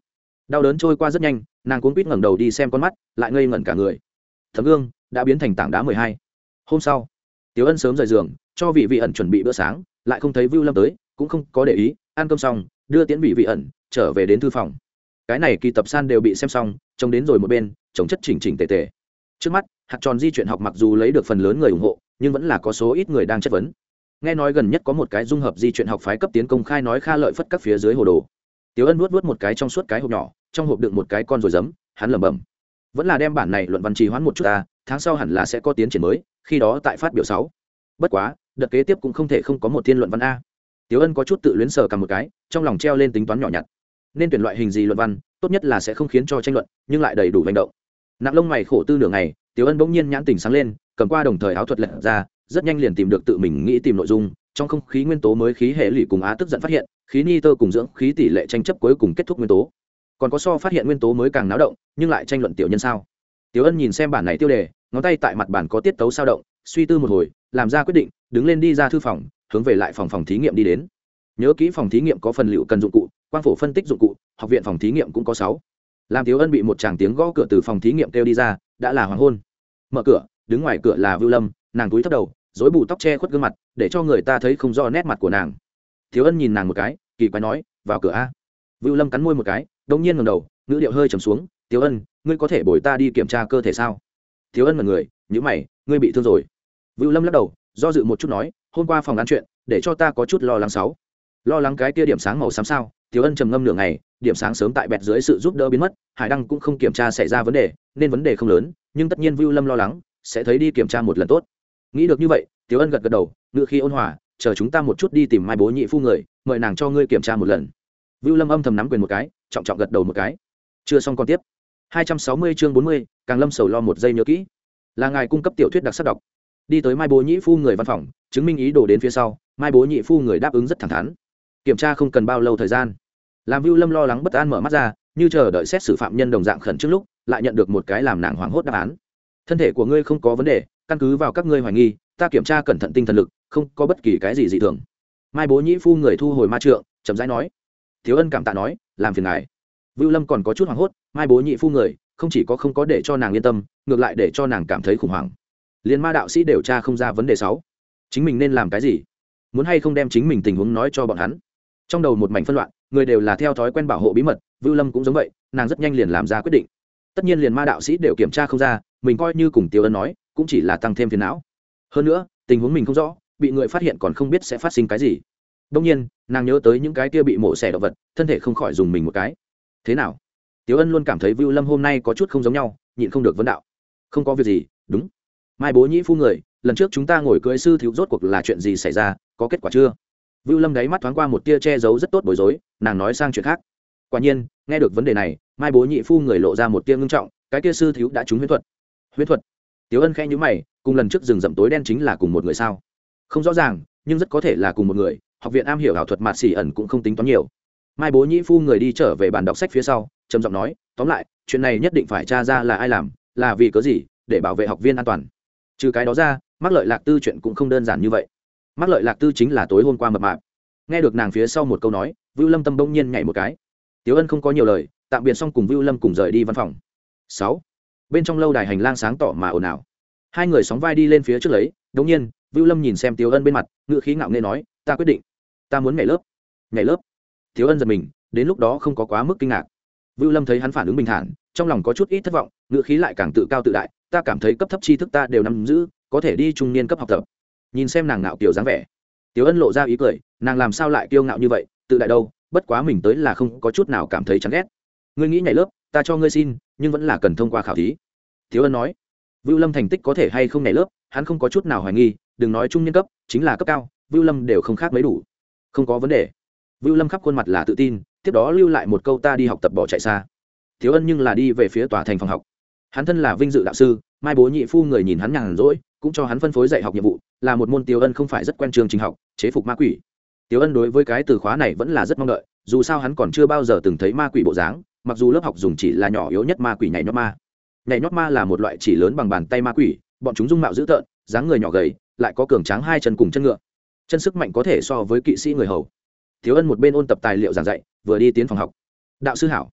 Đau đớn trôi qua rất nhanh, nàng cuốn quýt ngẩng đầu đi xem con mắt, lại ngây ngẩn cả người. Thấm gương, đã biến thành tảng đá mười hai. Hôm sau tiếu ân sớm rời giường, cho vị vị ẩn chuẩn bị bữa sáng, lại không thấy vưu lâm tới, cũng không có để ý ăn cơm xong, đưa tiễn vị vị ẩn, trở về đến thư phòng. Cái này kỳ tập san đều bị xem xong, trông đến rồi một bên chống chất chỉnh chỉnh tề tề. Trước mắt, hạt tròn di chuyển học mặc dù lấy được phần lớn người ủng hộ, nhưng vẫn là có số ít người đang chất vấn. Nghe nói gần nhất có một cái dung hợp di chuyển học phái cấp tiến công khai nói kha lợi phất các phía dưới hồ đồ. Tiếu ân nuốt nuốt một cái trong suốt cái hộp nhỏ, trong hộp đựng một cái con rồi giấm, hắn lẩm bẩm. Vẫn là đem bản này luận văn trì hoãn một chút ta, tháng sau hẳn là sẽ có tiến triển mới, khi đó tại phát biểu sáu. Bất quá, đợt kế tiếp cũng không thể không có một thiên luận văn a tiếu ân có chút tự luyến sờ cầm một cái, trong lòng treo lên tính toán nhỏ nhặt. Nên tuyển loại hình gì luận văn, tốt nhất là sẽ không khiến cho tranh luận, nhưng lại đầy đủ manh động. Nặng lông mày khổ tư nửa ngày tiếu ân bỗng nhiên nhãn tình sáng lên, cầm qua đồng thời áo thuật lật ra, rất nhanh liền tìm được tự mình nghĩ tìm nội dung, trong không khí nguyên tố mới khí hệ lụy cùng á tức giận phát hiện, khí ni tơ cùng dưỡng khí tỷ lệ tranh chấp cuối cùng kết thúc nguyên tố. Còn có so phát hiện nguyên tố mới càng náo động, nhưng lại tranh luận tiểu nhân sao? Tiểu ân nhìn xem bản này tiêu đề, ngón tay tại mặt bản có tiết tấu sao động, suy tư một hồi, làm ra quyết định, đứng lên đi ra thư phòng hướng về lại phòng phòng thí nghiệm đi đến. Nhớ kỹ phòng thí nghiệm có phần liệu cần dụng cụ, quang phổ phân tích dụng cụ, học viện phòng thí nghiệm cũng có sáu. Làm thiếu ân bị một chàng tiếng gõ cửa từ phòng thí nghiệm kêu đi ra, đã là hoàng hôn. Mở cửa, đứng ngoài cửa là vưu lâm, nàng túi thấp đầu dối bù tóc che khuất gương mặt, để cho người ta thấy không rõ nét mặt của nàng. Thiếu ân nhìn nàng một cái, kỳ quái nói, vào cửa a. Vưu lâm cắn môi một cái đông nhiên ngầm đầu, ngữ điệu hơi trầm xuống, thiếu ân, ngươi có thể bồi ta đi kiểm tra cơ thể sao? Thiếu ân mật người nhữ mày, ngươi bị thương rồi. Vưu lâm lắc đầu, do dự một chút nói hôm qua phòng ăn chuyện để cho ta có chút lo lắng sáu. Lo lắng cái kia điểm sáng màu xám sao? Thiếu ân trầm ngâm nửa ngày điểm sáng sớm tại bẹt dưới sự giúp đỡ biến mất hải đăng cũng không kiểm tra xảy ra vấn đề nên vấn đề không lớn nhưng tất nhiên vưu lâm lo lắng sẽ thấy đi kiểm tra một lần tốt. Nghĩ được như vậy Tiểu ân gật gật đầu ngự khi ôn hòa chờ chúng ta một chút đi tìm mai bố nhị phu người mời nàng cho ngươi kiểm tra một lần. Vưu lâm âm thầm nắm quyền một cái trọng trọng gật đầu một cái. Chưa xong còn tiếp. 260 chương 40, càng lâm sầu lo một giây nhớ kỹ. Là ngài cung cấp tiểu thuyết đặc sắc đọc đi tới mai bố nhị phu người văn phòng, chứng minh ý đồ đến phía sau, mai bố nhị phu người đáp ứng rất thẳng thắn. Kiểm tra không cần bao lâu thời gian. Làm vưu lâm lo lắng bất an mở mắt ra, như chờ đợi xét xử phạm nhân đồng dạng khẩn trước lúc, lại nhận được một cái làm nàng hoảng hốt đáp án. Thân thể của ngươi không có vấn đề, căn cứ vào các ngươi hoài nghi, ta kiểm tra cẩn thận tinh thần lực, không có bất kỳ cái gì dị thường. Mai bố nhĩ phu người thu hồi ma trượng, chậm rãi nói. Thiếu ân cảm tạ nói, làm phiền ngài. Vưu lâm còn có chút hoảng hốt, mai bố nhị phu người, không chỉ có không có để cho nàng yên tâm, ngược lại để cho nàng cảm thấy khủng hoảng liền ma đạo sĩ điều tra không ra vấn đề sáu. Chính mình nên làm cái gì? Muốn hay không đem chính mình tình huống nói cho bọn hắn? Trong đầu một mảnh phân loạn, người đều là theo thói quen bảo hộ bí mật, vưu lâm cũng giống vậy, nàng rất nhanh liền làm ra quyết định. Tất nhiên liền ma đạo sĩ đều kiểm tra không ra, mình coi như cùng tiêu ân nói, cũng chỉ là tăng thêm phiền não. Hơn nữa, tình huống mình không rõ, bị người phát hiện còn không biết sẽ phát sinh cái gì. Đông nhiên, nàng nhớ tới những cái kia bị mổ xẻ động vật, thân thể không khỏi dùng mình một cái. Thế nào? Tiêu ân luôn cảm thấy vưu lâm hôm nay có chút không giống nhau, nhịn không được vấn đạo. Không có việc gì, đúng mai bố nhĩ phu người, lần trước chúng ta ngồi cưới sư thiếu rốt cuộc là chuyện gì xảy ra, có kết quả chưa? Vưu lâm đáy mắt thoáng qua một tia che giấu rất tốt bối rối, nàng nói sang chuyện khác. Quả nhiên, nghe được vấn đề này, mai bố nhị phu người lộ ra một tia ngưng trọng, cái tia sư thiếu đã trúng huyễn thuật. Huyễn thuật? Tiếu ân khẽ nhữ mày, cùng lần trước rừng rậm tối đen chính là cùng một người sao? Không rõ ràng, nhưng rất có thể là cùng một người, học viện am hiểu ảo thuật mạt xỉ ẩn cũng không tính toán nhiều. Mai bố nhĩ phu người đi trở về bàn đọc sách phía sau, trầm giọng nói, tóm lại, chuyện này nhất định phải tra ra là ai làm, là vì cớ gì, để bảo vệ học viên an toàn trừ cái đó ra, mắc lợi lạc tư chuyện cũng không đơn giản như vậy. Mắc lợi lạc tư chính là tối hôm qua mập mạp. Nghe được nàng phía sau một câu nói, vưu lâm tâm bỗng nhiên nhảy một cái. Tiếu ân không có nhiều lời, tạm biệt xong cùng vưu lâm cùng rời đi văn phòng. Sáu. Bên trong lâu đài hành lang sáng tỏ mà ồn ào. Hai người sóng vai đi lên phía trước lấy, đống nhiên, vưu lâm nhìn xem tiếu ân bên mặt ngựa khí ngạo nghê nói, ta quyết định. Ta muốn nhảy lớp. Nhảy lớp? Tiếu ân giật mình, đến lúc đó không có quá mức kinh ngạc. Vưu lâm thấy hắn phản ứng bình thản, trong lòng có chút ít thất vọng ngựa khí lại càng tự cao tự đại ta cảm thấy cấp thấp tri thức ta đều nắm giữ, có thể đi trung niên cấp học tập. Nhìn xem nàng ngạo kiểu dáng vẻ. Tiểu ân lộ ra ý cười, nàng làm sao lại kiêu ngạo như vậy, tự đại đâu, bất quá mình tới là không có chút nào cảm thấy chán ghét. Ngươi nghĩ nhảy lớp, ta cho ngươi xin, nhưng vẫn là cần thông qua khảo thí. Thiếu ân nói, vưu lâm thành tích có thể hay không nhảy lớp, hắn không có chút nào hoài nghi, đừng nói trung nhân cấp, chính là cấp cao, vưu lâm đều không khác mấy đủ. Không có vấn đề. Vưu lâm khắp khuôn mặt là tự tin, tiếp đó lưu lại một câu ta đi học tập bỏ chạy xa. Thiếu ân nhưng là đi về phía tòa thành phòng học hắn thân là vinh dự đạo sư, mai bố nhị phu người nhìn hắn nhàn rỗi, cũng cho hắn phân phối dạy học nhiệm vụ, là một môn tiêu ân không phải rất quen trường trình học, chế phục ma quỷ. Tiêu ân đối với cái từ khóa này vẫn là rất mong đợi, dù sao hắn còn chưa bao giờ từng thấy ma quỷ bộ dáng, mặc dù lớp học dùng chỉ là nhỏ yếu nhất ma quỷ nhảy nhót ma. Nhảy nhót ma là một loại chỉ lớn bằng bàn tay ma quỷ, bọn chúng dung mạo dữ tợn, dáng người nhỏ gầy, lại có cường tráng hai chân cùng chân ngựa. Chân sức mạnh có thể so với kỵ sĩ người hầu. Thiếu ân một bên ôn tập tài liệu giảng dạy, vừa đi tiến phòng học. Đạo sư hảo.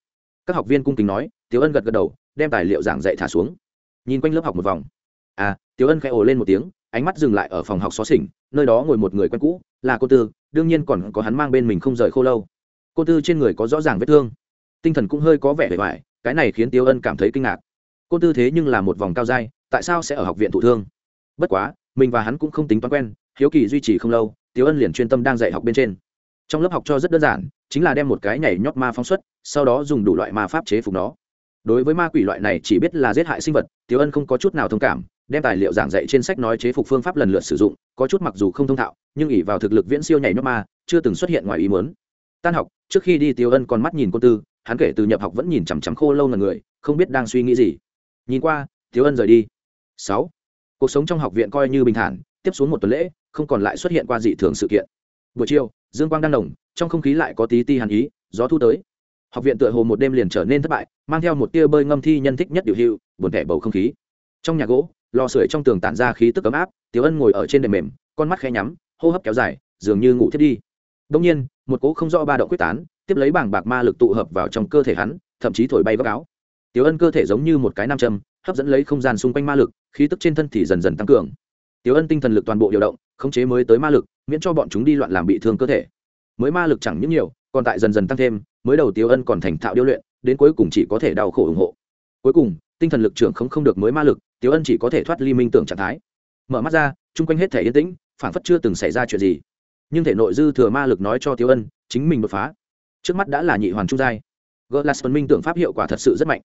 Các học viên cung kính nói thiếu ân gật gật đầu đem tài liệu giảng dạy thả xuống. Nhìn quanh lớp học một vòng. À Tiểu ân khẽ ồ lên một tiếng, ánh mắt dừng lại ở phòng học xó xỉnh, nơi đó ngồi một người quen cũ, là cô tư, đương nhiên còn có hắn mang bên mình không rời khô lâu. Cô tư trên người có rõ ràng vết thương. Tinh thần cũng hơi có vẻ vẻ vải. cái này khiến tiêu ân cảm thấy kinh ngạc. Cô tư thế nhưng là một vòng cao dai, tại sao sẽ ở học viện thụ thương? Bất quá, mình và hắn cũng không tính toán quen, hiếu kỳ duy trì không lâu tiêu ân liền chuyên tâm đang dạy học bên trên. Trong lớp học cho rất đơn giản, chính là đem một cái nhảy nhót ma phóng xuất, sau đó dùng đủ loại ma pháp chế phục nó đối với ma quỷ loại này chỉ biết là giết hại sinh vật tiếu ân không có chút nào thông cảm, đem tài liệu giảng dạy trên sách nói chế phục phương pháp lần lượt sử dụng, có chút mặc dù không thông thạo, nhưng ỉ vào thực lực viễn siêu nhảy nhót ma, chưa từng xuất hiện ngoài ý muốn. Tan học, trước khi đi tiếu ân còn mắt nhìn cô tư, hắn kể từ nhập học vẫn nhìn chằm chằm khô lâu ngần người, không biết đang suy nghĩ gì. Nhìn qua tiếu ân rời đi. Sáu, cuộc sống trong học viện coi như bình thản, tiếp xuống một tuần lễ, không còn lại xuất hiện qua dị thường sự kiện. Buổi chiều, dương quang đang nồng trong không khí lại có tí ti hàn ý, gió thu tới học viện tựa hồ một đêm liền trở nên thất bại, mang theo một tia bơi ngâm thi nhân thích nhất điều hưu buồn thẻ bầu không khí. Trong nhà gỗ, lò sưởi trong tường tản ra khí tức ấm áp, tiểu ân ngồi ở trên đệm mềm, con mắt khẽ nhắm, hô hấp kéo dài, dường như ngủ thiết đi. Đông nhiên, một cỗ không rõ ba động quyết tán, tiếp lấy bảng bạc ma lực tụ hợp vào trong cơ thể hắn, thậm chí thổi bay góc áo. Tiểu ân cơ thể giống như một cái nam châm, hấp dẫn lấy không gian xung quanh ma lực, khí tức trên thân thì dần dần tăng cường. Tiểu ân tinh thần lực toàn bộ điều động, khống chế mới tới ma lực, miễn cho bọn chúng đi loạn làm bị thương cơ thể. Mới ma lực chẳng những nhiều, còn tại dần dần tăng thêm mới đầu Tiêu ân còn thành thạo điêu luyện, đến cuối cùng chỉ có thể đau khổ ủng hộ. Cuối cùng, tinh thần lực trưởng không không được mới ma lực Tiêu ân chỉ có thể thoát ly minh tưởng trạng thái. Mở mắt ra, chung quanh hết thể yên tĩnh phản phất chưa từng xảy ra chuyện gì. Nhưng thể nội dư thừa ma lực nói cho Tiêu ân, chính mình đột phá. Trước mắt đã là nhị hoàn trung giai. Gỡ là minh tưởng pháp hiệu quả thật sự rất mạnh.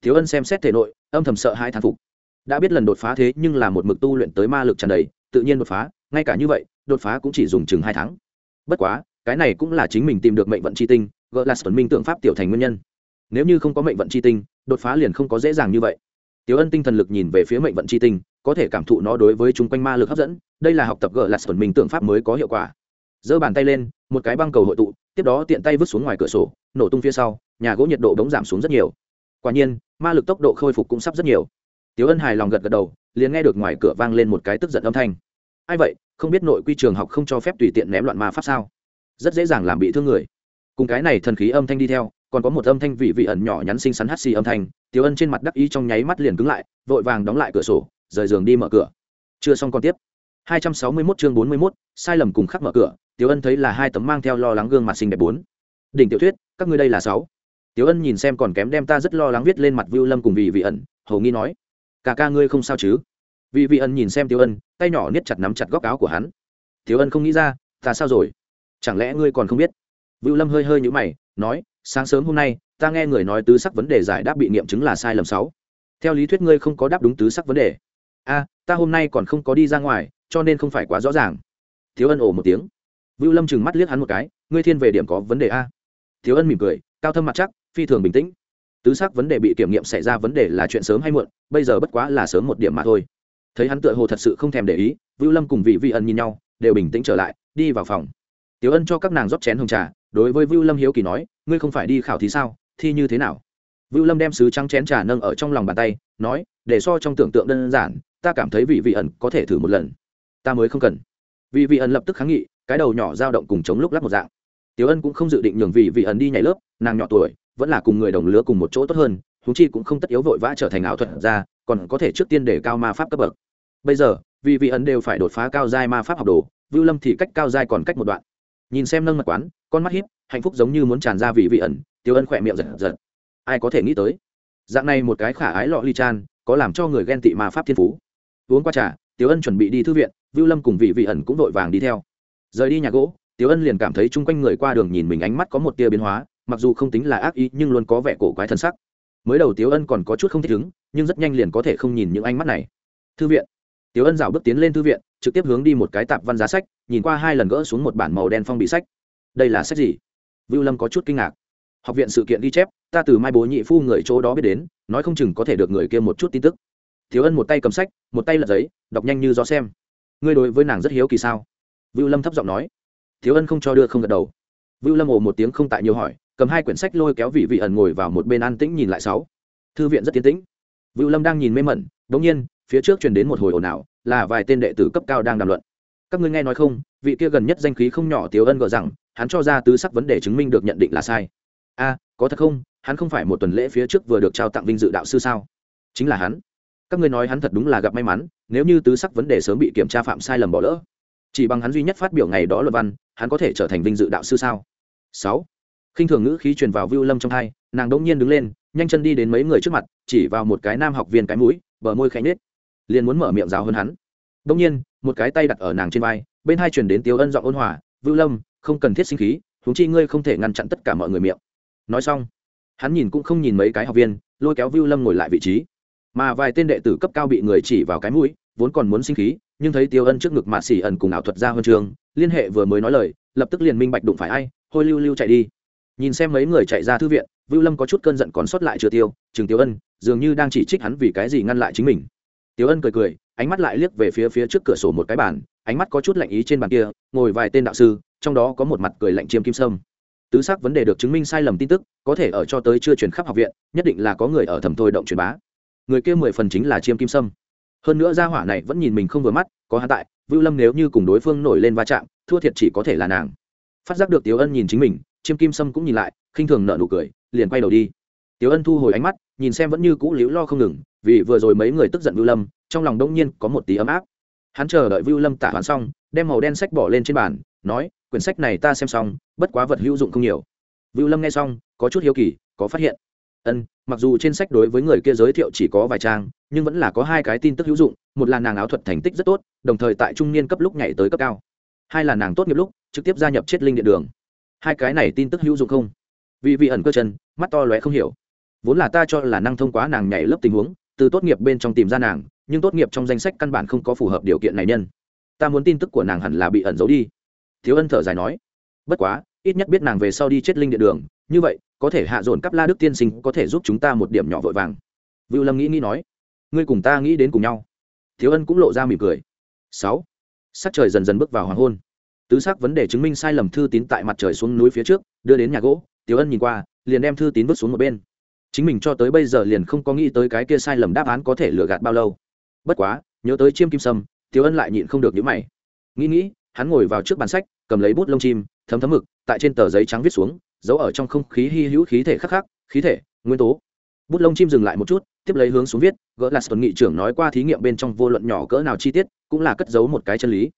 Tiêu ân xem xét thể nội, âm thầm sợ hai thán phục. Đã biết lần đột phá thế nhưng là một mực tu luyện tới ma lực tràn đầy, tự nhiên đột phá, ngay cả như vậy, đột phá cũng chỉ dùng chừng hai tháng. Bất quá, cái này cũng là chính mình tìm được mệnh vận c h i tinh gỡ là sơn minh tượng pháp tiểu thành nguyên nhân. Nếu như không có mệnh vận c h i tinh, đột phá liền không có dễ dàng như vậy. Tiểu ân tinh thần lực nhìn về phía mệnh vận c h i tinh, có thể cảm thụ nó đối với chung quanh ma lực hấp dẫn, đây là học tập gỡ là sơn minh tượng pháp mới có hiệu quả. Giơ bàn tay lên, một cái băng cầu hội tụ, tiếp đó tiện tay vứt xuống ngoài cửa sổ, nổ tung phía sau, nhà gỗ nhiệt độ bỗng giảm xuống rất nhiều. Quả nhiên, ma lực tốc độ khôi phục cũng sắp rất nhiều. Tiểu ân hài lòng gật gật đầu, liền nghe được ngoài cửa vang lên một cái tức giận âm thanh. Ai vậy? Không biết nội quy trường học không cho phép tùy tiện ném loạn ma pháp sao? Rất dễ dàng làm bị thương người cùng cái này thần khí âm thanh đi theo còn có một âm thanh vị vị ẩn nhỏ nhắn xinh xắn hắt xì âm thanh tiểu ân trên mặt đắc ý trong nháy mắt liền cứng lại vội vàng đóng lại cửa sổ rời giường đi mở cửa. Chưa xong còn tiếp. 261 chương 41, sai lầm cùng khắc mở cửa tiểu ân thấy là hai tấm mang theo lo lắng gương mặt xinh đẹp bốn. Đỉnh tiểu thuyết các ngươi đây là sáu. Tiểu ân nhìn xem còn kém đem ta rất lo lắng viết lên mặt vưu lâm cùng vị vị ẩn hầu nghi nói cả ca ngươi không sao chứ? Vị vị ẩn nhìn xem tiểu ân tay nhỏ niết chặt nắm chặt góc áo của hắn. Tiểu ân không nghĩ ra ta sao rồi? Chẳng lẽ ngươi còn không biết? Vưu lâm hơi hơi nhũ mày nói sáng sớm hôm nay ta nghe người nói tứ sắc vấn đề giải đáp bị nghiệm chứng là sai lầm sáu. Theo lý thuyết ngươi không có đáp đúng tứ sắc vấn đề. A ta hôm nay còn không có đi ra ngoài cho nên không phải quá rõ ràng. Thiếu ân ồ một tiếng. Vưu lâm chừng mắt liếc hắn một cái ngươi thiên về điểm có vấn đề a. Thiếu ân mỉm cười cao thâm mặt chắc phi thường bình tĩnh. Tứ sắc vấn đề bị kiểm nghiệm xảy ra vấn đề là chuyện sớm hay muộn bây giờ bất quá là sớm một điểm mà thôi. Thấy hắn tựa hồ thật sự không thèm để ý vưu lâm cùng vị vi ân nhìn nhau đều bình tĩnh trở lại đi vào phòng. Tiểu Ân cho các nàng rót chén hồng trà, đối với Vưu Lâm hiếu kỳ nói, ngươi không phải đi khảo thí sao, thi như thế nào? Vưu Lâm đem sứ trắng chén trà nâng ở trong lòng bàn tay, nói, để so trong tưởng tượng đơn giản, ta cảm thấy vị vị ẩn có thể thử một lần. Ta mới không cần. Vị vị ẩn lập tức kháng nghị, cái đầu nhỏ dao động cùng chống lúc lắc một dạng. Tiểu Ân cũng không dự định nhường vị vị ẩn đi nhảy lớp, nàng nhỏ tuổi, vẫn là cùng người đồng lứa cùng một chỗ tốt hơn, huống chi cũng không tất yếu vội vã trở thành ảo thuật ra, còn có thể trước tiên để cao ma pháp cấp bậc. Bây giờ, vị vị ẩn đều phải đột phá cao giai ma pháp học đồ, Vưu Lâm thì cách cao giai còn cách một đoạn nhìn xem nâng mặt quán, con mắt hiếp hạnh phúc giống như muốn tràn ra vì vị ẩn, tiêu ân khỏe miệng giật giật. Ai có thể nghĩ tới? Dạng này một cái khả ái lọ ly chan, có làm cho người ghen tị mà pháp thiên phú. Uống qua trà, tiêu ân chuẩn bị đi thư viện, vưu lâm cùng vị vị ẩn cũng vội vàng đi theo. Rời đi nhà gỗ, tiêu ân liền cảm thấy chung quanh người qua đường nhìn mình ánh mắt có một tia biến hóa, mặc dù không tính là ác ý, nhưng luôn có vẻ cổ quái thân sắc. Mới đầu tiêu ân còn có chút không thích ứng nhưng rất nhanh liền có thể không nhìn những ánh mắt này. Thư viện tiêu ân dạo bước tiến lên thư viện, trực tiếp hướng đi một cái tạp văn giá sách, nhìn qua hai lần gỡ xuống một bản màu đen phong bị sách. Đây là sách gì? Vưu lâm có chút kinh ngạc. Học viện sự kiện ghi chép, ta từ mai bố nhị phu người chỗ đó biết đến, nói không chừng có thể được người kia một chút tin tức. Thiếu ân một tay cầm sách, một tay lật giấy, đọc nhanh như gió xem. Ngươi đối với nàng rất hiếu kỳ sao? Vưu lâm thấp giọng nói. Thiếu ân không cho đưa không gật đầu. Vưu lâm ồ một tiếng không tại nhiều hỏi, cầm hai quyển sách lôi kéo vị vị ẩn ngồi vào một bên an tĩnh nhìn lại sáu. Thư viện rất tiến tĩnh. Vưu lâm đang nhìn mê mẩn đ ỗ n g nhiên phía trước truyền đến một hồi ồn ào, là vài tên đệ tử cấp cao đang đàm luận. Các ngươi nghe nói không, vị kia gần nhất danh khí không nhỏ tiếu ân gờ rằng, hắn cho ra tứ sắc vấn đề chứng minh được nhận định là sai. A, có thật không? Hắn không phải một tuần lễ phía trước vừa được trao tặng vinh dự đạo sư sao? Chính là hắn. Các ngươi nói hắn thật đúng là gặp may mắn, nếu như tứ sắc vấn đề sớm bị kiểm tra phạm sai lầm bỏ lỡ. Chỉ bằng hắn duy nhất phát biểu ngày đó luật văn, hắn có thể trở thành vinh dự đạo sư sao? Sáu. Khinh thường ngữ khí truyền vào vưu lâm trong hai, nàng đỗng nhiên đứng lên, nhanh chân đi đến mấy người trước mặt, chỉ vào một cái nam học viên cái mũi, bờ môi khẽ nhếch liền muốn mở miệng giáo hơn hắn. Đông nhiên, một cái tay đặt ở nàng trên vai, bên hai truyền đến tiếu ân giọng ôn hòa, vưu lâm, không cần thiết sinh khí, huống chi ngươi không thể ngăn chặn tất cả mọi người miệng. Nói xong, hắn nhìn cũng không nhìn mấy cái học viên, lôi kéo vưu lâm ngồi lại vị trí. Mà vài tên đệ tử cấp cao bị người chỉ vào cái mũi, vốn còn muốn sinh khí, nhưng thấy tiêu ân trước ngực mạ xỉ ẩn cùng ảo thuật ra huân trường, liên hệ vừa mới nói lời, lập tức liền minh bạch đụng phải ai, hôi lưu lưu chạy đi. Nhìn xem mấy người chạy ra thư viện, vưu lâm có chút cơn giận còn sót lại chưa tiêu chừng tiêu ân, dường như đang chỉ trích hắn vì cái gì ngăn lại chính mình. Tiểu ân cười cười, ánh mắt lại liếc về phía phía trước cửa sổ một cái bàn, ánh mắt có chút lạnh ý trên bàn kia, ngồi vài tên đạo sư, trong đó có một mặt cười lạnh chiêm kim sâm. Tứ sắc vấn đề được chứng minh sai lầm tin tức, có thể ở cho tới chưa truyền khắp học viện, nhất định là có người ở thầm thôi động truyền bá. Người kia mười phần chính là chiêm kim sâm. Hơn nữa gia hỏa này vẫn nhìn mình không vừa mắt, có hắn tại, vưu lâm nếu như cùng đối phương nổi lên va chạm, thua thiệt chỉ có thể là nàng. Phát giác được tiếu ân nhìn chính mình, chiêm kim sâm cũng nhìn lại, khinh thường nở nụ cười, liền quay đầu đi. Tiếu ân thu hồi ánh mắt nhìn xem vẫn như cũ liễu lo không ngừng, vì vừa rồi mấy người tức giận vưu lâm, trong lòng đông nhiên có một tí ấm áp. Hắn chờ đợi vưu lâm tả hoàn xong, đem màu đen sách bỏ lên trên bàn, nói, quyển sách này ta xem xong, bất quá vật hữu dụng không nhiều. Vưu lâm nghe xong, có chút hiếu kỳ, có phát hiện. Ân, mặc dù trên sách đối với người kia giới thiệu chỉ có vài trang, nhưng vẫn là có hai cái tin tức hữu dụng, một là nàng áo thuật thành tích rất tốt, đồng thời tại trung niên cấp lúc nhảy tới cấp cao. Hai là nàng tốt nghiệp lúc, trực tiếp gia nhập chết linh điện đường. Hai cái này tin tức hữu dụng không? Vì vị ẩn cơ chân, mắt to lóe không hiểu vốn là ta cho là năng thông quá nàng nhảy lớp tình huống, từ tốt nghiệp bên trong tìm ra nàng, nhưng tốt nghiệp trong danh sách căn bản không có phù hợp điều kiện này nhân. Ta muốn tin tức của nàng hẳn là bị ẩn giấu đi. Thiếu ân thở dài nói. Bất quá, ít nhất biết nàng về sau đi chết linh địa đường, như vậy, có thể hạ dồn cắp la đức tiên sinh có thể giúp chúng ta một điểm nhỏ vội vàng. Vưu lâm nghĩ nghĩ nói. Ngươi cùng ta nghĩ đến cùng nhau. Thiếu ân cũng lộ ra mỉm cười. Sáu. Sắc trời dần dần bước vào hoàng hôn. Tứ sắc vấn đề chứng minh sai lầm thư tín tại mặt trời xuống núi phía trước, đưa đến nhà gỗ, tiểu ân nhìn qua, liền đem thư tín vứt xuống một bên chính mình cho tới bây giờ liền không có nghĩ tới cái kia sai lầm đáp án có thể lừa gạt bao lâu. Bất quá, nhớ tới chiêm kim sâm, tiểu ân lại nhịn không được nhữ mày. Nghĩ nghĩ, hắn ngồi vào trước bàn sách, cầm lấy bút lông chim, thấm thấm mực, tại trên tờ giấy trắng viết xuống, giấu ở trong không khí hy hữu khí thể khắc khắc, khí thể, nguyên tố. Bút lông chim dừng lại một chút, tiếp lấy hướng xuống viết, gỡ là tuần nghị trưởng nói qua thí nghiệm bên trong vô luận nhỏ cỡ nào chi tiết, cũng là cất giấu một cái chân lý.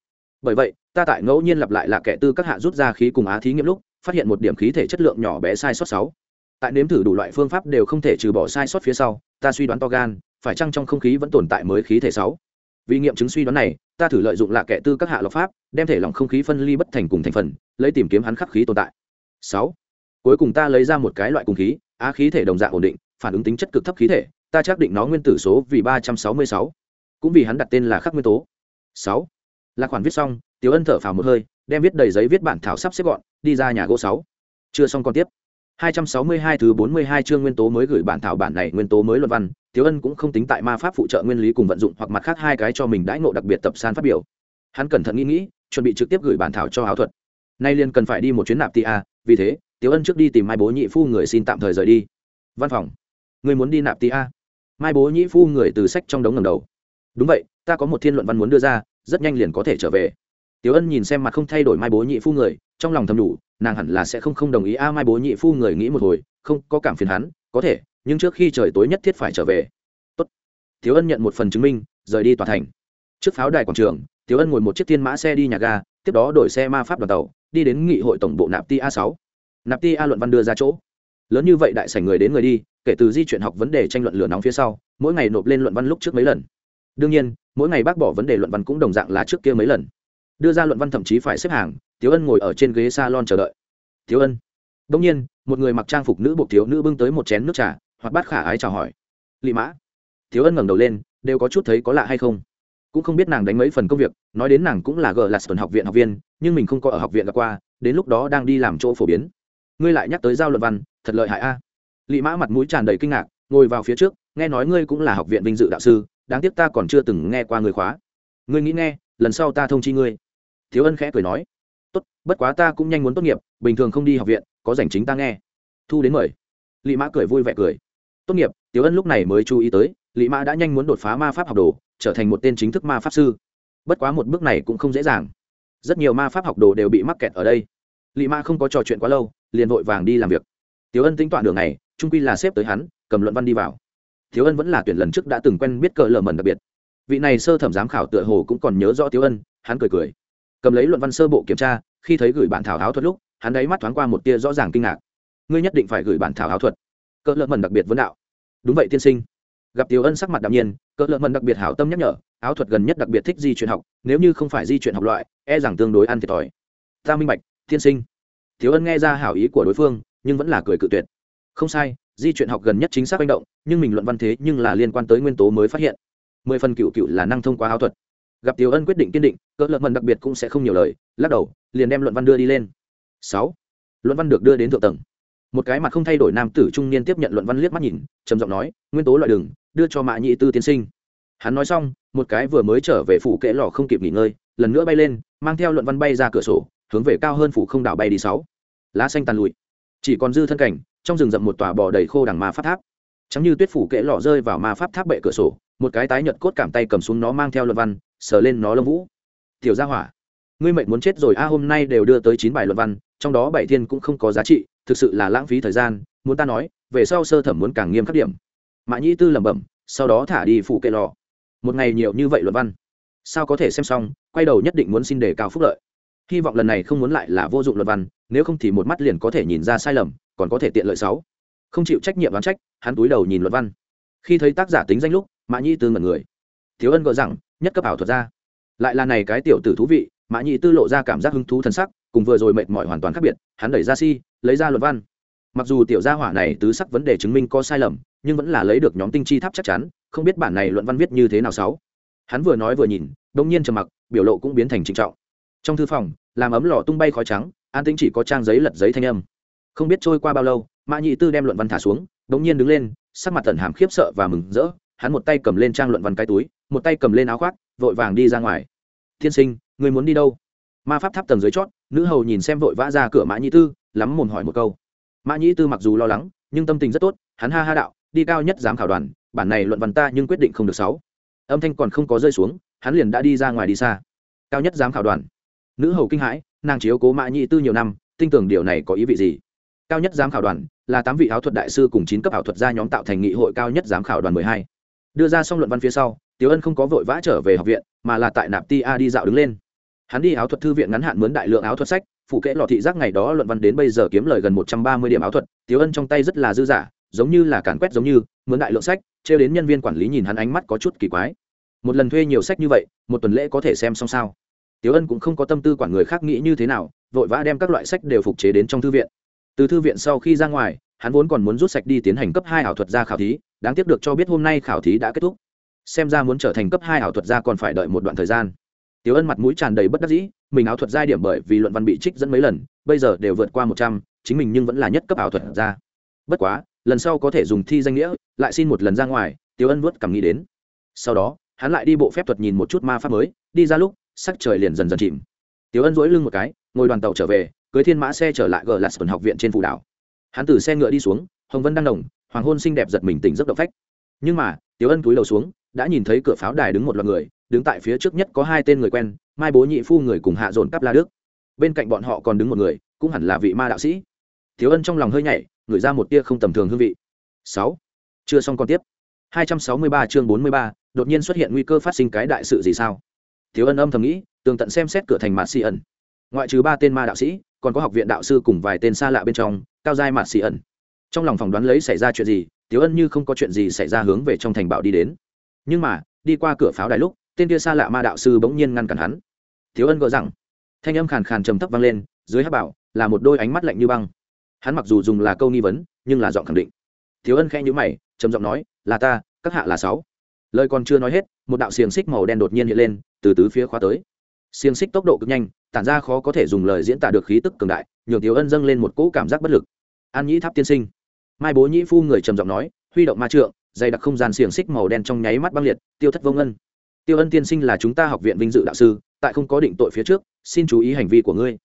Bởi vậy, ta tại ngẫu nhiên lặp lại là kẻ tư các hạ rút ra khí cùng á thí nghiệm lúc, phát hiện một điểm khí thể chất lượng nhỏ bé sai sót sáu tại nếm thử đủ loại phương pháp đều không thể trừ bỏ sai sót phía sau, ta suy đoán to gan, phải chăng trong không khí vẫn tồn tại mới khí thể sáu? Vì nghiệm chứng suy đoán này, ta thử lợi dụng lạ kẻ tư các hạ lọc pháp, đem thể lỏng không khí phân ly bất thành cùng thành phần, lấy tìm kiếm hắn khắc khí tồn tại. Sáu. Cuối cùng ta lấy ra một cái loại cùng khí, á khí thể đồng dạng ổn định, phản ứng tính chất cực thấp khí thể, ta xác định nó nguyên tử số vì ba trăm sáu mươi sáu. Cũng vì hắn đặt tên là khắc nguyên tố. Sáu. Là khoản viết xong, tiểu ân thở phào một hơi, đem viết đầy giấy viết bản thảo sắp xếp gọn, đi ra nhà gỗ sáu. Chưa xong còn tiếp. 262 thứ 42 chương nguyên tố mới gửi bản thảo bản này nguyên tố mới luận văn, Tiếu Ân cũng không tính tại ma pháp phụ trợ nguyên lý cùng vận dụng hoặc mặt khác hai cái cho mình đãi ngộ đặc biệt tập san phát biểu. Hắn cẩn thận nghĩ nghĩ, chuẩn bị trực tiếp gửi bản thảo cho áo thuật. Nay liền cần phải đi một chuyến nạp tia, vì thế, Tiếu Ân trước đi tìm Mai Bố Nhị Phu người xin tạm thời rời đi. Văn phòng. Người muốn đi nạp tia? Mai Bố Nhị Phu người từ sách trong đống ngẩng đầu. Đúng vậy, ta có một thiên luận văn muốn đưa ra, rất nhanh liền có thể trở về. Tiếu Ân nhìn xem mặt không thay đổi Mai Bố Nhị Phu người, trong lòng thầm đủ, nàng hẳn là sẽ không không đồng ý a mai bố nhị phu người nghĩ một hồi, không có cảm phiền hắn, có thể, nhưng trước khi trời tối nhất thiết phải trở về. Tốt. thiếu ân nhận một phần chứng minh, rời đi tòa thành. Trước pháo đài quảng trường, thiếu ân ngồi một chiếc thiên mã xe đi nhà ga, tiếp đó đổi xe ma pháp đoàn tàu, đi đến nghị hội tổng bộ nạp ti a sáu. Nạp ti a luận văn đưa ra chỗ. Lớn như vậy đại sảnh người đến người đi, kể từ di chuyển học vấn đề tranh luận lửa nóng phía sau, mỗi ngày nộp lên luận văn lúc trước mấy lần. Đương nhiên, mỗi ngày bác bỏ vấn đề luận văn cũng đồng dạng là trước kia mấy lần đưa ra luận văn thậm chí phải xếp hàng, tiếu ân ngồi ở trên ghế salon chờ đợi. Tiếu ân. Đông nhiên, một người mặc trang phục nữ buộc thiếu nữ bưng tới một chén nước trà, hoặc bát khả ái chào hỏi. Lị mã. Tiếu ân ngẩng đầu lên, đều có chút thấy có lạ hay không? Cũng không biết nàng đánh mấy phần công việc, nói đến nàng cũng là gờ là tuần học viện học viên, nhưng mình không có ở học viện gặp qua, đến lúc đó đang đi làm chỗ phổ biến. Ngươi lại nhắc tới giao luận văn, thật lợi hại a. À. lị mã mặt mũi tràn đầy kinh ngạc, ngồi vào phía trước, nghe nói ngươi cũng là học viện vinh dự đạo sư, đáng tiếc ta còn chưa từng nghe qua người khóa. Ngươi nghĩ nghe, lần sau ta thông chi ngươi thiếu ân khẽ cười nói, tốt, bất quá ta cũng nhanh muốn tốt nghiệp, bình thường không đi học viện, có dành chính ta nghe. Thu đến mời. Lị mã cười vui vẻ cười. Tốt nghiệp tiếu ân lúc này mới chú ý tới, lị mã đã nhanh muốn đột phá ma pháp học đồ, trở thành một tên chính thức ma pháp sư. Bất quá một bước này cũng không dễ dàng. Rất nhiều ma pháp học đồ đều bị mắc kẹt ở đây. Lị mã không có trò chuyện quá lâu, liền vội vàng đi làm việc. Tiếu ân tính toán đường này trung quy là xếp tới hắn, cầm luận văn đi vào. Thiếu ân vẫn là tuyển lần trước đã từng quen biết cờ lờ mần đặc biệt. Vị này sơ thẩm giám khảo tựa hồ cũng còn nhớ rõ tiếu ân, hắn cười cười cầm lấy luận văn sơ bộ kiểm tra, khi thấy gửi bản thảo áo thuật lúc, hắn đáy mắt thoáng qua một tia rõ ràng kinh ngạc. Ngươi nhất định phải gửi bản thảo áo thuật. Cỡ lợn mần đặc biệt vấn đạo. Đúng vậy tiên sinh. Gặp tiểu ân sắc mặt đạm nhiên cỡ lợn mần đặc biệt hảo tâm nhắc nhở, áo thuật gần nhất đặc biệt thích di chuyển học, nếu như không phải di chuyển học loại e rằng tương đối ăn thiệt thòi. Ta minh bạch, tiên sinh. Tiểu ân nghe ra hảo ý của đối phương, nhưng vẫn là cười cự tuyệt. Không sai, di chuyển học gần nhất chính xác manh động, nhưng mình luận văn thế nhưng là liên quan tới nguyên tố mới phát hiện. Mười phần cựu cựu là năng thông qua áo thuật gặp tiểu ân quyết định kiên định, cỡ lợn mần đặc biệt cũng sẽ không nhiều lời, lắc đầu, liền đem luận văn đưa đi lên. Sáu. Luận văn được đưa đến thượng tầng. Một cái mặt không thay đổi nam tử trung niên tiếp nhận luận văn liếc mắt nhìn, trầm giọng nói, nguyên tố loại đường, đưa cho mã nhị tư tiên sinh. Hắn nói xong, một cái vừa mới trở về phủ kẽ lò không kịp nghỉ ngơi, lần nữa bay lên, mang theo luận văn bay ra cửa sổ, hướng về cao hơn phủ không đảo bay đi sáu. Lá xanh tàn lụi. Chỉ còn dư thân cảnh, trong rừng rậm một tòa bò đầy khô đằng ma pháp tháp. Chẳng như tuyết phủ kẽ lò rơi vào ma pháp tháp bệ cửa sổ, một cái tái nhợt cốt cảm tay cầm xuống nó mang theo luận văn sờ lên nó lông vũ. Tiểu gia hỏa, ngươi mệnh muốn chết rồi. A, hôm nay đều đưa tới chín bài luận văn, trong đó bảy thiên cũng không có giá trị, thực sự là lãng phí thời gian. Muốn ta nói, về sau sơ thẩm muốn càng nghiêm khắc điểm. Mã nhĩ tư lẩm bẩm, sau đó thả đi phụ kệ lò. Một ngày nhiều như vậy luận văn, sao có thể xem xong, quay đầu nhất định muốn xin đề cao phúc lợi. Hy vọng lần này không muốn lại là vô dụng luận văn, nếu không thì một mắt liền có thể nhìn ra sai lầm, còn có thể tiện lợi sáu. Không chịu trách nhiệm đoán trách, hắn túi đầu nhìn luận văn. Khi thấy tác giả tính danh lúc, mã nhĩ tư ngẩn người. Thiếu ân gọi rằng nhất cấp ảo thuật ra. Lại là này cái tiểu tử thú vị, mã nhị tư lộ ra cảm giác hứng thú thân sắc, cùng vừa rồi mệt mỏi hoàn toàn khác biệt, hắn đẩy ra si, lấy ra luận văn. Mặc dù tiểu gia hỏa này tứ sắc vấn đề chứng minh có sai lầm, nhưng vẫn là lấy được nhóm tinh chi tháp chắc chắn, không biết bản này luận văn viết như thế nào sáu. Hắn vừa nói vừa nhìn, đông nhiên trầm mặc, biểu lộ cũng biến thành trịnh trọng. Trong thư phòng, làm ấm lò tung bay khói trắng, an tĩnh chỉ có trang giấy lật giấy thanh âm. Không biết trôi qua bao lâu, mã nhị tư đem luận văn thả xuống đống nhiên đứng lên, sắc mặt tần hàm khiếp sợ và mừng rỡ, hắn một tay cầm lên trang luận văn cái túi một tay cầm lên áo khoác, vội vàng đi ra ngoài. Thiên sinh, người muốn đi đâu? Ma pháp tháp tầng dưới chót, nữ hầu nhìn xem vội vã ra cửa mã Nhĩ tư, lắm mồm hỏi một câu. Mã Nhĩ tư mặc dù lo lắng, nhưng tâm tình rất tốt, hắn ha ha đạo, đi cao nhất giám khảo đoàn, bản này luận văn ta nhưng quyết định không được sáu. Âm thanh còn không có rơi xuống, hắn liền đã đi ra ngoài đi xa. Cao nhất giám khảo đoàn. Nữ hầu kinh hãi, nàng chiếu cố mã Nhĩ tư nhiều năm, tin tưởng điều này có ý vị gì? Cao nhất giám khảo đoàn là tám vị áo thuật đại sư cùng chín cấp ảo thuật gia nhóm tạo thành nghị hội cao nhất giám khảo đoàn mười hai đưa ra xong luận văn phía sau, tiểu ân không có vội vã trở về học viện, mà là tại nạp ti a đi dạo đứng lên. Hắn đi áo thuật thư viện ngắn hạn mướn đại lượng áo thuật sách, phụ kệ lọ thị giác ngày đó luận văn đến bây giờ kiếm lời gần một trăm ba mươi điểm áo thuật, tiểu ân trong tay rất là dư dả giống như là càn quét giống như, mướn đại lượng sách, trêu đến nhân viên quản lý nhìn hắn ánh mắt có chút kỳ quái. Một lần thuê nhiều sách như vậy, một tuần lễ có thể xem xong sao? Tiểu ân cũng không có tâm tư quản người khác nghĩ như thế nào, vội vã đem các loại sách đều phục chế đến trong thư viện. Từ thư viện sau khi ra ngoài hắn vốn còn muốn rút sạch đi tiến hành cấp hai ảo thuật gia khảo thí, đáng tiếc được cho biết hôm nay khảo thí đã kết thúc. Xem ra muốn trở thành cấp hai ảo thuật gia còn phải đợi một đoạn thời gian. Tiểu ân mặt mũi tràn đầy bất đắc dĩ, mình ảo thuật giai điểm bởi vì luận văn bị trích dẫn mấy lần, bây giờ đều vượt qua một trăm, chính mình nhưng vẫn là nhất cấp ảo thuật gia. Bất quá, lần sau có thể dùng thi danh nghĩa, lại xin một lần ra ngoài, tiểu ân vuốt cảm nghĩ đến. Sau đó, hắn lại đi bộ phép thuật nhìn một chút ma pháp mới, đi ra lúc, sắc trời liền dần dần chìm. Tiểu ân dỗi lưng một cái, ngồi đoàn tàu trở về, cưới thiên mã xe trở lại gờ lạt học viện trên phù đảo hắn từ xe ngựa đi xuống hồng vân đang đồng hoàng hôn xinh đẹp giật mình tỉnh giấc động phách. Nhưng mà tiểu ân túi đầu xuống đã nhìn thấy cửa pháo đài đứng một loạt người đứng tại phía trước nhất có hai tên người quen mai bố nhị phu người cùng hạ dồn cắp la đức. Bên cạnh bọn họ còn đứng một người cũng hẳn là vị ma đạo sĩ. Thiếu ân trong lòng hơi nhảy ngửi ra một tia không tầm thường hương vị. Sáu. Chưa xong còn tiếp. 263 chương 43, đột nhiên xuất hiện nguy cơ phát sinh cái đại sự gì sao? Thiếu ân âm thầm nghĩ tường tận xem xét cửa thành mạt xì ẩn. Ngoại trừ ba tên ma đạo sĩ còn có học viện đạo sư cùng vài tên xa lạ bên trong, cao giai mạt xì ẩn. Trong lòng phỏng đoán lấy xảy ra chuyện gì tiếu ân như không có chuyện gì xảy ra hướng về trong thành bảo đi đến. Nhưng mà, đi qua cửa pháo đài lúc, tên kia xa lạ ma đạo sư bỗng nhiên ngăn cản hắn. Tiếu ân gỡ rằng, thanh âm khàn khàn trầm thấp vang lên, dưới hát bảo, là một đôi ánh mắt lạnh như băng. Hắn mặc dù dùng là câu nghi vấn, nhưng là giọng khẳng định. Thiếu ân khẽ nhữ mày, trầm giọng nói, là ta, các hạ là sáu. Lời còn chưa nói hết, một đạo xiềng xích màu đen đột nhiên hiện lên, từ tứ phía khóa tới xiềng xích tốc độ cực nhanh, tản ra khó có thể dùng lời diễn tả được khí tức cường đại, nhường Tiểu ân dâng lên một cỗ cảm giác bất lực. An nhĩ tháp tiên sinh. Mai bố nhĩ phu người trầm giọng nói, huy động ma trượng, dày đặc không gian xiềng xích màu đen trong nháy mắt băng liệt, tiêu thất vô ngân. Tiêu ân tiên sinh là chúng ta học viện vinh dự đạo sư, tại không có định tội phía trước, xin chú ý hành vi của ngươi.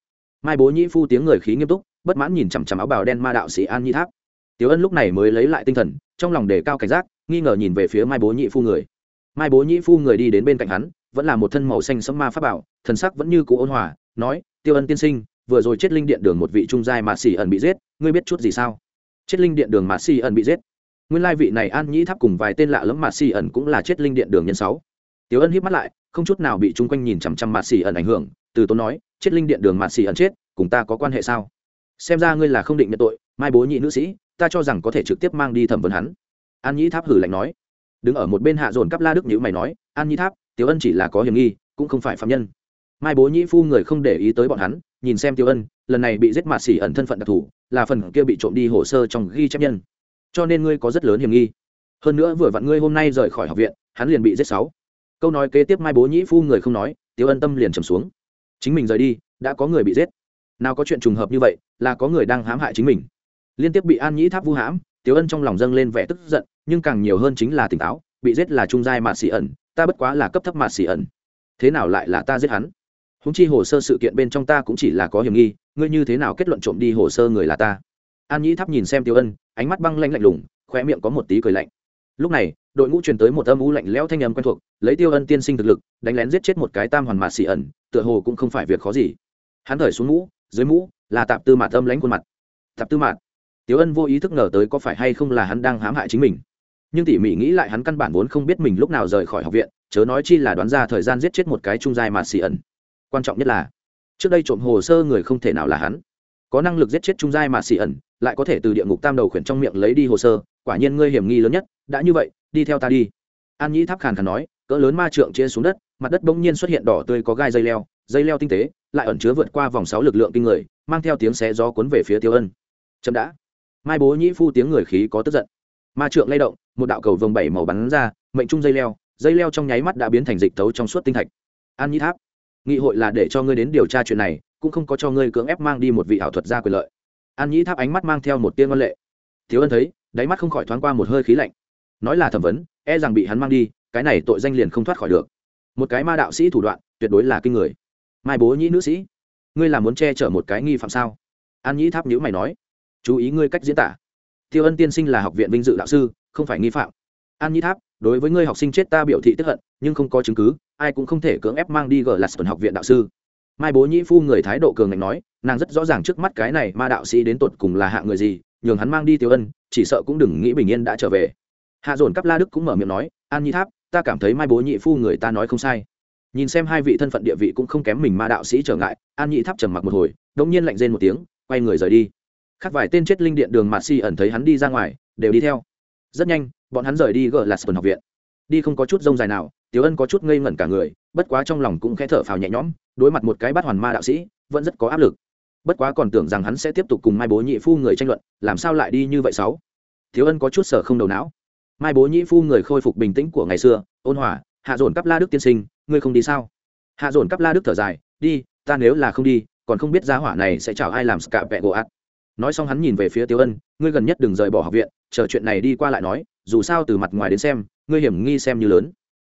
Mai bố nhĩ phu tiếng người khí nghiêm túc, bất mãn nhìn chằm chằm áo bào đen ma đạo sĩ an nhĩ tháp. Tiểu ân lúc này mới lấy lại tinh thần, trong lòng đề cao cảnh giác, nghi ngờ nhìn về phía mai bố nhĩ phu người. Mai bố nhĩ phu người đi đến bên cạnh hắn vẫn là một thân màu xanh sẫm ma pháp bảo thần sắc vẫn như cũ ôn hòa nói tiêu ân tiên sinh vừa rồi chết linh điện đường một vị trung giai mạt sĩ ẩn bị giết ngươi biết chút gì sao chết linh điện đường mạt sĩ ẩn bị giết nguyên lai vị này an nhĩ tháp cùng vài tên lạ lẫm mạt sĩ ẩn cũng là chết linh điện đường nhân sáu tiêu Ân híp mắt lại, không chút nào bị chung quanh nhìn chằm chằm Mạt Sĩ ẩn ảnh hưởng, từ tốn nói, chết linh điện đường Mạt Sĩ ẩn chết, cùng ta có quan hệ sao? Xem ra ngươi là không định nhận tội, mai bố nhị nữ sĩ, ta cho rằng có thể trực tiếp mang đi thẩm vấn hắn. An Nhĩ Tháp hử lạnh nói. Đứng ở một bên hạ dồn cắp La Đức nhíu mày nói, An Nhĩ Tháp, Tiểu Ân chỉ là có hiểm nghi, cũng không phải phạm nhân. Mai bố nhị phu người không để ý tới bọn hắn, nhìn xem Tiểu Ân, lần này bị giết Mạt xỉ ẩn thân phận đặc thù, là phần kia bị trộm đi hồ sơ trong ghi chép nhân. cho nên ngươi có rất lớn hiểm nghi. Hơn nữa vừa vặn ngươi hôm nay rời khỏi học viện hắn liền bị giết sáu. Câu nói kế tiếp mai bố nhĩ phu người không nói Tiêu ân tâm liền trầm xuống. Chính mình rời đi đã có người bị giết. Nào có chuyện trùng hợp như vậy là có người đang hãm hại chính mình. Liên tiếp bị an nhĩ tháp vu hãm Tiêu ân trong lòng dâng lên vẻ tức giận nhưng càng nhiều hơn chính là tỉnh táo bị giết là trung giai mạt xỉ ẩn ta bất quá là cấp thấp mạt xỉ ẩn. Thế nào lại là ta giết hắn? Húng chi hồ sơ sự kiện bên trong ta cũng chỉ là có hiểm nghi, ngươi như thế nào kết luận trộm đi hồ sơ người là ta? An nhĩ tháp nhìn xem tiêu ân, ánh mắt băng lanh lạnh lùng khoe miệng có một tí cười lạnh. Lúc này, đội ngũ truyền tới một âm u lạnh lẽo thanh âm quen thuộc, lấy tiêu ân tiên sinh thực lực, đánh lén giết chết một cái tam hoàn mạt xỉ ẩn, tựa hồ cũng không phải việc khó gì. Hắn thời xuống mũ, dưới mũ, là tạp tư mạt âm lãnh khuôn mặt. Tạp tư mạt? Tiêu ân vô ý thức ngờ tới có phải hay không là hắn đang hãm hại chính mình nhưng tỉ mỉ nghĩ lại hắn căn bản vốn không biết mình lúc nào rời khỏi học viện, chớ nói chi là đoán ra thời gian giết chết một cái trung giai mà xì ẩn. Quan trọng nhất là, trước đây trộm hồ sơ người không thể nào là hắn. Có năng lực giết chết trung giai mà xì ẩn, lại có thể từ địa ngục tam đầu khuyển trong miệng lấy đi hồ sơ, quả nhiên ngươi hiểm nghi lớn nhất, đã như vậy, đi theo ta đi. An nhĩ tháp khàn khàn nói, cỡ lớn ma trượng chia xuống đất, mặt đất bỗng nhiên xuất hiện đỏ tươi có gai dây leo dây leo tinh tế, lại ẩn chứa vượt qua vòng sáu lực lượng kinh người, mang theo tiếng xé gió cuốn về phía tiêu ân. Chậm đã. Mai bố nhĩ phu tiếng người khí có tức giận. Ma trượng lay động một đạo cầu vồng bảy màu bắn ra, mệnh trung dây leo dây leo trong nháy mắt đã biến thành dịch tấu trong suốt tinh thạch. An nhĩ tháp, nghị hội là để cho ngươi đến điều tra chuyện này, cũng không có cho ngươi cưỡng ép mang đi một vị ảo thuật gia quyền lợi. An nhĩ tháp ánh mắt mang theo một tiên văn lệ. Thiếu ân thấy, đáy mắt không khỏi thoáng qua một hơi khí lạnh. Nói là thẩm vấn e rằng bị hắn mang đi, cái này tội danh liền không thoát khỏi được. Một cái ma đạo sĩ thủ đoạn, tuyệt đối là kinh người. Mai bố nhĩ nữ sĩ, ngươi là muốn che chở một cái nghi phạm sao? An nhĩ tháp nhữ mày nói, chú ý ngươi cách diễn tả. Tiêu ân tiên sinh là học viện vinh dự đạo sư không phải nghi phạm. An nhĩ tháp, đối với ngươi học sinh chết ta biểu thị tức hận, nhưng không có chứng cứ, ai cũng không thể cưỡng ép mang đi gờ lạt tuần học viện đạo sư. Mai bố nhĩ phu người thái độ cường ngạnh nói, nàng rất rõ ràng trước mắt cái này ma đạo sĩ đến tột cùng là hạng người gì, nhường hắn mang đi tiêu ân, chỉ sợ cũng đừng nghĩ bình yên đã trở về. Hạ dồn cắp la đức cũng mở miệng nói, an nhi tháp, ta cảm thấy mai bố nhị phu người ta nói không sai. Nhìn xem hai vị thân phận địa vị cũng không kém mình ma đạo sĩ trở ngại, an nhị tháp trầm mặc một hồi đông nhiên lạnh rên một tiếng, quay người rời đi. Khác vài tên chết linh điện đường mạt si ẩn thấy hắn đi ra ngoài, đều đi theo rất nhanh, bọn hắn rời đi gờ lạt sơn học viện. Đi không có chút rông dài nào, tiểu ân có chút ngây ngẩn cả người, bất quá trong lòng cũng khẽ thở phào nhẹ nhõm, đối mặt một cái bắt hoàn ma đạo sĩ, vẫn rất có áp lực. Bất quá còn tưởng rằng hắn sẽ tiếp tục cùng mai bố nhị phu người tranh luận, làm sao lại đi như vậy sáu? Thiếu ân có chút sở không đầu não. Mai bố nhị phu người khôi phục bình tĩnh của ngày xưa, ôn hòa, hạ dồn cắp la đức tiên sinh, ngươi không đi sao? Hạ dồn cắp la đức thở dài, đi, ta nếu là không đi, còn không biết giá hỏa này sẽ chào ai làm scạ vẹ gỗ ạt nói xong hắn nhìn về phía tiêu ân, ngươi gần nhất đừng rời bỏ học viện, chờ chuyện này đi qua lại nói, dù sao từ mặt ngoài đến xem, ngươi hiểm nghi xem như lớn.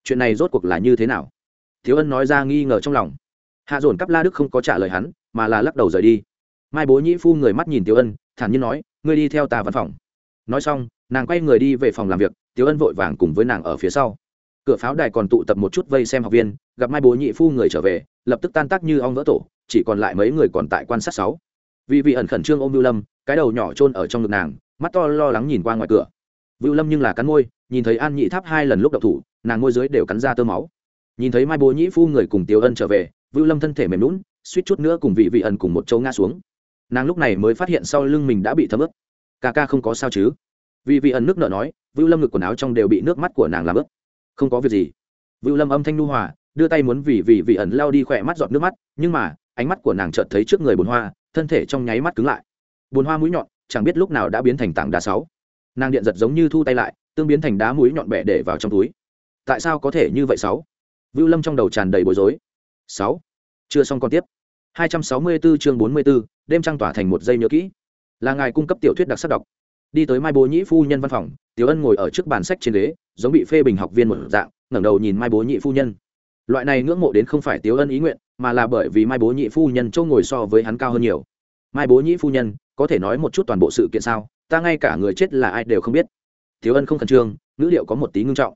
Chuyện này rốt cuộc là như thế nào? Tiêu ân nói ra nghi ngờ trong lòng. Hạ dồn cắp la đức không có trả lời hắn, mà là lắc đầu rời đi. Mai bố nhĩ phu người mắt nhìn tiêu ân, thản nhiên nói, ngươi đi theo ta văn phòng. Nói xong, nàng quay người đi về phòng làm việc, tiêu ân vội vàng cùng với nàng ở phía sau. Cửa pháo đài còn tụ tập một chút vây xem học viên, gặp mai bố nhị phu người trở về, lập tức tan tác như ong vỡ tổ, chỉ còn lại mấy người còn tại quan sát sáu vì vị ẩn khẩn trương ôm vưu lâm, cái đầu nhỏ chôn ở trong ngực nàng, mắt to lo lắng nhìn qua ngoài cửa. Vưu lâm nhưng là cắn môi, nhìn thấy an nhị tháp hai lần lúc đậu thủ, nàng môi dưới đều cắn ra tơ máu. Nhìn thấy mai bố nhĩ phu người cùng tiêu ân trở về, vưu lâm thân thể mềm lún suýt chút nữa cùng vị vị ẩn cùng một chỗ ngã xuống. Nàng lúc này mới phát hiện sau lưng mình đã bị thấm ướt. Ca ca không có sao chứ? Vị vị ẩn nước nợ nói, vưu lâm ngực quần áo trong đều bị nước mắt của nàng làm ướt. Không có việc gì. Vưu lâm âm thanh nu hòa, đưa tay muốn vì vị vị ẩn lao đi khỏe mắt giọt nước mắt, nhưng mà, ánh mắt của nàng chợt thấy trước người bồn hoa thân thể trong nháy mắt cứng lại. Bồn hoa mũi nhọn chẳng biết lúc nào đã biến thành tảng đá sáu. Nàng điện giật giống như thu tay lại tương biến thành đá mũi nhọn bẻ để vào trong túi. Tại sao có thể như vậy sáu? Vưu lâm trong đầu tràn đầy bối rối. Sáu. Chưa xong còn tiếp. 264 chương 44, đêm trăng tỏa thành một giây nhớ kỹ. Là ngài cung cấp tiểu thuyết đặc sắc đọc. Đi tới mai bố nhĩ phu nhân văn phòng tiểu ân ngồi ở trước bàn sách trên ghế giống bị phê bình học viên một dạng ngẩng đầu nhìn mai bố nhị phu nhân. Loại này ngưỡng mộ đến không phải tiểu ân ý nguyện mà là bởi vì mai bố nhị phu nhân châu ngồi so với hắn cao hơn nhiều. Mai bố nhị phu nhân, có thể nói một chút toàn bộ sự kiện sao? Ta ngay cả người chết là ai đều không biết. Thiếu ân không khẩn trương, ngữ liệu có một tí ngưng trọng.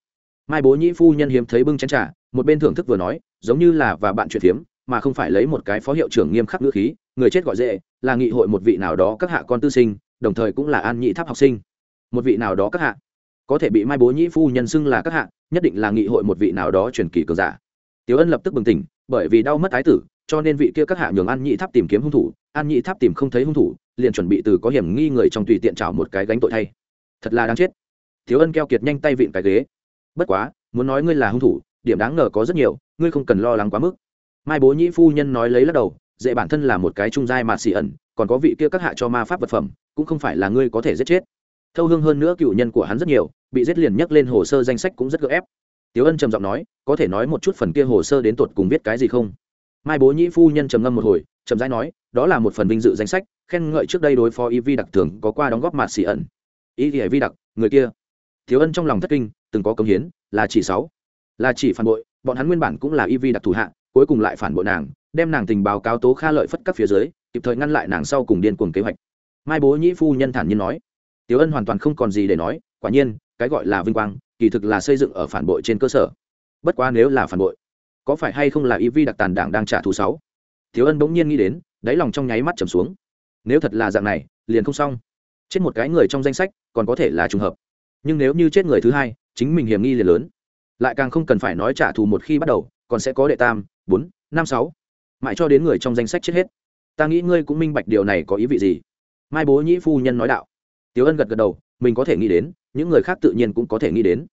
Mai bố nhị phu nhân hiếm thấy bưng chén trà, một bên thưởng thức vừa nói, giống như là và bạn chuyện phiếm, mà không phải lấy một cái phó hiệu trưởng nghiêm khắc ngữ khí, người chết gọi dễ, là nghị hội một vị nào đó các hạ con tư sinh, đồng thời cũng là an nhị tháp học sinh. Một vị nào đó các hạ. Có thể bị mai bố nhĩ phu nhân xưng là các hạ, nhất định là nghị hội một vị nào đó truyền kỳ cường giả tiểu ân lập tức bừng tỉnh, bởi vì đau mất ái tử, cho nên vị kia các hạ nhường an nhị tháp tìm kiếm hung thủ. An nhị tháp tìm không thấy hung thủ, liền chuẩn bị từ có hiểm nghi người trong tùy tiện trảo một cái gánh tội thay. Thật là đáng chết. Tiểu ân keo kiệt nhanh tay vịn cái ghế. Bất quá, muốn nói ngươi là hung thủ, điểm đáng ngờ có rất nhiều, ngươi không cần lo lắng quá mức. Mai bố nhĩ phu nhân nói lấy lắc đầu, dễ bản thân là một cái trung giai mà xì ẩn, còn có vị kia các hạ cho ma pháp vật phẩm, cũng không phải là ngươi có thể giết chết. Thâu hương hơn nữa cựu nhân của hắn rất nhiều, bị giết liền nhắc lên hồ sơ danh sách cũng rất gượng ép tiếu ân trầm giọng nói, có thể nói một chút phần kia hồ sơ đến tột cùng viết cái gì không? Mai bố nhĩ phu nhân trầm ngâm một hồi trầm rãi nói, đó là một phần vinh dự danh sách, khen ngợi trước đây đối phó y vi đặc thường có qua đóng góp mạt xỉ ẩn. Y vi vi đặc, người kia. Thiếu ân trong lòng thất kinh, từng có công hiến, là chỉ sáu, là chỉ phản bội, bọn hắn nguyên bản cũng là y vi đặc thủ hạ, cuối cùng lại phản bội nàng, đem nàng tình báo cáo tố kha lợi phất các phía dưới, kịp thời ngăn lại nàng sau cùng điên cuồng kế hoạch. Mai bố nhĩ phu nhân thản nhiên nói, tiếu ân hoàn toàn không còn gì để nói, quả nhiên, cái gọi là vinh quang kỳ thực là xây dựng ở phản bội trên cơ sở. Bất quá nếu là phản bội, có phải hay không là y vi đặc tàn đảng đang trả thù sáu? Thiếu ân bỗng nhiên nghĩ đến, đáy lòng trong nháy mắt trầm xuống. Nếu thật là dạng này, liền không xong. Chết một cái người trong danh sách, còn có thể là trùng hợp. Nhưng nếu như chết người thứ hai, chính mình hiểm nghi liền lớn. Lại càng không cần phải nói trả thù một khi bắt đầu, còn sẽ có đệ tam, bốn, năm, sáu. Mãi cho đến người trong danh sách chết hết. Ta nghĩ ngươi cũng minh bạch điều này có ý vị gì. Mai bố nhĩ phu nhân nói đạo. Tiếu ân gật gật đầu mình có thể nghĩ đến, những người khác tự nhiên cũng có thể nghĩ đến.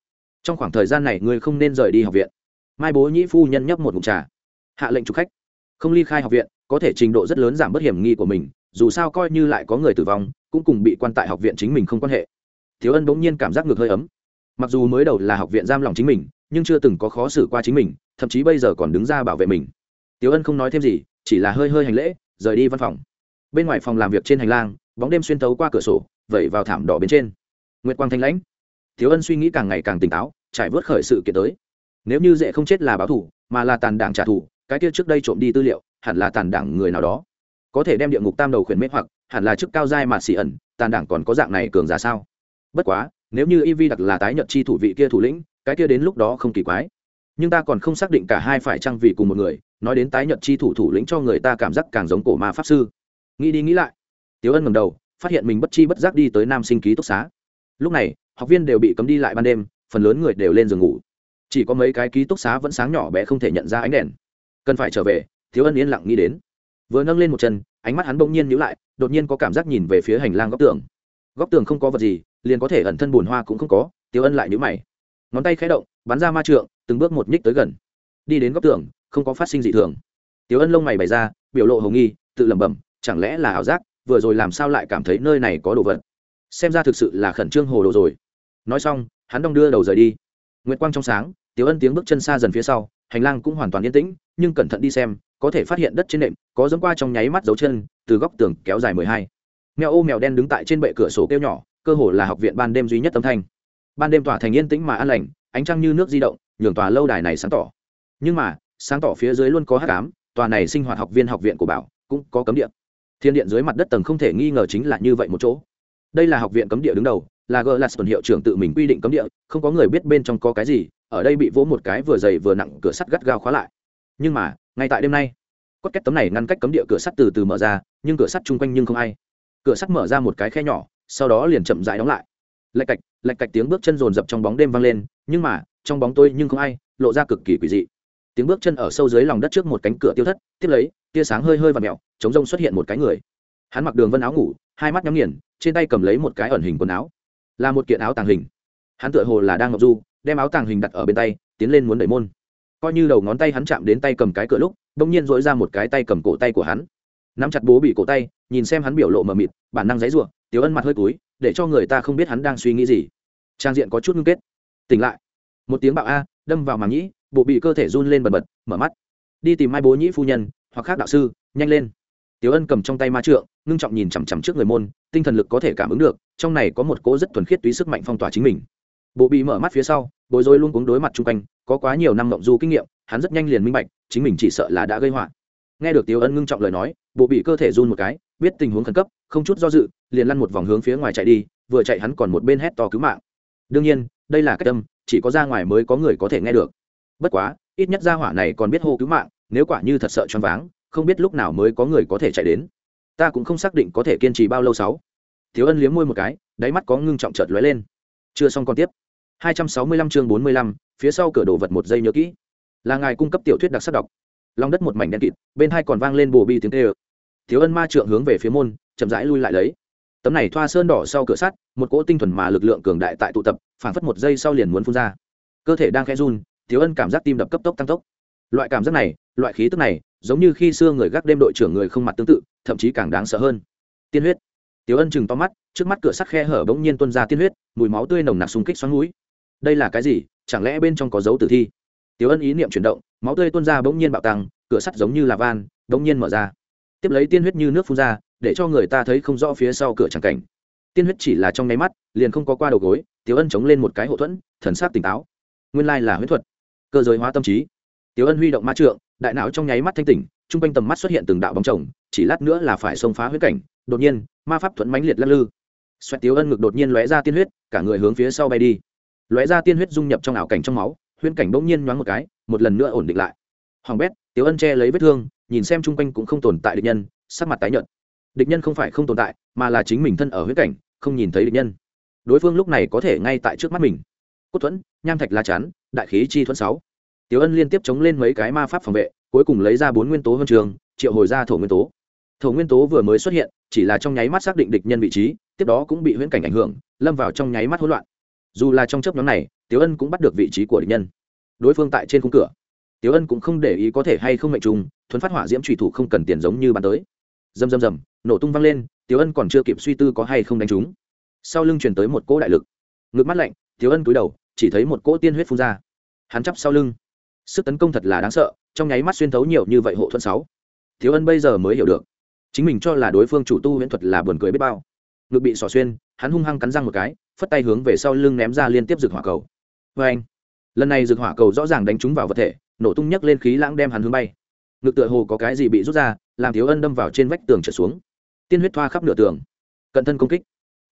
Trong khoảng thời gian này, ngươi không nên rời đi học viện. Mai bố nhĩ phu nhân nhấp một mục trà. Hạ lệnh trục khách. Không ly khai học viện, có thể trình độ rất lớn giảm bớt hiểm nghi của mình, dù sao coi như lại có người tử vong, cũng cùng bị quan tại học viện chính mình không quan hệ. Thiếu ân bỗng nhiên cảm giác ngược hơi ấm. Mặc dù mới đầu là học viện giam lòng chính mình, nhưng chưa từng có khó xử qua chính mình, thậm chí bây giờ còn đứng ra bảo vệ mình. Tiếu ân không nói thêm gì, chỉ là hơi hơi hành lễ, rời đi văn phòng. Bên ngoài phòng làm việc trên hành lang, bóng đêm xuyên tấu qua cửa sổ vẩy vào thảm đỏ bên trên. Nguyệt quang thanh lãnh. Thiếu ân suy nghĩ càng ngày càng tỉnh táo, trải vớt khởi sự kiện tới. Nếu như dễ không chết là báo thủ, mà là tàn đảng trả thù, cái kia trước đây trộm đi tư liệu, hẳn là tàn đảng người nào đó. Có thể đem địa ngục tam đầu khuyển mết hoặc, hẳn là chức cao giai mà xỉ ẩn, tàn đảng còn có dạng này cường giả sao? Bất quá, nếu như y đặc là tái nhật chi thủ vị kia thủ lĩnh, cái kia đến lúc đó không kỳ quái. Nhưng ta còn không xác định cả hai phải trang vì cùng một người, nói đến tái nhật chi thủ thủ lĩnh cho người ta cảm giác càng giống cổ ma pháp sư. Nghĩ đi nghĩ lại. Tiếu ân ngầm đầu phát hiện mình bất chi bất giác đi tới nam sinh ký túc xá. Lúc này, học viên đều bị cấm đi lại ban đêm, phần lớn người đều lên giường ngủ. Chỉ có mấy cái ký túc xá vẫn sáng nhỏ bé không thể nhận ra ánh đèn. Cần phải trở về, thiếu ân yên lặng nghĩ đến. Vừa nâng lên một chân, ánh mắt hắn bỗng nhiên nhíu lại, đột nhiên có cảm giác nhìn về phía hành lang góc tường. Góc tường không có vật gì, liền có thể ẩn thân bùn hoa cũng không có tiêu ân lại nhíu mày. Ngón tay khẽ động, bắn ra ma trượng, từng bước một nhích tới gần. Đi đến góc tường, không có phát sinh dị thường. Tiêu ân lông mày bày ra, biểu lộ hồng nghi, tự lẩm bẩm, chẳng lẽ là ảo giác? Vừa rồi làm sao lại cảm thấy nơi này có đồ vật? Xem ra thực sự là khẩn trương hồ đồ rồi. Nói xong, hắn đong đưa đầu rời đi. Nguyệt quang trong sáng, tiểu ân tiếng bước chân xa dần phía sau, hành lang cũng hoàn toàn yên tĩnh, nhưng cẩn thận đi xem, có thể phát hiện đất trên nệm có dẫm qua trong nháy mắt dấu chân, từ góc tường kéo dài mười hai. Mèo ô mèo đen đứng tại trên bệ cửa sổ kêu nhỏ, cơ hồ là học viện ban đêm duy nhất âm thanh. Ban đêm tỏa thành yên tĩnh mà an lành, ánh trăng như nước di động, nhường tòa lâu đài này sáng tỏ. Nhưng mà, sáng tỏ phía dưới luôn có hát cám tòa này sinh hoạt học viên học viện của bảo cũng có cấm địa thiên điện dưới mặt đất tầng không thể nghi ngờ chính là như vậy một chỗ. Đây là học viện cấm địa đứng đầu, là gờ là tuần hiệu trưởng tự mình quy định cấm địa, không có người biết bên trong có cái gì, ở đây bị vỗ một cái vừa dày vừa nặng cửa sắt gắt gao khóa lại. Nhưng mà, ngay tại đêm nay, cốt két tấm này ngăn cách cấm địa cửa sắt từ từ mở ra, nhưng cửa sắt chung quanh nhưng không ai. Cửa sắt mở ra một cái khe nhỏ, sau đó liền chậm rãi đóng lại. Lạch cạch lạch cạch tiếng bước chân rồn rập trong bóng đêm vang lên, nhưng mà, trong bóng tôi nhưng không ai, lộ ra cực kỳ quỷ dị. Tiếng bước chân ở sâu dưới lòng đất trước một cánh cửa tiêu thất, tiếp lấy, tia sáng hơi hơi và mèo chống rông xuất hiện một cái người. Hắn mặc đường vân áo ngủ, hai mắt nhắm nghiền, trên tay cầm lấy một cái ẩn hình quần áo. Là một kiện áo tàng hình. Hắn tựa hồ là đang ngọc du, đem áo tàng hình đặt ở bên tay, tiến lên muốn đẩy môn. Coi như đầu ngón tay hắn chạm đến tay cầm cái cửa lúc, bỗng nhiên dỗi ra một cái tay cầm cổ tay của hắn. Nắm chặt bố bị cổ tay, nhìn xem hắn biểu lộ mờ mịt, bản năng giấy ruộng tiếu ân mặt hơi túi để cho người ta không biết hắn đang suy nghĩ gì. Trang diện có chút ngưng kết. Tỉnh lại. Một tiếng bạo a, đâm vào màng nhĩ, bộ bị cơ thể run lên bật bật, mở mắt. Đi tìm mai bố nhĩ phu nhân, hoặc khác đạo sư, nhanh lên tiếu ân cầm trong tay ma trượng, ngưng trọng nhìn chằm chằm trước người môn, tinh thần lực có thể cảm ứng được, trong này có một cỗ rất thuần khiết túy sức mạnh phong tỏa chính mình. Bộ bị mở mắt phía sau, bối rối luôn cuống đối mặt chung quanh, có quá nhiều năm mộng du kinh nghiệm, hắn rất nhanh liền minh bạch, chính mình chỉ sợ là đã gây họa. Nghe được tiếu ân ngưng trọng lời nói, bộ bị cơ thể run một cái, biết tình huống khẩn cấp, không chút do dự, liền lăn một vòng hướng phía ngoài chạy đi, vừa chạy hắn còn một bên hét to cứu mạng. Đương nhiên, đây là cách tâm, chỉ có ra ngoài mới có người có thể nghe được. Bất quá, ít nhất ra hỏa này còn biết hô cứu mạng, nếu quả như thật sợ choáng váng không biết lúc nào mới có người có thể chạy đến. Ta cũng không xác định có thể kiên trì bao lâu sáu. Thiếu ân liếm môi một cái đáy mắt có ngưng trọng chợt lóe lên. Chưa xong còn tiếp. 265 chương 45, phía sau cửa đồ vật một giây nhớ kỹ. Là ngài cung cấp tiểu thuyết đặc sắc đọc. Lòng đất một mảnh đen kịt bên hai còn vang lên bồ bi tiếng tê thiếu ân ma trượng hướng về phía môn chậm rãi lui lại lấy. Tấm này thoa sơn đỏ sau cửa sắt một cỗ tinh thuần mà lực lượng cường đại tại tụ tập phảng phất một giây sau liền muốn phun ra. Cơ thể đang khẽ run thiếu ân cảm giác tim đập cấp tốc tăng tốc. Loại cảm giác này loại khí tức này giống như khi xưa người gác đêm đội trưởng người không mặt tương tự, thậm chí càng đáng sợ hơn. Tiên huyết. Tiểu ân chừng to mắt, trước mắt cửa sắt khe hở bỗng nhiên tuôn ra tiên huyết, mùi máu tươi nồng nặc xung kích xoắn mũi đây là cái gì? Chẳng lẽ bên trong có dấu tử thi? Tiểu ân ý niệm chuyển động, máu tươi tuôn ra bỗng nhiên bạo tăng, cửa sắt giống như là van, bỗng nhiên mở ra. Tiếp lấy tiên huyết như nước phun ra, để cho người ta thấy không rõ phía sau cửa chẳng cảnh. Tiên huyết chỉ là trong nháy mắt, liền không có qua đầu gối, tiểu ân chống lên một cái hậu thuẫn, thần sắc tỉnh táo. Nguyên lai là huyết thuật. Cơ giới hóa tâm trí. Tiểu ân huy động ma trượng đại não trong nháy mắt thanh tỉnh, chung quanh tầm mắt xuất hiện từng đạo bóng chồng, chỉ lát nữa là phải xông phá huyết cảnh, đột nhiên, ma pháp thuẫn mãnh liệt lắc lư. Xoẹt tiểu ân ngực đột nhiên lóe ra tiên huyết, cả người hướng phía sau bay đi. Lóe ra tiên huyết dung nhập trong ảo cảnh trong máu, huyễn cảnh bỗng nhiên nhoáng một cái, một lần nữa ổn định lại. Hoàng bét tiểu ân che lấy vết thương, nhìn xem chung quanh cũng không tồn tại địch nhân, sắc mặt tái nhợt. Địch nhân không phải không tồn tại, mà là chính mình thân ở huyễn cảnh, không nhìn thấy địch nhân. Đối phương lúc này có thể ngay tại trước mắt mình. Cốt thuẫn, nham thạch la chắn, đại khí chi thuẫn sáu tiểu ân liên tiếp chống lên mấy cái ma pháp phòng vệ, cuối cùng lấy ra bốn nguyên tố huân trường, triệu hồi ra thổ nguyên tố. Thổ nguyên tố vừa mới xuất hiện, chỉ là trong nháy mắt xác định địch nhân vị trí, tiếp đó cũng bị huyễn cảnh ảnh hưởng, lâm vào trong nháy mắt hỗn loạn. Dù là trong chớp nhóm này, tiểu ân cũng bắt được vị trí của địch nhân. Đối phương tại trên khung cửa. Tiểu ân cũng không để ý có thể hay không mệnh trùng, thuấn phát hỏa diễm trùy thủ không cần tiền giống như bàn tới. Dầm dầm dầm nổ tung văng lên, tiểu ân còn chưa kịp suy tư có hay không đánh trúng. Sau lưng truyền tới một cỗ đại lực. Ngực mắt lạnh, tiểu ân cúi đầu, chỉ thấy một cỗ tiên huyết phun ra. Hắn chắp sau lưng sức tấn công thật là đáng sợ, trong nháy mắt xuyên thấu nhiều như vậy hộ thuận sáu. Thiếu ân bây giờ mới hiểu được. Chính mình cho là đối phương chủ tu huyễn thuật là buồn cười biết bao. Ngực bị xỏ xuyên, hắn hung hăng cắn răng một cái, phất tay hướng về sau lưng ném ra liên tiếp rực hỏa cầu. Vê anh, lần này rực hỏa cầu rõ ràng đánh trúng vào vật thể, nổ tung nhấc lên khí lãng đem hắn hướng bay. Ngực tựa hồ có cái gì bị rút ra, làm thiếu ân đâm vào trên vách tường trở xuống. Tiên huyết thoa khắp nửa tường. Cận thân công kích.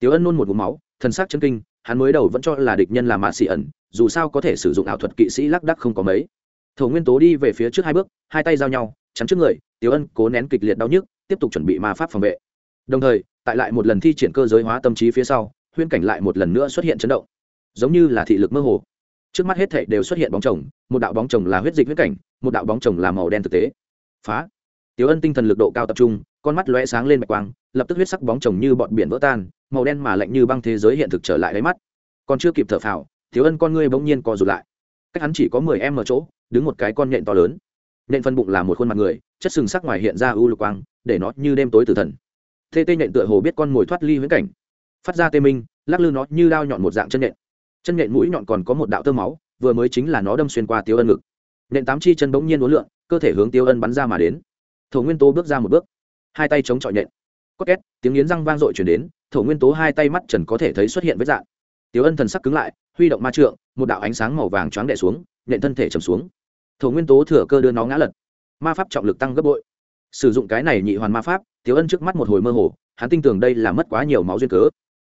Thiếu ân nôn một vùng máu thân xác chân kinh, hắn mới đầu vẫn cho là địch nhân là mạ xị ẩn, dù sao có thể sử dụng ảo thuật kỵ sĩ lác đắc không có mấy thổ nguyên tố đi về phía trước hai bước, hai tay giao nhau, chắn trước người, tiểu ân cố nén kịch liệt đau nhức, tiếp tục chuẩn bị ma pháp phòng vệ. Đồng thời, tại lại một lần thi triển cơ giới hóa tâm trí phía sau huyên cảnh lại một lần nữa xuất hiện chấn động. Giống như là thị lực mơ hồ. Trước mắt hết thảy đều xuất hiện bóng chồng, một đạo bóng chồng là huyết dịch huyết cảnh, một đạo bóng chồng là màu đen thực tế. Phá. Tiểu ân tinh thần lực độ cao tập trung, con mắt lóe sáng lên bạch quang, lập tức huyết sắc bóng chồng như bọn biển vỡ tan, màu đen mà lạnh như băng thế giới hiện thực trở lại đáy mắt. Còn chưa kịp thở phào, tiểu ân con ngươi bỗng nhiên co rụt lại. Cách hắn chỉ có mười em ở chỗ đứng một cái con nhện to lớn. Nhện phân bụng là một khuôn mặt người, chất sừng sắc ngoài hiện ra u lục quang, để nó như đêm tối tử thần. Tê tê nhện tựa hồ biết con mồi thoát ly huyễn cảnh. Phát ra tê minh, lắc lư nó như lao nhọn một dạng chân nhện. Chân nhện mũi nhọn còn có một đạo tơ máu, vừa mới chính là nó đâm xuyên qua tiêu ân ngực. Nhện tám chi chân bỗng nhiên uốn lượn, cơ thể hướng tiêu ân bắn ra mà đến. Thổ nguyên tố bước ra một bước. Hai tay chống chọi nhện. Có két, tiếng nghiến răng vang dội chuyển đến, thổ nguyên tố hai tay mắt trần có thể thấy xuất hiện với dạng. Tiêu ân thần sắc cứng lại, huy động ma trượng, một đạo ánh sáng màu vàng choáng đè xuống, nhện thân thể trầm xuống thổ nguyên tố thừa cơ đưa nó ngã lật. Ma pháp trọng lực tăng gấp bội. Sử dụng cái này nhị hoàn ma pháp tiếu ân trước mắt một hồi mơ hồ, hắn tin tưởng đây là mất quá nhiều máu duyên cớ.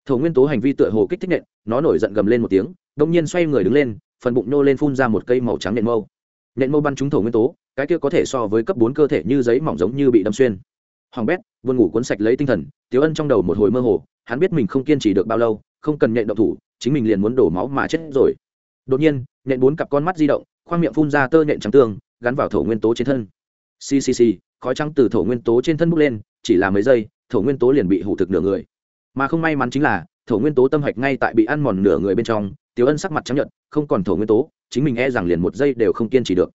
Thổ nguyên tố hành vi tựa hồ kích thích nện, nó nổi giận gầm lên một tiếng, đông nhiên xoay người đứng lên, phần bụng nô lên phun ra một cây màu trắng nện mâu. Nện mâu bắn trúng thổ nguyên tố, cái kia có thể so với cấp bốn cơ thể như giấy mỏng giống như bị đâm xuyên. Hoàng bét vươn ngủ cuốn sạch lấy tinh thần tiếu ân trong đầu một hồi mơ hồ, hắn biết mình không kiên trì được bao lâu, không cần nhện động thủ, chính mình liền muốn đổ máu mà chết rồi. Đột nhiên nhện bốn cặp con mắt di động khoang miệng phun ra tơ nhện trắng tương, gắn vào thổ nguyên tố trên thân. Ccc khói trắng từ thổ nguyên tố trên thân bốc lên, chỉ là mấy giây, thổ nguyên tố liền bị hủ thực nửa người. Mà không may mắn chính là, thổ nguyên tố tâm hạch ngay tại bị ăn mòn nửa người bên trong, tiểu ân sắc mặt chấp nhận không còn thổ nguyên tố, chính mình e rằng liền một giây đều không kiên trì được.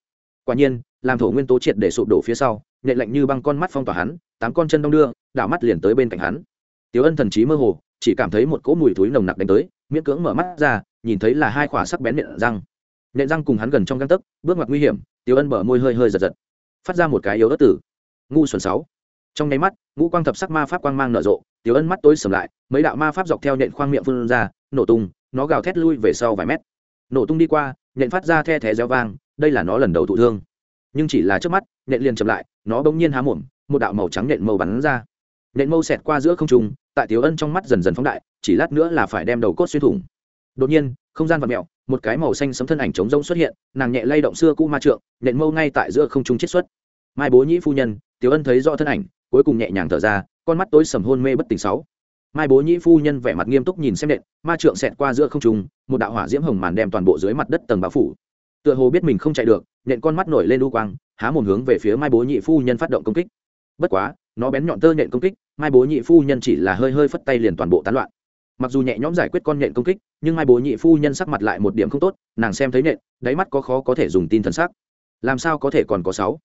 Quả nhiên, làm thổ nguyên tố triệt để sụp đổ phía sau nhẹ lạnh như băng con mắt phong tỏa hắn, tám con chân đông đưa, đảo mắt liền tới bên cạnh hắn. Tiểu ân thần trí mơ hồ, chỉ cảm thấy một cỗ mùi túi nồng nặc đánh tới, miễn cưỡng mở mắt ra, nhìn thấy là hai khỏa sắc bén miệng răng nện răng cùng hắn gần trong găng tấc, bước ngoặt nguy hiểm, tiểu ân bở môi hơi hơi giật giật, phát ra một cái yếu ớt tử ngu xuẩn sáu. Trong nháy mắt, ngũ quang thập sắc ma pháp quang mang nở rộ, tiểu ân mắt tối sầm lại, mấy đạo ma pháp dọc theo nện khoang miệng phun ra, nổ tung, nó gào thét lui về sau vài mét. Nổ tung đi qua, nện phát ra the thé reo vang, đây là nó lần đầu thụ thương. Nhưng chỉ là trước mắt, nện liền chậm lại, nó bỗng nhiên há mồm, một đạo màu trắng nện màu bắn ra. Nện mâu xẹt qua giữa không trung, tại tiểu ân trong mắt dần dần phóng đại, chỉ lát nữa là phải đem đầu cốt xuyên thủng. Đột nhiên, không gian vật mẹo một cái màu xanh sấm thân ảnh trống rỗng xuất hiện, nàng nhẹ lay động xưa cũ ma trượng nện mâu ngay tại giữa không trung chiết xuất. Mai bố nhĩ phu nhân, tiểu ân thấy rõ thân ảnh, cuối cùng nhẹ nhàng thở ra, con mắt tối sầm hôn mê bất tỉnh sáu. Mai bố nhĩ phu nhân vẻ mặt nghiêm túc nhìn xem nện, ma trượng xẹt qua giữa không trung, một đạo hỏa diễm hồng màn đem toàn bộ dưới mặt đất tầng bao phủ. Tựa hồ biết mình không chạy được, nện con mắt nổi lên đu quang, há một hướng về phía mai bố nhị phu nhân phát động công kích. Bất quá, nó bén nhọn tơ nện công kích, mai bố nhị phu nhân chỉ là hơi hơi phất tay liền toàn bộ tán loạn mặc dù nhẹ nhõm giải quyết con nhện công kích nhưng mai bố nhị phu nhân sắc mặt lại một điểm không tốt nàng xem thấy nhện đáy mắt có khó có thể dùng tin thần sắc. Làm sao có thể còn có sáu?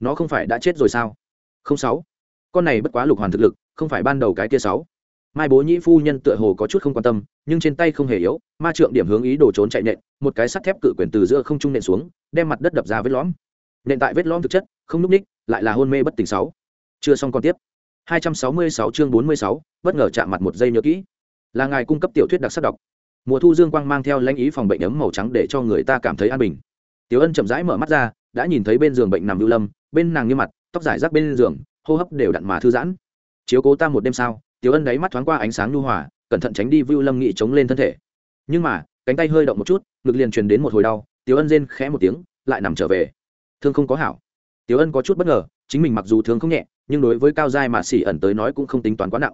Nó không phải đã chết rồi sao? Không sáu. Con này bất quá lục hoàn thực lực không phải ban đầu cái kia sáu. Mai bố nhị phu nhân tựa hồ có chút không quan tâm nhưng trên tay không hề yếu ma trượng điểm hướng ý đồ trốn chạy nện một cái sắt thép cự quyền từ giữa không trung nện xuống đem mặt đất đập ra vết lõm. Nện tại vết lõm thực chất không núp ních lại là hôn mê bất tỉnh sáu. Chưa xong còn tiếp. 266 chương 46, bất ngờ chạm mặt một giây nhớ kỹ là ngài cung cấp tiểu thuyết đặc sắc đọc. Mùa thu dương quang mang theo lãnh ý phòng bệnh ấm màu trắng để cho người ta cảm thấy an bình. Tiểu ân chậm rãi mở mắt ra, đã nhìn thấy bên giường bệnh nằm lưu lâm, bên nàng như mặt, tóc dài rác bên giường, hô hấp đều đặn mà thư giãn. Chiếu cố ta một đêm sau tiểu ân đáy mắt thoáng qua ánh sáng nhu hòa, cẩn thận tránh đi vưu lâm nghị chống lên thân thể. Nhưng mà, cánh tay hơi động một chút, ngực liền truyền đến một hồi đau, tiểu ân rên khẽ một tiếng, lại nằm trở về. Thương không có hảo. Tiểu ân có chút bất ngờ, chính mình mặc dù thương không nhẹ, nhưng đối với cao giai mà xỉ ẩn tới nói cũng không tính toán quá nặng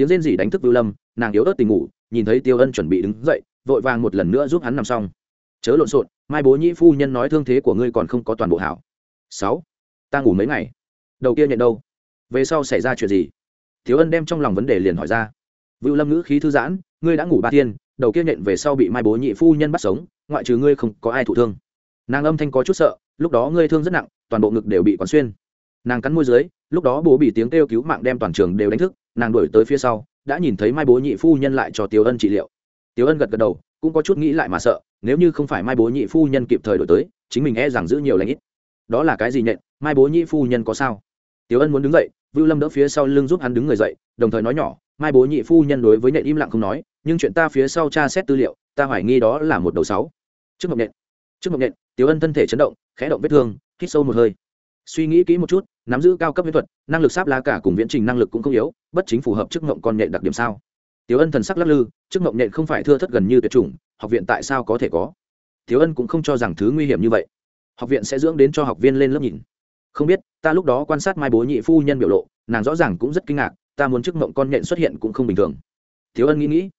tiếng rên rỉ đánh thức vưu lâm, nàng yếu ớt tình ngủ, nhìn thấy tiêu ân chuẩn bị đứng dậy, vội vàng một lần nữa giúp hắn nằm xong. Chớ lộn xộn, mai bố nhĩ phu nhân nói thương thế của ngươi còn không có toàn bộ hảo. Sáu, ta ngủ mấy ngày? Đầu kia nhận đâu? Về sau xảy ra chuyện gì? Thiếu ân đem trong lòng vấn đề liền hỏi ra. Vưu lâm ngữ khí thư giãn, ngươi đã ngủ ba thiên, đầu kia nhện về sau bị mai bố nhị phu nhân bắt sống, ngoại trừ ngươi không có ai thụ thương. Nàng âm thanh có chút sợ, lúc đó ngươi thương rất nặng, toàn bộ ngực đều bị quán xuyên. Nàng cắn môi dưới, lúc đó bố bị tiếng kêu cứu mạng đem toàn trường đều đánh thức nàng đuổi tới phía sau, đã nhìn thấy mai bố nhị phu nhân lại cho tiếu ân trị liệu. Tiếu ân gật gật đầu, cũng có chút nghĩ lại mà sợ, nếu như không phải mai bố nhị phu nhân kịp thời đổi tới, chính mình e rằng giữ nhiều lãnh ít. Đó là cái gì nhện, mai bố nhị phu nhân có sao? Tiếu ân muốn đứng dậy, vưu lâm đỡ phía sau lưng giúp hắn đứng người dậy, đồng thời nói nhỏ, mai bố nhị phu nhân đối với nhện im lặng không nói, nhưng chuyện ta phía sau tra xét tư liệu, ta hoài nghi đó là một đầu sáu. Trước mộng nhện, trước mộng nhện, tiếu ân thân thể chấn động, khẽ động vết thương, hít sâu một hơi. Suy nghĩ kỹ một chút nắm giữ cao cấp viễn thuật, năng lực sáp lá cả cùng viễn trình năng lực cũng không yếu, bất chính phù hợp chức ngộng con nhện đặc điểm sao? Tiếu ân thần sắc lắc lư chức ngộng nhện không phải thưa thất gần như tuyệt chủng, học viện tại sao có thể có? Tiếu ân cũng không cho rằng thứ nguy hiểm như vậy. Học viện sẽ dưỡng đến cho học viên lên lớp nhìn. Không biết, ta lúc đó quan sát mai bố nhị phu nhân biểu lộ, nàng rõ ràng cũng rất kinh ngạc, ta muốn chức ngộng con nhện xuất hiện cũng không bình thường. Thiếu ân nghĩ nghĩ.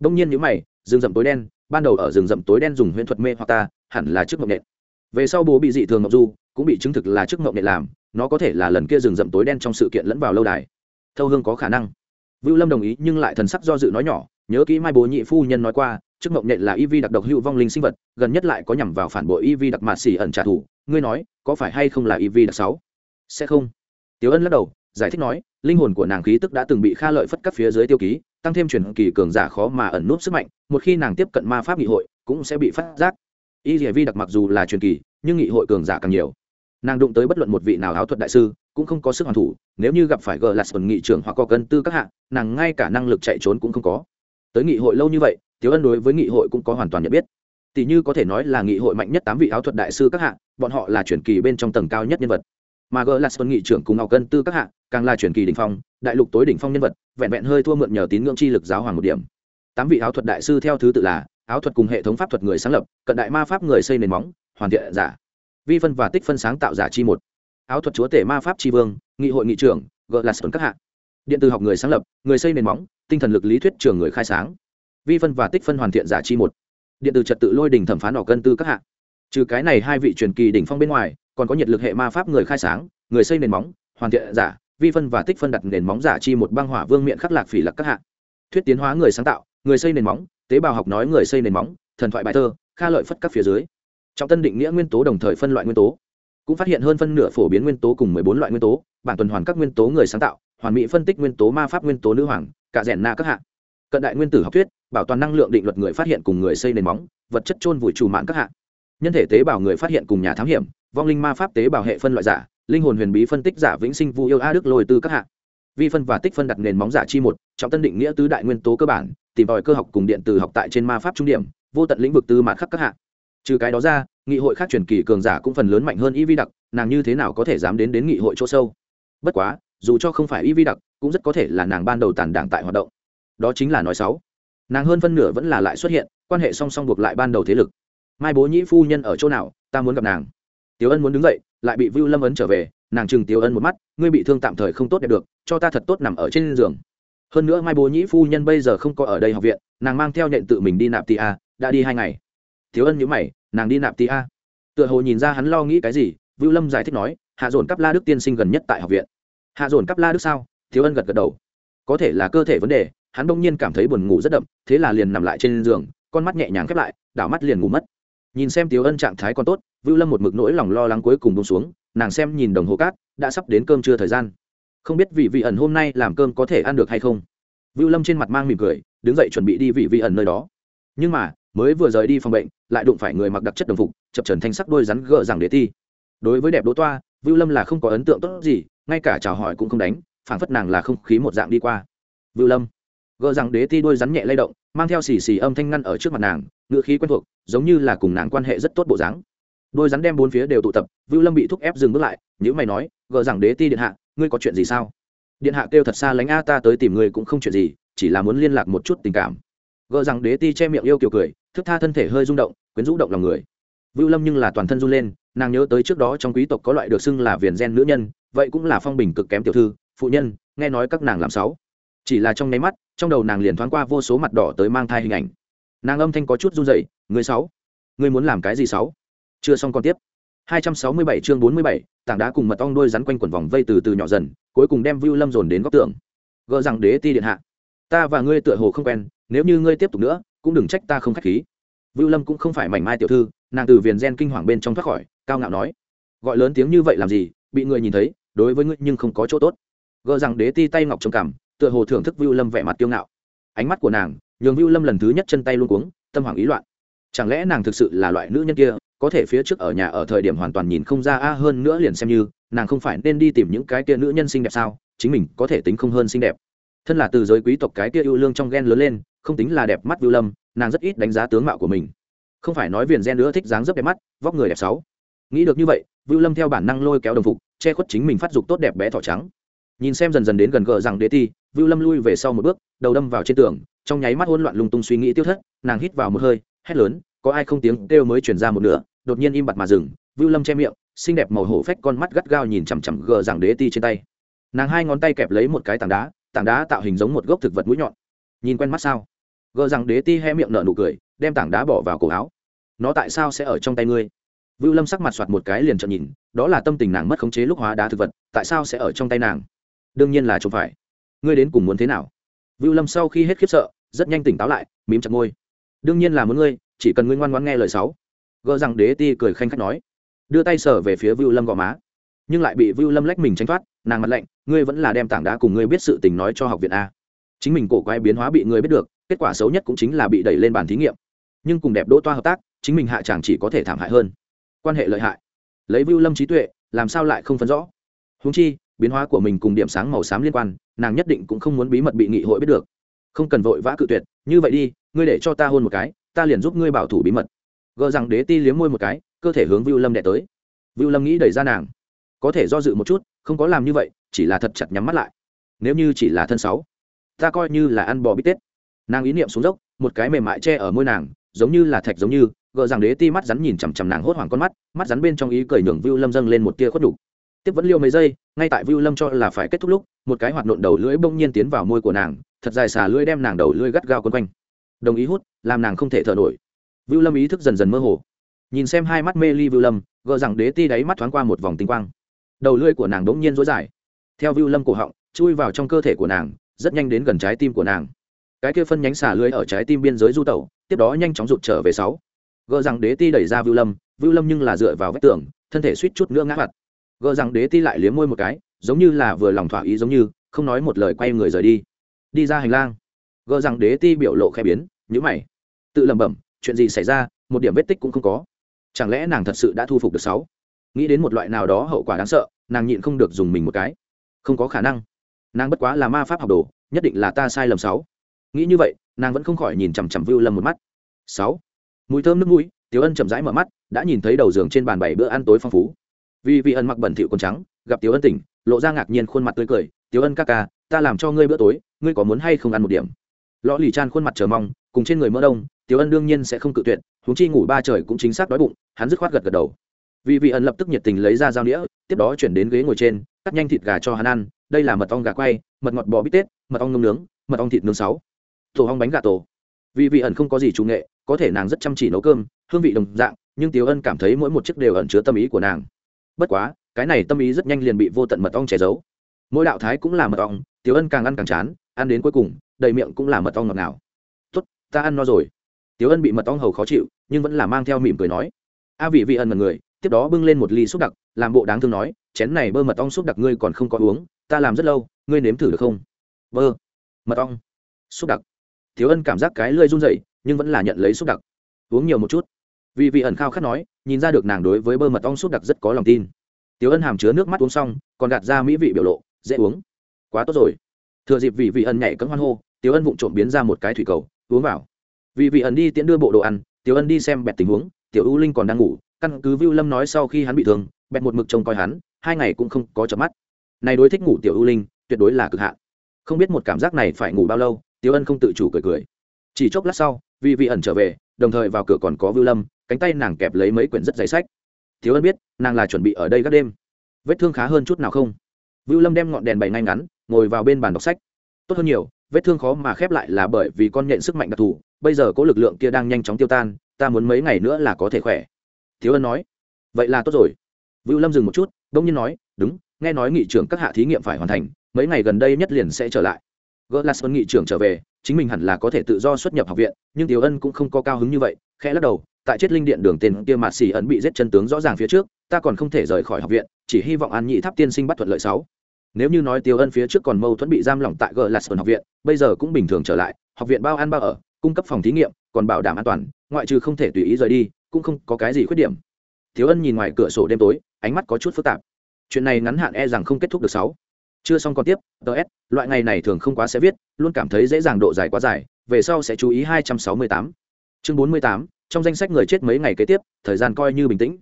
Đông nhiên nhữ mày, rừng rậm tối đen, ban đầu ở rừng rậm tối đen dùng huyễn thuật mê hoặc ta, hẳn là chức ngộng nhện. Về sau bố bị dị thường ngọc du, cũng bị chứng thực là chức ngộng nhện làm nó có thể là lần kia rừng rậm tối đen trong sự kiện lẫn vào lâu đài. Thâu hương có khả năng. Vưu lâm đồng ý, nhưng lại thần sắc do dự nói nhỏ, nhớ kỹ mai bố nhị phu nhân nói qua chức mộng nhện là y vi đặc độc hữu vong linh sinh vật, gần nhất lại có nhằm vào phản bội y vi đặc mạt xỉ ẩn trả thù. Ngươi nói, có phải hay không là y vi đặc sáu? Sẽ không. Tiếu ân lắc đầu, giải thích nói, linh hồn của nàng khí tức đã từng bị kha lợi phất các phía dưới tiêu ký, tăng thêm truyền kỳ cường giả khó mà ẩn nút sức mạnh, một khi nàng tiếp cận ma pháp nghị hội, cũng sẽ bị phát giác. Y vi đặc mặc dù là truyền kỳ, nhưng nghị hội cường giả càng nhiều nàng đụng tới bất luận một vị nào áo thuật đại sư, cũng không có sức hoàn thủ, nếu như gặp phải gờ lạt sần nghị trưởng hoặc có cân tư các hạng nàng ngay cả năng lực chạy trốn cũng không có. Tới nghị hội lâu như vậy tiếu ân đối với nghị hội cũng có hoàn toàn nhận biết. Tỷ như có thể nói là nghị hội mạnh nhất tám vị áo thuật đại sư các hạng bọn họ là truyền kỳ bên trong tầng cao nhất nhân vật. Mà gờ lạt nghị trưởng cùng ngọc cân tư các hạng càng là truyền kỳ đỉnh phong, đại lục tối đỉnh phong nhân vật, vẹn vẹn hơi thua mượn nhờ tín ngưỡng chi lực giáo hoàng một điểm. Tám vị áo thuật đại sư theo thứ tự là, áo thuật cùng hệ thống pháp thuật người sáng lập, cận đại ma pháp người xây nền móng, hoàn thiện giả vi phân và tích phân sáng tạo giả chi một. Áo thuật chúa tể ma pháp tri vương, nghị hội nghị trưởng gợ là sơn các hạng điện tử học người sáng lập, người xây nền móng, tinh thần lực lý thuyết trường người khai sáng. Vi phân và tích phân hoàn thiện giả chi một. Điện tử trật tự lôi đỉnh thẩm phán đỏ cân tư các hạng trừ cái này hai vị truyền kỳ đỉnh phong bên ngoài, còn có nhiệt lực hệ ma pháp người khai sáng, người xây nền móng, hoàn thiện giả, vi phân và tích phân đặt nền móng giả chi một băng hỏa vương miệng khắc lạc phỉ lạc các hạng thuyết tiến hóa người sáng tạo, người xây nền móng, tế bào học nói người xây nền móng, thần thoại bài thơ, kha lợi phất các phía dưới trọng tân định nghĩa nguyên tố đồng thời phân loại nguyên tố, cũng phát hiện hơn phân nửa phổ biến nguyên tố cùng mười bốn loại nguyên tố, bản tuần hoàn các nguyên tố người sáng tạo, hoàn mỹ phân tích nguyên tố ma pháp nguyên tố nữ hoàng, cả rèn na các hạng cận đại nguyên tử học thuyết, bảo toàn năng lượng định luật người phát hiện cùng người xây nền móng, vật chất trôn vùi trù mạn các hạng nhân thể tế bào người phát hiện cùng nhà thám hiểm, vong linh ma pháp tế bào hệ phân loại giả, linh hồn huyền bí phân tích giả vĩnh sinh vu yêu a đức lôi tư các hạng vi phân và tích phân đặt nền móng giả chi một, trọng tân định nghĩa tứ đại nguyên tố cơ bản, tìm tòi cơ học cùng điện từ học tại trên ma pháp trung điểm, vô tận lĩnh vực tư mạt khắc các hạng trừ cái đó ra, nghị hội khác truyền kỳ cường giả cũng phần lớn mạnh hơn y vi đặc nàng như thế nào có thể dám đến đến nghị hội chỗ sâu? Bất quá, dù cho không phải y vi đặc cũng rất có thể là nàng ban đầu tàn đảng tại hoạt động. Đó chính là nói xấu. Nàng hơn phân nửa vẫn là lại xuất hiện, quan hệ song song buộc lại ban đầu thế lực. Mai bố nhĩ phu nhân ở chỗ nào, ta muốn gặp nàng. Tiểu ân muốn đứng dậy, lại bị vưu lâm ấn trở về. Nàng chừng tiểu ân một mắt, ngươi bị thương tạm thời không tốt đẹp được, cho ta thật tốt nằm ở trên giường. Hơn nữa mai bố nhĩ phu nhân bây giờ không có ở đây học viện, nàng mang theo nhện tự mình đi nạp ti a à, đã đi hai ngày thiếu ân nhữ mày, nàng đi nạp ti a. Tựa hồ nhìn ra hắn lo nghĩ cái gì, vưu lâm giải thích nói, hạ dồn cắp la đức tiên sinh gần nhất tại học viện. Hạ dồn cắp la đức sao? Thiếu ân gật gật đầu. Có thể là cơ thể vấn đề, hắn đông nhiên cảm thấy buồn ngủ rất đậm, thế là liền nằm lại trên giường, con mắt nhẹ nhàng khép lại, đảo mắt liền ngủ mất. Nhìn xem tiếu ân trạng thái còn tốt, vưu lâm một mực nỗi lòng lo lắng cuối cùng bông xuống, nàng xem nhìn đồng hồ cát, đã sắp đến cơm trưa thời gian. Không biết vị vị ẩn hôm nay làm cơm có thể ăn được hay không? Vưu lâm trên mặt mang mỉm cười, đứng dậy chuẩn bị đi vị Vị ẩn nơi đó. Nhưng mà mới vừa rời đi phòng bệnh, lại đụng phải người mặc đặc chất đồng phục, chập trần thanh sắc đôi rắn gỡ rằng đế ti đối với đẹp đỗ toa, vưu lâm là không có ấn tượng tốt gì, ngay cả chào hỏi cũng không đánh, phảng phất nàng là không khí một dạng đi qua. Vưu lâm, gỡ rằng đế ti đôi rắn nhẹ lay động, mang theo xì xì âm thanh ngăn ở trước mặt nàng ngựa khí quen thuộc, giống như là cùng nàng quan hệ rất tốt bộ dáng. Đôi rắn đem bốn phía đều tụ tập, vưu lâm bị thúc ép dừng bước lại nhữ mày nói, gỡ rằng đế ti điện hạ, ngươi có chuyện gì sao? Điện hạ kêu thật xa lánh a, ta tới tìm ngươi cũng không chuyện gì, chỉ là muốn liên lạc một chút tình cảm gỡ rằng đế ti che miệng yêu kiều cười thức tha thân thể hơi rung động quyến rũ động lòng người. Vưu lâm nhưng là toàn thân run lên nàng nhớ tới trước đó trong quý tộc có loại được xưng là viền gen nữ nhân vậy cũng là phong bình cực kém tiểu thư phụ nhân nghe nói các nàng làm sáu. Chỉ là trong nháy mắt trong đầu nàng liền thoáng qua vô số mặt đỏ tới mang thai hình ảnh. Nàng âm thanh có chút run dậy người sáu? Người muốn làm cái gì sáu? Chưa xong còn tiếp. 267 chương 47, tảng đá cùng mật ong đôi rắn quanh quần vòng vây từ từ nhỏ dần cuối cùng đem vưu lâm dồn đến góc tường. Gỡ rằng đế ti điện hạ ta và ngươi tựa hồ không quen nếu như ngươi tiếp tục nữa, cũng đừng trách ta không khách khí. Vưu lâm cũng không phải mảnh mai tiểu thư, nàng từ viền gen kinh hoàng bên trong thoát khỏi, cao ngạo nói. Gọi lớn tiếng như vậy làm gì, bị người nhìn thấy, đối với ngươi nhưng không có chỗ tốt. Gỡ rằng đế ti tay ngọc trầm cảm tựa hồ thưởng thức vưu lâm vẻ mặt tiêu ngạo. Ánh mắt của nàng, nhường vưu lâm lần thứ nhất chân tay luôn cuống, tâm hoàng ý loạn. Chẳng lẽ nàng thực sự là loại nữ nhân kia, có thể phía trước ở nhà ở thời điểm hoàn toàn nhìn không ra a hơn nữa liền xem như, nàng không phải nên đi tìm những cái kia nữ nhân xinh đẹp sao, chính mình có thể tính không hơn xinh đẹp. Thân là từ giới quý tộc cái kia ưu lương trong ghen lớn lên không tính là đẹp mắt vưu lâm, nàng rất ít đánh giá tướng mạo của mình. Không phải nói viền gen nữa thích dáng dấp đẹp mắt, vóc người đẹp sáu. Nghĩ được như vậy vưu lâm theo bản năng lôi kéo đồng phục, che khuất chính mình phát dục tốt đẹp bé thỏ trắng. Nhìn xem dần dần đến gần gờ rằng đế ti vưu lâm lui về sau một bước, đầu đâm vào trên tường, trong nháy mắt hỗn loạn lung tung suy nghĩ tiêu thất, nàng hít vào một hơi, hét lớn, có ai không tiếng kêu mới chuyển ra một nửa, đột nhiên im bặt mà dừng vưu lâm che miệng, xinh đẹp màu hổ phách con mắt gắt gao nhìn chằm chằm gờ rằng đế ti trên tay. Nàng hai ngón tay kẹp lấy một cái tảng đá tảng đá tạo hình giống một gốc thực vật mũi nhọn nhìn quen mắt sao? Gờ rằng đế ti hé miệng nở nụ cười, đem tảng đá bỏ vào cổ áo. Nó tại sao sẽ ở trong tay ngươi? Vưu lâm sắc mặt soạt một cái liền trợn nhìn, đó là tâm tình nàng mất khống chế lúc hóa đá thực vật, tại sao sẽ ở trong tay nàng? Đương nhiên là trông phải. Ngươi đến cùng muốn thế nào? Vưu lâm sau khi hết khiếp sợ, rất nhanh tỉnh táo lại, mím chặt môi. Đương nhiên là muốn ngươi, chỉ cần ngươi ngoan ngoan nghe lời sáu. Gờ rằng đế ti cười khanh khách nói. Đưa tay sờ về phía vưu lâm gò má. Nhưng lại bị vưu lâm lách mình tránh thoát, nàng mặt lạnh, ngươi vẫn là đem tảng đá cùng ngươi biết sự tình nói cho học viện a chính mình cổ quái biến hóa bị người biết được, kết quả xấu nhất cũng chính là bị đẩy lên bàn thí nghiệm. Nhưng cùng đẹp đỗ toa hợp tác, chính mình hạ chàng chỉ có thể thảm hại hơn. Quan hệ lợi hại. Lấy vưu lâm trí tuệ, làm sao lại không phân rõ? Húng chi, biến hóa của mình cùng điểm sáng màu xám liên quan, nàng nhất định cũng không muốn bí mật bị nghị hội biết được. Không cần vội vã cự tuyệt, như vậy đi, ngươi để cho ta hôn một cái, ta liền giúp ngươi bảo thủ bí mật. Gờ rằng đế ti liếm môi một cái, cơ thể hướng vưu lâm đẻ tới. Vưu lâm nghĩ đẩy ra nàng. Có thể do dự một chút, không có làm như vậy, chỉ là thật chặt nhắm mắt lại. Nếu như chỉ là thân sáu ta coi như là ăn bò bít tết. Nàng ý niệm xuống dốc, một cái mềm mại che ở môi nàng, giống như là thạch giống như, gờ rằng đế ti mắt rắn nhìn chằm chằm nàng hốt hoảng con mắt mắt rắn bên trong ý cười nhường vưu lâm dâng lên một tia khuất đục tiếp vẫn liêu mấy giây, ngay tại vưu lâm cho là phải kết thúc lúc, một cái hoạt nộn đầu lưỡi bỗng nhiên tiến vào môi của nàng, thật dài xà lưỡi đem nàng đầu lưỡi gắt gao quấn quanh. Đồng ý hút, làm nàng không thể thở nổi. Vưu lâm ý thức dần dần mơ hồ. Nhìn xem hai mắt mê ly vưu lâm, gờ rằng đế ti đáy mắt thoáng qua một vòng tinh quang. Đầu lưỡi của nàng đống nhiên dối dài. Theo vưu lâm cổ họng, chui vào trong cơ thể của nàng rất nhanh đến gần trái tim của nàng. Cái kia phân nhánh xả lưới ở trái tim biên giới du tẩu, tiếp đó nhanh chóng rụt trở về sáu. Gờ rằng đế ti đẩy ra vưu lâm vưu lâm nhưng là dựa vào vách tường, thân thể suýt chút nữa ngã mặt. Gờ rằng đế ti lại liếm môi một cái, giống như là vừa lòng thỏa ý giống như, không nói một lời quay người rời đi. Đi ra hành lang. Gờ rằng đế ti biểu lộ khẽ biến nhữ mày. Tự lẩm bẩm, chuyện gì xảy ra, một điểm vết tích cũng không có. Chẳng lẽ nàng thật sự đã thu phục được sáu? Nghĩ đến một loại nào đó hậu quả đáng sợ, nàng nhịn không được dùng mình một cái. Không có khả năng nàng bất quá là ma pháp học đồ, nhất định là ta sai lầm sáu. Nghĩ như vậy, nàng vẫn không khỏi nhìn chằm chằm vưu lâm một mắt. Sáu. Mùi thơm nước mũi, tiểu ân chậm rãi mở mắt, đã nhìn thấy đầu giường trên bàn bảy bữa ăn tối phong phú. Vì vị ân mặc bẩn thỉu quần trắng, gặp tiểu ân tỉnh, lộ ra ngạc nhiên khuôn mặt tươi cười, tiểu ân ca ca, ta làm cho ngươi bữa tối, ngươi có muốn hay không ăn một điểm? Lõ lì chan khuôn mặt chờ mong, cùng trên người mỡ đông, tiểu ân đương nhiên sẽ không cự tuyệt, huống chi ngủ ba trời cũng chính xác đói bụng, hắn dứt khoát gật gật đầu vì vị ẩn lập tức nhiệt tình lấy ra dao đĩa tiếp đó chuyển đến ghế ngồi trên, cắt nhanh thịt gà cho hắn ăn. Đây là mật ong gà quay, mật ngọt bò bít tết, mật ong ngâm nướng, mật ong thịt nướng sáu. Tổ ong bánh gà tổ. Vì vị ẩn không có gì chủ nghệ, có thể nàng rất chăm chỉ nấu cơm, hương vị đồng dạng, nhưng tiểu ân cảm thấy mỗi một chiếc đều ẩn chứa tâm ý của nàng. Bất quá, cái này tâm ý rất nhanh liền bị vô tận mật ong che giấu. Mỗi đạo thái cũng là mật ong tiểu ân càng ăn càng chán, ăn đến cuối cùng, đầy miệng cũng là mật ong ngọt ngào. Tốt, ta ăn no rồi. Tiểu ân bị mật ong hầu khó chịu, nhưng vẫn là mang theo mỉm cười nói. A vị vị ân mật người tiếp đó bưng lên một ly xúc đặc, làm bộ đáng thương nói, chén này bơ mật ong xúc đặc ngươi còn không có uống, ta làm rất lâu, ngươi nếm thử được không? Bơ mật ong xúc đặc. Thiếu ân cảm giác cái lơi run rẩy, nhưng vẫn là nhận lấy xúc đặc. Uống nhiều một chút. Vì vị ẩn khao khát nói, nhìn ra được nàng đối với bơ mật ong xúc đặc rất có lòng tin. Tiếu ân hàm chứa nước mắt uống xong, còn gạt ra mỹ vị biểu lộ, dễ uống. Quá tốt rồi. Thừa dịp vị vị ẩn nhảy cấm hoan hô tiếu ân vụng trộm biến ra một cái thủy cầu, uống vào. Vì vị ẩn đi tiễn đưa bộ đồ ăn tiếu ân đi xem bẹt tình huống, tiểu u linh còn đang ngủ căn cứ vưu lâm nói sau khi hắn bị thương, bẹt một mực trông coi hắn, hai ngày cũng không có chợp mắt. Này đối thích ngủ tiểu ưu linh, tuyệt đối là cực hạn. Không biết một cảm giác này phải ngủ bao lâu tiểu ân không tự chủ cười cười. Chỉ chốc lát sau vì vị ẩn trở về, đồng thời vào cửa còn có vưu lâm, cánh tay nàng kẹp lấy mấy quyển rất dày sách. Tiểu ân biết, nàng là chuẩn bị ở đây các đêm. Vết thương khá hơn chút nào không? Vưu lâm đem ngọn đèn bày ngay ngắn, ngồi vào bên bàn đọc sách. Tốt hơn nhiều, vết thương khó mà khép lại là bởi vì con nhện sức mạnh đặc thù, bây giờ có lực lượng kia đang nhanh chóng tiêu tan, ta muốn mấy ngày nữa là có thể khỏe thiếu ân nói, vậy là tốt rồi. Vưu lâm dừng một chút đông nhiên nói, đúng, nghe nói nghị trưởng các hạ thí nghiệm phải hoàn thành, mấy ngày gần đây nhất liền sẽ trở lại. Gỡ lát nghị trưởng trở về, chính mình hẳn là có thể tự do xuất nhập học viện, nhưng tiểu ân cũng không có cao hứng như vậy, khẽ lắc đầu, tại chết linh điện đường tên kia mạt xỉ ẩn bị giết chân tướng rõ ràng phía trước, ta còn không thể rời khỏi học viện, chỉ hy vọng an nhị tháp tiên sinh bắt thuận lợi sáu. Nếu như nói tiêu ân phía trước còn mâu thuẫn bị giam lỏng tại gờ lạt học viện, bây giờ cũng bình thường trở lại, học viện bao ăn bao ở, cung cấp phòng thí nghiệm, còn bảo đảm an toàn, ngoại trừ không thể tùy ý rời đi cũng không có cái gì khuyết điểm. Thiếu ân nhìn ngoài cửa sổ đêm tối ánh mắt có chút phức tạp. Chuyện này ngắn hạn e rằng không kết thúc được sáu. Chưa xong còn tiếp ts loại ngày này thường không quá sẽ viết luôn cảm thấy dễ dàng độ dài quá dài về sau sẽ chú ý 268. chương 48, trong danh sách người chết mấy ngày kế tiếp thời gian coi như bình tĩnh.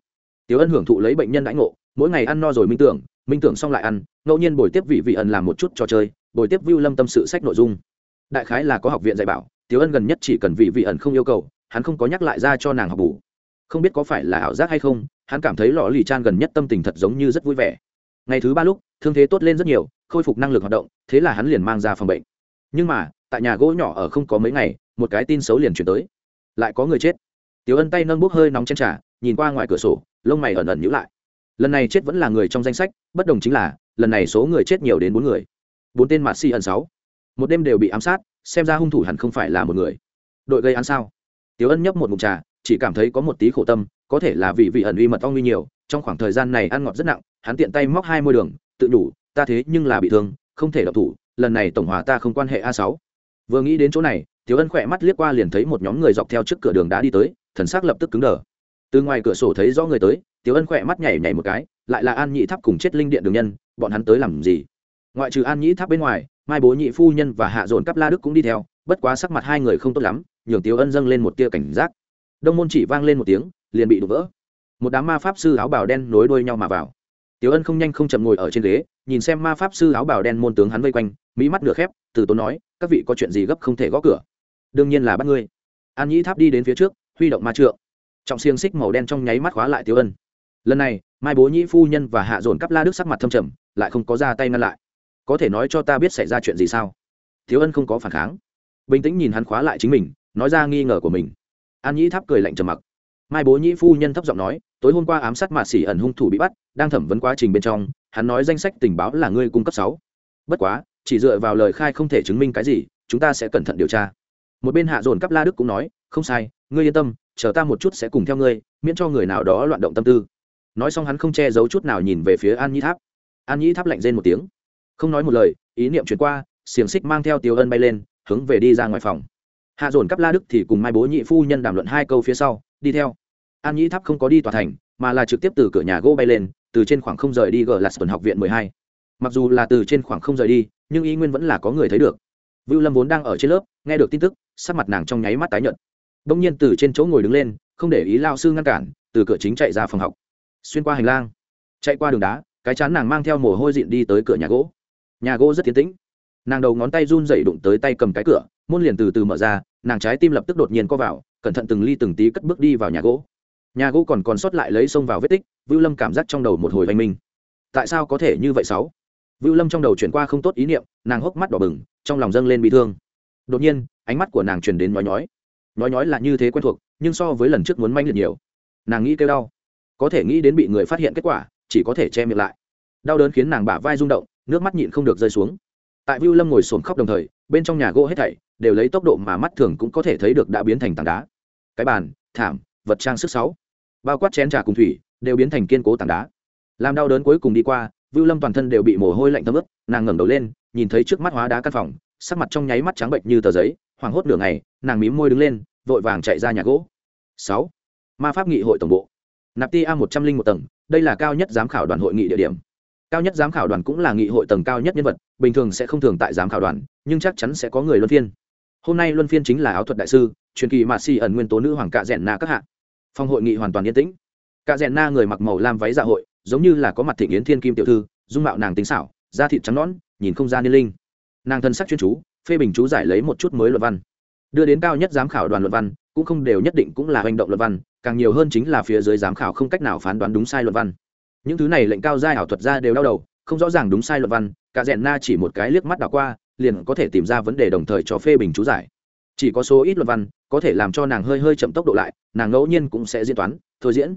Tiểu ân hưởng thụ lấy bệnh nhân đãi ngộ mỗi ngày ăn no rồi minh tưởng minh tưởng xong lại ăn ngẫu nhiên buổi tiếp vị vị ẩn làm một chút trò chơi buổi tiếp view lâm tâm sự sách nội dung. Đại khái là có học viện dạy bảo tiểu ân gần nhất chỉ cần vị vị ẩn không yêu cầu hắn không có nhắc lại ra cho nàng học bù không biết có phải là ảo giác hay không, hắn cảm thấy lò lì chan gần nhất tâm tình thật giống như rất vui vẻ. Ngày thứ ba lúc, thương thế tốt lên rất nhiều, khôi phục năng lực hoạt động, thế là hắn liền mang ra phòng bệnh. Nhưng mà, tại nhà gỗ nhỏ ở không có mấy ngày, một cái tin xấu liền chuyển tới. Lại có người chết. Tiểu ân tay nâng bốc hơi nóng trên trà, nhìn qua ngoài cửa sổ, lông mày ẩn ẩn nhữ lại. Lần này chết vẫn là người trong danh sách, bất đồng chính là, lần này số người chết nhiều đến bốn người. Bốn tên mạt si ẩn sáu. Một đêm đều bị ám sát, xem ra hung thủ hẳn không phải là một người. Đội gây án sao? Tiểu ân nhấp một mục trà chỉ cảm thấy có một tí khổ tâm, có thể là vì vị ẩn uy mật ong uy nhiều, trong khoảng thời gian này ăn ngọt rất nặng, hắn tiện tay móc hai môi đường, tự nhủ, ta thế nhưng là bị thương, không thể đọc thủ, lần này tổng hòa ta không quan hệ a sáu. Vừa nghĩ đến chỗ này thiếu ân khỏe mắt liếc qua liền thấy một nhóm người dọc theo trước cửa đường đã đi tới, thần sắc lập tức cứng đờ. Từ ngoài cửa sổ thấy rõ người tới tiếu ân khỏe mắt nhảy nhảy một cái, lại là an nhị tháp cùng chết linh điện đường nhân, bọn hắn tới làm gì? Ngoại trừ an nhị tháp bên ngoài, mai bố nhị phu nhân và hạ dồn cắp la đức cũng đi theo, bất quá sắc mặt hai người không tốt lắm, nhường tiếu ân dâng lên một tia cảnh giác đông môn chỉ vang lên một tiếng, liền bị đổ vỡ. Một đám ma pháp sư áo bào đen nối đuôi nhau mà vào. Tiểu ân không nhanh không chậm ngồi ở trên ghế, nhìn xem ma pháp sư áo bào đen môn tướng hắn vây quanh, mỹ mắt nửa khép, từ tốn nói, các vị có chuyện gì gấp không thể gõ cửa? Đương nhiên là bắt ngươi. An nhĩ tháp đi đến phía trước, huy động ma trượng. Trọng xiềng xích màu đen trong nháy mắt khóa lại tiểu ân. Lần này, mai bố nhĩ phu nhân và hạ dồn cắp la đức sắc mặt thâm trầm, lại không có ra tay ngăn lại. Có thể nói cho ta biết xảy ra chuyện gì sao? Thiếu ân không có phản kháng. Bình tĩnh nhìn hắn khóa lại chính mình, nói ra nghi ngờ của mình an nhĩ tháp cười lạnh trầm mặc. Mai bố nhĩ phu nhân thấp giọng nói, tối hôm qua ám sát mạ xỉ ẩn hung thủ bị bắt, đang thẩm vấn quá trình bên trong, hắn nói danh sách tình báo là ngươi cung cấp sáu. Bất quá, chỉ dựa vào lời khai không thể chứng minh cái gì, chúng ta sẽ cẩn thận điều tra. Một bên hạ dồn cắp la đức cũng nói, không sai, ngươi yên tâm, chờ ta một chút sẽ cùng theo ngươi, miễn cho người nào đó loạn động tâm tư. Nói xong hắn không che giấu chút nào nhìn về phía an nhĩ tháp. An nhĩ tháp lạnh rên một tiếng. Không nói một lời, ý niệm chuyển qua, xiềng xích mang theo tiêu ân bay lên, hướng về đi ra ngoài phòng hạ dồn cắp la đức thì cùng mai bố nhị phu nhân đàm luận hai câu phía sau, đi theo. An nhĩ tháp không có đi tòa thành, mà là trực tiếp từ cửa nhà gỗ bay lên, từ trên khoảng không rời đi gờ lạt tuần học viện mười hai. Mặc dù là từ trên khoảng không rời đi, nhưng ý nguyên vẫn là có người thấy được. Vưu lâm vốn đang ở trên lớp, nghe được tin tức, sắc mặt nàng trong nháy mắt tái nhợt. Bỗng nhiên từ trên chỗ ngồi đứng lên, không để ý lao sư ngăn cản, từ cửa chính chạy ra phòng học. Xuyên qua hành lang, chạy qua đường đá, cái chán nàng mang theo mồ hôi dịn đi tới cửa nhà gỗ. Nhà gỗ rất tiến tĩnh. Nàng đầu ngón tay run dậy đụng tới tay cầm cái cửa, môn liền từ từ mở ra nàng trái tim lập tức đột nhiên co vào, cẩn thận từng ly từng tí cất bước đi vào nhà gỗ. Nhà gỗ còn còn sót lại lấy xông vào vết tích, vưu lâm cảm giác trong đầu một hồi oanh minh. Tại sao có thể như vậy sáu? Vưu lâm trong đầu chuyển qua không tốt ý niệm, nàng hốc mắt đỏ bừng, trong lòng dâng lên bị thương. Đột nhiên, ánh mắt của nàng chuyển đến nói nhói. Nói nhói là như thế quen thuộc, nhưng so với lần trước muốn manh liệt nhiều. Nàng nghĩ kêu đau. Có thể nghĩ đến bị người phát hiện kết quả, chỉ có thể che miệng lại. Đau đớn khiến nàng bả vai rung động, nước mắt nhịn không được rơi xuống. Tại vưu lâm ngồi xổm khóc đồng thời, bên trong nhà gỗ hết thảy đều lấy tốc độ mà mắt thường cũng có thể thấy được đã biến thành tảng đá. Cái bàn, thảm, vật trang sức sáu. Bao quát chén trà cùng thủy, đều biến thành kiên cố tảng đá. Làm đau đớn cuối cùng đi qua, vưu lâm toàn thân đều bị mồ hôi lạnh thấm ướt, nàng ngẩng đầu lên, nhìn thấy trước mắt hóa đá căn phòng, sắc mặt trong nháy mắt trắng bệnh như tờ giấy, hoảng hốt nửa ngày, nàng mím môi đứng lên, vội vàng chạy ra nhà gỗ. Sáu. Ma pháp nghị hội tổng bộ. Nạp ti a một trăm linh một tầng, đây là cao nhất giám khảo đoàn hội nghị địa điểm. Cao nhất giám khảo đoàn cũng là nghị hội tầng cao nhất nhân vật, bình thường sẽ không thường tại giám khảo đoàn, nhưng chắc chắn sẽ có người luân phiên hôm nay luân phiên chính là áo thuật đại sư, truyền kỳ mạ xì ẩn nguyên tố nữ hoàng cạ rẽn na các hạ. Phòng hội nghị hoàn toàn yên tĩnh. Cạ rẽn na người mặc màu lam váy dạ hội, giống như là có mặt thịnh yến thiên kim tiểu thư, dung mạo nàng tính xảo, da thịt trắng nõn, nhìn không ra niên linh. Nàng thân sắc chuyên chú, phê bình chú giải lấy một chút mới luận văn. Đưa đến cao nhất giám khảo đoàn luận văn, cũng không đều nhất định cũng là hành động luận văn, càng nhiều hơn chính là phía dưới giám khảo không cách nào phán đoán đúng sai luận văn. Những thứ này lệnh cao giai ảo thuật ra đều đau đầu, không rõ ràng đúng sai luận văn cả rèn na chỉ một cái liếc mắt đảo qua liền có thể tìm ra vấn đề đồng thời cho phê bình chú giải. Chỉ có số ít luận văn có thể làm cho nàng hơi hơi chậm tốc độ lại, nàng ngẫu nhiên cũng sẽ diễn toán, thôi diễn.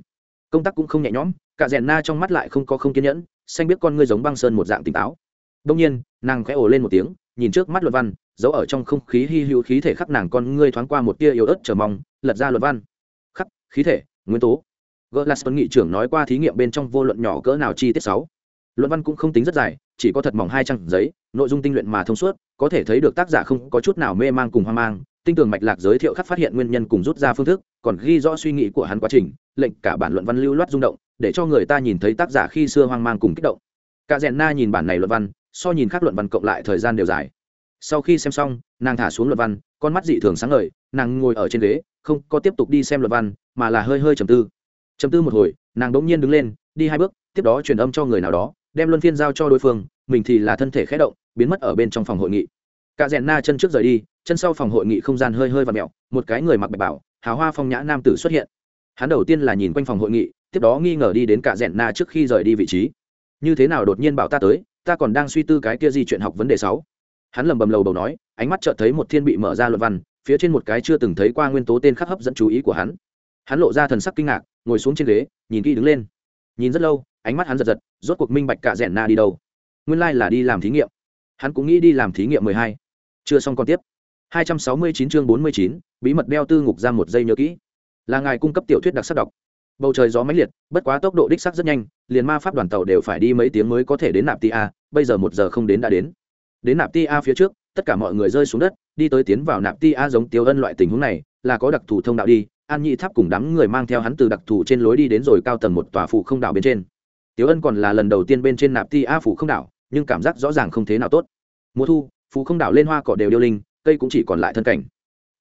Công tác cũng không nhẹ nhõm, cả rèn na trong mắt lại không có không kiên nhẫn, xanh biết con ngươi giống băng sơn một dạng tỉnh táo. Đông nhiên, nàng khẽ ồ lên một tiếng, nhìn trước mắt luận văn, giấu ở trong không khí hy hữu khí thể khắc nàng con ngươi thoáng qua một tia yếu ớt chờ mong, lật ra luận văn. Khắc, khí thể, nguyên tố. Gỡ là nghị trưởng nói qua thí nghiệm bên trong vô luận nhỏ cỡ nào chi tiết sáu luận văn cũng không tính rất dài, chỉ có thật mỏng hai trang giấy, nội dung tinh luyện mà thông suốt, có thể thấy được tác giả không có chút nào mê mang cùng hoang mang. Tinh tường mạch lạc giới thiệu khắc phát hiện nguyên nhân cùng rút ra phương thức, còn ghi rõ suy nghĩ của hắn quá trình, lệnh cả bản luận văn lưu loát rung động, để cho người ta nhìn thấy tác giả khi xưa hoang mang cùng kích động. Cả rèn na nhìn bản này luận văn, so nhìn khác luận văn cộng lại thời gian đều dài. Sau khi xem xong, nàng thả xuống luận văn, con mắt dị thường sáng ngời, nàng ngồi ở trên ghế, không có tiếp tục đi xem luận văn, mà là hơi hơi trầm tư. Trầm tư một hồi, nàng đống nhiên đứng lên, đi hai bước, tiếp đó truyền âm cho người nào đó đem luân phiên giao cho đối phương, mình thì là thân thể khé động, biến mất ở bên trong phòng hội nghị. Cả rèn na chân trước rời đi, chân sau phòng hội nghị không gian hơi hơi và mẹo, một cái người mặc bạch bảo, hào hoa phong nhã nam tử xuất hiện. Hắn đầu tiên là nhìn quanh phòng hội nghị, tiếp đó nghi ngờ đi đến cả rèn na trước khi rời đi vị trí. Như thế nào đột nhiên bảo ta tới, ta còn đang suy tư cái kia gì chuyện học vấn đề sáu? Hắn lầm bầm lầu đầu nói, ánh mắt chợt thấy một thiên bị mở ra luận văn, phía trên một cái chưa từng thấy qua nguyên tố tên khắc hấp dẫn chú ý của hắn. Hắn lộ ra thần sắc kinh ngạc, ngồi xuống trên ghế, nhìn kỹ đứng lên. Nhìn rất lâu ánh mắt hắn giật giật, rốt cuộc minh bạch cả rẽn na đi đâu. Nguyên lai、like、là đi làm thí nghiệm. Hắn cũng nghĩ đi làm thí nghiệm mười hai. Chưa xong còn tiếp. Hai trăm sáu mươi chín chương bốn mươi chín, bí mật đeo tư ngục ra một giây nhớ kỹ. Là ngài cung cấp tiểu thuyết đặc sắc đọc. Bầu trời gió máy liệt, bất quá tốc độ đích sắc rất nhanh, liền ma pháp đoàn tàu đều phải đi mấy tiếng mới có thể đến nạp ti a, bây giờ một giờ không đến đã đến. Đến nạp ti a phía trước, tất cả mọi người rơi xuống đất, đi tới tiến vào nạp ti a giống tiêu ân loại tình huống này, là có đặc thù thông đạo đi, an nhị tháp cùng đám người mang theo hắn từ đặc thù trên lối đi đến rồi cao tầng một tòa phủ không đảo bên trên tiếu ân còn là lần đầu tiên bên trên nạp ti a phủ không đảo, nhưng cảm giác rõ ràng không thế nào tốt. Mùa thu phủ không đảo lên hoa cỏ đều điêu linh, cây cũng chỉ còn lại thân cảnh.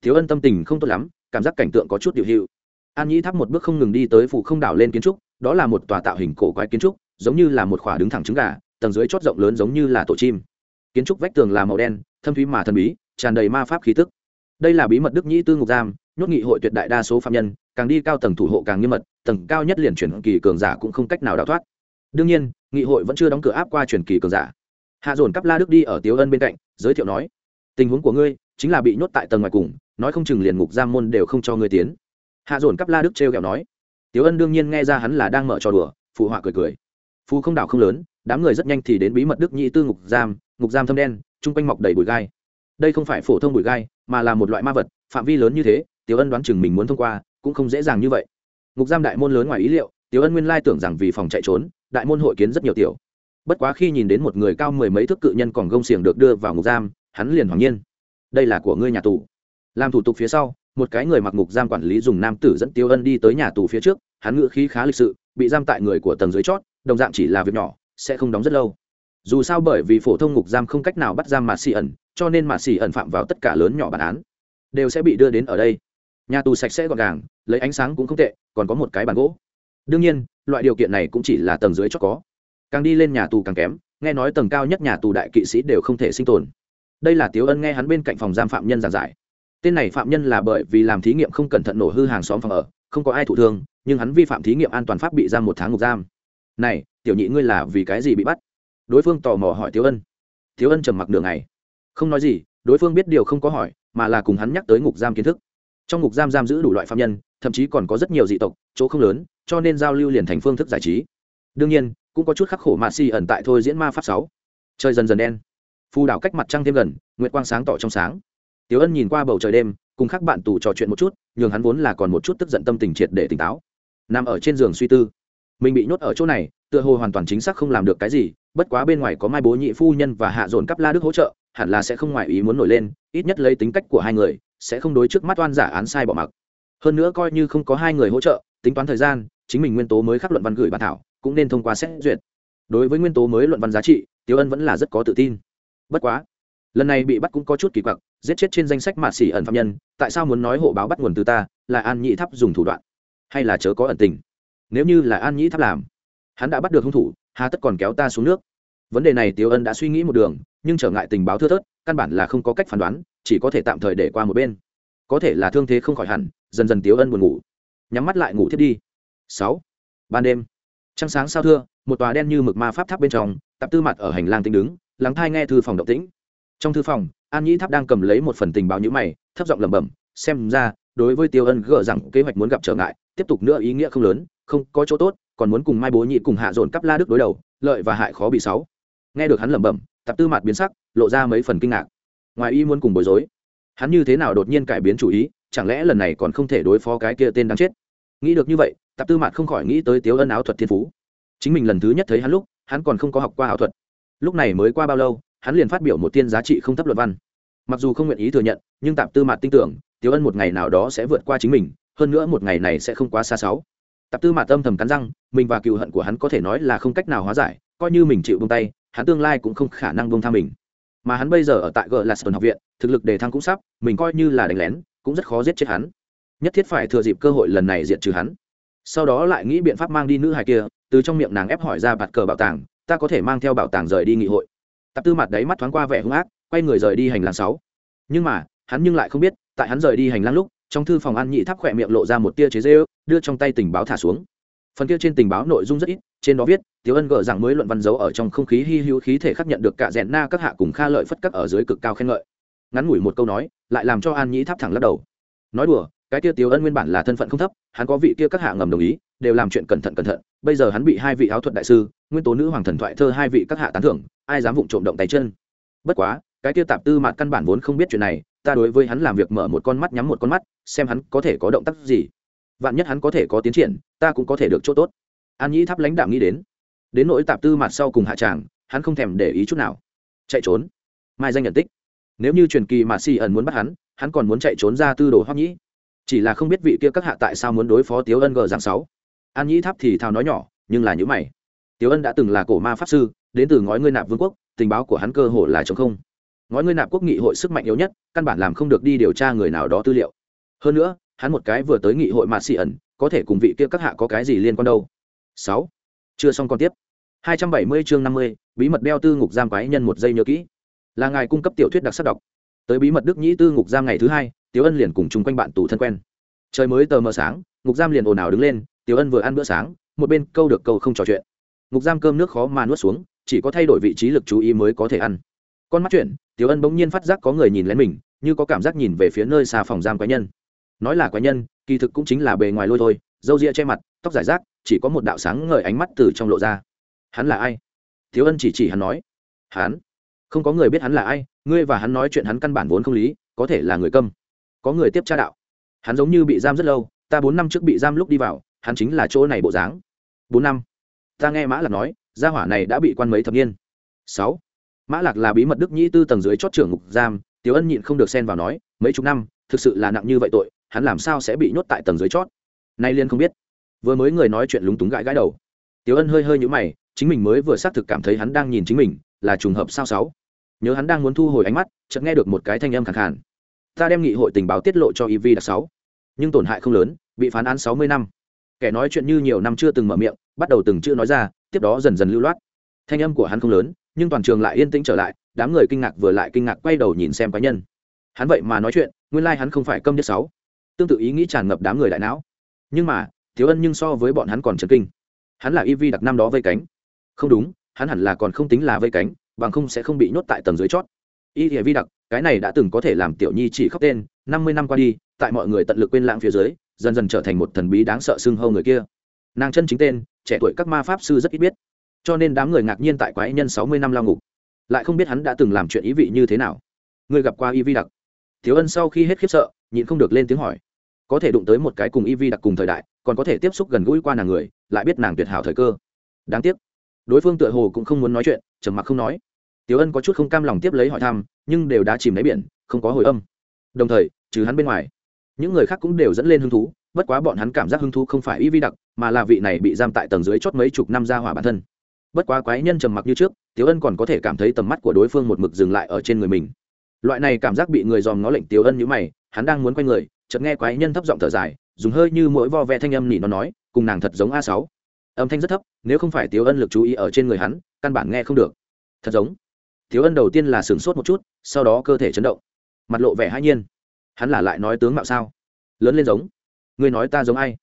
Tiếu ân tâm tình không tốt lắm, cảm giác cảnh tượng có chút điều hiệu. An nhĩ tháp một bước không ngừng đi tới phủ không đảo lên kiến trúc, đó là một tòa tạo hình cổ quái kiến trúc, giống như là một khỏa đứng thẳng trứng gà, tầng dưới chót rộng lớn giống như là tổ chim. Kiến trúc vách tường là màu đen, thâm thúy mà thần bí, tràn đầy ma pháp khí tức. Đây là bí mật đức nhĩ tư ngục giam, nhốt nghị hội tuyệt đại đa số phạm nhân, càng đi cao tầng thủ hộ càng nghiêm mật, tầng cao nhất liền chuyển kỳ cường giả cũng không cách nào đào thoát đương nhiên, nghị hội vẫn chưa đóng cửa áp qua truyền kỳ cường giả. Hạ dồn cắp la đức đi ở tiếu ân bên cạnh, giới thiệu nói, tình huống của ngươi chính là bị nhốt tại tầng ngoài cùng, nói không chừng liền ngục giam môn đều không cho ngươi tiến. Hạ dồn cắp la đức trêu kẹo nói. Tiếu ân đương nhiên nghe ra hắn là đang mở trò đùa, phụ họa cười cười. Phù không đảo không lớn, đám người rất nhanh thì đến bí mật đức nhị tư ngục giam ngục giam thâm đen, chung quanh mọc đầy bụi gai. Đây không phải phổ thông bụi gai, mà là một loại ma vật, phạm vi lớn như thế, tiếu ân đoán chừng mình muốn thông qua, cũng không dễ dàng như vậy. Ngục giam đại môn lớn ngoài ý liệu, tiếu ân nguyên lai tưởng rằng vì phòng chạy trốn đại môn hội kiến rất nhiều tiểu. Bất quá khi nhìn đến một người cao mười mấy thước cự nhân còn gông xiềng được đưa vào ngục giam, hắn liền hoàng nhiên. Đây là của ngươi nhà tù. Làm thủ tục phía sau, một cái người mặc ngục giam quản lý dùng nam tử dẫn tiêu ân đi tới nhà tù phía trước, hắn ngữ khí khá lịch sự, bị giam tại người của tầng dưới chót, đồng dạng chỉ là việc nhỏ, sẽ không đóng rất lâu. Dù sao bởi vì phổ thông ngục giam không cách nào bắt giam mạt xì ẩn, cho nên mạt xì ẩn phạm vào tất cả lớn nhỏ bản án, đều sẽ bị đưa đến ở đây. Nhà tù sạch sẽ gọn gàng, lấy ánh sáng cũng không tệ, còn có một cái bàn gỗ đương nhiên, loại điều kiện này cũng chỉ là tầng dưới cho có. Càng đi lên nhà tù càng kém, nghe nói tầng cao nhất nhà tù đại kỵ sĩ đều không thể sinh tồn. Đây là tiếu ân nghe hắn bên cạnh phòng giam phạm nhân giảng giải. Tên này phạm nhân là bởi vì làm thí nghiệm không cẩn thận nổ hư hàng xóm phòng ở, không có ai thụ thương, nhưng hắn vi phạm thí nghiệm an toàn pháp bị giam một tháng ngục giam. Này, tiểu nhị ngươi là vì cái gì bị bắt? Đối phương tò mò hỏi tiếu ân. Tiếu ân trầm mặc đường này không nói gì, đối phương biết điều không có hỏi, mà là cùng hắn nhắc tới ngục giam kiến thức. Trong ngục giam giam giữ đủ loại phạm nhân thậm chí còn có rất nhiều dị tộc, chỗ không lớn, cho nên giao lưu liền thành phương thức giải trí. Đương nhiên, cũng có chút khắc khổ mạ si ẩn tại thôi diễn ma pháp sáu. Trời dần dần đen. Phù đảo cách mặt trăng thêm gần, nguyệt quang sáng tỏ trong sáng. Tiểu ân nhìn qua bầu trời đêm, cùng các bạn tù trò chuyện một chút, nhường hắn vốn là còn một chút tức giận tâm tình triệt để tỉnh táo. Nằm ở trên giường suy tư. Mình bị nhốt ở chỗ này, tựa hồ hoàn toàn chính xác không làm được cái gì, bất quá bên ngoài có mai bố nhị phu nhân và hạ dồn cắp la đức hỗ trợ, hẳn là sẽ không ngoài ý muốn nổi lên, ít nhất lấy tính cách của hai người, sẽ không đối trước mắt oan giả án sai bỏ mặc hơn nữa coi như không có hai người hỗ trợ, tính toán thời gian, chính mình nguyên tố mới khắc luận văn gửi bản thảo, cũng nên thông qua xét duyệt. Đối với nguyên tố mới luận văn giá trị tiếu ân vẫn là rất có tự tin. Bất quá, lần này bị bắt cũng có chút kỳ quặc, giết chết trên danh sách mạ xỉ ẩn phạm nhân, tại sao muốn nói hộ báo bắt nguồn từ ta, là an nhị tháp dùng thủ đoạn? Hay là chớ có ẩn tình? Nếu như là an nhị tháp làm, hắn đã bắt được hung thủ, hà tất còn kéo ta xuống nước. Vấn đề này tiếu ân đã suy nghĩ một đường, nhưng trở ngại tình báo thưa thớt, căn bản là không có cách phán đoán, chỉ có thể tạm thời để qua một bên. Có thể là thương thế không khỏi hẳn dần dần tiêu ân buồn ngủ. Nhắm mắt lại ngủ thiết đi. Sáu. Ban đêm. Trăng sáng sao thưa, một tòa đen như mực ma pháp tháp bên trong, tạp tư mặt ở hành lang tính đứng, lắng thai nghe thư phòng động tĩnh. Trong thư phòng, an nhĩ tháp đang cầm lấy một phần tình báo nhữ mày, thấp giọng lẩm bẩm, xem ra, đối với tiêu ân gỡ rằng kế hoạch muốn gặp trở ngại, tiếp tục nữa ý nghĩa không lớn, không có chỗ tốt, còn muốn cùng mai bố nhị cùng hạ dồn cắp la đức đối đầu, lợi và hại khó bị sáu. Nghe được hắn lẩm bẩm, tạp tư mặt biến sắc, lộ ra mấy phần kinh ngạc. Ngoài y muốn cùng bối rối, hắn như thế nào đột nhiên cải biến chủ ý chẳng lẽ lần này còn không thể đối phó cái kia tên đáng chết? Nghĩ được như vậy, tạp tư mạt không khỏi nghĩ tới tiếu ân áo thuật thiên phú. Chính mình lần thứ nhất thấy hắn lúc, hắn còn không có học qua áo thuật. Lúc này mới qua bao lâu, hắn liền phát biểu một tiên giá trị không thấp luật văn. Mặc dù không nguyện ý thừa nhận, nhưng tạp tư mạt tin tưởng, tiếu ân một ngày nào đó sẽ vượt qua chính mình, hơn nữa một ngày này sẽ không quá xa sáu. Tạp tư mạt âm thầm cắn răng, mình và cựu hận của hắn có thể nói là không cách nào hóa giải, coi như mình chịu buông tay, hắn tương lai cũng không khả năng buông tha mình. Mà hắn bây giờ ở tại gờ là học viện, thực lực đề thăng cũng sắp, mình coi như là đánh lén cũng rất khó giết chết hắn. Nhất thiết phải thừa dịp cơ hội lần này diệt trừ hắn. Sau đó lại nghĩ biện pháp mang đi nữ hài kia, từ trong miệng nàng ép hỏi ra bạt cờ bảo tàng, ta có thể mang theo bảo tàng rời đi nghị hội. Tạp tư mặt đấy mắt thoáng qua vẻ hung ác, quay người rời đi hành lang sáu. Nhưng mà, hắn nhưng lại không biết, tại hắn rời đi hành lang lúc, trong thư phòng ăn nhị tháp khỏe miệng lộ ra một tia chế dê đưa trong tay tình báo thả xuống. Phần kia trên tình báo nội dung rất ít, trên đó viết tiếu ân gờ rằng mới luận văn dấu ở trong không khí hy hữu khí thể khắc nhận được cả rẽn na các hạ cùng kha lợi phất cấp ở dưới cực cao khen ngợi ngắn ngủi một câu nói, lại làm cho an nhĩ tháp thẳng lắc đầu. Nói đùa, cái kia tiếu ân nguyên bản là thân phận không thấp, hắn có vị kia các hạ ngầm đồng ý, đều làm chuyện cẩn thận cẩn thận, bây giờ hắn bị hai vị áo thuật đại sư, nguyên tố nữ hoàng thần thoại thơ hai vị các hạ tán thưởng, ai dám vụng trộm động tay chân. Bất quá, cái kia tạp tư mạt căn bản vốn không biết chuyện này, ta đối với hắn làm việc mở một con mắt nhắm một con mắt, xem hắn có thể có động tác gì. Vạn nhất hắn có thể có tiến triển, ta cũng có thể được chỗ tốt. An nhĩ tháp lãnh đạo nghĩ đến. Đến nỗi tạp tư Mạt sau cùng hạ tràng, hắn không thèm để ý chút nào. Chạy trốn. Mai danh nhận tích nếu như truyền kỳ mà si ẩn muốn bắt hắn hắn còn muốn chạy trốn ra tư đồ hoắc nhĩ. Chỉ là không biết vị kia các hạ tại sao muốn đối phó tiếu ân gờ dạng sáu. An nhĩ tháp thì thào nói nhỏ nhưng là những mày. Tiếu ân đã từng là cổ ma pháp sư đến từ ngói ngươi nạp vương quốc tình báo của hắn cơ hồ là chống không. Ngói ngươi nạp quốc nghị hội sức mạnh yếu nhất căn bản làm không được đi điều tra người nào đó tư liệu. Hơn nữa hắn một cái vừa tới nghị hội mà xì ẩn có thể cùng vị kia các hạ có cái gì liên quan đâu. Sáu. Chưa xong còn tiếp. 270 chương 50, bí mật đeo tư ngục giam quái nhân một giây nhớ kỹ là ngài cung cấp tiểu thuyết đặc sắc đọc. Tới bí mật đức nhĩ tư ngục giam ngày thứ hai, tiểu ân liền cùng chung quanh bạn tù thân quen. Trời mới tờ mờ sáng, ngục giam liền ồn ào đứng lên, tiểu ân vừa ăn bữa sáng, một bên câu được câu không trò chuyện. Ngục giam cơm nước khó mà nuốt xuống, chỉ có thay đổi vị trí lực chú ý mới có thể ăn. Con mắt chuyện, tiểu ân bỗng nhiên phát giác có người nhìn lén mình, như có cảm giác nhìn về phía nơi xa phòng giam quái nhân. Nói là quái nhân, kỳ thực cũng chính là bề ngoài lôi thôi, râu ria che mặt, tóc giải rác, chỉ có một đạo sáng ngời ánh mắt từ trong lộ ra. Hắn là ai? Thiếu ân chỉ chỉ hắn nói. Hắn? Không có người biết hắn là ai, ngươi và hắn nói chuyện hắn căn bản vốn không lý, có thể là người câm. Có người tiếp tra đạo. Hắn giống như bị giam rất lâu, ta bốn năm trước bị giam lúc đi vào, hắn chính là chỗ này bộ dáng. Bốn năm. Ta nghe mã lạc nói, gia hỏa này đã bị quan mấy thập niên? Sáu. Mã lạc là bí mật đức nhĩ tư tầng dưới chót trưởng ngục giam, tiểu ân nhịn không được xen vào nói, mấy chục năm, thực sự là nặng như vậy tội, hắn làm sao sẽ bị nhốt tại tầng dưới chót? Nay liên không biết. Vừa mới người nói chuyện lúng túng gãi gãi đầu. Tiểu ân hơi hơi nhũ mày, chính mình mới vừa xác thực cảm thấy hắn đang nhìn chính mình, là trùng hợp sao sáu? Nhớ hắn đang muốn thu hồi ánh mắt, chợt nghe được một cái thanh âm khẳng khàn. Ta đem nghị hội tình báo tiết lộ cho ev đặc sáu. Nhưng tổn hại không lớn, bị phán án sáu mươi năm. Kẻ nói chuyện như nhiều năm chưa từng mở miệng, bắt đầu từng chữ nói ra, tiếp đó dần dần lưu loát. Thanh âm của hắn không lớn, nhưng toàn trường lại yên tĩnh trở lại, đám người kinh ngạc vừa lại kinh ngạc quay đầu nhìn xem cá nhân. Hắn vậy mà nói chuyện, nguyên lai hắn không phải câm nhất sáu. Tương tự ý nghĩ tràn ngập đám người đại não. Nhưng mà, thiếu ân nhưng so với bọn hắn còn trần kinh. Hắn là y vi đặc năm đó vây cánh. Không đúng, hắn hẳn là còn không tính là vây cánh bằng không sẽ không bị nhốt tại tầng dưới chót. Y địa vi đặc, cái này đã từng có thể làm tiểu nhi chỉ khóc tên, năm mươi năm qua đi, tại mọi người tận lực quên lãng phía dưới, dần dần trở thành một thần bí đáng sợ xưng hâu người kia. Nàng chân chính tên, trẻ tuổi các ma pháp sư rất ít biết. Cho nên đám người ngạc nhiên tại quái nhân sáu mươi năm lao ngục. Lại không biết hắn đã từng làm chuyện ý vị như thế nào. Người gặp qua y vi đặc. Thiếu ân sau khi hết khiếp sợ, nhịn không được lên tiếng hỏi. Có thể đụng tới một cái cùng y vi đặc cùng thời đại, còn có thể tiếp xúc gần gũi qua nàng người, lại biết nàng tuyệt hảo thời cơ. Đáng tiếc. Đối phương tựa hồ cũng không muốn nói chuyện, trầm mặc không nói. Tiểu ân có chút không cam lòng tiếp lấy hỏi thăm, nhưng đều đã chìm đáy biển, không có hồi âm. Đồng thời, trừ hắn bên ngoài, những người khác cũng đều dẫn lên hứng thú, bất quá bọn hắn cảm giác hứng thú không phải y vi đặc, mà là vị này bị giam tại tầng dưới chót mấy chục năm ra hỏa bản thân. Bất quá quái nhân trầm mặc như trước, Tiểu ân còn có thể cảm thấy tầm mắt của đối phương một mực dừng lại ở trên người mình. Loại này cảm giác bị người dòm ngó lệnh Tiểu ân như mày, hắn đang muốn quay người, chợt nghe quái nhân thấp giọng thở dài, dùng hơi như mỗi vo ve thanh âm nỉ nó nói, cùng nàng thật giống a sáu. Âm thanh rất thấp, nếu không phải Tiểu ân lực chú ý ở trên người hắn, căn bản nghe không được. Thật giống thiếu ân đầu tiên là sửng sốt một chút, sau đó cơ thể chấn động. Mặt lộ vẻ hãi nhiên. Hắn là lại nói tướng mạo sao? Lớn lên giống. Ngươi nói ta giống ai?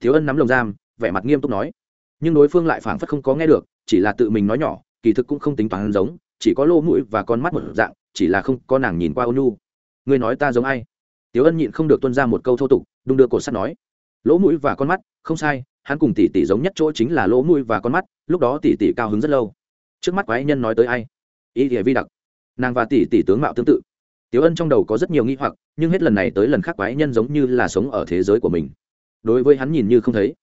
Thiếu ân nắm lồng giam, vẻ mặt nghiêm túc nói. Nhưng đối phương lại phảng phất không có nghe được, chỉ là tự mình nói nhỏ, kỳ thực cũng không tính toán giống, chỉ có lỗ mũi và con mắt một dạng, chỉ là không có nàng nhìn qua ôn nhu. Ngươi nói ta giống ai? Tiếu ân nhịn không được tuân ra một câu thô tục, đung đưa cột sắt nói. Lỗ mũi và con mắt, không sai, hắn cùng tỷ tỷ giống nhất chỗ chính là lỗ mũi và con mắt, lúc đó tỷ tỷ cao hứng rất lâu. Trước mắt quái nhân nói tới ai? Ý địa vi đặc. Nàng và tỷ tỷ tướng mạo tương tự. Tiếu ân trong đầu có rất nhiều nghi hoặc, nhưng hết lần này tới lần khác quái nhân giống như là sống ở thế giới của mình. Đối với hắn nhìn như không thấy.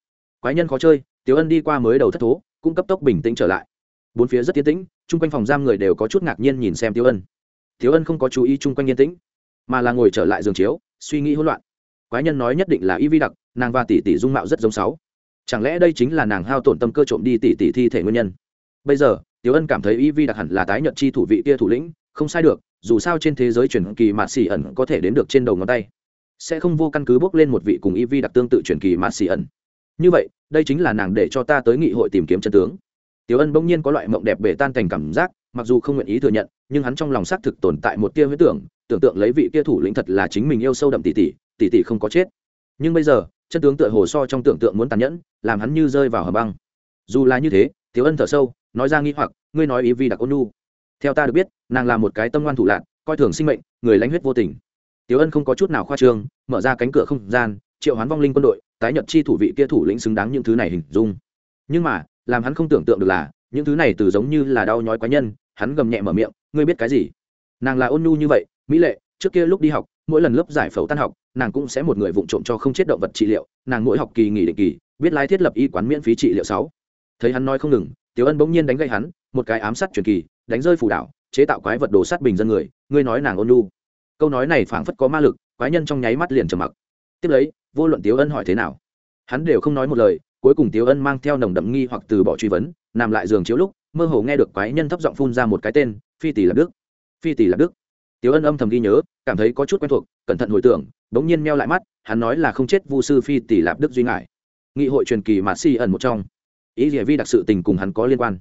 Quái nhân khó chơi tiếu ân đi qua mới đầu thất thố, cũng cấp tốc bình tĩnh trở lại. Bốn phía rất tiến tĩnh, chung quanh phòng giam người đều có chút ngạc nhiên nhìn xem tiếu ân. Tiếu ân không có chú ý chung quanh yên tĩnh, mà là ngồi trở lại giường chiếu, suy nghĩ hỗn loạn. Quái nhân nói nhất định là y vi đặc, nàng và tỷ tỷ dung mạo rất giống sáu. Chẳng lẽ đây chính là nàng hao tổn tâm cơ trộm đi tỷ tỷ thi thể nguyên nhân? Bây giờ tiếu ân cảm thấy y vi đặc hẳn là tái nhận chi thủ vị kia thủ lĩnh không sai được dù sao trên thế giới truyền kỳ mạt xỉ ẩn có thể đến được trên đầu ngón tay sẽ không vô căn cứ bước lên một vị cùng y vi đặc tương tự truyền kỳ mạt xỉ ẩn như vậy đây chính là nàng để cho ta tới nghị hội tìm kiếm chân tướng Tiểu Ân bỗng nhiên có loại mộng đẹp bể tan thành cảm giác, mặc dù không nguyện ý thừa nhận, nhưng hắn trong lòng xác thực tồn tại một tia huyết tưởng, tưởng tượng lấy vị kia thủ lĩnh thật là chính mình yêu sâu đậm tỷ tỷ, tỷ tỷ không có chết. Nhưng bây giờ, chân tướng tựa hồ so trong tưởng tượng muốn tàn nhẫn, làm hắn như rơi vào hầm băng. Dù là như thế, Tiểu Ân thở sâu, nói ra nghi hoặc, ngươi nói ý vi đặc ôn nu. Theo ta được biết, nàng là một cái tâm ngoan thủ lạc coi thường sinh mệnh, người lãnh huyết vô tình. Tiểu Ân không có chút nào khoa trương, mở ra cánh cửa không gian, triệu hoán vong linh quân đội, tái nhận chi thủ vị kia thủ lĩnh xứng đáng những thứ này hình dung. Nhưng mà, làm hắn không tưởng tượng được là những thứ này từ giống như là đau nhói quái nhân hắn gầm nhẹ mở miệng ngươi biết cái gì nàng là ôn nhu như vậy mỹ lệ trước kia lúc đi học mỗi lần lớp giải phẫu tan học nàng cũng sẽ một người vụng trộm cho không chết động vật trị liệu nàng mỗi học kỳ nghỉ định kỳ biết lái thiết lập y quán miễn phí trị liệu sáu thấy hắn nói không ngừng tiểu ân bỗng nhiên đánh gậy hắn, một cái ám sát truyền kỳ, đánh rơi phủ đảo chế tạo quái vật đồ sát bình dân người, ngươi nói nàng ôn nhu. Câu nói này phảng phất có ma lực, quái nhân trong nháy mắt liền trầm mặc. Tiếp lấy, vô luận tiểu ân hỏi thế nào, hắn đều không nói một lời, cuối cùng tiếu ân mang theo nồng đậm nghi hoặc từ bỏ truy vấn, nằm lại giường chiếu lúc, mơ hồ nghe được quái nhân thấp giọng phun ra một cái tên, phi tỷ lạc đức. Phi tỷ lạc đức. Tiếu ân âm thầm ghi nhớ, cảm thấy có chút quen thuộc, cẩn thận hồi tưởng, bỗng nhiên meo lại mắt, hắn nói là không chết vu sư phi tỷ lạp đức duy ngại. Nghị hội truyền kỳ mà si ẩn một trong ý địa vi đặc sự tình cùng hắn có liên quan.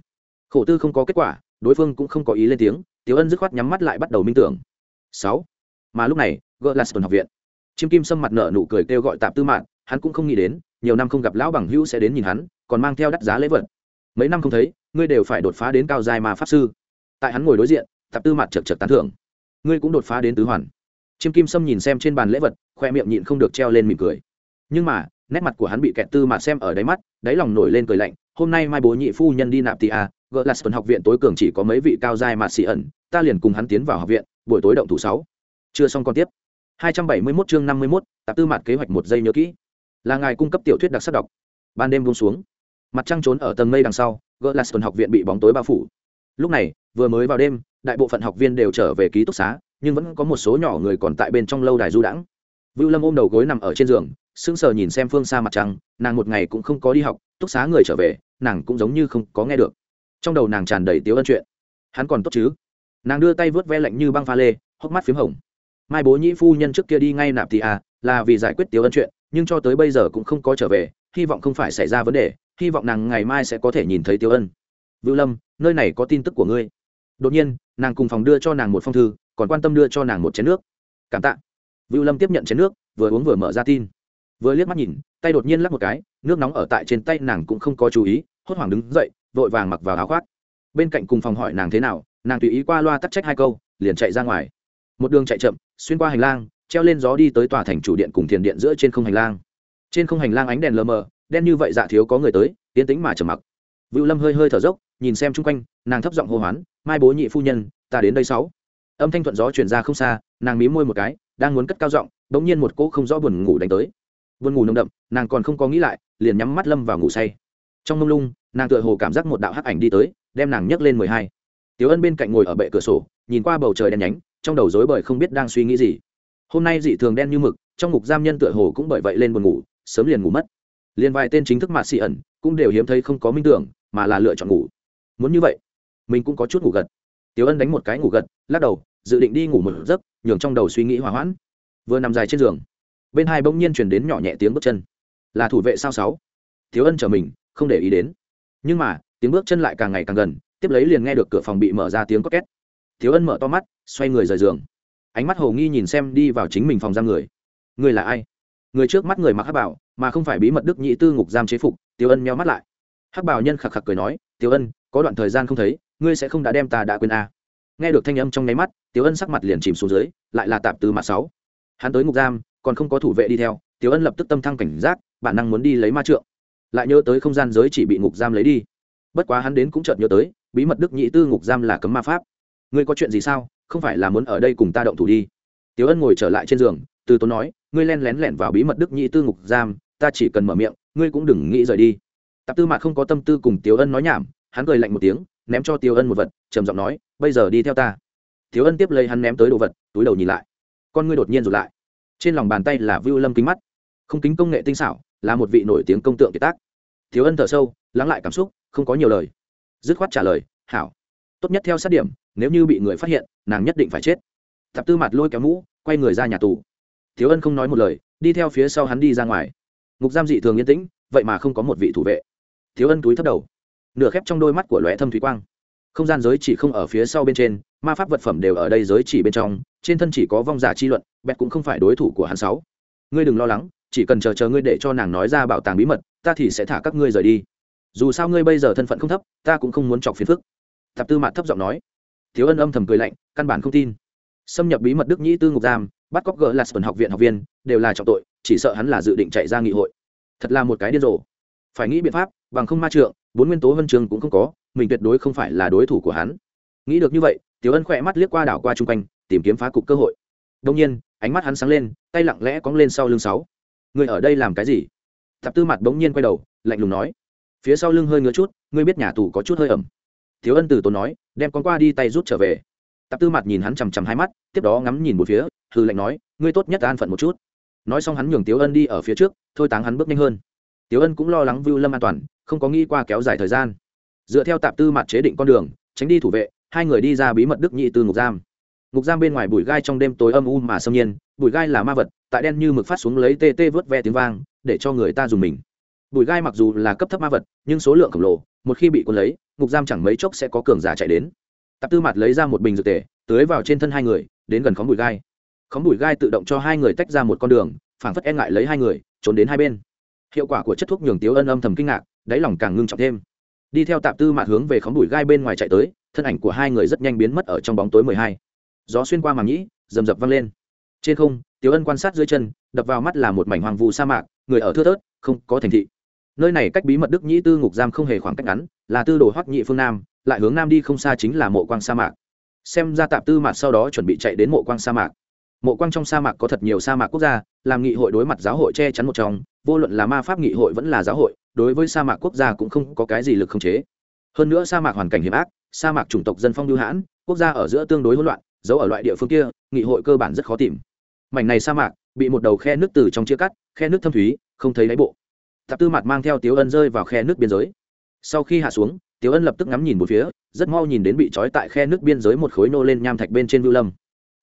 Khổ tư không có kết quả, đối phương cũng không có ý lên tiếng tiếu ân dứt khoát nhắm mắt lại bắt đầu minh tưởng. Sáu. Mà lúc này, gỡ sơn học viện. Chiêm kim sâm mặt nợ nụ cười kêu gọi tạp tư mạng hắn cũng không nghĩ đến, nhiều năm không gặp lão bằng hữu sẽ đến nhìn hắn, còn mang theo đắt giá lễ vật. Mấy năm không thấy, ngươi đều phải đột phá đến cao giai mà pháp sư. Tại hắn ngồi đối diện, tạp tư mặt chật chật tán thưởng. Ngươi cũng đột phá đến tứ hoàn. Chiêm kim sâm nhìn xem trên bàn lễ vật, khoe miệng nhịn không được treo lên mỉm cười. Nhưng mà, nét mặt của hắn bị kẹt tư mặt xem ở đáy mắt, đáy lòng nổi lên cười lạnh hôm nay mai bố nhị phu nhân đi nạp tì a à, gỡ là sơn học viện tối cường chỉ có mấy vị cao giai mà xì ẩn ta liền cùng hắn tiến vào học viện buổi tối động thủ sáu. Chưa xong còn tiếp. 271 chương 51, tạp tư mặt kế hoạch một giây nhớ kỹ. Là ngài cung cấp tiểu thuyết đặc sắc đọc. Ban đêm buông xuống. Mặt trăng trốn ở tầng mây đằng sau gỡ là sơn học viện bị bóng tối bao phủ. Lúc này vừa mới vào đêm đại bộ phận học viên đều trở về ký túc xá nhưng vẫn có một số nhỏ người còn tại bên trong lâu đài du đãng. Vưu lâm ôm đầu gối nằm ở trên giường sững sờ nhìn xem phương xa mặt trăng, nàng một ngày cũng không có đi học, túc xá người trở về, nàng cũng giống như không có nghe được. Trong đầu nàng tràn đầy tiếu ân chuyện. Hắn còn tốt chứ? Nàng đưa tay vớt ve lạnh như băng pha lê, hốc mắt p h í m hồng. Mai bố nhĩ phu nhân trước kia đi ngay nạp thì à là vì giải quyết tiếu ân chuyện, nhưng cho tới bây giờ cũng không có trở về, hy vọng không phải xảy ra vấn đề, hy vọng nàng ngày mai sẽ có thể nhìn thấy tiếu ân. Vưu lâm, nơi này có tin tức của ngươi. Đột nhiên, nàng cùng phòng đưa cho nàng một phong thư, còn quan tâm đưa cho nàng một chén nước. Cảm tạ. Vưu lâm tiếp nhận chén nước, vừa uống vừa mở ra tin vừa liếc mắt nhìn, tay đột nhiên lắc một cái, nước nóng ở tại trên tay nàng cũng không có chú ý, hốt hoảng đứng dậy, vội vàng mặc vào áo khoác. Bên cạnh cùng phòng hỏi nàng thế nào, nàng tùy ý qua loa tắt trách hai câu, liền chạy ra ngoài. Một đường chạy chậm, xuyên qua hành lang, treo lên gió đi tới tòa thành chủ điện cùng thiền điện giữa trên không hành lang. Trên không hành lang ánh đèn lờ mờ, đen như vậy dạ thiếu có người tới tiến tính mà trầm mặc. Vựu lâm hơi hơi thở dốc, nhìn xem chung quanh, nàng thấp giọng hô hoán, mai bố nhị phu nhân, ta đến đây sáu. Âm thanh thuận gió truyền ra không xa, nàng mí môi một cái, đang muốn cất cao giọng bỗng nhiên một cỗ không rõ buồn ngủ đánh tới buồn ngủ nồng đậm, nàng còn không có nghĩ lại, liền nhắm mắt lâm vào ngủ say. Trong mông lung, nàng tựa hồ cảm giác một đạo hắc ảnh đi tới, đem nàng nhấc lên mười hai. Tiếu ân bên cạnh ngồi ở bệ cửa sổ, nhìn qua bầu trời đen nhánh, trong đầu rối bời không biết đang suy nghĩ gì. Hôm nay dị thường đen như mực, trong ngục giam nhân tựa hồ cũng bởi vậy lên buồn ngủ, sớm liền ngủ mất. Liền vài tên chính thức mạ xị ẩn cũng đều hiếm thấy không có minh tưởng, mà là lựa chọn ngủ. Muốn như vậy, mình cũng có chút ngủ gật. Tiểu ân đánh một cái ngủ gật, lắc đầu, dự định đi ngủ một giấc, nhường trong đầu suy nghĩ hỏa hoãn. Vừa nằm dài trên giường bên hai bỗng nhiên chuyển đến nhỏ nhẹ tiếng bước chân. Là thủ vệ sao sáu? Thiếu ân chờ mình, không để ý đến. Nhưng mà, tiếng bước chân lại càng ngày càng gần, tiếp lấy liền nghe được cửa phòng bị mở ra tiếng có két thiếu ân mở to mắt, xoay người rời giường. Ánh mắt hồ nghi nhìn xem đi vào chính mình phòng giam người. Người là ai? Người trước mắt người mặc hắc bảo, mà không phải bí mật đức nhị tư ngục giam chế phục tiêu ân meo mắt lại. Hắc bảo nhân khạc khạc cười nói tiêu ân, có đoạn thời gian không thấy, ngươi sẽ không đã đem ta đã quên a à. nghe được thanh âm trong nháy mắt tiêu ân sắc mặt liền chìm xuống dưới, lại là tạp từ mặt sáu. Hắn tới ngục giam còn không có thủ vệ đi theo tiểu ân lập tức tâm thăng cảnh giác bản năng muốn đi lấy ma trượng lại nhớ tới không gian giới chỉ bị ngục giam lấy đi bất quá hắn đến cũng chợt nhớ tới bí mật đức nhị tư ngục giam là cấm ma pháp ngươi có chuyện gì sao không phải là muốn ở đây cùng ta động thủ đi Tiểu Ân ngồi trở lại trên giường, từ tốn nói, ngươi len lén lẻn vào bí mật đức nhị tư ngục giam, ta chỉ cần mở miệng, ngươi cũng đừng nghĩ rời đi. Tạp Tư mạc không có tâm tư cùng Tiểu Ân nói nhảm, hắn cười lạnh một tiếng, ném cho Tiểu Ân một vật, trầm giọng nói, bây giờ đi theo ta. Tiểu Ân tiếp lấy hắn ném tới đồ vật, túi đầu nhìn lại. Con ngươi đột nhiên rụt lại. Trên lòng bàn tay là Vưu Lâm kính mắt, không kính công nghệ tinh xảo, là một vị nổi tiếng công tượng kiệt tác. Thiếu Ân thở sâu, lắng lại cảm xúc, không có nhiều lời. Dứt khoát trả lời, "Hảo." Tốt nhất theo sát điểm, nếu như bị người phát hiện, nàng nhất định phải chết. Tạp tư mặt lôi kéo mũ quay người ra nhà tù. Thiếu ân không nói một lời đi theo phía sau hắn đi ra ngoài. Ngục giam dị thường yên tĩnh vậy mà không có một vị thủ vệ. Thiếu ân túi thấp đầu. Nửa khép trong đôi mắt của lóe thâm thủy quang. Không gian giới chỉ không ở phía sau bên trên ma pháp vật phẩm đều ở đây giới chỉ bên trong trên thân chỉ có vong giả chi luận, bẹt cũng không phải đối thủ của hắn sáu. Ngươi đừng lo lắng, chỉ cần chờ chờ ngươi để cho nàng nói ra bảo tàng bí mật, ta thì sẽ thả các ngươi rời đi. Dù sao ngươi bây giờ thân phận không thấp, ta cũng không muốn chọc phiền phức. Thập tư mạt thấp giọng nói. Thiếu ân âm thầm cười lạnh, căn bản không tin. Xâm nhập bí mật đức nhĩ tư ngục giam, bắt cóc gỡ là sườn học viện học viên, đều là trọng tội, chỉ sợ hắn là dự định chạy ra nghị hội. Thật là một cái điên rồ. Phải nghĩ biện pháp, bằng không ma trượng, bốn nguyên tố vân trường cũng không có, mình tuyệt đối không phải là đối thủ của hắn. Nghĩ được như vậy tiểu ân khỏe mắt liếc qua đảo qua chung quanh tìm kiếm phá cục cơ hội. Đông nhiên, ánh mắt hắn sáng lên, tay lặng lẽ cóng lên sau lưng sáu. Người ở đây làm cái gì? Tạp tư mặt bỗng nhiên quay đầu, lạnh lùng nói. Phía sau lưng hơi ngứa chút, ngươi biết nhà tù có chút hơi ẩm. Thiếu ân từ tốn nói, đem con qua đi tay rút trở về. Tạp tư mặt nhìn hắn chằm chằm hai mắt, tiếp đó ngắm nhìn một phía hư lạnh nói, ngươi tốt nhất an phận một chút. Nói xong hắn nhường tiếu ân đi ở phía trước, thôi táng hắn bước nhanh hơn. Tiếu ân cũng lo lắng vưu lâm an toàn, không có nghĩ qua kéo dài thời gian. Dựa theo tạp tư mặt chế định con đường, tránh đi thủ vệ, hai người đi ra bí mật đức nhị từ ngục giam ngục giam bên ngoài bụi gai trong đêm tối âm u mà xâm nhiên, bụi gai là ma vật, tại đen như mực phát xuống lấy tê tê vớt ve tiếng vang, để cho người ta dùng mình. Bụi gai mặc dù là cấp thấp ma vật, nhưng số lượng khổng lồ, một khi bị cuốn lấy, ngục giam chẳng mấy chốc sẽ có cường giả chạy đến. Tạp tư mặt lấy ra một bình dược tề, tưới vào trên thân hai người, đến gần khóm bụi gai. Khóm bụi gai tự động cho hai người tách ra một con đường, phảng phất e ngại lấy hai người, trốn đến hai bên. Hiệu quả của chất thuốc nhường tiếu ân âm thầm kinh ngạc, đáy lòng càng ngưng trọng thêm. Đi theo tạp tư mạt hướng về khóm bụi gai bên ngoài chạy tới, thân ảnh của hai người rất nhanh biến mất ở trong bóng tối mười hai gió xuyên qua màng nhĩ, rầm rập văng lên. Trên không, tiếu ân quan sát dưới chân, đập vào mắt là một mảnh hoàng vụ sa mạc, người ở thưa thớt, không có thành thị. Nơi này cách bí mật đức nhĩ tư ngục giam không hề khoảng cách ngắn, là tư đồ hoắc nhị phương nam, lại hướng nam đi không xa chính là mộ quang sa mạc. Xem ra tạp tư mạc sau đó chuẩn bị chạy đến mộ quang sa mạc. Mộ quang trong sa mạc có thật nhiều sa mạc quốc gia, làm nghị hội đối mặt giáo hội che chắn một trong, vô luận là ma pháp nghị hội vẫn là giáo hội, đối với sa mạc quốc gia cũng không có cái gì lực không chế. Hơn nữa sa mạc hoàn cảnh hiểm ác, sa mạc chủng tộc dân phong lưu hãn, quốc gia ở giữa tương đối hỗn loạn giấu ở loại địa phương kia, nghị hội cơ bản rất khó tìm. Mảnh này sa mạc, bị một đầu khe nước từ trong chia cắt, khe nước thâm thúy, không thấy đáy bộ. Tạp tư mạt mang theo tiếu ân rơi vào khe nước biên giới. Sau khi hạ xuống, tiếu ân lập tức ngắm nhìn một phía, rất mau nhìn đến bị trói tại khe nước biên giới một khối nô lên nham thạch bên trên vưu lâm.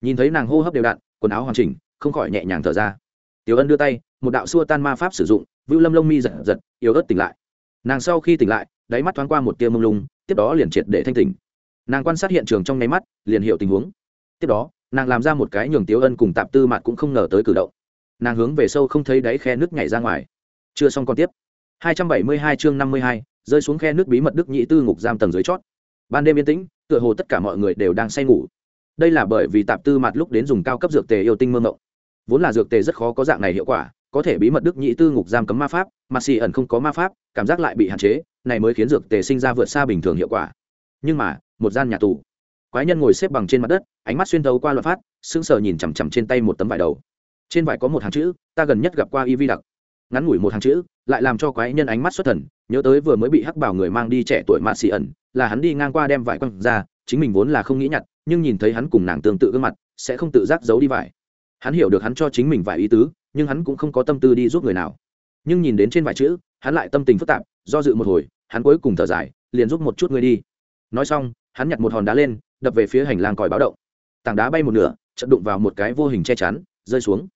Nhìn thấy nàng hô hấp đều đặn, quần áo hoàn chỉnh, không khỏi nhẹ nhàng thở ra. Tiếu ân đưa tay, một đạo xua tan ma pháp sử dụng, vưu lâm lông mi giật giật, yếu ớt tỉnh lại. Nàng sau khi tỉnh lại, đáy mắt thoáng qua một tia mông lung, tiếp đó liền triệt để thanh tỉnh. Nàng quan sát hiện trường trong nháy mắt, liền hiểu tình huống tiếp đó nàng làm ra một cái nhường tiếu ân cùng tạp tư mạt cũng không ngờ tới cử động. Nàng hướng về sâu không thấy đáy khe nước nhảy ra ngoài. Chưa xong còn tiếp. 272 chương 52, rơi xuống khe nước bí mật đức nhị tư ngục giam tầng dưới chót. Ban đêm yên tĩnh tựa hồ tất cả mọi người đều đang say ngủ. Đây là bởi vì tạp tư mặt lúc đến dùng cao cấp dược tề yêu tinh mơ mộng. Vốn là dược tề rất khó có dạng này hiệu quả có thể bí mật đức nhị tư ngục giam cấm ma pháp mà xì ẩn không có ma pháp cảm giác lại bị hạn chế này mới khiến dược tề sinh ra vượt xa bình thường hiệu quả. Nhưng mà một gian nhà tù quái nhân ngồi xếp bằng trên mặt đất, ánh mắt xuyên thấu qua loạt phát, sững sờ nhìn chằm chằm trên tay một tấm vải đầu. Trên vải có một hàng chữ, ta gần nhất gặp qua y vi đặc. Ngắn ngủi một hàng chữ, lại làm cho quái nhân ánh mắt xuất thần, nhớ tới vừa mới bị hắc bảo người mang đi trẻ tuổi mạ xì ẩn, là hắn đi ngang qua đem vải quăng ra, chính mình vốn là không nghĩ nhặt, nhưng nhìn thấy hắn cùng nàng tương tự gương mặt, sẽ không tự giác giấu đi vải. Hắn hiểu được hắn cho chính mình vài ý tứ, nhưng hắn cũng không có tâm tư đi giúp người nào. Nhưng nhìn đến trên vài chữ, hắn lại tâm tình phức tạp, do dự một hồi, hắn cuối cùng thở dài, liền giúp một chút người đi. Nói xong, hắn nhặt một hòn đá lên đập về phía hành lang còi báo động. Tảng đá bay một nửa, chợt đụng vào một cái vô hình che chắn, rơi xuống.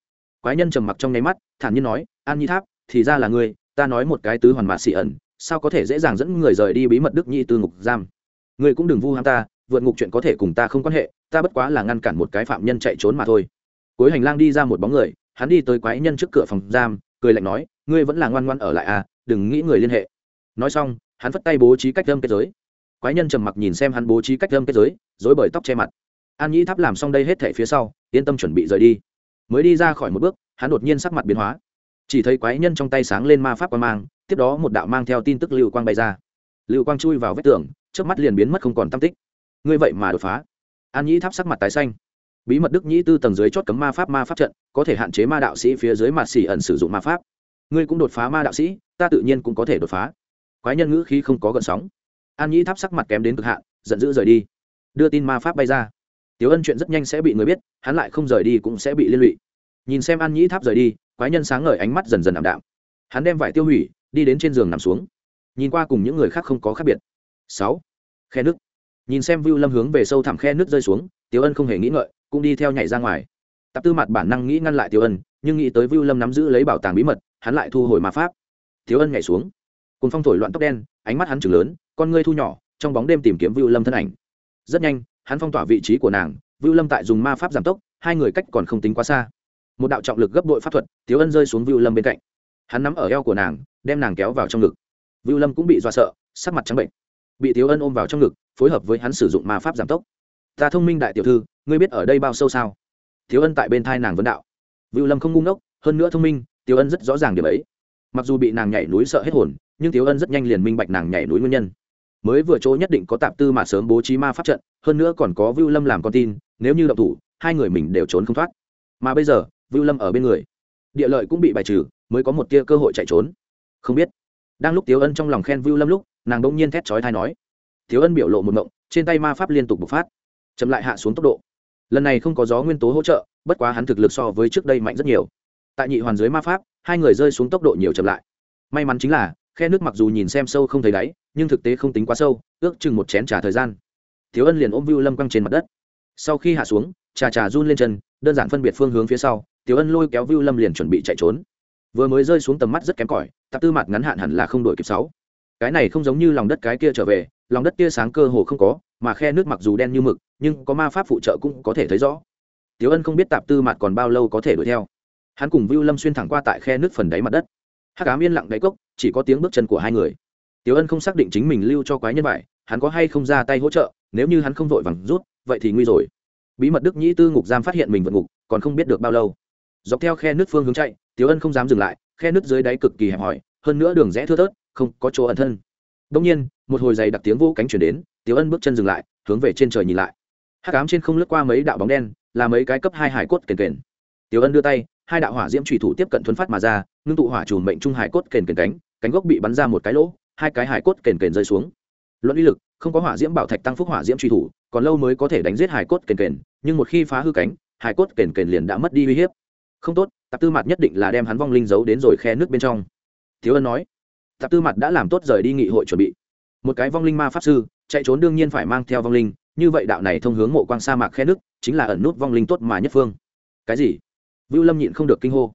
Quái nhân trầm mặc trong nháy mắt, thản nhiên nói, an nhi tháp, thì ra là ngươi, ta nói một cái tứ hoàn mạt xị ẩn, sao có thể dễ dàng dẫn người rời đi bí mật đức nhi từ ngục giam? Ngươi cũng đừng vu ham ta, vượt ngục chuyện có thể cùng ta không quan hệ, ta bất quá là ngăn cản một cái phạm nhân chạy trốn mà thôi. Cuối hành lang đi ra một bóng người, hắn đi tới quái nhân trước cửa phòng giam, cười lạnh nói, ngươi vẫn là ngoan ngoan ở lại à đừng nghĩ người liên hệ. Nói xong, hắn phất tay bố trí cách âm kết giới quái nhân trầm mặc nhìn xem hắn bố trí cách âm kết giới, dối bởi tóc che mặt. An nhĩ tháp làm xong đây hết thể phía sau, yên tâm chuẩn bị rời đi. Mới đi ra khỏi một bước, hắn đột nhiên sắc mặt biến hóa. Chỉ thấy quái nhân trong tay sáng lên ma pháp quang mang, tiếp đó một đạo mang theo tin tức lưu quang bay ra. Lưu quang chui vào vết tường trước mắt liền biến mất không còn tam tích. Ngươi vậy mà đột phá. An nhĩ tháp sắc mặt tái xanh. Bí mật đức nhĩ tư tầng dưới chót cấm ma pháp ma pháp trận, có thể hạn chế ma đạo sĩ phía dưới mặt xỉ ẩn sử dụng ma pháp. Ngươi cũng đột phá ma đạo sĩ, ta tự nhiên cũng có thể đột phá. Quái nhân ngữ khí không có gợn sóng an nhĩ tháp sắc mặt kém đến cực hạn, giận dữ rời đi. Đưa tin ma pháp bay ra. Tiếu ân chuyện rất nhanh sẽ bị người biết, hắn lại không rời đi cũng sẽ bị liên lụy. Nhìn xem an nhĩ tháp rời đi, quái nhân sáng ngời ánh mắt dần dần ảm đạm. Hắn đem vải tiêu hủy, đi đến trên giường nằm xuống. Nhìn qua cùng những người khác không có khác biệt. Sáu. Khe nước. Nhìn xem vưu lâm hướng về sâu thẳm khe nước rơi xuống tiếu ân không hề nghĩ ngợi, cũng đi theo nhảy ra ngoài. Tạp tư mặt bản năng nghĩ ngăn lại tiếu ân, nhưng nghĩ tới vưu lâm nắm giữ lấy bảo tàng bí mật, hắn lại thu hồi ma pháp. Tiếu ân nhảy xuống. Cùng phong thổi loạn tóc đen, ánh mắt hắn chừng lớn con ngươi thu nhỏ, trong bóng đêm tìm kiếm vưu lâm thân ảnh. Rất nhanh, hắn phong tỏa vị trí của nàng, vưu lâm tại dùng ma pháp giảm tốc, hai người cách còn không tính quá xa. Một đạo trọng lực gấp đội pháp thuật, tiếu ân rơi xuống vưu lâm bên cạnh. Hắn nắm ở eo của nàng, đem nàng kéo vào trong ngực. Vưu lâm cũng bị do sợ, sắc mặt trắng bệnh. Bị tiếu ân ôm vào trong ngực, phối hợp với hắn sử dụng ma pháp giảm tốc. Ta thông minh đại tiểu thư, ngươi biết ở đây bao sâu sao? Tiếu ân tại bên thai nàng vấn đạo. Vưu lâm không ngu ngốc, hơn nữa thông minh, tiếu ân rất rõ ràng điểm ấy. Mặc dù bị nàng nhảy núi sợ hết hồn, nhưng tiếu ân rất nhanh liền minh bạch nàng nhảy núi nguyên nhân mới vừa chỗ nhất định có tạp tư mà sớm bố trí ma pháp trận, hơn nữa còn có vưu lâm làm con tin, nếu như động thủ, hai người mình đều trốn không thoát. Mà bây giờ, vưu lâm ở bên người. Địa lợi cũng bị bài trừ, mới có một tia cơ hội chạy trốn. Không biết. Đang lúc tiếu ân trong lòng khen vưu lâm lúc, nàng đ nhiên thét chói thai nói. Tiếu ân biểu lộ một mộng trên tay ma pháp liên tục bộc phát. Chậm lại hạ xuống tốc độ. Lần này không có gió nguyên tố hỗ trợ, bất quá hắn thực lực so với trước đây mạnh rất nhiều. Tại nhị hoàn dưới ma pháp, hai người rơi xuống tốc độ nhiều chậm lại. May mắn chính là khe nước mặc dù nhìn xem sâu không thấy đáy, nhưng thực tế không tính quá sâu, ước chừng một chén t thời gian. Thiếu ân liền ôm vưu lâm quăng trên mặt đất. Sau khi hạ xuống, trà trà run lên chân, đơn giản phân biệt phương hướng phía sau, Tiểu ân lôi kéo vưu lâm liền chuẩn bị chạy trốn. Vừa mới rơi xuống tầm mắt rất kém cỏi, tạp tư mặt ngắn hạn hẳn là không đổi kịp sáu. Cái này không giống như lòng đất cái kia trở về, lòng đất kia sáng cơ hồ không có, mà khe nước mặc dù đen như mực, nhưng có ma pháp phụ trợ cũng có thể thấy rõ. Tiểu ân không biết tạp tư mặt còn bao lâu có thể đuổi theo. Hắn cùng vưu lâm xuyên thẳng qua tại khe nước phần đáy mặt đất. Hát cám yên lặng đáy cốc chỉ có tiếng bước chân của hai người. Tiếu ân không xác định chính mình lưu cho quái nhân vải hắn có hay không ra tay hỗ trợ, nếu như hắn không vội vàng rút, vậy thì nguy rồi. Bí mật đức nhĩ tư ngục giam phát hiện mình vượt ngục, còn không biết được bao lâu. Dọc theo khe nước phương hướng chạy tiếu ân không dám dừng lại, khe nước dưới đáy cực kỳ hẹp hòi, hơn nữa đường rẽ thưa thớt, không có chỗ ẩn thân. Đông nhiên, một hồi giày đặc tiếng vô cánh chuyển đến tiếu ân bước chân dừng lại, hướng về trên trời nhìn lại. Hát cám trên không lướt qua mấy đạo bóng đen, là mấy cái cấp hai hải cốt kền kền. Tiếu ân đưa tay, hai đạo hỏa diễm thủy thủ tiếp cận thuấn phát mà ra, ngưng tụ hỏa trùm mệnh trung hải cốt kền kền cánh cánh gốc bị bắn ra một cái lỗ, hai cái hải cốt kền kền rơi xuống. Luận uy lực, không có hỏa diễm bảo thạch tăng phúc hỏa diễm truy thủ, còn lâu mới có thể đánh giết hải cốt kền kền, nhưng một khi phá hư cánh, hải cốt kền kền liền đã mất đi uy hiếp. Không tốt, tạp tư mặt nhất định là đem hắn vong linh giấu đến rồi khe nước bên trong. Thiếu ân nói, tạp tư mặt đã làm tốt rời đi nghị hội chuẩn bị. Một cái vong linh ma pháp sư, chạy trốn đương nhiên phải mang theo vong linh, như vậy đạo này thông hướng mộ quang sa mạc khe nước, chính là ẩn nút vong linh tốt mà nhất phương. Cái gì? Vưu lâm nhịn không được kinh hô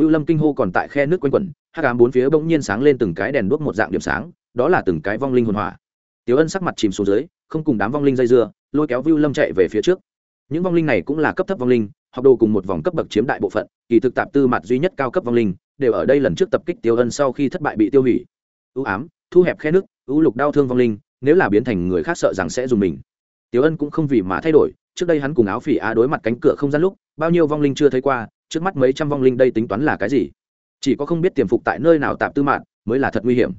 vưu lâm kinh hô còn tại khe nước quanh quẩn, hắc ám bốn phía bỗng nhiên sáng lên từng cái đèn đuốc một dạng điểm sáng, đó là từng cái vong linh hồn hỏa. Tiểu ân sắc mặt chìm xuống dưới, không cùng đám vong linh dây dưa, lôi kéo vưu lâm chạy về phía trước. Những vong linh này cũng là cấp thấp vong linh, học đồ cùng một vòng cấp bậc chiếm đại bộ phận, kỳ thực tạp tư mặt duy nhất cao cấp vong linh, đều ở đây lần trước tập kích tiêu ân sau khi thất bại bị tiêu hủy. U ám, thu hẹp khe nước, u lục đau thương vong linh, nếu là biến thành người khác sợ rằng sẽ dùng mình. Tiêu ân cũng không vì mà thay đổi, trước đây hắn cùng áo phỉ á đối mặt cánh cửa không gian lúc, bao nhiêu vong linh chưa thấy qua trước mắt mấy trăm vong linh đây tính toán là cái gì chỉ có không biết tiềm phục tại nơi nào tạp tư mạng mới là thật nguy hiểm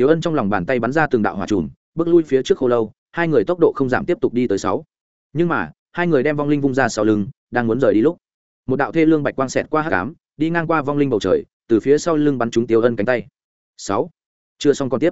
Tiểu Ân trong lòng bàn tay bắn ra từng đạo hỏa trùm, bước lui phía trước khô lâu, hai người tốc độ không giảm tiếp tục đi tới sáu. Nhưng mà, hai người đem vong linh vung ra sau lưng, đang muốn rời đi lúc, một đạo thê lương bạch quang xẹt qua hắc cám đi ngang qua vong linh bầu trời, từ phía sau lưng bắn trúng Tiểu Ân cánh tay. Sáu. Chưa xong còn tiếp.